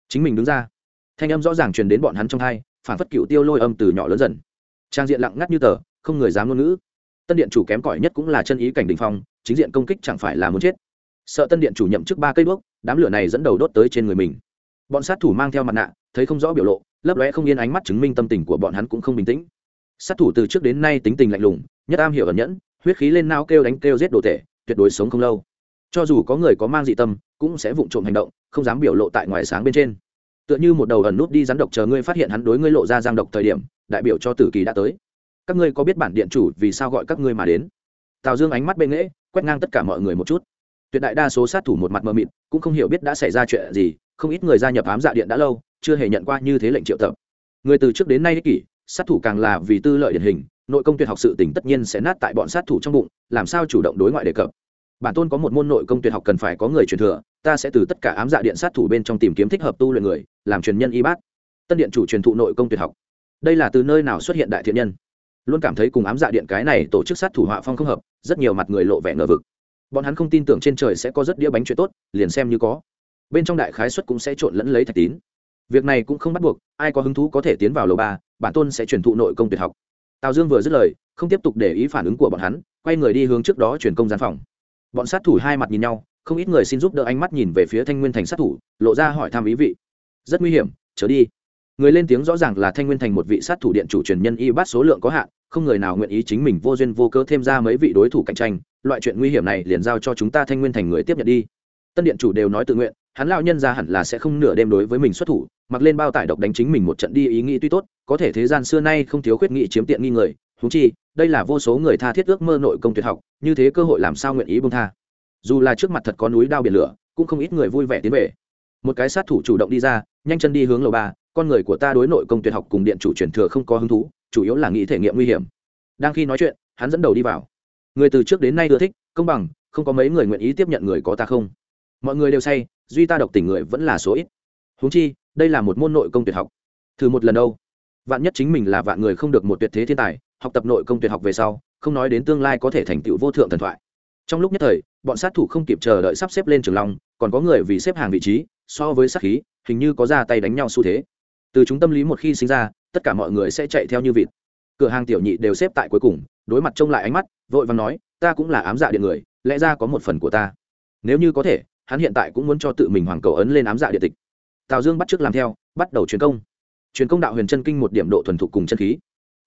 Chính mình đứng ra. Thanh âm rõ ràng truyền đến bọn hắn trong hai, phản phất cựu tiêu lôi âm từ nhỏ lớn dần. Trang diện lặng ngắt như tờ, không người dám ngôn ngữ. Tân điện chủ kém cỏi nhất cũng là chân ý cảnh đình phong chính diện công kích chẳng phải là muốn chết. Sợ tân điện chủ nhậm trước ba cây đuốc, đám lửa này dẫn đầu đốt tới trên người mình. Bọn sát thủ mang theo mặt nạ, thấy không rõ biểu lộ, lấp lóe không yên ánh mắt chứng minh tâm tình của bọn hắn cũng không bình tĩnh. Sát thủ từ trước đến nay tính tình lạnh lùng, nhất am hiểu ẩn nhẫn, huyết khí lên nao kêu đánh kêu giết đồ tể, tuyệt đối sống không lâu. Cho dù có người có mang dị tâm, cũng sẽ vụng trộm hành động, không dám biểu lộ tại ngoài sáng bên trên. Tựa như một đầu ẩn nút đi rắn độc chờ ngươi phát hiện hắn đối ngươi lộ ra giang độc thời điểm, đại biểu cho tử kỳ đã tới. Các ngươi có biết bản điện chủ vì sao gọi các ngươi mà đến? Tào dương ánh mắt bên nghễ quét ngang tất cả mọi người một chút. Tuyệt đại đa số sát thủ một mặt mờ mịt, cũng không hiểu biết đã xảy ra chuyện gì, không ít người gia nhập ám dạ điện đã lâu, chưa hề nhận qua như thế lệnh triệu tập. Người từ trước đến nay kỷ, sát thủ càng là vì tư lợi điển hình, nội công tuyệt học sự tỉnh tất nhiên sẽ nát tại bọn sát thủ trong bụng, làm sao chủ động đối ngoại đề cập. Bản tôn có một môn nội công tuyệt học cần phải có người truyền thừa, ta sẽ từ tất cả ám dạ điện sát thủ bên trong tìm kiếm thích hợp tu luyện người, làm truyền nhân y bát. Tân điện chủ truyền thụ nội công tuyệt học. Đây là từ nơi nào xuất hiện đại thiện nhân? Luôn cảm thấy cùng ám dạ điện cái này tổ chức sát thủ họa phong không hợp, rất nhiều mặt người lộ vẻ ngờ vực. Bọn hắn không tin tưởng trên trời sẽ có rất đĩa bánh chuyện tốt, liền xem như có. Bên trong đại khái xuất cũng sẽ trộn lẫn lấy thạch tín. Việc này cũng không bắt buộc, ai có hứng thú có thể tiến vào lầu ba, bản tôn sẽ truyền thụ nội công tuyệt học. Tào dương vừa dứt lời, không tiếp tục để ý phản ứng của bọn hắn, quay người đi hướng trước đó truyền công gian phòng. Bọn sát thủ hai mặt nhìn nhau, không ít người xin giúp đỡ ánh mắt nhìn về phía thanh nguyên thành sát thủ, lộ ra hỏi thăm ý vị. Rất nguy hiểm, trở đi người lên tiếng rõ ràng là thanh nguyên thành một vị sát thủ điện chủ truyền nhân y bát số lượng có hạn, không người nào nguyện ý chính mình vô duyên vô cớ thêm ra mấy vị đối thủ cạnh tranh, loại chuyện nguy hiểm này liền giao cho chúng ta thanh nguyên thành người tiếp nhận đi. Tân điện chủ đều nói tự nguyện, hắn lão nhân ra hẳn là sẽ không nửa đêm đối với mình xuất thủ, mặc lên bao tải độc đánh chính mình một trận đi ý nghĩ tuy tốt, có thể thế gian xưa nay không thiếu khuyết nghị chiếm tiện nghi người thú chi, đây là vô số người tha thiết ước mơ nội công tuyệt học, như thế cơ hội làm sao nguyện ý bông tha. Dù là trước mặt thật có núi đao biển lửa, cũng không ít người vui vẻ tiến về. Một cái sát thủ chủ động đi ra, nhanh chân đi hướng lầu ba con người của ta đối nội công tuyệt học cùng điện chủ truyền thừa không có hứng thú, chủ yếu là nghĩ thể nghiệm nguy hiểm. Đang khi nói chuyện, hắn dẫn đầu đi vào. Người từ trước đến nay ưa thích, công bằng, không có mấy người nguyện ý tiếp nhận người có ta không. Mọi người đều say, duy ta độc tình người vẫn là số ít. Húng chi, đây là một môn nội công tuyệt học. Thử một lần đâu. Vạn nhất chính mình là vạn người không được một tuyệt thế thiên tài, học tập nội công tuyệt học về sau, không nói đến tương lai có thể thành tựu vô thượng thần thoại. Trong lúc nhất thời, bọn sát thủ không kịp chờ đợi sắp xếp lên trường long, còn có người vì xếp hàng vị trí, so với sát khí, hình như có ra tay đánh nhau xu thế từ chúng tâm lý một khi sinh ra, tất cả mọi người sẽ chạy theo như vịt. Cửa hàng tiểu nhị đều xếp tại cuối cùng, đối mặt trông lại ánh mắt, vội vàng nói, ta cũng là ám dạ điện người, lẽ ra có một phần của ta. Nếu như có thể, hắn hiện tại cũng muốn cho tự mình hoàng cầu ấn lên ám dạ điện tịch. Tào dương bắt t làm theo, bắt đầu truyền công. Truyền công đạo huyền chân kinh một điểm độ thuần thục cùng chân khí.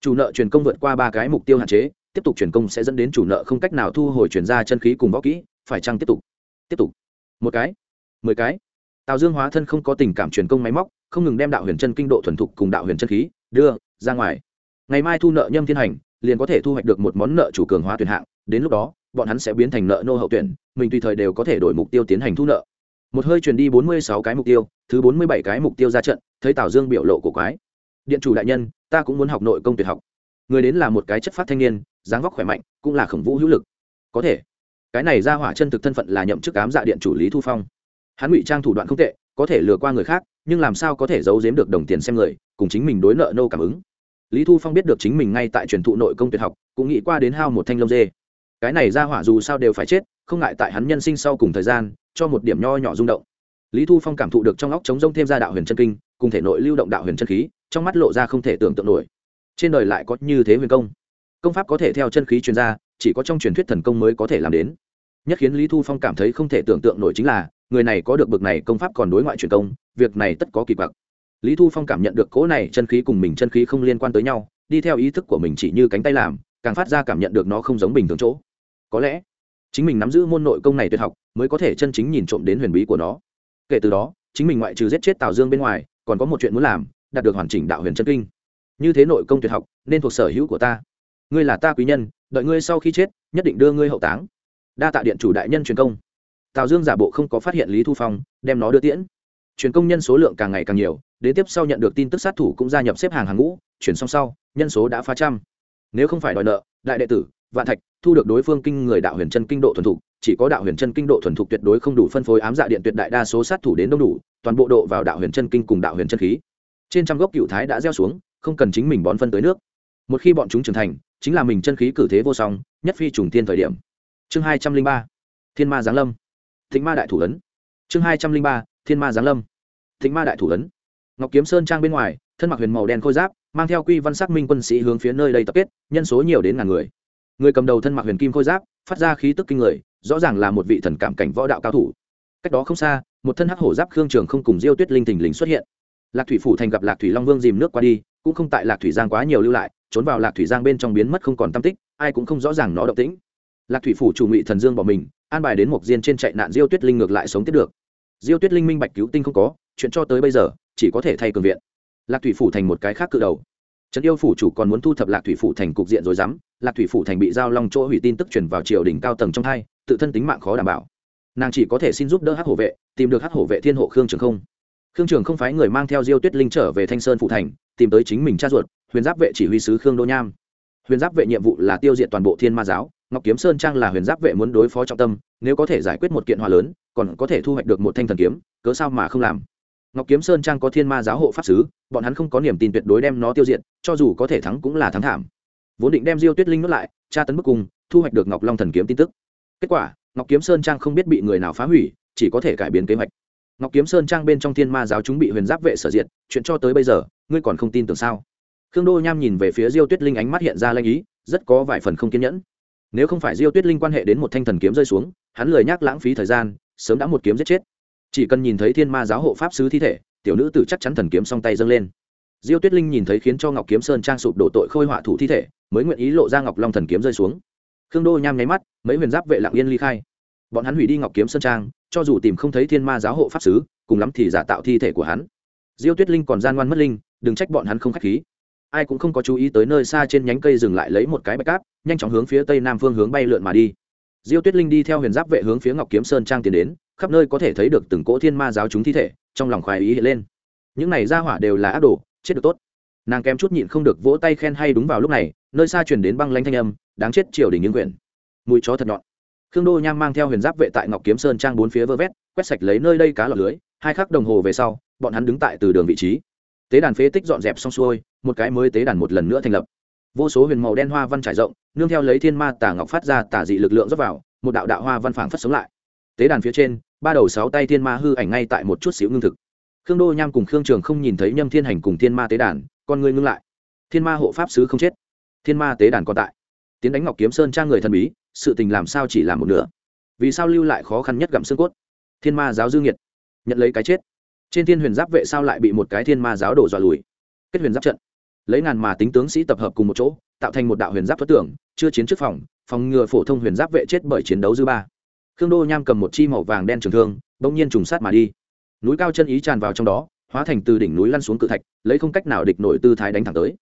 Chủ nợ truyền công vượt qua ba cái mục tiêu hạn chế, tiếp tục truyền công sẽ dẫn đến chủ nợ không cách nào thu hồi truyền ra chân khí cùng võ kỹ, phải chăng tiếp tục? Tiếp tục. Một cái. Mười cái. Tào dương hóa thân không có tình cảm truyền công máy móc không ngừng đem đạo huyền chân kinh độ thuần thục cùng đạo huyền chân khí đưa ra ngoài. Ngày mai thu nợ nhâm thiên hành, liền có thể thu hoạch được một món nợ chủ cường hóa tuyển hạng, đến lúc đó, bọn hắn sẽ biến thành nợ nô hậu tuyển, mình tùy thời đều có thể đổi mục tiêu tiến hành thu nợ. Một hơi truyền đi bốn mươi sáu cái mục tiêu, thứ bốn mươi bảy cái mục tiêu ra trận, thấy tào dương biểu lộ của quái. Điện chủ đại nhân, ta cũng muốn học nội công tuyệt học. Người đến là một cái chất phát thanh niên, dáng vóc khỏe mạnh, cũng là khổng vũ hữu lực. Có thể. Cái này ra hỏa chân thực thân phận là nhậm chức cám dạ điện chủ lý thu phong. Hắn ngụy trang thủ đoạn không tệ, có thể lừa qua người khác nhưng làm sao có thể giấu giếm được đồng tiền xem người, cùng chính mình đối nợ nô cảm ứng. Lý thu phong biết được chính mình ngay tại truyền thụ nội công tuyệt học, cũng nghĩ qua đến hao một thanh lông dê. Cái này ra hỏa dù sao đều phải chết, không ngại tại hắn nhân sinh sau cùng thời gian, cho một điểm nho nhỏ rung động. Lý thu phong cảm thụ được trong óc chống rông thêm ra đạo huyền chân kinh, cùng thể nội lưu động đạo huyền chân khí, trong mắt lộ ra không thể tưởng tượng nổi. Trên đời lại có như thế huyền công? Công pháp có thể theo chân khí chuyên gia chỉ có trong truyền thuyết thần công mới có thể làm đến. Nhất khiến lý thu phong cảm thấy không thể tưởng tượng nổi chính là, người này có được bực này công pháp còn đối ngoại truyền công việc này tất có kỳ quặc. Lý thu phong cảm nhận được cỗ này chân khí cùng mình chân khí không liên quan tới nhau, đi theo ý thức của mình chỉ như cánh tay làm, càng phát ra cảm nhận được nó không giống bình thường chỗ. Có lẽ, chính mình nắm giữ môn nội công này tuyệt học, mới có thể chân chính nhìn trộm đến huyền bí của nó. Kể từ đó, chính mình ngoại trừ giết chết tào dương bên ngoài, còn có một chuyện muốn làm, đạt được hoàn chỉnh đạo huyền chân kinh. Như thế nội công tuyệt học, nên thuộc sở hữu của ta. Ngươi là ta quý nhân, đợi ngươi sau khi chết, nhất định đưa ngươi hậu táng. Đa tạ điện chủ đại nhân truyền công. Tào dương giả bộ không có phát hiện lý thu phong, đem nó đưa tiễn truyền công nhân số lượng càng ngày càng nhiều, đến tiếp sau nhận được tin tức sát thủ cũng gia nhập xếp hàng hàng ngũ, chuyển xong sau, nhân số đã phá trăm. Nếu không phải đòi nợ, đại đệ tử, vạn thạch, thu được đối phương kinh người đạo huyền chân kinh độ thuần thục, chỉ có đạo huyền chân kinh độ thuần thục tuyệt đối không đủ phân phối ám dạ điện tuyệt đại đa số sát thủ đến đông đủ, toàn bộ độ vào đạo huyền chân kinh cùng đạo huyền chân khí. Trên trăm gốc cựu thái đã gieo xuống, không cần chính mình bón phân tới nước. Một khi bọn chúng trưởng thành, chính là mình chân khí cử thế vô song, nhất phi trùng tiên thời điểm. Chương hai trăm linh ba, thiên ma giáng lâm. Thịnh ma đại thủ ấn. Chương hai trăm linh ba thiên ma giáng lâm. Thịnh ma đại thủ ấn. Ngọc kiếm sơn trang bên ngoài, thân mặc huyền màu đen khôi giáp, mang theo quy văn xác minh quân sĩ hướng phía nơi đây tập kết, nhân số nhiều đến ngàn người. Người cầm đầu thân mặc huyền kim khôi giáp, phát ra khí tức kinh người, rõ ràng là một vị thần cảm cảnh võ đạo cao thủ. Cách đó không xa, một thân hắc hổ giáp khương trường không cùng diêu tuyết linh thình lình xuất hiện. Lạc thủy phủ thành gặp lạc thủy long vương dìm nước qua đi, cũng không tại lạc thủy giang quá nhiều lưu lại, trốn vào lạc thủy giang bên trong biến mất không còn tam tích, ai cũng không rõ ràng nó động tĩnh. Lạc thủy phủ chủ ngụy thần dương bỏ mình, an bài đến một diên trên chạy nạn diêu tuyết linh ngược lại sống tiếp được diêu tuyết linh minh bạch cứu tinh không có, chuyện cho tới bây giờ, chỉ có thể thay cường viện. Lạc thủy phủ thành một cái khác cự đầu. Trấn yêu phủ chủ còn muốn thu thập lạc thủy phủ thành cục diện rồi dám, lạc thủy phủ thành bị giao long chỗ hủy tin tức chuyển vào triều đình cao tầng trong hai, tự thân tính mạng khó đảm bảo. Nàng chỉ có thể xin giúp đỡ hắc hổ vệ, tìm được hắc hổ vệ thiên hộ khương trường không. Khương trường không phái người mang theo diêu tuyết linh trở về thanh sơn phủ thành, tìm tới chính mình cha ruột, huyền giáp vệ chỉ huy sứ khương đô nham. Huyền giáp vệ nhiệm vụ là tiêu diệt toàn bộ thiên ma giáo, ngọc kiếm sơn trang là huyền giáp vệ muốn đối phó trọng tâm, nếu có thể giải quyết một kiện hòa lớn còn có thể thu hoạch được một thanh thần kiếm, cớ sao mà không làm? Ngọc kiếm sơn trang có thiên ma giáo hộ pháp sứ, bọn hắn không có niềm tin tuyệt đối đem nó tiêu diệt, cho dù có thể thắng cũng là thắng thảm. Vốn định đem diêu tuyết linh nuốt lại, tra tấn bức cung thu hoạch được ngọc long thần kiếm tin tức. Kết quả, ngọc kiếm sơn trang không biết bị người nào phá hủy, chỉ có thể cải biến kế hoạch. Ngọc kiếm sơn trang bên trong thiên ma giáo chúng bị huyền giáp vệ sở diệt, chuyện cho tới bây giờ, ngươi còn không tin tưởng sao? Khương đô nham nhìn về phía diêu tuyết linh ánh mắt hiện ra lanh ý, rất có vài phần không kiên nhẫn. Nếu không phải diêu tuyết linh quan hệ đến một thanh thần kiếm rơi xuống, hắn lười nhắc lãng phí thời gian sớm đã một kiếm giết chết. Chỉ cần nhìn thấy thiên ma giáo hộ pháp sứ thi thể, tiểu nữ tử chắc chắn thần kiếm song tay dâng lên. Diêu tuyết linh nhìn thấy khiến cho ngọc kiếm sơn trang sụp đổ tội khôi họa thủ thi thể, mới nguyện ý lộ ra ngọc long thần kiếm rơi xuống. Khương đô nham nháy mắt, mấy huyền giáp vệ lặng yên ly khai. Bọn hắn hủy đi ngọc kiếm sơn trang, cho dù tìm không thấy thiên ma giáo hộ pháp sứ, cùng lắm thì giả tạo thi thể của hắn. Diêu tuyết linh còn gian ngoan mất linh, đừng trách bọn hắn không k h á c h khí. Ai cũng không có chú ý tới nơi xa trên nhánh cây dừng lại lấy một cái bạch cáp, nhanh chóng hướng phía tây nam phương hướng bay lượn mà đi diêu tuyết linh đi theo huyền giáp vệ hướng phía ngọc kiếm sơn trang tiến đến, khắp nơi có thể thấy được từng cỗ thiên ma giáo chúng thi thể, trong lòng khoái ý hiện lên. Những này ra hỏa đều là ác đồ, chết được tốt. Nàng kém chút nhịn không được vỗ tay khen hay đúng vào lúc này, nơi xa truyền đến băng lanh thanh âm, đáng chết triều đình nghiêng quyển. Mùi chó thật nhọn. Khương đô nham mang theo huyền giáp vệ tại ngọc kiếm sơn trang bốn phía vơ vét, quét sạch lấy nơi đây cá lọt lưới, hai khắc đồng hồ về sau, bọn hắn đứng tại từ đường vị trí. Tế đàn phế tích dọn dẹp xong xuôi, một cái mới tế đàn một lần nữa thành lập. Vô số huyền màu đen hoa văn trải rộng nương theo lấy thiên ma tà ngọc phát ra tà dị lực lượng rót vào, một đạo đạo hoa văn phảng phất sống lại. Tế đàn phía trên, ba đầu sáu tay thiên ma hư ảnh ngay tại một chút xíu ngưng thực. Khương đô nham cùng khương trường không nhìn thấy nhâm thiên hành cùng thiên ma tế đàn, con người ngưng lại. Thiên ma hộ pháp sứ không chết. Thiên ma tế đàn còn tại. Tiến đánh ngọc kiếm sơn trang người thần bí, sự tình làm sao chỉ làm một nửa. Vì sao lưu lại khó khăn nhất gặm xương cốt? Thiên ma giáo dương nhiệt nhận lấy cái chết. Trên thiên huyền giáp vệ sao lại bị một cái thiên ma giáo đổ dọa lùi? Kết huyền giáp trận. Lấy ngàn mà tính tướng sĩ tập hợp cùng một chỗ, tạo thành một đạo huyền giáp thoát tưởng chưa chiến trước phòng phòng ngừa phổ thông huyền giáp vệ chết bởi chiến đấu dư ba. Khương đô nham cầm một chi màu vàng đen trường thương, bỗng nhiên trùng sát mà đi. Núi cao chân ý tràn vào trong đó, hóa thành từ đỉnh núi lăn xuống cự thạch, lấy không cách nào địch nổi tư thái đánh thẳng tới.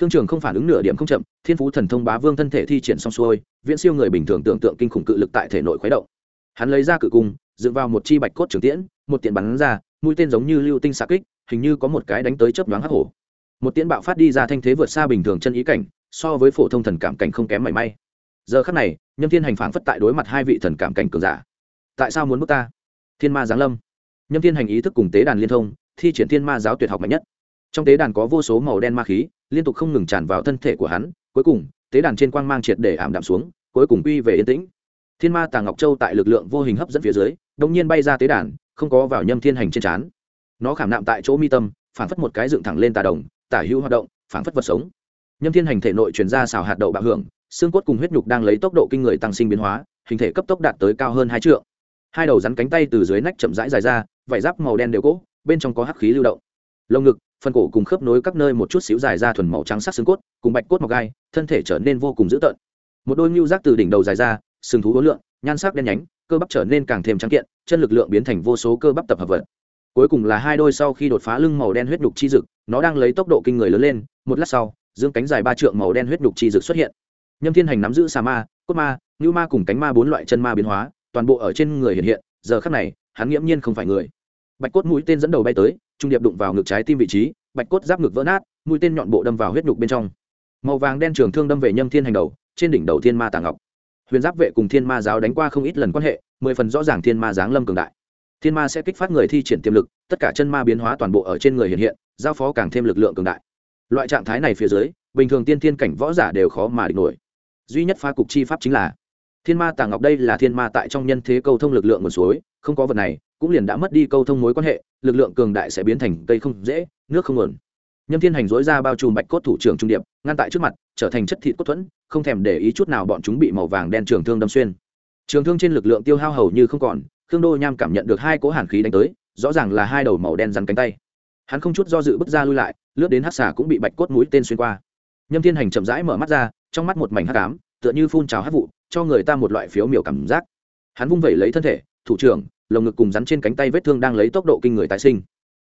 Khương trường không phản ứng nửa điểm không chậm, thiên phú thần thông bá vương thân thể thi triển xong xuôi, viễn siêu người bình thường tưởng tượng kinh khủng cự lực tại thể nội khuấy động. Hắn lấy ra cự cung, dựng vào một chi bạch cốt trường tiễn, một tiện bắn ra, mũi tên giống như lưu tinh xạ kích, hình như có một cái đánh tới chớp nhoáng hắc hổ. Một tiễn bạo phát đi ra thanh thế vượt xa bình thường chân ý cảnh so với phổ thông thần cảm cảnh không kém mảy may. Giờ khắc này, nhâm thiên hành phảng phất tại đối mặt hai vị thần cảm cảnh cường giả. Tại sao muốn bước ta? Thiên ma giáng lâm. Nhâm thiên hành ý thức cùng tế đàn liên thông, thi triển thiên ma giáo tuyệt học mạnh nhất. Trong tế đàn có vô số màu đen ma khí, liên tục không ngừng tràn vào thân thể của hắn, cuối cùng, tế đàn trên quang mang triệt để ảm đạm xuống, cuối cùng quy về yên tĩnh. Thiên ma tàng ngọc châu tại lực lượng vô hình hấp dẫn phía dưới đông nhiên bay ra tế đàn, không có vào nhâm thiên hành trên trán. Nó khảm nạm tại chỗ mi tâm phản phất một cái dựng thẳng lên tà đồng, tả hữu hoạt động phản phất vật sống nhâm thiên hành thể nội chuyển ra xào hạt đậu bạo hưởng, xương cốt cùng huyết nhục đang lấy tốc độ kinh người tăng sinh biến hóa, hình thể cấp tốc đạt tới cao hơn hai trượng. Hai đầu rắn cánh tay từ dưới nách chậm rãi dài ra vải giáp màu đen đều cỗ bên trong có hắc khí lưu động. Lồng ngực, phần cổ cùng khớp nối các nơi một chút xíu dài ra thuần màu trắng sắc xương cốt, cùng bạch cốt mọc gai, thân thể trở nên vô cùng dữ tợn. Một đôi mưu rác từ đỉnh đầu dài ra, sừng thú hối lượng nhan sắc đen nhánh, cơ bắp trở nên càng thêm trắng kiện, chân lực lượng biến thành vô số cơ bắp tập hợp vật. Cuối cùng là hai đôi sau khi đột phá lưng màu đen huyết đục chi dực, nó đang lấy tốc độ kinh người lớn lên, một lát sau dương cánh dài ba trượng màu đen huyết đục chi dực xuất hiện. Nhâm thiên hành nắm giữ xà ma, cốt ma, ngưu ma cùng cánh ma bốn loại chân ma biến hóa, toàn bộ ở trên người hiện hiện, giờ khắc này, hắn nghiễm nhiên không phải người. Bạch cốt mũi tên dẫn đầu bay tới, trung điệp đụng vào ngực trái tim vị trí, bạch cốt giáp ngực vỡ nát, mũi tên nhọn bộ đâm vào huyết nhục bên trong. Màu vàng đen trường thương đâm về nhâm thiên hành đầu, trên đỉnh đầu thiên ma tàng ngọc. Huyền giáp vệ cùng thiên ma giáo đánh qua không ít lần quan hệ, mười phần rõ ràng thiên ma giáng lâm cường đại. Thiên ma sẽ kích phát người thi triển tiềm lực, tất cả chân ma biến hóa toàn bộ ở trên người hiện hiện, giao phó càng thêm lực lượng cường đại loại trạng thái này phía dưới, bình thường tiên thiên cảnh võ giả đều khó mà địch nổi. Duy nhất pha cục chi pháp chính là thiên ma tàng ngọc đây là thiên ma tại trong nhân thế câu thông lực lượng nguồn suối, không có vật này, cũng liền đã mất đi câu thông mối quan hệ, lực lượng cường đại sẽ biến thành cây không dễ, nước không nguồn. Nhâm thiên hành dối ra bao trùm bạch cốt thủ trưởng trung điệp, ngăn tại trước mặt, trở thành chất thịt cốt thuẫn, không thèm để ý chút nào bọn chúng bị màu vàng đen trường thương đâm xuyên. Trường thương trên lực lượng tiêu hao hầu như không còn, khương đô nham cảm nhận được hai cỗ hàn khí đánh tới, rõ ràng là hai đầu màu đen rắn cánh tay. Hắn không chút do dự bước ra lui lại lướt đến hát xà cũng bị bạch cốt mũi tên xuyên qua. Nhâm thiên hành chậm rãi mở mắt ra, trong mắt một mảnh hát cám tựa như phun trào hát vụ, cho người ta một loại phiếu miểu cảm giác. Hắn vung vẩy lấy thân thể, thủ trưởng, lồng ngực cùng rắn trên cánh tay vết thương đang lấy tốc độ kinh người tái sinh.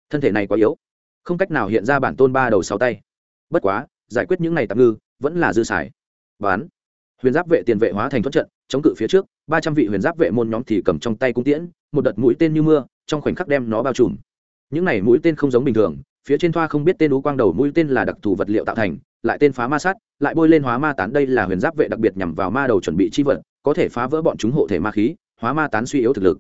Thân thể này quá yếu, không cách nào hiện ra bản tôn ba đầu sáu tay. Bất quá, giải quyết những này tạm ngư, vẫn là dư xài. Bán. Huyền giáp vệ tiền vệ hóa thành thoát trận, chống cự phía trước, ba trăm vị huyền giáp vệ môn nhóm thì cầm trong tay cung tiễn, một đợt mũi tên như mưa, trong khoảnh khắc đem nó bao trùm. Những này mũi tên không giống bình thường phía trên thoa không biết tên ú quang đầu mũi tên là đặc thù vật liệu tạo thành, lại tên phá ma sát, lại bôi lên hóa ma tán. Đây là huyền giáp vệ đặc biệt nhằm vào ma đầu chuẩn bị chi vật, có thể phá vỡ bọn chúng hộ thể ma khí, hóa ma tán suy yếu thực lực.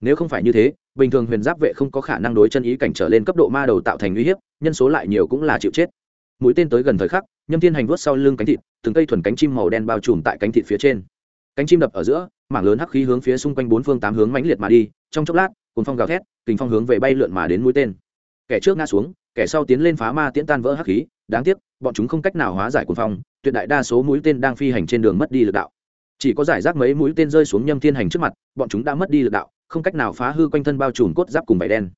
Nếu không phải như thế, bình thường huyền giáp vệ không có khả năng đối chân ý cảnh trở lên cấp độ ma đầu tạo thành uy hiếp, nhân số lại nhiều cũng là chịu chết. Mũi tên tới gần thời khắc, nhâm thiên hành vuốt sau lưng cánh thịt, từng cây thuần cánh chim màu đen bao trùm tại cánh thịt phía trên. Cánh chim đập ở giữa, mảng lớn hắc khí hướng phía xung quanh bốn phương tám hướng mãnh liệt mà đi, trong chốc lát cồn phong gào thét, kình phong hướng về bay lượn mà đến mũi tên. Kẻ trước ngã xuống kẻ sau tiến lên phá ma tiễn tan vỡ hắc khí, đáng tiếc, bọn chúng không cách nào hóa giải cuồng phong, tuyệt đại đa số mũi tên đang phi hành trên đường mất đi lực đạo. Chỉ có giải rác mấy mũi tên rơi xuống nhâm thiên hành trước mặt, bọn chúng đã mất đi lực đạo, không cách nào phá hư quanh thân bao trùm cốt giáp cùng vải đen.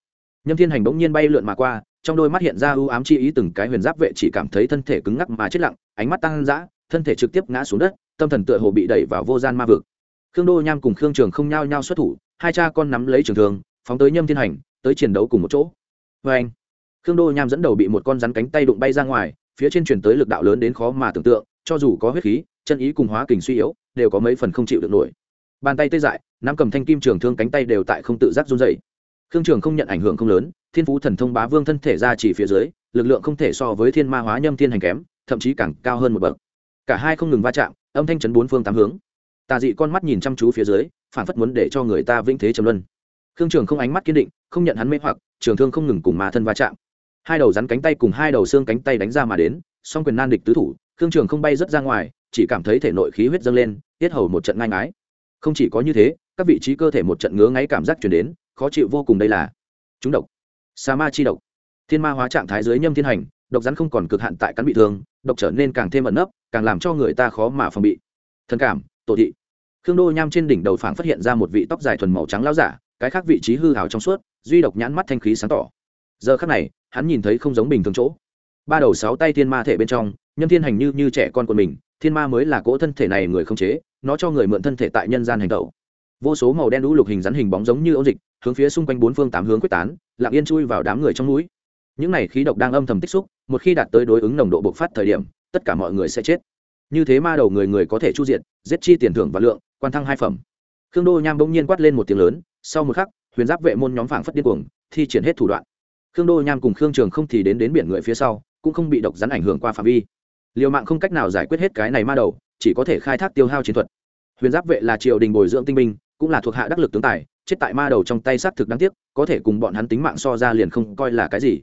Nhâm thiên hành bỗng nhiên bay lượn mà qua, trong đôi mắt hiện ra ưu ám chi ý từng cái huyền giáp vệ chỉ cảm thấy thân thể cứng ngắc mà chết lặng, ánh mắt tăng dã, thân thể trực tiếp ngã xuống đất, tâm thần tựa hồ bị đẩy vào vô gian ma vực. Khương đô nham cùng khương trường không nhao nhao xuất thủ, hai cha con nắm lấy trường thường phóng tới nhâm thiên hành, tới chiến đấu cùng một chỗ. Vê anh khương đô nham dẫn đầu bị một con rắn cánh tay đụng bay ra ngoài, phía trên chuyển tới lực đạo lớn đến khó mà tưởng tượng, cho dù có huyết khí, chân ý cùng hóa kình suy yếu, đều có mấy phần không chịu được nổi. Bàn tay tê dại, nắm cầm thanh kim trường thương cánh tay đều tại không tự giác run dày khương trường không nhận ảnh hưởng không lớn, thiên phú thần thông bá vương thân thể ra chỉ phía dưới, lực lượng không thể so với thiên ma hóa nhâm thiên hành kém, thậm chí càng cao hơn một bậc. Cả hai không ngừng va chạm, âm thanh chấn bốn phương tám hướng. Tà dị con mắt nhìn chăm chú phía dưới, phản phất muốn để cho người ta vĩnh thế trầm luân. Khương trường không ánh mắt kiên định, không nhận hắn mê hoặc, trường thương không ngừng cùng mà thân va chạm hai đầu rắn cánh tay cùng hai đầu xương cánh tay đánh ra mà đến, song quyền nan địch tứ thủ, khương trường không bay rớt ra ngoài, chỉ cảm thấy thể nội khí huyết dâng lên, tiết hầu một trận ngai ngái. Không chỉ có như thế, các vị trí cơ thể một trận ngứa ngáy cảm giác chuyển đến, khó chịu vô cùng đây là chúng độc. Sa ma chi độc. Thiên ma hóa trạng thái dưới nhâm thiên hành, độc rắn không còn cực hạn tại cắn bị thương, độc trở nên càng thêm ẩn nấp, càng làm cho người ta khó mà phòng bị. Thần cảm, tổ thị. Khương đô nham trên đỉnh đầu phảng phát hiện ra một vị tóc dài thuần màu trắng lao giả, cái khác vị trí hư hào trong suốt, duy độc nhãn mắt thanh khí sáng tỏ giờ khắc này, hắn nhìn thấy không giống bình thường chỗ. Ba đầu sáu tay thiên ma thể bên trong, nhân thiên hành như như trẻ con của mình, thiên ma mới là cỗ thân thể này người không chế, nó cho người mượn thân thể tại nhân gian hành tẩu vô số màu đen lũ lục hình rắn hình bóng giống như ôn dịch, hướng phía xung quanh bốn phương tám hướng quyết tán, lặng yên chui vào đám người trong núi. Những này khí độc đang âm thầm tích xúc, một khi đạt tới đối ứng nồng độ bộc phát thời điểm, tất cả mọi người sẽ chết. Như thế ma đầu người người có thể chu diện giết chi tiền thưởng và lượng, quan thăng hai phẩm. Khương đô nham bỗng nhiên quát lên một tiếng lớn, sau một khắc, huyền giáp vệ môn nhóm phảng phất điên cuồng, thi triển hết thủ đoạn khương đô nham cùng khương trường không thì đến đến biển người phía sau, cũng không bị độc rắn ảnh hưởng qua phạm vi. Liều mạng không cách nào giải quyết hết cái này ma đầu, chỉ có thể khai thác tiêu hao chiến thuật. Huyền giáp vệ là triều đình bồi dưỡng tinh binh, cũng là thuộc hạ đắc lực tướng tài, chết tại ma đầu trong tay xác thực đáng tiếc, có thể cùng bọn hắn tính mạng so ra liền không coi là cái gì.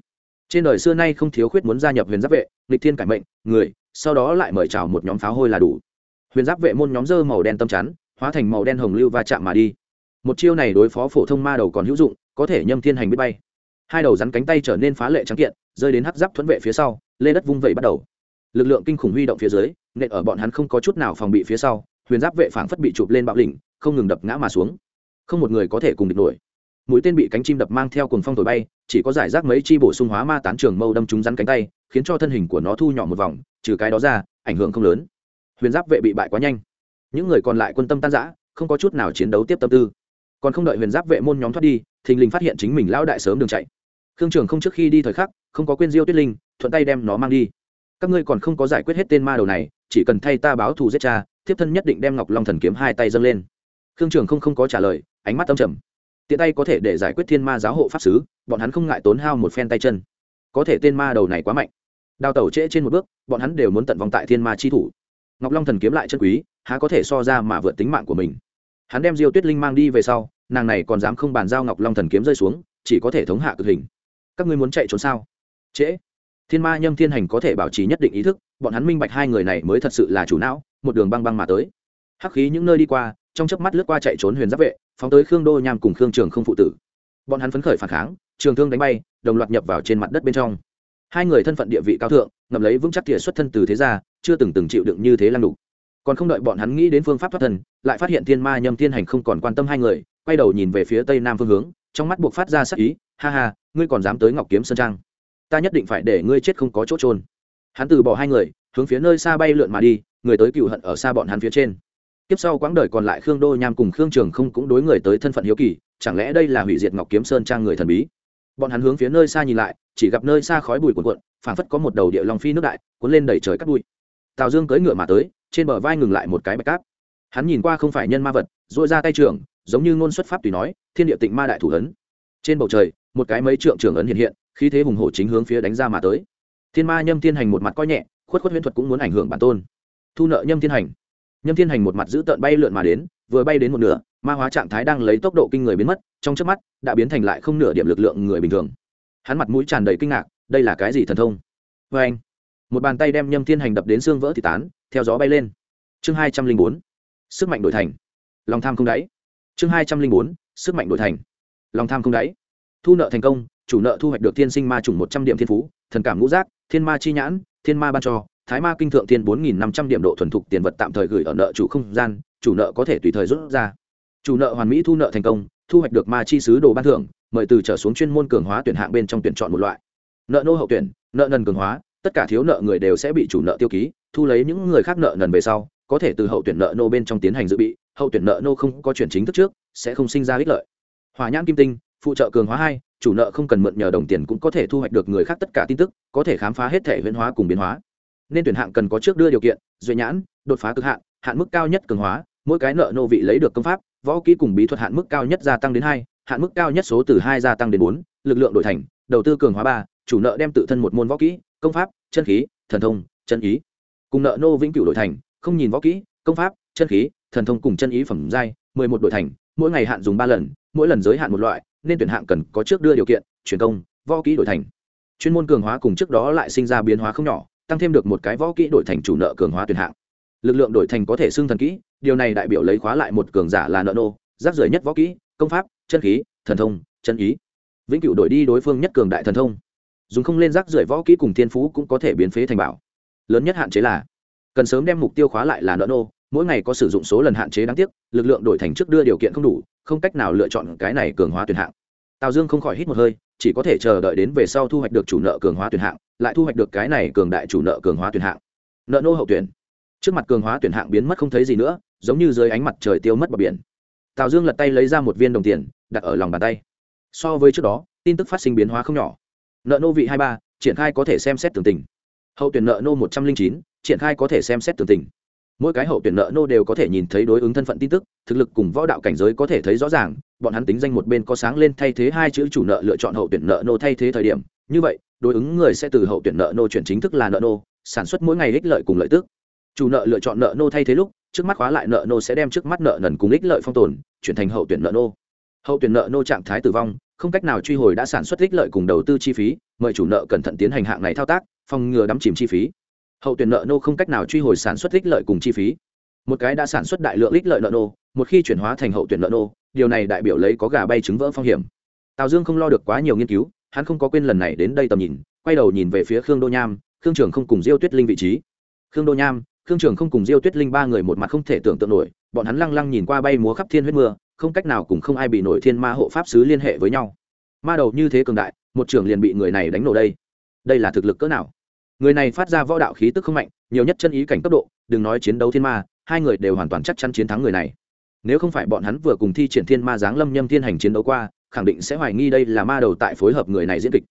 Trên đời xưa nay không thiếu khuyết muốn gia nhập huyền giáp vệ lịch thiên cải mệnh, người, sau đó lại mời chào một nhóm pháo hôi là đủ. Huyền giáp vệ môn nhóm dơ màu đen tâm chắn, hóa thành màu đen hồng lưu va chạm mà đi. Một chiêu này đối phó phổ thông ma đầu còn hữu dụng, có thể nhâm thiên hành biết bay hai đầu rắn cánh tay trở nên phá lệ trắng kiện, rơi đến hắc giáp thuẫn vệ phía sau, lê đất vung vẩy bắt đầu. Lực lượng kinh khủng huy động phía dưới, nện ở bọn hắn không có chút nào phòng bị phía sau, huyền giáp vệ phảng phất bị chụp lên bạo đỉnh không ngừng đập ngã mà xuống. Không một người có thể cùng địch nổi. Mũi tên bị cánh chim đập mang theo cùng phong thổi bay, chỉ có giải rác mấy chi bổ sung hóa ma tán trường mâu đâm trúng rắn cánh tay, khiến cho thân hình của nó thu nhỏ một vòng, trừ cái đó ra, ảnh hưởng không lớn. Huyền giáp vệ bị bại quá nhanh. Những người còn lại quân tâm tan giã không có chút nào chiến đấu tiếp tâm tư. Còn không đợi huyền giáp vệ môn nhóm thoát đi, thình lình phát hiện chính mình lão đại sớm đường chạy khương trường không trước khi đi thời khắc, không có quên diêu tuyết linh, thuận tay đem nó mang đi. Các ngươi còn không có giải quyết hết tên ma đầu này, chỉ cần thay ta báo thù giết cha, thiếp thân nhất định đem ngọc long thần kiếm hai tay dâng lên. Khương trường không không có trả lời, ánh mắt âm trầm. Tiện tay có thể để giải quyết thiên ma giáo hộ pháp sứ, bọn hắn không ngại tốn hao một phen tay chân. Có thể tên ma đầu này quá mạnh. Đào tẩu trễ trên một bước, bọn hắn đều muốn tận vòng tại thiên ma chi thủ. Ngọc long thần kiếm lại chân quý, há có thể so ra mà vượt tính mạng của mình. Hắn đem diêu tuyết linh mang đi về sau, nàng này còn dám không bàn giao ngọc long thần kiếm rơi xuống, chỉ có thể thống hạ cực hình các ngươi muốn chạy trốn sao? Trễ. Thiên ma nhâm thiên hành có thể bảo trì nhất định ý thức, bọn hắn minh bạch hai người này mới thật sự là chủ não, một đường băng băng mà tới. Hắc khí những nơi đi qua, trong chớp mắt lướt qua chạy trốn huyền giáp vệ, phóng tới khương đô nham cùng khương trường không phụ tử. Bọn hắn phấn khởi phản kháng, trường thương đánh bay, đồng loạt nhập vào trên mặt đất bên trong. Hai người thân phận địa vị cao thượng, ngậm lấy vững chắc tỉa xuất thân từ thế gia, chưa từng từng chịu đựng như thế lăng đục còn không đợi bọn hắn nghĩ đến phương pháp thoát thân, lại phát hiện thiên ma nhâm thiên hành không còn quan tâm hai người, quay đầu nhìn về phía tây nam phương hướng, trong mắt buộc phát ra sắc ý ha ha, ngươi còn dám tới ngọc kiếm sơn trang? Ta nhất định phải để ngươi chết không có chỗ trôn hắn từ bỏ hai người, hướng phía nơi xa bay lượn mà đi, người tới cựu hận ở xa bọn hắn phía trên. Tiếp sau quãng đời còn lại khương đô nham cùng khương trường không cũng đối người tới thân phận hiếu kỳ, chẳng lẽ đây là hủy diệt ngọc kiếm sơn trang người thần bí? Bọn hắn hướng phía nơi xa nhìn lại, chỉ gặp nơi xa khói bụi cuộn cuộn, phảng phất có một đầu địa long phi nước đại, cuốn lên đẩy trời cắt bụi. Tào dương cưỡi ngựa mà tới, trên bờ vai ngừng lại một cái bạch cáp hắn nhìn qua không phải nhân ma vật dội ra tay trường, giống như ngôn xuất pháp tùy nói, thiên địa tịnh ma đại thủ ấn. Trên bầu trời một cái mấy trượng trưởng ấn hiện hiện, khí thế hùng hổ chính hướng phía đánh ra mà tới. Thiên ma nhâm thiên hành một mặt coi nhẹ, khuất khuất huyễn thuật cũng muốn ảnh hưởng bản tôn. Thu nợ nhâm thiên hành. Nhâm thiên hành một mặt giữ tợn bay lượn mà đến, vừa bay đến một nửa, ma hóa trạng thái đang lấy tốc độ kinh người biến mất, trong trước mắt, đã biến thành lại không nửa điểm lực lượng người bình thường. Hắn mặt mũi tràn đầy kinh ngạc, đây là cái gì thần thông? Vê anh, một bàn tay đem nhâm thiên hành đập đến xương vỡ thì tán, theo gió bay lên. Chương hai trăm linh bốn, sức mạnh đổi thành. Lòng tham không đáy. Chương hai trăm linh bốn, sức mạnh đổi thành. Lòng tham không đáy thu nợ thành công, chủ nợ thu hoạch được thiên sinh ma trùng một trăm điểm thiên phú, thần cảm ngũ giác, thiên ma chi nhãn, thiên ma ban cho, thái ma kinh thượng thiên bốn nghìn năm trăm điểm độ thuần thục tiền vật tạm thời gửi ở nợ chủ không gian, chủ nợ có thể tùy thời rút ra. Chủ nợ hoàn mỹ thu nợ thành công, thu hoạch được ma chi sứ đồ ban thưởng, mời từ trở xuống chuyên môn cường hóa tuyển hạng bên trong tuyển chọn một loại. Nợ nô hậu tuyển, nợ nần cường hóa, tất cả thiếu nợ người đều sẽ bị chủ nợ tiêu ký, thu lấy những người khác nợ nần về sau, có thể từ hậu tuyển nợ nô bên trong tiến hành dự bị, hậu tuyển nợ nô không có chuyển chính thức trước, sẽ không sinh ra ích lợi. Hòa nhãn kim tinh phụ trợ cường hóa hai, chủ nợ không cần mượn nhờ đồng tiền cũng có thể thu hoạch được người khác tất cả tin tức, có thể khám phá hết thể huyễn hóa cùng biến hóa. Nên tuyển hạng cần có trước đưa điều kiện, duy nhãn, đột phá cực hạn hạn mức cao nhất cường hóa, mỗi cái nợ nô vị lấy được công pháp, võ kỹ cùng bí thuật hạn mức cao nhất gia tăng đến hai, hạn mức cao nhất số từ hai gia tăng đến bốn, lực lượng đổi thành, đầu tư cường hóa ba, chủ nợ đem tự thân một môn võ kỹ, công pháp, chân khí, thần thông, chân ý. Cùng nợ nô vĩnh cửu đổi thành, không nhìn võ kỹ, công pháp, chân khí, thần thông cùng chân ý phẩm giai, mười một đổi thành, mỗi ngày hạn dùng ba lần, mỗi lần giới hạn một loại nên tuyển hạng cần có trước đưa điều kiện, truyền công, võ kỹ đổi thành. Chuyên môn cường hóa cùng trước đó lại sinh ra biến hóa không nhỏ, tăng thêm được một cái võ kỹ đổi thành chủ nợ cường hóa tuyển hạng. Lực lượng đổi thành có thể xưng thần kỹ, điều này đại biểu lấy khóa lại một cường giả là nợ nô giáp rời nhất võ kỹ, công pháp, chân khí, thần thông, chân ý. Vĩnh cửu đổi đi đối phương nhất cường đại thần thông. Dùng không lên rác rưởi võ kỹ cùng thiên phú cũng có thể biến phế thành bảo. Lớn nhất hạn chế là cần sớm đem mục tiêu khóa lại là nợ nô mỗi ngày có sử dụng số lần hạn chế đáng tiếc, lực lượng đổi thành trước đưa điều kiện không đủ, không cách nào lựa chọn cái này cường hóa tuyển hạng. Tào dương không khỏi hít một hơi, chỉ có thể chờ đợi đến về sau thu hoạch được chủ nợ cường hóa tuyển hạng, lại thu hoạch được cái này cường đại chủ nợ cường hóa tuyển hạng. Nợ nô hậu tuyển. Trước mặt cường hóa tuyển hạng biến mất không thấy gì nữa, giống như dưới ánh mặt trời tiêu mất bờ biển. Tào dương lật tay lấy ra một viên đồng tiền, đặt ở lòng bàn tay. So với trước đó, tin tức phát sinh biến hóa không nhỏ. Nợ nô vị hai ba, triển khai có thể xem xét tường tình. Hậu tuyển nợ nô một trăm linh chín, triển khai có thể xem xét tường tình mỗi cái hậu tuyển nợ nô đều có thể nhìn thấy đối ứng thân phận tin tức, thực lực cùng võ đạo cảnh giới có thể thấy rõ ràng, bọn hắn tính danh một bên có sáng lên thay thế hai chữ chủ nợ lựa chọn hậu tuyển nợ nô thay thế thời điểm. Như vậy, đối ứng người sẽ từ hậu tuyển nợ nô chuyển chính thức là nợ nô, sản xuất mỗi ngày ích lợi cùng lợi tức. Chủ nợ lựa chọn nợ nô thay thế lúc, trước mắt khóa lại nợ nô sẽ đem trước mắt nợ nần cùng ích lợi phong tồn, chuyển thành hậu tuyển nợ nô. Hậu tuyển nợ nô trạng thái tử vong, không cách nào truy hồi đã sản xuất ích lợi cùng đầu tư chi phí, mời chủ nợ cẩn thận tiến hành hạng này thao tác, phòng ngừa đắm chìm chi phí hậu tuyển nợ nô không cách nào truy hồi sản xuất ích lợi cùng chi phí. Một cái đã sản xuất đại lượng ích lợi nợ nô, một khi chuyển hóa thành hậu tuyển nợ nô, điều này đại biểu lấy có gà bay trứng vỡ phong hiểm. Tào dương không lo được quá nhiều nghiên cứu, hắn không có quên lần này đến đây tầm nhìn, quay đầu nhìn về phía khương đô nham, khương trường không cùng diêu tuyết linh vị trí. Khương đô nham, khương trường không cùng diêu tuyết linh ba người một mặt không thể tưởng tượng nổi, bọn hắn lăng lăng nhìn qua bay múa khắp thiên huyết mưa, không cách nào cùng không ai bị nổi thiên ma hộ pháp sứ liên hệ với nhau. Ma đầu như thế cường đại, một trưởng liền bị người này đánh nổ đây. Đây là thực lực cỡ nào? Người này phát ra võ đạo khí tức không mạnh, nhiều nhất chân ý cảnh cấp độ, đừng nói chiến đấu thiên ma, hai người đều hoàn toàn chắc chắn chiến thắng người này. Nếu không phải bọn hắn vừa cùng thi triển thiên ma giáng lâm nhâm thiên hành chiến đấu qua, khẳng định sẽ hoài nghi đây là ma đầu tại phối hợp người này diễn kịch.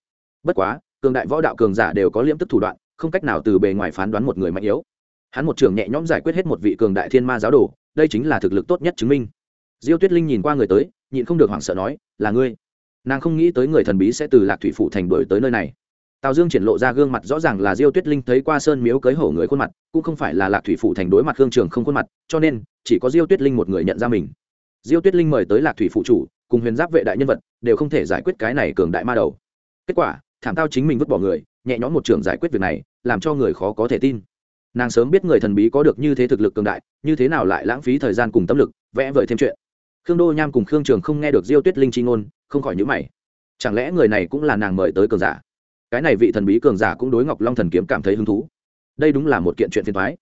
Bất quá, cường đại võ đạo cường giả đều có liêm tức thủ đoạn, không cách nào từ bề ngoài phán đoán một người mạnh yếu. Hắn một trường nhẹ nhõm giải quyết hết một vị cường đại thiên ma giáo đồ, đây chính là thực lực tốt nhất chứng minh. Diêu tuyết linh nhìn qua người tới, nhịn không được hoảng sợ nói, là ngươi. Nàng không nghĩ tới người thần bí sẽ từ lạc thủy phủ thành đổi tới nơi này tào dương triển lộ ra gương mặt rõ ràng là diêu tuyết linh thấy qua sơn miếu cưới hổ người khuôn mặt, cũng không phải là lạc thủy phủ thành đối mặt hương trường không khuôn mặt, cho nên, chỉ có diêu tuyết linh một người nhận ra mình. Diêu tuyết linh mời tới lạc thủy phụ chủ, cùng huyền giáp vệ đại nhân vật, đều không thể giải quyết cái này cường đại ma đầu. Kết quả, thảm tao chính mình vứt bỏ người, nhẹ nhõm một trường giải quyết việc này, làm cho người khó có thể tin. Nàng sớm biết người thần bí có được như thế thực lực cường đại, như thế nào lại lãng phí thời gian cùng tâm lực, vẽ vời thêm chuyện. Khương đô nham cùng khương trường không nghe được diêu tuyết linh chi ngôn, không khỏi nhữ mày. Chẳng lẽ người này cũng là nàng mời tới cường giả? Cái này vị thần bí cường giả cũng đối ngọc long thần kiếm cảm thấy hứng thú. Đây đúng là một kiện chuyện phiền thoái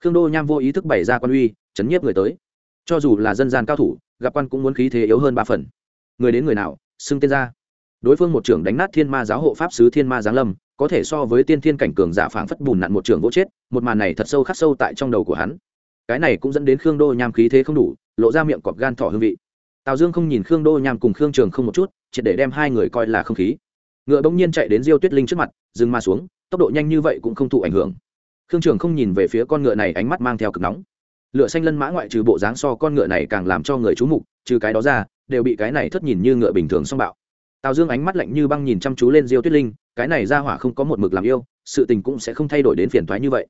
khương đô nham vô ý thức bày ra quan uy, chấn nhiếp người tới. Cho dù là dân gian cao thủ, gặp quan cũng muốn khí thế yếu hơn ba phần. Người đến người nào, xưng tên ra. Đối phương một trưởng đánh nát thiên ma giáo hộ pháp sứ thiên ma giáng lâm, có thể so với tiên thiên cảnh cường giả phảng phất bùn nặn một trưởng vỗ chết, một màn này thật sâu khắc sâu tại trong đầu của hắn. Cái này cũng dẫn đến khương đô nham khí thế không đủ, lộ ra miệng cọp gan thỏ hương vị. Tào dương không nhìn khương đô nham cùng khương trường không một chút, triệt để đem hai người coi là không khí ngựa bỗng nhiên chạy đến diêu tuyết linh trước mặt, dừng ma xuống, tốc độ nhanh như vậy cũng không thụ ảnh hưởng. Khương trường không nhìn về phía con ngựa này ánh mắt mang theo cực nóng. Lựa xanh lân mã ngoại trừ bộ dáng so con ngựa này càng làm cho người chú mục, trừ cái đó ra, đều bị cái này thất nhìn như ngựa bình thường song bạo. Tào dương ánh mắt lạnh như băng nhìn chăm chú lên diêu tuyết linh, cái này ra hỏa không có một mực làm yêu, sự tình cũng sẽ không thay đổi đến phiền thoái như vậy.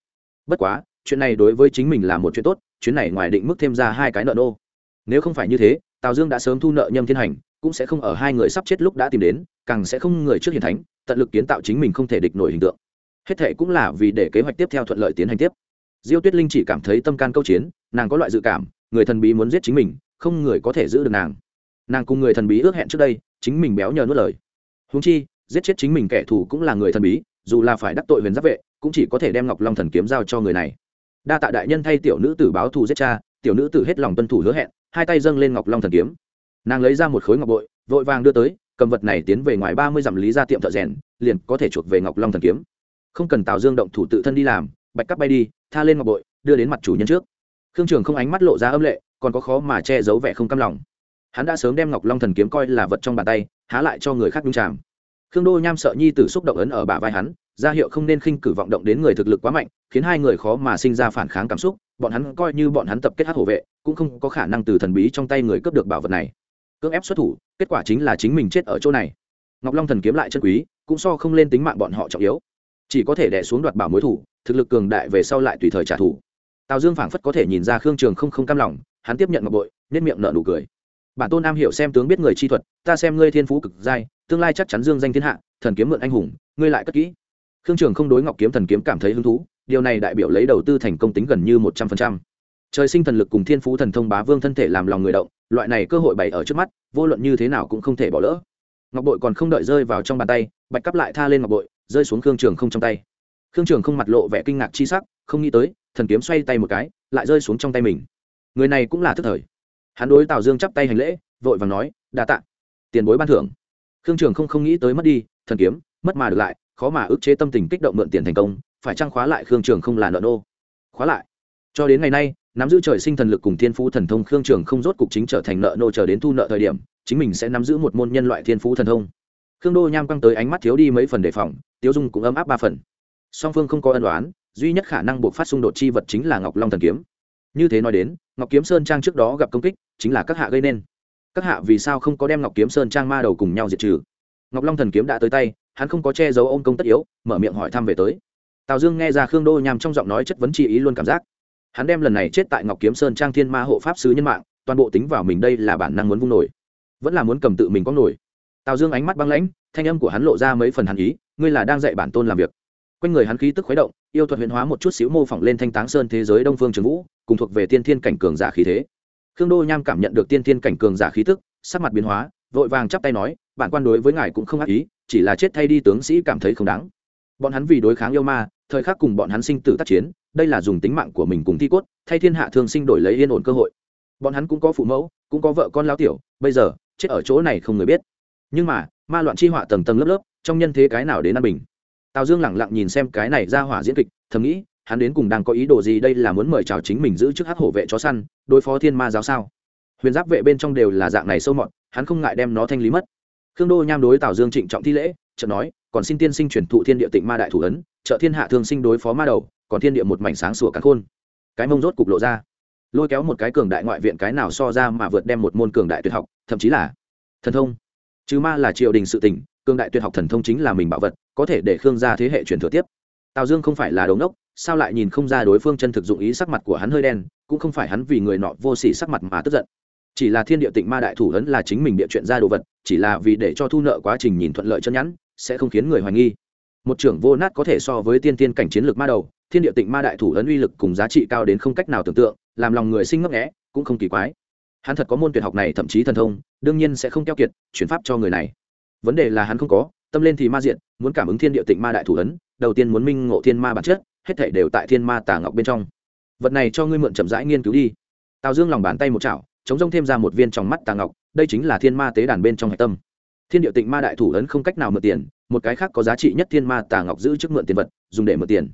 Bất quá, chuyện này đối với chính mình là một chuyện tốt, chuyến này ngoài định mức thêm ra hai cái nợ nô. Nếu không phải như thế tào dương đã sớm thu nợ nhâm thiên hành, cũng sẽ không ở hai người sắp chết lúc đã tìm đến, càng sẽ không người trước hiền thánh, tận lực kiến tạo chính mình không thể địch nổi hình tượng. Hết thệ cũng là vì để kế hoạch tiếp theo thuận lợi tiến hành tiếp. Diêu tuyết linh chỉ cảm thấy tâm can câu chiến, nàng có loại dự cảm, người thần bí muốn giết chính mình, không người có thể giữ được nàng. Nàng cùng người thần bí ước hẹn trước đây, chính mình béo nhờ nuốt lời. Húng chi, giết chết chính mình kẻ thù cũng là người thần bí, dù là phải đắc tội huyền giáp vệ, cũng chỉ có thể đem ngọc long thần kiếm giao cho người này. Đa tạ đại nhân thay tiểu nữ tử báo thù giết cha, tiểu nữ tử hết lòng tuân thủ hứa hẹn hai tay dâng lên ngọc long thần kiếm. Nàng lấy ra một khối ngọc bội, vội vàng đưa tới, cầm vật này tiến về ngoài ba mươi dặm lý ra tiệm thợ rèn, liền có thể chuộc về ngọc long thần kiếm. Không cần tào dương động thủ tự thân đi làm, bạch cắp bay đi, tha lên ngọc bội, đưa đến mặt chủ nhân trước. Khương trường không ánh mắt lộ ra âm lệ, còn có khó mà che giấu vẻ không căm lòng. Hắn đã sớm đem ngọc long thần kiếm coi là vật trong bàn tay, há lại cho người khác đúng chàm khương đô nham sợ nhi tử xúc động ấn ở bả vai hắn, ra hiệu không nên khinh cử vọng động đến người thực lực quá mạnh, khiến hai người khó mà sinh ra phản kháng cảm xúc, bọn hắn coi như bọn hắn tập kết hát hổ vệ, cũng không có khả năng từ thần bí trong tay người cướp được bảo vật này. Cưỡng ép xuất thủ, kết quả chính là chính mình chết ở chỗ này. Ngọc long thần kiếm lại chân quý, cũng so không lên tính mạng bọn họ trọng yếu. Chỉ có thể đẻ xuống đoạt bảo mối thủ, thực lực cường đại về sau lại tùy thời trả thù. Tào dương phảng phất có thể nhìn ra khương trường không không cam lòng, hắn tiếp nhận ngọc bội nên miệng nợ nụ cười bản tôn am hiểu xem tướng biết người chi thuật, ta xem ngươi thiên phú cực giai tương lai chắc chắn dương danh thiên hạ, thần kiếm mượn anh hùng, ngươi lại cất kỹ. Khương trường không đối ngọc kiếm thần kiếm cảm thấy hứng thú, điều này đại biểu lấy đầu tư thành công tính gần như một trăm phần trăm. Trời sinh thần lực cùng thiên phú thần thông bá vương thân thể làm lòng người động, loại này cơ hội bày ở trước mắt, vô luận như thế nào cũng không thể bỏ lỡ. Ngọc bội còn không đợi rơi vào trong bàn tay, bạch cắp lại tha lên ngọc bội, rơi xuống khương trường không trong tay. Khương trường không mặt lộ vẻ kinh ngạc chi sắc, không nghĩ tới, thần kiếm xoay tay một cái, lại rơi xuống trong tay mình. Người này cũng là thức thời hắn đối tào dương chắp tay hành lễ, vội và nói, đa tạ. Tiền bối ban thưởng. Khương trường không không nghĩ tới mất đi, thần kiếm, mất mà được lại, khó mà ức chế tâm tình kích động mượn tiền thành công, phải trang khóa lại khương trường không là nợ nô? Khóa lại. Cho đến ngày nay, nắm giữ trời sinh thần lực cùng thiên phú thần thông khương trường không rốt cục chính trở thành nợ nô chờ đến thu nợ thời điểm, chính mình sẽ nắm giữ một môn nhân loại thiên phú thần thông. Khương đô nham quăng tới ánh mắt thiếu đi mấy phần đề phòng tiêu dung cũng ấm áp ba phần. Song phương không có ân đoán duy nhất khả năng buộc phát xung đột chi vật chính là ngọc long thần kiếm như thế nói đến, ngọc kiếm sơn trang trước đó gặp công kích, chính là các hạ gây nên. Các hạ vì sao không có đem ngọc kiếm sơn trang ma đầu cùng nhau diệt trừ? Ngọc long thần kiếm đã tới tay, hắn không có che giấu ôm công tất yếu, mở miệng hỏi thăm về tới. Tào dương nghe ra khương đô nhằm trong giọng nói chất vấn chi ý luôn cảm giác. Hắn đem lần này chết tại ngọc kiếm sơn trang thiên ma hộ pháp sứ nhân mạng, toàn bộ tính vào mình đây là bản năng muốn vung nổi. Vẫn là muốn cầm tự mình có nổi. Tào dương ánh mắt băng lãnh, thanh âm của hắn lộ ra mấy phần hàn ý, ngươi là đang dạy bản tôn làm việc. Quanh người hắn khí tức khuấy động, yêu thuật huyền hóa một chút xíu mô phỏng lên thanh táng sơn thế giới đông phương trường vũ cùng thuộc về tiên thiên cảnh cường giả khí thế. Khương đô nham cảm nhận được tiên thiên cảnh cường giả khí tức, sắc mặt biến hóa, vội vàng chắp tay nói, bản quan đối với ngài cũng không ác ý, chỉ là chết thay đi tướng sĩ cảm thấy không đáng. Bọn hắn vì đối kháng yêu ma, thời khắc cùng bọn hắn sinh tử tác chiến, đây là dùng tính mạng của mình cùng thi cốt, thay thiên hạ thường sinh đổi lấy yên ổn cơ hội. Bọn hắn cũng có phụ mẫu, cũng có vợ con lao tiểu, bây giờ, chết ở chỗ này không người biết. Nhưng mà, ma loạn chi họa tầng tầng lớp lớp, trong nhân thế cái nào đến an bình? Tào dương lẳng lặng nhìn xem cái này ra hỏa diễn kịch, thầm nghĩ hắn đến cùng đang có ý đồ gì đây là muốn mời chào chính mình giữ chức hắc hổ vệ chó săn, đối phó thiên ma giáo sao? Huyền giáp vệ bên trong đều là dạng này sâu mọt, hắn không ngại đem nó thanh lý mất. Khương đô nham đối tào dương trịnh trọng thi lễ, chợt nói, còn xin tiên sinh chuyển thụ thiên địa tịnh ma đại thủ ấn, trợ thiên hạ thương sinh đối phó ma đầu, còn thiên địa một mảnh sáng sủa cắn khôn. Cái mông rốt cục lộ ra. Lôi kéo một cái cường đại ngoại viện cái nào so ra mà vượt đem một môn cường đại tuyệt học, thậm chí là thần thông. Chứ ma là triều đình sự tỉnh cường đại tuyệt học thần thông chính là mình bảo vật, có thể để khương gia thế hệ truyền thừa tiếp. Tào dương không phải là đống đốc sao lại nhìn không ra đối phương chân thực dụng ý sắc mặt của hắn hơi đen, cũng không phải hắn vì người nọ vô sỉ sắc mặt mà tức giận. Chỉ là thiên địa tịnh ma đại thủ ấn là chính mình địa chuyện ra đồ vật, chỉ là vì để cho thu nợ quá trình nhìn thuận lợi chân nhẵn sẽ không khiến người hoài nghi. Một trưởng vô nát có thể so với tiên tiên cảnh chiến lược ma đầu, thiên địa tịnh ma đại thủ ấn uy lực cùng giá trị cao đến không cách nào tưởng tượng, làm lòng người sinh ngấp nghẽ cũng không kỳ quái. Hắn thật có môn tuyệt học này, thậm chí thần thông, đương nhiên sẽ không keo kiệt, chuyển pháp cho người này. Vấn đề là hắn không có, tâm lên thì ma diện, muốn cảm ứng thiên địa tịnh ma đại thủ ấn, đầu tiên muốn minh ngộ thiên ma bản chất hết thảy đều tại thiên ma tà ngọc bên trong. Vật này cho ngươi mượn chậm rãi nghiên cứu đi. Tào dương lòng bàn tay một chảo, chống rông thêm ra một viên trong mắt tà ngọc, đây chính là thiên ma tế đàn bên trong hạch tâm. Thiên địa tịnh ma đại thủ ấn không cách nào mượn tiền, một cái khác có giá trị nhất thiên ma tà ngọc giữ trước mượn tiền vật, dùng để mượn tiền.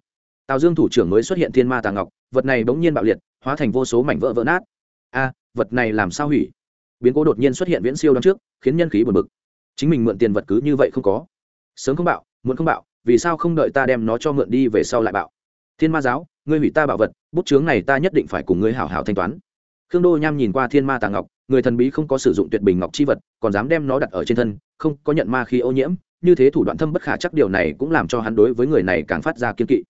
Tào dương thủ trưởng mới xuất hiện thiên ma tà ngọc, vật này bỗng nhiên bạo liệt, hóa thành vô số mảnh vỡ vỡ nát. A, vật này làm sao hủy? Biến cố đột nhiên xuất hiện viễn siêu đón trước, khiến nhân khí buồn bực. Chính mình mượn tiền vật cứ như vậy không có. Sớm không bạo, muộn không bạo, vì sao không đợi ta đem nó cho mượn đi về sau lại bạo? Thiên ma giáo, ngươi hủy ta bảo vật, bút chướng này ta nhất định phải cùng ngươi hảo hảo thanh toán. Khương đô nham nhìn qua thiên ma Tàng ngọc, người thần bí không có sử dụng tuyệt bình ngọc chi vật, còn dám đem nó đặt ở trên thân, không có nhận ma khí ô nhiễm, như thế thủ đoạn thâm bất khả chắc điều này cũng làm cho hắn đối với người này càng phát ra kiên kỵ.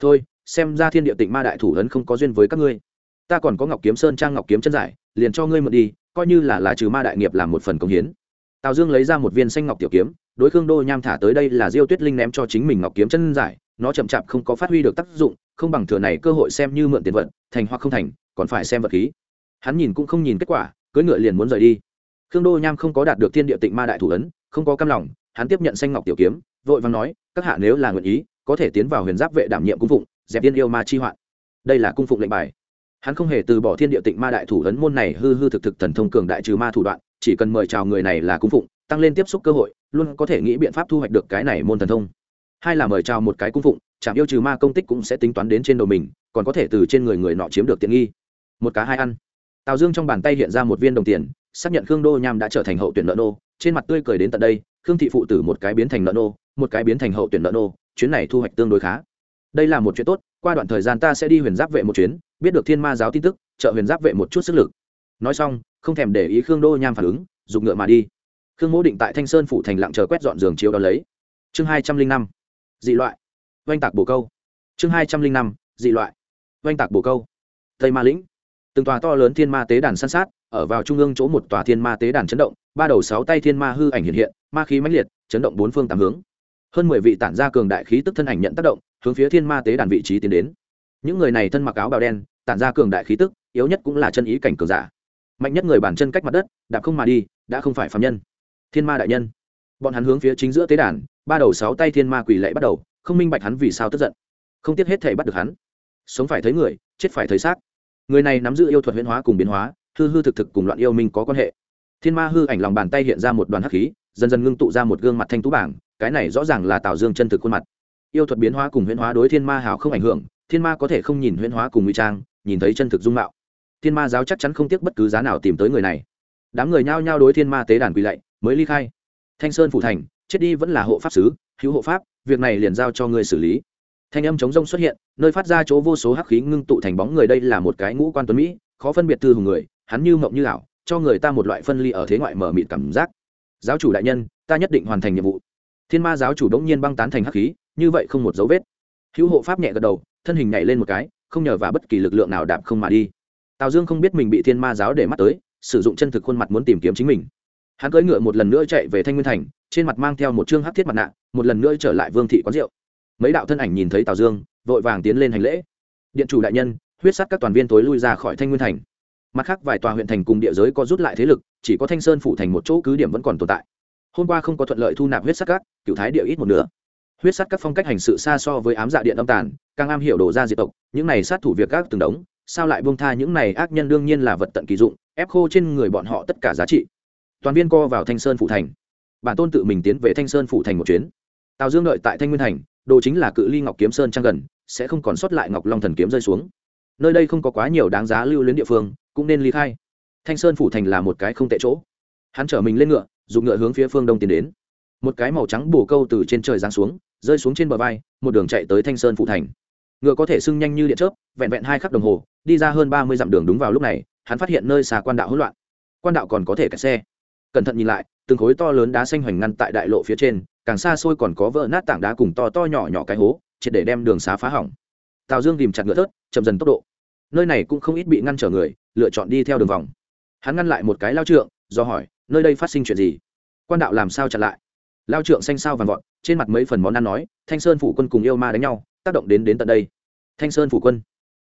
Thôi, xem ra thiên địa tịnh ma đại thủ ấn không có duyên với các ngươi. Ta còn có ngọc kiếm sơn trang ngọc kiếm chân giải, liền cho ngươi mượn đi, coi như là là trừ ma đại nghiệp làm một phần công hiến. Tào dương lấy ra một viên xanh ngọc tiểu kiếm, đối khương đô nham thả tới đây là diêu tuyết linh ném cho chính mình ngọc kiếm chân giải nó chậm chạp không có phát huy được tác dụng, không bằng thừa này cơ hội xem như mượn tiền vận thành hoặc không thành, còn phải xem vật khí. Hắn nhìn cũng không nhìn kết quả, cưỡi ngựa liền muốn rời đi. Khương đô nham không có đạt được thiên địa tịnh ma đại thủ ấn, không có cam lòng, hắn tiếp nhận xanh ngọc tiểu kiếm, vội vàng nói, các hạ nếu là nguyện ý, có thể tiến vào huyền giáp vệ đảm nhiệm cung phụng, dẹp tiên yêu ma chi hoạn. Đây là cung phụng lệnh bài. Hắn không hề từ bỏ thiên địa tịnh ma đại thủ ấn môn này hư hư thực thực thần thông cường đại trừ ma thủ đoạn, chỉ cần mời chào người này là cung phụng, tăng lên tiếp xúc cơ hội, luôn có thể nghĩ biện pháp thu hoạch được cái này môn thần thông hai là mời chào một cái cung phụng, chạm yêu trừ ma công tích cũng sẽ tính toán đến trên đầu mình, còn có thể từ trên người người nọ chiếm được tiện nghi. Một cá hai ăn. Tào dương trong bàn tay hiện ra một viên đồng tiền, xác nhận khương đô nham đã trở thành hậu tuyển nợ nô, trên mặt tươi cười đến tận đây, khương thị phụ tử một cái biến thành nợ nô, một cái biến thành hậu tuyển nợ nô, chuyến này thu hoạch tương đối khá. Đây là một chuyện tốt, qua đoạn thời gian ta sẽ đi huyền giáp vệ một chuyến, biết được thiên ma giáo tin tức, trợ huyền giáp vệ một chút sức lực. Nói xong, không thèm để ý khương đô nham phản ứng dùng ngựa mà đi. Khương mỗ định tại thanh sơn phủ thành lặng chờ quét dọn giường chiếu đ ó lấy. Chương hai trăm linh năm dị loại. Oanh tạc bồ câu. Chương hai trăm linh năm, dị loại. Oanh tạc bồ câu. Tây ma lĩnh. Từng tòa to lớn thiên ma tế đàn san sát, ở vào trung ương chỗ một tòa thiên ma tế đàn chấn động, ba đầu sáu tay thiên ma hư ảnh hiện hiện, ma khí mãnh liệt, chấn động bốn phương tám hướng. Hơn mười vị tản ra cường đại khí tức thân ảnh nhận tác động, hướng phía thiên ma tế đàn vị trí tiến đến. Những người này thân mặc áo bào đen, tản ra cường đại khí tức, yếu nhất cũng là chân ý cảnh cường giả. Mạnh nhất người bản chân cách mặt đất, đạp không mà đi, đã không phải phạm nhân. Thiên ma đại nhân. Bọn hắn hướng phía chính giữa tế đàn ba đầu sáu tay thiên ma quỷ lệ bắt đầu, không minh bạch hắn vì sao tức giận. Không tiếc hết thể bắt được hắn. Sống phải thấy người, chết phải thấy xác. Người này nắm giữ yêu thuật huyễn hóa cùng biến hóa, hư hư thực thực cùng loạn yêu minh có quan hệ. Thiên ma hư ảnh lòng bàn tay hiện ra một đoàn hắc khí, dần dần ngưng tụ ra một gương mặt thanh tú bảng, cái này rõ ràng là tào dương chân thực khuôn mặt. Yêu thuật biến hóa cùng huyễn hóa đối thiên ma hào không ảnh hưởng, thiên ma có thể không nhìn huyễn hóa cùng ngụy trang, nhìn thấy chân thực dung mạo. Thiên ma giáo chắc chắn không tiếc bất cứ giá nào tìm tới người này. Đám người nhao nhao đối thiên ma tế đàn quỳ lạy, mới ly khai. Thanh sơn phủ thành chết đi vẫn là hộ pháp sứ, hữu hộ pháp, việc này liền giao cho ngươi xử lý. Thanh âm chống rông xuất hiện, nơi phát ra chỗ vô số hắc khí ngưng tụ thành bóng người đây là một cái ngũ quan tuấn mỹ, khó phân biệt thư hùng người, hắn như mộng như ảo, cho người ta một loại phân ly ở thế ngoại mở mịt cảm giác. Giáo chủ đại nhân, ta nhất định hoàn thành nhiệm vụ. Thiên ma giáo chủ đống nhiên băng tán thành hắc khí, như vậy không một dấu vết. Hữu hộ pháp nhẹ gật đầu, thân hình nhảy lên một cái, không nhờ vào bất kỳ lực lượng nào đạp không mà đi. Tào dương không biết mình bị thiên ma giáo để mắt tới, sử dụng chân thực khuôn mặt muốn tìm kiếm chính mình hắn cưỡi ngựa một lần nữa chạy về thanh nguyên thành, trên mặt mang theo một chương hắc thiết mặt nạ, một lần nữa trở lại vương thị quán rượu. Mấy đạo thân ảnh nhìn thấy tào dương, vội vàng tiến lên hành lễ. Điện chủ đại nhân, huyết sát các toàn viên tối lui ra khỏi thanh nguyên thành. Mặt khác vài tòa huyện thành cùng địa giới có rút lại thế lực, chỉ có thanh sơn phủ thành một chỗ cứ điểm vẫn còn tồn tại. Hôm qua không có thuận lợi thu nạp huyết sát các, cựu thái địa ít một nữa huyết sát các phong cách hành sự xa so với ám dạ điện âm tàn, càng am hiểu đồ ra diệt tộc, những này sát thủ việc các từng đống, sao lại buông tha những này ác nhân đương nhiên là vật tận kỳ dụng, ép khô trên người bọn họ tất cả giá trị toàn viên co vào thanh sơn phụ thành. Bản tôn tự mình tiến về thanh sơn phụ thành một chuyến. Tào dương đợi tại thanh nguyên thành, đồ chính là cự ly ngọc kiếm sơn trang gần, sẽ không còn sót lại ngọc long thần kiếm rơi xuống. Nơi đây không có quá nhiều đáng giá lưu luyến địa phương, cũng nên ly khai. Thanh sơn phủ thành là một cái không tệ chỗ. Hắn chở mình lên ngựa, dùng ngựa hướng phía phương đông tiến đến. Một cái màu trắng bổ câu từ trên trời giáng xuống, rơi xuống trên bờ vai, một đường chạy tới thanh sơn phủ thành. Ngựa có thể sưng nhanh như điện chớp, vẹn vẹn hai khắc đồng hồ, đi ra hơn ba mươi dặm đường đúng vào lúc này, hắn phát hiện nơi xà quan đạo hỗn loạn. Quan đạo còn có thể kẹt xe cẩn thận nhìn lại, từng khối to lớn đá xanh hoành ngăn tại đại lộ phía trên, càng xa xôi còn có vỡ nát tảng đá cùng to to nhỏ nhỏ cái hố, triệt để đem đường xá phá hỏng. Tào dương tìm chặt ngựa thớt, chậm dần tốc độ. Nơi này cũng không ít bị ngăn trở người, lựa chọn đi theo đường vòng. Hắn ngăn lại một cái lao trượng, do hỏi, nơi đây phát sinh chuyện gì? Quan đạo làm sao chặn lại? Lao trượng xanh sao vàng vọt, trên mặt mấy phần món ăn nói, thanh sơn phủ quân cùng yêu ma đánh nhau, tác động đến đến tận đây. Thanh sơn phủ quân,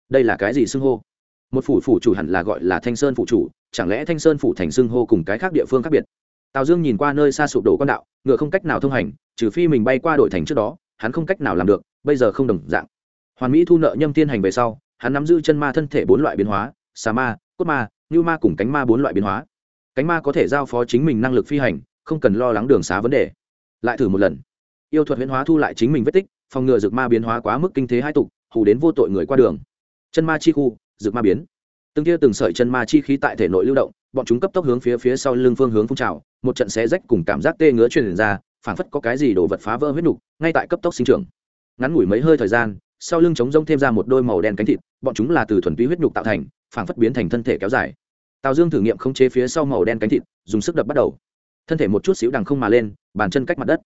đây là cái gì xưng hô? Một phủ phủ chủ hẳn là gọi là thanh sơn phủ chủ, chẳng lẽ thanh sơn phủ thành xưng hô cùng cái khác địa phương khác biệt? Tào dương nhìn qua nơi xa sụp đổ quan đạo, ngựa không cách nào thông hành, trừ phi mình bay qua đội thành trước đó, hắn không cách nào làm được, bây giờ không đồng dạng. Hoàn mỹ thu nợ nhâm tiên hành về sau, hắn nắm giữ chân ma thân thể bốn loại biến hóa, xà ma, cốt ma, ngưu ma cùng cánh ma bốn loại biến hóa. Cánh ma có thể giao phó chính mình năng lực phi hành, không cần lo lắng đường xá vấn đề. Lại thử một lần. Yêu thuật huyễn hóa thu lại chính mình vết tích, phòng ngừa dược ma biến hóa quá mức kinh thế hai tục, hù đến vô tội người qua đường. Chân ma chi khu dược ma biến. Từng tia từng sợi chân ma chi khí tại thể nội lưu động, bọn chúng cấp tốc hướng phía phía sau lưng phương hướng phun trào, một trận xé rách cùng cảm giác tê ngứa truyền ra, phảng phất có cái gì đổ vật phá vỡ huyết nục, ngay tại cấp tốc sinh trưởng. Ngắn ngủi mấy hơi thời gian, sau lưng trống rông thêm ra một đôi màu đen cánh thịt, bọn chúng là từ thuần túy huyết nhục tạo thành, phảng phất biến thành thân thể kéo dài. Tào dương thử nghiệm khống chế phía sau màu đen cánh thịt, dùng sức đập bắt đầu. Thân thể một chút xíu đằng không mà lên, bàn chân cách mặt đất.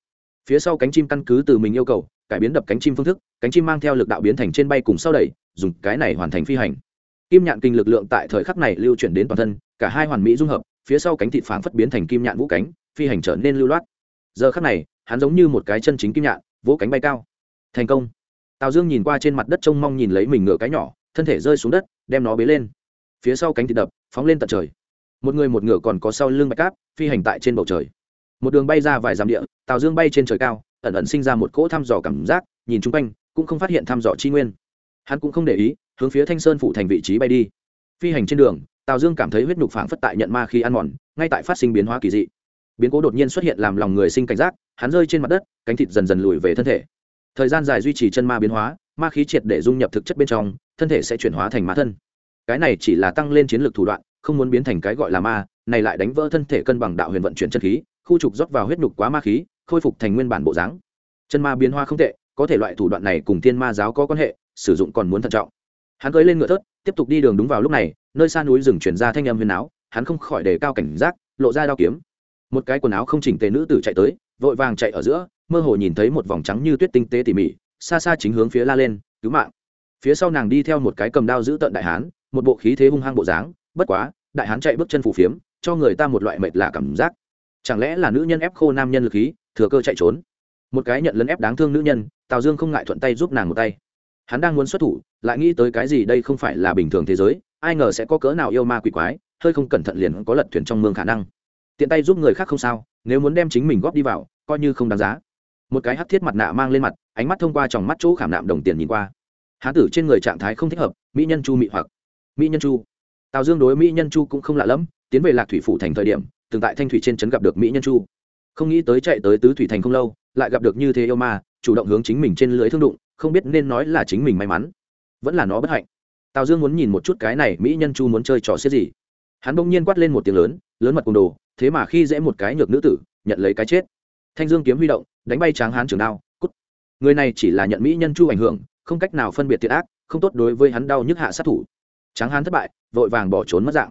Phía sau cánh chim căn cứ từ mình yêu cầu, cải biến đập cánh chim phương thức, cánh chim mang theo lực đạo biến thành trên bay cùng sau đẩy, dùng cái này hoàn thành phi hành kim nhạn kinh lực lượng tại thời khắc này lưu chuyển đến toàn thân, cả hai hoàn mỹ dung hợp, phía sau cánh thịt phảng phất biến thành kim nhạn vũ cánh, phi hành trở nên lưu loát. Giờ khắc này, hắn giống như một cái chân chính kim nhạn, vỗ cánh bay cao. Thành công. Tào dương nhìn qua trên mặt đất trông mong nhìn lấy mình ngựa cái nhỏ, thân thể rơi xuống đất, đem nó bế lên. Phía sau cánh thịt đập, phóng lên tận trời. Một người một ngựa còn có sau lưng bạch cáp, phi hành tại trên bầu trời. Một đường bay ra vài dặm địa, tào dương bay trên trời cao, ẩn ẩn sinh ra một cỗ thăm dò cảm giác, nhìn chung quanh, cũng không phát hiện thăm dò chi nguyên. Hắn cũng không để ý hướng phía thanh sơn phụ thành vị trí bay đi. Phi hành trên đường, tào dương cảm thấy huyết nhục phảng phất tại nhận ma khi ăn mòn, ngay tại phát sinh biến hóa kỳ dị. Biến cố đột nhiên xuất hiện làm lòng người sinh cảnh giác, hắn rơi trên mặt đất, cánh thịt dần dần lùi về thân thể. Thời gian dài duy trì chân ma biến hóa, ma khí triệt để dung nhập thực chất bên trong, thân thể sẽ chuyển hóa thành ma thân. Cái này chỉ là tăng lên chiến lược thủ đoạn, không muốn biến thành cái gọi là ma, này lại đánh vỡ thân thể cân bằng đạo huyền vận chuyển chân khí, khu trục rót vào huyết nhục quá ma khí, khôi phục thành nguyên bản bộ dáng. Chân ma biến hoa không tệ, có thể loại thủ đoạn này cùng thiên ma giáo có quan hệ, sử dụng còn muốn thận trọng hắn cưỡi lên ngựa thớt, tiếp tục đi đường đúng vào lúc này, nơi xa núi rừng chuyển ra thanh âm huyền áo, hắn không khỏi đề cao cảnh giác, lộ ra đao kiếm. Một cái quần áo không chỉnh tề nữ tử chạy tới, vội vàng chạy ở giữa, mơ hồ nhìn thấy một vòng trắng như tuyết tinh tế tỉ mỉ, xa xa chính hướng phía la lên, cứu mạng. Phía sau nàng đi theo một cái cầm đao giữ tận đại hán, một bộ khí thế hung hăng bộ dáng, bất quá, đại hán chạy bước chân phủ phiếm, cho người ta một loại mệt lạ cảm giác. Chẳng lẽ là nữ nhân ép khô nam nhân lực khí, thừa cơ chạy trốn? Một cái nhận lấn ép đáng thương nữ nhân, tào dương không ngại thuận tay giúp nàng một tay hắn đang muốn xuất thủ, lại nghĩ tới cái gì đây không phải là bình thường thế giới, ai ngờ sẽ có cỡ nào yêu ma quỷ quái, hơi không cẩn thận liền có lật thuyền trong mương khả năng. Tiện tay giúp người khác không sao, nếu muốn đem chính mình góp đi vào, coi như không đáng giá. Một cái hắc thiết mặt nạ mang lên mặt, ánh mắt thông qua tròng mắt chỗ khảm nạm đồng tiền nhìn qua. Hán tử trên người trạng thái không thích hợp, mỹ nhân chu mị hoặc. Mỹ nhân chu. Tào dương đối mỹ nhân chu cũng không lạ lẫm, tiến về lạc thủy phủ thành thời điểm, từng tại thanh thủy trên trấn gặp được mỹ nhân chu. Không nghĩ tới chạy tới tứ thủy thành không lâu, lại gặp được như thế yêu ma, chủ động hướng chính mình trên lưới thương đụng không biết nên nói là chính mình may mắn, vẫn là nó bất hạnh. Tào dương muốn nhìn một chút cái này mỹ nhân chu muốn chơi trò xếp gì. Hắn bỗng nhiên quát lên một tiếng lớn lớn mật cùng đồ, thế mà khi dễ một cái nhược nữ tử, nhận lấy cái chết. Thanh dương kiếm huy động, đánh bay tráng hán trường đao, cút. Người này chỉ là nhận mỹ nhân chu ảnh hưởng, không cách nào phân biệt thiệt ác, không tốt đối với hắn đau nhức hạ sát thủ. Tráng hán thất bại, vội vàng bỏ trốn mất dạng.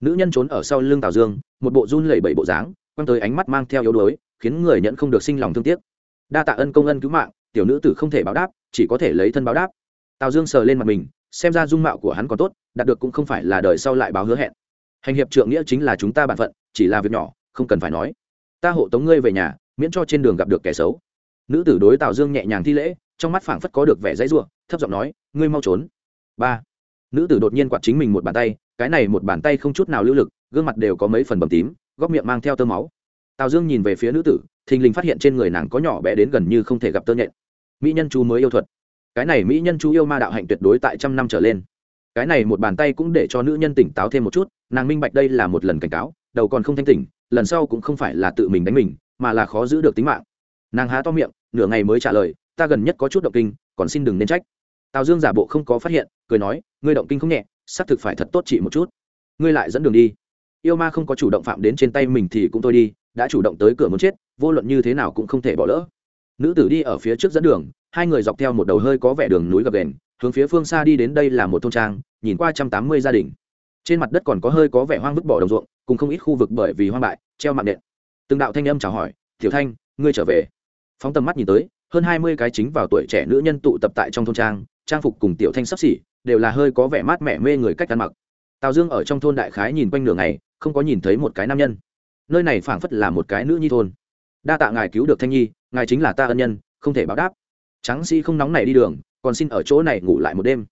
Nữ nhân trốn ở sau lưng tào dương, một bộ run lẩy bẩy bộ dáng, quăng tới ánh mắt mang theo yếu đuối, khiến người nhận không được sinh lòng thương tiếc. Đa tạ ân công ân cứu mạng tiểu nữ tử không thể báo đáp, chỉ có thể lấy thân báo đáp. Tào dương sờ lên mặt mình, xem ra dung mạo của hắn còn tốt, đạt được cũng không phải là đời sau lại báo hứa hẹn. Hành hiệp trượng nghĩa chính là chúng ta b ả n phận, chỉ là việc nhỏ, không cần phải nói. Ta hộ tống ngươi về nhà, miễn cho trên đường gặp được kẻ xấu. Nữ tử đối tào dương nhẹ nhàng thi lễ, trong mắt phảng phất có được vẻ dãy ruộng thấp giọng nói, ngươi mau trốn. Ba. Nữ tử đột nhiên quạt chính mình một bàn tay, cái này một bàn tay không chút nào lưu lực, gương mặt đều có mấy phần bầm tím, góc miệng mang theo tơ máu. Tào dương nhìn về phía nữ tử, thình lình phát hiện trên người nàng có nhỏ bé đến gần như không thể gặp tơ nhện mỹ nhân chú mới yêu thuật. Cái này mỹ nhân chú yêu ma đạo hạnh tuyệt đối tại trăm năm trở lên. Cái này một bàn tay cũng để cho nữ nhân tỉnh táo thêm một chút, nàng minh bạch đây là một lần cảnh cáo, đầu còn không thanh tỉnh, lần sau cũng không phải là tự mình đánh mình, mà là khó giữ được tính mạng. Nàng há to miệng, nửa ngày mới trả lời, ta gần nhất có chút động kinh, còn xin đừng nên trách. Tào dương giả bộ không có phát hiện, cười nói, ngươi động kinh không nhẹ, xác thực phải thật tốt chị một chút. Ngươi lại dẫn đường đi. Yêu ma không có chủ động phạm đến trên tay mình thì cũng thôi đi, đã chủ động tới cửa muốn chết, vô luận như thế nào cũng không thể bỏ lỡ nữ tử đi ở phía trước dẫn đường, hai người dọc theo một đầu hơi có vẻ đường núi gập đền hướng phía phương xa đi đến đây là một thôn trang, nhìn qua trăm tám mươi gia đình. Trên mặt đất còn có hơi có vẻ hoang vứt bỏ đồng ruộng, cùng không ít khu vực bởi vì hoang bại, treo mạng nện. Từng đạo thanh âm chào hỏi, tiểu thanh, ngươi trở về. Phóng tầm mắt nhìn tới, hơn hai mươi cái chính vào tuổi trẻ nữ nhân tụ tập tại trong thôn trang trang phục cùng tiểu thanh sắp xỉ, đều là hơi có vẻ mát mẻ mê người cách ăn mặc. Tào dương ở trong thôn đại khái nhìn quanh nửa ngày, không có nhìn thấy một cái nam nhân. Nơi này phảng phất là một cái nữ nhi thôn. Đa tạ ngài cứu được thanh nhi ngài chính là ta ân nhân, không thể báo đáp. Trắng sĩ không nóng này đi đường, còn xin ở chỗ này ngủ lại một đêm.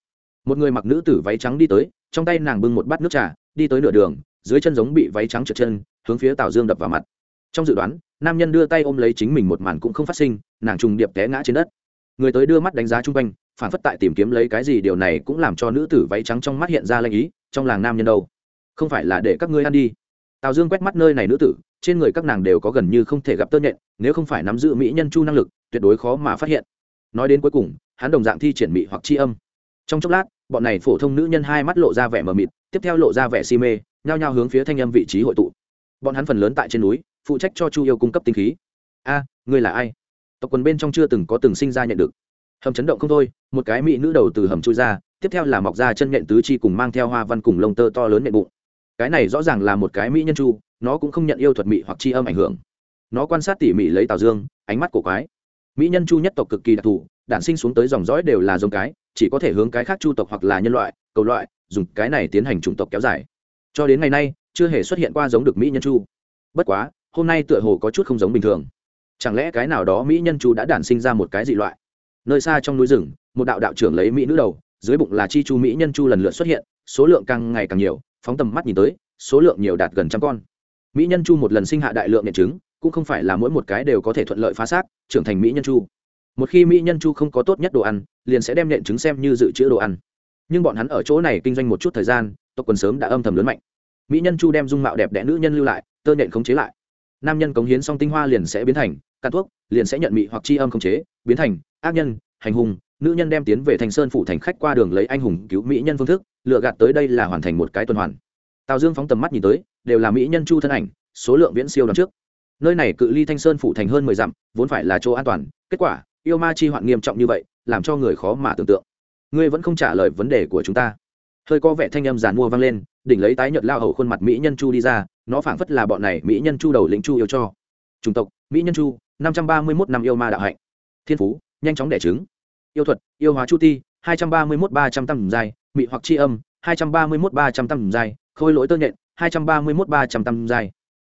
Một người mặc nữ tử váy trắng đi tới, trong tay nàng bưng một bát nước trà, đi tới nửa đường, dưới chân giống bị váy trắng trượt chân, hướng phía tào dương đập vào mặt. Trong dự đoán, nam nhân đưa tay ôm lấy chính mình một màn cũng không phát sinh, nàng trùng điệp té ngã trên đất. Người tới đưa mắt đánh giá chung quanh, phản phất tại tìm kiếm lấy cái gì điều này cũng làm cho nữ tử váy trắng trong mắt hiện ra lanh ý, trong làng nam nhân đâu? Không phải là để các ngươi ăn đi. Tào dương quét mắt nơi này nữ tử trên người các nàng đều có gần như không thể gặp tơ nhện, nếu không phải nắm giữ mỹ nhân chu năng lực, tuyệt đối khó mà phát hiện. Nói đến cuối cùng, hắn đồng dạng thi triển mỹ hoặc c âm. Trong chốc lát, bọn này phổ thông nữ nhân hai mắt lộ ra vẻ mờ mịt, tiếp theo lộ ra vẻ si mê, nhao nhao hướng phía thanh âm vị trí hội tụ. Bọn hắn phần lớn tại trên núi, phụ trách cho chu yêu cung cấp tinh khí. A, ngươi là ai? Tộc quần bên trong chưa từng có từng sinh ra nhận được. Hầm chấn động không thôi, một cái mỹ nữ đầu từ hầm chui ra, tiếp theo là mọc ra chân nhện tứ chi cùng mang theo hoa văn cùng lông tơ to lớn nện bụng. Cái này rõ ràng là một cái mỹ nhân chu nó cũng không nhận yêu thuật mỹ hoặc chi âm ảnh hưởng. Nó quan sát tỉ mỉ lấy tào dương, ánh mắt cổ quái. Mỹ nhân chu nhất tộc cực kỳ đặc thù, đản sinh xuống tới dòng dõi đều là giống cái, chỉ có thể hướng cái khác chu tộc hoặc là nhân loại, cầu loại, dùng cái này tiến hành chủng tộc kéo dài. Cho đến ngày nay, chưa hề xuất hiện qua giống được mỹ nhân chu. Bất quá, hôm nay tựa hồ có chút không giống bình thường. Chẳng lẽ cái nào đó mỹ nhân chu đã đản sinh ra một cái dị loại? Nơi xa trong núi rừng, một đạo đạo trưởng lấy mỹ nữ đầu, dưới bụng là chi chu mỹ nhân chu lần lượt xuất hiện, số lượng càng ngày càng nhiều, phóng tầm mắt nhìn tới, số lượng nhiều đạt gần trăm con mỹ nhân chu một lần sinh hạ đại lượng nhận chứng, cũng không phải là mỗi một cái đều có thể thuận lợi phá xác, trưởng thành mỹ nhân chu. Một khi mỹ nhân chu không có tốt nhất đồ ăn, liền sẽ đem nhện trứng xem như dự trữ đồ ăn. Nhưng bọn hắn ở chỗ này kinh doanh một chút thời gian, tộc quần sớm đã âm thầm lớn mạnh. Mỹ nhân chu đem dung mạo đẹp đẽ nữ nhân lưu lại, tơ nhện khống chế lại. Nam nhân cống hiến xong tinh hoa liền sẽ biến thành cạn thuốc, liền sẽ nhận mỹ hoặc chi âm khống chế, biến thành, ác nhân, hành hung, nữ nhân đem tiến về thành sơn phủ thành khách qua đường lấy anh hùng cứu mỹ nhân phương thức, lựa gạt tới đây là hoàn thành một cái tuần hoàn. Tào dương phóng tầm mắt nhìn tới đều là mỹ nhân chu thân ảnh, số lượng viễn siêu đón trước. Nơi này cự ly thanh sơn phủ thành hơn mười dặm, vốn phải là chỗ an toàn, kết quả, yêu ma chi hoạn nghiêm trọng như vậy, làm cho người khó mà tưởng tượng. Ngươi vẫn không trả lời vấn đề của chúng ta. Hơi có vẻ thanh âm giàn mua vang lên, đỉnh lấy tái nhợt lao hầu khuôn mặt mỹ nhân chu đi ra, nó phảng phất là bọn này mỹ nhân chu đầu lĩnh chu yêu cho. Chủng tộc, mỹ nhân chu, năm trăm ba mươi mốt năm yêu ma đạo hạnh. Thiên phú, nhanh chóng đẻ trứng. Yêu thuật, yêu hóa chu ti, hai trăm ba mươi mốt ba trăm tăm dài, mị hoặc chi âm, hai trăm ba mươi mốt ba trăm tăm dài, khôi lỗi tơ nhện hai trăm ba mươi mốt ba trăm tăm dài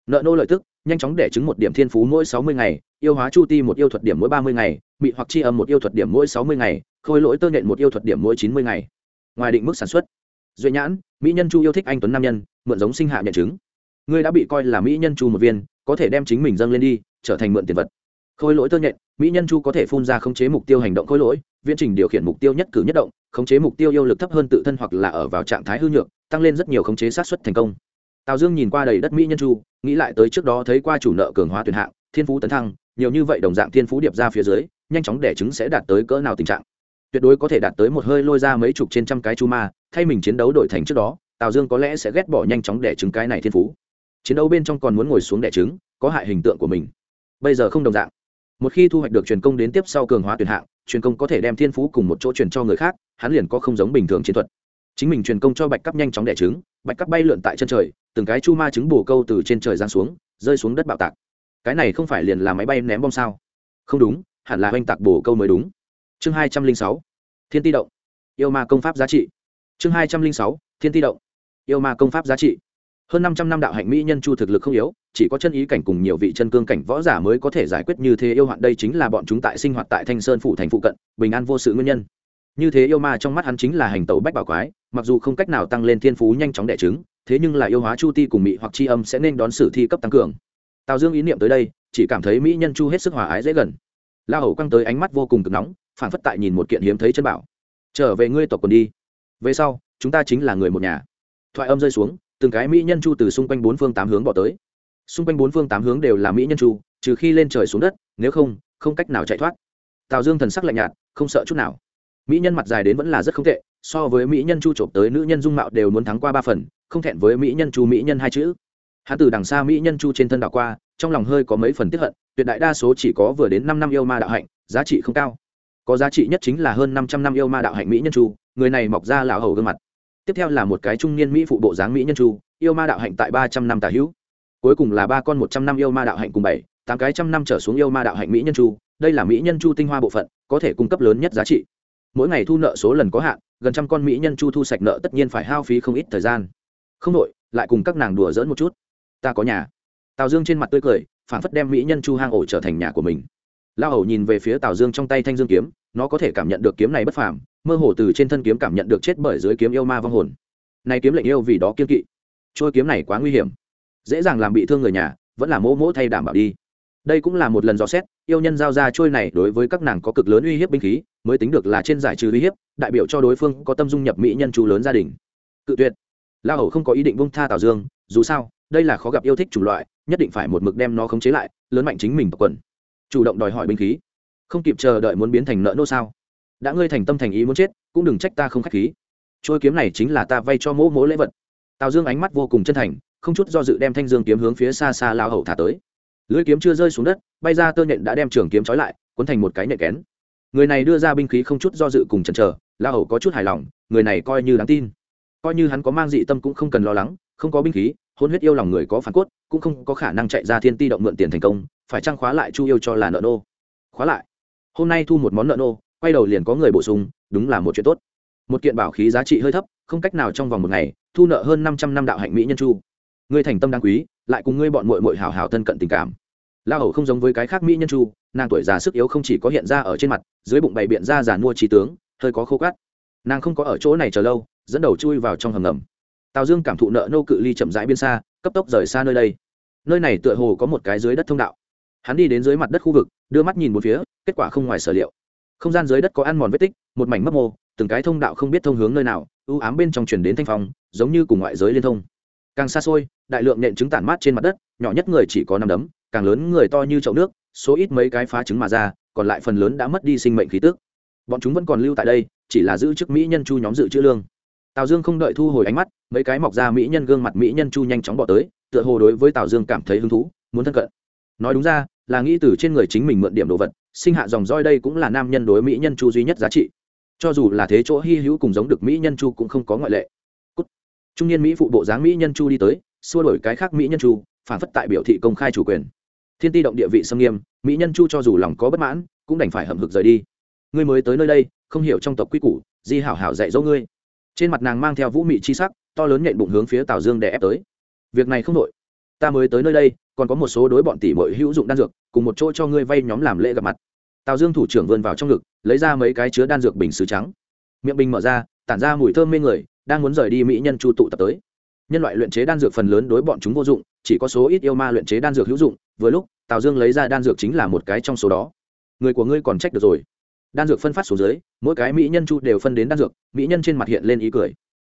nợ nô lợi tức, nhanh chóng để trứng một điểm thiên phú mỗi sáu mươi ngày, yêu hóa chu ti một yêu thuật điểm mỗi ba mươi ngày, mị hoặc chi âm một yêu thuật điểm mỗi sáu mươi ngày, khôi lỗi tơ nện một yêu thuật điểm mỗi chín mươi ngày. Ngoài định mức sản xuất duy nhãn, mỹ nhân chu yêu thích anh tuấn nam nhân, mượn giống sinh hạ nhận chứng ngươi đã bị coi là mỹ nhân chu một viên, có thể đem chính mình dâng lên đi, trở thành mượn tiền vật. Khôi lỗi tơ nhện, mỹ nhân chu có thể phun ra khống chế mục tiêu hành động khôi lỗi, viễn trình điều khiển mục tiêu nhất cử nhất động, khống chế mục tiêu yêu lực thấp hơn tự thân hoặc là ở vào trạng thái hư nhược, tăng lên rất nhiều khống chế sát xuất thành công tào dương nhìn qua đầy đất mỹ nhân chu, nghĩ lại tới trước đó thấy qua chủ nợ cường hóa tuyển hạng, thiên phú tấn thăng, nhiều như vậy đồng dạng thiên phú điệp ra phía dưới, nhanh chóng đẻ trứng sẽ đạt tới cỡ nào tình trạng? Tuyệt đối có thể đạt tới một hơi lôi ra mấy chục trên trăm cái chu ma, thay mình chiến đấu đổi thành trước đó, tào dương có lẽ sẽ ghét bỏ nhanh chóng đẻ trứng cái này thiên phú. Chiến đấu bên trong còn muốn ngồi xuống đẻ trứng, có hại hình tượng của mình. Bây giờ không đồng dạng. Một khi thu hoạch được truyền công đến tiếp sau cường hóa tuyển hạng, truyền công có thể đem thiên phú cùng một chỗ truyền cho người khác, hắn liền có không giống bình thường chiến thuật chính mình truyền công cho bạch cắp nhanh chóng đẻ trứng, bạch cắp bay lượn tại chân trời, từng cái chu ma trứng bổ câu từ trên trời giáng xuống, rơi xuống đất bạo tạc. Cái này không phải liền là máy bay ném bom sao? Không đúng, hẳn là oanh tạc bổ câu mới đúng. Chương hai trăm linh sáu, thiên ti động. Yêu ma công pháp giá trị. Chương hai trăm linh sáu, thiên ti động. Yêu ma công pháp giá trị. Hơn năm trăm năm đạo hạnh mỹ nhân chu thực lực không yếu, chỉ có chân ý cảnh cùng nhiều vị chân cương cảnh võ giả mới có thể giải quyết như thế yêu hoạn. Đây chính là bọn chúng tại sinh hoạt tại thanh sơn phủ thành phụ cận, bình an vô sự nguyên nhân như thế yêu ma trong mắt hắn chính là hành tẩu bách bảo quái, mặc dù không cách nào tăng lên thiên phú nhanh chóng đẻ trứng, thế nhưng là yêu hóa chu ti cùng mỹ hoặc c h i âm sẽ nên đón sử thi cấp tăng cường. Tào dương ý niệm tới đây, chỉ cảm thấy mỹ nhân chu hết sức hòa ái dễ gần. La hầu quăng tới ánh mắt vô cùng cực nóng, phản phất tại nhìn một kiện hiếm thấy chân bảo. Trở về ngươi tộc quần đi. Về sau, chúng ta chính là người một nhà. Thoại âm rơi xuống, từng cái mỹ nhân chu từ xung quanh bốn phương tám hướng bỏ tới. Xung quanh bốn phương tám hướng đều là mỹ nhân chu, trừ khi lên trời xuống đất, nếu không không cách nào chạy thoát. Tào dương thần sắc lạnh nhạt, không sợ chút nào mỹ nhân mặt dài đến vẫn là rất không tệ, so với mỹ nhân chu trộm tới nữ nhân dung mạo đều muốn thắng qua ba phần, không thẹn với mỹ nhân chu, mỹ nhân hai chữ. Hắn từ đằng xa mỹ nhân chu trên thân đạo qua, trong lòng hơi có mấy phần tiếp hận, tuyệt đại đa số chỉ có vừa đến năm năm yêu ma đạo hạnh, giá trị không cao. Có giá trị nhất chính là hơn năm trăm năm yêu ma đạo hạnh mỹ nhân chu, người này mọc ra lão hầu gương mặt. Tiếp theo là một cái trung niên mỹ phụ bộ dáng mỹ nhân chu, yêu ma đạo hạnh tại ba trăm năm tà hữu. Cuối cùng là ba con một trăm năm yêu ma đạo hạnh cùng bảy, tám cái trăm năm trở xuống yêu ma đạo hạnh mỹ nhân chu, đây là mỹ nhân chu tinh hoa bộ phận, có thể cung cấp lớn nhất giá trị mỗi ngày thu nợ số lần có hạn, gần trăm con mỹ nhân chu thu sạch nợ tất nhiên phải hao phí không ít thời gian. Không đội lại cùng các nàng đùa dỡn một chút. Ta có nhà. Tào dương trên mặt tươi cười phản phất đem mỹ nhân chu hang ổ trở thành nhà của mình. Lao hầu nhìn về phía tào dương trong tay thanh dương kiếm, nó có thể cảm nhận được kiếm này bất phàm, mơ hồ từ trên thân kiếm cảm nhận được chết bởi dưới kiếm yêu ma vong hồn. Này kiếm lệnh yêu vì đó kiên kỵ. Trôi kiếm này quá nguy hiểm. Dễ dàng làm bị thương người nhà, vẫn là mỗ mỗ thay đảm bảo đi. Đây cũng là một lần dò xét yêu nhân giao ra trôi này đối với các nàng có cực lớn uy hiếp binh khí, mới tính được là trên giải trừ uy hiếp, đại biểu cho đối phương có tâm dung nhập mỹ nhân chú lớn gia đình. Cự tuyệt. La hầu không có ý định bông tha tào dương, dù sao, đây là khó gặp yêu thích chủng loại, nhất định phải một mực đem nó khống chế lại, lớn mạnh chính mình tập quần. Chủ động đòi hỏi binh khí. Không kịp chờ đợi muốn biến thành nợ nô sao? Đã ngươi thành tâm thành ý muốn chết, cũng đừng trách ta không k h á c h khí. Trôi kiếm này chính là ta vay cho mỗ mỗ lễ vật. Tào dương ánh mắt vô cùng chân thành, không chút do dự đem thanh dương kiếm hướng phía xa xa lao hầu thả tới lưỡi kiếm chưa rơi xuống đất, bay ra tơ nhện đã đem trường kiếm trói lại, cuốn thành một cái nhện kén. Người này đưa ra binh khí không chút do dự cùng chần chờ, la hầu có chút hài lòng, người này coi như đáng tin. Coi như hắn có mang dị tâm cũng không cần lo lắng, không có binh khí, hôn huyết yêu lòng người có phản cốt, cũng không có khả năng chạy ra thiên ti động mượn tiền thành công, phải trăng khóa lại chu yêu cho là nợ nô? Khóa lại. Hôm nay thu một món nợ nô, quay đầu liền có người bổ sung, đúng là một chuyện tốt. Một kiện bảo khí giá trị hơi thấp, không cách nào trong vòng một ngày, thu nợ hơn năm trăm năm đạo hạnh mỹ nhân chu. Người thành tâm đáng quý lại cùng ngươi bọn mội mội hào hào thân cận tình cảm. La hầu không giống với cái khác mỹ nhân chu, nàng tuổi già sức yếu không chỉ có hiện ra ở trên mặt, dưới bụng bày biện ra giàn mua trí tướng, hơi có khô cát nàng không có ở chỗ này chờ lâu, dẫn đầu chui vào trong hầm ngầm. Tào dương cảm thụ nợ nô cự ly chậm rãi biên xa, cấp tốc rời xa nơi đây. Nơi này tựa hồ có một cái dưới đất thông đạo. Hắn đi đến dưới mặt đất khu vực, đưa mắt nhìn một phía, kết quả không ngoài sở liệu. Không gian dưới đất có ăn mòn vết tích, một mảnh mấp mô, từng cái thông đạo không biết thông hướng nơi nào ưu ám bên trong chuyển đến thanh phong, giống như cùng ngoại giới liên thông càng xa xôi, đại lượng nện trứng tản mát trên mặt đất, nhỏ nhất người chỉ có năm đấm, càng lớn người to như chậu nước, số ít mấy cái phá trứng mà ra, còn lại phần lớn đã mất đi sinh mệnh khí tức. Bọn chúng vẫn còn lưu tại đây, chỉ là giữ chức mỹ nhân chu nhóm dự trữ lương. Tào dương không đợi thu hồi ánh mắt, mấy cái mọc ra mỹ nhân gương mặt mỹ nhân chu nhanh chóng bỏ tới, tựa hồ đối với tào dương cảm thấy hứng thú, muốn thân cận. Nói đúng ra, là nghĩ từ trên người chính mình mượn điểm đồ vật, sinh hạ dòng roi đây cũng là nam nhân đối mỹ nhân chu duy nhất giá trị. Cho dù là thế chỗ hy hữu cùng giống được mỹ nhân chu cũng không có ngoại lệ trung niên mỹ phụ bộ dáng mỹ nhân chu đi tới, xua đổi cái khác mỹ nhân chu, phản phất tại biểu thị công khai chủ quyền. Thiên ti động địa vị xâm nghiêm, mỹ nhân chu cho dù lòng có bất mãn, cũng đành phải hậm hực rời đi. Ngươi mới tới nơi đây, không hiểu trong tộc quy củ, di hảo hảo dạy dỗ ngươi. Trên mặt nàng mang theo vũ mị chi sắc, to lớn nhện bụng hướng phía tào dương đè ép tới. Việc này không đội ta mới tới nơi đây, còn có một số đối bọn tỷ bội hữu dụng đan dược, cùng một chỗ cho ngươi vay nhóm làm lễ gặp mặt. Tào dương thủ trưởng vươn vào trong ngực, lấy ra mấy cái chứa đan dược bình xứ trắng. Miệng bình mở ra, tản ra mùi thơm mê người đang muốn rời đi mỹ nhân chu tụ tập tới nhân loại luyện chế đan dược phần lớn đối bọn chúng vô dụng chỉ có số ít yêu ma luyện chế đan dược hữu dụng vừa lúc tào dương lấy ra đan dược chính là một cái trong số đó người của ngươi còn trách được rồi đan dược phân phát xuống dưới mỗi cái mỹ nhân chu đều phân đến đan dược mỹ nhân trên mặt hiện lên ý cười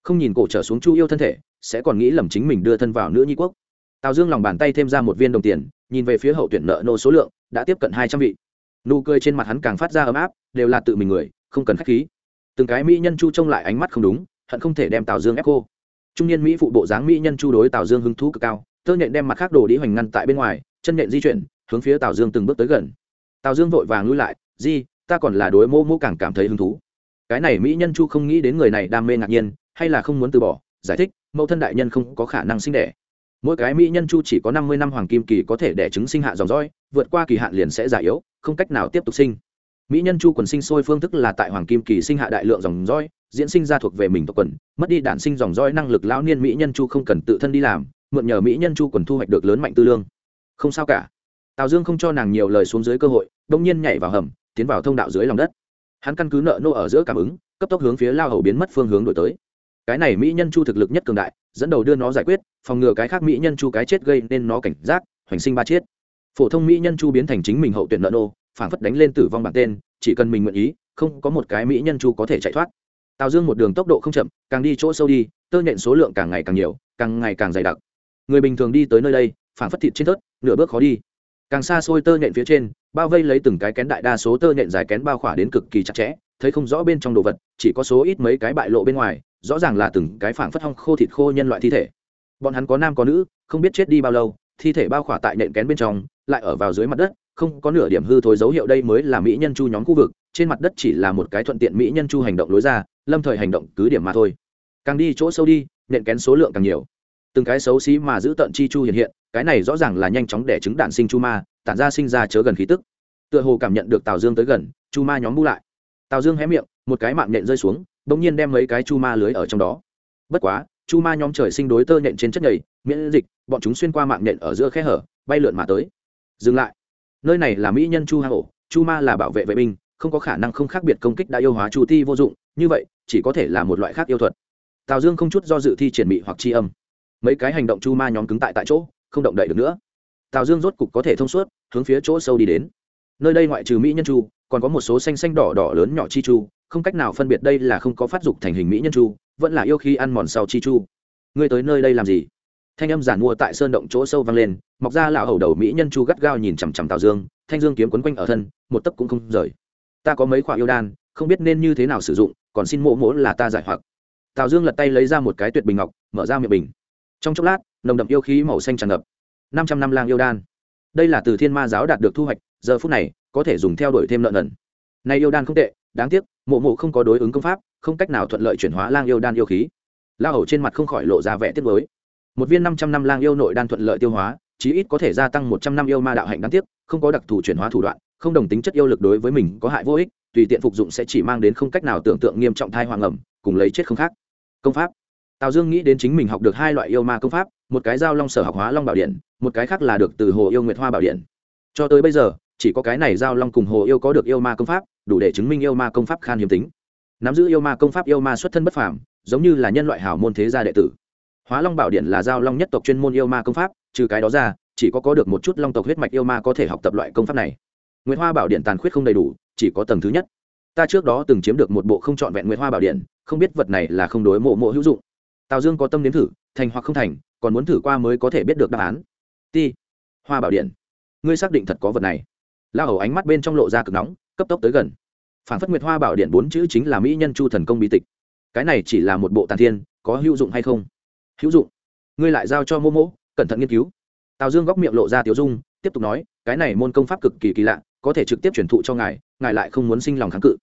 không nhìn cổ trở xuống chu yêu thân thể sẽ còn nghĩ lầm chính mình đưa thân vào nữ nhi quốc tào dương lòng bàn tay thêm ra một viên đồng tiền nhìn về phía hậu tuyển nợ nô số lượng đã tiếp cận hai trăm vị nụ cười trên mặt hắn càng phát ra ấm áp đều là tự mình người không cần k h á c h khí từng cái mỹ nhân chu trông lại ánh mắt không đúng hận không thể đem tào dương ép cô. Trung niên mỹ phụ bộ dáng mỹ nhân chu đối tào dương hứng thú cực cao tơ nhện đem mặt khác đồ đi hoành ngăn tại bên ngoài chân nhện di chuyển hướng phía tào dương từng bước tới gần. Tào dương vội vàng lui lại di ta còn là đối mô mô càng cảm thấy hứng thú. Cái này mỹ nhân chu không nghĩ đến người này đam mê ngạc nhiên hay là không muốn từ bỏ giải thích mẫu thân đại nhân không có khả năng sinh đẻ. Mỗi cái mỹ nhân chu chỉ có năm mươi năm hoàng kim kỳ có thể đẻ trứng sinh hạ dòng dõi, vượt qua kỳ hạn liền sẽ già yếu không cách nào tiếp tục sinh mỹ nhân chu quần sinh sôi phương thức là tại hoàng kim kỳ sinh hạ đại lượng dòng roi diễn sinh ra thuộc về mình tộc quần, mất đi đản sinh dòng roi năng lực lão niên mỹ nhân chu không cần tự thân đi làm, mượn nhờ mỹ nhân chu quần thu hoạch được lớn mạnh tư lương. Không sao cả. Tào dương không cho nàng nhiều lời xuống dưới cơ hội, đông nhiên nhảy vào hầm, tiến vào thông đạo dưới lòng đất. Hắn căn cứ nợ nô ở giữa cảm ứng, cấp tốc hướng phía lao hầu biến mất phương hướng đổi tới. Cái này mỹ nhân chu thực lực nhất cường đại, dẫn đầu đưa nó giải quyết, phòng ngừa cái khác mỹ nhân chu cái chết gây nên nó cảnh giác, hoành sinh ba chết. Phổ thông mỹ nhân chu biến thành chính mình hậu tuyển nợ nô Phảng phất đánh lên tử vong bản tên, chỉ cần mình nguyện ý, không có một cái mỹ nhân chu có thể chạy thoát. Tào dương một đường tốc độ không chậm, càng đi chỗ sâu đi, tơ nhện số lượng càng ngày càng nhiều, càng ngày càng dày đặc. Người bình thường đi tới nơi đây, phảng phất thịt trên thớt, nửa bước khó đi. Càng xa xôi tơ nhện phía trên, bao vây lấy từng cái kén đại đa số tơ nhện dài kén bao khỏa đến cực kỳ chặt chẽ, thấy không rõ bên trong đồ vật, chỉ có số ít mấy cái bại lộ bên ngoài, rõ ràng là từng cái phảng phất hong khô thịt khô nhân loại thi thể. Bọn hắn có nam có nữ, không biết chết đi bao lâu, thi thể bao khỏa tại nện kén bên trong, lại ở vào dưới mặt đất không có nửa điểm hư thối dấu hiệu đây mới là mỹ nhân chu nhóm khu vực, trên mặt đất chỉ là một cái thuận tiện mỹ nhân chu hành động lối ra, lâm thời hành động cứ điểm mà thôi. Càng đi chỗ sâu đi, nện kén số lượng càng nhiều. Từng cái xấu xí mà giữ tận chi chu hiện hiện, cái này rõ ràng là nhanh chóng để trứng đạn sinh chu ma, tản ra sinh ra chớ gần khí tức. Tựa hồ cảm nhận được tào dương tới gần, chu ma nhóm bu lại. Tào dương hé miệng, một cái mạng nện rơi xuống đ ỗ n g nhiên đem mấy cái chu ma lưới ở trong đó. Bất quá, chu ma nhóm trời sinh đối tơ nện trên chất nhầy, miễn dịch, bọn chúng xuyên qua mạng nện ở giữa khe hở, bay lượn mà tới. Dừng lại nơi này là mỹ nhân chu hà hổ chu ma là bảo vệ vệ binh, không có khả năng không khác biệt công kích đã yêu hóa chu ti vô dụng, như vậy, chỉ có thể là một loại khác yêu thuật. Tào dương không chút do dự thi triển mị hoặc tri âm. Mấy cái hành động chu ma nhóm cứng tại tại chỗ, không động đậy được nữa. Tào dương rốt cục có thể thông suốt, hướng phía chỗ sâu đi đến. Nơi đây ngoại trừ mỹ nhân chu, còn có một số xanh xanh đỏ đỏ lớn nhỏ chi chu, không cách nào phân biệt đây là không có phát dục thành hình mỹ nhân chu, vẫn là yêu khi ăn mòn sau chi chu. Ngươi tới nơi đây làm gì? Thanh âm giản mua tại sơn động chỗ sâu vang lên, mọc ra lão hầu đầu mỹ nhân chu gắt gao nhìn chằm chằm tào dương, thanh dương kiếm quấn quanh ở thân, một tấc cũng không rời. Ta có mấy khoả yêu đan, không biết nên như thế nào sử dụng, còn xin mộ mỗ là ta giải hoặc. Tào dương lật tay lấy ra một cái tuyệt bình ngọc, mở ra miệng bình. Trong chốc lát, nồng đậm yêu khí màu xanh tràn ngập. Năm trăm năm lang yêu đan. Đây là từ thiên ma giáo đạt được thu hoạch, giờ phút này, có thể dùng theo đuổi thêm lợn lần nay yêu đan không tệ, đáng tiếc mộ mộ không có đối ứng công pháp, không cách nào thuận lợi chuyển hóa lang yêu đan yêu khí. La hầu trên mặt không khỏi lộ ra vẻ tiếc mới một viên năm trăm năm lang yêu nội đan thuận lợi tiêu hóa, chí ít có thể gia tăng một trăm năm yêu ma đạo hạnh đáng tiếc, không có đặc thù chuyển hóa thủ đoạn, không đồng tính chất yêu lực đối với mình có hại vô ích, tùy tiện phục dụng sẽ chỉ mang đến không cách nào tưởng tượng nghiêm trọng thai hoàng ẩm, cùng lấy chết không khác. Công pháp. Tào dương nghĩ đến chính mình học được hai loại yêu ma công pháp, một cái giao long sở học hóa long bảo điện, một cái khác là được từ hồ yêu nguyệt hoa bảo điện. Cho tới bây giờ, chỉ có cái này giao long cùng hồ yêu có được yêu ma công pháp, đủ để chứng minh yêu ma công pháp khan hiếm tính. Nắm giữ yêu ma công pháp yêu ma xuất thân bất phàm, giống như là nhân loại hảo môn thế gia đệ tử hóa long bảo điện là giao long nhất tộc chuyên môn yêu ma công pháp, trừ cái đó ra, chỉ có có được một chút long tộc huyết mạch yêu ma có thể học tập loại công pháp này. Nguyễn hoa bảo điện tàn khuyết không đầy đủ, chỉ có tầng thứ nhất. Ta trước đó từng chiếm được một bộ không trọn vẹn nguyễn hoa bảo điện không biết vật này là không đối mộ mộ hữu dụng. Tào dương có tâm đến thử, thành hoặc không thành, còn muốn thử qua mới có thể biết được đáp án. Ti, hoa bảo điện ngươi xác định thật có vật này. La hầu ánh mắt bên trong lộ ra cực nóng, cấp tốc tới gần. Phản phất nguyệt hoa bảo điện bốn chữ chính là mỹ nhân chu thần công bí tịch. Cái này chỉ là một bộ tàn thiên, có hữu dụng hay không? Hữu dụng. Ngươi lại giao cho mô mô cẩn thận nghiên cứu. Tào dương góc miệng lộ ra tiểu dung, tiếp tục nói, cái này môn công pháp cực kỳ kỳ lạ, có thể trực tiếp truyền thụ cho ngài ngài lại không muốn sinh lòng kháng cự.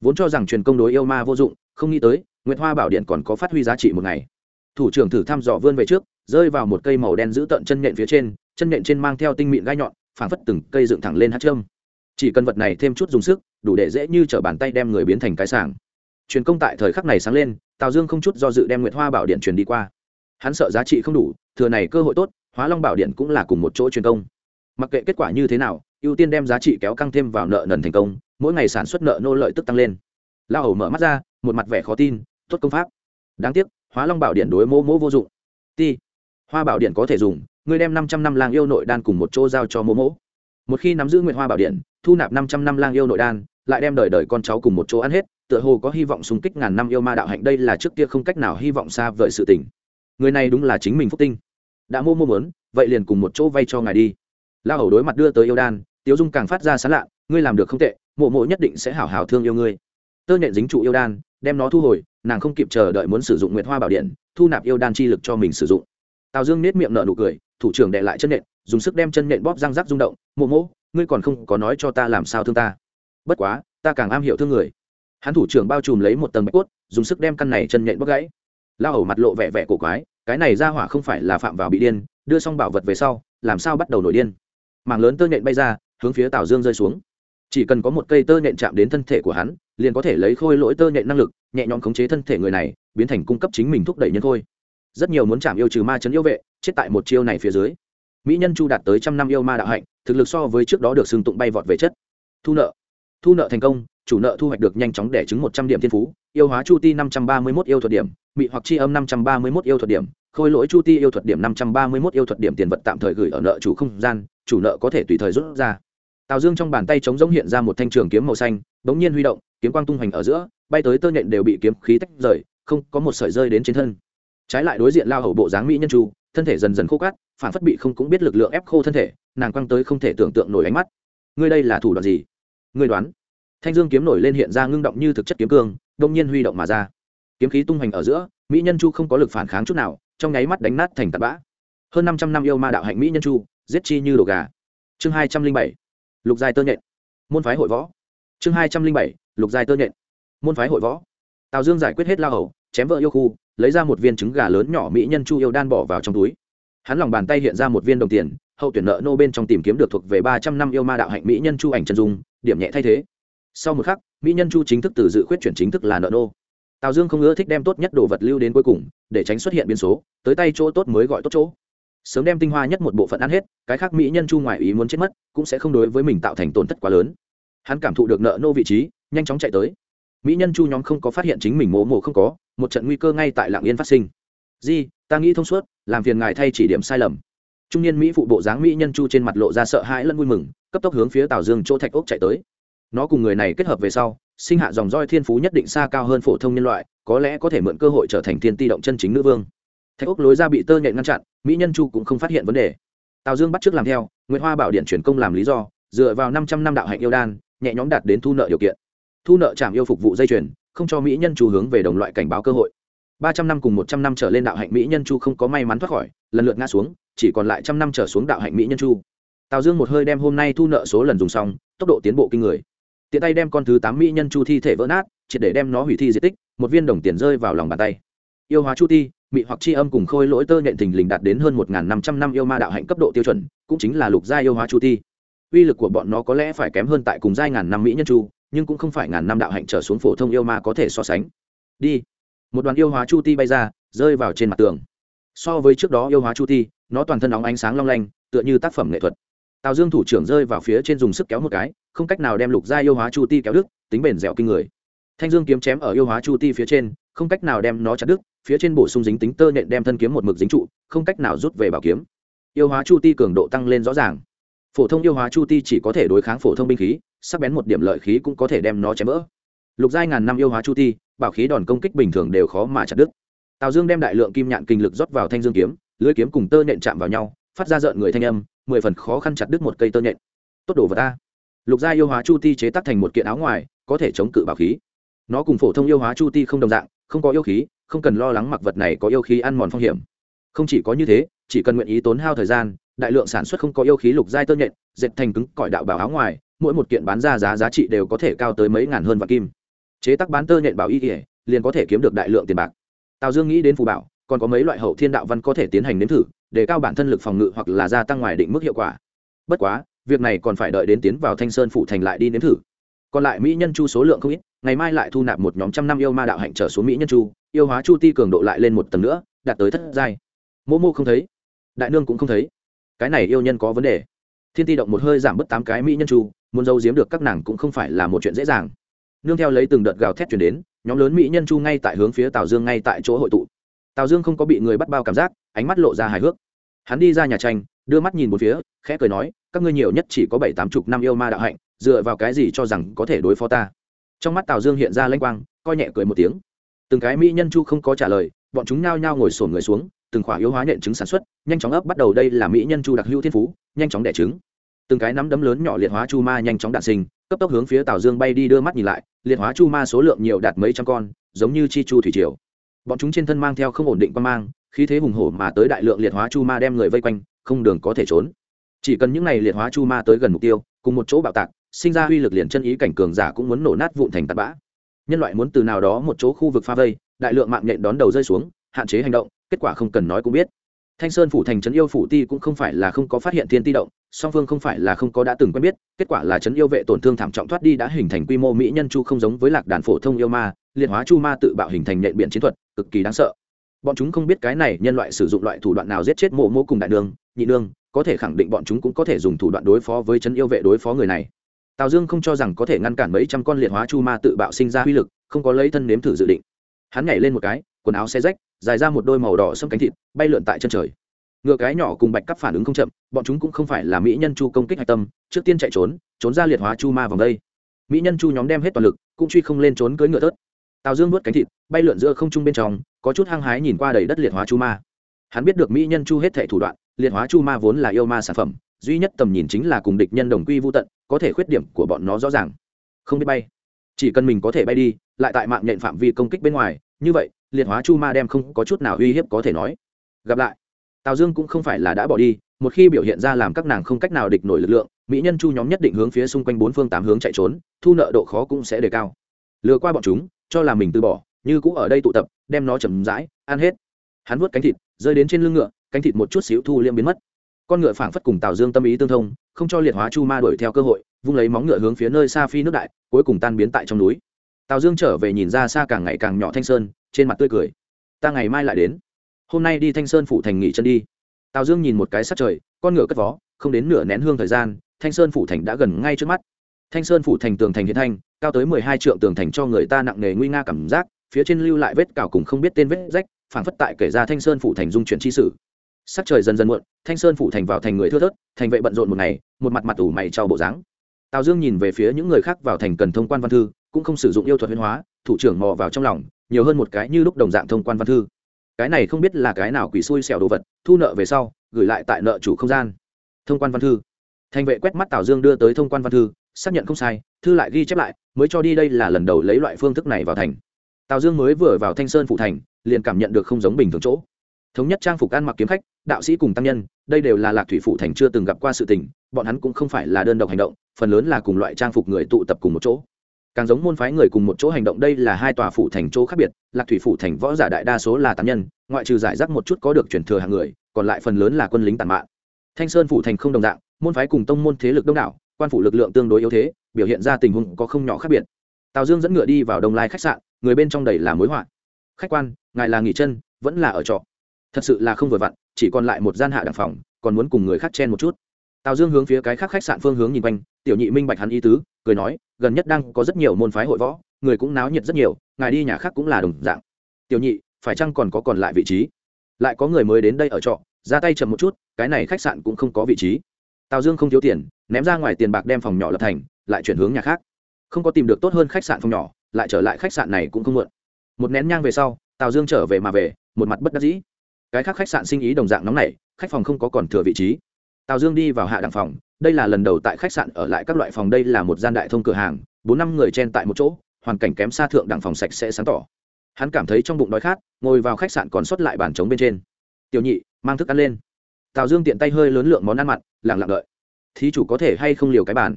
Vốn cho rằng truyền công đối yêu ma vô dụng, không nghĩ tới, nguyệt hoa bảo điện còn có phát huy giá trị một ngày. Thủ trưởng thử thăm dò vươn về trước, rơi vào một cây màu đen giữ tận chân nhện phía trên, chân nhện trên mang theo tinh mịn gai nhọn, phảng phất từng cây dựng thẳng lên hát trơm. chỉ cần vật này thêm chút dùng sức, đủ để dễ như t r ở bàn tay đem người biến thành cái sảng. Truyền công tại thời khắc này sáng lên, tào dương không chút do dự đem nguyệt hoa bảo điện truyền đi qua hắn sợ giá trị không đủ, thừa này cơ hội tốt, hóa long bảo điện cũng là cùng một chỗ truyền công. Mặc kệ kết quả như thế nào, ưu tiên đem giá trị kéo căng thêm vào nợ nần thành công, mỗi ngày sản xuất nợ nô lợi tức tăng lên. La hầu mở mắt ra, một mặt vẻ khó tin, tốt công pháp. Đáng tiếc, hóa long bảo điện đối mô mô vô dụng. Ti, hoa bảo điện có thể dùng, ngươi đem năm trăm năm lang yêu nội đan cùng một chỗ giao cho mô mỗ. Một khi nắm giữ nguyện hoa bảo điện, thu nạp năm trăm năm lang yêu nội đan, lại đem đời đời con cháu cùng một chỗ ăn hết, tựa hồ có hy vọng xung kích ngàn năm yêu ma đạo hạnh, đây là trước kia không cách nào hy vọng xa vời sự tình người này đúng là chính mình phúc tinh. Đã mua mua mớn vậy liền cùng một chỗ vay cho ngài đi. La hầu đối mặt đưa tới yêu đan, tiếu dung càng phát ra sán lạ ngươi làm được không tệ, mộ mộ nhất định sẽ hảo hảo thương yêu ngươi. Tơ nhện dính trụ yêu đan, đem nó thu hồi, nàng không kịp chờ đợi muốn sử dụng nguyệt hoa bảo điện, thu nạp yêu đan chi lực cho mình sử dụng. Tào dương nết miệng nở nụ cười, thủ trưởng đệ lại chân nện dùng sức đem chân nện bóp răng rắc rung động, mộ mộ, ngươi còn không có nói cho ta làm sao thương ta? Bất quá, ta càng am hiểu thương người. Hắn thủ trưởng bao trùm lấy một tầng bạch cốt, dùng sức đem căn này chân nện bóp gãy. Lao hầu mặt lộ vẻ vẻ cổ quái cái này ra hỏa không phải là phạm vào bị điên, đưa xong bảo vật về sau, làm sao bắt đầu nổi điên? Mảng lớn tơ nhện bay ra, hướng phía tào dương rơi xuống. Chỉ cần có một cây tơ nhện chạm đến thân thể của hắn, liền có thể lấy khôi lỗi tơ nhện năng lực, nhẹ nhõm khống chế thân thể người này, biến thành cung cấp chính mình thúc đẩy nhân khôi. Rất nhiều muốn chạm yêu trừ ma chấn yêu vệ, chết tại một chiêu này phía dưới. Mỹ nhân chu đạt tới trăm năm yêu ma đạo hạnh, thực lực so với trước đó được xưng tụng bay vọt về chất. Thu nợ. Thu nợ thành công chủ nợ thu hoạch được nhanh chóng đẻ chứng một trăm điểm thiên phú, yêu hóa chu ti năm trăm ba mươi mốt yêu thuật điểm, mị hoặc chi âm năm trăm ba mươi mốt yêu thuật điểm, khôi lỗi chu ti yêu thuật điểm năm trăm ba mươi mốt yêu thuật điểm tiền vật tạm thời gửi ở nợ chủ không gian, chủ nợ có thể tùy thời rút ra. Tào dương trong bàn tay chống giống hiện ra một thanh trường kiếm màu xanh, bỗng nhiên huy động, kiếm quang tung hoành ở giữa, bay tới tơ nhện đều bị kiếm khí tách rời, không có một sợi rơi đến trên thân. Trái lại đối diện lao hầu bộ dáng mỹ nhân chu, thân thể dần dần khô cát, phản phất bị không cũng biết lực lượng ép khô thân thể, nàng quăng tới không thể tưởng tượng nổi ánh mắt. Ngươi đây là thủ đoạn gì? Ngươi đoán thanh dương kiếm nổi lên hiện ra ngưng động như thực chất kiếm cương đông nhiên huy động mà ra. Kiếm khí tung hoành ở giữa, mỹ nhân chu không có lực phản kháng chút nào, trong nháy mắt đánh nát thành tạt bã. Hơn năm trăm năm yêu ma đạo hạnh mỹ nhân chu, giết chi như đồ gà. Chương hai trăm linh bảy, lục giai tơ nhện. Môn phái hội võ. Chương hai trăm linh bảy, lục giai tơ nhện. Môn phái hội võ. Tào dương giải quyết hết la hầu, chém vợ yêu khu, lấy ra một viên trứng gà lớn nhỏ mỹ nhân chu yêu đan bỏ vào trong túi. Hắn lòng bàn tay hiện ra một viên đồng tiền, hậu tuyển nợ nô bên trong tìm kiếm được thuộc về ba trăm năm yêu ma đạo hạnh mỹ nhân chu ảnh chân dung, điểm nhẹ thay thế sau một khắc, mỹ nhân chu chính thức từ dự khuyết chuyển chính thức là nợ nô. Tào dương không ưa thích đem tốt nhất đồ vật lưu đến cuối cùng, để tránh xuất hiện biến số, tới tay chỗ tốt mới gọi tốt chỗ. Sớm đem tinh hoa nhất một bộ phận ăn hết, cái khác mỹ nhân chu ngoài ý muốn chết mất, cũng sẽ không đối với mình tạo thành tổn thất quá lớn. Hắn cảm thụ được nợ nô vị trí, nhanh chóng chạy tới. Mỹ nhân chu nhóm không có phát hiện chính mình mổ mổ không có, một trận nguy cơ ngay tại lạng yên phát sinh. Di, ta nghĩ thông suốt, làm phiền ngài thay chỉ điểm sai lầm. Trung niên mỹ phụ bộ dáng mỹ nhân chu trên mặt lộ ra sợ hãi lẫn vui mừng, cấp tốc hướng phía tào dương chỗ thạch ốc chạy tới nó cùng người này kết hợp về sau, sinh hạ dòng roi thiên phú nhất định xa cao hơn phổ thông nhân loại, có lẽ có thể mượn cơ hội trở thành thiên ti động chân chính nữ vương. Thạch úc lối ra bị tơ nhện ngăn chặn, mỹ nhân chu cũng không phát hiện vấn đề. Tào dương bắt t r ư ớ c làm theo nguyễn hoa bảo điện chuyển công làm lý do, dựa vào năm trăm năm đạo hạnh yêu đan, nhẹ nhóm đạt đến thu nợ điều kiện. Thu nợ trảm yêu phục vụ dây chuyền, không cho mỹ nhân chu hướng về đồng loại cảnh báo cơ hội. Ba trăm năm cùng một trăm năm trở lên đạo hạnh mỹ nhân chu không có may mắn thoát khỏi, lần lượt ngã xuống, chỉ còn lại trăm năm trở xuống đạo hạnh mỹ nhân chu. Tào dương một hơi đem hôm nay thu nợ số lần dùng xong, tốc độ tiến bộ kinh người tiện tay đem con thứ tám mỹ nhân chu thi thể vỡ nát, triệt để đem nó hủy thi di tích, một viên đồng tiền rơi vào lòng bàn tay. Yêu hóa chu thi mị hoặc chi âm cùng khôi lỗi tơ nhện thình lình đạt đến hơn một năm trăm năm yêu ma đạo hạnh cấp độ tiêu chuẩn, cũng chính là lục gia yêu hóa chu thi uy lực của bọn nó có lẽ phải kém hơn tại cùng giai ngàn năm mỹ nhân chu, nhưng cũng không phải ngàn năm đạo hạnh trở xuống phổ thông yêu ma có thể so sánh. Đi. Một đoàn yêu hóa chu ti bay ra, rơi vào trên mặt tường. So với trước đó yêu hóa chu ti, nó toàn thân óng ánh sáng long lanh, tựa như tác phẩm nghệ thuật. Tào dương thủ trưởng rơi vào phía trên dùng sức kéo một cái không cách nào đem lục gia yêu hóa chu ti kéo đứt, tính bền dẻo kinh người. Thanh dương kiếm chém ở yêu hóa chu ti phía trên, không cách nào đem nó chặt đứt, phía trên bổ sung dính tính tơ nện đem thân kiếm một mực dính trụ, không cách nào rút về bảo kiếm. Yêu hóa chu ti cường độ tăng lên rõ ràng. Phổ thông yêu hóa chu ti chỉ có thể đối kháng phổ thông binh khí, sắc bén một điểm lợi khí cũng có thể đem nó chém vỡ. Lục giai ngàn năm yêu hóa chu ti, bảo khí đòn công kích bình thường đều khó mà chặt đứt. Tào dương đem đại lượng kim nhạn kinh lực rót vào thanh dương kiếm, lưới kiếm cùng tơ nện chạm vào nhau, phát ra rợn người thanh âm, mười phần khó khăn chặt đứt một cây tơ nện tốt đồ vật ta lục gia yêu hóa chu ti chế tác thành một kiện áo ngoài, có thể chống cự bảo khí. Nó cùng phổ thông yêu hóa chu ti không đồng dạng, không có yêu khí, không cần lo lắng mặc vật này có yêu khí ăn mòn phong hiểm. Không chỉ có như thế, chỉ cần nguyện ý tốn hao thời gian, đại lượng sản xuất không có yêu khí lục giai tơ nhện, dệt thành cứng cỏi đạo bảo áo ngoài, mỗi một kiện bán ra giá giá trị đều có thể cao tới mấy ngàn hơn vạn kim. Chế tác bán tơ nhện bảo y ỉa liền có thể kiếm được đại lượng tiền bạc. Tào dương nghĩ đến phù bảo, còn có mấy loại hậu thiên đạo văn có thể tiến hành nếm thử, để cao bản thân lực phòng ngự hoặc là gia tăng ngoài định mức hiệu quả. Bất quá việc này còn phải đợi đến tiến vào thanh sơn phủ thành lại đi nếm thử. Còn lại mỹ nhân chu số lượng không ít, ngày mai lại thu nạp một nhóm trăm năm yêu ma đạo hạnh trở xuống mỹ nhân chu, yêu hóa chu ti cường độ lại lên một tầng nữa, đạt tới thất giai. Mô mô không thấy, đại nương cũng không thấy. Cái này yêu nhân có vấn đề. Thiên ti động một hơi giảm bớt tám cái mỹ nhân chu, muốn giấu giếm được các nàng cũng không phải là một chuyện dễ dàng. Nương theo lấy từng đợt gào thét chuyển đến, nhóm lớn mỹ nhân chu ngay tại hướng phía tào dương ngay tại chỗ hội tụ. Tào dương không có bị người bắt bao cảm giác, ánh mắt lộ ra hài hước. Hắn đi ra nhà tranh, đưa mắt nhìn một phía, khẽ cười nói các ngươi nhiều nhất chỉ có bảy tám chục năm yêu ma đạo hạnh, dựa vào cái gì cho rằng có thể đối phó ta? Trong mắt tào dương hiện ra lanh quang, coi nhẹ cười một tiếng. Từng cái mỹ nhân chu không có trả lời, bọn chúng nao nhao ngồi sổn người xuống, từng khỏa yếu hóa nhện trứng sản xuất, nhanh chóng ấp bắt đầu đây là mỹ nhân chu đặc hữu thiên phú, nhanh chóng đẻ trứng. Từng cái nắm đấm lớn nhỏ liệt hóa chu ma nhanh chóng đạn sinh, cấp tốc hướng phía tào dương bay đi đưa mắt nhìn lại, liệt hóa chu ma số lượng nhiều đạt mấy trăm con, giống như chi chu thủy triều. Bọn chúng trên thân mang theo không ổn định quan mang, khí thế hùng hổ mà tới đại lượng liệt hóa chu ma đem người vây quanh, không đường có thể trốn chỉ cần những n à y liệt hóa chu ma tới gần mục tiêu, cùng một chỗ bạo tạc, sinh ra uy lực liền chân ý cảnh cường giả cũng muốn nổ nát vụn thành tạt bã. Nhân loại muốn từ nào đó một chỗ khu vực pha vây, đại lượng mạng nhện đón đầu rơi xuống, hạn chế hành động, kết quả không cần nói cũng biết. Thanh sơn phủ thành trấn yêu phủ ti cũng không phải là không có phát hiện thiên ti động, song phương không phải là không có đã từng quen biết, kết quả là trấn yêu vệ tổn thương thảm trọng thoát đi đã hình thành quy mô mỹ nhân chu không giống với lạc đàn phổ thông yêu ma, liệt hóa chu ma tự bạo hình thành nhện biện chiến thuật, cực kỳ đáng sợ bọn chúng không biết cái này nhân loại sử dụng loại thủ đoạn nào giết chết mộ mô cùng đại nương, nhị nương, có thể khẳng định bọn chúng cũng có thể dùng thủ đoạn đối phó với chân yêu vệ đối phó người này. Tào dương không cho rằng có thể ngăn cản mấy trăm con liệt hóa chu ma tự bạo sinh ra uy lực, không có lấy thân nếm thử dự định. Hắn nhảy lên một cái, quần áo xe rách, dài ra một đôi màu đỏ xâm cánh thịt, bay lượn tại chân trời. Ngựa cái nhỏ cùng bạch cắp phản ứng không chậm, bọn chúng cũng không phải là mỹ nhân chu công kích hạch tâm, trước tiên chạy trốn trốn ra liệt hóa chu ma vòng đây. Mỹ nhân chu nhóm đem hết toàn lực, cũng truy không lên trốn cưới ngựa tớt tào dương nuốt cánh thịt, bay lượn giữa không trung bên trong, có chút hăng hái nhìn qua đầy đất liệt hóa chu ma. Hắn biết được mỹ nhân chu hết thệ thủ đoạn, liệt hóa chu ma vốn là yêu ma sản phẩm, duy nhất tầm nhìn chính là cùng địch nhân đồng quy vô tận, có thể khuyết điểm của bọn nó rõ ràng. Không biết bay. Chỉ cần mình có thể bay đi, lại tại mạng nhện phạm vi công kích bên ngoài, như vậy, liệt hóa chu ma đem không có chút nào uy hiếp có thể nói. Gặp lại. Tào dương cũng không phải là đã bỏ đi, một khi biểu hiện ra làm các nàng không cách nào địch nổi lực lượng, mỹ nhân chu nhóm nhất định hướng phía xung quanh bốn phương tám hướng chạy trốn, thu nợ độ khó cũng sẽ đề cao. Lừa qua bọn chúng cho là mình từ bỏ, như cũng ở đây tụ tập, đem nó chầm rãi, ăn hết. Hắn vuốt cánh thịt, rơi đến trên lưng ngựa, cánh thịt một chút xíu thu liêm biến mất. Con ngựa phảng phất cùng tào dương tâm ý tương thông, không cho liệt hóa chu ma đuổi theo cơ hội, vung lấy móng ngựa hướng phía nơi xa phi nước đại, cuối cùng tan biến tại trong núi. Tào dương trở về nhìn ra xa càng ngày càng nhỏ thanh sơn, trên mặt tươi cười. Ta ngày mai lại đến. Hôm nay đi thanh sơn phủ thành nghỉ chân đi. Tào dương nhìn một cái sát trời, con ngựa cất vó, không đến nửa nén hương thời gian, thanh sơn phủ thành đã gần ngay trước mắt. Thanh sơn phủ thành tường thành hiện thanh cao tới mười hai trượng tường thành cho người ta nặng nề nguy nga cảm giác, phía trên lưu lại vết cào cùng không biết tên vết rách phản phất tại kể ra thanh sơn phủ thành dung chuyển chi sử sắc trời dần dần muộn, thanh sơn phủ thành vào thành người thưa thớt, thành vệ bận rộn một ngày, một mặt mặt ủ mày trao bộ dáng. Tào dương nhìn về phía những người khác vào thành cần thông quan văn thư, cũng không sử dụng yêu thuật huyên hóa, thủ trưởng mò vào trong lòng, nhiều hơn một cái như lúc đồng dạng thông quan văn thư. Cái này không biết là cái nào quỷ xui xẻo đồ vật, thu nợ về sau, gửi lại tại nợ chủ không gian. Thông quan văn thư. Thành vệ quét mắt tào dương đưa tới thông quan văn thư xác nhận không sai, thư lại ghi chép lại, mới cho đi đây là lần đầu lấy loại phương thức này vào thành. Tào dương mới vừa vào thanh sơn phụ thành, liền cảm nhận được không giống bình thường chỗ. Thống nhất trang phục ăn mặc kiếm khách, đạo sĩ cùng tăng nhân, đây đều là lạc thủy Phụ thành chưa từng gặp qua sự tình, bọn hắn cũng không phải là đơn độc hành động, phần lớn là cùng loại trang phục người tụ tập cùng một chỗ. Càng giống môn phái người cùng một chỗ hành động đây là hai tòa phủ thành chỗ khác biệt, lạc thủy phủ thành võ giả đại đa số là tán nhân, ngoại trừ giải rác một chút có được chuyển thừa hàng người, còn lại phần lớn là quân lính tàn mạng thanh sơn phủ thành không đồng dạng, môn phái cùng tông môn thế lực đông đảo quan phủ lực lượng tương đối yếu thế, biểu hiện ra tình huống có không nhỏ khác biệt. Tào dương dẫn ngựa đi vào đông lai khách sạn, người bên trong đầy là mối họa. Khách quan, ngài là nghỉ chân, vẫn là ở trọ. Thật sự là không vừa vặn, chỉ còn lại một gian hạ đẳng phòng, còn muốn cùng người khác chen một chút. Tào dương hướng phía cái khác khách sạn phương hướng nhìn quanh, tiểu nhị minh bạch hắn ý tứ, cười nói, gần nhất đang có rất nhiều môn phái hội võ, người cũng náo nhiệt rất nhiều, ngài đi nhà khác cũng là đồng dạng. Tiểu nhị, phải chăng còn có còn lại vị trí? Lại có người mới đến đây ở trọ, ra tay chậm một chút, cái này khách sạn cũng không có vị trí tào dương không thiếu tiền, ném ra ngoài tiền bạc đem phòng nhỏ lập thành, lại chuyển hướng nhà khác. Không có tìm được tốt hơn khách sạn phòng nhỏ, lại trở lại khách sạn này cũng không muộn một nén nhang về sau, tào dương trở về mà về, một mặt bất đắc dĩ. Cái khác khách sạn sinh ý đồng dạng nóng nảy, khách phòng không có còn thừa vị trí. Tào dương đi vào hạ đẳng phòng, đây là lần đầu tại khách sạn ở lại các loại phòng, đây là một gian đại thông cửa hàng, bốn năm người chen tại một chỗ, hoàn cảnh kém xa thượng đẳng phòng sạch sẽ sáng tỏ. Hắn cảm thấy trong bụng đói khát, ngồi vào khách sạn còn sót lại bàn trống bên trên. Tiểu nhị, mang thức ăn lên tào dương tiện tay hơi lớn lượng món ăn mặn lẳng lặng đợi. Thí chủ có thể hay không liều cái bàn?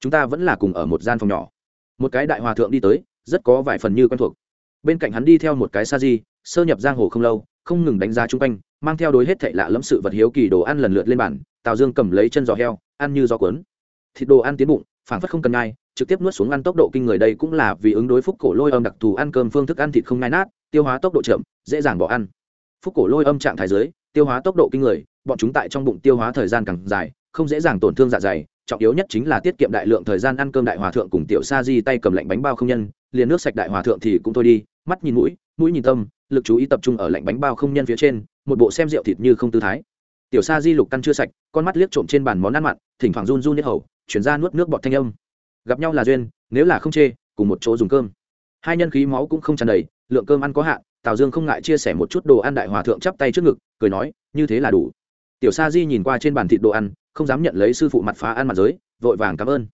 Chúng ta vẫn là cùng ở một gian phòng nhỏ. Một cái đại hòa thượng đi tới, rất có vài phần như quen thuộc. Bên cạnh hắn đi theo một cái sa di, sơ nhập giang hồ không lâu, không ngừng đánh giá chung quanh, mang theo đối hết thệ lạ lẫm sự vật hiếu kỳ đồ ăn lần lượt lên bàn, tào dương cầm lấy chân giò heo, ăn như gió cuốn. Thịt đồ ăn tiến bụng phản phất không cần ngai trực tiếp nuốt xuống ăn tốc độ kinh người đây cũng là vì ứng đối phúc cổ lôi âm đặc thù ăn cơm phương thức ăn thịt không ngai nát, tiêu hóa tốc độ chậm, dễ dàng bỏ ăn. Phúc cổ lôi âm trạng thái giới tiêu hóa tốc độ kinh người bọn chúng tại trong bụng tiêu hóa thời gian càng dài, không dễ dàng tổn thương dạ dày, trọng yếu nhất chính là tiết kiệm đại lượng thời gian ăn cơm đại hòa thượng cùng tiểu sa di tay cầm lạnh bánh bao không nhân, liền nước sạch đại hòa thượng thì cũng thôi đi, mắt nhìn mũi mũi nhìn tâm, lực chú ý tập trung ở lạnh bánh bao không nhân phía trên, một bộ xem rượu thịt như không tư thái. Tiểu sa di lục căn chưa sạch, con mắt liếc trộm trên bàn món ăn mặn, thỉnh thoảng run run nhất hầu, chuyển ra nuốt nước bọt thanh âm. Gặp nhau là duyên, nếu là không chê, cùng một chỗ dùng cơm. Hai nhân khí máu cũng không tràn đầy, lượng cơm ăn có hạn, tào dương không ngại chia sẻ một chút đồ ăn đại hòa thượng chắp tay trước ngực, cười nói, như thế là đủ tiểu sa di nhìn qua trên bàn thịt đồ ăn, không dám nhận lấy sư phụ mặt phá ăn mặt giới, vội vàng cảm ơn.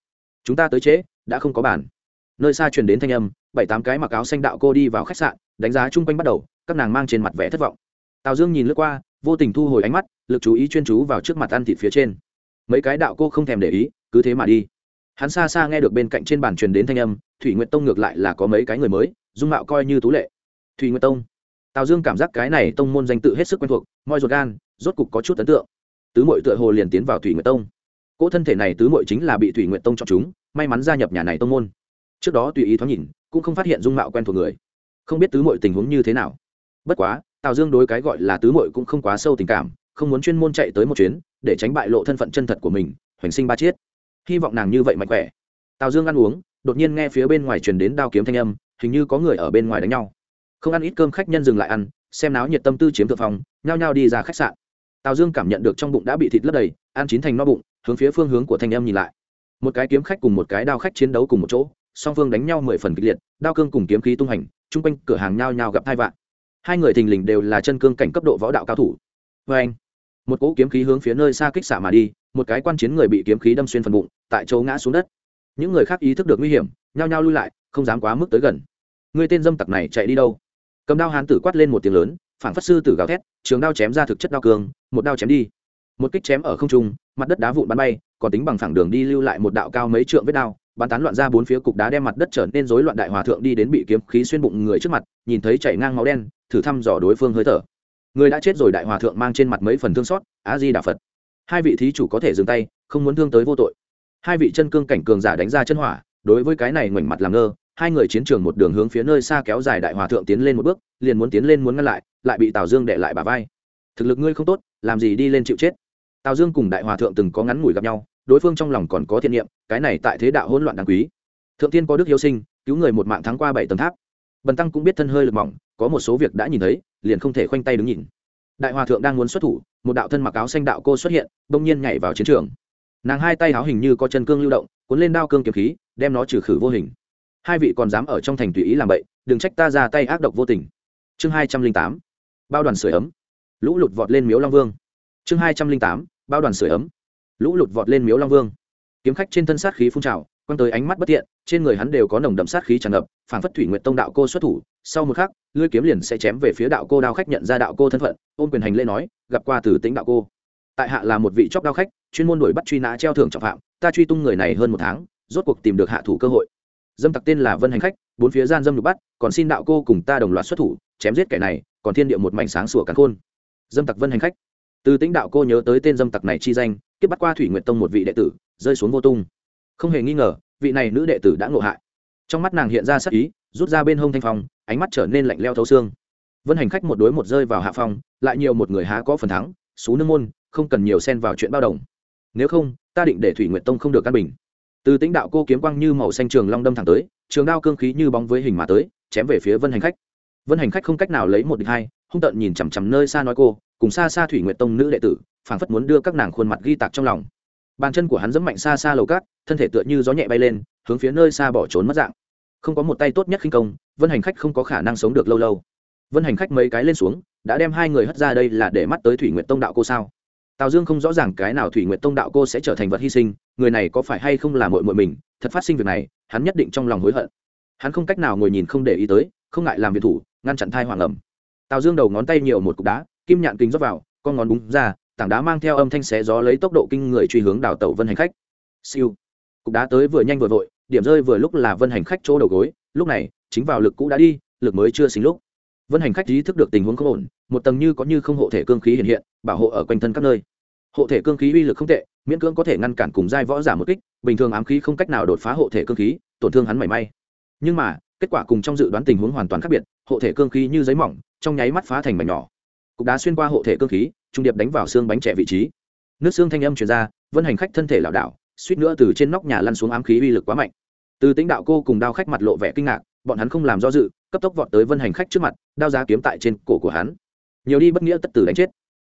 Chúng ta tới trễ, đã không có bàn. Nơi xa truyền đến thanh âm, bảy tám cái mặc áo xanh đạo cô đi vào khách sạn, đánh giá chung quanh bắt đầu, các nàng mang trên mặt vẻ thất vọng. Tào dương nhìn lướt qua, vô tình thu hồi ánh mắt, lực chú ý chuyên chú vào trước mặt ăn thịt phía trên. Mấy cái đạo cô không thèm để ý, cứ thế mà đi. Hắn xa xa nghe được bên cạnh trên bàn truyền đến thanh âm, thủy nguyện tông ngược lại là có mấy cái người mới, dung mạo coi như tú lệ. Thủy nguyện tông tào dương cảm giác cái này tông môn danh tự hết sức quen thuộc, moi ruột gan, rốt cục có chút ấn tượng. Tứ mội tựa hồ liền tiến vào thủy nguyện tông. Cỗ thân thể này tứ mội chính là bị thủy nguyện tông chọn chúng, may mắn gia nhập nhà này tông môn. Trước đó tùy ý thoáng nhìn, cũng không phát hiện dung mạo quen thuộc người. Không biết tứ mội tình huống như thế nào. Bất quá, tào dương đối cái gọi là tứ mội cũng không quá sâu tình cảm, không muốn chuyên môn chạy tới một chuyến, để tránh bại lộ thân phận chân thật của mình, hoành sinh ba chiết. Hy vọng nàng như vậy mạnh khỏe. Tào dương ăn uống, đột nhiên nghe phía bên ngoài truyền đến đao kiếm thanh âm, hình như có người ở bên ngoài đánh nhau không ăn ít cơm khách nhân dừng lại ăn, xem náo nhiệt tâm tư chiếm thượng phòng, nhao nhao đi ra khách sạn. Tào dương cảm nhận được trong bụng đã bị thịt lấp đầy, ăn chín thành no bụng, hướng phía phương hướng của thanh em nhìn lại. Một cái kiếm khách cùng một cái đao khách chiến đấu cùng một chỗ, song phương đánh nhau mười phần kịch liệt, đao cương cùng kiếm khí tung hành, chung quanh cửa hàng nhao nhao gặp hai vạn. Hai người thình lình đều là chân cương cảnh cấp độ võ đạo cao thủ. Vê anh. Một cỗ kiếm khí hướng phía nơi xa kích xả mà đi, một cái quan chiến người bị kiếm khí đâm xuyên phần bụng, tại chỗ ngã xuống đất. Những người khác ý thức được nguy hiểm, nhao nhao lui lại, không dám quá mức tới gần. Người tên dâm tặc này chạy đi đâu? Cầm đao hán tử quát lên một tiếng lớn phản phát sư tử gào thét trường đao chém ra thực chất đao cường, một đao chém đi. Một kích chém ở không trung mặt đất đá vụn bắn bay còn tính bằng phẳng đường đi lưu lại một đạo cao mấy trượng vết đao bắn tán loạn ra bốn phía cục đá đem mặt đất trở nên rối loạn đại hòa thượng đi đến bị kiếm khí xuyên bụng người trước mặt nhìn thấy chảy ngang máu đen thử thăm dò đối phương hơi thở. Người đã chết rồi đại hòa thượng mang trên mặt mấy phần thương xót á di đà phật. Hai vị thí chủ có thể dừng tay không muốn thương tới vô tội. Hai vị chân cương cảnh cường giả đánh ra chân hỏa đối với cái này ngoảnh mặt làm ngơ hai người chiến trường một đường hướng phía nơi xa kéo dài đại hòa thượng tiến lên một bước, liền muốn tiến lên muốn ngăn lại lại bị tào dương đệ lại bà vai. Thực lực ngươi không tốt, làm gì đi lên chịu chết. Tào dương cùng đại hòa thượng từng có ngắn ngủi gặp nhau, đối phương trong lòng còn có thiện niệm, cái này tại thế đạo hỗn loạn đáng quý. Thượng tiên có đức hiếu sinh, cứu người một mạng thắng qua bảy tầng tháp. Bần tăng cũng biết thân hơi lực mỏng, có một số việc đã nhìn thấy, liền không thể khoanh tay đứng nhìn. Đại hòa thượng đang muốn xuất thủ, một đạo thân mặc áo xanh đạo cô xuất hiện, bỗng nhiên nhảy vào chiến trường. Nàng hai tay áo hình như có chân cương lưu động, cuốn lên đao cương kiếm khí, đem nó trừ khử vô hình hai vị còn dám ở trong thành tùy ý làm bậy, đừng trách ta ra tay ác độc vô tình. Chương hai trăm linh tám, bao đoàn sửa ấm. Lũ lụt vọt lên miếu long vương. Chương hai trăm linh tám, bao đoàn sửa ấm. Lũ lụt vọt lên miếu long vương. Kiếm khách trên thân sát khí phun trào, quăng tới ánh mắt bất tiện trên người hắn đều có nồng đậm sát khí tràn ngập, phảng phất thủy nguyện tông đạo cô xuất thủ. Sau một khắc, lưỡi kiếm liền sẽ chém về phía đạo cô đao khách nhận ra đạo cô thân phận ôn quyền hành lễ nói, gặp qua từ tính đạo cô. Tại hạ là một vị chóc đao khách, chuyên môn đuổi bắt truy nã treo thưởng trọng phạm, ta truy tung người này hơn một tháng, rốt cuộc tìm được hạ thủ cơ hội dâm tặc tên là vân hành khách, bốn phía gian dâm được bắt, còn xin đạo cô cùng ta đồng loạt xuất thủ, chém giết kẻ này, còn thiên địa một mảnh sáng sủa cắn khôn. Dâm tặc vân hành khách. Từ tĩnh đạo cô nhớ tới tên dâm tặc này chi danh, kiếp bắt qua thủy nguyện tông một vị đệ tử, rơi xuống vô tung. Không hề nghi ngờ, vị này nữ đệ tử đã ngộ hại. Trong mắt nàng hiện ra sắc ý, rút ra bên hông thanh phong, ánh mắt trở nên lạnh leo thấu xương. Vân hành khách một đối một rơi vào hạ phong, lại nhiều một người há có phần thắng, xú nương môn, không cần nhiều xen vào chuyện bao đồng. Nếu không, ta định để thủy nguyện tông không được căn bình từ tĩnh đạo cô kiếm quang như màu xanh trường long đâm thẳng tới, trường đao cương khí như bóng với hình mà tới, chém về phía vân hành khách. Vân hành khách không cách nào lấy một địch hai, hung tợn nhìn chằm chằm nơi xa nói cô, cùng xa xa thủy nguyện tông nữ đệ tử, phảng phất muốn đưa các nàng khuôn mặt ghi tạc trong lòng. Bàn chân của hắn dẫm mạnh xa xa lầu cát, thân thể tựa như gió nhẹ bay lên, hướng phía nơi xa bỏ trốn mất dạng. Không có một tay tốt nhất khinh công, vân hành khách không có khả năng sống được lâu lâu. Vân hành khách mấy cái lên xuống, đã đem hai người hất ra đây là để mắt tới thủy nguyện tông đạo cô sao? Tào dương không rõ ràng cái nào thủy nguyện tông đạo cô sẽ trở thành vật hy sinh, người này có phải hay không là mội mội mình, thật phát sinh việc này, hắn nhất định trong lòng hối hận. Hắn không cách nào ngồi nhìn không để ý tới, không ngại làm việc thủ, ngăn chặn thai hoàng ẩm. Tào dương đầu ngón tay nhiều một cục đá, kim nhạn kính rót vào, con ngón búng ra, tảng đá mang theo âm thanh xé gió lấy tốc độ kinh người truy hướng đào tẩu vân hành khách. Siêu. Cục đá tới vừa nhanh vừa vội, điểm rơi vừa lúc là vân hành khách chỗ đầu gối, lúc này, chính vào lực cũ đã đi, lực mới chưa xính lúc vân hành khách ý thức được tình huống không ổn, một tầng như có như không hộ thể cương khí hiện hiện, bảo hộ ở quanh thân các nơi. Hộ thể cương khí uy lực không tệ, miễn cưỡng có thể ngăn cản cùng giai võ giả một kích, bình thường ám khí không cách nào đột phá hộ thể cương khí, tổn thương hắn mảy may. Nhưng mà, kết quả cùng trong dự đoán tình huống hoàn toàn khác biệt, hộ thể cương khí như giấy mỏng, trong nháy mắt phá thành mảnh nhỏ. Cục đá xuyên qua hộ thể cương khí, trung điệp đánh vào xương bánh trẻ vị trí. Nước xương thanh âm truyền ra, vân hành khách thân thể lảo đảo, suýt nữa từ trên nóc nhà lăn xuống ám khí uy lực quá mạnh. Từ tính đạo cô cùng đao khách mặt lộ vẻ kinh ngạc bọn hắn không làm do dự, cấp tốc vọt tới vân hành khách trước mặt, đao giá kiếm tại trên cổ của hắn. Nhiều đi bất nghĩa tất tử đánh chết.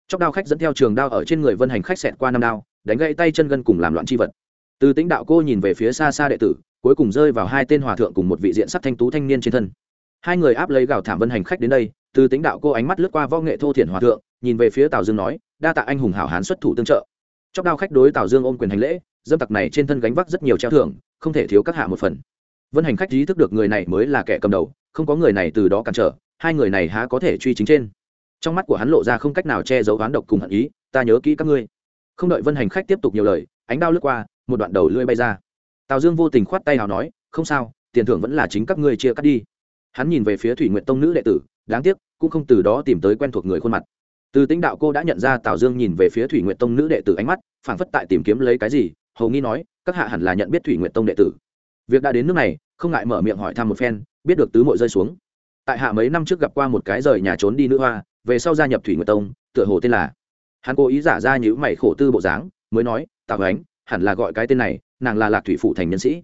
Chóc đao khách dẫn theo trường đao ở trên người vân hành khách xẹt qua năm đao, đánh gãy tay chân gân cùng làm loạn chi vật. Từ tính đạo cô nhìn về phía xa xa đệ tử, cuối cùng rơi vào hai tên hòa thượng cùng một vị diện sắc thanh tú thanh niên trên thân. Hai người áp lấy gào thảm vân hành khách đến đây, từ tính đạo cô ánh mắt lướt qua võ nghệ thô thiển hòa thượng, nhìn về phía tào dương nói, đa tạ anh hùng hảo hán xuất thủ tương trợ. Chóc đao khách đối tào dương ôm quyền hành lễ, dâm tặc này trên thân gánh vác rất nhiều treo thưởng, không thể thiếu các hạ một phần vân hành khách ý thức được người này mới là kẻ cầm đầu, không có người này từ đó cản trở, hai người này há có thể truy chính trên. Trong mắt của hắn lộ ra không cách nào che giấu oán độc cùng hận ý, ta nhớ kỹ các ngươi. Không đợi vân hành khách tiếp tục nhiều lời, ánh đao lướt qua, một đoạn đầu lưỡi bay ra. Tào dương vô tình khoát tay nào nói, không sao, tiền thưởng vẫn là chính các ngươi chia cắt đi. Hắn nhìn về phía thủy nguyện tông nữ đệ tử, đáng tiếc, cũng không từ đó tìm tới quen thuộc người khuôn mặt. Từ tính đạo cô đã nhận ra tào dương nhìn về phía thủy nguyện tông nữ đệ tử ánh mắt, phảng phất tại tìm kiếm lấy cái gì, hầu nghi nói, các hạ hẳn là nhận biết thủy nguyện tông đệ tử việc đã đến nước này, không ngại mở miệng hỏi thăm một phen, biết được tứ mội rơi xuống. Tại hạ mấy năm trước gặp qua một cái rời nhà trốn đi nữ hoa, về sau gia nhập thủy nguyệt tông, tựa hồ tên là hắn cố ý giả ra những mày khổ tư bộ dáng, mới nói, tào ánh, hẳn là gọi cái tên này, nàng là lạc thủy phụ thành nhân sĩ.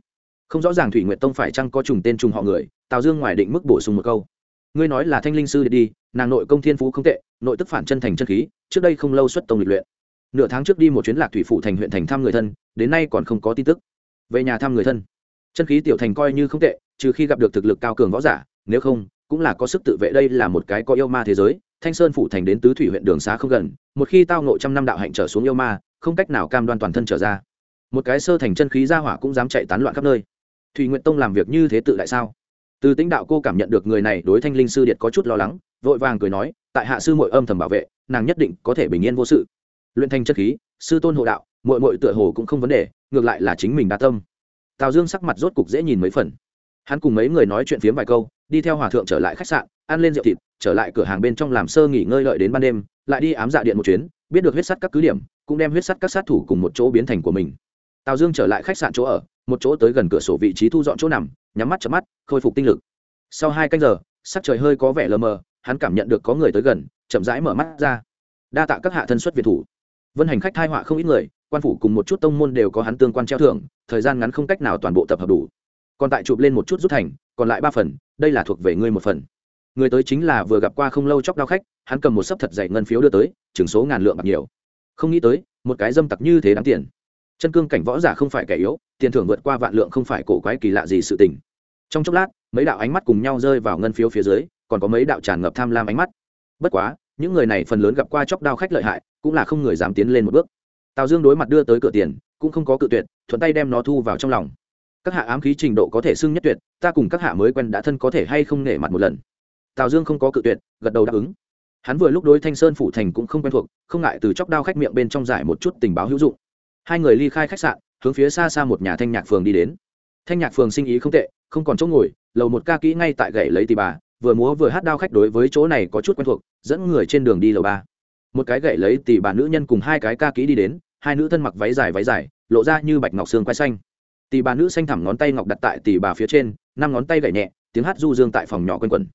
Không rõ ràng thủy nguyệt tông phải chăng có trùng tên trùng họ người, tào dương ngoài định mức bổ sung một câu. Ngươi nói là thanh linh sư đi, nàng nội công thiên phú không tệ, nội tức phản chân thành chân khí, trước đây không lâu xuất tông lịch luyện. Nửa tháng trước đi một chuyến lạc thủy phụ thành huyện thành thăm người thân, đến nay còn không có tin tức. Về nhà thăm người thân chân khí tiểu thành coi như không tệ, trừ khi gặp được thực lực cao cường võ giả, nếu không, cũng là có sức tự vệ đây là một cái có yêu ma thế giới, thanh sơn phủ thành đến tứ thủy huyện đường xá không gần, một khi tao nộ trăm năm đạo hạnh trở xuống yêu ma, không cách nào cam đoan toàn thân trở ra. Một cái sơ thành chân khí ra hỏa cũng dám chạy tán loạn khắp nơi. Thủy nguyện tông làm việc như thế tự tại sao? Từ tính đạo cô cảm nhận được người này đối thanh linh sư điện có chút lo lắng, vội vàng cười nói, tại hạ sư mội âm thầm bảo vệ, nàng nhất định có thể bình yên vô sự. Luyện thanh chất khí, sư tôn hộ đạo mội mội tựa hồ cũng không vấn đề, ngược lại là chính mình đa tâm tào dương sắc mặt rốt cục dễ nhìn mấy phần. Hắn cùng mấy người nói chuyện phiếm vài câu, đi theo hòa thượng trở lại khách sạn, ăn lên rượu thịt, trở lại cửa hàng bên trong làm sơ nghỉ ngơi lợi đến ban đêm, lại đi ám dạ điện một chuyến, biết được huyết sắt các cứ điểm, cũng đem huyết sắt các sát thủ cùng một chỗ biến thành của mình. Tào dương trở lại khách sạn chỗ ở, một chỗ tới gần cửa sổ vị trí thu dọn chỗ nằm, nhắm mắt chấm mắt, khôi phục tinh lực. Sau hai canh giờ, sắc trời hơi có vẻ lờ mờ, hắn cảm nhận được có người tới gần, chậm rãi mở mắt ra. Đa tạ các hạ thân xuất việt thủ. Vân hành khách thai họa không ít người quan phủ cùng một chút tông môn đều có hắn tương quan treo thưởng, thời gian ngắn không cách nào toàn bộ tập hợp đủ. Còn tại chụp lên một chút rút thành, còn lại ba phần, đây là thuộc về ngươi một phần. Người tới chính là vừa gặp qua không lâu chóc đao khách, hắn cầm một sấp thật dày ngân phiếu đưa tới, chừng số ngàn lượng bạc nhiều. Không nghĩ tới, một cái dâm tặc như thế đáng tiền. Chân cương cảnh võ giả không phải kẻ yếu, tiền thưởng vượt qua vạn lượng không phải cổ quái kỳ lạ gì sự tình. Trong chốc lát, mấy đạo ánh mắt cùng nhau rơi vào ngân phiếu phía dưới, còn có mấy đạo tràn ngập tham lam ánh mắt. Bất quá, những người này phần lớn gặp qua chóc đao khách lợi hại, cũng là không người dám tiến lên một bước tào dương đối mặt đưa tới cửa tiền, cũng không có cự tuyệt, thuận tay đem nó thu vào trong lòng. Các hạ ám khí trình độ có thể xưng nhất tuyệt, ta cùng các hạ mới quen đã thân có thể hay không nể mặt một lần. Tào dương không có cự tuyệt, gật đầu đáp ứng. Hắn vừa lúc đối thanh sơn phủ thành cũng không quen thuộc, không ngại từ chóc đao khách miệng bên trong giải một chút tình báo hữu dụng. Hai người ly khai khách sạn, hướng phía xa xa một nhà thanh nhạc phường đi đến. Thanh nhạc phường sinh ý không tệ, không còn chỗ ngồi, lầu một ca kỹ ngay tại gậy lấy tì bà, vừa múa vừa hát đao khách đối với chỗ này có chút quen thuộc, dẫn người trên đường đi lầu ba một cái gậy lấy tỷ bà nữ nhân cùng hai cái ca kỹ đi đến, hai nữ thân mặc váy dài váy dài, lộ ra như bạch ngọc xương quay xanh. Tỷ bà nữ xanh thẳm ngón tay ngọc đặt tại tỷ bà phía trên, năm ngón tay gậy nhẹ, tiếng hát du dương tại phòng nhỏ quanh quẩn.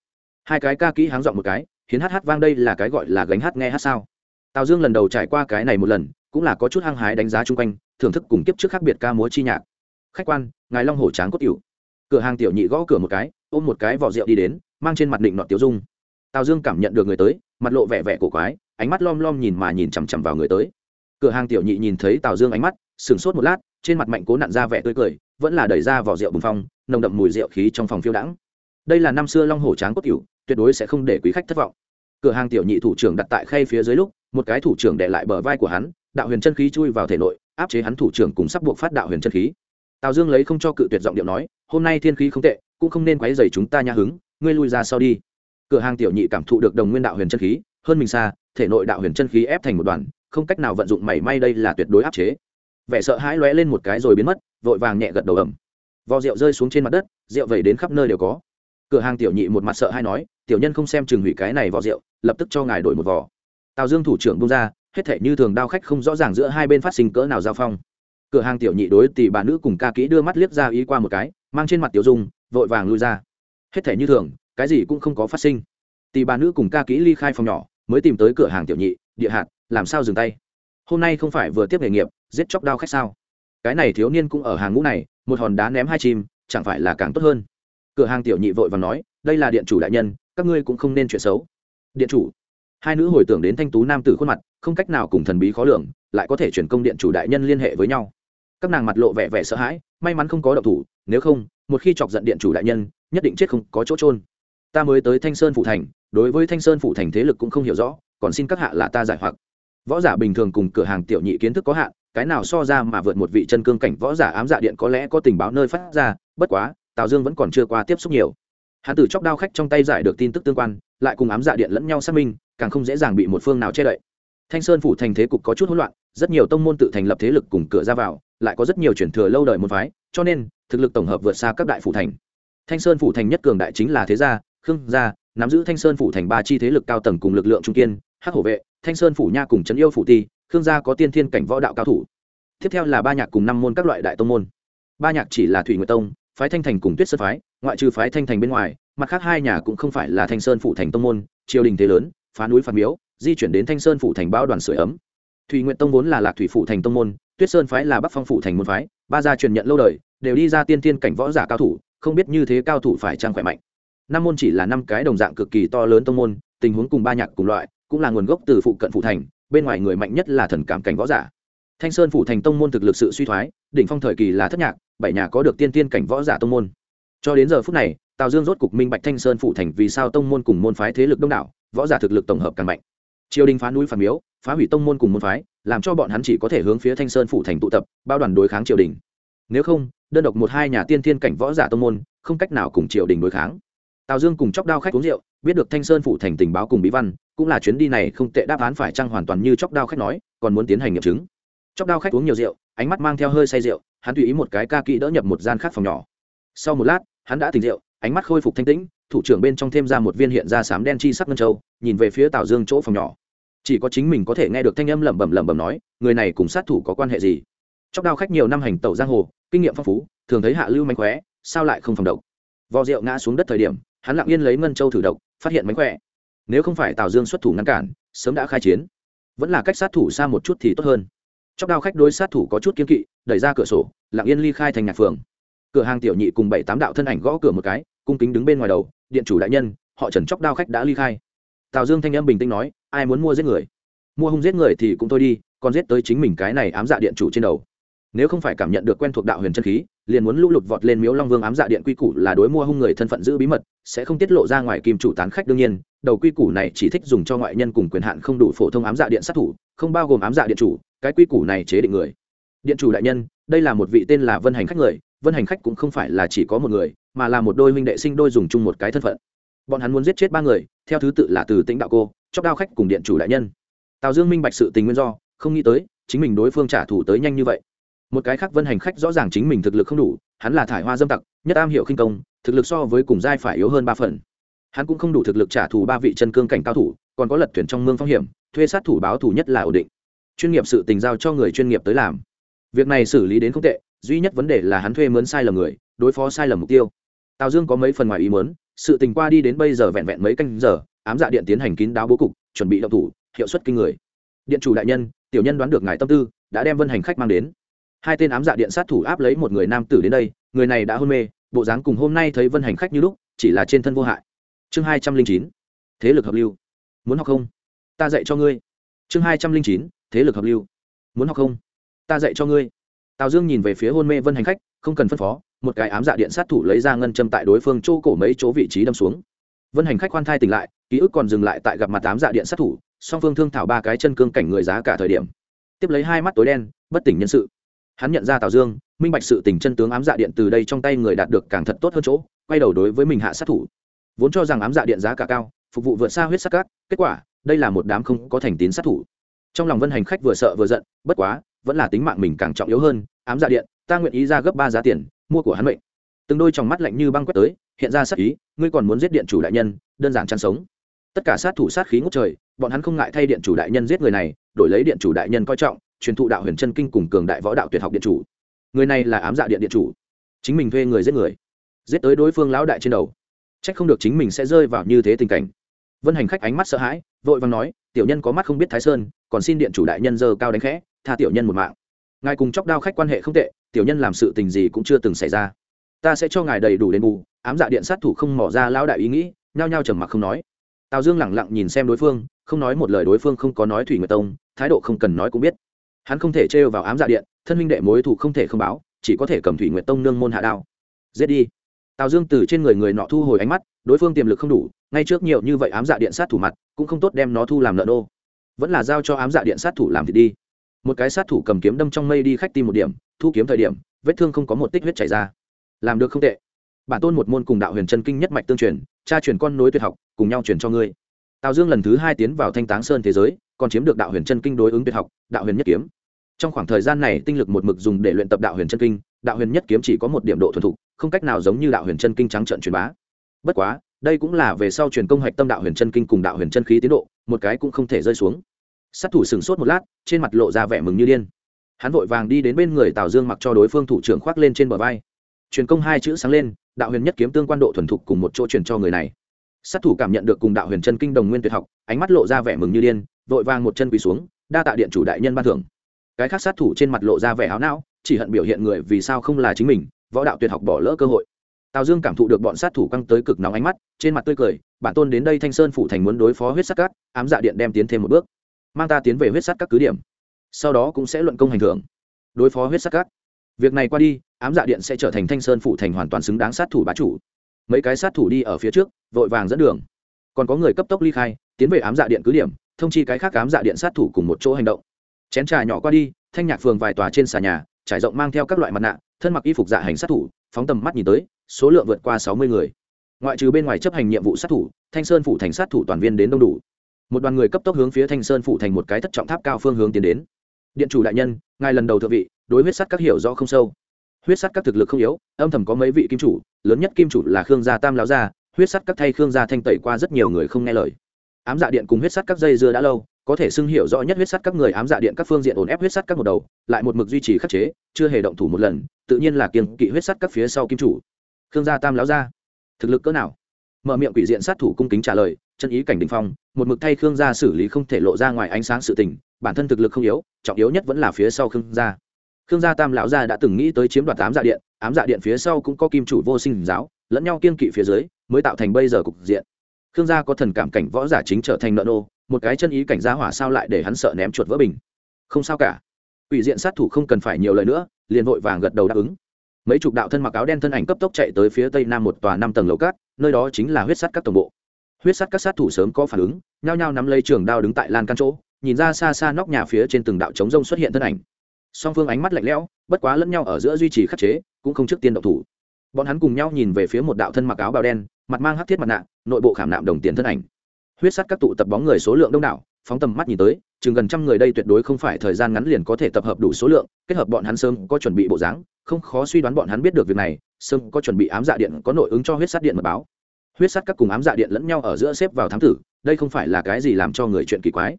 Hai cái ca kỹ háng dọn một cái, hiến hát hát vang đây là cái gọi là gánh hát nghe hát sao. Tào dương lần đầu trải qua cái này một lần, cũng là có chút hăng hái đánh giá chung quanh, thưởng thức cùng kiếp trước khác biệt ca múa chi nhạc. Khách quan, ngài long hổ tráng cốt cựu cửa hàng tiểu nhị gõ cửa một cái, ôm một cái vỏ rượu đi đến, mang trên mặt định nọt tiểu dung. Tào dương cảm nhận được người tới, mặt lộ vẻ vẻ cổ quái ánh mắt lom lom nhìn mà nhìn chằm chằm vào người tới. Cửa hàng tiểu nhị nhìn thấy tào dương ánh mắt, sửng sốt một lát, trên mặt mạnh cố nặn ra vẻ tươi cười, vẫn là đẩy ra vỏ rượu bùng phong, nồng đậm mùi rượu khí trong phòng phiêu đãng. Đây là năm xưa long hổ tráng cốt cửu, tuyệt đối sẽ không để quý khách thất vọng. Cửa hàng tiểu nhị thủ trưởng đặt tại khay phía dưới lúc, một cái thủ trưởng để lại bờ vai của hắn, đạo huyền chân khí chui vào thể nội, áp chế hắn thủ trưởng cùng sắp buộc phát đạo huyền chân khí. Tào dương lấy không cho cự tuyệt giọng điệu nói, hôm nay thiên khí không tệ, cũng không nên quấy dày chúng ta nha hứng, ngươi lui ra sau đi. Cửa hàng tiểu nhị cảm thụ được đồng nguyên đạo huyền chân khí, hơn mình xa thể nội đạo huyền chân khí ép thành một đoàn, không cách nào vận dụng mảy may đây là tuyệt đối áp chế. Vẻ sợ hãi lóe lên một cái rồi biến mất, vội vàng nhẹ gật đầu ẩm. Vò rượu rơi xuống trên mặt đất, rượu vẩy đến khắp nơi đều có. Cửa hàng tiểu nhị một mặt sợ hay nói, tiểu nhân không xem chừng hủy cái này vò rượu, lập tức cho ngài đổi một vò. Tào dương thủ trưởng bung ra, hết thể như thường đao khách không rõ ràng giữa hai bên phát sinh cỡ nào giao phong. Cửa hàng tiểu nhị đối tỷ bà nữ cùng ca kỹ đưa mắt liếc ra ý qua một cái, mang trên mặt tiểu dung, vội vàng lui ra. Hết thể như thường, cái gì cũng không có phát sinh. Tỷ bà nữ cùng ca kỹ ly khai phòng nhỏ mới tìm tới cửa hàng tiểu nhị, địa hạt, làm sao dừng tay? Hôm nay không phải vừa tiếp nghề nghiệp, giết chóc đao khách sao? Cái này thiếu niên cũng ở hàng ngũ này, một hòn đá ném hai chim, chẳng phải là càng tốt hơn? Cửa hàng tiểu nhị vội và nói, đây là điện chủ đại nhân, các ngươi cũng không nên chuyện xấu. Điện chủ. Hai nữ hồi tưởng đến thanh tú nam tử khuôn mặt, không cách nào cùng thần bí khó lường, lại có thể chuyển công điện chủ đại nhân liên hệ với nhau. Các nàng mặt lộ vẻ vẻ sợ hãi, may mắn không có động thủ, nếu không, một khi chọc giận điện chủ đại nhân, nhất định chết không có chỗ trôn ta mới tới thanh sơn phủ thành đối với thanh sơn phủ thành thế lực cũng không hiểu rõ, còn xin các hạ là ta giải hoặc. Võ giả bình thường cùng cửa hàng tiểu nhị kiến thức có hạn, cái nào so ra mà vượt một vị chân cương cảnh võ giả ám dạ điện có lẽ có tình báo nơi phát ra, bất quá, tào dương vẫn còn chưa qua tiếp xúc nhiều. Hắn từ chóc đao khách trong tay giải được tin tức tương quan, lại cùng ám dạ điện lẫn nhau xác minh, càng không dễ dàng bị một phương nào che đậy. Thanh sơn phủ thành thế cục có chút hỗn loạn, rất nhiều tông môn tự thành lập thế lực cùng cửa ra vào, lại có rất nhiều chuyển thừa lâu đời môn phái, cho nên, thực lực tổng hợp vượt xa các đại phủ thành. Thanh sơn phủ thành nhất cường đại chính là thế gia, khương gia nắm giữ thanh sơn phủ thành ba chi thế lực cao tầng cùng lực lượng trung kiên, hắc hổ vệ, thanh sơn phủ nha cùng trấn yêu phủ ti, khương gia có tiên thiên cảnh võ đạo cao thủ. Tiếp theo là ba nhạc cùng năm môn các loại đại tông môn. Ba nhạc chỉ là thủy nguyệt tông, phái thanh thành cùng tuyết sơn phái, ngoại trừ phái thanh thành bên ngoài, mặt khác hai nhà cũng không phải là thanh sơn phủ thành tông môn, triều đình thế lớn, phá núi phạt miếu, di chuyển đến thanh sơn phủ thành bao đoàn sửa ấm. Thủy nguyện tông vốn là lạc thủy phủ thành tông môn, tuyết sơn phái là bắc phong phủ thành môn phái, ba gia truyền nhận lâu đời, đều đi ra tiên tiên cảnh võ giả cao thủ, không biết như thế cao thủ phải trang khỏe mạnh năm môn chỉ là năm cái đồng dạng cực kỳ to lớn tông môn, tình huống cùng ba nhạc cùng loại, cũng là nguồn gốc từ phụ cận phụ thành, bên ngoài người mạnh nhất là thần cảm cảnh võ giả. Thanh sơn phủ thành tông môn thực lực sự suy thoái, đỉnh phong thời kỳ là thất nhạc, bảy nhà có được tiên tiên cảnh võ giả tông môn. Cho đến giờ phút này, tào dương rốt cục minh bạch thanh sơn phủ thành vì sao tông môn cùng môn phái thế lực đông đảo, võ giả thực lực tổng hợp càng mạnh. Triều đình phá núi phản miếu, phá hủy tông môn cùng môn phái, làm cho bọn hắn chỉ có thể hướng phía thanh sơn phủ thành tụ tập, bao đoàn đối kháng triều đình. Nếu không, đơn độc một hai nhà tiên thiên cảnh võ giả tông môn, không cách nào cùng triều đình đối kháng tào dương cùng chóc đao khách uống rượu, biết được thanh sơn phủ thành tình báo cùng bí văn, cũng là chuyến đi này không tệ đáp án phải chăng hoàn toàn như chóc đao khách nói, còn muốn tiến hành nghiệm chứng. Chóc đao khách uống nhiều rượu, ánh mắt mang theo hơi say rượu, hắn tùy ý một cái ca kỹ đỡ nhập một gian khác phòng nhỏ. Sau một lát, hắn đã tỉnh rượu, ánh mắt khôi phục thanh tĩnh, thủ trưởng bên trong thêm ra một viên hiện ra sám đen chi sắc ngân châu, nhìn về phía tào dương chỗ phòng nhỏ. Chỉ có chính mình có thể nghe được thanh âm lẩm bẩm lẩm bẩm nói, người này cùng sát thủ có quan hệ gì? Chóc đao khách nhiều năm hành tẩu giang hồ, kinh nghiệm phong phú, thường thấy hạ lưu mánh khóe, sao lại không phòng độc? Vò rượu ngã xuống đất thời điểm hắn lặng yên lấy ngân châu thử độc, phát hiện mánh khỏe. Nếu không phải tào dương xuất thủ ngăn cản, sớm đã khai chiến. Vẫn là cách sát thủ xa một chút thì tốt hơn. Chóc đao khách đối sát thủ có chút kiên kỵ, đẩy ra cửa sổ, lặng yên ly khai thành nhạc phường. Cửa hàng tiểu nhị cùng bảy tám đạo thân ảnh gõ cửa một cái, cung kính đứng bên ngoài đầu, điện chủ đại nhân, họ trần chóc đao khách đã ly khai. Tào dương thanh âm bình tĩnh nói, ai muốn mua giết người? Mua hung giết người thì cũng thôi đi, còn giết tới chính mình cái này ám dạ điện chủ trên đầu nếu không phải cảm nhận được quen thuộc đạo huyền chân khí, liền muốn lũ lụt vọt lên miếu long vương ám dạ điện quy củ là đối mua hung người thân phận giữ bí mật, sẽ không tiết lộ ra ngoài kim chủ tán khách đương nhiên, đầu quy củ này chỉ thích dùng cho ngoại nhân cùng quyền hạn không đủ phổ thông ám dạ điện sát thủ, không bao gồm ám dạ điện chủ, cái quy củ này chế định người. Điện chủ đại nhân, đây là một vị tên là vân hành khách người, vân hành khách cũng không phải là chỉ có một người, mà là một đôi huynh đệ sinh đôi dùng chung một cái thân phận. Bọn hắn muốn giết chết ba người, theo thứ tự là từ tĩnh đạo cô, chóc đao khách cùng điện chủ đại nhân. Tào dương minh bạch sự tình nguyên do, không nghĩ tới, chính mình đối phương trả thù tới nhanh như vậy một cái khác vân hành khách rõ ràng chính mình thực lực không đủ, hắn là thải hoa dâm tặc, nhất am hiểu khinh công, thực lực so với cùng giai phải yếu hơn ba phần. Hắn cũng không đủ thực lực trả thù ba vị chân cương cảnh cao thủ, còn có lật tuyển trong mương phong hiểm, thuê sát thủ báo thủ nhất là ổn định. Chuyên nghiệp sự tình giao cho người chuyên nghiệp tới làm. Việc này xử lý đến không tệ, duy nhất vấn đề là hắn thuê mướn sai lầm người, đối phó sai lầm mục tiêu. Tào dương có mấy phần ngoài ý muốn, sự tình qua đi đến bây giờ vẹn vẹn mấy canh giờ, ám dạ điện tiến hành kín đáo bố cục, chuẩn bị động thủ, hiệu suất kinh người. Điện chủ đại nhân, tiểu nhân đoán được ngài tâm tư, đã đem vân hành khách mang đến hai tên ám dạ điện sát thủ áp lấy một người nam tử đến đây, người này đã hôn mê, bộ dáng cùng hôm nay thấy vân hành khách như lúc, chỉ là trên thân vô hại. Chương hai trăm linh chín, thế lực hợp lưu. Muốn học không? Ta dạy cho ngươi. Chương hai trăm linh chín, thế lực hợp lưu. Muốn học không? Ta dạy cho ngươi. Tào dương nhìn về phía hôn mê vân hành khách, không cần phân phó, một cái ám dạ điện sát thủ lấy ra ngân châm tại đối phương chỗ cổ mấy chỗ vị trí đâm xuống. Vân hành khách khoan thai tỉnh lại, ký ức còn dừng lại tại gặp mặt ám dạ điện sát thủ, song phương thương thảo ba cái chân cương cảnh người giá cả thời điểm. Tiếp lấy hai mắt tối đen, bất tỉnh nhân sự hắn nhận ra tào dương, minh bạch sự tình chân tướng ám dạ điện từ đây trong tay người đạt được càng thật tốt hơn chỗ, quay đầu đối với mình hạ sát thủ. Vốn cho rằng ám dạ điện giá cả cao, phục vụ vượt xa huyết sắc cát, kết quả, đây là một đám không có thành tín sát thủ. Trong lòng vân hành khách vừa sợ vừa giận, bất quá, vẫn là tính mạng mình càng trọng yếu hơn, ám dạ điện, ta nguyện ý ra gấp ba giá tiền, mua của hắn mệnh. Từng đôi trong mắt lạnh như băng quét tới, hiện ra sát ý, ngươi còn muốn giết điện chủ đại nhân, đơn giản chăn sống. Tất cả sát thủ sát khí ngút trời, bọn hắn không ngại thay điện chủ đại nhân giết người này, đổi lấy điện chủ đại nhân coi trọng truyền thụ đạo huyền chân kinh cùng cường đại võ đạo tuyệt học điện chủ. Người này là ám dạ điện điện chủ. Chính mình thuê người giết người, giết tới đối phương lão đại trên đầu. Trách không được chính mình sẽ rơi vào như thế tình cảnh. Vân hành khách ánh mắt sợ hãi, vội vàng nói, tiểu nhân có mắt không biết thái sơn, còn xin điện chủ đại nhân dơ cao đánh khẽ, tha tiểu nhân một mạng. Ngài cùng chóc đao khách quan hệ không tệ, tiểu nhân làm sự tình gì cũng chưa từng xảy ra. Ta sẽ cho ngài đầy đủ đền bù. Ám dạ điện sát thủ không mỏ ra lão đại ý nghĩ, nhao nhao trầm mặc không nói. Tào dương lẳng lặng nhìn xem đối phương, không nói một lời đối phương không có nói thủy nguyệt tông, thái độ không cần nói cũng biết hắn không thể trêu vào ám dạ điện, thân minh đệ mối thủ không thể không báo, chỉ có thể cầm thủy nguyệt tông nương môn hạ đao. Giết đi. Tào dương từ trên người người nọ thu hồi ánh mắt, đối phương tiềm lực không đủ, ngay trước nhiều như vậy ám dạ điện sát thủ mặt, cũng không tốt đem nó thu làm nợ nô. Vẫn là giao cho ám dạ điện sát thủ làm thì đi. Một cái sát thủ cầm kiếm đâm trong mây đi khách tim một điểm, thu kiếm thời điểm, vết thương không có một tích huyết chảy ra. Làm được không tệ. Bản tôn một môn cùng đạo huyền chân kinh nhất mạch tương truyền, cha truyền con nối tuyệt học, cùng nhau truyền cho ngươi. Tào dương lần thứ hai tiến vào thanh táng sơn thế giới, còn chiếm được đạo huyền chân kinh đối ứng tuyệt học, đạo huyền nhất kiếm trong khoảng thời gian này tinh lực một mực dùng để luyện tập đạo huyền chân kinh, đạo huyền nhất kiếm chỉ có một điểm độ thuần thục, không cách nào giống như đạo huyền chân kinh trắng trận truyền bá. Bất quá, đây cũng là về sau truyền công hạch tâm đạo huyền chân kinh cùng đạo huyền chân khí tiến độ, một cái cũng không thể rơi xuống. Sát thủ sửng sốt một lát, trên mặt lộ ra vẻ mừng như điên. Hắn vội vàng đi đến bên người tào dương mặc cho đối phương thủ trưởng khoác lên trên bờ vai. Truyền công hai chữ sáng lên, đạo huyền nhất kiếm tương quan độ thuần thục cùng một chỗ truyền cho người này. Sát thủ cảm nhận được cùng đạo huyền chân kinh đồng nguyên tuyệt học, ánh mắt lộ ra vẻ mừng như điên, vội vàng một chân quỳ xuống, đa tạ điện chủ đại nhân ban thưởng cái khác sát thủ trên mặt lộ ra vẻ háo não, chỉ hận biểu hiện người vì sao không là chính mình, võ đạo tuyệt học bỏ lỡ cơ hội. Tào dương cảm thụ được bọn sát thủ căng tới cực nóng ánh mắt, trên mặt tươi cười, bản tôn đến đây thanh sơn phủ thành muốn đối phó huyết sắc cát ám dạ điện đem tiến thêm một bước. Mang ta tiến về huyết sắc các cứ điểm. Sau đó cũng sẽ luận công hành thưởng. Đối phó huyết sắc cát việc này qua đi, ám dạ điện sẽ trở thành thanh sơn phủ thành hoàn toàn xứng đáng sát thủ bá chủ. Mấy cái sát thủ đi ở phía trước, vội vàng dẫn đường. Còn có người cấp tốc ly khai, tiến về ám dạ điện cứ điểm, thông chi cái khác ám dạ điện sát thủ cùng một chỗ hành động chén trà nhỏ qua đi, thanh nhạc phường vài tòa trên xà nhà, trải rộng mang theo các loại mặt nạ, thân mặc y phục dạ hành sát thủ, phóng tầm mắt nhìn tới, số lượng vượt qua sáu mươi người. Ngoại trừ bên ngoài chấp hành nhiệm vụ sát thủ, thanh sơn phủ thành sát thủ toàn viên đến đông đủ. Một đoàn người cấp tốc hướng phía thanh sơn phủ thành một cái thất trọng tháp cao phương hướng tiến đến. Điện chủ đại nhân, ngài lần đầu thượng vị, đối huyết sắt các hiểu rõ không sâu. Huyết sắt các thực lực không yếu, âm thầm có mấy vị kim chủ, lớn nhất kim chủ là khương gia tam lão gia, huyết sắt các thay khương gia thanh tẩy qua rất nhiều người không nghe lời. Ám dạ điện cùng huyết sắt các dây dưa đã lâu có thể xưng hiểu rõ nhất huyết sắt các người ám dạ điện các phương diện ổn ép huyết sắt các một đầu, lại một mực duy trì khắc chế, chưa hề động thủ một lần, tự nhiên là kiên kỵ huyết sắt các phía sau kim chủ. Khương gia tam lão gia, thực lực cỡ nào? Mở miệng quỷ diện sát thủ cung kính trả lời, chân ý cảnh đình phong, một mực thay khương gia xử lý không thể lộ ra ngoài ánh sáng sự tình, bản thân thực lực không yếu, trọng yếu nhất vẫn là phía sau khương gia. Khương gia tam lão gia đã từng nghĩ tới chiếm đoạt ám dạ điện, ám dạ điện phía sau cũng có kim chủ vô sinh giáo, lẫn nhau kiên kỵ phía dưới, mới tạo thành bây giờ cục diện. Khương gia có thần cảm cảnh võ giả chính trở thành nợ nô một cái chân ý cảnh gia hỏa sao lại để hắn sợ ném chuột vỡ bình? Không sao cả. Ủy diện sát thủ không cần phải nhiều lời nữa, liền vội vàng gật đầu đáp ứng. Mấy chục đạo thân mặc áo đen thân ảnh cấp tốc chạy tới phía tây nam một tòa năm tầng lầu cát, nơi đó chính là huyết sắt các tổng bộ. Huyết sắt các sát thủ sớm có phản ứng, nhao nhao nắm lấy trường đao đứng tại lan căn chỗ, nhìn ra xa xa nóc nhà phía trên từng đạo trống rông xuất hiện thân ảnh. Song phương ánh mắt lạnh lẽo, bất quá lẫn nhau ở giữa duy trì khắc chế, cũng không trước tiên động thủ. Bọn hắn cùng nhau nhìn về phía một đạo thân mặc áo bào đen, mặt mang hắc thiết mặt nạ, nội bộ khảm nạm đồng tiền thân ảnh huyết sắt các tụ tập bóng người số lượng đông đảo, phóng tầm mắt nhìn tới, chừng gần trăm người đây tuyệt đối không phải thời gian ngắn liền có thể tập hợp đủ số lượng, kết hợp bọn hắn sớm có chuẩn bị bộ dáng, không khó suy đoán bọn hắn biết được việc này, sớm có chuẩn bị ám dạ điện có nội ứng cho huyết sắt điện mật báo. Huyết sắt các cùng ám dạ điện lẫn nhau ở giữa xếp vào thám tử, đây không phải là cái gì làm cho người chuyện kỳ quái.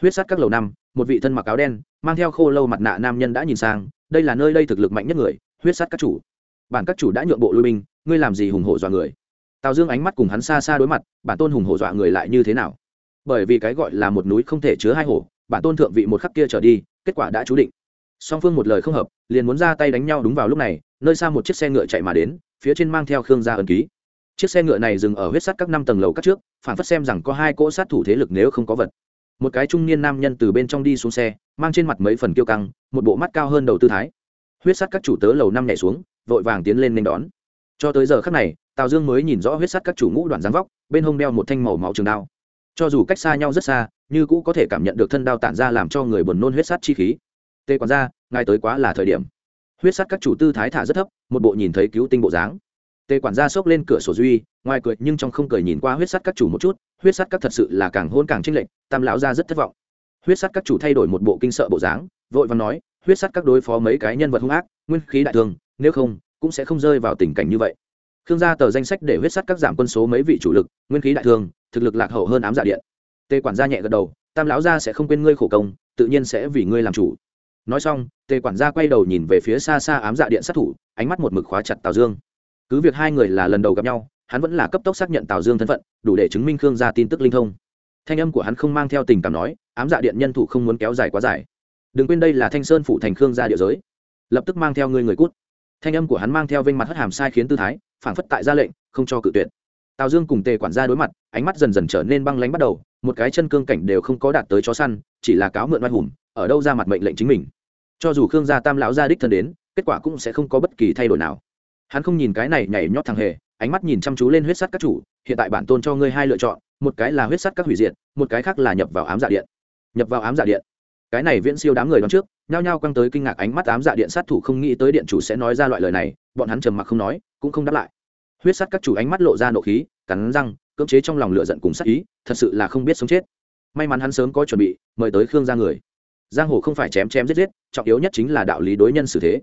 Huyết sắt các lầu năm, một vị thân mặc áo đen, mang theo khô lâu mặt nạ nam nhân đã nhìn sang, đây là nơi đây thực lực mạnh nhất người, huyết sắt các chủ. Bản các chủ đã nhượng bộ lui binh, ngươi làm gì hùng hổ dọa người? Tào dương ánh mắt cùng hắn xa xa đối mặt, bản tôn hùng hổ dọa người lại như thế nào? Bởi vì cái gọi là một núi không thể chứa hai hổ, bản tôn thượng vị một khắc kia trở đi, kết quả đã chú định. Song phương một lời không hợp, liền muốn ra tay đánh nhau đúng vào lúc này, nơi xa một chiếc xe ngựa chạy mà đến, phía trên mang theo khương gia ẩn ký. Chiếc xe ngựa này dừng ở huyết sắt các năm tầng lầu các trước, phản phất xem rằng có hai cỗ sát thủ thế lực nếu không có vật. Một cái trung niên nam nhân từ bên trong đi xuống xe, mang trên mặt mấy phần kiêu căng, một bộ mắt cao hơn đầu tư thái. Huyết sắt các chủ tớ lầu năm nhảy xuống, vội vàng tiến lên nên đón. Cho tới giờ khắc này tào dương mới nhìn rõ huyết sắt các chủ ngũ đoàn giáng vóc, bên hông đeo một thanh màu máu trường đao. Cho dù cách xa nhau rất xa, như cũ có thể cảm nhận được thân đao tản ra làm cho người buồn nôn huyết sắt chi khí. Tê quản ra ngài tới quá là thời điểm. Huyết sắt các chủ tư thái thả rất thấp, một bộ nhìn thấy cứu tinh bộ dáng. Tề quản gia xốc lên cửa sổ duy, ngoài cười nhưng trong không cười nhìn qua huyết sắt các chủ một chút, huyết sắt các thật sự là càng hôn càng trinh lệch. tam lão gia rất thất vọng. Huyết sắt các chủ thay đổi một bộ kinh sợ bộ dáng, vội và nói, huyết sắt các đối phó mấy cái nhân vật hung ác, nguyên khí đại thương nếu không, cũng sẽ không rơi vào tình cảnh như vậy khương gia tờ danh sách để huyết sắt các giảm quân số mấy vị chủ lực, nguyên khí đại thương thực lực lạc hậu hơn ám dạ điện. Tề quản gia nhẹ gật đầu, tam lão gia sẽ không quên ngươi khổ công, tự nhiên sẽ vì ngươi làm chủ. Nói xong, tề quản gia quay đầu nhìn về phía xa xa ám dạ điện sát thủ, ánh mắt một mực khóa chặt tào dương. Cứ việc hai người là lần đầu gặp nhau, hắn vẫn là cấp tốc xác nhận tào dương thân phận, đủ để chứng minh khương gia tin tức linh thông. Thanh âm của hắn không mang theo tình cảm nói, ám dạ điện nhân thủ không muốn kéo dài quá dài. Đừng quên đây là thanh sơn phủ thành khương gia địa giới. Lập tức mang theo ngươi người cút. Thanh âm của hắn mang theo vinh mặt hất hàm sai khiến tư thái phảng phất tại ra lệnh, không cho cự tuyệt. Tào dương cùng tề quản gia đối mặt, ánh mắt dần dần trở nên băng lánh bắt đầu, một cái chân cương cảnh đều không có đạt tới chó săn, chỉ là cáo mượn oai hùng, ở đâu ra mặt mệnh lệnh chính mình. Cho dù khương gia tam lão gia đích thân đến, kết quả cũng sẽ không có bất kỳ thay đổi nào. Hắn không nhìn cái này nhảy nhót thằng hề, ánh mắt nhìn chăm chú lên huyết sắt các chủ, hiện tại bản tôn cho ngươi hai lựa chọn, một cái là huyết sắt các hủy diệt, một cái khác là nhập vào ám dạ điện. Nhập vào ám dạ điện cái này viễn siêu đám người đón trước, nhao nhao căng tới kinh ngạc ánh mắt ám dạ điện sát thủ không nghĩ tới điện chủ sẽ nói ra loại lời này, bọn hắn trầm mặc không nói, cũng không đáp lại. Huyết sắt các chủ ánh mắt lộ ra nộ khí, cắn răng, cưỡng chế trong lòng lửa giận cùng sát ý, thật sự là không biết sống chết. May mắn hắn sớm có chuẩn bị, mời tới khương gia người. Giang hồ không phải chém chém giết giết, trọng yếu nhất chính là đạo lý đối nhân xử thế.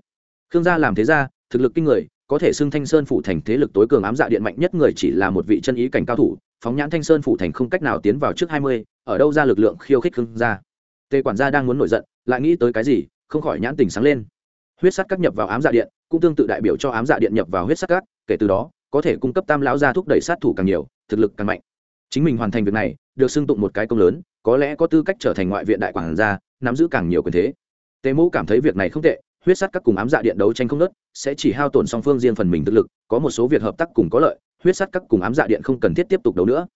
Khương gia làm thế ra, thực lực kinh người, có thể xưng thanh sơn phủ thành thế lực tối cường ám dạ điện mạnh nhất người chỉ là một vị chân ý cảnh cao thủ, phóng nhãn thanh sơn phủ thành không cách nào tiến vào trước hai mươi, ở đâu ra lực lượng khiêu khích khương gia? Tề quản gia đang muốn nổi giận, lại nghĩ tới cái gì, không khỏi nhãn tình sáng lên. Huyết sắt các nhập vào ám dạ điện, cũng tương tự đại biểu cho ám dạ điện nhập vào huyết sắt các kể từ đó, có thể cung cấp tam lão gia thúc đẩy sát thủ càng nhiều, thực lực càng mạnh. Chính mình hoàn thành việc này, được xưng tụng một cái công lớn, có lẽ có tư cách trở thành ngoại viện đại quản gia, nắm giữ càng nhiều quyền thế. Tề mẫu cảm thấy việc này không tệ, huyết sắt các cùng ám dạ điện đấu tranh không nớt sẽ chỉ hao tổn song phương riêng phần mình thực lực, có một số việc hợp tác cùng có lợi, huyết sắt các cùng ám dạ điện không cần thiết tiếp tục đấu nữa.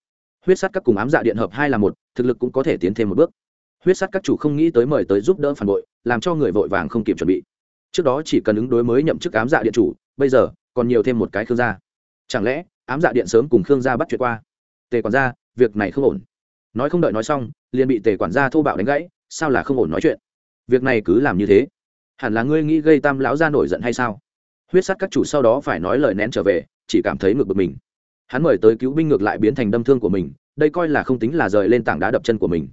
Huyết sắt các cùng ám dạ điện hợp hai là một, thực lực cũng có thể tiến thêm một bước huyết Sát các chủ không nghĩ tới mời tới giúp đỡ phản bội, làm cho người vội vàng không kịp chuẩn bị. Trước đó chỉ cần ứng đối mới nhậm chức ám dạ điện chủ, bây giờ, còn nhiều thêm một cái khương gia. Chẳng lẽ, ám dạ điện sớm cùng khương gia bắt chuyện qua? Tề quản gia, việc này không ổn. Nói không đợi nói xong, liền bị tề quản gia thô bạo đánh gãy, sao là không ổn nói chuyện? Việc này cứ làm như thế. Hẳn là ngươi nghĩ gây tam lão ra nổi giận hay sao? Huyết Sát các chủ sau đó phải nói lời nén trở về, chỉ cảm thấy ngược bực mình. Hắn mời tới cứu binh ngược lại biến thành đâm thương của mình, đây coi là không tính là rời lên tảng đá đập chân của mình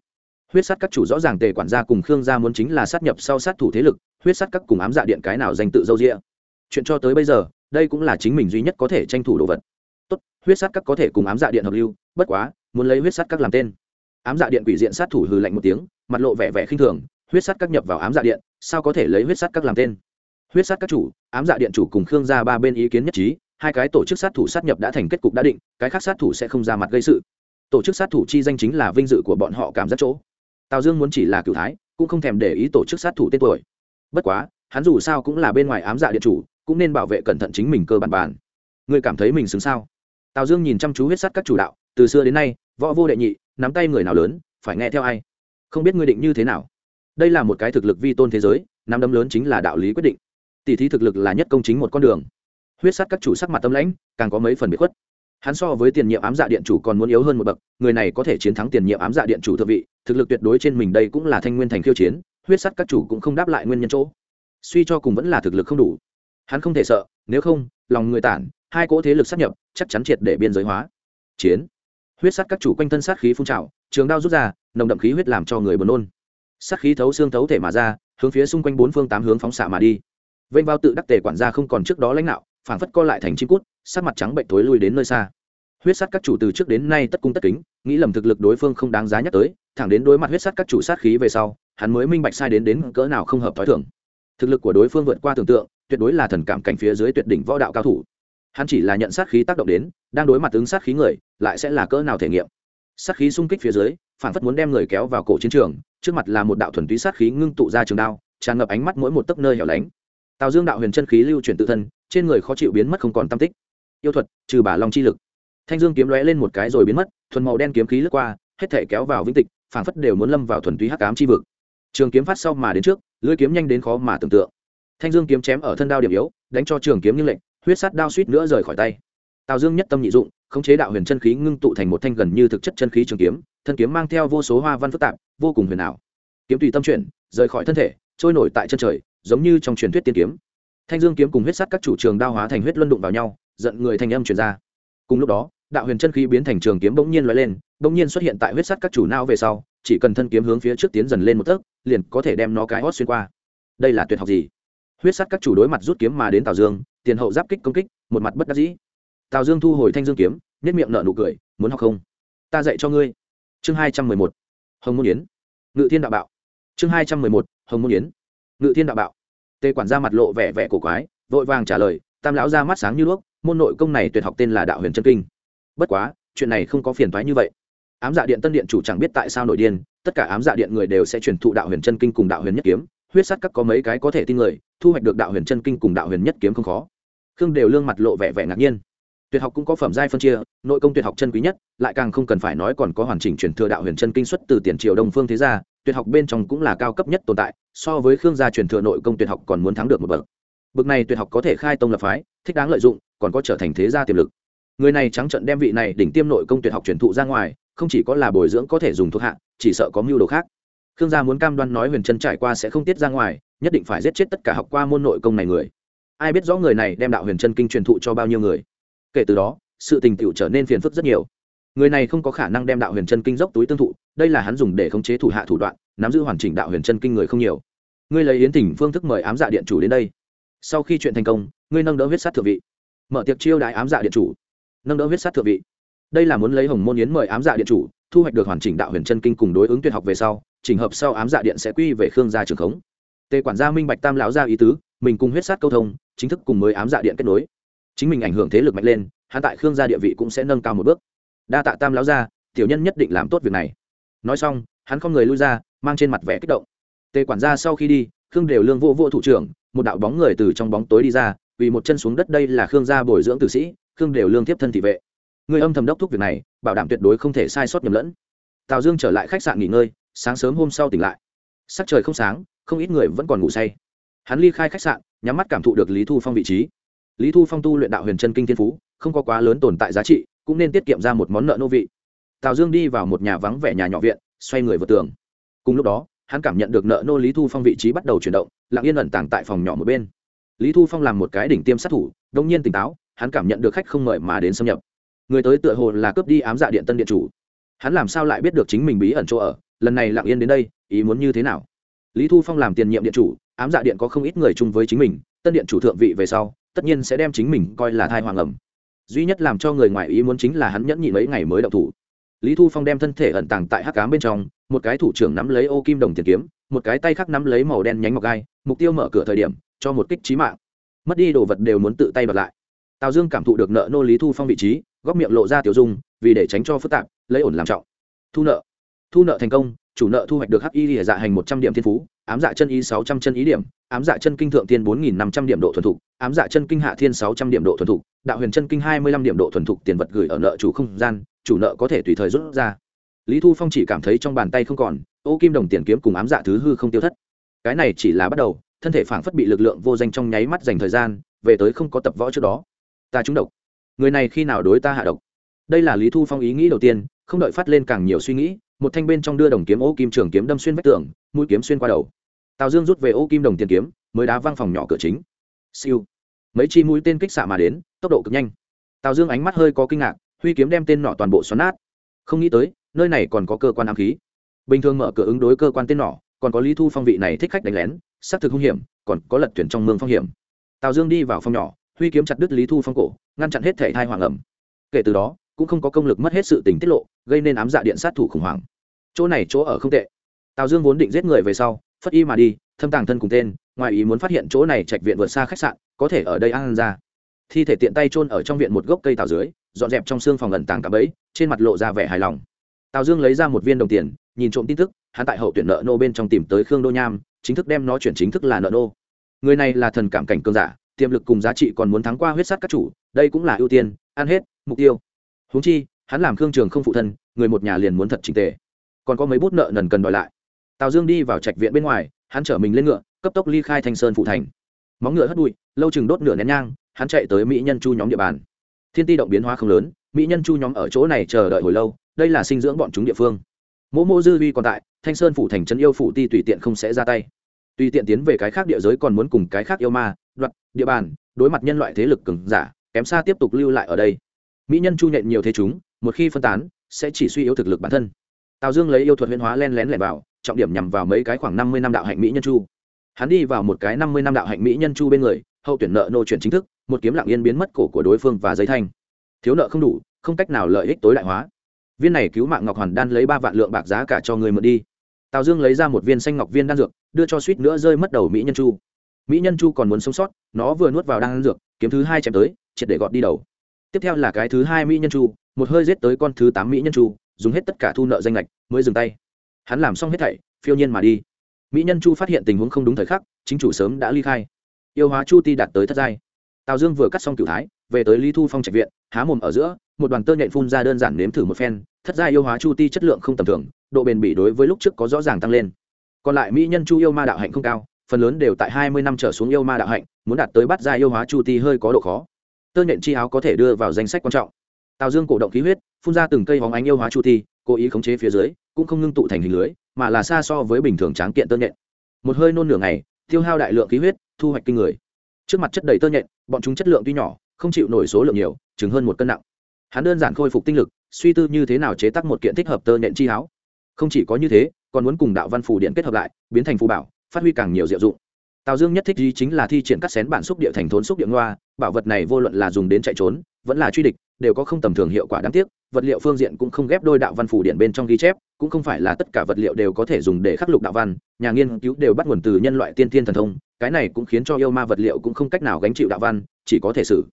huyết sát các chủ rõ ràng tề quản gia cùng khương gia muốn chính là sát nhập sau sát thủ thế lực, huyết sát các cùng ám dạ điện cái nào danh tự dâu rĩa chuyện cho tới bây giờ, đây cũng là chính mình duy nhất có thể tranh thủ đồ vật. Tốt, huyết sát các có thể cùng ám dạ điện hợp lưu, bất quá, muốn lấy huyết sát các làm tên. Ám dạ điện quỷ diện sát thủ hừ lạnh một tiếng, mặt lộ vẻ vẻ khinh thường, huyết sát các nhập vào ám dạ điện, sao có thể lấy huyết sát các làm tên? Huyết sát các chủ, ám dạ điện chủ cùng khương gia ba bên ý kiến nhất trí, hai cái tổ chức sát thủ sát nhập đã thành kết cục đã định, cái khác sát thủ sẽ không ra mặt gây sự. Tổ chức sát thủ chi danh chính là vinh dự của bọn họ cảm giác chỗ tào dương muốn chỉ là cựu thái, cũng không thèm để ý tổ chức sát thủ tên tuổi. Bất quá, hắn dù sao cũng là bên ngoài ám dạ điện chủ, cũng nên bảo vệ cẩn thận chính mình cơ bản bản. Người cảm thấy mình xứng sao? Tào dương nhìn chăm chú huyết sắt các chủ đạo, từ xưa đến nay, võ vô đệ nhị, nắm tay người nào lớn, phải nghe theo ai? Không biết ngươi định như thế nào. Đây là một cái thực lực vi tôn thế giới, nắm đấm lớn chính là đạo lý quyết định. Tỷ thí thực lực là nhất công chính một con đường. Huyết sắt các chủ sắc mặt tâm lãnh, càng có mấy phần bị khuất hắn so với tiền nhiệm ám dạ điện chủ còn muốn yếu hơn một bậc, người này có thể chiến thắng tiền nhiệm ám dạ điện chủ thượng vị, thực lực tuyệt đối trên mình đây cũng là thanh nguyên thành khiêu chiến, huyết sắt các chủ cũng không đáp lại nguyên nhân chỗ. Suy cho cùng vẫn là thực lực không đủ. Hắn không thể sợ, nếu không, lòng người tản, hai cỗ thế lực sát nhập, chắc chắn triệt để biên giới hóa. Chiến. Huyết sắt các chủ quanh thân sát khí phun trào, trường đao rút ra, nồng đậm khí huyết làm cho người buồn nôn. Sát khí thấu xương thấu thể mà ra, hướng phía xung quanh bốn phương tám hướng phóng xạ mà đi. Vênh vào tự đắc tề quản gia không còn trước đó lãnh đạo, phảng phất co lại thành chim cút sắc mặt trắng bệnh tối lui đến nơi xa. Huyết sắt các chủ từ trước đến nay tất cung tất kính, nghĩ lầm thực lực đối phương không đáng giá nhắc tới, thẳng đến đối mặt huyết sắt các chủ sát khí về sau, hắn mới minh bạch sai đến đến cỡ nào không hợp t h ó i thưởng thực lực của đối phương vượt qua tưởng tượng, tuyệt đối là thần cảm cảnh phía dưới tuyệt đỉnh võ đạo cao thủ. Hắn chỉ là nhận sát khí tác động đến, đang đối mặt ứng sát khí người, lại sẽ là cỡ nào thể nghiệm. Sát khí xung kích phía dưới, phản phất muốn đem người kéo vào cổ chiến trường, trước mặt là một đạo thuần túy sát khí ngưng tụ ra trường đao, tràn ngập ánh mắt mỗi một tấc nơi hẻo lánh. Tào dương đạo huyền chân khí lưu chuyển tự thân, trên người khó chịu biến mất không còn tam tích yêu thuật, trừ bà long chi lực. Thanh dương kiếm lóe lên một cái rồi biến mất, thuần màu đen kiếm khí lướt qua, hết thể kéo vào vĩnh tịch, phảng phất đều muốn lâm vào thuần túy hắc ám chi vực. Trường kiếm phát sau mà đến trước, lưỡi kiếm nhanh đến khó mà tưởng tượng. Thanh dương kiếm chém ở thân đao điểm yếu, đánh cho trường kiếm như lệnh, huyết sắt đao suýt nữa rời khỏi tay. Tào dương nhất tâm nhị dụng, khống chế đạo huyền chân khí ngưng tụ thành một thanh gần như thực chất chân khí trường kiếm, thân kiếm mang theo vô số hoa văn phức tạp, vô cùng huyền ảo. Kiếm tùy tâm chuyển, rời khỏi thân thể, trôi nổi tại chân trời, giống như trong truyền thuyết tiên kiếm. Thanh dương kiếm cùng huyết sắt các chủ trường đao hóa thành huyết luân đụng vào nhau giận người thanh âm truyền ra. Cùng lúc đó, đạo huyền chân khí biến thành trường kiếm bỗng nhiên lóe lên, bỗng nhiên xuất hiện tại huyết sắt các chủ não về sau, chỉ cần thân kiếm hướng phía trước tiến dần lên một tấc, liền có thể đem nó cái hót xuyên qua. Đây là tuyệt học gì? Huyết sắt các chủ đối mặt rút kiếm mà đến tào dương, tiền hậu giáp kích công kích, một mặt bất đắc dĩ. Tào dương thu hồi thanh dương kiếm nhất miệng nở nụ cười, muốn học không? Ta dạy cho ngươi. Chương hai trăm mười một. Hồng môn yến. Ngự thiên đạo bạo. Chương hai trăm mười một. Hồng môn yến. Ngự thiên đạo bạo. Tề quản gia mặt lộ vẻ vẻ cổ quái, vội vàng trả lời, tam lão ra mắt sáng như đuốc môn nội công này tuyệt học tên là đạo huyền chân kinh. Bất quá, chuyện này không có phiền thoái như vậy. Ám dạ điện tân điện chủ chẳng biết tại sao nổi điên, tất cả ám dạ điện người đều sẽ truyền thụ đạo huyền chân kinh cùng đạo huyền nhất kiếm. Huyết sắt các có mấy cái có thể tin người, thu hoạch được đạo huyền chân kinh cùng đạo huyền nhất kiếm không khó. Khương đều lương mặt lộ vẻ vẻ ngạc nhiên. Tuyệt học cũng có phẩm giai phân chia, nội công tuyệt học chân quý nhất, lại càng không cần phải nói còn có hoàn chỉnh truyền thừa đạo huyền chân kinh xuất từ tiền triều đông phương thế gia, tuyệt học bên trong cũng là cao cấp nhất tồn tại, so với khương gia truyền thừa nội công tuyệt học còn muốn thắng được một bậc. Bậc này tuyệt học có thể khai tông lập phái, thích đáng lợi dụng còn có trở thành thế gia tiềm lực. Người này trắng trận đem vị này đỉnh tiêm nội công tuyệt học truyền thụ ra ngoài, không chỉ có là bồi dưỡng có thể dùng thuộc hạ, chỉ sợ có mưu đồ khác. Khương gia muốn cam đoan nói huyền chân trải qua sẽ không tiết ra ngoài, nhất định phải giết chết tất cả học qua môn nội công này người. Ai biết rõ người này đem đạo huyền chân kinh truyền thụ cho bao nhiêu người. Kể từ đó, sự tình tiểu trở nên phiền phức rất nhiều. Người này không có khả năng đem đạo huyền chân kinh dốc túi tương thụ, đây là hắn dùng để khống chế thủ hạ thủ đoạn, nắm giữ hoàn chỉnh đạo huyền chân kinh người không nhiều. Ngươi lấy yến tỉnh phương thức mời ám dạ điện chủ đến đây. Sau khi chuyện thành công, ngươi nâng đỡ huyết sát thượng vị mở tiệc chiêu đại ám dạ điện chủ, nâng đỡ huyết sát thượng vị. Đây là muốn lấy hồng môn yến mời ám dạ điện chủ, thu hoạch được hoàn chỉnh đạo huyền chân kinh cùng đối ứng tuyệt học về sau trình hợp sau ám dạ điện sẽ quy về khương gia trường khống. Tề quản gia minh bạch tam lão gia ý tứ, mình cùng huyết sát câu thông, chính thức cùng mới ám dạ điện kết nối. Chính mình ảnh hưởng thế lực mạnh lên hạ tại khương gia địa vị cũng sẽ nâng cao một bước. Đa tạ tam lão gia, tiểu nhân nhất định làm tốt việc này. Nói xong, hắn không người lui ra, mang trên mặt vẻ kích động. Tề quản gia sau khi đi, khương đều lương vô vô thủ trưởng, một đạo bóng người từ trong bóng tối đi ra vì một chân xuống đất đây là khương gia bồi dưỡng tử sĩ, khương đều lương tiếp thân thị vệ. Người âm thầm đốc thúc việc này, bảo đảm tuyệt đối không thể sai sót nhầm lẫn. Tào dương trở lại khách sạn nghỉ ngơi, sáng sớm hôm sau tỉnh lại. Sắc trời không sáng, không ít người vẫn còn ngủ say. Hắn ly khai khách sạn, nhắm mắt cảm thụ được lý thu phong vị trí. Lý thu phong tu luyện đạo huyền chân kinh thiên phú, không có quá lớn tồn tại giá trị, cũng nên tiết kiệm ra một món nợ nô vị. Tào dương đi vào một nhà vắng vẻ nhà nhỏ viện, xoay người vượt tường. Cùng lúc đó, hắn cảm nhận được nợ nô lý thu phong vị trí bắt đầu chuyển động, lặng yên ẩn tàng tại phòng nhỏ một bên lý thu phong làm một cái đỉnh tiêm sát thủ, đông nhiên tỉnh táo, hắn cảm nhận được khách không mời mà đến xâm nhập. Người tới tựa hồ là cướp đi ám dạ điện tân điện chủ. Hắn làm sao lại biết được chính mình bí ẩn chỗ ở? Lần này lặng yên đến đây, ý muốn như thế nào? Lý thu phong làm tiền nhiệm điện chủ, ám dạ điện có không ít người chung với chính mình, tân điện chủ thượng vị về sau, tất nhiên sẽ đem chính mình coi là thai hoàng ẩm. Duy nhất làm cho người ngoài ý muốn chính là hắn nhẫn nhịn mấy ngày mới đậu thủ. Lý thu phong đem thân thể ẩn tàng tại hắc cám bên trong, một cái thủ trưởng nắm lấy ô kim đồng tiền kiếm một cái tay khác nắm lấy màu đen nhánh ngọc gai, mục tiêu mở cửa thời điểm, cho một kích trí mạng. Mất đi đồ vật đều muốn tự tay bật lại. Tào dương cảm thụ được nợ nô lý thu phong vị trí, góc miệng lộ ra tiểu dung, vì để tránh cho phức tạp, lấy ổn làm trọng. Thu nợ. Thu nợ thành công, chủ nợ thu hoạch được hắc y lìa dạ hành một trăm điểm thiên phú, ám dạ chân ý sáu trăm chân ý điểm, ám dạ chân kinh thượng tiên bốn nghìn năm trăm điểm độ thuần thục, ám dạ chân kinh hạ thiên sáu trăm điểm độ thuần thục, đạo huyền chân kinh hai mươi lăm điểm độ thuần thục tiền vật gửi ở nợ chủ không gian, chủ nợ có thể tùy thời rút ra. Lý thu phong chỉ cảm thấy trong bàn tay không còn ô kim đồng tiền kiếm cùng ám dạ thứ hư không tiêu thất. Cái này chỉ là bắt đầu, thân thể phảng phất bị lực lượng vô danh trong nháy mắt dành thời gian, về tới không có tập võ trước đó. Ta trúng độc. Người này khi nào đối ta hạ độc? Đây là lý thu phong ý nghĩ đầu tiên, không đợi phát lên càng nhiều suy nghĩ, một thanh bên trong đưa đồng kiếm ô kim trường kiếm đâm xuyên vách tường, mũi kiếm xuyên qua đầu. Tào dương rút về ô kim đồng tiền kiếm, mới đá văng phòng nhỏ cửa chính. Siêu. Mấy chi mũi tên kích xạ mà đến, tốc độ cực nhanh. Tào dương ánh mắt hơi có kinh ngạc, huy kiếm đem tên nọ toàn bộ xoắn nát. Không nghĩ tới, nơi này còn có cơ quan ám khí bình thường mở cửa ứng đối cơ quan tên nỏ, còn có lý thu phong vị này thích khách đánh lén, xác thực hung hiểm, còn có lật tuyển trong mương phong hiểm. Tào dương đi vào phòng nhỏ, huy kiếm chặt đứt lý thu phong cổ, ngăn chặn hết thể thai hoàng ẩm. Kể từ đó, cũng không có công lực mất hết sự tình tiết lộ, gây nên ám dạ điện sát thủ khủng hoảng. Chỗ này chỗ ở không tệ. Tào dương vốn định giết người về sau, phất y mà đi, thâm tàng thân cùng tên, ngoài ý muốn phát hiện chỗ này trạch viện vượt xa khách sạn, có thể ở đây ăn ra. Thi thể tiện tay chôn ở trong viện một gốc cây tào dưới, dọn dẹp trong xương phòng ẩn tàng cả bẫy, trên mặt lộ ra vẻ hài lòng. Tào dương lấy ra một viên đồng tiền nhìn trộm tin tức, hắn tại hậu tuyển nợ nô bên trong tìm tới khương đô nham, chính thức đem nó chuyển chính thức là nợ nô. Người này là thần cảm cảnh cơn giả, tiềm lực cùng giá trị còn muốn thắng qua huyết sát các chủ, đây cũng là ưu tiên, ăn hết, mục tiêu. Húng chi, hắn làm khương trường không phụ thân, người một nhà liền muốn thật trình tề. Còn có mấy bút nợ nần cần đòi lại. Tào dương đi vào trạch viện bên ngoài, hắn chở mình lên ngựa, cấp tốc ly khai thanh sơn phụ thành. Móng ngựa hất bụi, lâu chừng đốt nửa nén nhang, hắn chạy tới mỹ nhân chu nhóm địa bàn. Thiên ti động biến hóa không lớn, mỹ nhân chu nhóm ở chỗ này chờ đợi hồi lâu, đây là sinh dưỡng bọn chúng địa phương mỗ mô dư vi còn tại, thanh sơn phủ thành trấn yêu phủ ti tùy tiện không sẽ ra tay. Tùy tiện tiến về cái khác địa giới còn muốn cùng cái khác yêu ma, đoạt, địa bàn, đối mặt nhân loại thế lực cường giả, kém xa tiếp tục lưu lại ở đây. Mỹ nhân chu nhện nhiều thế chúng, một khi phân tán, sẽ chỉ suy yếu thực lực bản thân. Tào dương lấy yêu thuật huyễn hóa len lén lẻn vào, trọng điểm nhằm vào mấy cái khoảng năm mươi năm đạo hạnh mỹ nhân chu. Hắn đi vào một cái năm mươi năm đạo hạnh mỹ nhân chu bên người, hậu tuyển nợ nô chuyển chính thức, một kiếm lặng yên biến mất cổ của đối phương và giấy thanh. Thiếu nợ không đủ, không cách nào lợi ích tối đại hóa viên này cứu mạng ngọc hoàn đan lấy ba vạn lượng bạc giá cả cho người mượn đi. Tào dương lấy ra một viên xanh ngọc viên đan dược, đưa cho suýt nữa rơi mất đầu mỹ nhân chu. Mỹ nhân chu còn muốn sống sót, nó vừa nuốt vào đan dược, kiếm thứ hai chém tới, triệt để gọt đi đầu. Tiếp theo là cái thứ hai mỹ nhân chu, một hơi giết tới con thứ tám mỹ nhân chu, dùng hết tất cả thu nợ danh lệch mới dừng tay. Hắn làm xong hết thảy, phiêu nhiên mà đi. Mỹ nhân chu phát hiện tình huống không đúng thời khắc, chính chủ sớm đã ly khai. Yêu hóa chu ti đạt tới thất giai. Tào dương vừa cắt xong cựu thái về tới lý thu phong trạch viện, há mồm ở giữa, một đoàn tơ nhện phun ra đơn giản nếm thử một phen thất giai yêu hóa chu ti chất lượng không tầm thường, độ bền bỉ đối với lúc trước có rõ ràng tăng lên. Còn lại mỹ nhân chu yêu ma đạo hạnh không cao, phần lớn đều tại hai mươi năm trở xuống yêu ma đạo hạnh, muốn đạt tới bắt giai yêu hóa chu ti hơi có độ khó. Tơ nhện chi áo có thể đưa vào danh sách quan trọng. Tào dương cổ động khí huyết, phun ra từng cây hóng ánh yêu hóa chu ti, cố ý khống chế phía dưới, cũng không ngưng tụ thành hình lưới, mà là xa so với bình thường tráng kiện tơ nhện. Một hơi nôn nửa ngày, tiêu hao đại lượng khí huyết, thu hoạch kinh người. Trước mặt chất đầy tơ nhện, bọn chúng chất lượng tuy nhỏ không chịu nổi số lượng nhiều chứng hơn một cân nặng. Hắn đơn giản khôi phục tinh lực, suy tư như thế nào chế tác một kiện thích hợp tơ nện chi háo không chỉ có như thế, còn muốn cùng đạo văn phủ điện kết hợp lại, biến thành phù bảo, phát huy càng nhiều diệu dụng. Tào dương nhất thích gì chính là thi triển cắt xén bản xúc địa thành thốn xúc địa ngoa, bảo vật này vô luận là dùng đến chạy trốn, vẫn là truy địch, đều có không tầm thường hiệu quả đáng tiếc, vật liệu phương diện cũng không ghép đôi đạo văn phủ điện bên trong ghi chép, cũng không phải là tất cả vật liệu đều có thể dùng để khắc lục đạo văn, nhà nghiên cứu đều bắt nguồn từ nhân loại tiên tiên thần thông, cái này cũng khiến cho yêu ma vật liệu cũng không cách nào gánh chịu đạo văn, chỉ có thể xử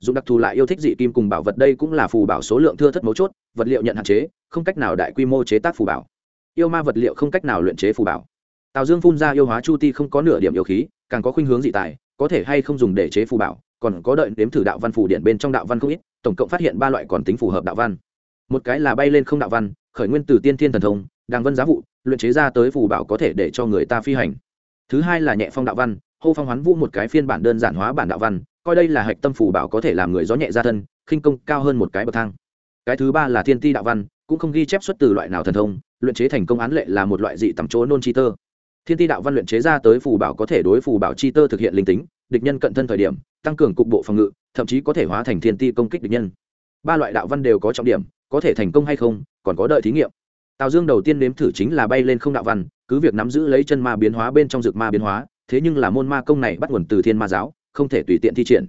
dùng đặc thù lại yêu thích dị kim cùng bảo vật đây cũng là phù bảo số lượng thưa thất mấu chốt, vật liệu nhận hạn chế, không cách nào đại quy mô chế tác phù bảo. Yêu ma vật liệu không cách nào luyện chế phù bảo. Tào dương phun ra yêu hóa chu ti không có nửa điểm yêu khí, càng có khuynh hướng dị tài, có thể hay không dùng để chế phù bảo, còn có đợi đếm thử đạo văn phù điện bên trong đạo văn không ít, tổng cộng phát hiện ba loại còn tính phù hợp đạo văn. Một cái là bay lên không đạo văn, khởi nguyên từ tiên thiên thần thông, đàng vân giá vụ, luyện chế ra tới phù bảo có thể để cho người ta phi hành. Thứ hai là nhẹ phong đạo văn, hô phong hoán vũ một cái phiên bản đơn giản hóa bản đạo văn coi đây là hạch tâm phù bảo có thể làm người gió nhẹ ra thân, khinh công cao hơn một cái bậc thang. Cái thứ ba là thiên ti đạo văn, cũng không ghi chép xuất từ loại nào thần thông, luyện chế thành công án lệ là một loại dị tầm chỗ nôn chi tơ. Thiên ti đạo văn luyện chế ra tới phù bảo có thể đối phù bảo chi tơ thực hiện linh tính, địch nhân cận thân thời điểm, tăng cường cục bộ phòng ngự, thậm chí có thể hóa thành thiên ti công kích địch nhân. Ba loại đạo văn đều có trọng điểm, có thể thành công hay không, còn có đợi thí nghiệm. Tào dương đầu tiên nếm thử chính là bay lên không đạo văn, cứ việc nắm giữ lấy chân ma biến hóa bên trong dược ma biến hóa, thế nhưng là môn ma công này bắt nguồn từ thiên ma giáo không thể tùy tiện thi triển.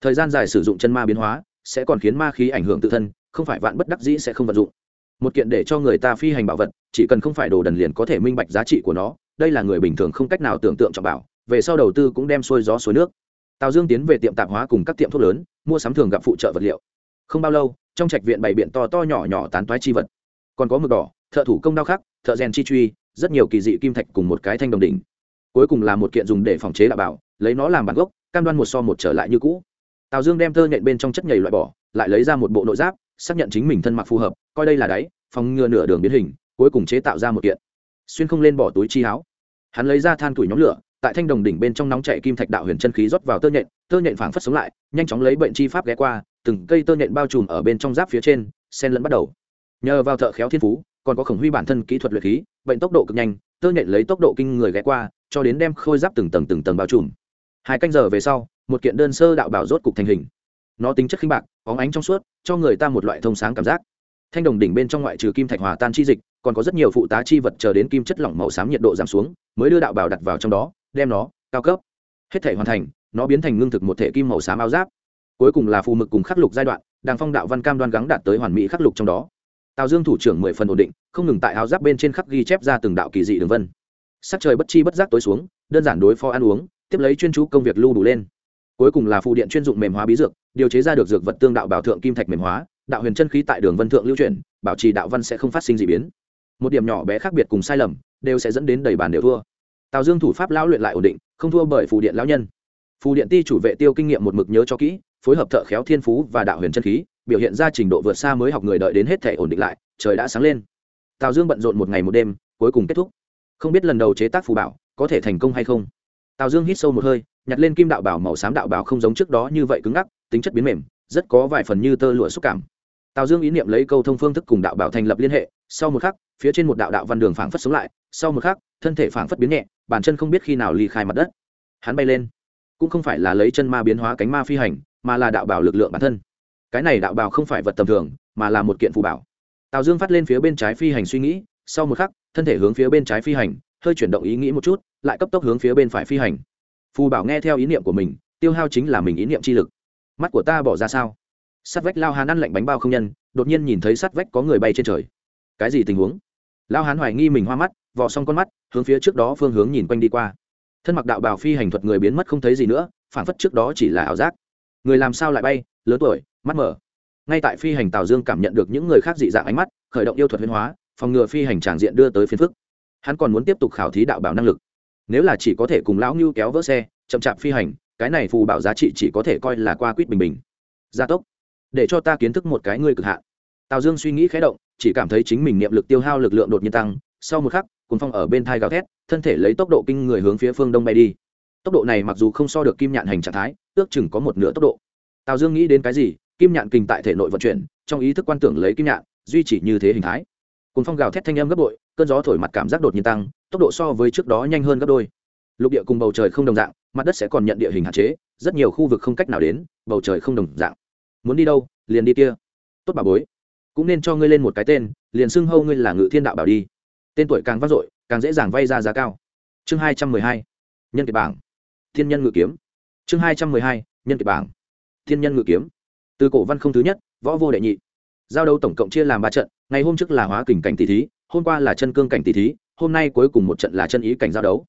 Thời gian dài sử dụng chân ma biến hóa sẽ còn khiến ma khí ảnh hưởng tự thân, không phải vạn bất đắc dĩ sẽ không vận dụng. Một kiện để cho người ta phi hành bảo vật, chỉ cần không phải đồ đần liền có thể minh bạch giá trị của nó, đây là người bình thường không cách nào tưởng tượng trọng bảo, về sau đầu tư cũng đem xuôi gió suối nước. Tào dương tiến về tiệm tạp hóa cùng các tiệm thuốc lớn, mua sắm thường gặp phụ trợ vật liệu. Không bao lâu, trong trạch viện bày biện to to nhỏ nhỏ tán toái chi vật. Còn có mực đỏ, thợ thủ công đao khắc, thợ rèn chi truy, rất nhiều kỳ dị kim thạch cùng một cái thanh đồng đỉnh. Cuối cùng là một kiện dùng để phòng chế đạo bảo, lấy nó làm bản gốc cam đoan một so một trở lại như cũ. Tào dương đem thơ nhện bên trong chất nhầy loại bỏ, lại lấy ra một bộ nội giáp, xác nhận chính mình thân mặc phù hợp, coi đây là đáy, phòng ngừa nửa đường biến hình, cuối cùng chế tạo ra một kiện. Xuyên không lên bỏ túi chi áo. Hắn lấy ra than tuổi nhóm lửa, tại thanh đồng đỉnh bên trong nóng chạy kim thạch đạo huyền chân khí rót vào tơ nhện tơ nhện phảng phất sống lại, nhanh chóng lấy bệnh chi pháp ghé qua, từng cây tơ nhện bao trùm ở bên trong giáp phía trên sen lẫn bắt đầu. Nhờ vào thợ khéo thiên phú, còn có khổng huy bản thân kỹ thuật luyện khí, bệnh tốc độ cực nhanh tơ nhện lấy tốc độ kinh người ghé qua, cho đến đem khôi giáp từng tầng từng tầng bao trùm hai canh giờ về sau, một kiện đơn sơ đạo bảo rốt cục thành hình. Nó tính chất khinh bạc óng ánh trong suốt, cho người ta một loại thông sáng cảm giác. Thanh đồng đỉnh bên trong ngoại trừ kim thạch hòa tan chi dịch, còn có rất nhiều phụ tá chi vật chờ đến kim chất lỏng màu xám nhiệt độ giảm xuống, mới đưa đạo bảo đặt vào trong đó, đem nó cao cấp. Hết thể hoàn thành, nó biến thành ngưng thực một thể kim màu xám áo giáp. Cuối cùng là phù mực cùng khắc lục giai đoạn đàng phong đạo văn cam đoan gắng đạt tới hoàn mỹ khắc lục trong đó. Tào dương thủ trưởng mười phần ổn định, không ngừng tại áo giáp bên trên khắc ghi chép ra từng đạo kỳ dị đường vân. Sắc trời bất chi bất giác tối xuống, đơn giản đối phó ăn uống tiếp lấy chuyên chú công việc lưu đủ lên. Cuối cùng là phụ điện chuyên dụng mềm hóa bí dược, điều chế ra được dược vật tương đạo bảo thượng kim thạch mềm hóa, đạo huyền chân khí tại đường vân thượng lưu chuyển, bảo trì đạo văn sẽ không phát sinh d ị biến. Một điểm nhỏ bé khác biệt cùng sai lầm, đều sẽ dẫn đến đầy bàn đều thua. Tào dương thủ pháp lão luyện lại ổn định, không thua bởi phù điện lão nhân. Phù điện ti chủ vệ tiêu kinh nghiệm một mực nhớ cho kỹ, phối hợp thợ khéo thiên phú và đạo huyền chân khí, biểu hiện ra trình độ vượt xa mới học người đợi đến hết thể ổn định lại, trời đã sáng lên. Tào dương bận rộn một ngày một đêm, cuối cùng kết thúc. Không biết lần đầu chế tác phù bảo có thể thành công hay không tào dương hít sâu một hơi, nhặt lên kim đạo bảo màu xám đạo bảo không giống trước đó như vậy cứng ngắc, tính chất biến mềm, rất có vài phần như tơ lụa xúc cảm. Tào dương ý niệm lấy câu thông phương thức cùng đạo bảo thành lập liên hệ, sau một khắc, phía trên một đạo đạo văn đường phảng phất sống lại, sau một khắc, thân thể phảng phất biến nhẹ, bàn chân không biết khi nào ly khai mặt đất. Hắn bay lên. Cũng không phải là lấy chân ma biến hóa cánh ma phi hành, mà là đạo bảo lực lượng bản thân. Cái này đạo bảo không phải vật tầm thường, mà là một kiện phù bảo. Tào dương phát lên phía bên trái phi hành suy nghĩ, sau một khắc, thân thể hướng phía bên trái phi hành hơi chuyển động ý nghĩ một chút, lại cấp tốc hướng phía bên phải phi hành. Phù bảo nghe theo ý niệm của mình, tiêu hao chính là mình ý niệm chi lực. Mắt của ta bỏ ra sao? Sắt vách lao hán ăn lạnh bánh bao không nhân, đột nhiên nhìn thấy sắt vách có người bay trên trời. Cái gì tình huống? Lao hán hoài nghi mình hoa mắt, vò xong con mắt, hướng phía trước đó phương hướng nhìn quanh đi qua. Thân mặc đạo bào phi hành thuật người biến mất không thấy gì nữa phản phất trước đó chỉ là ảo giác. Người làm sao lại bay, lớn tuổi, mắt mở. Ngay tại phi hành tào dương cảm nhận được những người khác dị dạng ánh mắt, khởi động yêu thuật huyên hóa, phòng ngừa phi hành tràng diện đưa tới phiến phức hắn còn muốn tiếp tục khảo thí đạo bảo năng lực. Nếu là chỉ có thể cùng lão ngưu kéo vỡ xe, chậm chạp phi hành, cái này phù bảo giá trị chỉ có thể coi là qua quýt bình bình. Gia tốc, để cho ta kiến thức một cái ngươi cực hạn. Tào dương suy nghĩ khé động, chỉ cảm thấy chính mình niệm lực tiêu hao lực lượng đột nhiên tăng, sau một khắc cuốn phong ở bên thai gào thét, thân thể lấy tốc độ kinh người hướng phía phương đông bay đi. Tốc độ này mặc dù không so được kim nhạn hành trạng thái, ước chừng có một nửa tốc độ. Tào dương nghĩ đến cái gì, kim nhạn kinh tại thể nội vận chuyển, trong ý thức quan tưởng lấy kim nhạn, duy trì như thế hình thái cùng phong gào thét thanh âm gấp bội, cơn gió thổi mặt cảm giác đột nhiên tăng, tốc độ so với trước đó nhanh hơn gấp đôi. Lục địa cùng bầu trời không đồng dạng, mặt đất sẽ còn nhận địa hình hạn chế, rất nhiều khu vực không cách nào đến, bầu trời không đồng dạng. Muốn đi đâu, liền đi kia. Tốt bà bối. Cũng nên cho ngươi lên một cái tên, liền xưng hâu ngươi là ngự thiên đạo bảo đi. Tên tuổi càng vang dội, càng dễ dàng vay ra giá cao. Chương hai trăm mười hai. Nhân kiệt bảng. Thiên nhân ngự kiếm. Chương hai trăm mười hai. Nhân kiệt bảng. Thiên nhân ngự kiếm. Từ cổ văn không thứ nhất, võ vô đệ nhị. Giao đấu tổng cộng chia làm ba trận ngày hôm trước là hóa kình cảnh tỷ thí, hôm qua là chân cương cảnh tỷ thí, hôm nay cuối cùng một trận là chân ý cảnh giao đấu.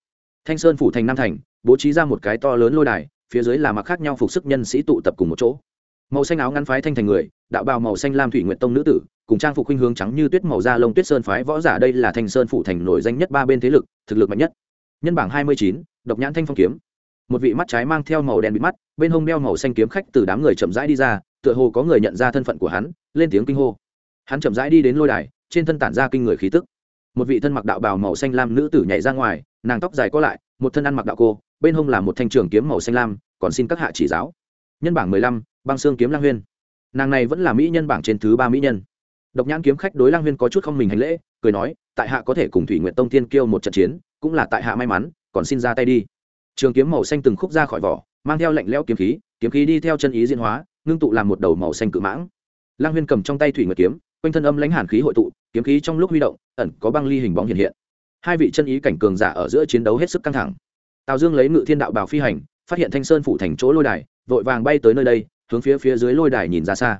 Thanh sơn phủ thành nam thành, bố trí ra một cái to lớn lôi đài, phía dưới là mặc khác nhau phục sức nhân sĩ tụ tập cùng một chỗ. Màu xanh áo ngắn phái thanh thành người, đạo bào màu xanh lam thủy nguyện tông nữ tử, cùng trang phục khuynh hướng trắng như tuyết màu da lông tuyết sơn phái võ giả đây là thanh sơn phủ thành nổi danh nhất ba bên thế lực, thực lực mạnh nhất. Nhân bảng hai mươi chín, độc nhãn thanh phong kiếm. Một vị mắt trái mang theo màu đen bị mắt, bên hông đeo màu xanh kiếm khách từ đám người chậm rãi đi ra, tựa hồ có người nhận ra thân phận của hắn, lên tiếng kinh hô hắn chậm rãi đi đến lôi đài, trên thân tản ra kinh người khí tức. Một vị thân mặc đạo bào màu xanh lam nữ tử nhảy ra ngoài, nàng tóc dài có lại, một thân ăn mặc đạo cô, bên hông là một thanh trường kiếm màu xanh lam, còn xin các hạ chỉ giáo. Nhân bảng mười lăm, băng xương kiếm lang huyên. Nàng này vẫn là mỹ nhân bảng trên thứ ba mỹ nhân. Độc nhãn kiếm khách đối lang huyên có chút không mình hành lễ, cười nói, tại hạ có thể cùng thủy nguyện tông tiên kêu một trận chiến, cũng là tại hạ may mắn, còn xin ra tay đi. Trường kiếm màu xanh từng khúc ra khỏi vỏ, mang theo lạnh lẽo kiếm khí kiếm khí đi theo chân ý diễn hóa, ngưng tụ làm một đầu màu xanh cự mãng. Lang huyên cầm trong tay thủy nguyệt kiếm quanh thân âm lãnh hàn khí hội tụ, kiếm khí trong lúc huy động, ẩn có băng ly hình bóng hiện hiện. Hai vị chân ý cảnh cường giả ở giữa chiến đấu hết sức căng thẳng. Tào dương lấy ngự thiên đạo bào phi hành, phát hiện thanh sơn phủ thành chỗ lôi đài, vội vàng bay tới nơi đây, hướng phía phía dưới lôi đài nhìn ra xa.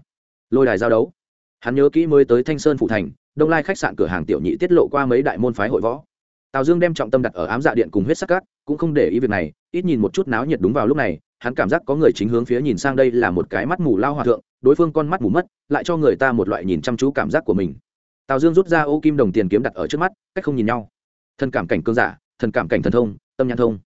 Lôi đài giao đấu. Hắn nhớ kỹ mới tới thanh sơn phủ thành, đông lai khách sạn cửa hàng tiểu nhị tiết lộ qua mấy đại môn phái hội võ. Tào dương đem trọng tâm đặt ở ám dạ điện cùng huyết sắc cát cũng không để ý việc này, ít nhìn một chút náo nhiệt đúng vào lúc này, hắn cảm giác có người chính hướng phía nhìn sang đây là một cái mắt mù lao hòa thượng đối phương con mắt mù mất, lại cho người ta một loại nhìn chăm chú cảm giác của mình. Tào dương rút ra ô kim đồng tiền kiếm đặt ở trước mắt, cách không nhìn nhau. Thần cảm cảnh cơn giả, thần cảm cảnh thần thông, tâm nhãn thông.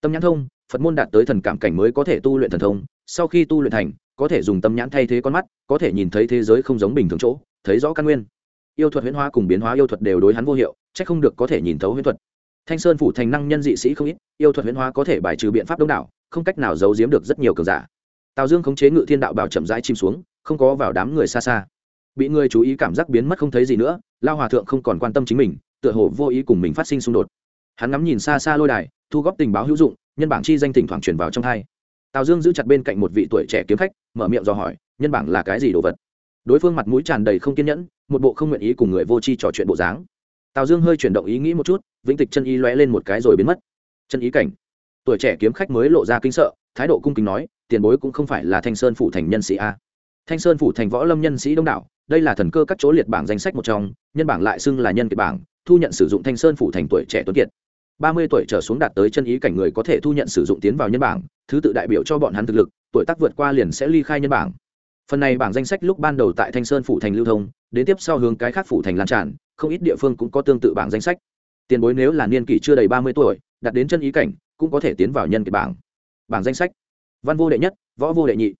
Tâm nhãn thông, phật môn đạt tới thần cảm cảnh mới có thể tu luyện thần thông, sau khi tu luyện thành, có thể dùng tâm nhãn thay thế con mắt, có thể nhìn thấy thế giới không giống bình thường chỗ, thấy rõ căn nguyên. Yêu thuật huyễn hóa cùng biến hóa yêu thuật đều đối hắn vô hiệu c h ắ c không được có thể nhìn thấu huyễn thuật. Thanh sơn phủ thành năng nhân dị sĩ không ít, yêu thuật huyễn hóa có thể bài trừ biện pháp đông đảo, không cách nào giấu giếm được rất nhiều cường giả tào dương khống chế ngự thiên đạo bảo chậm rãi chìm xuống, không có vào đám người xa xa. Bị người chú ý cảm giác biến mất không thấy gì nữa, lao hòa thượng không còn quan tâm chính mình, tựa hồ vô ý cùng mình phát sinh xung đột. Hắn ngắm nhìn xa xa lôi đài, thu góp tình báo hữu dụng, nhân bảng chi danh thỉnh thoảng truyền vào trong thai tào dương giữ chặt bên cạnh một vị tuổi trẻ kiếm khách, mở miệng dò hỏi, nhân bảng là cái gì đồ vật? Đối phương mặt mũi tràn đầy không kiên nhẫn, một bộ không nguyện ý cùng người vô tri trò chuyện bộ dáng. Tào dương hơi chuyển động ý nghĩ một chút, vĩnh tịch chân ý lóe lên một cái rồi biến mất. Chân ý cảnh. Tuổi trẻ kiếm khách mới lộ ra kinh sợ, thái độ cung kính nói tiền bối cũng không phải là thanh sơn phủ thành nhân sĩ a. Thanh sơn phủ thành võ lâm nhân sĩ đông đảo, đây là thần cơ các chỗ liệt bảng danh sách một trong, nhân bảng lại xưng là nhân kiệt bảng, thu nhận sử dụng thanh sơn phủ thành tuổi trẻ tuấn kiệt. Ba mươi tuổi trở xuống đạt tới chân ý cảnh người có thể thu nhận sử dụng tiến vào nhân bảng, thứ tự đại biểu cho bọn hắn thực lực, tuổi tác vượt qua liền sẽ ly khai nhân bảng. Phần này bảng danh sách lúc ban đầu tại thanh sơn phủ thành lưu thông, đến tiếp sau hướng cái khác phủ thành lan tràn, không ít địa phương cũng có tương tự bảng danh sách. Tiền bối nếu là niên kỷ chưa đầy ba mươi tuổi, đạt đến chân ý cảnh, cũng có thể tiến vào nhân kiệt bảng. Bảng danh sách văn vô đệ nhất, võ vô đệ nhị.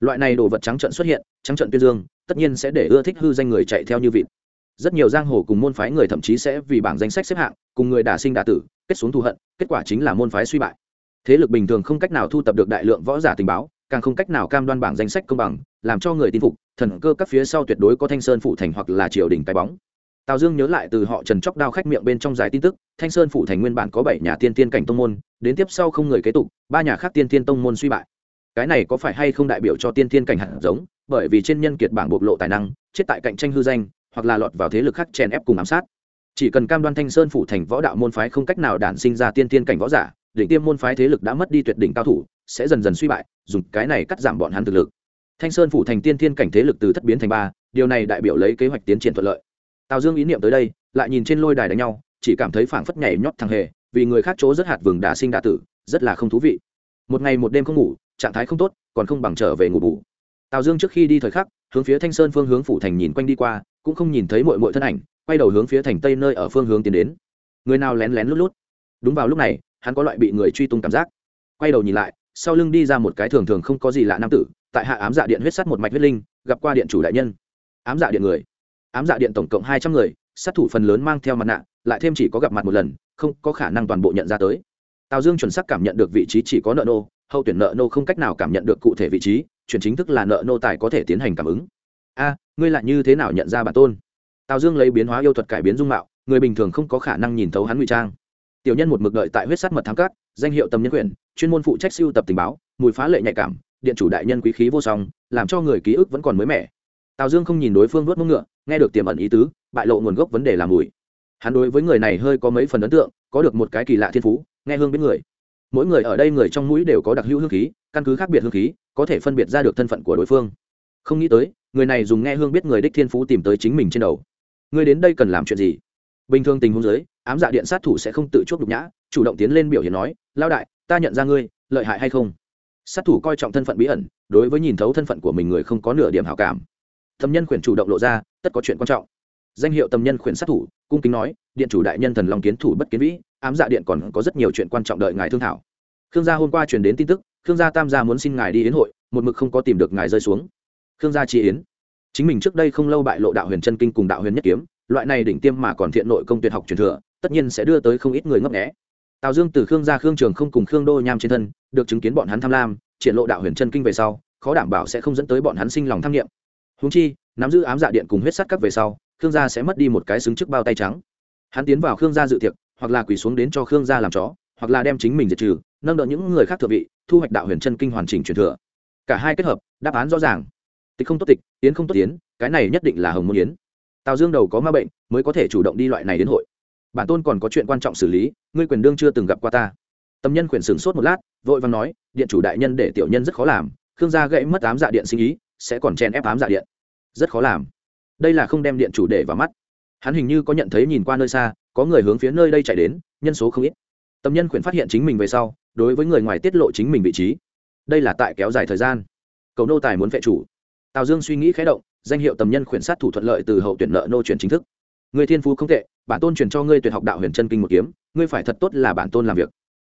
Loại này đồ vật trắng trận xuất hiện, trắng trận tuyên dương, tất nhiên sẽ để ưa thích hư danh người chạy theo như vịt. Rất nhiều giang hồ cùng môn phái người thậm chí sẽ vì bảng danh sách xếp hạng, cùng người đả sinh đả tử, kết xuống thù hận, kết quả chính là môn phái suy bại. Thế lực bình thường không cách nào thu tập được đại lượng võ giả tình báo, càng không cách nào cam đoan bảng danh sách công bằng, làm cho người tin phục, thần cơ các phía sau tuyệt đối có thanh sơn phụ thành hoặc là triều đình cái bóng tào dương nhớ lại từ họ trần chóc đao khách miệng bên trong giải tin tức, thanh sơn phủ thành nguyên bản có bảy nhà tiên tiên cảnh tông môn, đến tiếp sau không người kế tục, ba nhà khác tiên tiên tông môn suy bại. Cái này có phải hay không đại biểu cho tiên tiên cảnh hạt giống, bởi vì trên nhân kiệt bảng bộc lộ tài năng, chết tại cạnh tranh hư danh, hoặc là lọt vào thế lực khác chèn ép cùng ám sát. Chỉ cần cam đoan thanh sơn phủ thành võ đạo môn phái không cách nào đản sinh ra tiên tiên cảnh võ giả, đỉnh tiêm môn phái thế lực đã mất đi tuyệt đỉnh cao thủ, sẽ dần dần suy bại, dùng cái này cắt giảm bọn hắn thực lực. Thanh sơn phủ thành tiên tiên cảnh thế lực từ thất biến thành ba, điều này đại biểu lấy kế hoạch tiến triển thuận lợi tào dương ý niệm tới đây, lại nhìn trên lôi đài đánh nhau, chỉ cảm thấy phảng phất nhảy nhót thằng hề, vì người khác chỗ rất hạt vừng đã sinh đả tử, rất là không thú vị. Một ngày một đêm không ngủ, trạng thái không tốt, còn không bằng trở về ngủ bù. Tào dương trước khi đi thời khắc, hướng phía thanh sơn phương hướng phủ thành nhìn quanh đi qua, cũng không nhìn thấy mội mội thân ảnh, quay đầu hướng phía thành tây nơi ở phương hướng tiến đến. Người nào lén lén lút lút. Đúng vào lúc này, hắn có loại bị người truy tung cảm giác. Quay đầu nhìn lại, sau lưng đi ra một cái thường thường không có gì lạ nam tử, tại hạ ám dạ điện huyết sắt một mạch huyết linh, gặp qua điện chủ đại nhân. Ám dạ điện người ám dạ điện tổng cộng hai trăm người, sát thủ phần lớn mang theo mặt nạ, lại thêm chỉ có gặp mặt một lần, không có khả năng toàn bộ nhận ra tới. Tào dương chuẩn xác cảm nhận được vị trí chỉ có nợ nô, hậu tuyển nợ nô không cách nào cảm nhận được cụ thể vị trí, chuyển chính thức là nợ nô tài có thể tiến hành cảm ứng. A, ngươi lại như thế nào nhận ra bản tôn? Tào dương lấy biến hóa yêu thuật cải biến dung mạo, người bình thường không có khả năng nhìn thấu hắn ngụy trang. Tiểu nhân một mực đợi tại huyết sắt mật thám cát, danh hiệu tầm nhân quyền, chuyên môn phụ trách siêu tập tình báo, mùi phá lệ nhạy cảm, điện chủ đại nhân quý khí vô song, làm cho người ký ức vẫn còn mới mẻ tào dương không nhìn đối phương vớt mông ngựa, nghe được tiềm ẩn ý tứ, bại lộ nguồn gốc vấn đề làm mùi. Hắn đối với người này hơi có mấy phần ấn tượng, có được một cái kỳ lạ thiên phú, nghe hương biết người. Mỗi người ở đây người trong mũi đều có đặc hữu hương khí, căn cứ khác biệt hương khí, có thể phân biệt ra được thân phận của đối phương. Không nghĩ tới, người này dùng nghe hương biết người đích thiên phú tìm tới chính mình trên đầu. Ngươi đến đây cần làm chuyện gì? Bình thường tình huống giới ám dạ điện sát thủ sẽ không tự chuốc nhục nhã, chủ động tiến lên biểu hiện nói lao đại, ta nhận ra ngươi, lợi hại hay không? Sát thủ coi trọng thân phận bí ẩn, đối với nhìn thấu thân phận của mình người không có nửa điểm hảo cảm. Tâm nhân khuyển chủ động lộ ra, tất có chuyện quan trọng. Danh hiệu tầm nhân khuyển sát thủ, cung kính nói, điện chủ đại nhân thần long kiến thủ bất kiến vĩ, ám dạ điện còn có rất nhiều chuyện quan trọng đợi ngài thương thảo. Khương gia hôm qua truyền đến tin tức, khương gia tam gia muốn xin ngài đi đến hội, một mực không có tìm được ngài rơi xuống. Khương gia chi yến. Chính mình trước đây không lâu bại lộ đạo huyền chân kinh cùng đạo huyền nhất kiếm, loại này đỉnh tiêm mà còn thiện nội công tuyệt học truyền thừa, tất nhiên sẽ đưa tới không ít người ngấp nghé. Tào dương từ khương gia khương trường không cùng khương đô nham trên thân, được chứng kiến bọn hắn tham lam, triển lộ đạo huyền chân kinh về sau, khó đảm bảo sẽ không dẫn tới bọn hắn sinh lòng tham nghiệm húng chi, nắm giữ ám dạ điện cùng huyết sắt các về sau, khương gia sẽ mất đi một cái xứng trước bao tay trắng. Hắn tiến vào khương gia dự tiệc, hoặc là quỳ xuống đến cho khương gia làm chó, hoặc là đem chính mình diệt trừ, nâng đỡ những người khác thừa vị, thu hoạch đạo huyền chân kinh hoàn chỉnh truyền thừa. Cả hai kết hợp, đáp án rõ ràng. Tịch không tốt tịch, tiến không tốt tiến, cái này nhất định là hồng môn yến. Tào dương đầu có ma bệnh, mới có thể chủ động đi loại này đến hội. Bản tôn còn có chuyện quan trọng xử lý, ngươi quyền đương chưa từng gặp qua ta. Tâm nhân quyền sửng sốt một lát, vội vàng nói, điện chủ đại nhân để tiểu nhân rất khó làm, khương gia gãy mất ám dạ điện sinh ý sẽ còn chen ép ám dạ điện. Rất khó làm. Đây là không đem điện chủ để vào mắt. Hắn hình như có nhận thấy nhìn qua nơi xa, có người hướng phía nơi đây chạy đến, nhân số không ít. Tâm nhân khuyển phát hiện chính mình về sau, đối với người ngoài tiết lộ chính mình vị trí. Đây là tại kéo dài thời gian. Cầu nô tài muốn vệ chủ. Tào dương suy nghĩ khé động, danh hiệu tầm nhân khuyển sát thủ thuận lợi từ hậu tuyển nợ nô chuyển chính thức. Người thiên phú không tệ, bản tôn truyền cho ngươi tuyệt học đạo huyền chân kinh một kiếm, ngươi phải thật tốt là bản tôn làm việc.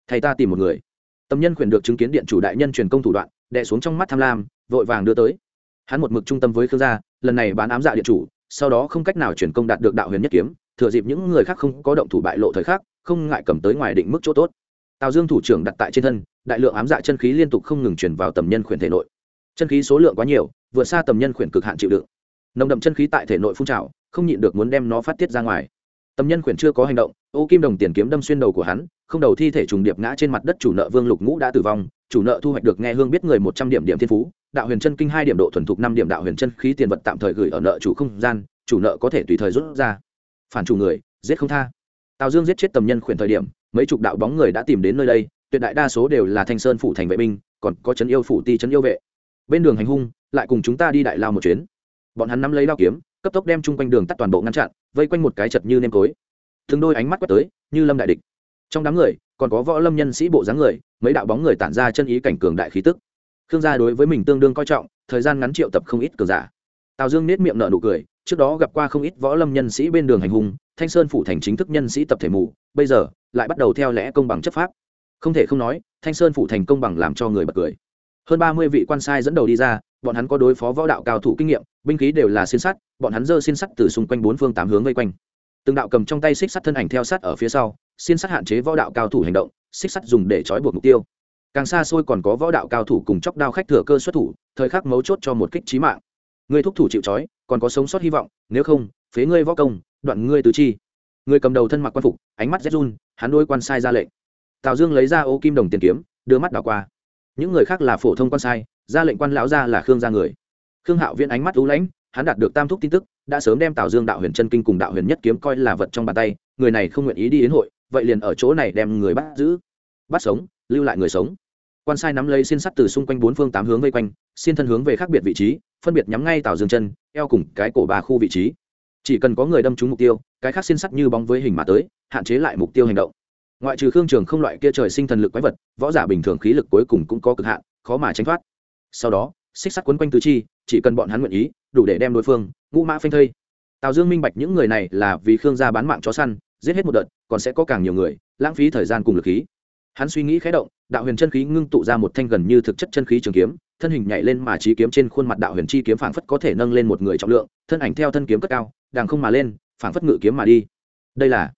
Thầy ta tìm một người. Tầm nhân khuyển được chứng kiến điện chủ đại nhân truyền công thủ đoạn, đè xuống trong mắt tham lam, vội vàng đưa tới hắn một mực trung tâm với khương gia, lần này bán ám dạ điện chủ, sau đó không cách nào truyền công đạt được đạo huyền nhất kiếm, thừa dịp những người khác không có động thủ bại lộ thời khắc, không ngại cầm tới ngoài định mức chỗ tốt. Tào dương thủ trưởng đặt tại trên thân, đại lượng ám dạ chân khí liên tục không ngừng truyền vào tầm nhân khuyển thể nội. Chân khí số lượng quá nhiều, vượt xa tầm nhân khuyển cực hạn chịu đựng. Nồng đậm chân khí tại thể nội phun trào, không nhịn được muốn đem nó phát tiết ra ngoài. Tâm nhân khuyển chưa có hành động, ô kim đồng tiền kiếm đâm xuyên đầu của hắn, không đầu thi thể trùng điệp ngã trên mặt đất chủ nợ vương lục ngũ đã tử vong, chủ nợ thu hoạch được nghe hương biết người một trăm điểm điểm thiên phú đạo huyền chân kinh hai điểm độ thuần thục, năm điểm đạo huyền chân khí tiền vật tạm thời gửi ở nợ chủ không gian, chủ nợ có thể tùy thời rút ra. Phản chủ người, giết không tha. Tào dương giết chết tầm nhân khuyển thời điểm, mấy chục đạo bóng người đã tìm đến nơi đây, tuyệt đại đa số đều là thanh sơn phủ thành vệ binh, còn có trấn yêu phủ ti trấn yêu vệ. Bên đường hành hung, lại cùng chúng ta đi đại lao một chuyến. Bọn hắn nắm lấy đao kiếm, cấp tốc đem chung quanh đường tắt toàn bộ ngăn chặn, vây quanh một cái chật như nêm cối. Thường đôi ánh mắt quét tới, như lâm đại địch. Trong đám người, còn có võ lâm nhân sĩ bộ dáng người, mấy đạo bóng người tản ra chân ý cảnh cường đại khí tức khương gia đối với mình tương đương coi trọng, thời gian ngắn triệu tập không ít cường giả. Tào dương nết miệng nở nụ cười, trước đó gặp qua không ít võ lâm nhân sĩ bên đường hành hung, thanh sơn phủ thành chính thức nhân sĩ tập thể mù, bây giờ lại bắt đầu theo lẽ công bằng chấp pháp. Không thể không nói, thanh sơn phủ thành công bằng làm cho người bật cười. Hơn ba mươi vị quan sai dẫn đầu đi ra, bọn hắn có đối phó võ đạo cao thủ kinh nghiệm, binh khí đều là xiên sắt, bọn hắn dơ xiên sắt từ xung quanh bốn phương tám hướng vây quanh. Từng đạo cầm trong tay xích sắt thân ảnh theo sát ở phía sau, xiên sắt hạn chế võ đạo cao thủ hành động, xích sắt dùng để trói buộc mục tiêu càng xa xôi còn có võ đạo cao thủ cùng chóc đao khách thừa cơ xuất thủ, thời khắc mấu chốt cho một kích trí mạng. Người thúc thủ chịu trói, còn có sống sót hy vọng, nếu không, phế ngươi võ công, đoạn ngươi tứ chi. Người cầm đầu thân mặc quan phục, ánh mắt rét run, hắn đôi quan sai ra lệnh. Tào dương lấy ra ô kim đồng tiền kiếm, đưa mắt đảo qua. Những người khác là phổ thông quan sai, ra lệnh quan lão ra là khương gia người. Khương hạo viễn ánh mắt lũ lãnh, hắn đạt được tam thúc tin tức, đã sớm đem tào dương đạo huyền chân kinh cùng đạo huyền nhất kiếm coi là vật trong bàn tay, người này không nguyện ý đi đến hội, vậy liền ở chỗ này đem người bắt giữ. Bắt sống, lưu lại người sống quan sai nắm lấy xiên sắt từ xung quanh bốn phương tám hướng vây quanh, xiên thân hướng về khác biệt vị trí, phân biệt nhắm ngay tào dương chân, eo cùng cái cổ ba khu vị trí. Chỉ cần có người đâm trúng mục tiêu, cái khác xiên sắt như bóng với hình mà tới, hạn chế lại mục tiêu hành động. Ngoại trừ khương trường không loại kia trời sinh thần lực quái vật, võ giả bình thường khí lực cuối cùng cũng có cực hạn, khó mà tránh thoát. Sau đó, xích sắt quấn quanh tứ chi, chỉ cần bọn hắn nguyện ý, đủ để đem đối phương, ngũ mã phanh thây. Tào dương minh bạch những người này là vì khương gia bán mạng chó săn, giết hết một đợt, còn sẽ có càng nhiều người, lãng phí thời gian cùng lực khí. Hắn suy nghĩ khé động đạo huyền chân khí ngưng tụ ra một thanh gần như thực chất chân khí trường kiếm, thân hình nhảy lên mà trí kiếm trên khuôn mặt đạo huyền chi kiếm phảng phất có thể nâng lên một người trọng lượng, thân ảnh theo thân kiếm cất cao, đàng không mà lên, phảng phất ngự kiếm mà đi. Đây là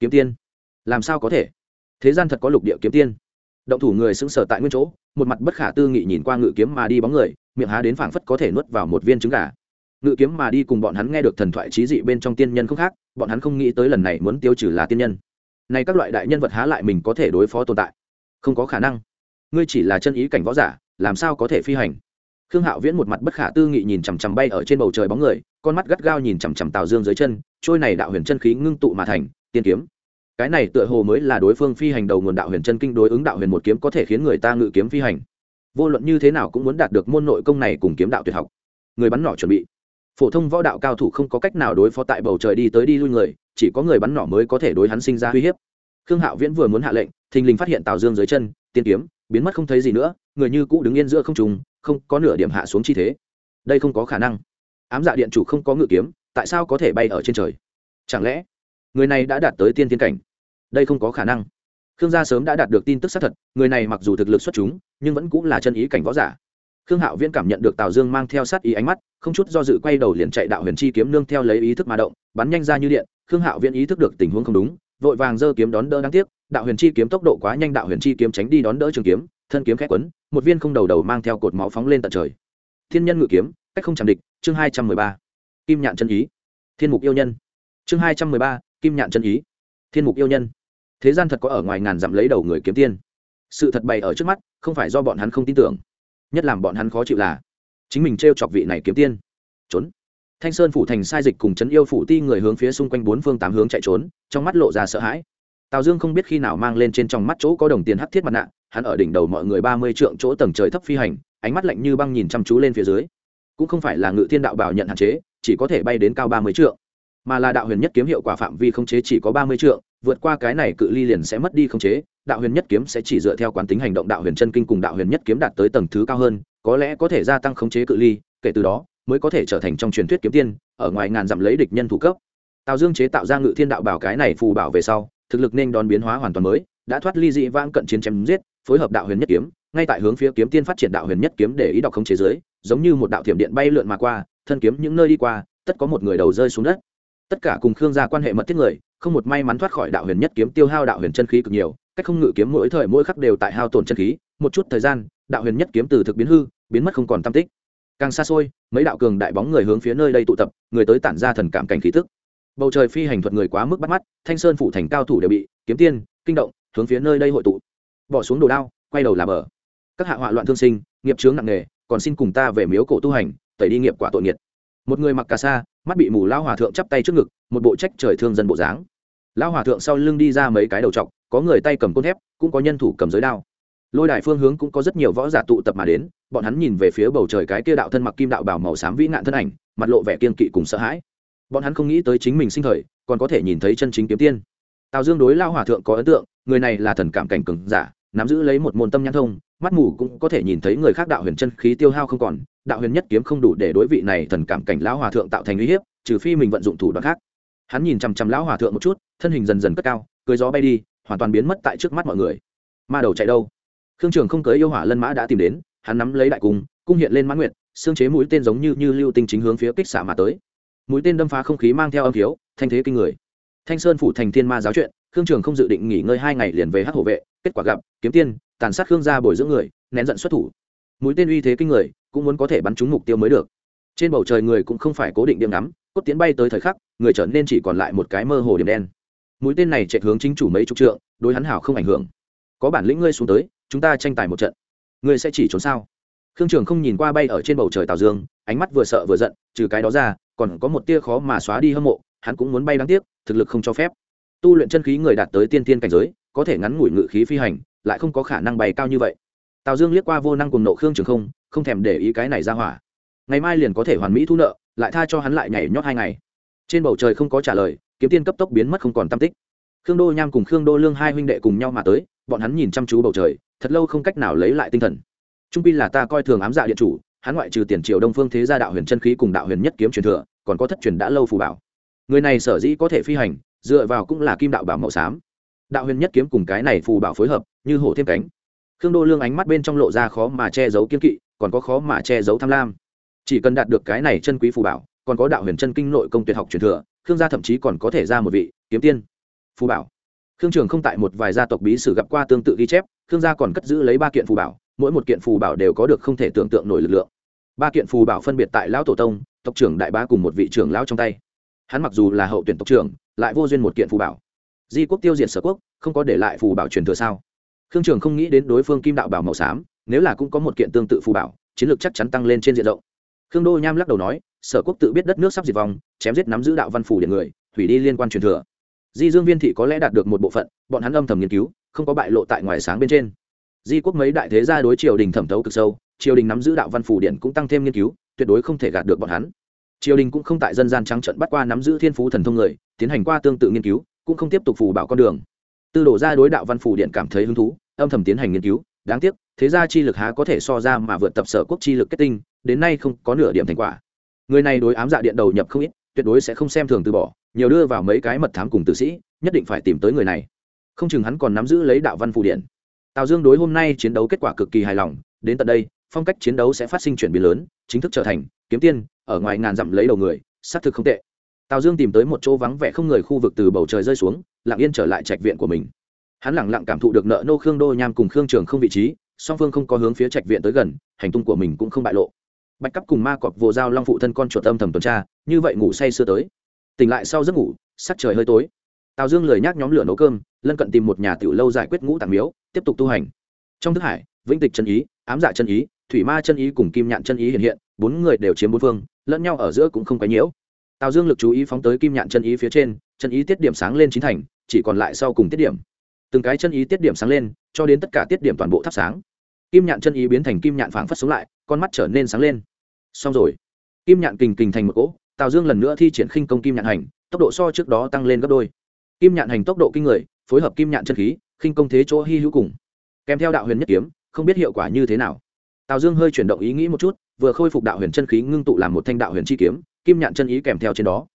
kiếm tiên. Làm sao có thể? Thế gian thật có lục địa kiếm tiên. Động thủ người sững sờ tại nguyên chỗ, một mặt bất khả tư nghị nhìn qua ngự kiếm mà đi bóng người, miệng há đến phảng phất có thể nuốt vào một viên trứng gà. Ngự kiếm mà đi cùng bọn hắn nghe được thần thoại trí dị bên trong tiên nhân không khác, bọn hắn không nghĩ tới lần này muốn tiêu trừ là tiên nhân. Này các loại đại nhân vật há lại mình có thể đối phó tồn tại không có khả năng. Ngươi chỉ là chân ý cảnh võ giả, làm sao có thể phi hành? Khương hạo viễn một mặt bất khả tư nghị nhìn chằm chằm bay ở trên bầu trời bóng người, con mắt gắt gao nhìn chằm chằm tào dương dưới chân, trôi này đạo huyền chân khí ngưng tụ mà thành, tiên kiếm. Cái này tựa hồ mới là đối phương phi hành đầu nguồn đạo huyền chân kinh đối ứng đạo huyền một kiếm có thể khiến người ta ngự kiếm phi hành. Vô luận như thế nào cũng muốn đạt được môn nội công này cùng kiếm đạo tuyệt học. Người bắn nỏ chuẩn bị. Phổ thông võ đạo cao thủ không có cách nào đối phó tại bầu trời đi tới đi lui người, chỉ có người bắn nỏ mới có thể đối hắn sinh ra uy hiếp. Khương hạo viễn vừa muốn hạ lệnh thình lình phát hiện tào dương dưới chân, tiên kiếm, biến mất không thấy gì nữa, người như cũ đứng yên giữa không trùng không có nửa điểm hạ xuống chi thế. Đây không có khả năng. Ám dạ điện chủ không có ngự kiếm, tại sao có thể bay ở trên trời? Chẳng lẽ, người này đã đạt tới tiên tiên cảnh? Đây không có khả năng. Khương gia sớm đã đạt được tin tức xác thật, người này mặc dù thực lực xuất chúng, nhưng vẫn cũng là chân ý cảnh võ giả. Khương hạo viễn cảm nhận được tào dương mang theo sát ý ánh mắt, không chút do dự quay đầu liền chạy đạo huyền chi kiếm nương theo lấy ý thức mà động, bắn nhanh ra như điện. Khương hạo viễn ý thức được tình huống không đúng, vội vàng giơ kiếm đón đỡ đáng tiếc đạo huyền chi kiếm tốc độ quá nhanh, đạo huyền chi kiếm tránh đi đón đỡ trường kiếm, thân kiếm khét quấn, một viên không đầu đầu mang theo cột máu phóng lên tận trời. Thiên nhân ngự kiếm, cách không chạm địch, chương hai trăm mười ba. Kim nhạn chân ý. Thiên mục yêu nhân. Chương hai trăm mười ba, kim nhạn chân ý. Thiên mục yêu nhân. Thế gian thật có ở ngoài ngàn dặm lấy đầu người kiếm tiên. Sự thật bày ở trước mắt, không phải do bọn hắn không tin tưởng. Nhất làm bọn hắn khó chịu là, chính mình t r e o chọc vị này kiếm tiên. Trốn. Thanh sơn phủ thành sai dịch cùng chấn yêu phủ ti người hướng phía xung quanh bốn phương tám hướng chạy trốn, trong mắt lộ ra sợ hãi tào dương không biết khi nào mang lên trên trong mắt chỗ có đồng tiền hắc thiết mặt nạ, hắn ở đỉnh đầu mọi người ba mươi trượng chỗ tầng trời thấp phi hành, ánh mắt lạnh như băng nhìn chăm chú lên phía dưới. Cũng không phải là ngự thiên đạo bảo nhận hạn chế, chỉ có thể bay đến cao ba mươi trượng, mà là đạo huyền nhất kiếm hiệu quả phạm vi không chế chỉ có ba mươi trượng, vượt qua cái này cự ly liền sẽ mất đi không chế, đạo huyền nhất kiếm sẽ chỉ dựa theo quán tính hành động đạo huyền chân kinh cùng đạo huyền nhất kiếm đạt tới tầng thứ cao hơn, có lẽ có thể gia tăng khống chế cự ly, kể từ đó, mới có thể trở thành trong truyền thuyết kiếm tiên, ở ngoài ngàn dặm lấy địch nhân thủ cấp. Tào dương chế tạo ra ngự thiên đạo bảo cái này phù bảo về sau thực lực nên đón biến hóa hoàn toàn mới, đã thoát ly dị vãng cận chiến chém giết, phối hợp đạo huyền nhất kiếm, ngay tại hướng phía kiếm tiên phát triển đạo huyền nhất kiếm để ý đọc không chế giới, giống như một đạo thiểm điện bay lượn mà qua, thân kiếm những nơi đi qua, tất có một người đầu rơi xuống đất. Tất cả cùng khương gia quan hệ mật thiết người, không một may mắn thoát khỏi đạo huyền nhất kiếm tiêu hao đạo huyền chân khí cực nhiều, cách không ngự kiếm mỗi thời mỗi khắc đều tại hao tổn chân khí, một chút thời gian, đạo huyền nhất kiếm từ thực biến hư, biến mất không còn tam tích. Càng xa xôi, mấy đạo cường đại bóng người hướng phía nơi đây tụ tập, người tới tản ra thần cảm cảnh khí tức bầu trời phi hành thuật người quá mức bắt mắt, thanh sơn phủ thành cao thủ đều bị kiếm tiên, kinh động, hướng phía nơi đây hội tụ. Bỏ xuống đồ đao, quay đầu là bờ. Các hạ họa loạn thương sinh, nghiệp chướng nặng nề, còn xin cùng ta về miếu cổ tu hành, tẩy đi nghiệp quả tội nghiệt. Một người mặc cà sa, mắt bị mù lao hòa thượng chắp tay trước ngực, một bộ trách trời thương dân bộ dáng. Lao hòa thượng sau lưng đi ra mấy cái đầu t có người tay cầm côn thép, cũng có nhân thủ cầm giới đao. Lôi đài phương hướng cũng có rất nhiều võ giả tụ tập mà đến, bọn hắn nhìn về phía bầu trời cái kia đạo thân mặc kim đạo bảo màu xám vĩ nạn thân ảnh, mặt lộ vẻ kiên kỵ cùng sợ hãi bọn hắn không nghĩ tới chính mình sinh thời, còn có thể nhìn thấy chân chính kiếm tiên. Tào dương đối lao hòa thượng có ấn tượng, người này là thần cảm cảnh cường giả, nắm giữ lấy một môn tâm nhãn thông, mắt mù cũng có thể nhìn thấy người khác đạo huyền chân khí tiêu hao không còn, đạo huyền nhất kiếm không đủ để đối vị này thần cảm cảnh lão hòa thượng tạo thành uy hiếp, trừ phi mình vận dụng thủ đoạn khác. Hắn nhìn chằm chằm lão hòa thượng một chút, thân hình dần dần cất cao, cưới gió bay đi, hoàn toàn biến mất tại trước mắt mọi người. Ma đầu chạy đâu? Khương trường không cưới yêu hỏa lân mã đã tìm đến, hắn nắm lấy đại cung cung hiện lên mãn nguyệt, xương chế mũi tên giống như như lưu tinh chính hướng phía kích xả mà tới mũi tên đâm phá không khí mang theo âm thiếu thanh thế kinh người. Thanh sơn phủ thành thiên ma giáo chuyện, khương trường không dự định nghỉ ngơi hai ngày liền về hát hộ vệ, kết quả gặp, kiếm tiên, tàn sát khương gia bồi dưỡng người, nén giận xuất thủ. Mũi tên uy thế kinh người, cũng muốn có thể bắn trúng mục tiêu mới được. Trên bầu trời người cũng không phải cố định điểm ngắm, cốt tiến bay tới thời khắc, người trở nên chỉ còn lại một cái mơ hồ điểm đen. Mũi tên này chạy hướng chính chủ mấy chục trượng, đối hắn hảo không ảnh hưởng. Có bản lĩnh ngươi xuống tới, chúng ta tranh tài một trận. Ngươi sẽ chỉ trốn sao? Khương trường không nhìn qua bay ở trên bầu trời tào dương, ánh mắt vừa sợ vừa giận, trừ cái đó ra còn có một tia khó mà xóa đi hâm mộ, hắn cũng muốn bay đáng tiếc, thực lực không cho phép. Tu luyện chân khí người đạt tới tiên tiên cảnh giới, có thể ngắn ngủi ngự khí phi hành, lại không có khả năng bay cao như vậy. Tào dương liếc qua vô năng cùng nộ khương trường không không thèm để ý cái này ra hỏa. Ngày mai liền có thể hoàn mỹ thu nợ, lại tha cho hắn lại nhảy nhót hai ngày. Trên bầu trời không có trả lời, kiếm tiên cấp tốc biến mất không còn tam tích. Khương đô nham cùng khương đô lương hai huynh đệ cùng nhau mà tới, bọn hắn nhìn chăm chú bầu trời, thật lâu không cách nào lấy lại tinh thần. Trung pi là ta coi thường ám dạ điện chủ hắn ngoại trừ tiền triều đông phương thế gia đạo huyền chân khí cùng đạo huyền nhất kiếm truyền thừa, còn có thất truyền đã lâu phù bảo. Người này sở dĩ có thể phi hành, dựa vào cũng là kim đạo bảo màu xám. Đạo huyền nhất kiếm cùng cái này phù bảo phối hợp, như hổ thêm cánh. Khương đô lương ánh mắt bên trong lộ ra khó mà che giấu kiên kỵ, còn có khó mà che giấu tham lam. Chỉ cần đạt được cái này chân quý phù bảo, còn có đạo huyền chân kinh nội công tuyệt học truyền thừa, khương gia thậm chí còn có thể ra một vị kiếm tiên. Phù bảo. Khương trường không tại một vài gia tộc bí sử gặp qua tương tự ghi chép, khương gia còn cất giữ lấy ba kiện phù bảo, mỗi một kiện phù bảo đều có được không thể tưởng tượng nổi lực lượng ba kiện phù bảo phân biệt tại lão tổ tông, tộc trưởng đại bá cùng một vị trưởng lão trong tay. Hắn mặc dù là hậu tuyển tộc trưởng, lại vô duyên một kiện phù bảo. Di quốc tiêu diệt sở quốc, không có để lại phù bảo truyền thừa sao? Khương trường không nghĩ đến đối phương kim đạo bảo màu xám, nếu là cũng có một kiện tương tự phù bảo, chiến lược chắc chắn tăng lên trên diện rộng. Khương đô nham lắc đầu nói, sở quốc tự biết đất nước sắp diệt vong, chém giết nắm giữ đạo văn phủ điện người thủy đi liên quan truyền thừa. Di dương viên thị có lẽ đạt được một bộ phận, bọn hắn âm thầm nghiên cứu, không có bại lộ tại ngoài sáng bên trên. Di quốc mấy đại thế gia đối triều đình thẩm thấu cực sâu triều đình nắm giữ đạo văn phủ điện cũng tăng thêm nghiên cứu, tuyệt đối không thể gạt được bọn hắn. Triều đình cũng không tại dân gian trắng trận bắt qua nắm giữ thiên phú thần thông người, tiến hành qua tương tự nghiên cứu, cũng không tiếp tục phù bảo con đường. Tư đổ ra đối đạo văn phủ điện cảm thấy hứng thú, âm thầm tiến hành nghiên cứu, đáng tiếc, thế gia chi lực há có thể so ra mà vượt tập sở quốc chi lực kết tinh, đến nay không có nửa điểm thành quả. Người này đối ám dạ điện đầu nhập không ít, tuyệt đối sẽ không xem thường từ bỏ, nhiều đưa vào mấy cái mật thám cùng tử sĩ, nhất định phải tìm tới người này. Không chừng hắn còn nắm giữ lấy đạo văn phù điện tào dương đối hôm nay chiến đấu kết quả cực kỳ hài lòng, đến tận đây phong cách chiến đấu sẽ phát sinh chuyển biến lớn, chính thức trở thành kiếm tiên, ở ngoài ngàn dặm lấy đầu người, xác thực không tệ. Tào dương tìm tới một chỗ vắng vẻ không người khu vực từ bầu trời rơi xuống, lặng yên trở lại trạch viện của mình. Hắn lẳng lặng cảm thụ được nợ nô khương đô nham cùng khương trường không vị trí, song phương không có hướng phía trạch viện tới gần, hành tung của mình cũng không bại lộ. Bạch cấp cùng ma cọp vồ dao long phụ thân con chuột âm thầm tuần tra, như vậy ngủ say sưa tới. Tỉnh lại sau giấc ngủ, sắc trời hơi tối. Tào dương lười nhác nhóm lửa nấu cơm, lân cận tìm một nhà tiểu lâu giải quyết ngũ tàng miếu, tiếp tục tu hành. Trong thức hải, vĩnh tịch chân ý, ám dạ chân ý thủy ma chân ý cùng kim nhạn chân ý hiện hiện, bốn người đều chiếm bốn phương, lẫn nhau ở giữa cũng không quấy nhiễu. Tào dương lực chú ý phóng tới kim nhạn chân ý phía trên, chân ý tiết điểm sáng lên chín thành, chỉ còn lại sau cùng tiết điểm. Từng cái chân ý tiết điểm sáng lên, cho đến tất cả tiết điểm toàn bộ thắp sáng. Kim nhạn chân ý biến thành kim nhạn phảng phất sống lại, con mắt trở nên sáng lên. Xong rồi. Kim nhạn kình kình thành một cỗ, tào dương lần nữa thi triển khinh công kim nhạn hành, tốc độ so trước đó tăng lên gấp đôi. Kim nhạn hành tốc độ kinh người, phối hợp kim nhạn chân khí, khinh công thế chỗ hy hữu cùng. Kèm theo đạo huyền nhất kiếm, không biết hiệu quả như thế nào tào dương hơi chuyển động ý nghĩ một chút, vừa khôi phục đạo huyền chân khí ngưng tụ làm một thanh đạo huyền chi kiếm, kim nhạn chân ý kèm theo trên đó.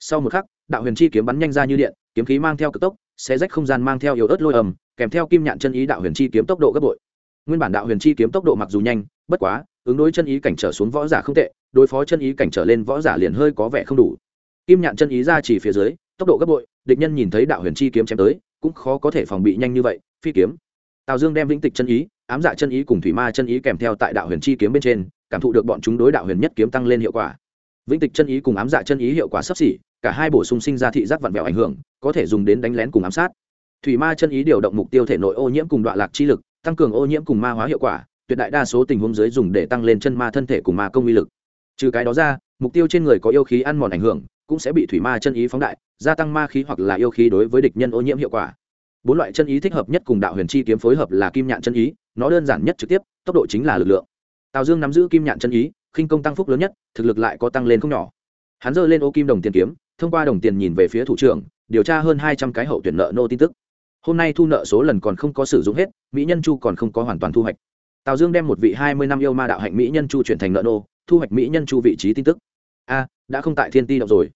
Sau một khắc, đạo huyền chi kiếm bắn nhanh ra như điện, kiếm khí mang theo cực tốc sẽ rách không gian mang theo yếu ớt lôi ầm, kèm theo kim nhạn chân ý đạo huyền chi kiếm tốc độ gấp bội. Nguyên bản đạo huyền chi kiếm tốc độ mặc dù nhanh, bất quá, ứng đối chân ý cảnh trở xuống võ giả không tệ, đối phó chân ý cảnh trở lên võ giả liền hơi có vẻ không đủ. Kim nhạn chân ý ra chỉ phía dưới, tốc độ gấp bội, địch nhân nhìn thấy đạo huyền chi kiếm chém tới, cũng khó có thể phòng bị nhanh như vậy, phi kiếm. Tào dương đem vĩnh tịch chân ý ám dạ chân ý cùng thủy ma chân ý kèm theo tại đạo huyền chi kiếm bên trên, cảm thụ được bọn chúng đối đạo huyền nhất kiếm tăng lên hiệu quả. Vĩnh tịch chân ý cùng ám dạ chân ý hiệu quả sấp xỉ, cả hai bổ sung sinh ra thị giác vặn vẹo ảnh hưởng, có thể dùng đến đánh lén cùng ám sát. Thủy ma chân ý điều động mục tiêu thể nội ô nhiễm cùng đoạn lạc chi lực, tăng cường ô nhiễm cùng ma hóa hiệu quả, tuyệt đại đa số tình huống dưới dùng để tăng lên chân ma thân thể cùng ma công uy lực. Trừ cái đó ra, mục tiêu trên người có yêu khí ăn mòn ảnh hưởng, cũng sẽ bị thủy ma chân ý phóng đại, gia tăng ma khí hoặc là yêu khí đối với địch nhân ô nhiễm hiệu quả bốn loại chân ý thích hợp nhất cùng đạo huyền chi kiếm phối hợp là kim nhạn chân ý, nó đơn giản nhất trực tiếp, tốc độ chính là lực lượng. Tào dương nắm giữ kim nhạn chân ý, khinh công tăng phúc lớn nhất, thực lực lại có tăng lên không nhỏ. Hắn giơ lên ô kim đồng tiền kiếm, thông qua đồng tiền nhìn về phía thủ trưởng, điều tra hơn hai trăm cái hậu tuyển nợ nô tin tức. Hôm nay thu nợ số lần còn không có sử dụng hết, mỹ nhân chu còn không có hoàn toàn thu hoạch. Tào dương đem một vị hai mươi năm yêu ma đạo hạnh mỹ nhân chu chuyển thành nợ nô, thu hoạch mỹ nhân chu vị trí tin tức. A, đã không tại thiên ti động rồi.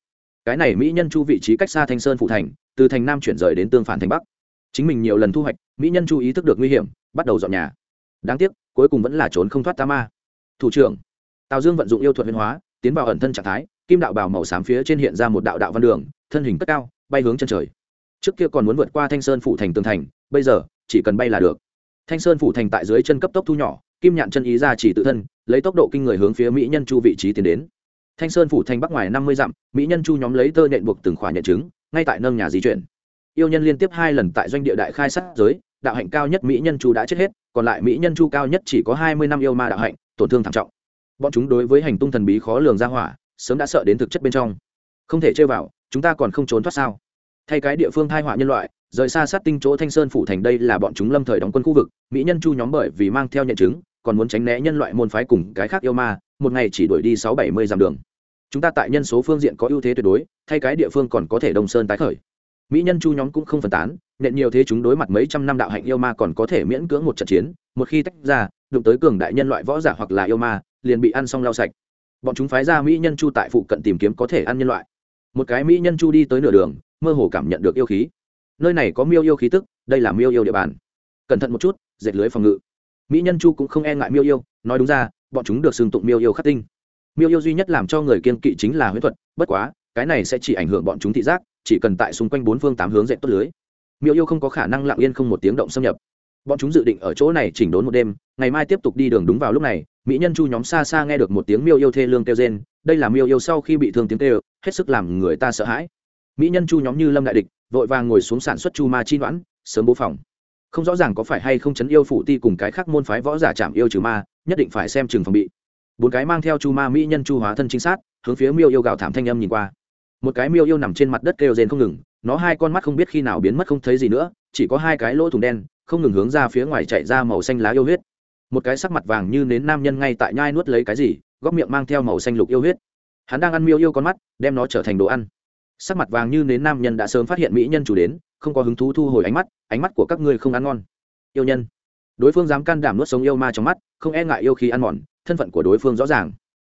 Cái này mỹ nhân chu vị trí cách xa thanh sơn phụ thành, từ thành nam chuyển rời đến tương phản thành bắc chính mình nhiều lần thu hoạch, mỹ nhân chu ý thức được nguy hiểm, bắt đầu dọn nhà. Đáng tiếc, cuối cùng vẫn là trốn không thoát ta ma. Thủ trưởng, tào dương vận dụng yêu thuật huyền hóa, tiến vào ẩn thân trạng thái, kim đạo bào màu xám phía trên hiện ra một đạo đạo văn đường, thân hình cất cao, bay hướng chân trời. Trước kia còn muốn vượt qua thanh sơn phủ thành tường thành, bây giờ, chỉ cần bay là được. Thanh sơn phủ thành tại dưới chân cấp tốc thu nhỏ, kim nhạn chân ý ra chỉ tự thân, lấy tốc độ kinh người hướng phía mỹ nhân chu vị trí tiến đến. Thanh sơn phủ thành bắc ngoài năm mươi dặm, mỹ nhân chu nhóm lấy tơ nện buộc từng khỏa nhận chứng ngay tại nâng nhà di chuyển yêu nhân liên tiếp hai lần tại doanh địa đại khai sát giới, đạo hạnh cao nhất mỹ nhân chu đã chết hết, còn lại mỹ nhân chu cao nhất chỉ có hai mươi năm yêu ma đạo hạnh, tổn thương thảm trọng. Bọn chúng đối với hành tung thần bí khó lường ra hỏa, sớm đã sợ đến thực chất bên trong. Không thể chơi vào, chúng ta còn không trốn thoát sao? Thay cái địa phương thai họa nhân loại, rời xa sát tinh chỗ thanh sơn phủ thành đây là bọn chúng lâm thời đóng quân khu vực, mỹ nhân chu nhóm bởi vì mang theo nhận chứng, còn muốn tránh né nhân loại môn phái cùng cái khác yêu ma, một ngày chỉ đuổi đi sáu bảy mươi dặm đường. Chúng ta tại nhân số phương diện có ưu thế tuyệt đối, thay cái địa phương còn có thể đông sơn tái khởi mỹ nhân chu nhóm cũng không phân tán, nện nhiều thế chúng đối mặt mấy trăm năm đạo hạnh yêu ma còn có thể miễn cưỡng một trận chiến, một khi tách ra, đụng tới cường đại nhân loại võ giả hoặc là yêu ma, liền bị ăn xong lau sạch. Bọn chúng phái ra mỹ nhân chu tại phụ cận tìm kiếm có thể ăn nhân loại. Một cái mỹ nhân chu đi tới nửa đường, mơ hồ cảm nhận được yêu khí. Nơi này có miêu yêu khí tức, đây là miêu yêu địa bàn. Cẩn thận một chút, dệt lưới phòng ngự. Mỹ nhân chu cũng không e ngại miêu yêu, nói đúng ra, bọn chúng được xưng tụng miêu yêu khắc tinh. Miêu yêu duy nhất làm cho người kiên kỵ chính là huyết thuật, bất quá cái này sẽ chỉ ảnh hưởng bọn chúng thị giác, chỉ cần tại xung quanh bốn phương tám hướng dệt tốt lưới. Miêu yêu không có khả năng lặng yên không một tiếng động xâm nhập. Bọn chúng dự định ở chỗ này chỉnh đốn một đêm, ngày mai tiếp tục đi đường đúng vào lúc này, mỹ nhân chu nhóm xa xa nghe được một tiếng miêu yêu thê lương kêu rên, đây là miêu yêu sau khi bị thương tiếng kêu, hết sức làm người ta sợ hãi. Mỹ nhân chu nhóm như lâm đại địch, vội vàng ngồi xuống sản xuất chu ma chi đoán sớm bố phòng. Không rõ ràng có phải hay không chấn yêu phụ ti cùng cái khác môn phái võ giả chạm yêu trừ ma, nhất định phải xem chừng phòng bị. Bốn cái mang theo chu ma mỹ nhân chu hóa thân chính xác hướng phía miêu yêu gạo thảm thanh âm nhìn qua một cái miêu yêu nằm trên mặt đất kêu rên không ngừng, nó hai con mắt không biết khi nào biến mất không thấy gì nữa, chỉ có hai cái lỗ thủng đen, không ngừng hướng ra phía ngoài chạy ra màu xanh lá yêu huyết. Một cái sắc mặt vàng như nến nam nhân ngay tại nhai nuốt lấy cái gì, góc miệng mang theo màu xanh lục yêu huyết. Hắn đang ăn miêu yêu con mắt, đem nó trở thành đồ ăn. Sắc mặt vàng như nến nam nhân đã sớm phát hiện mỹ nhân chủ đến, không có hứng thú thu hồi ánh mắt ánh mắt của các ngươi không ăn ngon. Yêu nhân. Đối phương dám can đảm nuốt sống yêu ma trong mắt, không e ngại yêu khi ăn mòn, thân phận của đối phương rõ ràng.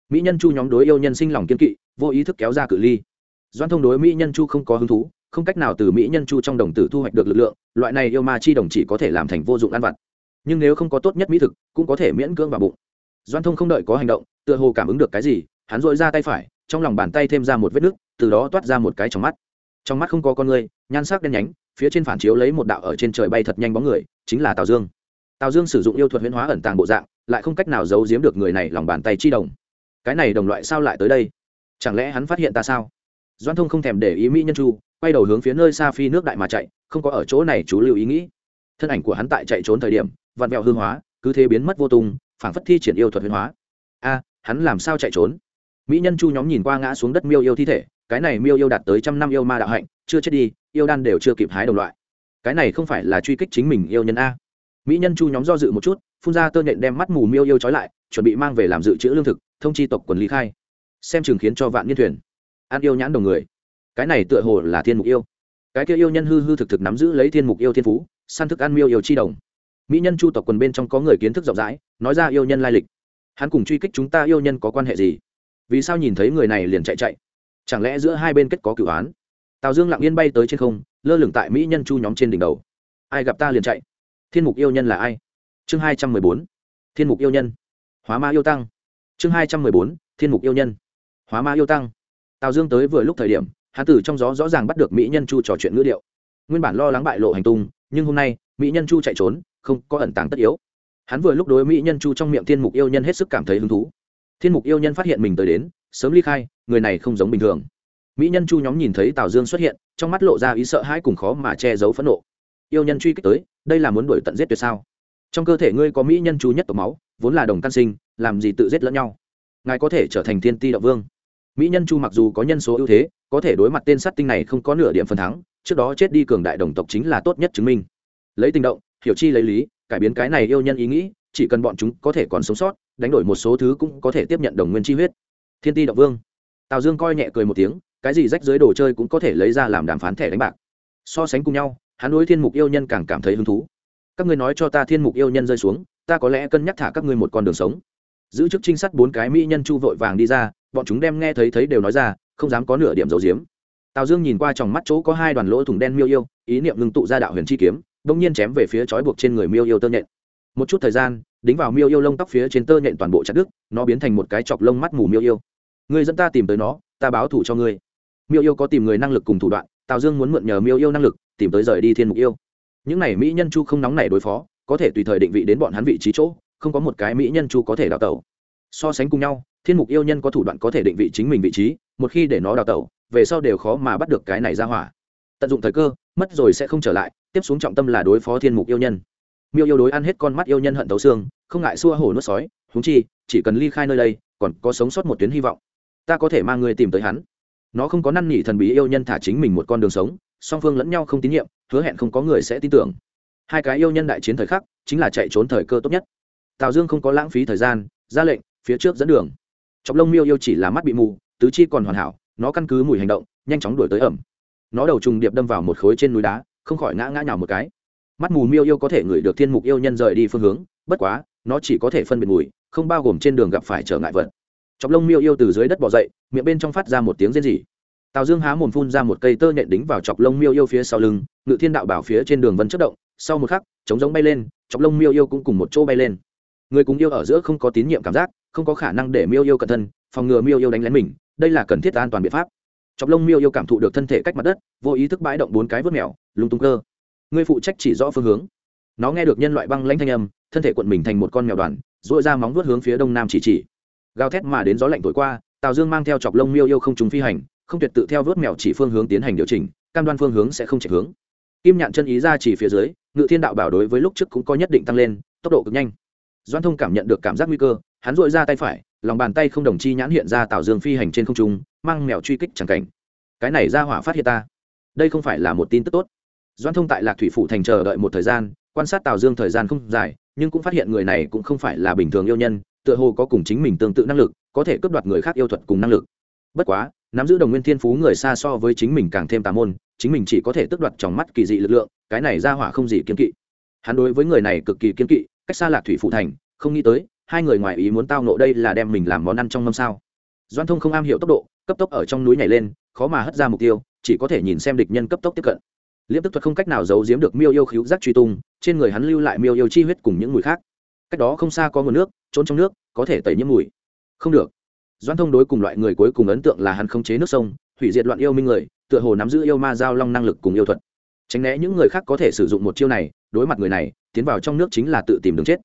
Mỹ nhân chu nhóm đối yêu nhân sinh lòng kiên kỵ, vô ý thức kéo ra cự ly doan thông đối mỹ nhân chu không có hứng thú, không cách nào từ mỹ nhân chu trong đồng tử thu hoạch được lực lượng, loại này yêu ma chi đồng chỉ có thể làm thành vô dụng ăn vặt. Nhưng nếu không có tốt nhất mỹ thực, cũng có thể miễn cưỡng vào bụng. Doan thông không đợi có hành động, tựa hồ cảm ứng được cái gì, hắn dội ra tay phải, trong lòng bàn tay thêm ra một vết nứt từ đó toát ra một cái trong mắt. Trong mắt không có con người, nhan sắc đen nhánh, phía trên phản chiếu lấy một đạo ở trên trời bay thật nhanh bóng người, chính là tào dương. Tào dương sử dụng yêu thuật huyễn hóa ẩn tàng bộ dạng, lại không cách nào giấu giếm được người này lòng bàn tay chi đồng. Cái này đồng loại sao lại tới đây? Chẳng lẽ hắn phát hiện ta sao? Doan thông không thèm để ý mỹ nhân chu, quay đầu hướng phía nơi xa phi nước đại mà chạy, không có ở chỗ này chú lưu ý nghĩ. Thân ảnh của hắn tại chạy trốn thời điểm, vặn vẹo hương hóa, cứ thế biến mất vô tung, phảng phất thi triển yêu thuật huyền hóa. A, hắn làm sao chạy trốn? Mỹ nhân chu nhóm nhìn qua ngã xuống đất miêu yêu thi thể, cái này miêu yêu đạt tới trăm năm yêu ma đạo hạnh, chưa chết đi, yêu đan đều chưa kịp hái đồng loại. Cái này không phải là truy kích chính mình yêu nhân a. Mỹ nhân chu nhóm do dự một chút, phun ra tơ nhện đem mắt mù miêu yêu trói lại, chuẩn bị mang về làm dự trữ lương thực, thông chi tộc quần lý khai. Xem chừng khiến cho vạn niên thuyền ăn yêu nhãn đồng người. Cái này tựa hồ là thiên mục yêu. Cái kia yêu nhân hư hư thực thực nắm giữ lấy thiên mục yêu thiên phú, săn thức ăn miêu yêu chi đồng. Mỹ nhân chu tộc quần bên trong có người kiến thức rộng rãi, nói ra yêu nhân lai lịch. Hắn cùng truy kích chúng ta yêu nhân có quan hệ gì? Vì sao nhìn thấy người này liền chạy chạy? Chẳng lẽ giữa hai bên kết có cửu án? Tào dương lặng yên bay tới trên không, lơ lửng tại mỹ nhân chu nhóm trên đỉnh đầu. Ai gặp ta liền chạy? Thiên mục yêu nhân là ai? Chương hai trăm mười bốn. Thiên mục yêu nhân. Hóa ma yêu tăng. Chương hai trăm mười bốn. Thiên mục yêu nhân. Hóa ma yêu tăng tào dương tới vừa lúc thời điểm hán tử trong gió rõ ràng bắt được mỹ nhân chu trò chuyện ngữ điệu. Nguyên bản lo lắng bại lộ hành tung, nhưng hôm nay, mỹ nhân chu chạy trốn, không có ẩn tàng tất yếu. Hắn vừa lúc đối mỹ nhân chu trong miệng thiên mục yêu nhân hết sức cảm thấy hứng thú. Thiên mục yêu nhân phát hiện mình tới đến, sớm ly khai, người này không giống bình thường. Mỹ nhân chu nhóm nhìn thấy tào dương xuất hiện, trong mắt lộ ra ý sợ hãi cùng khó mà che giấu phẫn nộ. Yêu nhân truy kích tới, đây là muốn đuổi tận giết tuyệt sao? Trong cơ thể ngươi có mỹ nhân chu nhất tộc máu, vốn là đồng căn sinh, làm gì tự giết lẫn nhau? Ngài có thể trở thành thiên ti đạo vương mỹ nhân chu mặc dù có nhân số ưu thế, có thể đối mặt tên sát tinh này không có nửa điểm phần thắng, trước đó chết đi cường đại đồng tộc chính là tốt nhất chứng minh. Lấy tình động, hiểu chi lấy lý, cải biến cái này yêu nhân ý nghĩ, chỉ cần bọn chúng có thể còn sống sót, đánh đổi một số thứ cũng có thể tiếp nhận đồng nguyên chi huyết. Thiên ti động vương. Tào dương coi nhẹ cười một tiếng, cái gì rách dưới đồ chơi cũng có thể lấy ra làm đàm phán thẻ đánh bạc. So sánh cùng nhau, hắn đối thiên mục yêu nhân càng cảm thấy hứng thú. Các ngươi nói cho ta thiên mục yêu nhân rơi xuống, ta có lẽ cân nhắc thả các ngươi một con đường sống. Giữ chức trinh sát bốn cái mỹ nhân chu vội vàng đi ra bọn chúng đem nghe thấy thấy đều nói ra, không dám có nửa điểm dầu diếm tào dương nhìn qua trong mắt chỗ có hai đoàn lỗ thủng đen miêu yêu, ý niệm ngưng tụ ra đạo huyền chi kiếm đông nhiên chém về phía trói buộc trên người miêu yêu tơ nhện. Một chút thời gian, đính vào miêu yêu lông tóc phía trên tơ nhện toàn bộ chặt đứt, nó biến thành một cái chọc lông mắt mù miêu yêu. Người dẫn ta tìm tới nó, ta báo thủ cho ngươi. Miêu yêu có tìm người năng lực cùng thủ đoạn, tào dương muốn mượn nhờ miêu yêu năng lực, tìm tới rời đi thiên mục yêu. Những này mỹ nhân chu không nóng nảy đối phó, có thể tùy thời định vị đến bọn hắn vị trí chỗ, không có một cái mỹ nhân chu có thể đào tẩu so sánh cùng nhau, thiên mục yêu nhân có thủ đoạn có thể định vị chính mình vị trí, một khi để nó đào tẩu, về sau đều khó mà bắt được cái này ra hỏa. Tận dụng thời cơ, mất rồi sẽ không trở lại, tiếp xuống trọng tâm là đối phó thiên mục yêu nhân. Miêu yêu đối ăn hết con mắt yêu nhân hận tấu xương, không ngại xua hổ nuốt sói húng chi, chỉ cần ly khai nơi đây, còn có sống sót một tuyến hy vọng. Ta có thể mang người tìm tới hắn. Nó không có năn nỉ thần bí yêu nhân thả chính mình một con đường sống, song phương lẫn nhau không tín nhiệm, hứa hẹn không có người sẽ tin tưởng. Hai cái yêu nhân đại chiến thời khắc, chính là chạy trốn thời cơ tốt nhất. Tào dương không có lãng phí thời gian, ra lệnh phía trước dẫn đường. Chọc lông miêu yêu chỉ là mắt bị mù, tứ chi còn hoàn hảo, nó căn cứ mùi hành động, nhanh chóng đuổi tới ẩm. Nó đầu trùng điệp đâm vào một khối trên núi đá, không khỏi ngã ngã nhào một cái. Mắt mù miêu yêu có thể ngửi được thiên mục yêu nhân rời đi phương hướng, bất quá, nó chỉ có thể phân biệt mùi, không bao gồm trên đường gặp phải trở ngại vật. Chọc lông miêu yêu từ dưới đất bỏ dậy, miệng bên trong phát ra một tiếng rên rỉ. Tào dương há mồm phun ra một cây tơ nhện đính vào chọc lông miêu yêu phía sau lưng, ngự thiên đạo bảo phía trên đường vân chất động, sau một khắc chống giống bay lên, chọc lông miêu yêu cũng cùng một chỗ bay lên. Người cùng yêu ở giữa không có tín nhiệm cảm giác không có khả năng để miêu yêu cẩn thân, phòng ngừa miêu yêu đánh lén mình, đây là cần thiết an toàn biện pháp. Chọc lông miêu yêu cảm thụ được thân thể cách mặt đất, vô ý thức bãi động bốn cái vớt mèo, lung tung cơ. Người phụ trách chỉ rõ phương hướng. Nó nghe được nhân loại băng lãnh thanh âm, thân thể quận mình thành một con mèo đoàn dội ra móng vuốt hướng phía đông nam chỉ chỉ. Gào thét mà đến gió lạnh thổi qua, tào dương mang theo chọc lông miêu yêu không trùng phi hành, không tuyệt tự theo vớt mèo chỉ phương hướng tiến hành điều chỉnh, cam đoan phương hướng sẽ không chạy hướng. Kim nhạn chân ý ra chỉ phía dưới, ngự thiên đạo bảo đối với lúc trước cũng có nhất định tăng lên, tốc độ cực nhanh doan thông cảm nhận được cảm giác nguy cơ, hắn dội ra tay phải, lòng bàn tay không đồng chi nhãn hiện ra tào dương phi hành trên không trung, mang mèo truy kích chẳng cảnh. Cái này ra hỏa phát hiện ta. Đây không phải là một tin tức tốt. Doan thông tại lạc thủy phủ thành chờ đợi một thời gian, quan sát tào dương thời gian không dài, nhưng cũng phát hiện người này cũng không phải là bình thường yêu nhân, tựa hồ có cùng chính mình tương tự năng lực, có thể cướp đoạt người khác yêu thuật cùng năng lực. Bất quá, nắm giữ đồng nguyên thiên phú người xa so với chính mình càng thêm tà môn, chính mình chỉ có thể tước đoạt trong mắt kỳ dị lực lượng, cái này ra hỏa không gì kiên kỵ. Hắn đối với người này cực kỳ kiên kỵ cách xa lạc thủy phụ thành, không nghĩ tới, hai người ngoài ý muốn tao nộ đây là đem mình làm món ăn trong mâm sao. Doan thông không am hiểu tốc độ, cấp tốc ở trong núi nhảy lên, khó mà hất ra mục tiêu, chỉ có thể nhìn xem địch nhân cấp tốc tiếp cận. Liễm tức thuật không cách nào giấu giếm được miêu yêu khíu giác truy tung, trên người hắn lưu lại miêu yêu chi huyết cùng những mùi khác. Cách đó không xa có nguồn nước, trốn trong nước, có thể tẩy nhiễm mùi. Không được. Doan thông đối cùng loại người cuối cùng ấn tượng là hắn không chế nước sông, hủy diệt loạn yêu minh người, tựa hồ nắm giữ yêu ma giao long năng lực cùng yêu thuật. Tránh né những người khác có thể sử dụng một chiêu này, đối mặt người này tiến vào trong nước chính là tự tìm đường chết.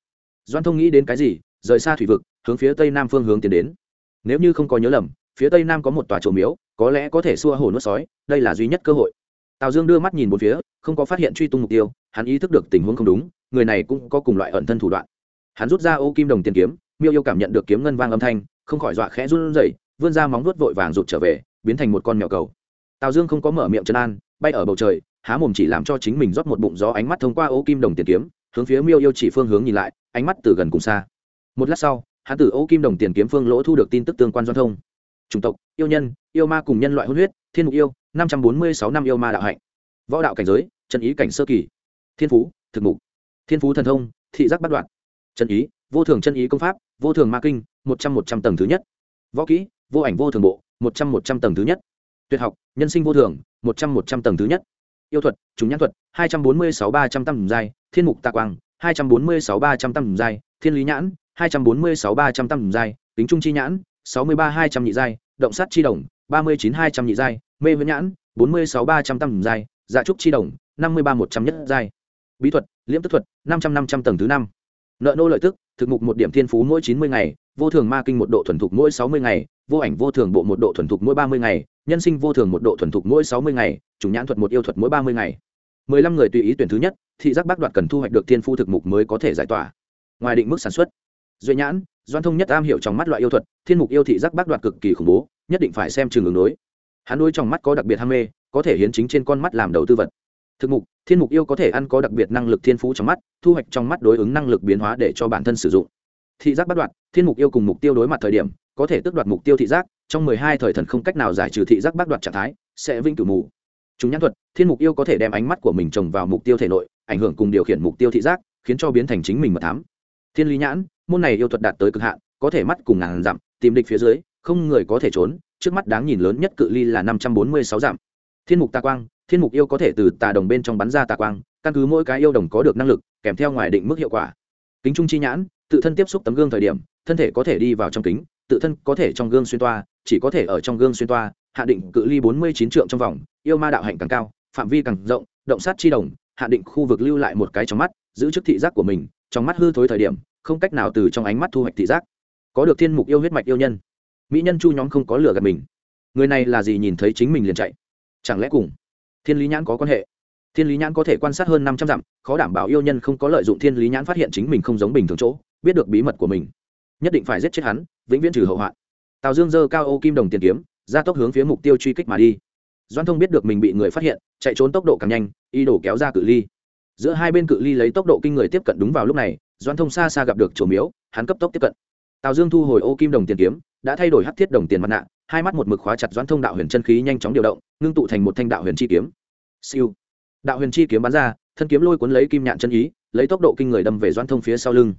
Doan thông nghĩ đến cái gì, rời xa thủy vực, hướng phía tây nam phương hướng tiến đến. Nếu như không có nhớ lầm, phía tây nam có một tòa trổ miếu, có lẽ có thể xua hồ nuốt sói, đây là duy nhất cơ hội. Tào dương đưa mắt nhìn một phía, không có phát hiện truy tung mục tiêu, hắn ý thức được tình huống không đúng, người này cũng có cùng loại ẩn thân thủ đoạn. Hắn rút ra ô kim đồng tiền kiếm, miêu yêu cảm nhận được kiếm ngân vang âm thanh, không khỏi dọa khẽ run rẩy, vươn ra móng vuốt vội vàng rụt trở về, biến thành một con mèo cầu. Tào dương không có mở miệng chân an, bay ở bầu trời, há mồm chỉ làm cho chính mình rót một bụng gió ánh mắt thông qua ô kim đồng tiền kiếm hướng phía miêu yêu chỉ phương hướng nhìn lại, ánh mắt từ gần cùng xa. Một lát sau, hắn từ ô kim đồng tiền kiếm phương lỗ thu được tin tức tương quan giao thông. Chủng tộc, yêu nhân, yêu ma cùng nhân loại hôn huyết, thiên mục yêu, năm trăm bốn mươi sáu năm yêu ma đạo hạnh. Võ đạo cảnh giới, chân ý cảnh sơ kỳ. Thiên phú, thực mục. Thiên phú thần thông, thị giác bắt đoạn. Chân ý, vô thường chân ý công pháp, vô thường ma kinh, một trăm một trăm tầng thứ nhất. Võ kỹ, vô ảnh vô thường bộ, một trăm một trăm tầng thứ nhất. Tuyệt học, nhân sinh vô thường, một trăm một trăm tầng thứ nhất yêu thuật chúng nhãn thuật, hai trăm bốn mươi sáu ba trăm tầng giai thiên mục tạ quang, hai trăm bốn mươi sáu ba trăm tầng giai thiên lý nhãn, hai trăm bốn mươi sáu ba trăm tầng giai tính trung chi nhãn, sáu mươi ba hai trăm nhị giai động sát chi đồng, ba mươi chín hai trăm nhị giai mê viễn nhãn, bốn mươi sáu ba trăm tầng giai dạ trúc chi đồng, năm mươi ba một trăm nhất giai bí thuật, liễm tức thuật, năm trăm năm trăm tầng thứ năm. Nợ nô lợi tức, thực mục một điểm thiên phú mỗi chín mươi ngày, vô thường ma kinh một độ thuần thục mỗi sáu mươi ngày vô ảnh vô thường bộ một độ thuần thục mỗi ba mươi ngày, nhân sinh vô thường một độ thuần thục mỗi sáu mươi ngày chủ nhãn thuật một yêu thuật mỗi ba mươi ngày. mười lăm người tùy ý tuyển thứ nhất, thị giác bác đoạt cần thu hoạch được thiên phu thực mục mới có thể giải tỏa. Ngoài định mức sản xuất duy nhãn, doan thông nhất am hiểu trong mắt loại yêu thuật, thiên mục yêu thị giác bác đoạt cực kỳ khủng bố, nhất định phải xem trường ứng đối. Hắn đôi trong mắt có đặc biệt ham mê, có thể hiến chính trên con mắt làm đầu tư vật. Thực mục, thiên mục yêu có thể ăn có đặc biệt năng lực thiên phú trong mắt, thu hoạch trong mắt đối ứng năng lực biến hóa để cho bản thân sử dụng. Thị giác bắt đoạt, thiên mục yêu cùng mục tiêu đối mặt thời điểm có thể tước đoạt mục tiêu thị giác, trong mười hai thời thần không cách nào giải trừ thị giác bắt đoạt trạng thái, sẽ vinh cửu mù. Chúng nhãn thuật, thiên mục yêu có thể đem ánh mắt của mình trồng vào mục tiêu thể nội, ảnh hưởng cùng điều khiển mục tiêu thị giác, khiến cho biến thành chính mình mật thám. Thiên lý nhãn, môn này yêu thuật đạt tới cực hạn, có thể mắt cùng ngàn dặm, tìm địch phía dưới, không người có thể trốn, trước mắt đáng nhìn lớn nhất cự ly là năm trăm bốn mươi sáu dặm. Thiên mục tà quang, thiên mục yêu có thể từ tà đồng bên trong bắn ra tà quang, căn cứ mỗi cái yêu đồng có được năng lực, kèm theo ngoài định mức hiệu quả. Kính trung chi nhãn, tự thân tiếp xúc tấm gương thời điểm, thân thể có thể đi vào trong kính tự thân có thể trong gương xuyên toa, chỉ có thể ở trong gương xuyên toa, hạ định cự ly bốn mươi chín trượng trong vòng, yêu ma đạo hạnh càng cao, phạm vi càng rộng, động sát chi đồng, hạ định khu vực lưu lại một cái trong mắt, giữ chức thị giác của mình, trong mắt hư thối thời điểm, không cách nào từ trong ánh mắt thu hoạch thị giác. Có được thiên mục yêu huyết mạch yêu nhân, mỹ nhân chu nhóm không có lửa gạt mình. Người này là gì nhìn thấy chính mình liền chạy. Chẳng lẽ cùng thiên lý nhãn có quan hệ? Thiên lý nhãn có thể quan sát hơn năm trăm dặm, khó đảm bảo yêu nhân không có lợi dụng thiên lý nhãn phát hiện chính mình không giống bình thường chỗ, biết được bí mật của mình nhất định phải giết chết hắn, vĩnh viễn trừ hậu hoạn. Tào dương dơ cao ô kim đồng tiền kiếm, ra tốc hướng phía mục tiêu truy kích mà đi. Doan thông biết được mình bị người phát hiện, chạy trốn tốc độ càng nhanh y đổ kéo ra cự ly. Giữa hai bên cự ly lấy tốc độ kinh người tiếp cận đúng vào lúc này doan thông xa xa gặp được chủ miếu, hắn cấp tốc tiếp cận. Tào dương thu hồi ô kim đồng tiền kiếm, đã thay đổi hắc thiết đồng tiền mặt nạ, hai mắt một mực khóa chặt Doan thông đạo huyền chân khí nhanh chóng điều động, ngưng tụ thành một thanh đạo huyền chi kiếm. Siêu. Đạo huyền chi kiếm bắn ra, thân kiếm lôi cuốn lấy kim nhạn chân ý, lấy tốc độ kinh người đâm về Doan thông phía sau lưng.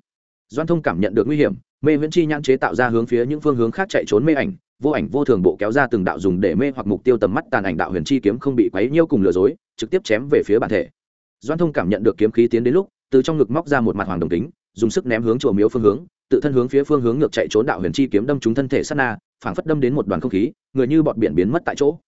Doan thông cảm nhận được nguy hiểm, mê viễn chi nhãn chế tạo ra hướng phía những phương hướng khác chạy trốn mê ảnh, vô ảnh vô thường bộ kéo ra từng đạo dùng để mê hoặc mục tiêu tầm mắt tàn ảnh đạo huyền chi kiếm không bị quấy nhiêu cùng lừa dối, trực tiếp chém về phía bản thể. Doan thông cảm nhận được kiếm khí tiến đến lúc, từ trong ngực móc ra một mặt hoàng đồng tính dùng sức ném hướng chùa miếu phương hướng, tự thân hướng phía phương hướng ngược chạy trốn đạo huyền chi kiếm đâm trúng thân thể sát na, phảng phất đâm đến một đoàn không khí, người như bọn biển biến mất tại chỗ.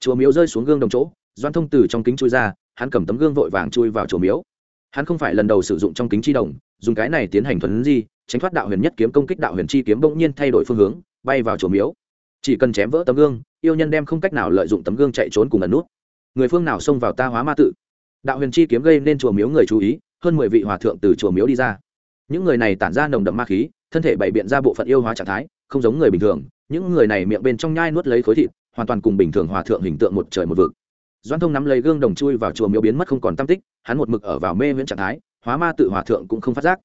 Chùa miếu rơi xuống gương đồng chỗ, doan thông từ trong kính chui ra, hắn cầm tấm gương vội vàng chui vào chùa miếu hắn không phải lần đầu sử dụng trong kính chi đồng, dùng cái này tiến hành thuần di, tránh thoát đạo huyền nhất kiếm công kích đạo huyền chi kiếm bỗng nhiên thay đổi phương hướng, bay vào chùa miếu. Chỉ cần chém vỡ tấm gương, yêu nhân đem không cách nào lợi dụng tấm gương chạy trốn cùng ẩn nút. Người phương nào xông vào ta hóa ma tự? Đạo huyền chi kiếm gây nên chùa miếu người chú ý, hơn mười vị hòa thượng từ chùa miếu đi ra. Những người này tản ra nồng đậm ma khí, thân thể bày biện ra bộ phận yêu hóa trạng thái, không giống người bình thường, những người này miệng bên trong nhai nuốt lấy khối thịt, hoàn toàn cùng bình thường hòa thượng hình tượng một trời một vực doan thông nắm lấy gương đồng chui vào chùa miếu biến mất không còn tam tích, hắn một mực ở vào mê viễn trạng thái, hóa ma tự hòa thượng cũng không phát giác.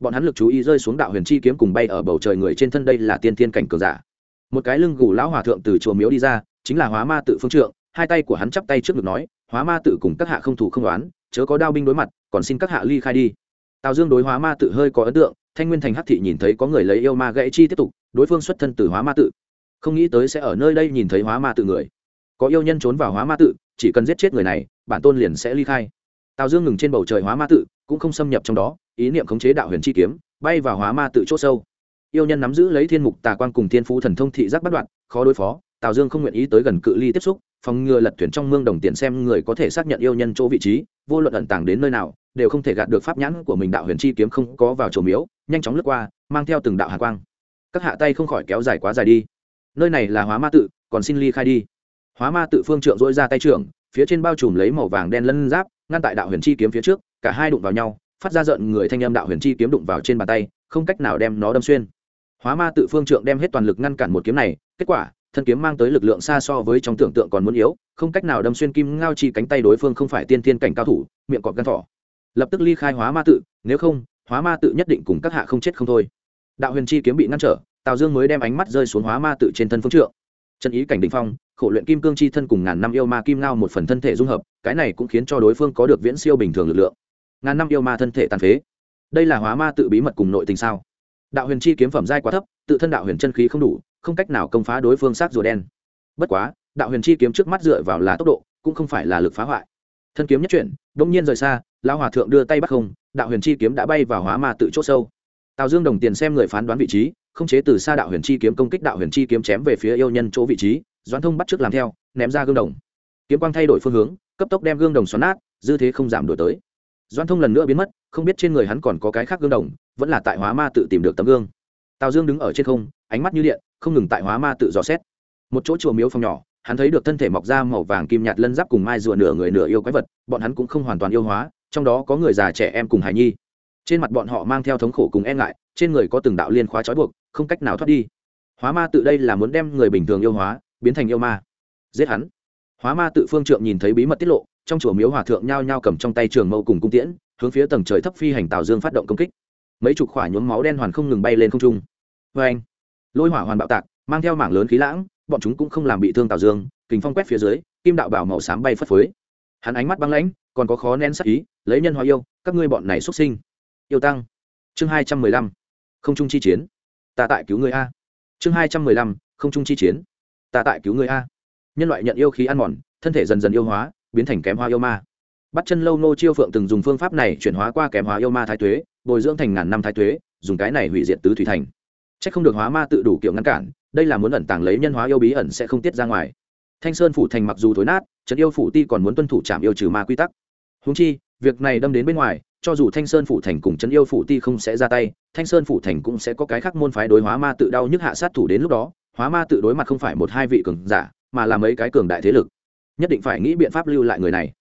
Bọn hắn lực chú ý rơi xuống đạo huyền chi kiếm cùng bay ở bầu trời người trên thân đây là tiên thiên cảnh cường giả. Một cái lưng gù lão hòa thượng từ chùa miếu đi ra, chính là hóa ma tự phương trượng, hai tay của hắn chắp tay trước ngực nói, hóa ma tự cùng các hạ không thủ không đoán chớ có đao binh đối mặt, còn xin các hạ ly khai đi. Tào dương đối hóa ma tự hơi có ấn tượng, thanh nguyên thành hắc thị nhìn thấy có người lấy yêu ma gãy chi tiếp tục, đối phương xuất thân từ hóa ma tự. Không nghĩ tới sẽ ở nơi đây nhìn thấy hóa ma tự người. Có yêu nhân trốn vào hóa ma tự chỉ cần giết chết người này, bản tôn liền sẽ ly khai. Tào dương ngừng trên bầu trời hóa ma tự, cũng không xâm nhập trong đó, ý niệm khống chế đạo huyền chi kiếm, bay vào hóa ma tự c h ỗ sâu. Yêu nhân nắm giữ lấy thiên mục tà quan cùng thiên phú thần thông thị giác bắt đoạn, khó đối phó, tào dương không nguyện ý tới gần cự ly tiếp xúc, phòng ngừa lật thuyền trong mương đồng tiền xem người có thể xác nhận yêu nhân chỗ vị trí, vô luận ẩn tàng đến nơi nào, đều không thể gạt được pháp nhãn của mình đạo huyền chi kiếm không có vào chỗ miếu, nhanh chóng lướt qua, mang theo từng đạo hạ quang. Các hạ tay không khỏi kéo dài quá dài đi. Nơi này là hóa ma tự, còn xin ly khai đi hóa ma tự phương trượng dỗi ra tay trưởng, phía trên bao trùm lấy màu vàng đen lân giáp, ngăn tại đạo huyền chi kiếm phía trước, cả hai đụng vào nhau, phát ra giận người thanh âm đạo huyền chi kiếm đụng vào trên bàn tay, không cách nào đem nó đâm xuyên. Hóa ma tự phương trượng đem hết toàn lực ngăn cản một kiếm này, kết quả, thân kiếm mang tới lực lượng xa so với trong tưởng tượng còn muốn yếu, không cách nào đâm xuyên kim ngao chi cánh tay đối phương không phải tiên tiên cảnh cao thủ, miệng cọp gan thỏ. Lập tức ly khai hóa ma tự, nếu không, hóa ma tự nhất định cùng các hạ không chết không thôi. Đạo huyền chi kiếm bị ngăn trở, tào dương mới đem ánh mắt rơi xuống hóa ma tự trên thân phương trượng. Chân ý cảnh đình phong khổ luyện kim cương chi thân cùng ngàn năm yêu ma kim ngao một phần thân thể dung hợp, cái này cũng khiến cho đối phương có được viễn siêu bình thường lực lượng. Ngàn năm yêu ma thân thể tàn phế. Đây là hóa ma tự bí mật cùng nội tình sao? Đạo huyền chi kiếm phẩm giai quá thấp, tự thân đạo huyền chân khí không đủ, không cách nào công phá đối phương sát rùa đen. Bất quá, đạo huyền chi kiếm trước mắt dựa vào là tốc độ, cũng không phải là lực phá hoại. Thân kiếm nhất chuyển đông nhiên rời xa, lão hòa thượng đưa tay bắt không, đạo huyền chi kiếm đã bay vào hóa ma tự c h ỗ sâu. Tào dương đồng tiền xem người phán đoán vị trí, không chế từ xa đạo huyền chi kiếm công kích đạo huyền chi kiếm chém về phía yêu nhân chỗ vị trí doãn thông bắt trước làm theo, ném ra gương đồng. Kiếm quang thay đổi phương hướng, cấp tốc đem gương đồng xoắn nát, dư thế không giảm đổi tới. Doãn thông lần nữa biến mất, không biết trên người hắn còn có cái khác gương đồng, vẫn là tại hóa ma tự tìm được tấm gương. Tào dương đứng ở trên không, ánh mắt như điện, không ngừng tại hóa ma tự dò xét. Một chỗ chùa miếu phòng nhỏ, hắn thấy được thân thể mọc ra màu vàng kim nhạt lân giáp cùng mai rùa nửa người nửa yêu quái vật, bọn hắn cũng không hoàn toàn yêu hóa, trong đó có người già trẻ em cùng hài nhi. Trên mặt bọn họ mang theo thống khổ cùng e ngại, trên người có từng đạo liên khóa trói buộc, không cách nào thoát đi. Hóa ma tự đây là muốn đem người bình thường yêu hóa biến thành yêu ma. Giết hắn. Hóa ma tự phương trượng nhìn thấy bí mật tiết lộ, trong chùa miếu hòa thượng nhao nhao cầm trong tay trường mâu cùng cung tiễn, hướng phía tầng trời thấp phi hành tào dương phát động công kích. Mấy chục khỏa nhuốm máu đen hoàn không ngừng bay lên không trung. Vê anh, lôi hỏa hoàn bạo tạc, mang theo mảng lớn khí lãng, bọn chúng cũng không làm bị thương tào dương kính phong quét phía dưới, kim đạo bảo màu xám bay phất phới. Hắn ánh mắt băng lãnh, còn có khó nén sắc ý, lấy nhân hóa yêu, các ngươi bọn này xuất sinh. Yêu tăng. Chương hai trăm mười lăm. Không trung chi chiến. Ta tại cứu người a. Chương hai trăm mười lăm. Không trung chi chiến ta tại cứu người a. Nhân loại nhận yêu khí ăn mòn, thân thể dần dần yêu hóa, biến thành kém hoa yêu ma. Bắt chân lâu nô chiêu phượng từng dùng phương pháp này chuyển hóa qua kém hóa yêu ma thái tuế, bồi dưỡng thành ngàn năm thái tuế, dùng cái này hủy diệt tứ thủy thành. C h ắ c không được hóa ma tự đủ kiểu ngăn cản, đây là muốn ẩn tàng lấy nhân hóa yêu bí ẩn sẽ không tiết ra ngoài. Thanh sơn phủ thành mặc dù thối nát trấn yêu phủ ti còn muốn tuân thủ trạm yêu trừ ma quy tắc. Húng chi, việc này đâm đến bên ngoài, cho dù thanh sơn phủ thành cùng trấn yêu phủ ti không sẽ ra tay, thanh sơn phủ thành cũng sẽ có cái khác môn phái đối hóa ma tự đau nhức hạ sát thủ đến lúc đó hóa ma tự đối mặt không phải một hai vị cường giả, mà là mấy cái cường đại thế lực. Nhất định phải nghĩ biện pháp lưu lại người này.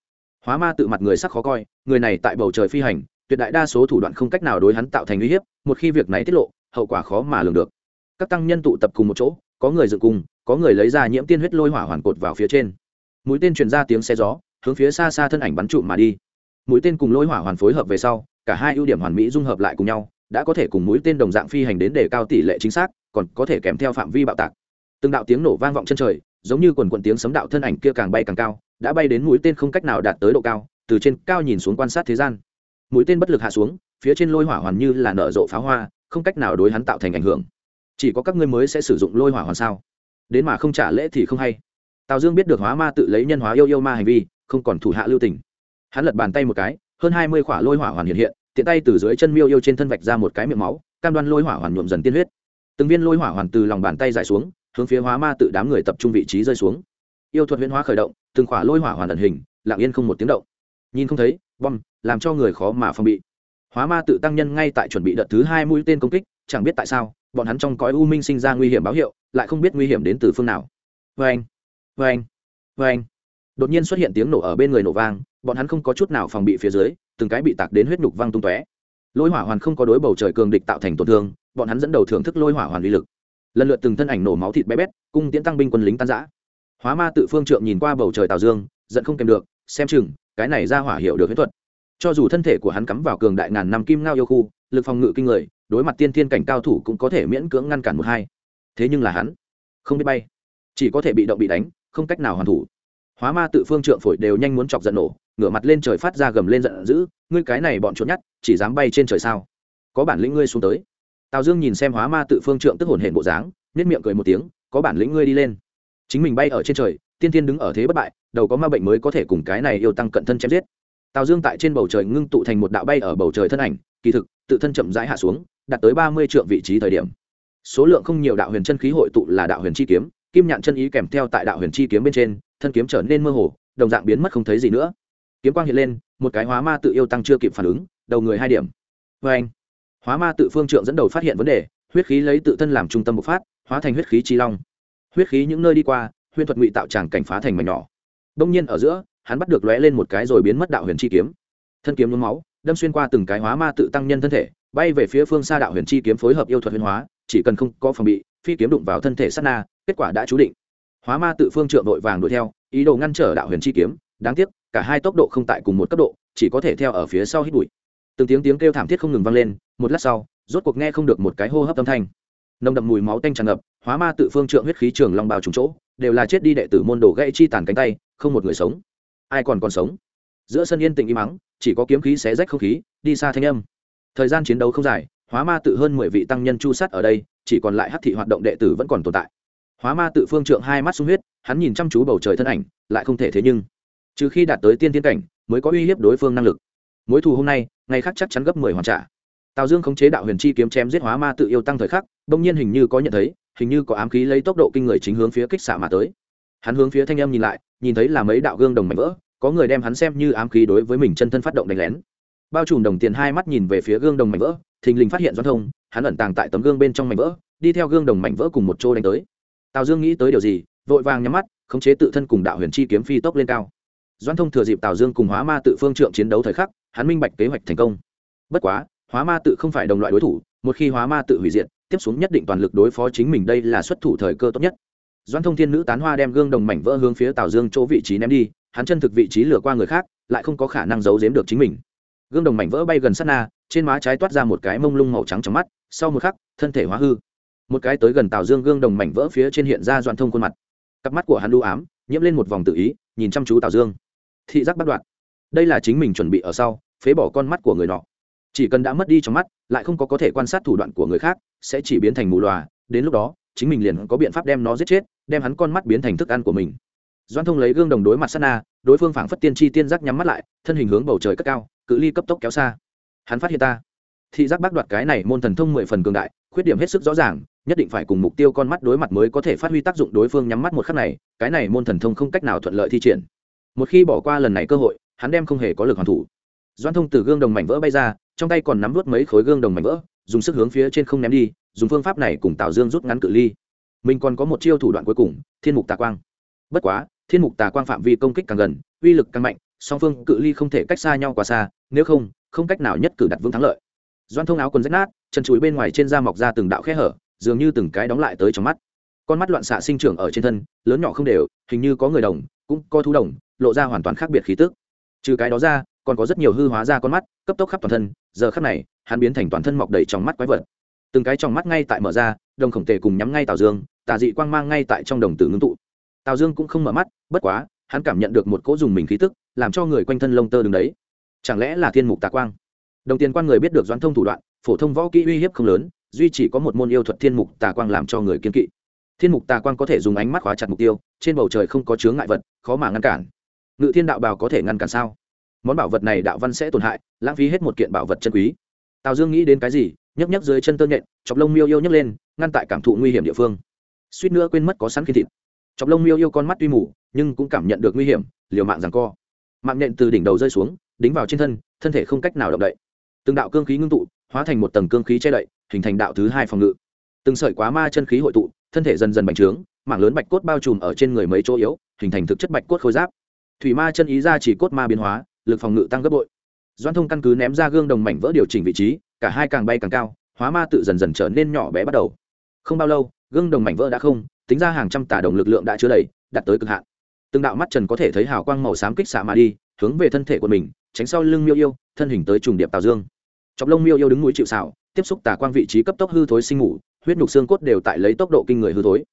Hóa ma tự mặt người sắc khó coi, người này tại bầu trời phi hành, tuyệt đại đa số thủ đoạn không cách nào đối hắn tạo thành uy hiếp, một khi việc này tiết lộ, hậu quả khó mà lường được. Các tăng nhân tụ tập cùng một chỗ, có người dựng cùng, có người lấy ra nhiễm tiên huyết lôi hỏa hoàn cột vào phía trên. Mũi tên truyền ra tiếng xe gió, hướng phía xa xa thân ảnh bắn trụ mà đi. Mũi tên cùng lôi hỏa hoàn phối hợp về sau, cả hai ưu điểm hoàn mỹ dung hợp lại cùng nhau, đã có thể cùng mũi tên đồng dạng phi hành đến để cao tỷ lệ chính xác còn có thể kèm theo phạm vi bạo tạc. Từng đạo tiếng nổ vang vọng chân trời, giống như quần quần tiếng sấm đạo thân ảnh kia càng bay càng cao, đã bay đến mũi tên không cách nào đạt tới độ cao, từ trên cao nhìn xuống quan sát thế gian. Mũi tên bất lực hạ xuống, phía trên lôi hỏa hoàn như là nở rộ pháo hoa, không cách nào đối hắn tạo thành ảnh hưởng. Chỉ có các ngươi mới sẽ sử dụng lôi hỏa hoàn sao? Đến mà không trả lễ thì không hay. Tào dương biết được hóa ma tự lấy nhân hóa yêu yêu ma hành vi, không còn thủ hạ lưu tình. Hắn lật bàn tay một cái, hơn hai mươi khỏa lôi hỏa hoàn hiện hiện, tiện tay từ dưới chân miêu yêu trên thân vạch ra một cái miệng máu, cam đoan lôi hỏa hoàn nhuộm dần tiên huyết từng viên lôi hỏa hoàn từ lòng bàn tay giải xuống, hướng phía hóa ma tự đám người tập trung vị trí rơi xuống. Yêu thuật huyễn hóa khởi động, từng khỏa lôi hỏa hoàn ẩn hình, lặng yên không một tiếng động. Nhìn không thấy, bom, làm cho người khó mà phòng bị. Hóa ma tự tăng nhân ngay tại chuẩn bị đợt thứ hai mũi tên công kích, chẳng biết tại sao, bọn hắn trong cõi u minh sinh ra nguy hiểm báo hiệu, lại không biết nguy hiểm đến từ phương nào. Vê anh vê anh vê anh đột nhiên xuất hiện tiếng nổ ở bên người nổ vang, bọn hắn không có chút nào phòng bị phía dưới, từng cái bị tạc đến huyết nhục văng tung tóe. Lôi hỏa hoàn không có đối bầu trời cường địch tạo thành tổn thương bọn hắn dẫn đầu thưởng thức lôi hỏa hoàn uy lực. Lần lượt từng thân ảnh nổ máu thịt bé bét, cung tiễn tăng binh quân lính tan giã hóa ma tự phương trượng nhìn qua bầu trời tào dương, giận không kèm được, xem chừng, cái này ra hỏa hiệu được huyễn thuật. Cho dù thân thể của hắn cắm vào cường đại ngàn năm kim ngao yêu khu, lực phòng ngự kinh người, đối mặt tiên thiên cảnh cao thủ cũng có thể miễn cưỡng ngăn cản một hai. Thế nhưng là hắn, không biết bay. Chỉ có thể bị động bị đánh, không cách nào hoàn thủ. Hóa ma tự phương trượng phổi đều nhanh muốn chọc giận nổ, ngửa mặt lên trời phát ra gầm lên giận dữ, ngươi cái này bọn trốn nhát, chỉ dám bay trên trời sao? Có bản lĩnh ngươi xuống tới tào dương nhìn xem hóa ma tự phương trượng tức hồn hển bộ dáng nết miệng cười một tiếng, có bản lĩnh ngươi đi lên. Chính mình bay ở trên trời, tiên tiên đứng ở thế bất bại, đầu có ma bệnh mới có thể cùng cái này yêu tăng cận thân chém giết. Tào dương tại trên bầu trời ngưng tụ thành một đạo bay ở bầu trời thân ảnh, kỳ thực, tự thân chậm rãi hạ xuống, đạt tới ba mươi triệu vị trí thời điểm. Số lượng không nhiều đạo huyền chân khí hội tụ là đạo huyền chi kiếm, kim nhạn chân ý kèm theo tại đạo huyền chi kiếm bên trên, thân kiếm trở nên mơ hồ, đồng dạng biến mất không thấy gì nữa. Kiếm quang hiện lên, một cái hóa ma tự yêu tăng chưa kịp phản ứng, đầu người hai điểm. Vê anh hóa ma tự phương trượng dẫn đầu phát hiện vấn đề, huyết khí lấy tự thân làm trung tâm bộc phát, hóa thành huyết khí chi long. Huyết khí những nơi đi qua huyễn thuật ngụy tạo tràng cảnh phá thành mảnh nhỏ. Đông nhiên ở giữa, hắn bắt được lóe lên một cái rồi biến mất đạo huyền chi kiếm. Thân kiếm nhuốm máu, đâm xuyên qua từng cái hóa ma tự tăng nhân thân thể, bay về phía phương xa đạo huyền chi kiếm phối hợp yêu thuật huyền hóa, chỉ cần không có phòng bị, phi kiếm đụng vào thân thể sát na, kết quả đã chú định. Hóa ma tự phương trượng đội vàng đuổi theo, ý đồ ngăn trở đạo huyền chi kiếm, đáng tiếc, cả hai tốc độ không tại cùng một cấp độ, chỉ có thể theo ở phía sau hít bụi từng tiếng tiếng kêu thảm thiết không ngừng vang lên, một lát sau, rốt cuộc nghe không được một cái hô hấp âm thanh. Nồng đậm mùi máu tanh tràn ngập, hóa ma tự phương trượng huyết khí trường long bào trùng chỗ, đều là chết đi đệ tử môn đồ gãy chi tàn cánh tay, không một người sống. Ai còn còn sống? Giữa sân yên tĩnh im mắng chỉ có kiếm khí xé rách không khí, đi xa thanh âm. Thời gian chiến đấu không dài, hóa ma tự hơn mười vị tăng nhân chu sát ở đây, chỉ còn lại hắc thị hoạt động đệ tử vẫn còn tồn tại. Hóa ma tự phương trượng hai mắt sung huyết, hắn nhìn chăm chú bầu trời thân ảnh, lại không thể thế nhưng. Trừ khi đạt tới tiên tiên cảnh, mới có uy hiếp đối phương năng lực mối thù hôm nay, ngày khác chắc chắn gấp mười hoàn trả. Tào dương khống chế đạo huyền chi kiếm chém giết hóa ma tự yêu tăng thời khắc, bỗng nhiên hình như có nhận thấy, hình như có ám khí lấy tốc độ kinh người chính hướng phía kích xạ mà tới. Hắn hướng phía thanh em nhìn lại, nhìn thấy là mấy đạo gương đồng mảnh vỡ, có người đem hắn xem như ám khí đối với mình chân thân phát động đánh lén. Bao trùm đồng tiền hai mắt nhìn về phía gương đồng mảnh vỡ, thình lình phát hiện Doãn thông, hắn ẩn tàng tại tấm gương bên trong mảnh vỡ, đi theo gương đồng mảnh vỡ cùng một chỗ đánh tới. Tào dương nghĩ tới điều gì, vội vàng nhắm mắt, khống chế tự thân cùng đạo huyền chi kiếm phi tốc lên cao. Doãn thông thừa dịp tào dương cùng hóa ma tự phương trượng chiến đấu thời khắc hắn minh bạch kế hoạch thành công. Bất quá, hóa ma tự không phải đồng loại đối thủ, một khi hóa ma tự hủy diệt, tiếp xuống nhất định toàn lực đối phó chính mình, đây là xuất thủ thời cơ tốt nhất. Doan thông thiên nữ tán hoa đem gương đồng mảnh vỡ hướng phía tào dương chỗ vị trí ném đi, hắn chân thực vị trí lừa qua người khác, lại không có khả năng giấu giếm được chính mình. Gương đồng mảnh vỡ bay gần sát na, trên má trái toát ra một cái mông lung màu trắng trong mắt, sau một khắc, thân thể hóa hư. Một cái tới gần tào dương gương đồng mảnh vỡ phía trên hiện ra doan thông khuôn mặt. Cặp mắt của hắn đu ám, nhiễm lên một vòng tự ý, nhìn chăm chú tào dương. Thị giác bắt đoạn đây là chính mình chuẩn bị ở sau, phế bỏ con mắt của người nọ. Chỉ cần đã mất đi trong mắt, lại không có có thể quan sát thủ đoạn của người khác, sẽ chỉ biến thành mù loà, đến lúc đó, chính mình liền có biện pháp đem nó giết chết, đem hắn con mắt biến thành thức ăn của mình. Doan thông lấy gương đồng đối mặt sát na, đối phương phảng phất tiên tri tiên giác nhắm mắt lại, thân hình hướng bầu trời cất cao, cự ly cấp tốc kéo xa. Hắn phát hiện ta. Thị giác bác đoạt cái này môn thần thông mười phần cường đại, khuyết điểm hết sức rõ ràng, nhất định phải cùng mục tiêu con mắt đối mặt mới có thể phát huy tác dụng đối phương nhắm mắt một khắc này, cái này môn thần thông không cách nào thuận lợi thi triển một khi bỏ qua lần này cơ hội, hắn đem không hề có lực hoàn thủ. Doan thông từ gương đồng mảnh vỡ bay ra, trong tay còn nắm vớt mấy khối gương đồng mảnh vỡ, dùng sức hướng phía trên không ném đi, dùng phương pháp này cùng tào dương rút ngắn cự ly. Mình còn có một chiêu thủ đoạn cuối cùng, thiên mục tà quang. Bất quá, thiên mục tà quang phạm vi công kích càng gần, uy lực càng mạnh, song phương cự ly không thể cách xa nhau quá xa, nếu không không cách nào nhất cử đặt vững thắng lợi. Doan thông áo quần rách nát, chân chuối bên ngoài trên da mọc ra từng đạo khe hở, dường như từng cái đóng lại tới trong mắt. Con mắt loạn xạ sinh trưởng ở trên thân, lớn nhỏ không đều, hình như có người đồng, cũng có thú đồng lộ ra hoàn toàn khác biệt khí tức. Trừ cái đó ra, còn có rất nhiều hư hóa ra con mắt, cấp tốc khắp toàn thân, giờ khắc này, hắn biến thành toàn thân mọc đầy trong mắt quái vật. Từng cái trong mắt ngay tại mở ra, đồng khổng tề cùng nhắm ngay tào dương, tà dị quang mang ngay tại trong đồng tử ngưng tụ. Tào dương cũng không mở mắt, bất quá, hắn cảm nhận được một cỗ dùng mình khí tức, làm cho người quanh thân lông tơ đứng đấy. Chẳng lẽ là thiên mục tà quang? Đồng tiền quan người biết được doãn thông thủ đoạn, phổ thông võ kỹ uy hiếp không lớn, duy chỉ có một môn yêu thuật thiên mục tà quang làm cho người kiên kỵ. Thiên mục tà quang có thể dùng ánh mắt khóa chặt mục tiêu, trên bầu trời không có chướng ngại vật, khó mà ngăn cản ngự thiên đạo bào có thể ngăn cản sao? Món bảo vật này đạo văn sẽ tổn hại, lãng phí hết một kiện bảo vật chân quý. Tào dương nghĩ đến cái gì, nhấc nhấc dưới chân tơ nhện, chọc lông miêu yêu nhấc lên, ngăn tại cảm thụ nguy hiểm địa phương. Suýt nữa quên mất có sẵn khi thịt. Chọc lông miêu yêu con mắt tuy mù, nhưng cũng cảm nhận được nguy hiểm, liều mạng rằng co. Mạng nhện từ đỉnh đầu rơi xuống, đính vào trên thân thân thể không cách nào động đậy. Từng đạo cương khí ngưng tụ, hóa thành một tầng cương khí che đậy, hình thành đạo thứ hai phòng ngự. Từng sợi quá ma chân khí hội tụ, thân thể dần dần bành trướng, mảng lớn bạch cốt bao trùm ở trên người mấy chỗ yếu, hình thành thực chất bạch cốt khối giáp thủy ma chân ý ra chỉ cốt ma biến hóa, lực phòng ngự tăng gấp bội. Doan thông căn cứ ném ra gương đồng mảnh vỡ điều chỉnh vị trí, cả hai càng bay càng cao, hóa ma tự dần dần trở nên nhỏ bé bắt đầu. Không bao lâu, gương đồng mảnh vỡ đã không, tính ra hàng trăm tả đồng lực lượng đã chứa đầy, đạt tới cực hạn. Từng đạo mắt trần có thể thấy hào quang màu xám kích xạ mà đi, hướng về thân thể của mình, tránh sau lưng miêu yêu, thân hình tới trùng điệp tào dương. Chọc lông miêu yêu đứng núi chịu xảo tiếp xúc tà quang vị trí cấp tốc hư thối sinh ngủ huyết nhục xương cốt đều tại lấy tốc độ kinh người hư thối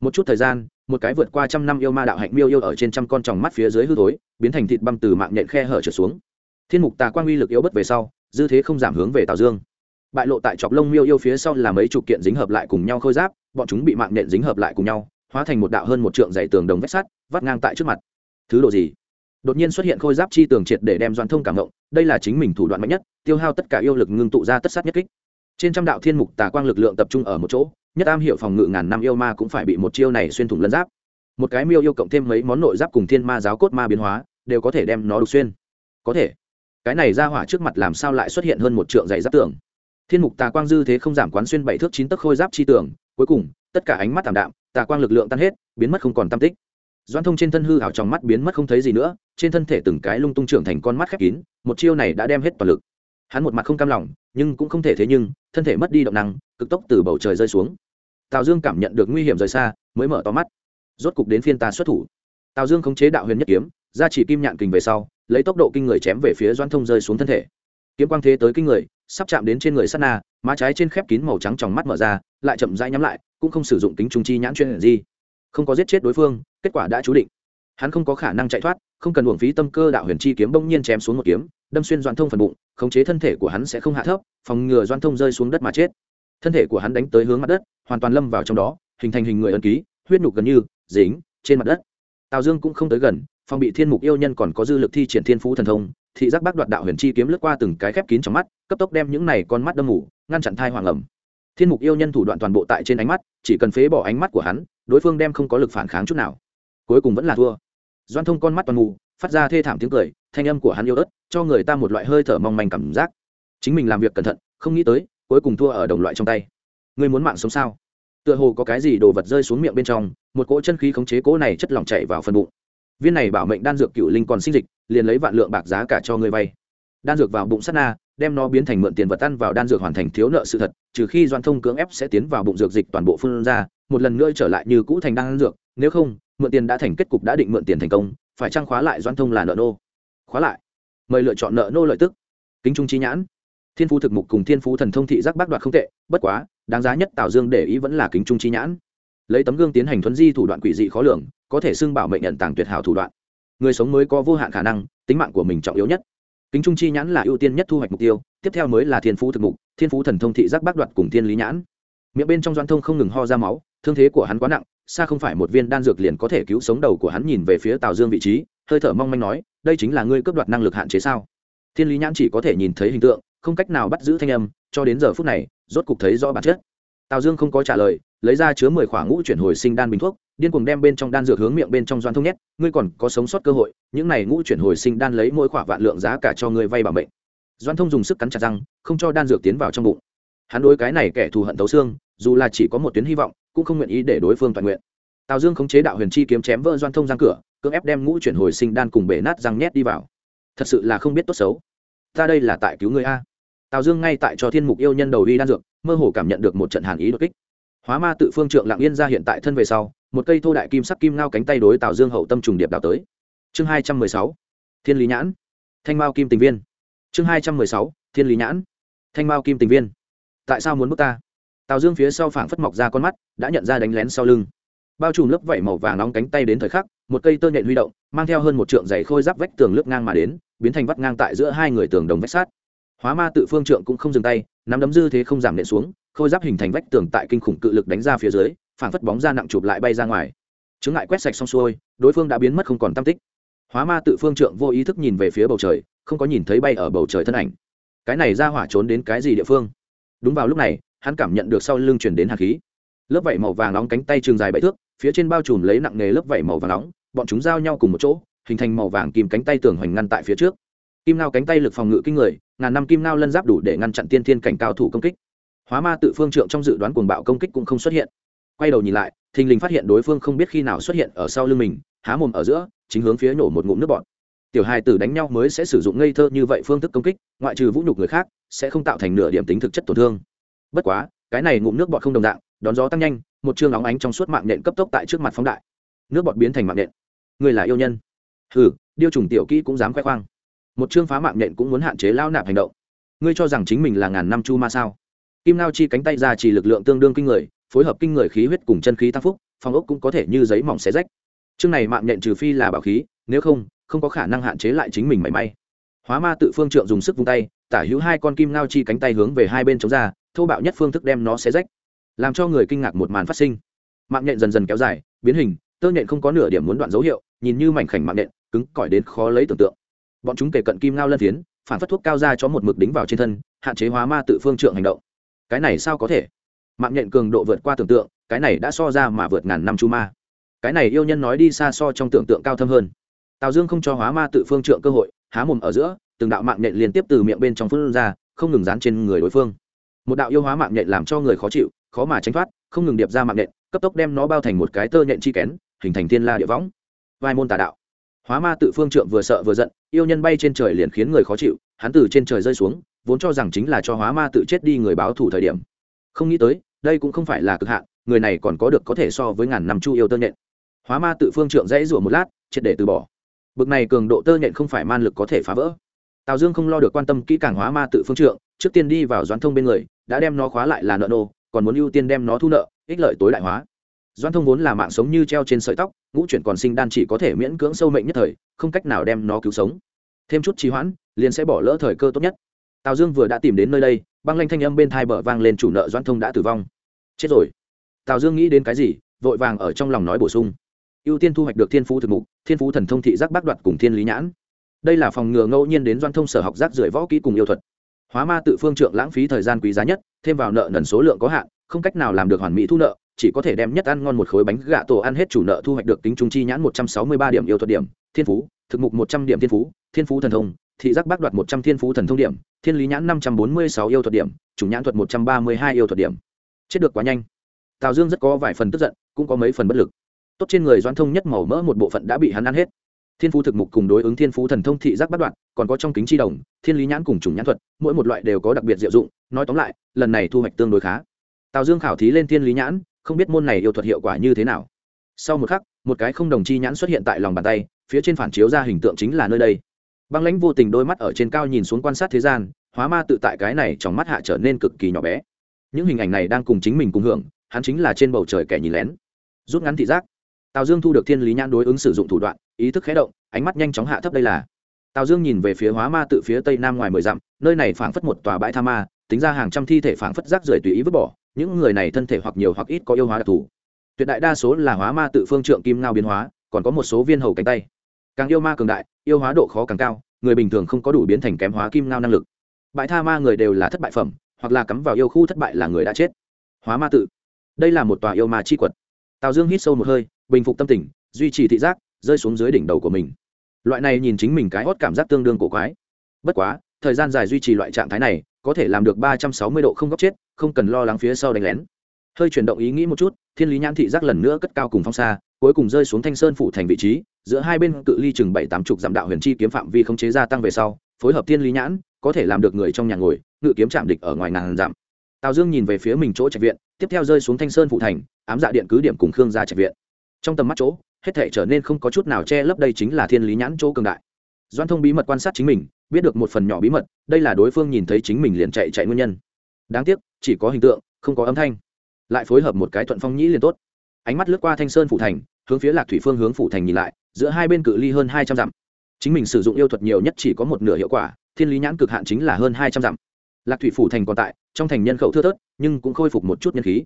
một chút thời gian, một cái vượt qua trăm năm yêu ma đạo hạnh miêu yêu ở trên trăm con tròng mắt phía dưới hư thối, biến thành thịt băm từ mạng nhện khe hở trở xuống. Thiên mục tà quang uy lực yếu bất về sau, dư thế không giảm hướng về tào dương. Bại lộ tại chọc lông miêu yêu phía sau là mấy chục kiện dính hợp lại cùng nhau khôi giáp, bọn chúng bị mạng nhện dính hợp lại cùng nhau, hóa thành một đạo hơn một trượng dày tường đồng vách sắt, vắt ngang tại trước mặt. Thứ độ gì? Đột nhiên xuất hiện khôi giáp chi tường triệt để đem doan thông cảm ngộng đây là chính mình thủ đoạn mạnh nhất, tiêu hao tất cả yêu lực ngưng tụ ra tất sát nhất kích. Trên trăm đạo thiên mục tà quang lực lượng tập trung ở một chỗ nhất am hiểu phòng ngự ngàn năm yêu ma cũng phải bị một chiêu này xuyên thủng lân giáp. Một cái miêu yêu cộng thêm mấy món nội giáp cùng thiên ma giáo cốt ma biến hóa, đều có thể đem nó đục xuyên. Có thể. Cái này ra hỏa trước mặt làm sao lại xuất hiện hơn một trượng dày giáp tường? Thiên mục tà quang dư thế không giảm quán xuyên bảy thước chín tấc khôi giáp chi tường, cuối cùng, tất cả ánh mắt tảm đạm, tà quang lực lượng tan hết, biến mất không còn tam tích. Doan thông trên thân hư hào trong mắt biến mất không thấy gì nữa, trên thân thể từng cái lung tung trưởng thành con mắt khép kín, một chiêu này đã đem hết toàn lực. Hắn một mặt không cam lòng, nhưng cũng không thể thế nhưng, thân thể mất đi động năng, cực tốc từ bầu trời rơi xuống tào dương cảm nhận được nguy hiểm rời xa, mới mở to mắt. Rốt cục đến phiên ta xuất thủ. Tào dương khống chế đạo huyền nhất kiếm, ra chỉ kim nhạn kình về sau, lấy tốc độ kinh người chém về phía doan thông rơi xuống thân thể. Kiếm quang thế tới kinh người, sắp chạm đến trên người sát na, má trái trên khép kín màu trắng trong mắt mở ra, lại chậm rãi nhắm lại, cũng không sử dụng tính trung chi nhãn chuyên gì. Không có giết chết đối phương, kết quả đã chú định. Hắn không có khả năng chạy thoát, không cần uổng phí tâm cơ đạo huyền chi kiếm bỗng nhiên chém xuống một kiếm, đâm xuyên doan thông phần bụng, khống chế thân thể của hắn sẽ không hạ thấp, phòng ngừa doan thông rơi xuống đất mà chết. Thân thể của hắn đánh tới hướng mặt đất hoàn toàn lâm vào trong đó, hình thành hình người ân ký, huyết nhục gần như, dính, trên mặt đất. Tào dương cũng không tới gần, phòng bị thiên mục yêu nhân còn có dư lực thi triển thiên phú thần thông, thị giác bác đoạt đạo huyền chi kiếm lướt qua từng cái khép kín trong mắt, cấp tốc đem những này con mắt đâm ngủ ngăn chặn thai hoàng ẩm. Thiên mục yêu nhân thủ đoạn toàn bộ tại trên ánh mắt, chỉ cần phế bỏ ánh mắt của hắn, đối phương đem không có lực phản kháng chút nào. Cuối cùng vẫn là thua. Doan thông con mắt toàn mù, phát ra thê thảm tiếng cười, thanh âm của hắn yêu ớt, cho người ta một loại hơi thở mong manh cảm giác. Chính mình làm việc cẩn thận, không nghĩ tới, cuối cùng thua ở đồng loại trong tay ngươi muốn mạng sống sao? Tựa hồ có cái gì đồ vật rơi xuống miệng bên trong, một cỗ chân khí khống chế cỗ này chất lỏng chảy vào phần bụng. Viên này bảo mệnh đan dược cựu linh còn sinh dịch, liền lấy vạn lượng bạc giá cả cho người vay. Đan dược vào bụng sắt na, đem nó biến thành mượn tiền vật ăn vào đan dược hoàn thành thiếu nợ sự thật, trừ khi doan thông cưỡng ép sẽ tiến vào bụng dược dịch toàn bộ phương ra, một lần nữa trở lại như cũ thành đan dược, nếu không, mượn tiền đã thành kết cục đã định mượn tiền thành công, phải trang khóa lại doan thông là nợ nô? Khóa lại. Mời lựa chọn nợ nô lợi tức. Kính trung trí nhãn thiên phú thực mục cùng thiên phú thần thông thị giác bác đoạt không tệ, bất quá, đáng giá nhất tào dương để ý vẫn là kính trung chi nhãn. Lấy tấm gương tiến hành thuấn di thủ đoạn quỷ dị khó lường, có thể xưng bảo mệnh nhận tàng tuyệt hảo thủ đoạn. Người sống mới có vô hạn khả năng, tính mạng của mình trọng yếu nhất. Kính trung chi nhãn là ưu tiên nhất thu hoạch mục tiêu, tiếp theo mới là thiên phú thực mục, thiên phú thần thông thị giác bác đoạt cùng thiên lý nhãn. Miệng bên trong doan thông không ngừng ho ra máu, thương thế của hắn quá nặng, xa không phải một viên đan dược liền có thể cứu sống đầu của hắn nhìn về phía tào dương vị trí, hơi thở mong manh nói, đây chính là ngươi cướp đoạt năng lực hạn chế sao? Thiên lý nhãn chỉ có thể nhìn thấy hình tượng không cách nào bắt giữ thanh âm, cho đến giờ phút này, rốt cục thấy rõ bản chất. Tào dương không có trả lời, lấy ra chứa mười khoảng ngũ chuyển hồi sinh đan bình thuốc, điên cuồng đem bên trong đan dược hướng miệng bên trong doan thông nhét, ngươi còn có sống sót cơ hội, những này ngũ chuyển hồi sinh đan lấy mỗi khỏa vạn lượng giá cả cho ngươi vay bảo mệnh. Doan thông dùng sức cắn chặt răng, không cho đan dược tiến vào trong bụng. Hắn đối cái này kẻ thù hận tấu xương, dù là chỉ có một tuyến hy vọng, cũng không nguyện ý để đối phương toàn nguyện. Tào dương khống chế đạo huyền chi kiếm chém vỡ doan thông răng cửa, cưỡng ép đem ngũ chuyển hồi sinh đan cùng bể nát răng nhét đi vào. Thật sự là không biết tốt xấu. Ta đây là tại cứu người a tào dương ngay tại cho thiên mục yêu nhân đầu y đan dược, mơ hồ cảm nhận được một trận hàn ý đột kích. Hóa ma tự phương trượng lặng yên ra hiện tại thân về sau, một cây thô đại kim sắc kim ngao cánh tay đối tào dương hậu tâm trùng điệp đào tới. Chương hai trăm mười sáu, thiên lý nhãn. Thanh mao kim tình viên. Chương hai trăm mười sáu, thiên lý nhãn. Thanh mao kim tình viên. Tại sao muốn bước ta? Tào dương phía sau phảng phất mọc ra con mắt, đã nhận ra đánh lén sau lưng. Bao trùm lớp vảy màu vàng nóng cánh tay đến thời khắc, một cây tơ nhện huy động, mang theo hơn một trượng giày khôi giáp vách tường lướt ngang mà đến, biến thành vắt ngang tại giữa hai người tường đồng vách sát hóa ma tự phương trượng cũng không dừng tay, nắm đấm dư thế không giảm nện xuống, khôi giáp hình thành vách tường tại kinh khủng cự lực đánh ra phía dưới phản phất bóng ra nặng chụp lại bay ra ngoài. Chứng ngại quét sạch xong xuôi, đối phương đã biến mất không còn tam tích. Hóa ma tự phương trượng vô ý thức nhìn về phía bầu trời, không có nhìn thấy bay ở bầu trời thân ảnh. Cái này ra hỏa trốn đến cái gì địa phương? Đúng vào lúc này, hắn cảm nhận được sau lưng chuyển đến hạt khí. Lớp vảy màu vàng nóng cánh tay trường dài bảy thước, phía trên bao trùm lấy nặng nề lớp vảy màu vàng nóng, bọn chúng giao nhau cùng một chỗ, hình thành màu vàng kìm cánh tay tường hoành ngăn tại phía trước. Kim nao cánh tay lực phòng ngự kinh người ngàn năm kim nao lân giáp đủ để ngăn chặn tiên thiên cảnh cao thủ công kích. Hóa ma tự phương trượng trong dự đoán cuồng bạo công kích cũng không xuất hiện. Quay đầu nhìn lại, thình lình phát hiện đối phương không biết khi nào xuất hiện ở sau lưng mình, há mồm ở giữa, chính hướng phía nổ một ngụm nước bọt. Tiểu hài tử đánh nhau mới sẽ sử dụng ngây thơ như vậy phương thức công kích, ngoại trừ vũ nhục người khác, sẽ không tạo thành nửa điểm tính thực chất tổn thương. Bất quá, cái này ngụm nước bọt không đồng dạng, đón gió tăng nhanh, một chương óng ánh trong suốt mạng nện cấp tốc tại trước mặt phóng đại. Nước bọt biến thành mạng nện người là yêu nhân. Ừ điêu trùng tiểu kỹ cũng dám khoe khoang một chương phá mạng nhện cũng muốn hạn chế lao nạp hành động. Ngươi cho rằng chính mình là ngàn năm chu ma sao? Kim lao chi cánh tay ra chỉ lực lượng tương đương kinh người, phối hợp kinh người khí huyết cùng chân khí tăng phúc, phòng ốc cũng có thể như giấy mỏng xé rách. Chương này mạng nhện trừ phi là bảo khí, nếu không không có khả năng hạn chế lại chính mình mảy may. Hóa ma tự phương trượng dùng sức vung tay, tả hữu hai con kim ngao chi cánh tay hướng về hai bên chống ra, thô bạo nhất phương thức đem nó xé rách, làm cho người kinh ngạc một màn phát sinh. Mạng nhện dần dần kéo dài, biến hình, tơ nhện không có nửa điểm muốn đoạn dấu hiệu, nhìn như mảnh khảnh mạng nhện, cứng cỏi đến khó lấy tưởng tượng bọn chúng kể cận kim ngao lân phiến, phản phất thuốc cao ra cho một mực đính vào trên thân, hạn chế hóa ma tự phương trượng hành động. Cái này sao có thể? Mạng nhện cường độ vượt qua tưởng tượng, cái này đã so ra mà vượt ngàn năm chu ma. Cái này yêu nhân nói đi xa so trong tưởng tượng cao thâm hơn. Tào dương không cho hóa ma tự phương trượng cơ hội, há mồm ở giữa, từng đạo mạng nhện liên tiếp từ miệng bên trong phương ra, không ngừng dán trên người đối phương. Một đạo yêu hóa mạng nhện làm cho người khó chịu, khó mà tránh thoát, không ngừng điệp ra mạng nhện, cấp tốc đem nó bao thành một cái tơ nhện chi kén, hình thành thiên la địa võng. Vai môn tà đạo. Hóa ma tự phương trượng vừa sợ vừa giận yêu nhân bay trên trời liền khiến người khó chịu, hắn từ trên trời rơi xuống, vốn cho rằng chính là cho hóa ma tự chết đi người báo thủ thời điểm. Không nghĩ tới, đây cũng không phải là cực hạn, người này còn có được có thể so với ngàn năm chu yêu tơ nhện. Hóa ma tự phương trượng dãy rủa một lát, triệt để từ bỏ. Bực này cường độ tơ nhện không phải man lực có thể phá vỡ. Tào dương không lo được quan tâm kỹ càng hóa ma tự phương trượng, trước tiên đi vào doãn thông bên người, đã đem nó khóa lại là nợ nô, còn muốn ưu tiên đem nó thu nợ, ích lợi tối đại hóa. Doãn thông vốn là mạng sống như treo trên sợi tóc ngũ chuyển còn sinh đan chỉ có thể miễn cưỡng sâu mệnh nhất thời, không cách nào đem nó cứu sống. Thêm chút trì hoãn, liền sẽ bỏ lỡ thời cơ tốt nhất. Tào dương vừa đã tìm đến nơi đây, băng lanh thanh âm bên thai bờ vang lên chủ nợ doãn thông đã tử vong. Chết rồi. Tào dương nghĩ đến cái gì, vội vàng ở trong lòng nói bổ sung. Ưu tiên thu hoạch được thiên phú thực mục, thiên phú thần thông thị giác bác đoạt cùng thiên lý nhãn. Đây là phòng ngừa ngẫu nhiên đến doan thông sở học giác rưỡi võ kỹ cùng yêu thuật. Hóa ma tự phương trượng lãng phí thời gian quý giá nhất, thêm vào nợ nần số lượng có hạn, không cách nào làm được hoàn mỹ thu nợ chỉ có thể đem nhất ăn ngon một khối bánh gạ tổ ăn hết chủ nợ thu hoạch được tính trung chi nhãn một trăm sáu mươi ba điểm yêu thuật điểm, thiên phú, thực mục một trăm điểm thiên phú thiên phú thần thông, thị giác bác đoạt một trăm thiên phú thần thông điểm, thiên lý nhãn năm trăm bốn mươi sáu yêu thuật điểm, chủ nhãn thuật một trăm ba mươi hai yêu thuật điểm. Chết được quá nhanh. Tào dương rất có vài phần tức giận, cũng có mấy phần bất lực. Tốt trên người doãn thông nhất màu mỡ một bộ phận đã bị hắn ăn hết. Thiên phú thực mục cùng đối ứng thiên phú thần thông thị giác bắt đoạn còn có trong kính chi đồng, thiên lý nhãn cùng chủng nhãn thuật, mỗi một loại đều có đặc biệt diệu dụng, nói tóm lại, lần này thu hoạch tương đối khá. Tào dương khảo thí lên thiên lý nhãn không biết môn này yêu thuật hiệu quả như thế nào. Sau một khắc, một cái không đồng chi nhãn xuất hiện tại lòng bàn tay, phía trên phản chiếu ra hình tượng chính là nơi đây. Băng lãnh vô tình đôi mắt ở trên cao nhìn xuống quan sát thế gian, hóa ma tự tại cái này trong mắt hạ trở nên cực kỳ nhỏ bé. Những hình ảnh này đang cùng chính mình cùng hưởng, hắn chính là trên bầu trời kẻ nhìn lén. Rút ngắn thị giác. Tào dương thu được thiên lý nhãn đối ứng sử dụng thủ đoạn, ý thức khé động, ánh mắt nhanh chóng hạ thấp đây là. Tào dương nhìn về phía hóa ma tự phía tây nam ngoài mười dặm, nơi này phảng phất một tòa bãi tha ma, tính ra hàng trăm thi thể phảng phất rác rưởi tùy ý vứt bỏ những người này thân thể hoặc nhiều hoặc ít có yêu hóa đặc thù. Tuyệt đại đa số là hóa ma tự phương trượng kim ngao biến hóa, còn có một số viên hầu cánh tay. Càng yêu ma cường đại, yêu hóa độ khó càng cao, người bình thường không có đủ biến thành kém hóa kim ngao năng lực. Bãi tha ma người đều là thất bại phẩm, hoặc là cắm vào yêu khu thất bại là người đã chết. Hóa ma tự. Đây là một tòa yêu ma chi quật. Tào dương hít sâu một hơi, bình phục tâm tình, duy trì thị giác, rơi xuống dưới đỉnh đầu của mình. Loại này nhìn chính mình cái hót cảm giác tương đương cổ quái. Bất quá, thời gian dài duy trì loại trạng thái này có thể làm được ba trăm sáu mươi độ không góc chết, không cần lo lắng phía sau đánh lén. Hơi chuyển động ý nghĩ một chút, thiên lý nhãn thị giác lần nữa cất cao cùng phong xa, cuối cùng rơi xuống thanh sơn phủ thành vị trí, giữa hai bên cự ly chừng bảy tám chục dặm đạo huyền chi kiếm phạm vi không chế gia tăng về sau, phối hợp thiên lý nhãn, có thể làm được người trong nhà ngồi, ngự kiếm chạm địch ở ngoài ngàn dặm. Tào dương nhìn về phía mình chỗ trạch viện, tiếp theo rơi xuống thanh sơn phụ thành, ám dạ điện cứ điểm cùng khương gia trạch viện. Trong tầm mắt chỗ, hết thể trở nên không có chút nào che lấp đây chính là thiên lý nhãn chỗ cường đại. Doan thông bí mật quan sát chính mình biết được một phần nhỏ bí mật, đây là đối phương nhìn thấy chính mình liền chạy chạy nguyên nhân. Đáng tiếc, chỉ có hình tượng, không có âm thanh. Lại phối hợp một cái thuận phong nhĩ liền tốt. Ánh mắt lướt qua thanh sơn phủ thành, hướng phía lạc thủy phương hướng phủ thành nhìn lại, giữa hai bên cự ly hơn hai trăm dặm. Chính mình sử dụng yêu thuật nhiều nhất chỉ có một nửa hiệu quả, thiên lý nhãn cực hạn chính là hơn hai trăm dặm. Lạc thủy phủ thành còn tại, trong thành nhân khẩu thưa thớt, nhưng cũng khôi phục một chút nhân khí.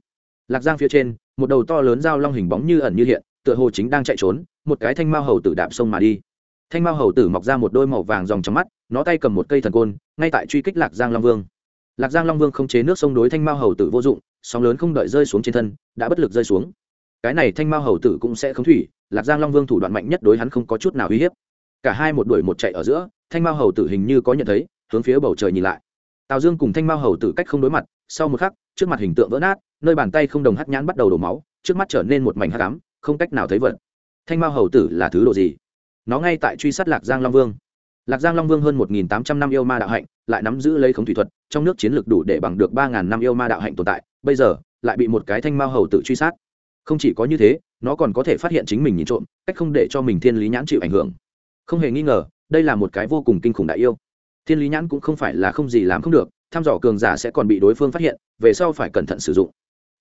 Lạc giang phía trên, một đầu to lớn dao long hình bóng như ẩn như hiện, tựa hồ chính đang chạy trốn, một cái thanh mao hầu tử đạp sông mà đi. Thanh mao hầu tử mọc ra một đôi màu vàng dòng trong mắt nó tay cầm một cây thần côn, ngay tại truy kích lạc giang long vương. Lạc giang long vương không chế nước sông đối thanh mao hầu tử vô dụng, sóng lớn không đợi rơi xuống trên thân, đã bất lực rơi xuống. Cái này thanh mao hầu tử cũng sẽ không thủy, lạc giang long vương thủ đoạn mạnh nhất đối hắn không có chút nào uy hiếp. Cả hai một đuổi một chạy ở giữa, thanh mao hầu tử hình như có nhận thấy, hướng phía bầu trời nhìn lại. Tào dương cùng thanh mao hầu tử cách không đối mặt, sau một khắc, trước mặt hình tượng vỡ nát, nơi bàn tay không đồng hắt nhãn bắt đầu đổ máu, trước mắt trở nên một mảnh hắc ám, không cách nào thấy vật. Thanh mao hầu tử là thứ độ gì? Nó ngay tại truy sát lạc giang long vương lạc giang long vương hơn một nghìn tám trăm năm yêu ma đạo hạnh, lại nắm giữ lấy khống thủy thuật, trong nước chiến lược đủ để bằng được ba ngàn năm yêu ma đạo hạnh tồn tại, bây giờ, lại bị một cái thanh mao hầu tự truy sát. Không chỉ có như thế, nó còn có thể phát hiện chính mình nhìn trộm, cách không để cho mình thiên lý nhãn chịu ảnh hưởng. Không hề nghi ngờ, đây là một cái vô cùng kinh khủng đại yêu. Thiên lý nhãn cũng không phải là không gì làm không được thăm dò cường giả sẽ còn bị đối phương phát hiện, về sau phải cẩn thận sử dụng.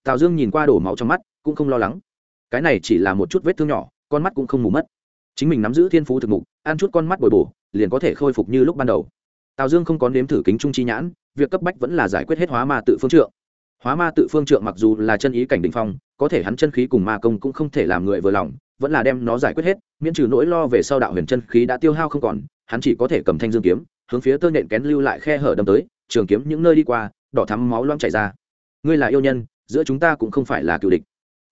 Tào dương nhìn qua đổ máu trong mắt, cũng không lo lắng. Cái này chỉ là một chút vết thương nhỏ, con mắt cũng không mù mất. Chính mình nắm giữ thiên phú thực mục ăn chút con mắt bồi bổ, liền có thể khôi phục như lúc ban đầu. Tào dương không có nếm thử kính trung chi nhãn, việc cấp bách vẫn là giải quyết hết hóa ma tự phương trượng. Hóa ma tự phương trượng mặc dù là chân ý cảnh đỉnh phong, có thể hắn chân khí cùng ma công cũng không thể làm người vừa lòng, vẫn là đem nó giải quyết hết, miễn trừ nỗi lo về sau đạo huyền chân khí đã tiêu hao không còn, hắn chỉ có thể cầm thanh dương kiếm, hướng phía tơ nện kén lưu lại khe hở đâm tới, trường kiếm những nơi đi qua, đỏ thắm máu loang chảy ra. Ngươi là yêu nhân, giữa chúng ta cũng không phải là cựu địch.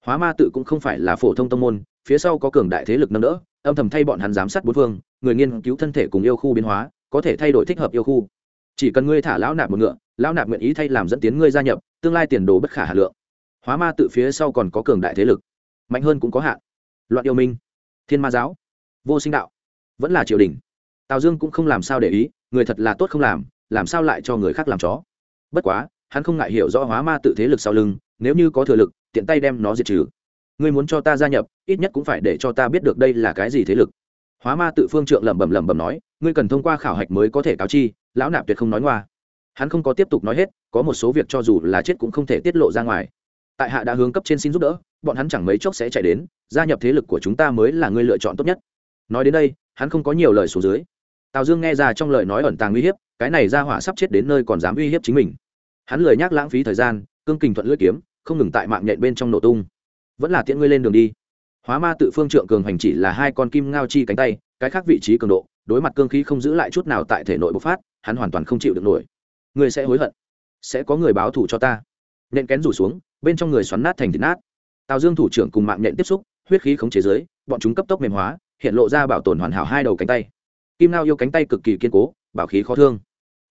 Hóa ma tự cũng không phải là phổ thông tông môn, phía sau có cường đại thế lực nâng đỡ âm thầm thay bọn hắn giám sát bốn phương, người nghiên cứu thân thể cùng yêu khu biến hóa, có thể thay đổi thích hợp yêu khu. Chỉ cần ngươi thả lão nạp một ngựa, lão nạp nguyện ý thay làm dẫn tiến ngươi gia nhập, tương lai tiền đồ bất khả hà lượng. Hóa ma tự phía sau còn có cường đại thế lực, mạnh hơn cũng có hạn. Loạn yêu minh, thiên ma giáo, vô sinh đạo, vẫn là triều đình. Tào dương cũng không làm sao để ý, người thật là tốt không làm làm sao lại cho người khác làm chó. Bất quá, hắn không ngại hiểu rõ hóa ma tự thế lực sau lưng, nếu như có thừa lực, tiện tay đem nó diệt trừ ngươi muốn cho ta gia nhập, ít nhất cũng phải để cho ta biết được đây là cái gì thế lực. Hóa ma tự phương trượng lẩm bẩm lẩm bẩm nói, ngươi cần thông qua khảo hạch mới có thể cáo chi, lão nạp tuyệt không nói ngoa. Hắn không có tiếp tục nói hết, có một số việc cho dù là chết cũng không thể tiết lộ ra ngoài. Tại hạ đã hướng cấp trên xin giúp đỡ, bọn hắn chẳng mấy chốc sẽ chạy đến, gia nhập thế lực của chúng ta mới là ngươi lựa chọn tốt nhất. Nói đến đây, hắn không có nhiều lời xuống dưới. Tào dương nghe ra trong lời nói ẩn tàng uy hiếp, cái này ra hỏa sắp chết đến nơi còn dám uy hiếp chính mình. Hắn lời nhắc lãng phí thời gian, cương kình thuận lưỡi kiếm, không ngừng tại mạng nhện bên trong nổ tung vẫn là tiễn ngươi lên đường đi. Hóa ma tự phương trượng cường hành chỉ là hai con kim ngao chi cánh tay, cái khác vị trí cường độ, đối mặt cương khí không giữ lại chút nào tại thể nội bộc phát, hắn hoàn toàn không chịu được nổi. Ngươi sẽ hối hận, sẽ có người báo thù cho ta. Nhện kén rủ xuống, bên trong người xoắn nát thành thịt nát. Tào dương thủ trưởng cùng mạng nhện tiếp xúc, huyết khí khống chế giới bọn chúng cấp tốc mềm hóa, hiện lộ ra bảo tồn hoàn hảo hai đầu cánh tay. Kim nao yêu cánh tay cực kỳ kiên cố, bảo khí khó thương.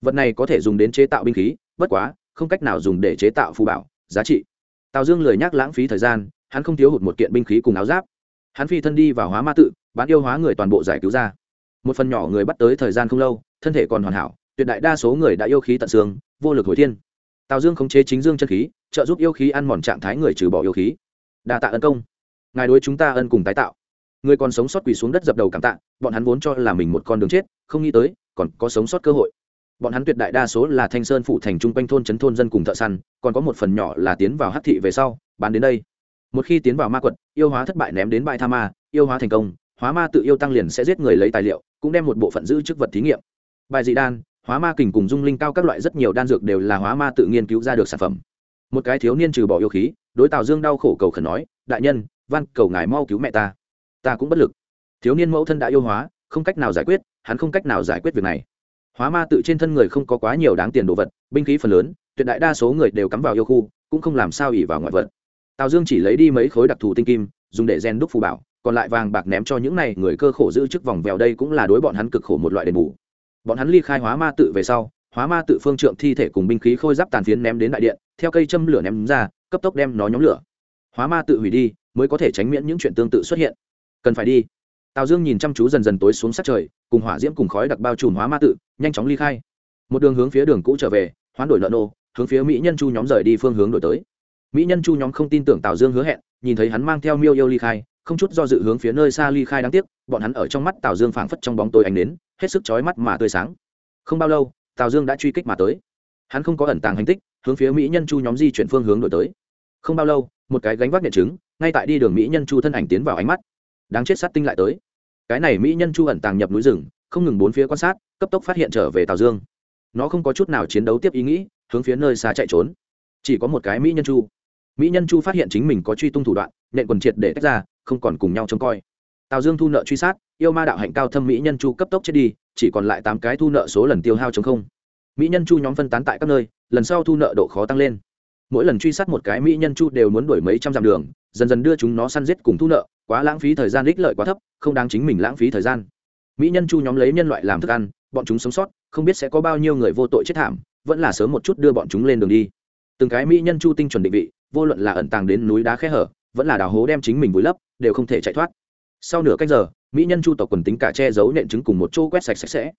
Vật này có thể dùng đến chế tạo binh khí, bất quá, không cách nào dùng để chế tạo phù bảo, giá trị. Tào dương lười nhắc lãng phí thời gian hắn không thiếu hụt một kiện binh khí cùng áo giáp. Hắn phi thân đi vào hóa ma tự, bán yêu hóa người toàn bộ giải cứu ra. Một phần nhỏ người bắt tới thời gian không lâu, thân thể còn hoàn hảo, tuyệt đại đa số người đã yêu khí tận xương, vô lực hồi thiên. Tào dương khống chế chính dương chân khí, trợ giúp yêu khí ăn mòn trạng thái người trừ bỏ yêu khí. Đa tạ ân công. Ngài đối chúng ta ân cùng tái tạo. Người còn sống sót quỳ xuống đất dập đầu cảm tạ, bọn hắn vốn cho là mình một con đường chết, không nghĩ tới, còn có sống sót cơ hội. Bọn hắn tuyệt đại đa số là thanh sơn phụ thành trung quanh thôn trấn thôn dân cùng thợ săn, còn có một phần nhỏ là tiến vào hắc thị về sau, bán đến đây một khi tiến vào ma quật, yêu hóa thất bại ném đến bãi tha ma, yêu hóa thành công, hóa ma tự yêu tăng liền sẽ giết người lấy tài liệu, cũng đem một bộ phận giữ chức vật thí nghiệm. Bài dị đan, hóa ma kình cùng dung linh cao các loại rất nhiều đan dược đều là hóa ma tự nghiên cứu ra được sản phẩm. Một cái thiếu niên trừ bỏ yêu khí, đối tào dương đau khổ cầu khẩn nói, đại nhân văn cầu ngài mau cứu mẹ ta. Ta cũng bất lực. Thiếu niên mẫu thân đã yêu hóa, không cách nào giải quyết, hắn không cách nào giải quyết việc này. Hóa ma tự trên thân người không có quá nhiều đáng tiền đồ vật, binh khí phần lớn, tuyệt đại đa số người đều cắm vào yêu khu, cũng không làm sao ỉ vào ngoại vật tào dương chỉ lấy đi mấy khối đặc thù tinh kim, dùng để gen đúc phù bảo, còn lại vàng bạc ném cho những này người cơ khổ giữ chức vòng vèo đây cũng là đối bọn hắn cực khổ một loại đền bù. Bọn hắn ly khai hóa ma tự về sau, hóa ma tự phương trượng thi thể cùng binh khí khôi giáp tàn phiến ném đến đại điện, theo cây châm lửa ném ra, cấp tốc đem nó nhóm lửa. Hóa ma tự hủy đi, mới có thể tránh miễn những chuyện tương tự xuất hiện. Cần phải đi. Tào dương nhìn chăm chú dần dần tối xuống sát trời, cùng hỏa diễm cùng khói đặc bao trùm hóa ma tự, nhanh chóng ly khai. Một đường hướng phía đường cũ trở về, hoán đổi nợ nô, hướng phía mỹ nhân chu nhóm rời đi phương hướng đổi tới mỹ nhân chu nhóm không tin tưởng tào dương hứa hẹn, nhìn thấy hắn mang theo miêu yêu ly khai, không chút do dự hướng phía nơi xa ly khai đáng tiếc, bọn hắn ở trong mắt tào dương phảng phất trong bóng tối ánh đến hết sức chói mắt mà tươi sáng. Không bao lâu, tào dương đã truy kích mà tới. Hắn không có ẩn tàng hành tích, hướng phía mỹ nhân chu nhóm di chuyển phương hướng đổi tới. Không bao lâu, một cái gánh vác nhận chứng ngay tại đi đường mỹ nhân chu thân ảnh tiến vào ánh mắt. Đáng chết sát tinh lại tới. Cái này mỹ nhân chu ẩn tàng nhập núi rừng, không ngừng bốn phía quan sát, cấp tốc phát hiện trở về tào dương. Nó không có chút nào chiến đấu tiếp ý nghĩ, hướng phía nơi xa chạy trốn. Chỉ có một cái mỹ nhân chu mỹ nhân chu phát hiện chính mình có truy tung thủ đoạn, nện quần triệt để tách ra, không còn cùng nhau trông coi. Tào dương thu nợ truy sát, yêu ma đạo hạnh cao thâm mỹ nhân chu cấp tốc chết đi, chỉ còn lại tám cái thu nợ số lần tiêu hao chống không. Mỹ nhân chu nhóm phân tán tại các nơi, lần sau thu nợ độ khó tăng lên. Mỗi lần truy sát một cái mỹ nhân chu đều muốn đuổi mấy trăm dặm đường, dần dần đưa chúng nó săn giết cùng thu nợ, quá lãng phí thời gian ích lợi quá thấp, không đáng chính mình lãng phí thời gian. Mỹ nhân chu nhóm lấy nhân loại làm thức ăn, bọn chúng sống sót, không biết sẽ có bao nhiêu người vô tội chết thảm, vẫn là sớm một chút đưa bọn chúng lên đường đi. Từng cái mỹ nhân chu tinh chuẩn định vị vô luận là ẩn tàng đến núi đá khe hở, vẫn là đào hố đem chính mình vùi lấp, đều không thể chạy thoát. Sau nửa cách giờ, mỹ nhân chu tộc quần tính cả che giấu nện trứng cùng một chỗ quét sạch sạch sẽ.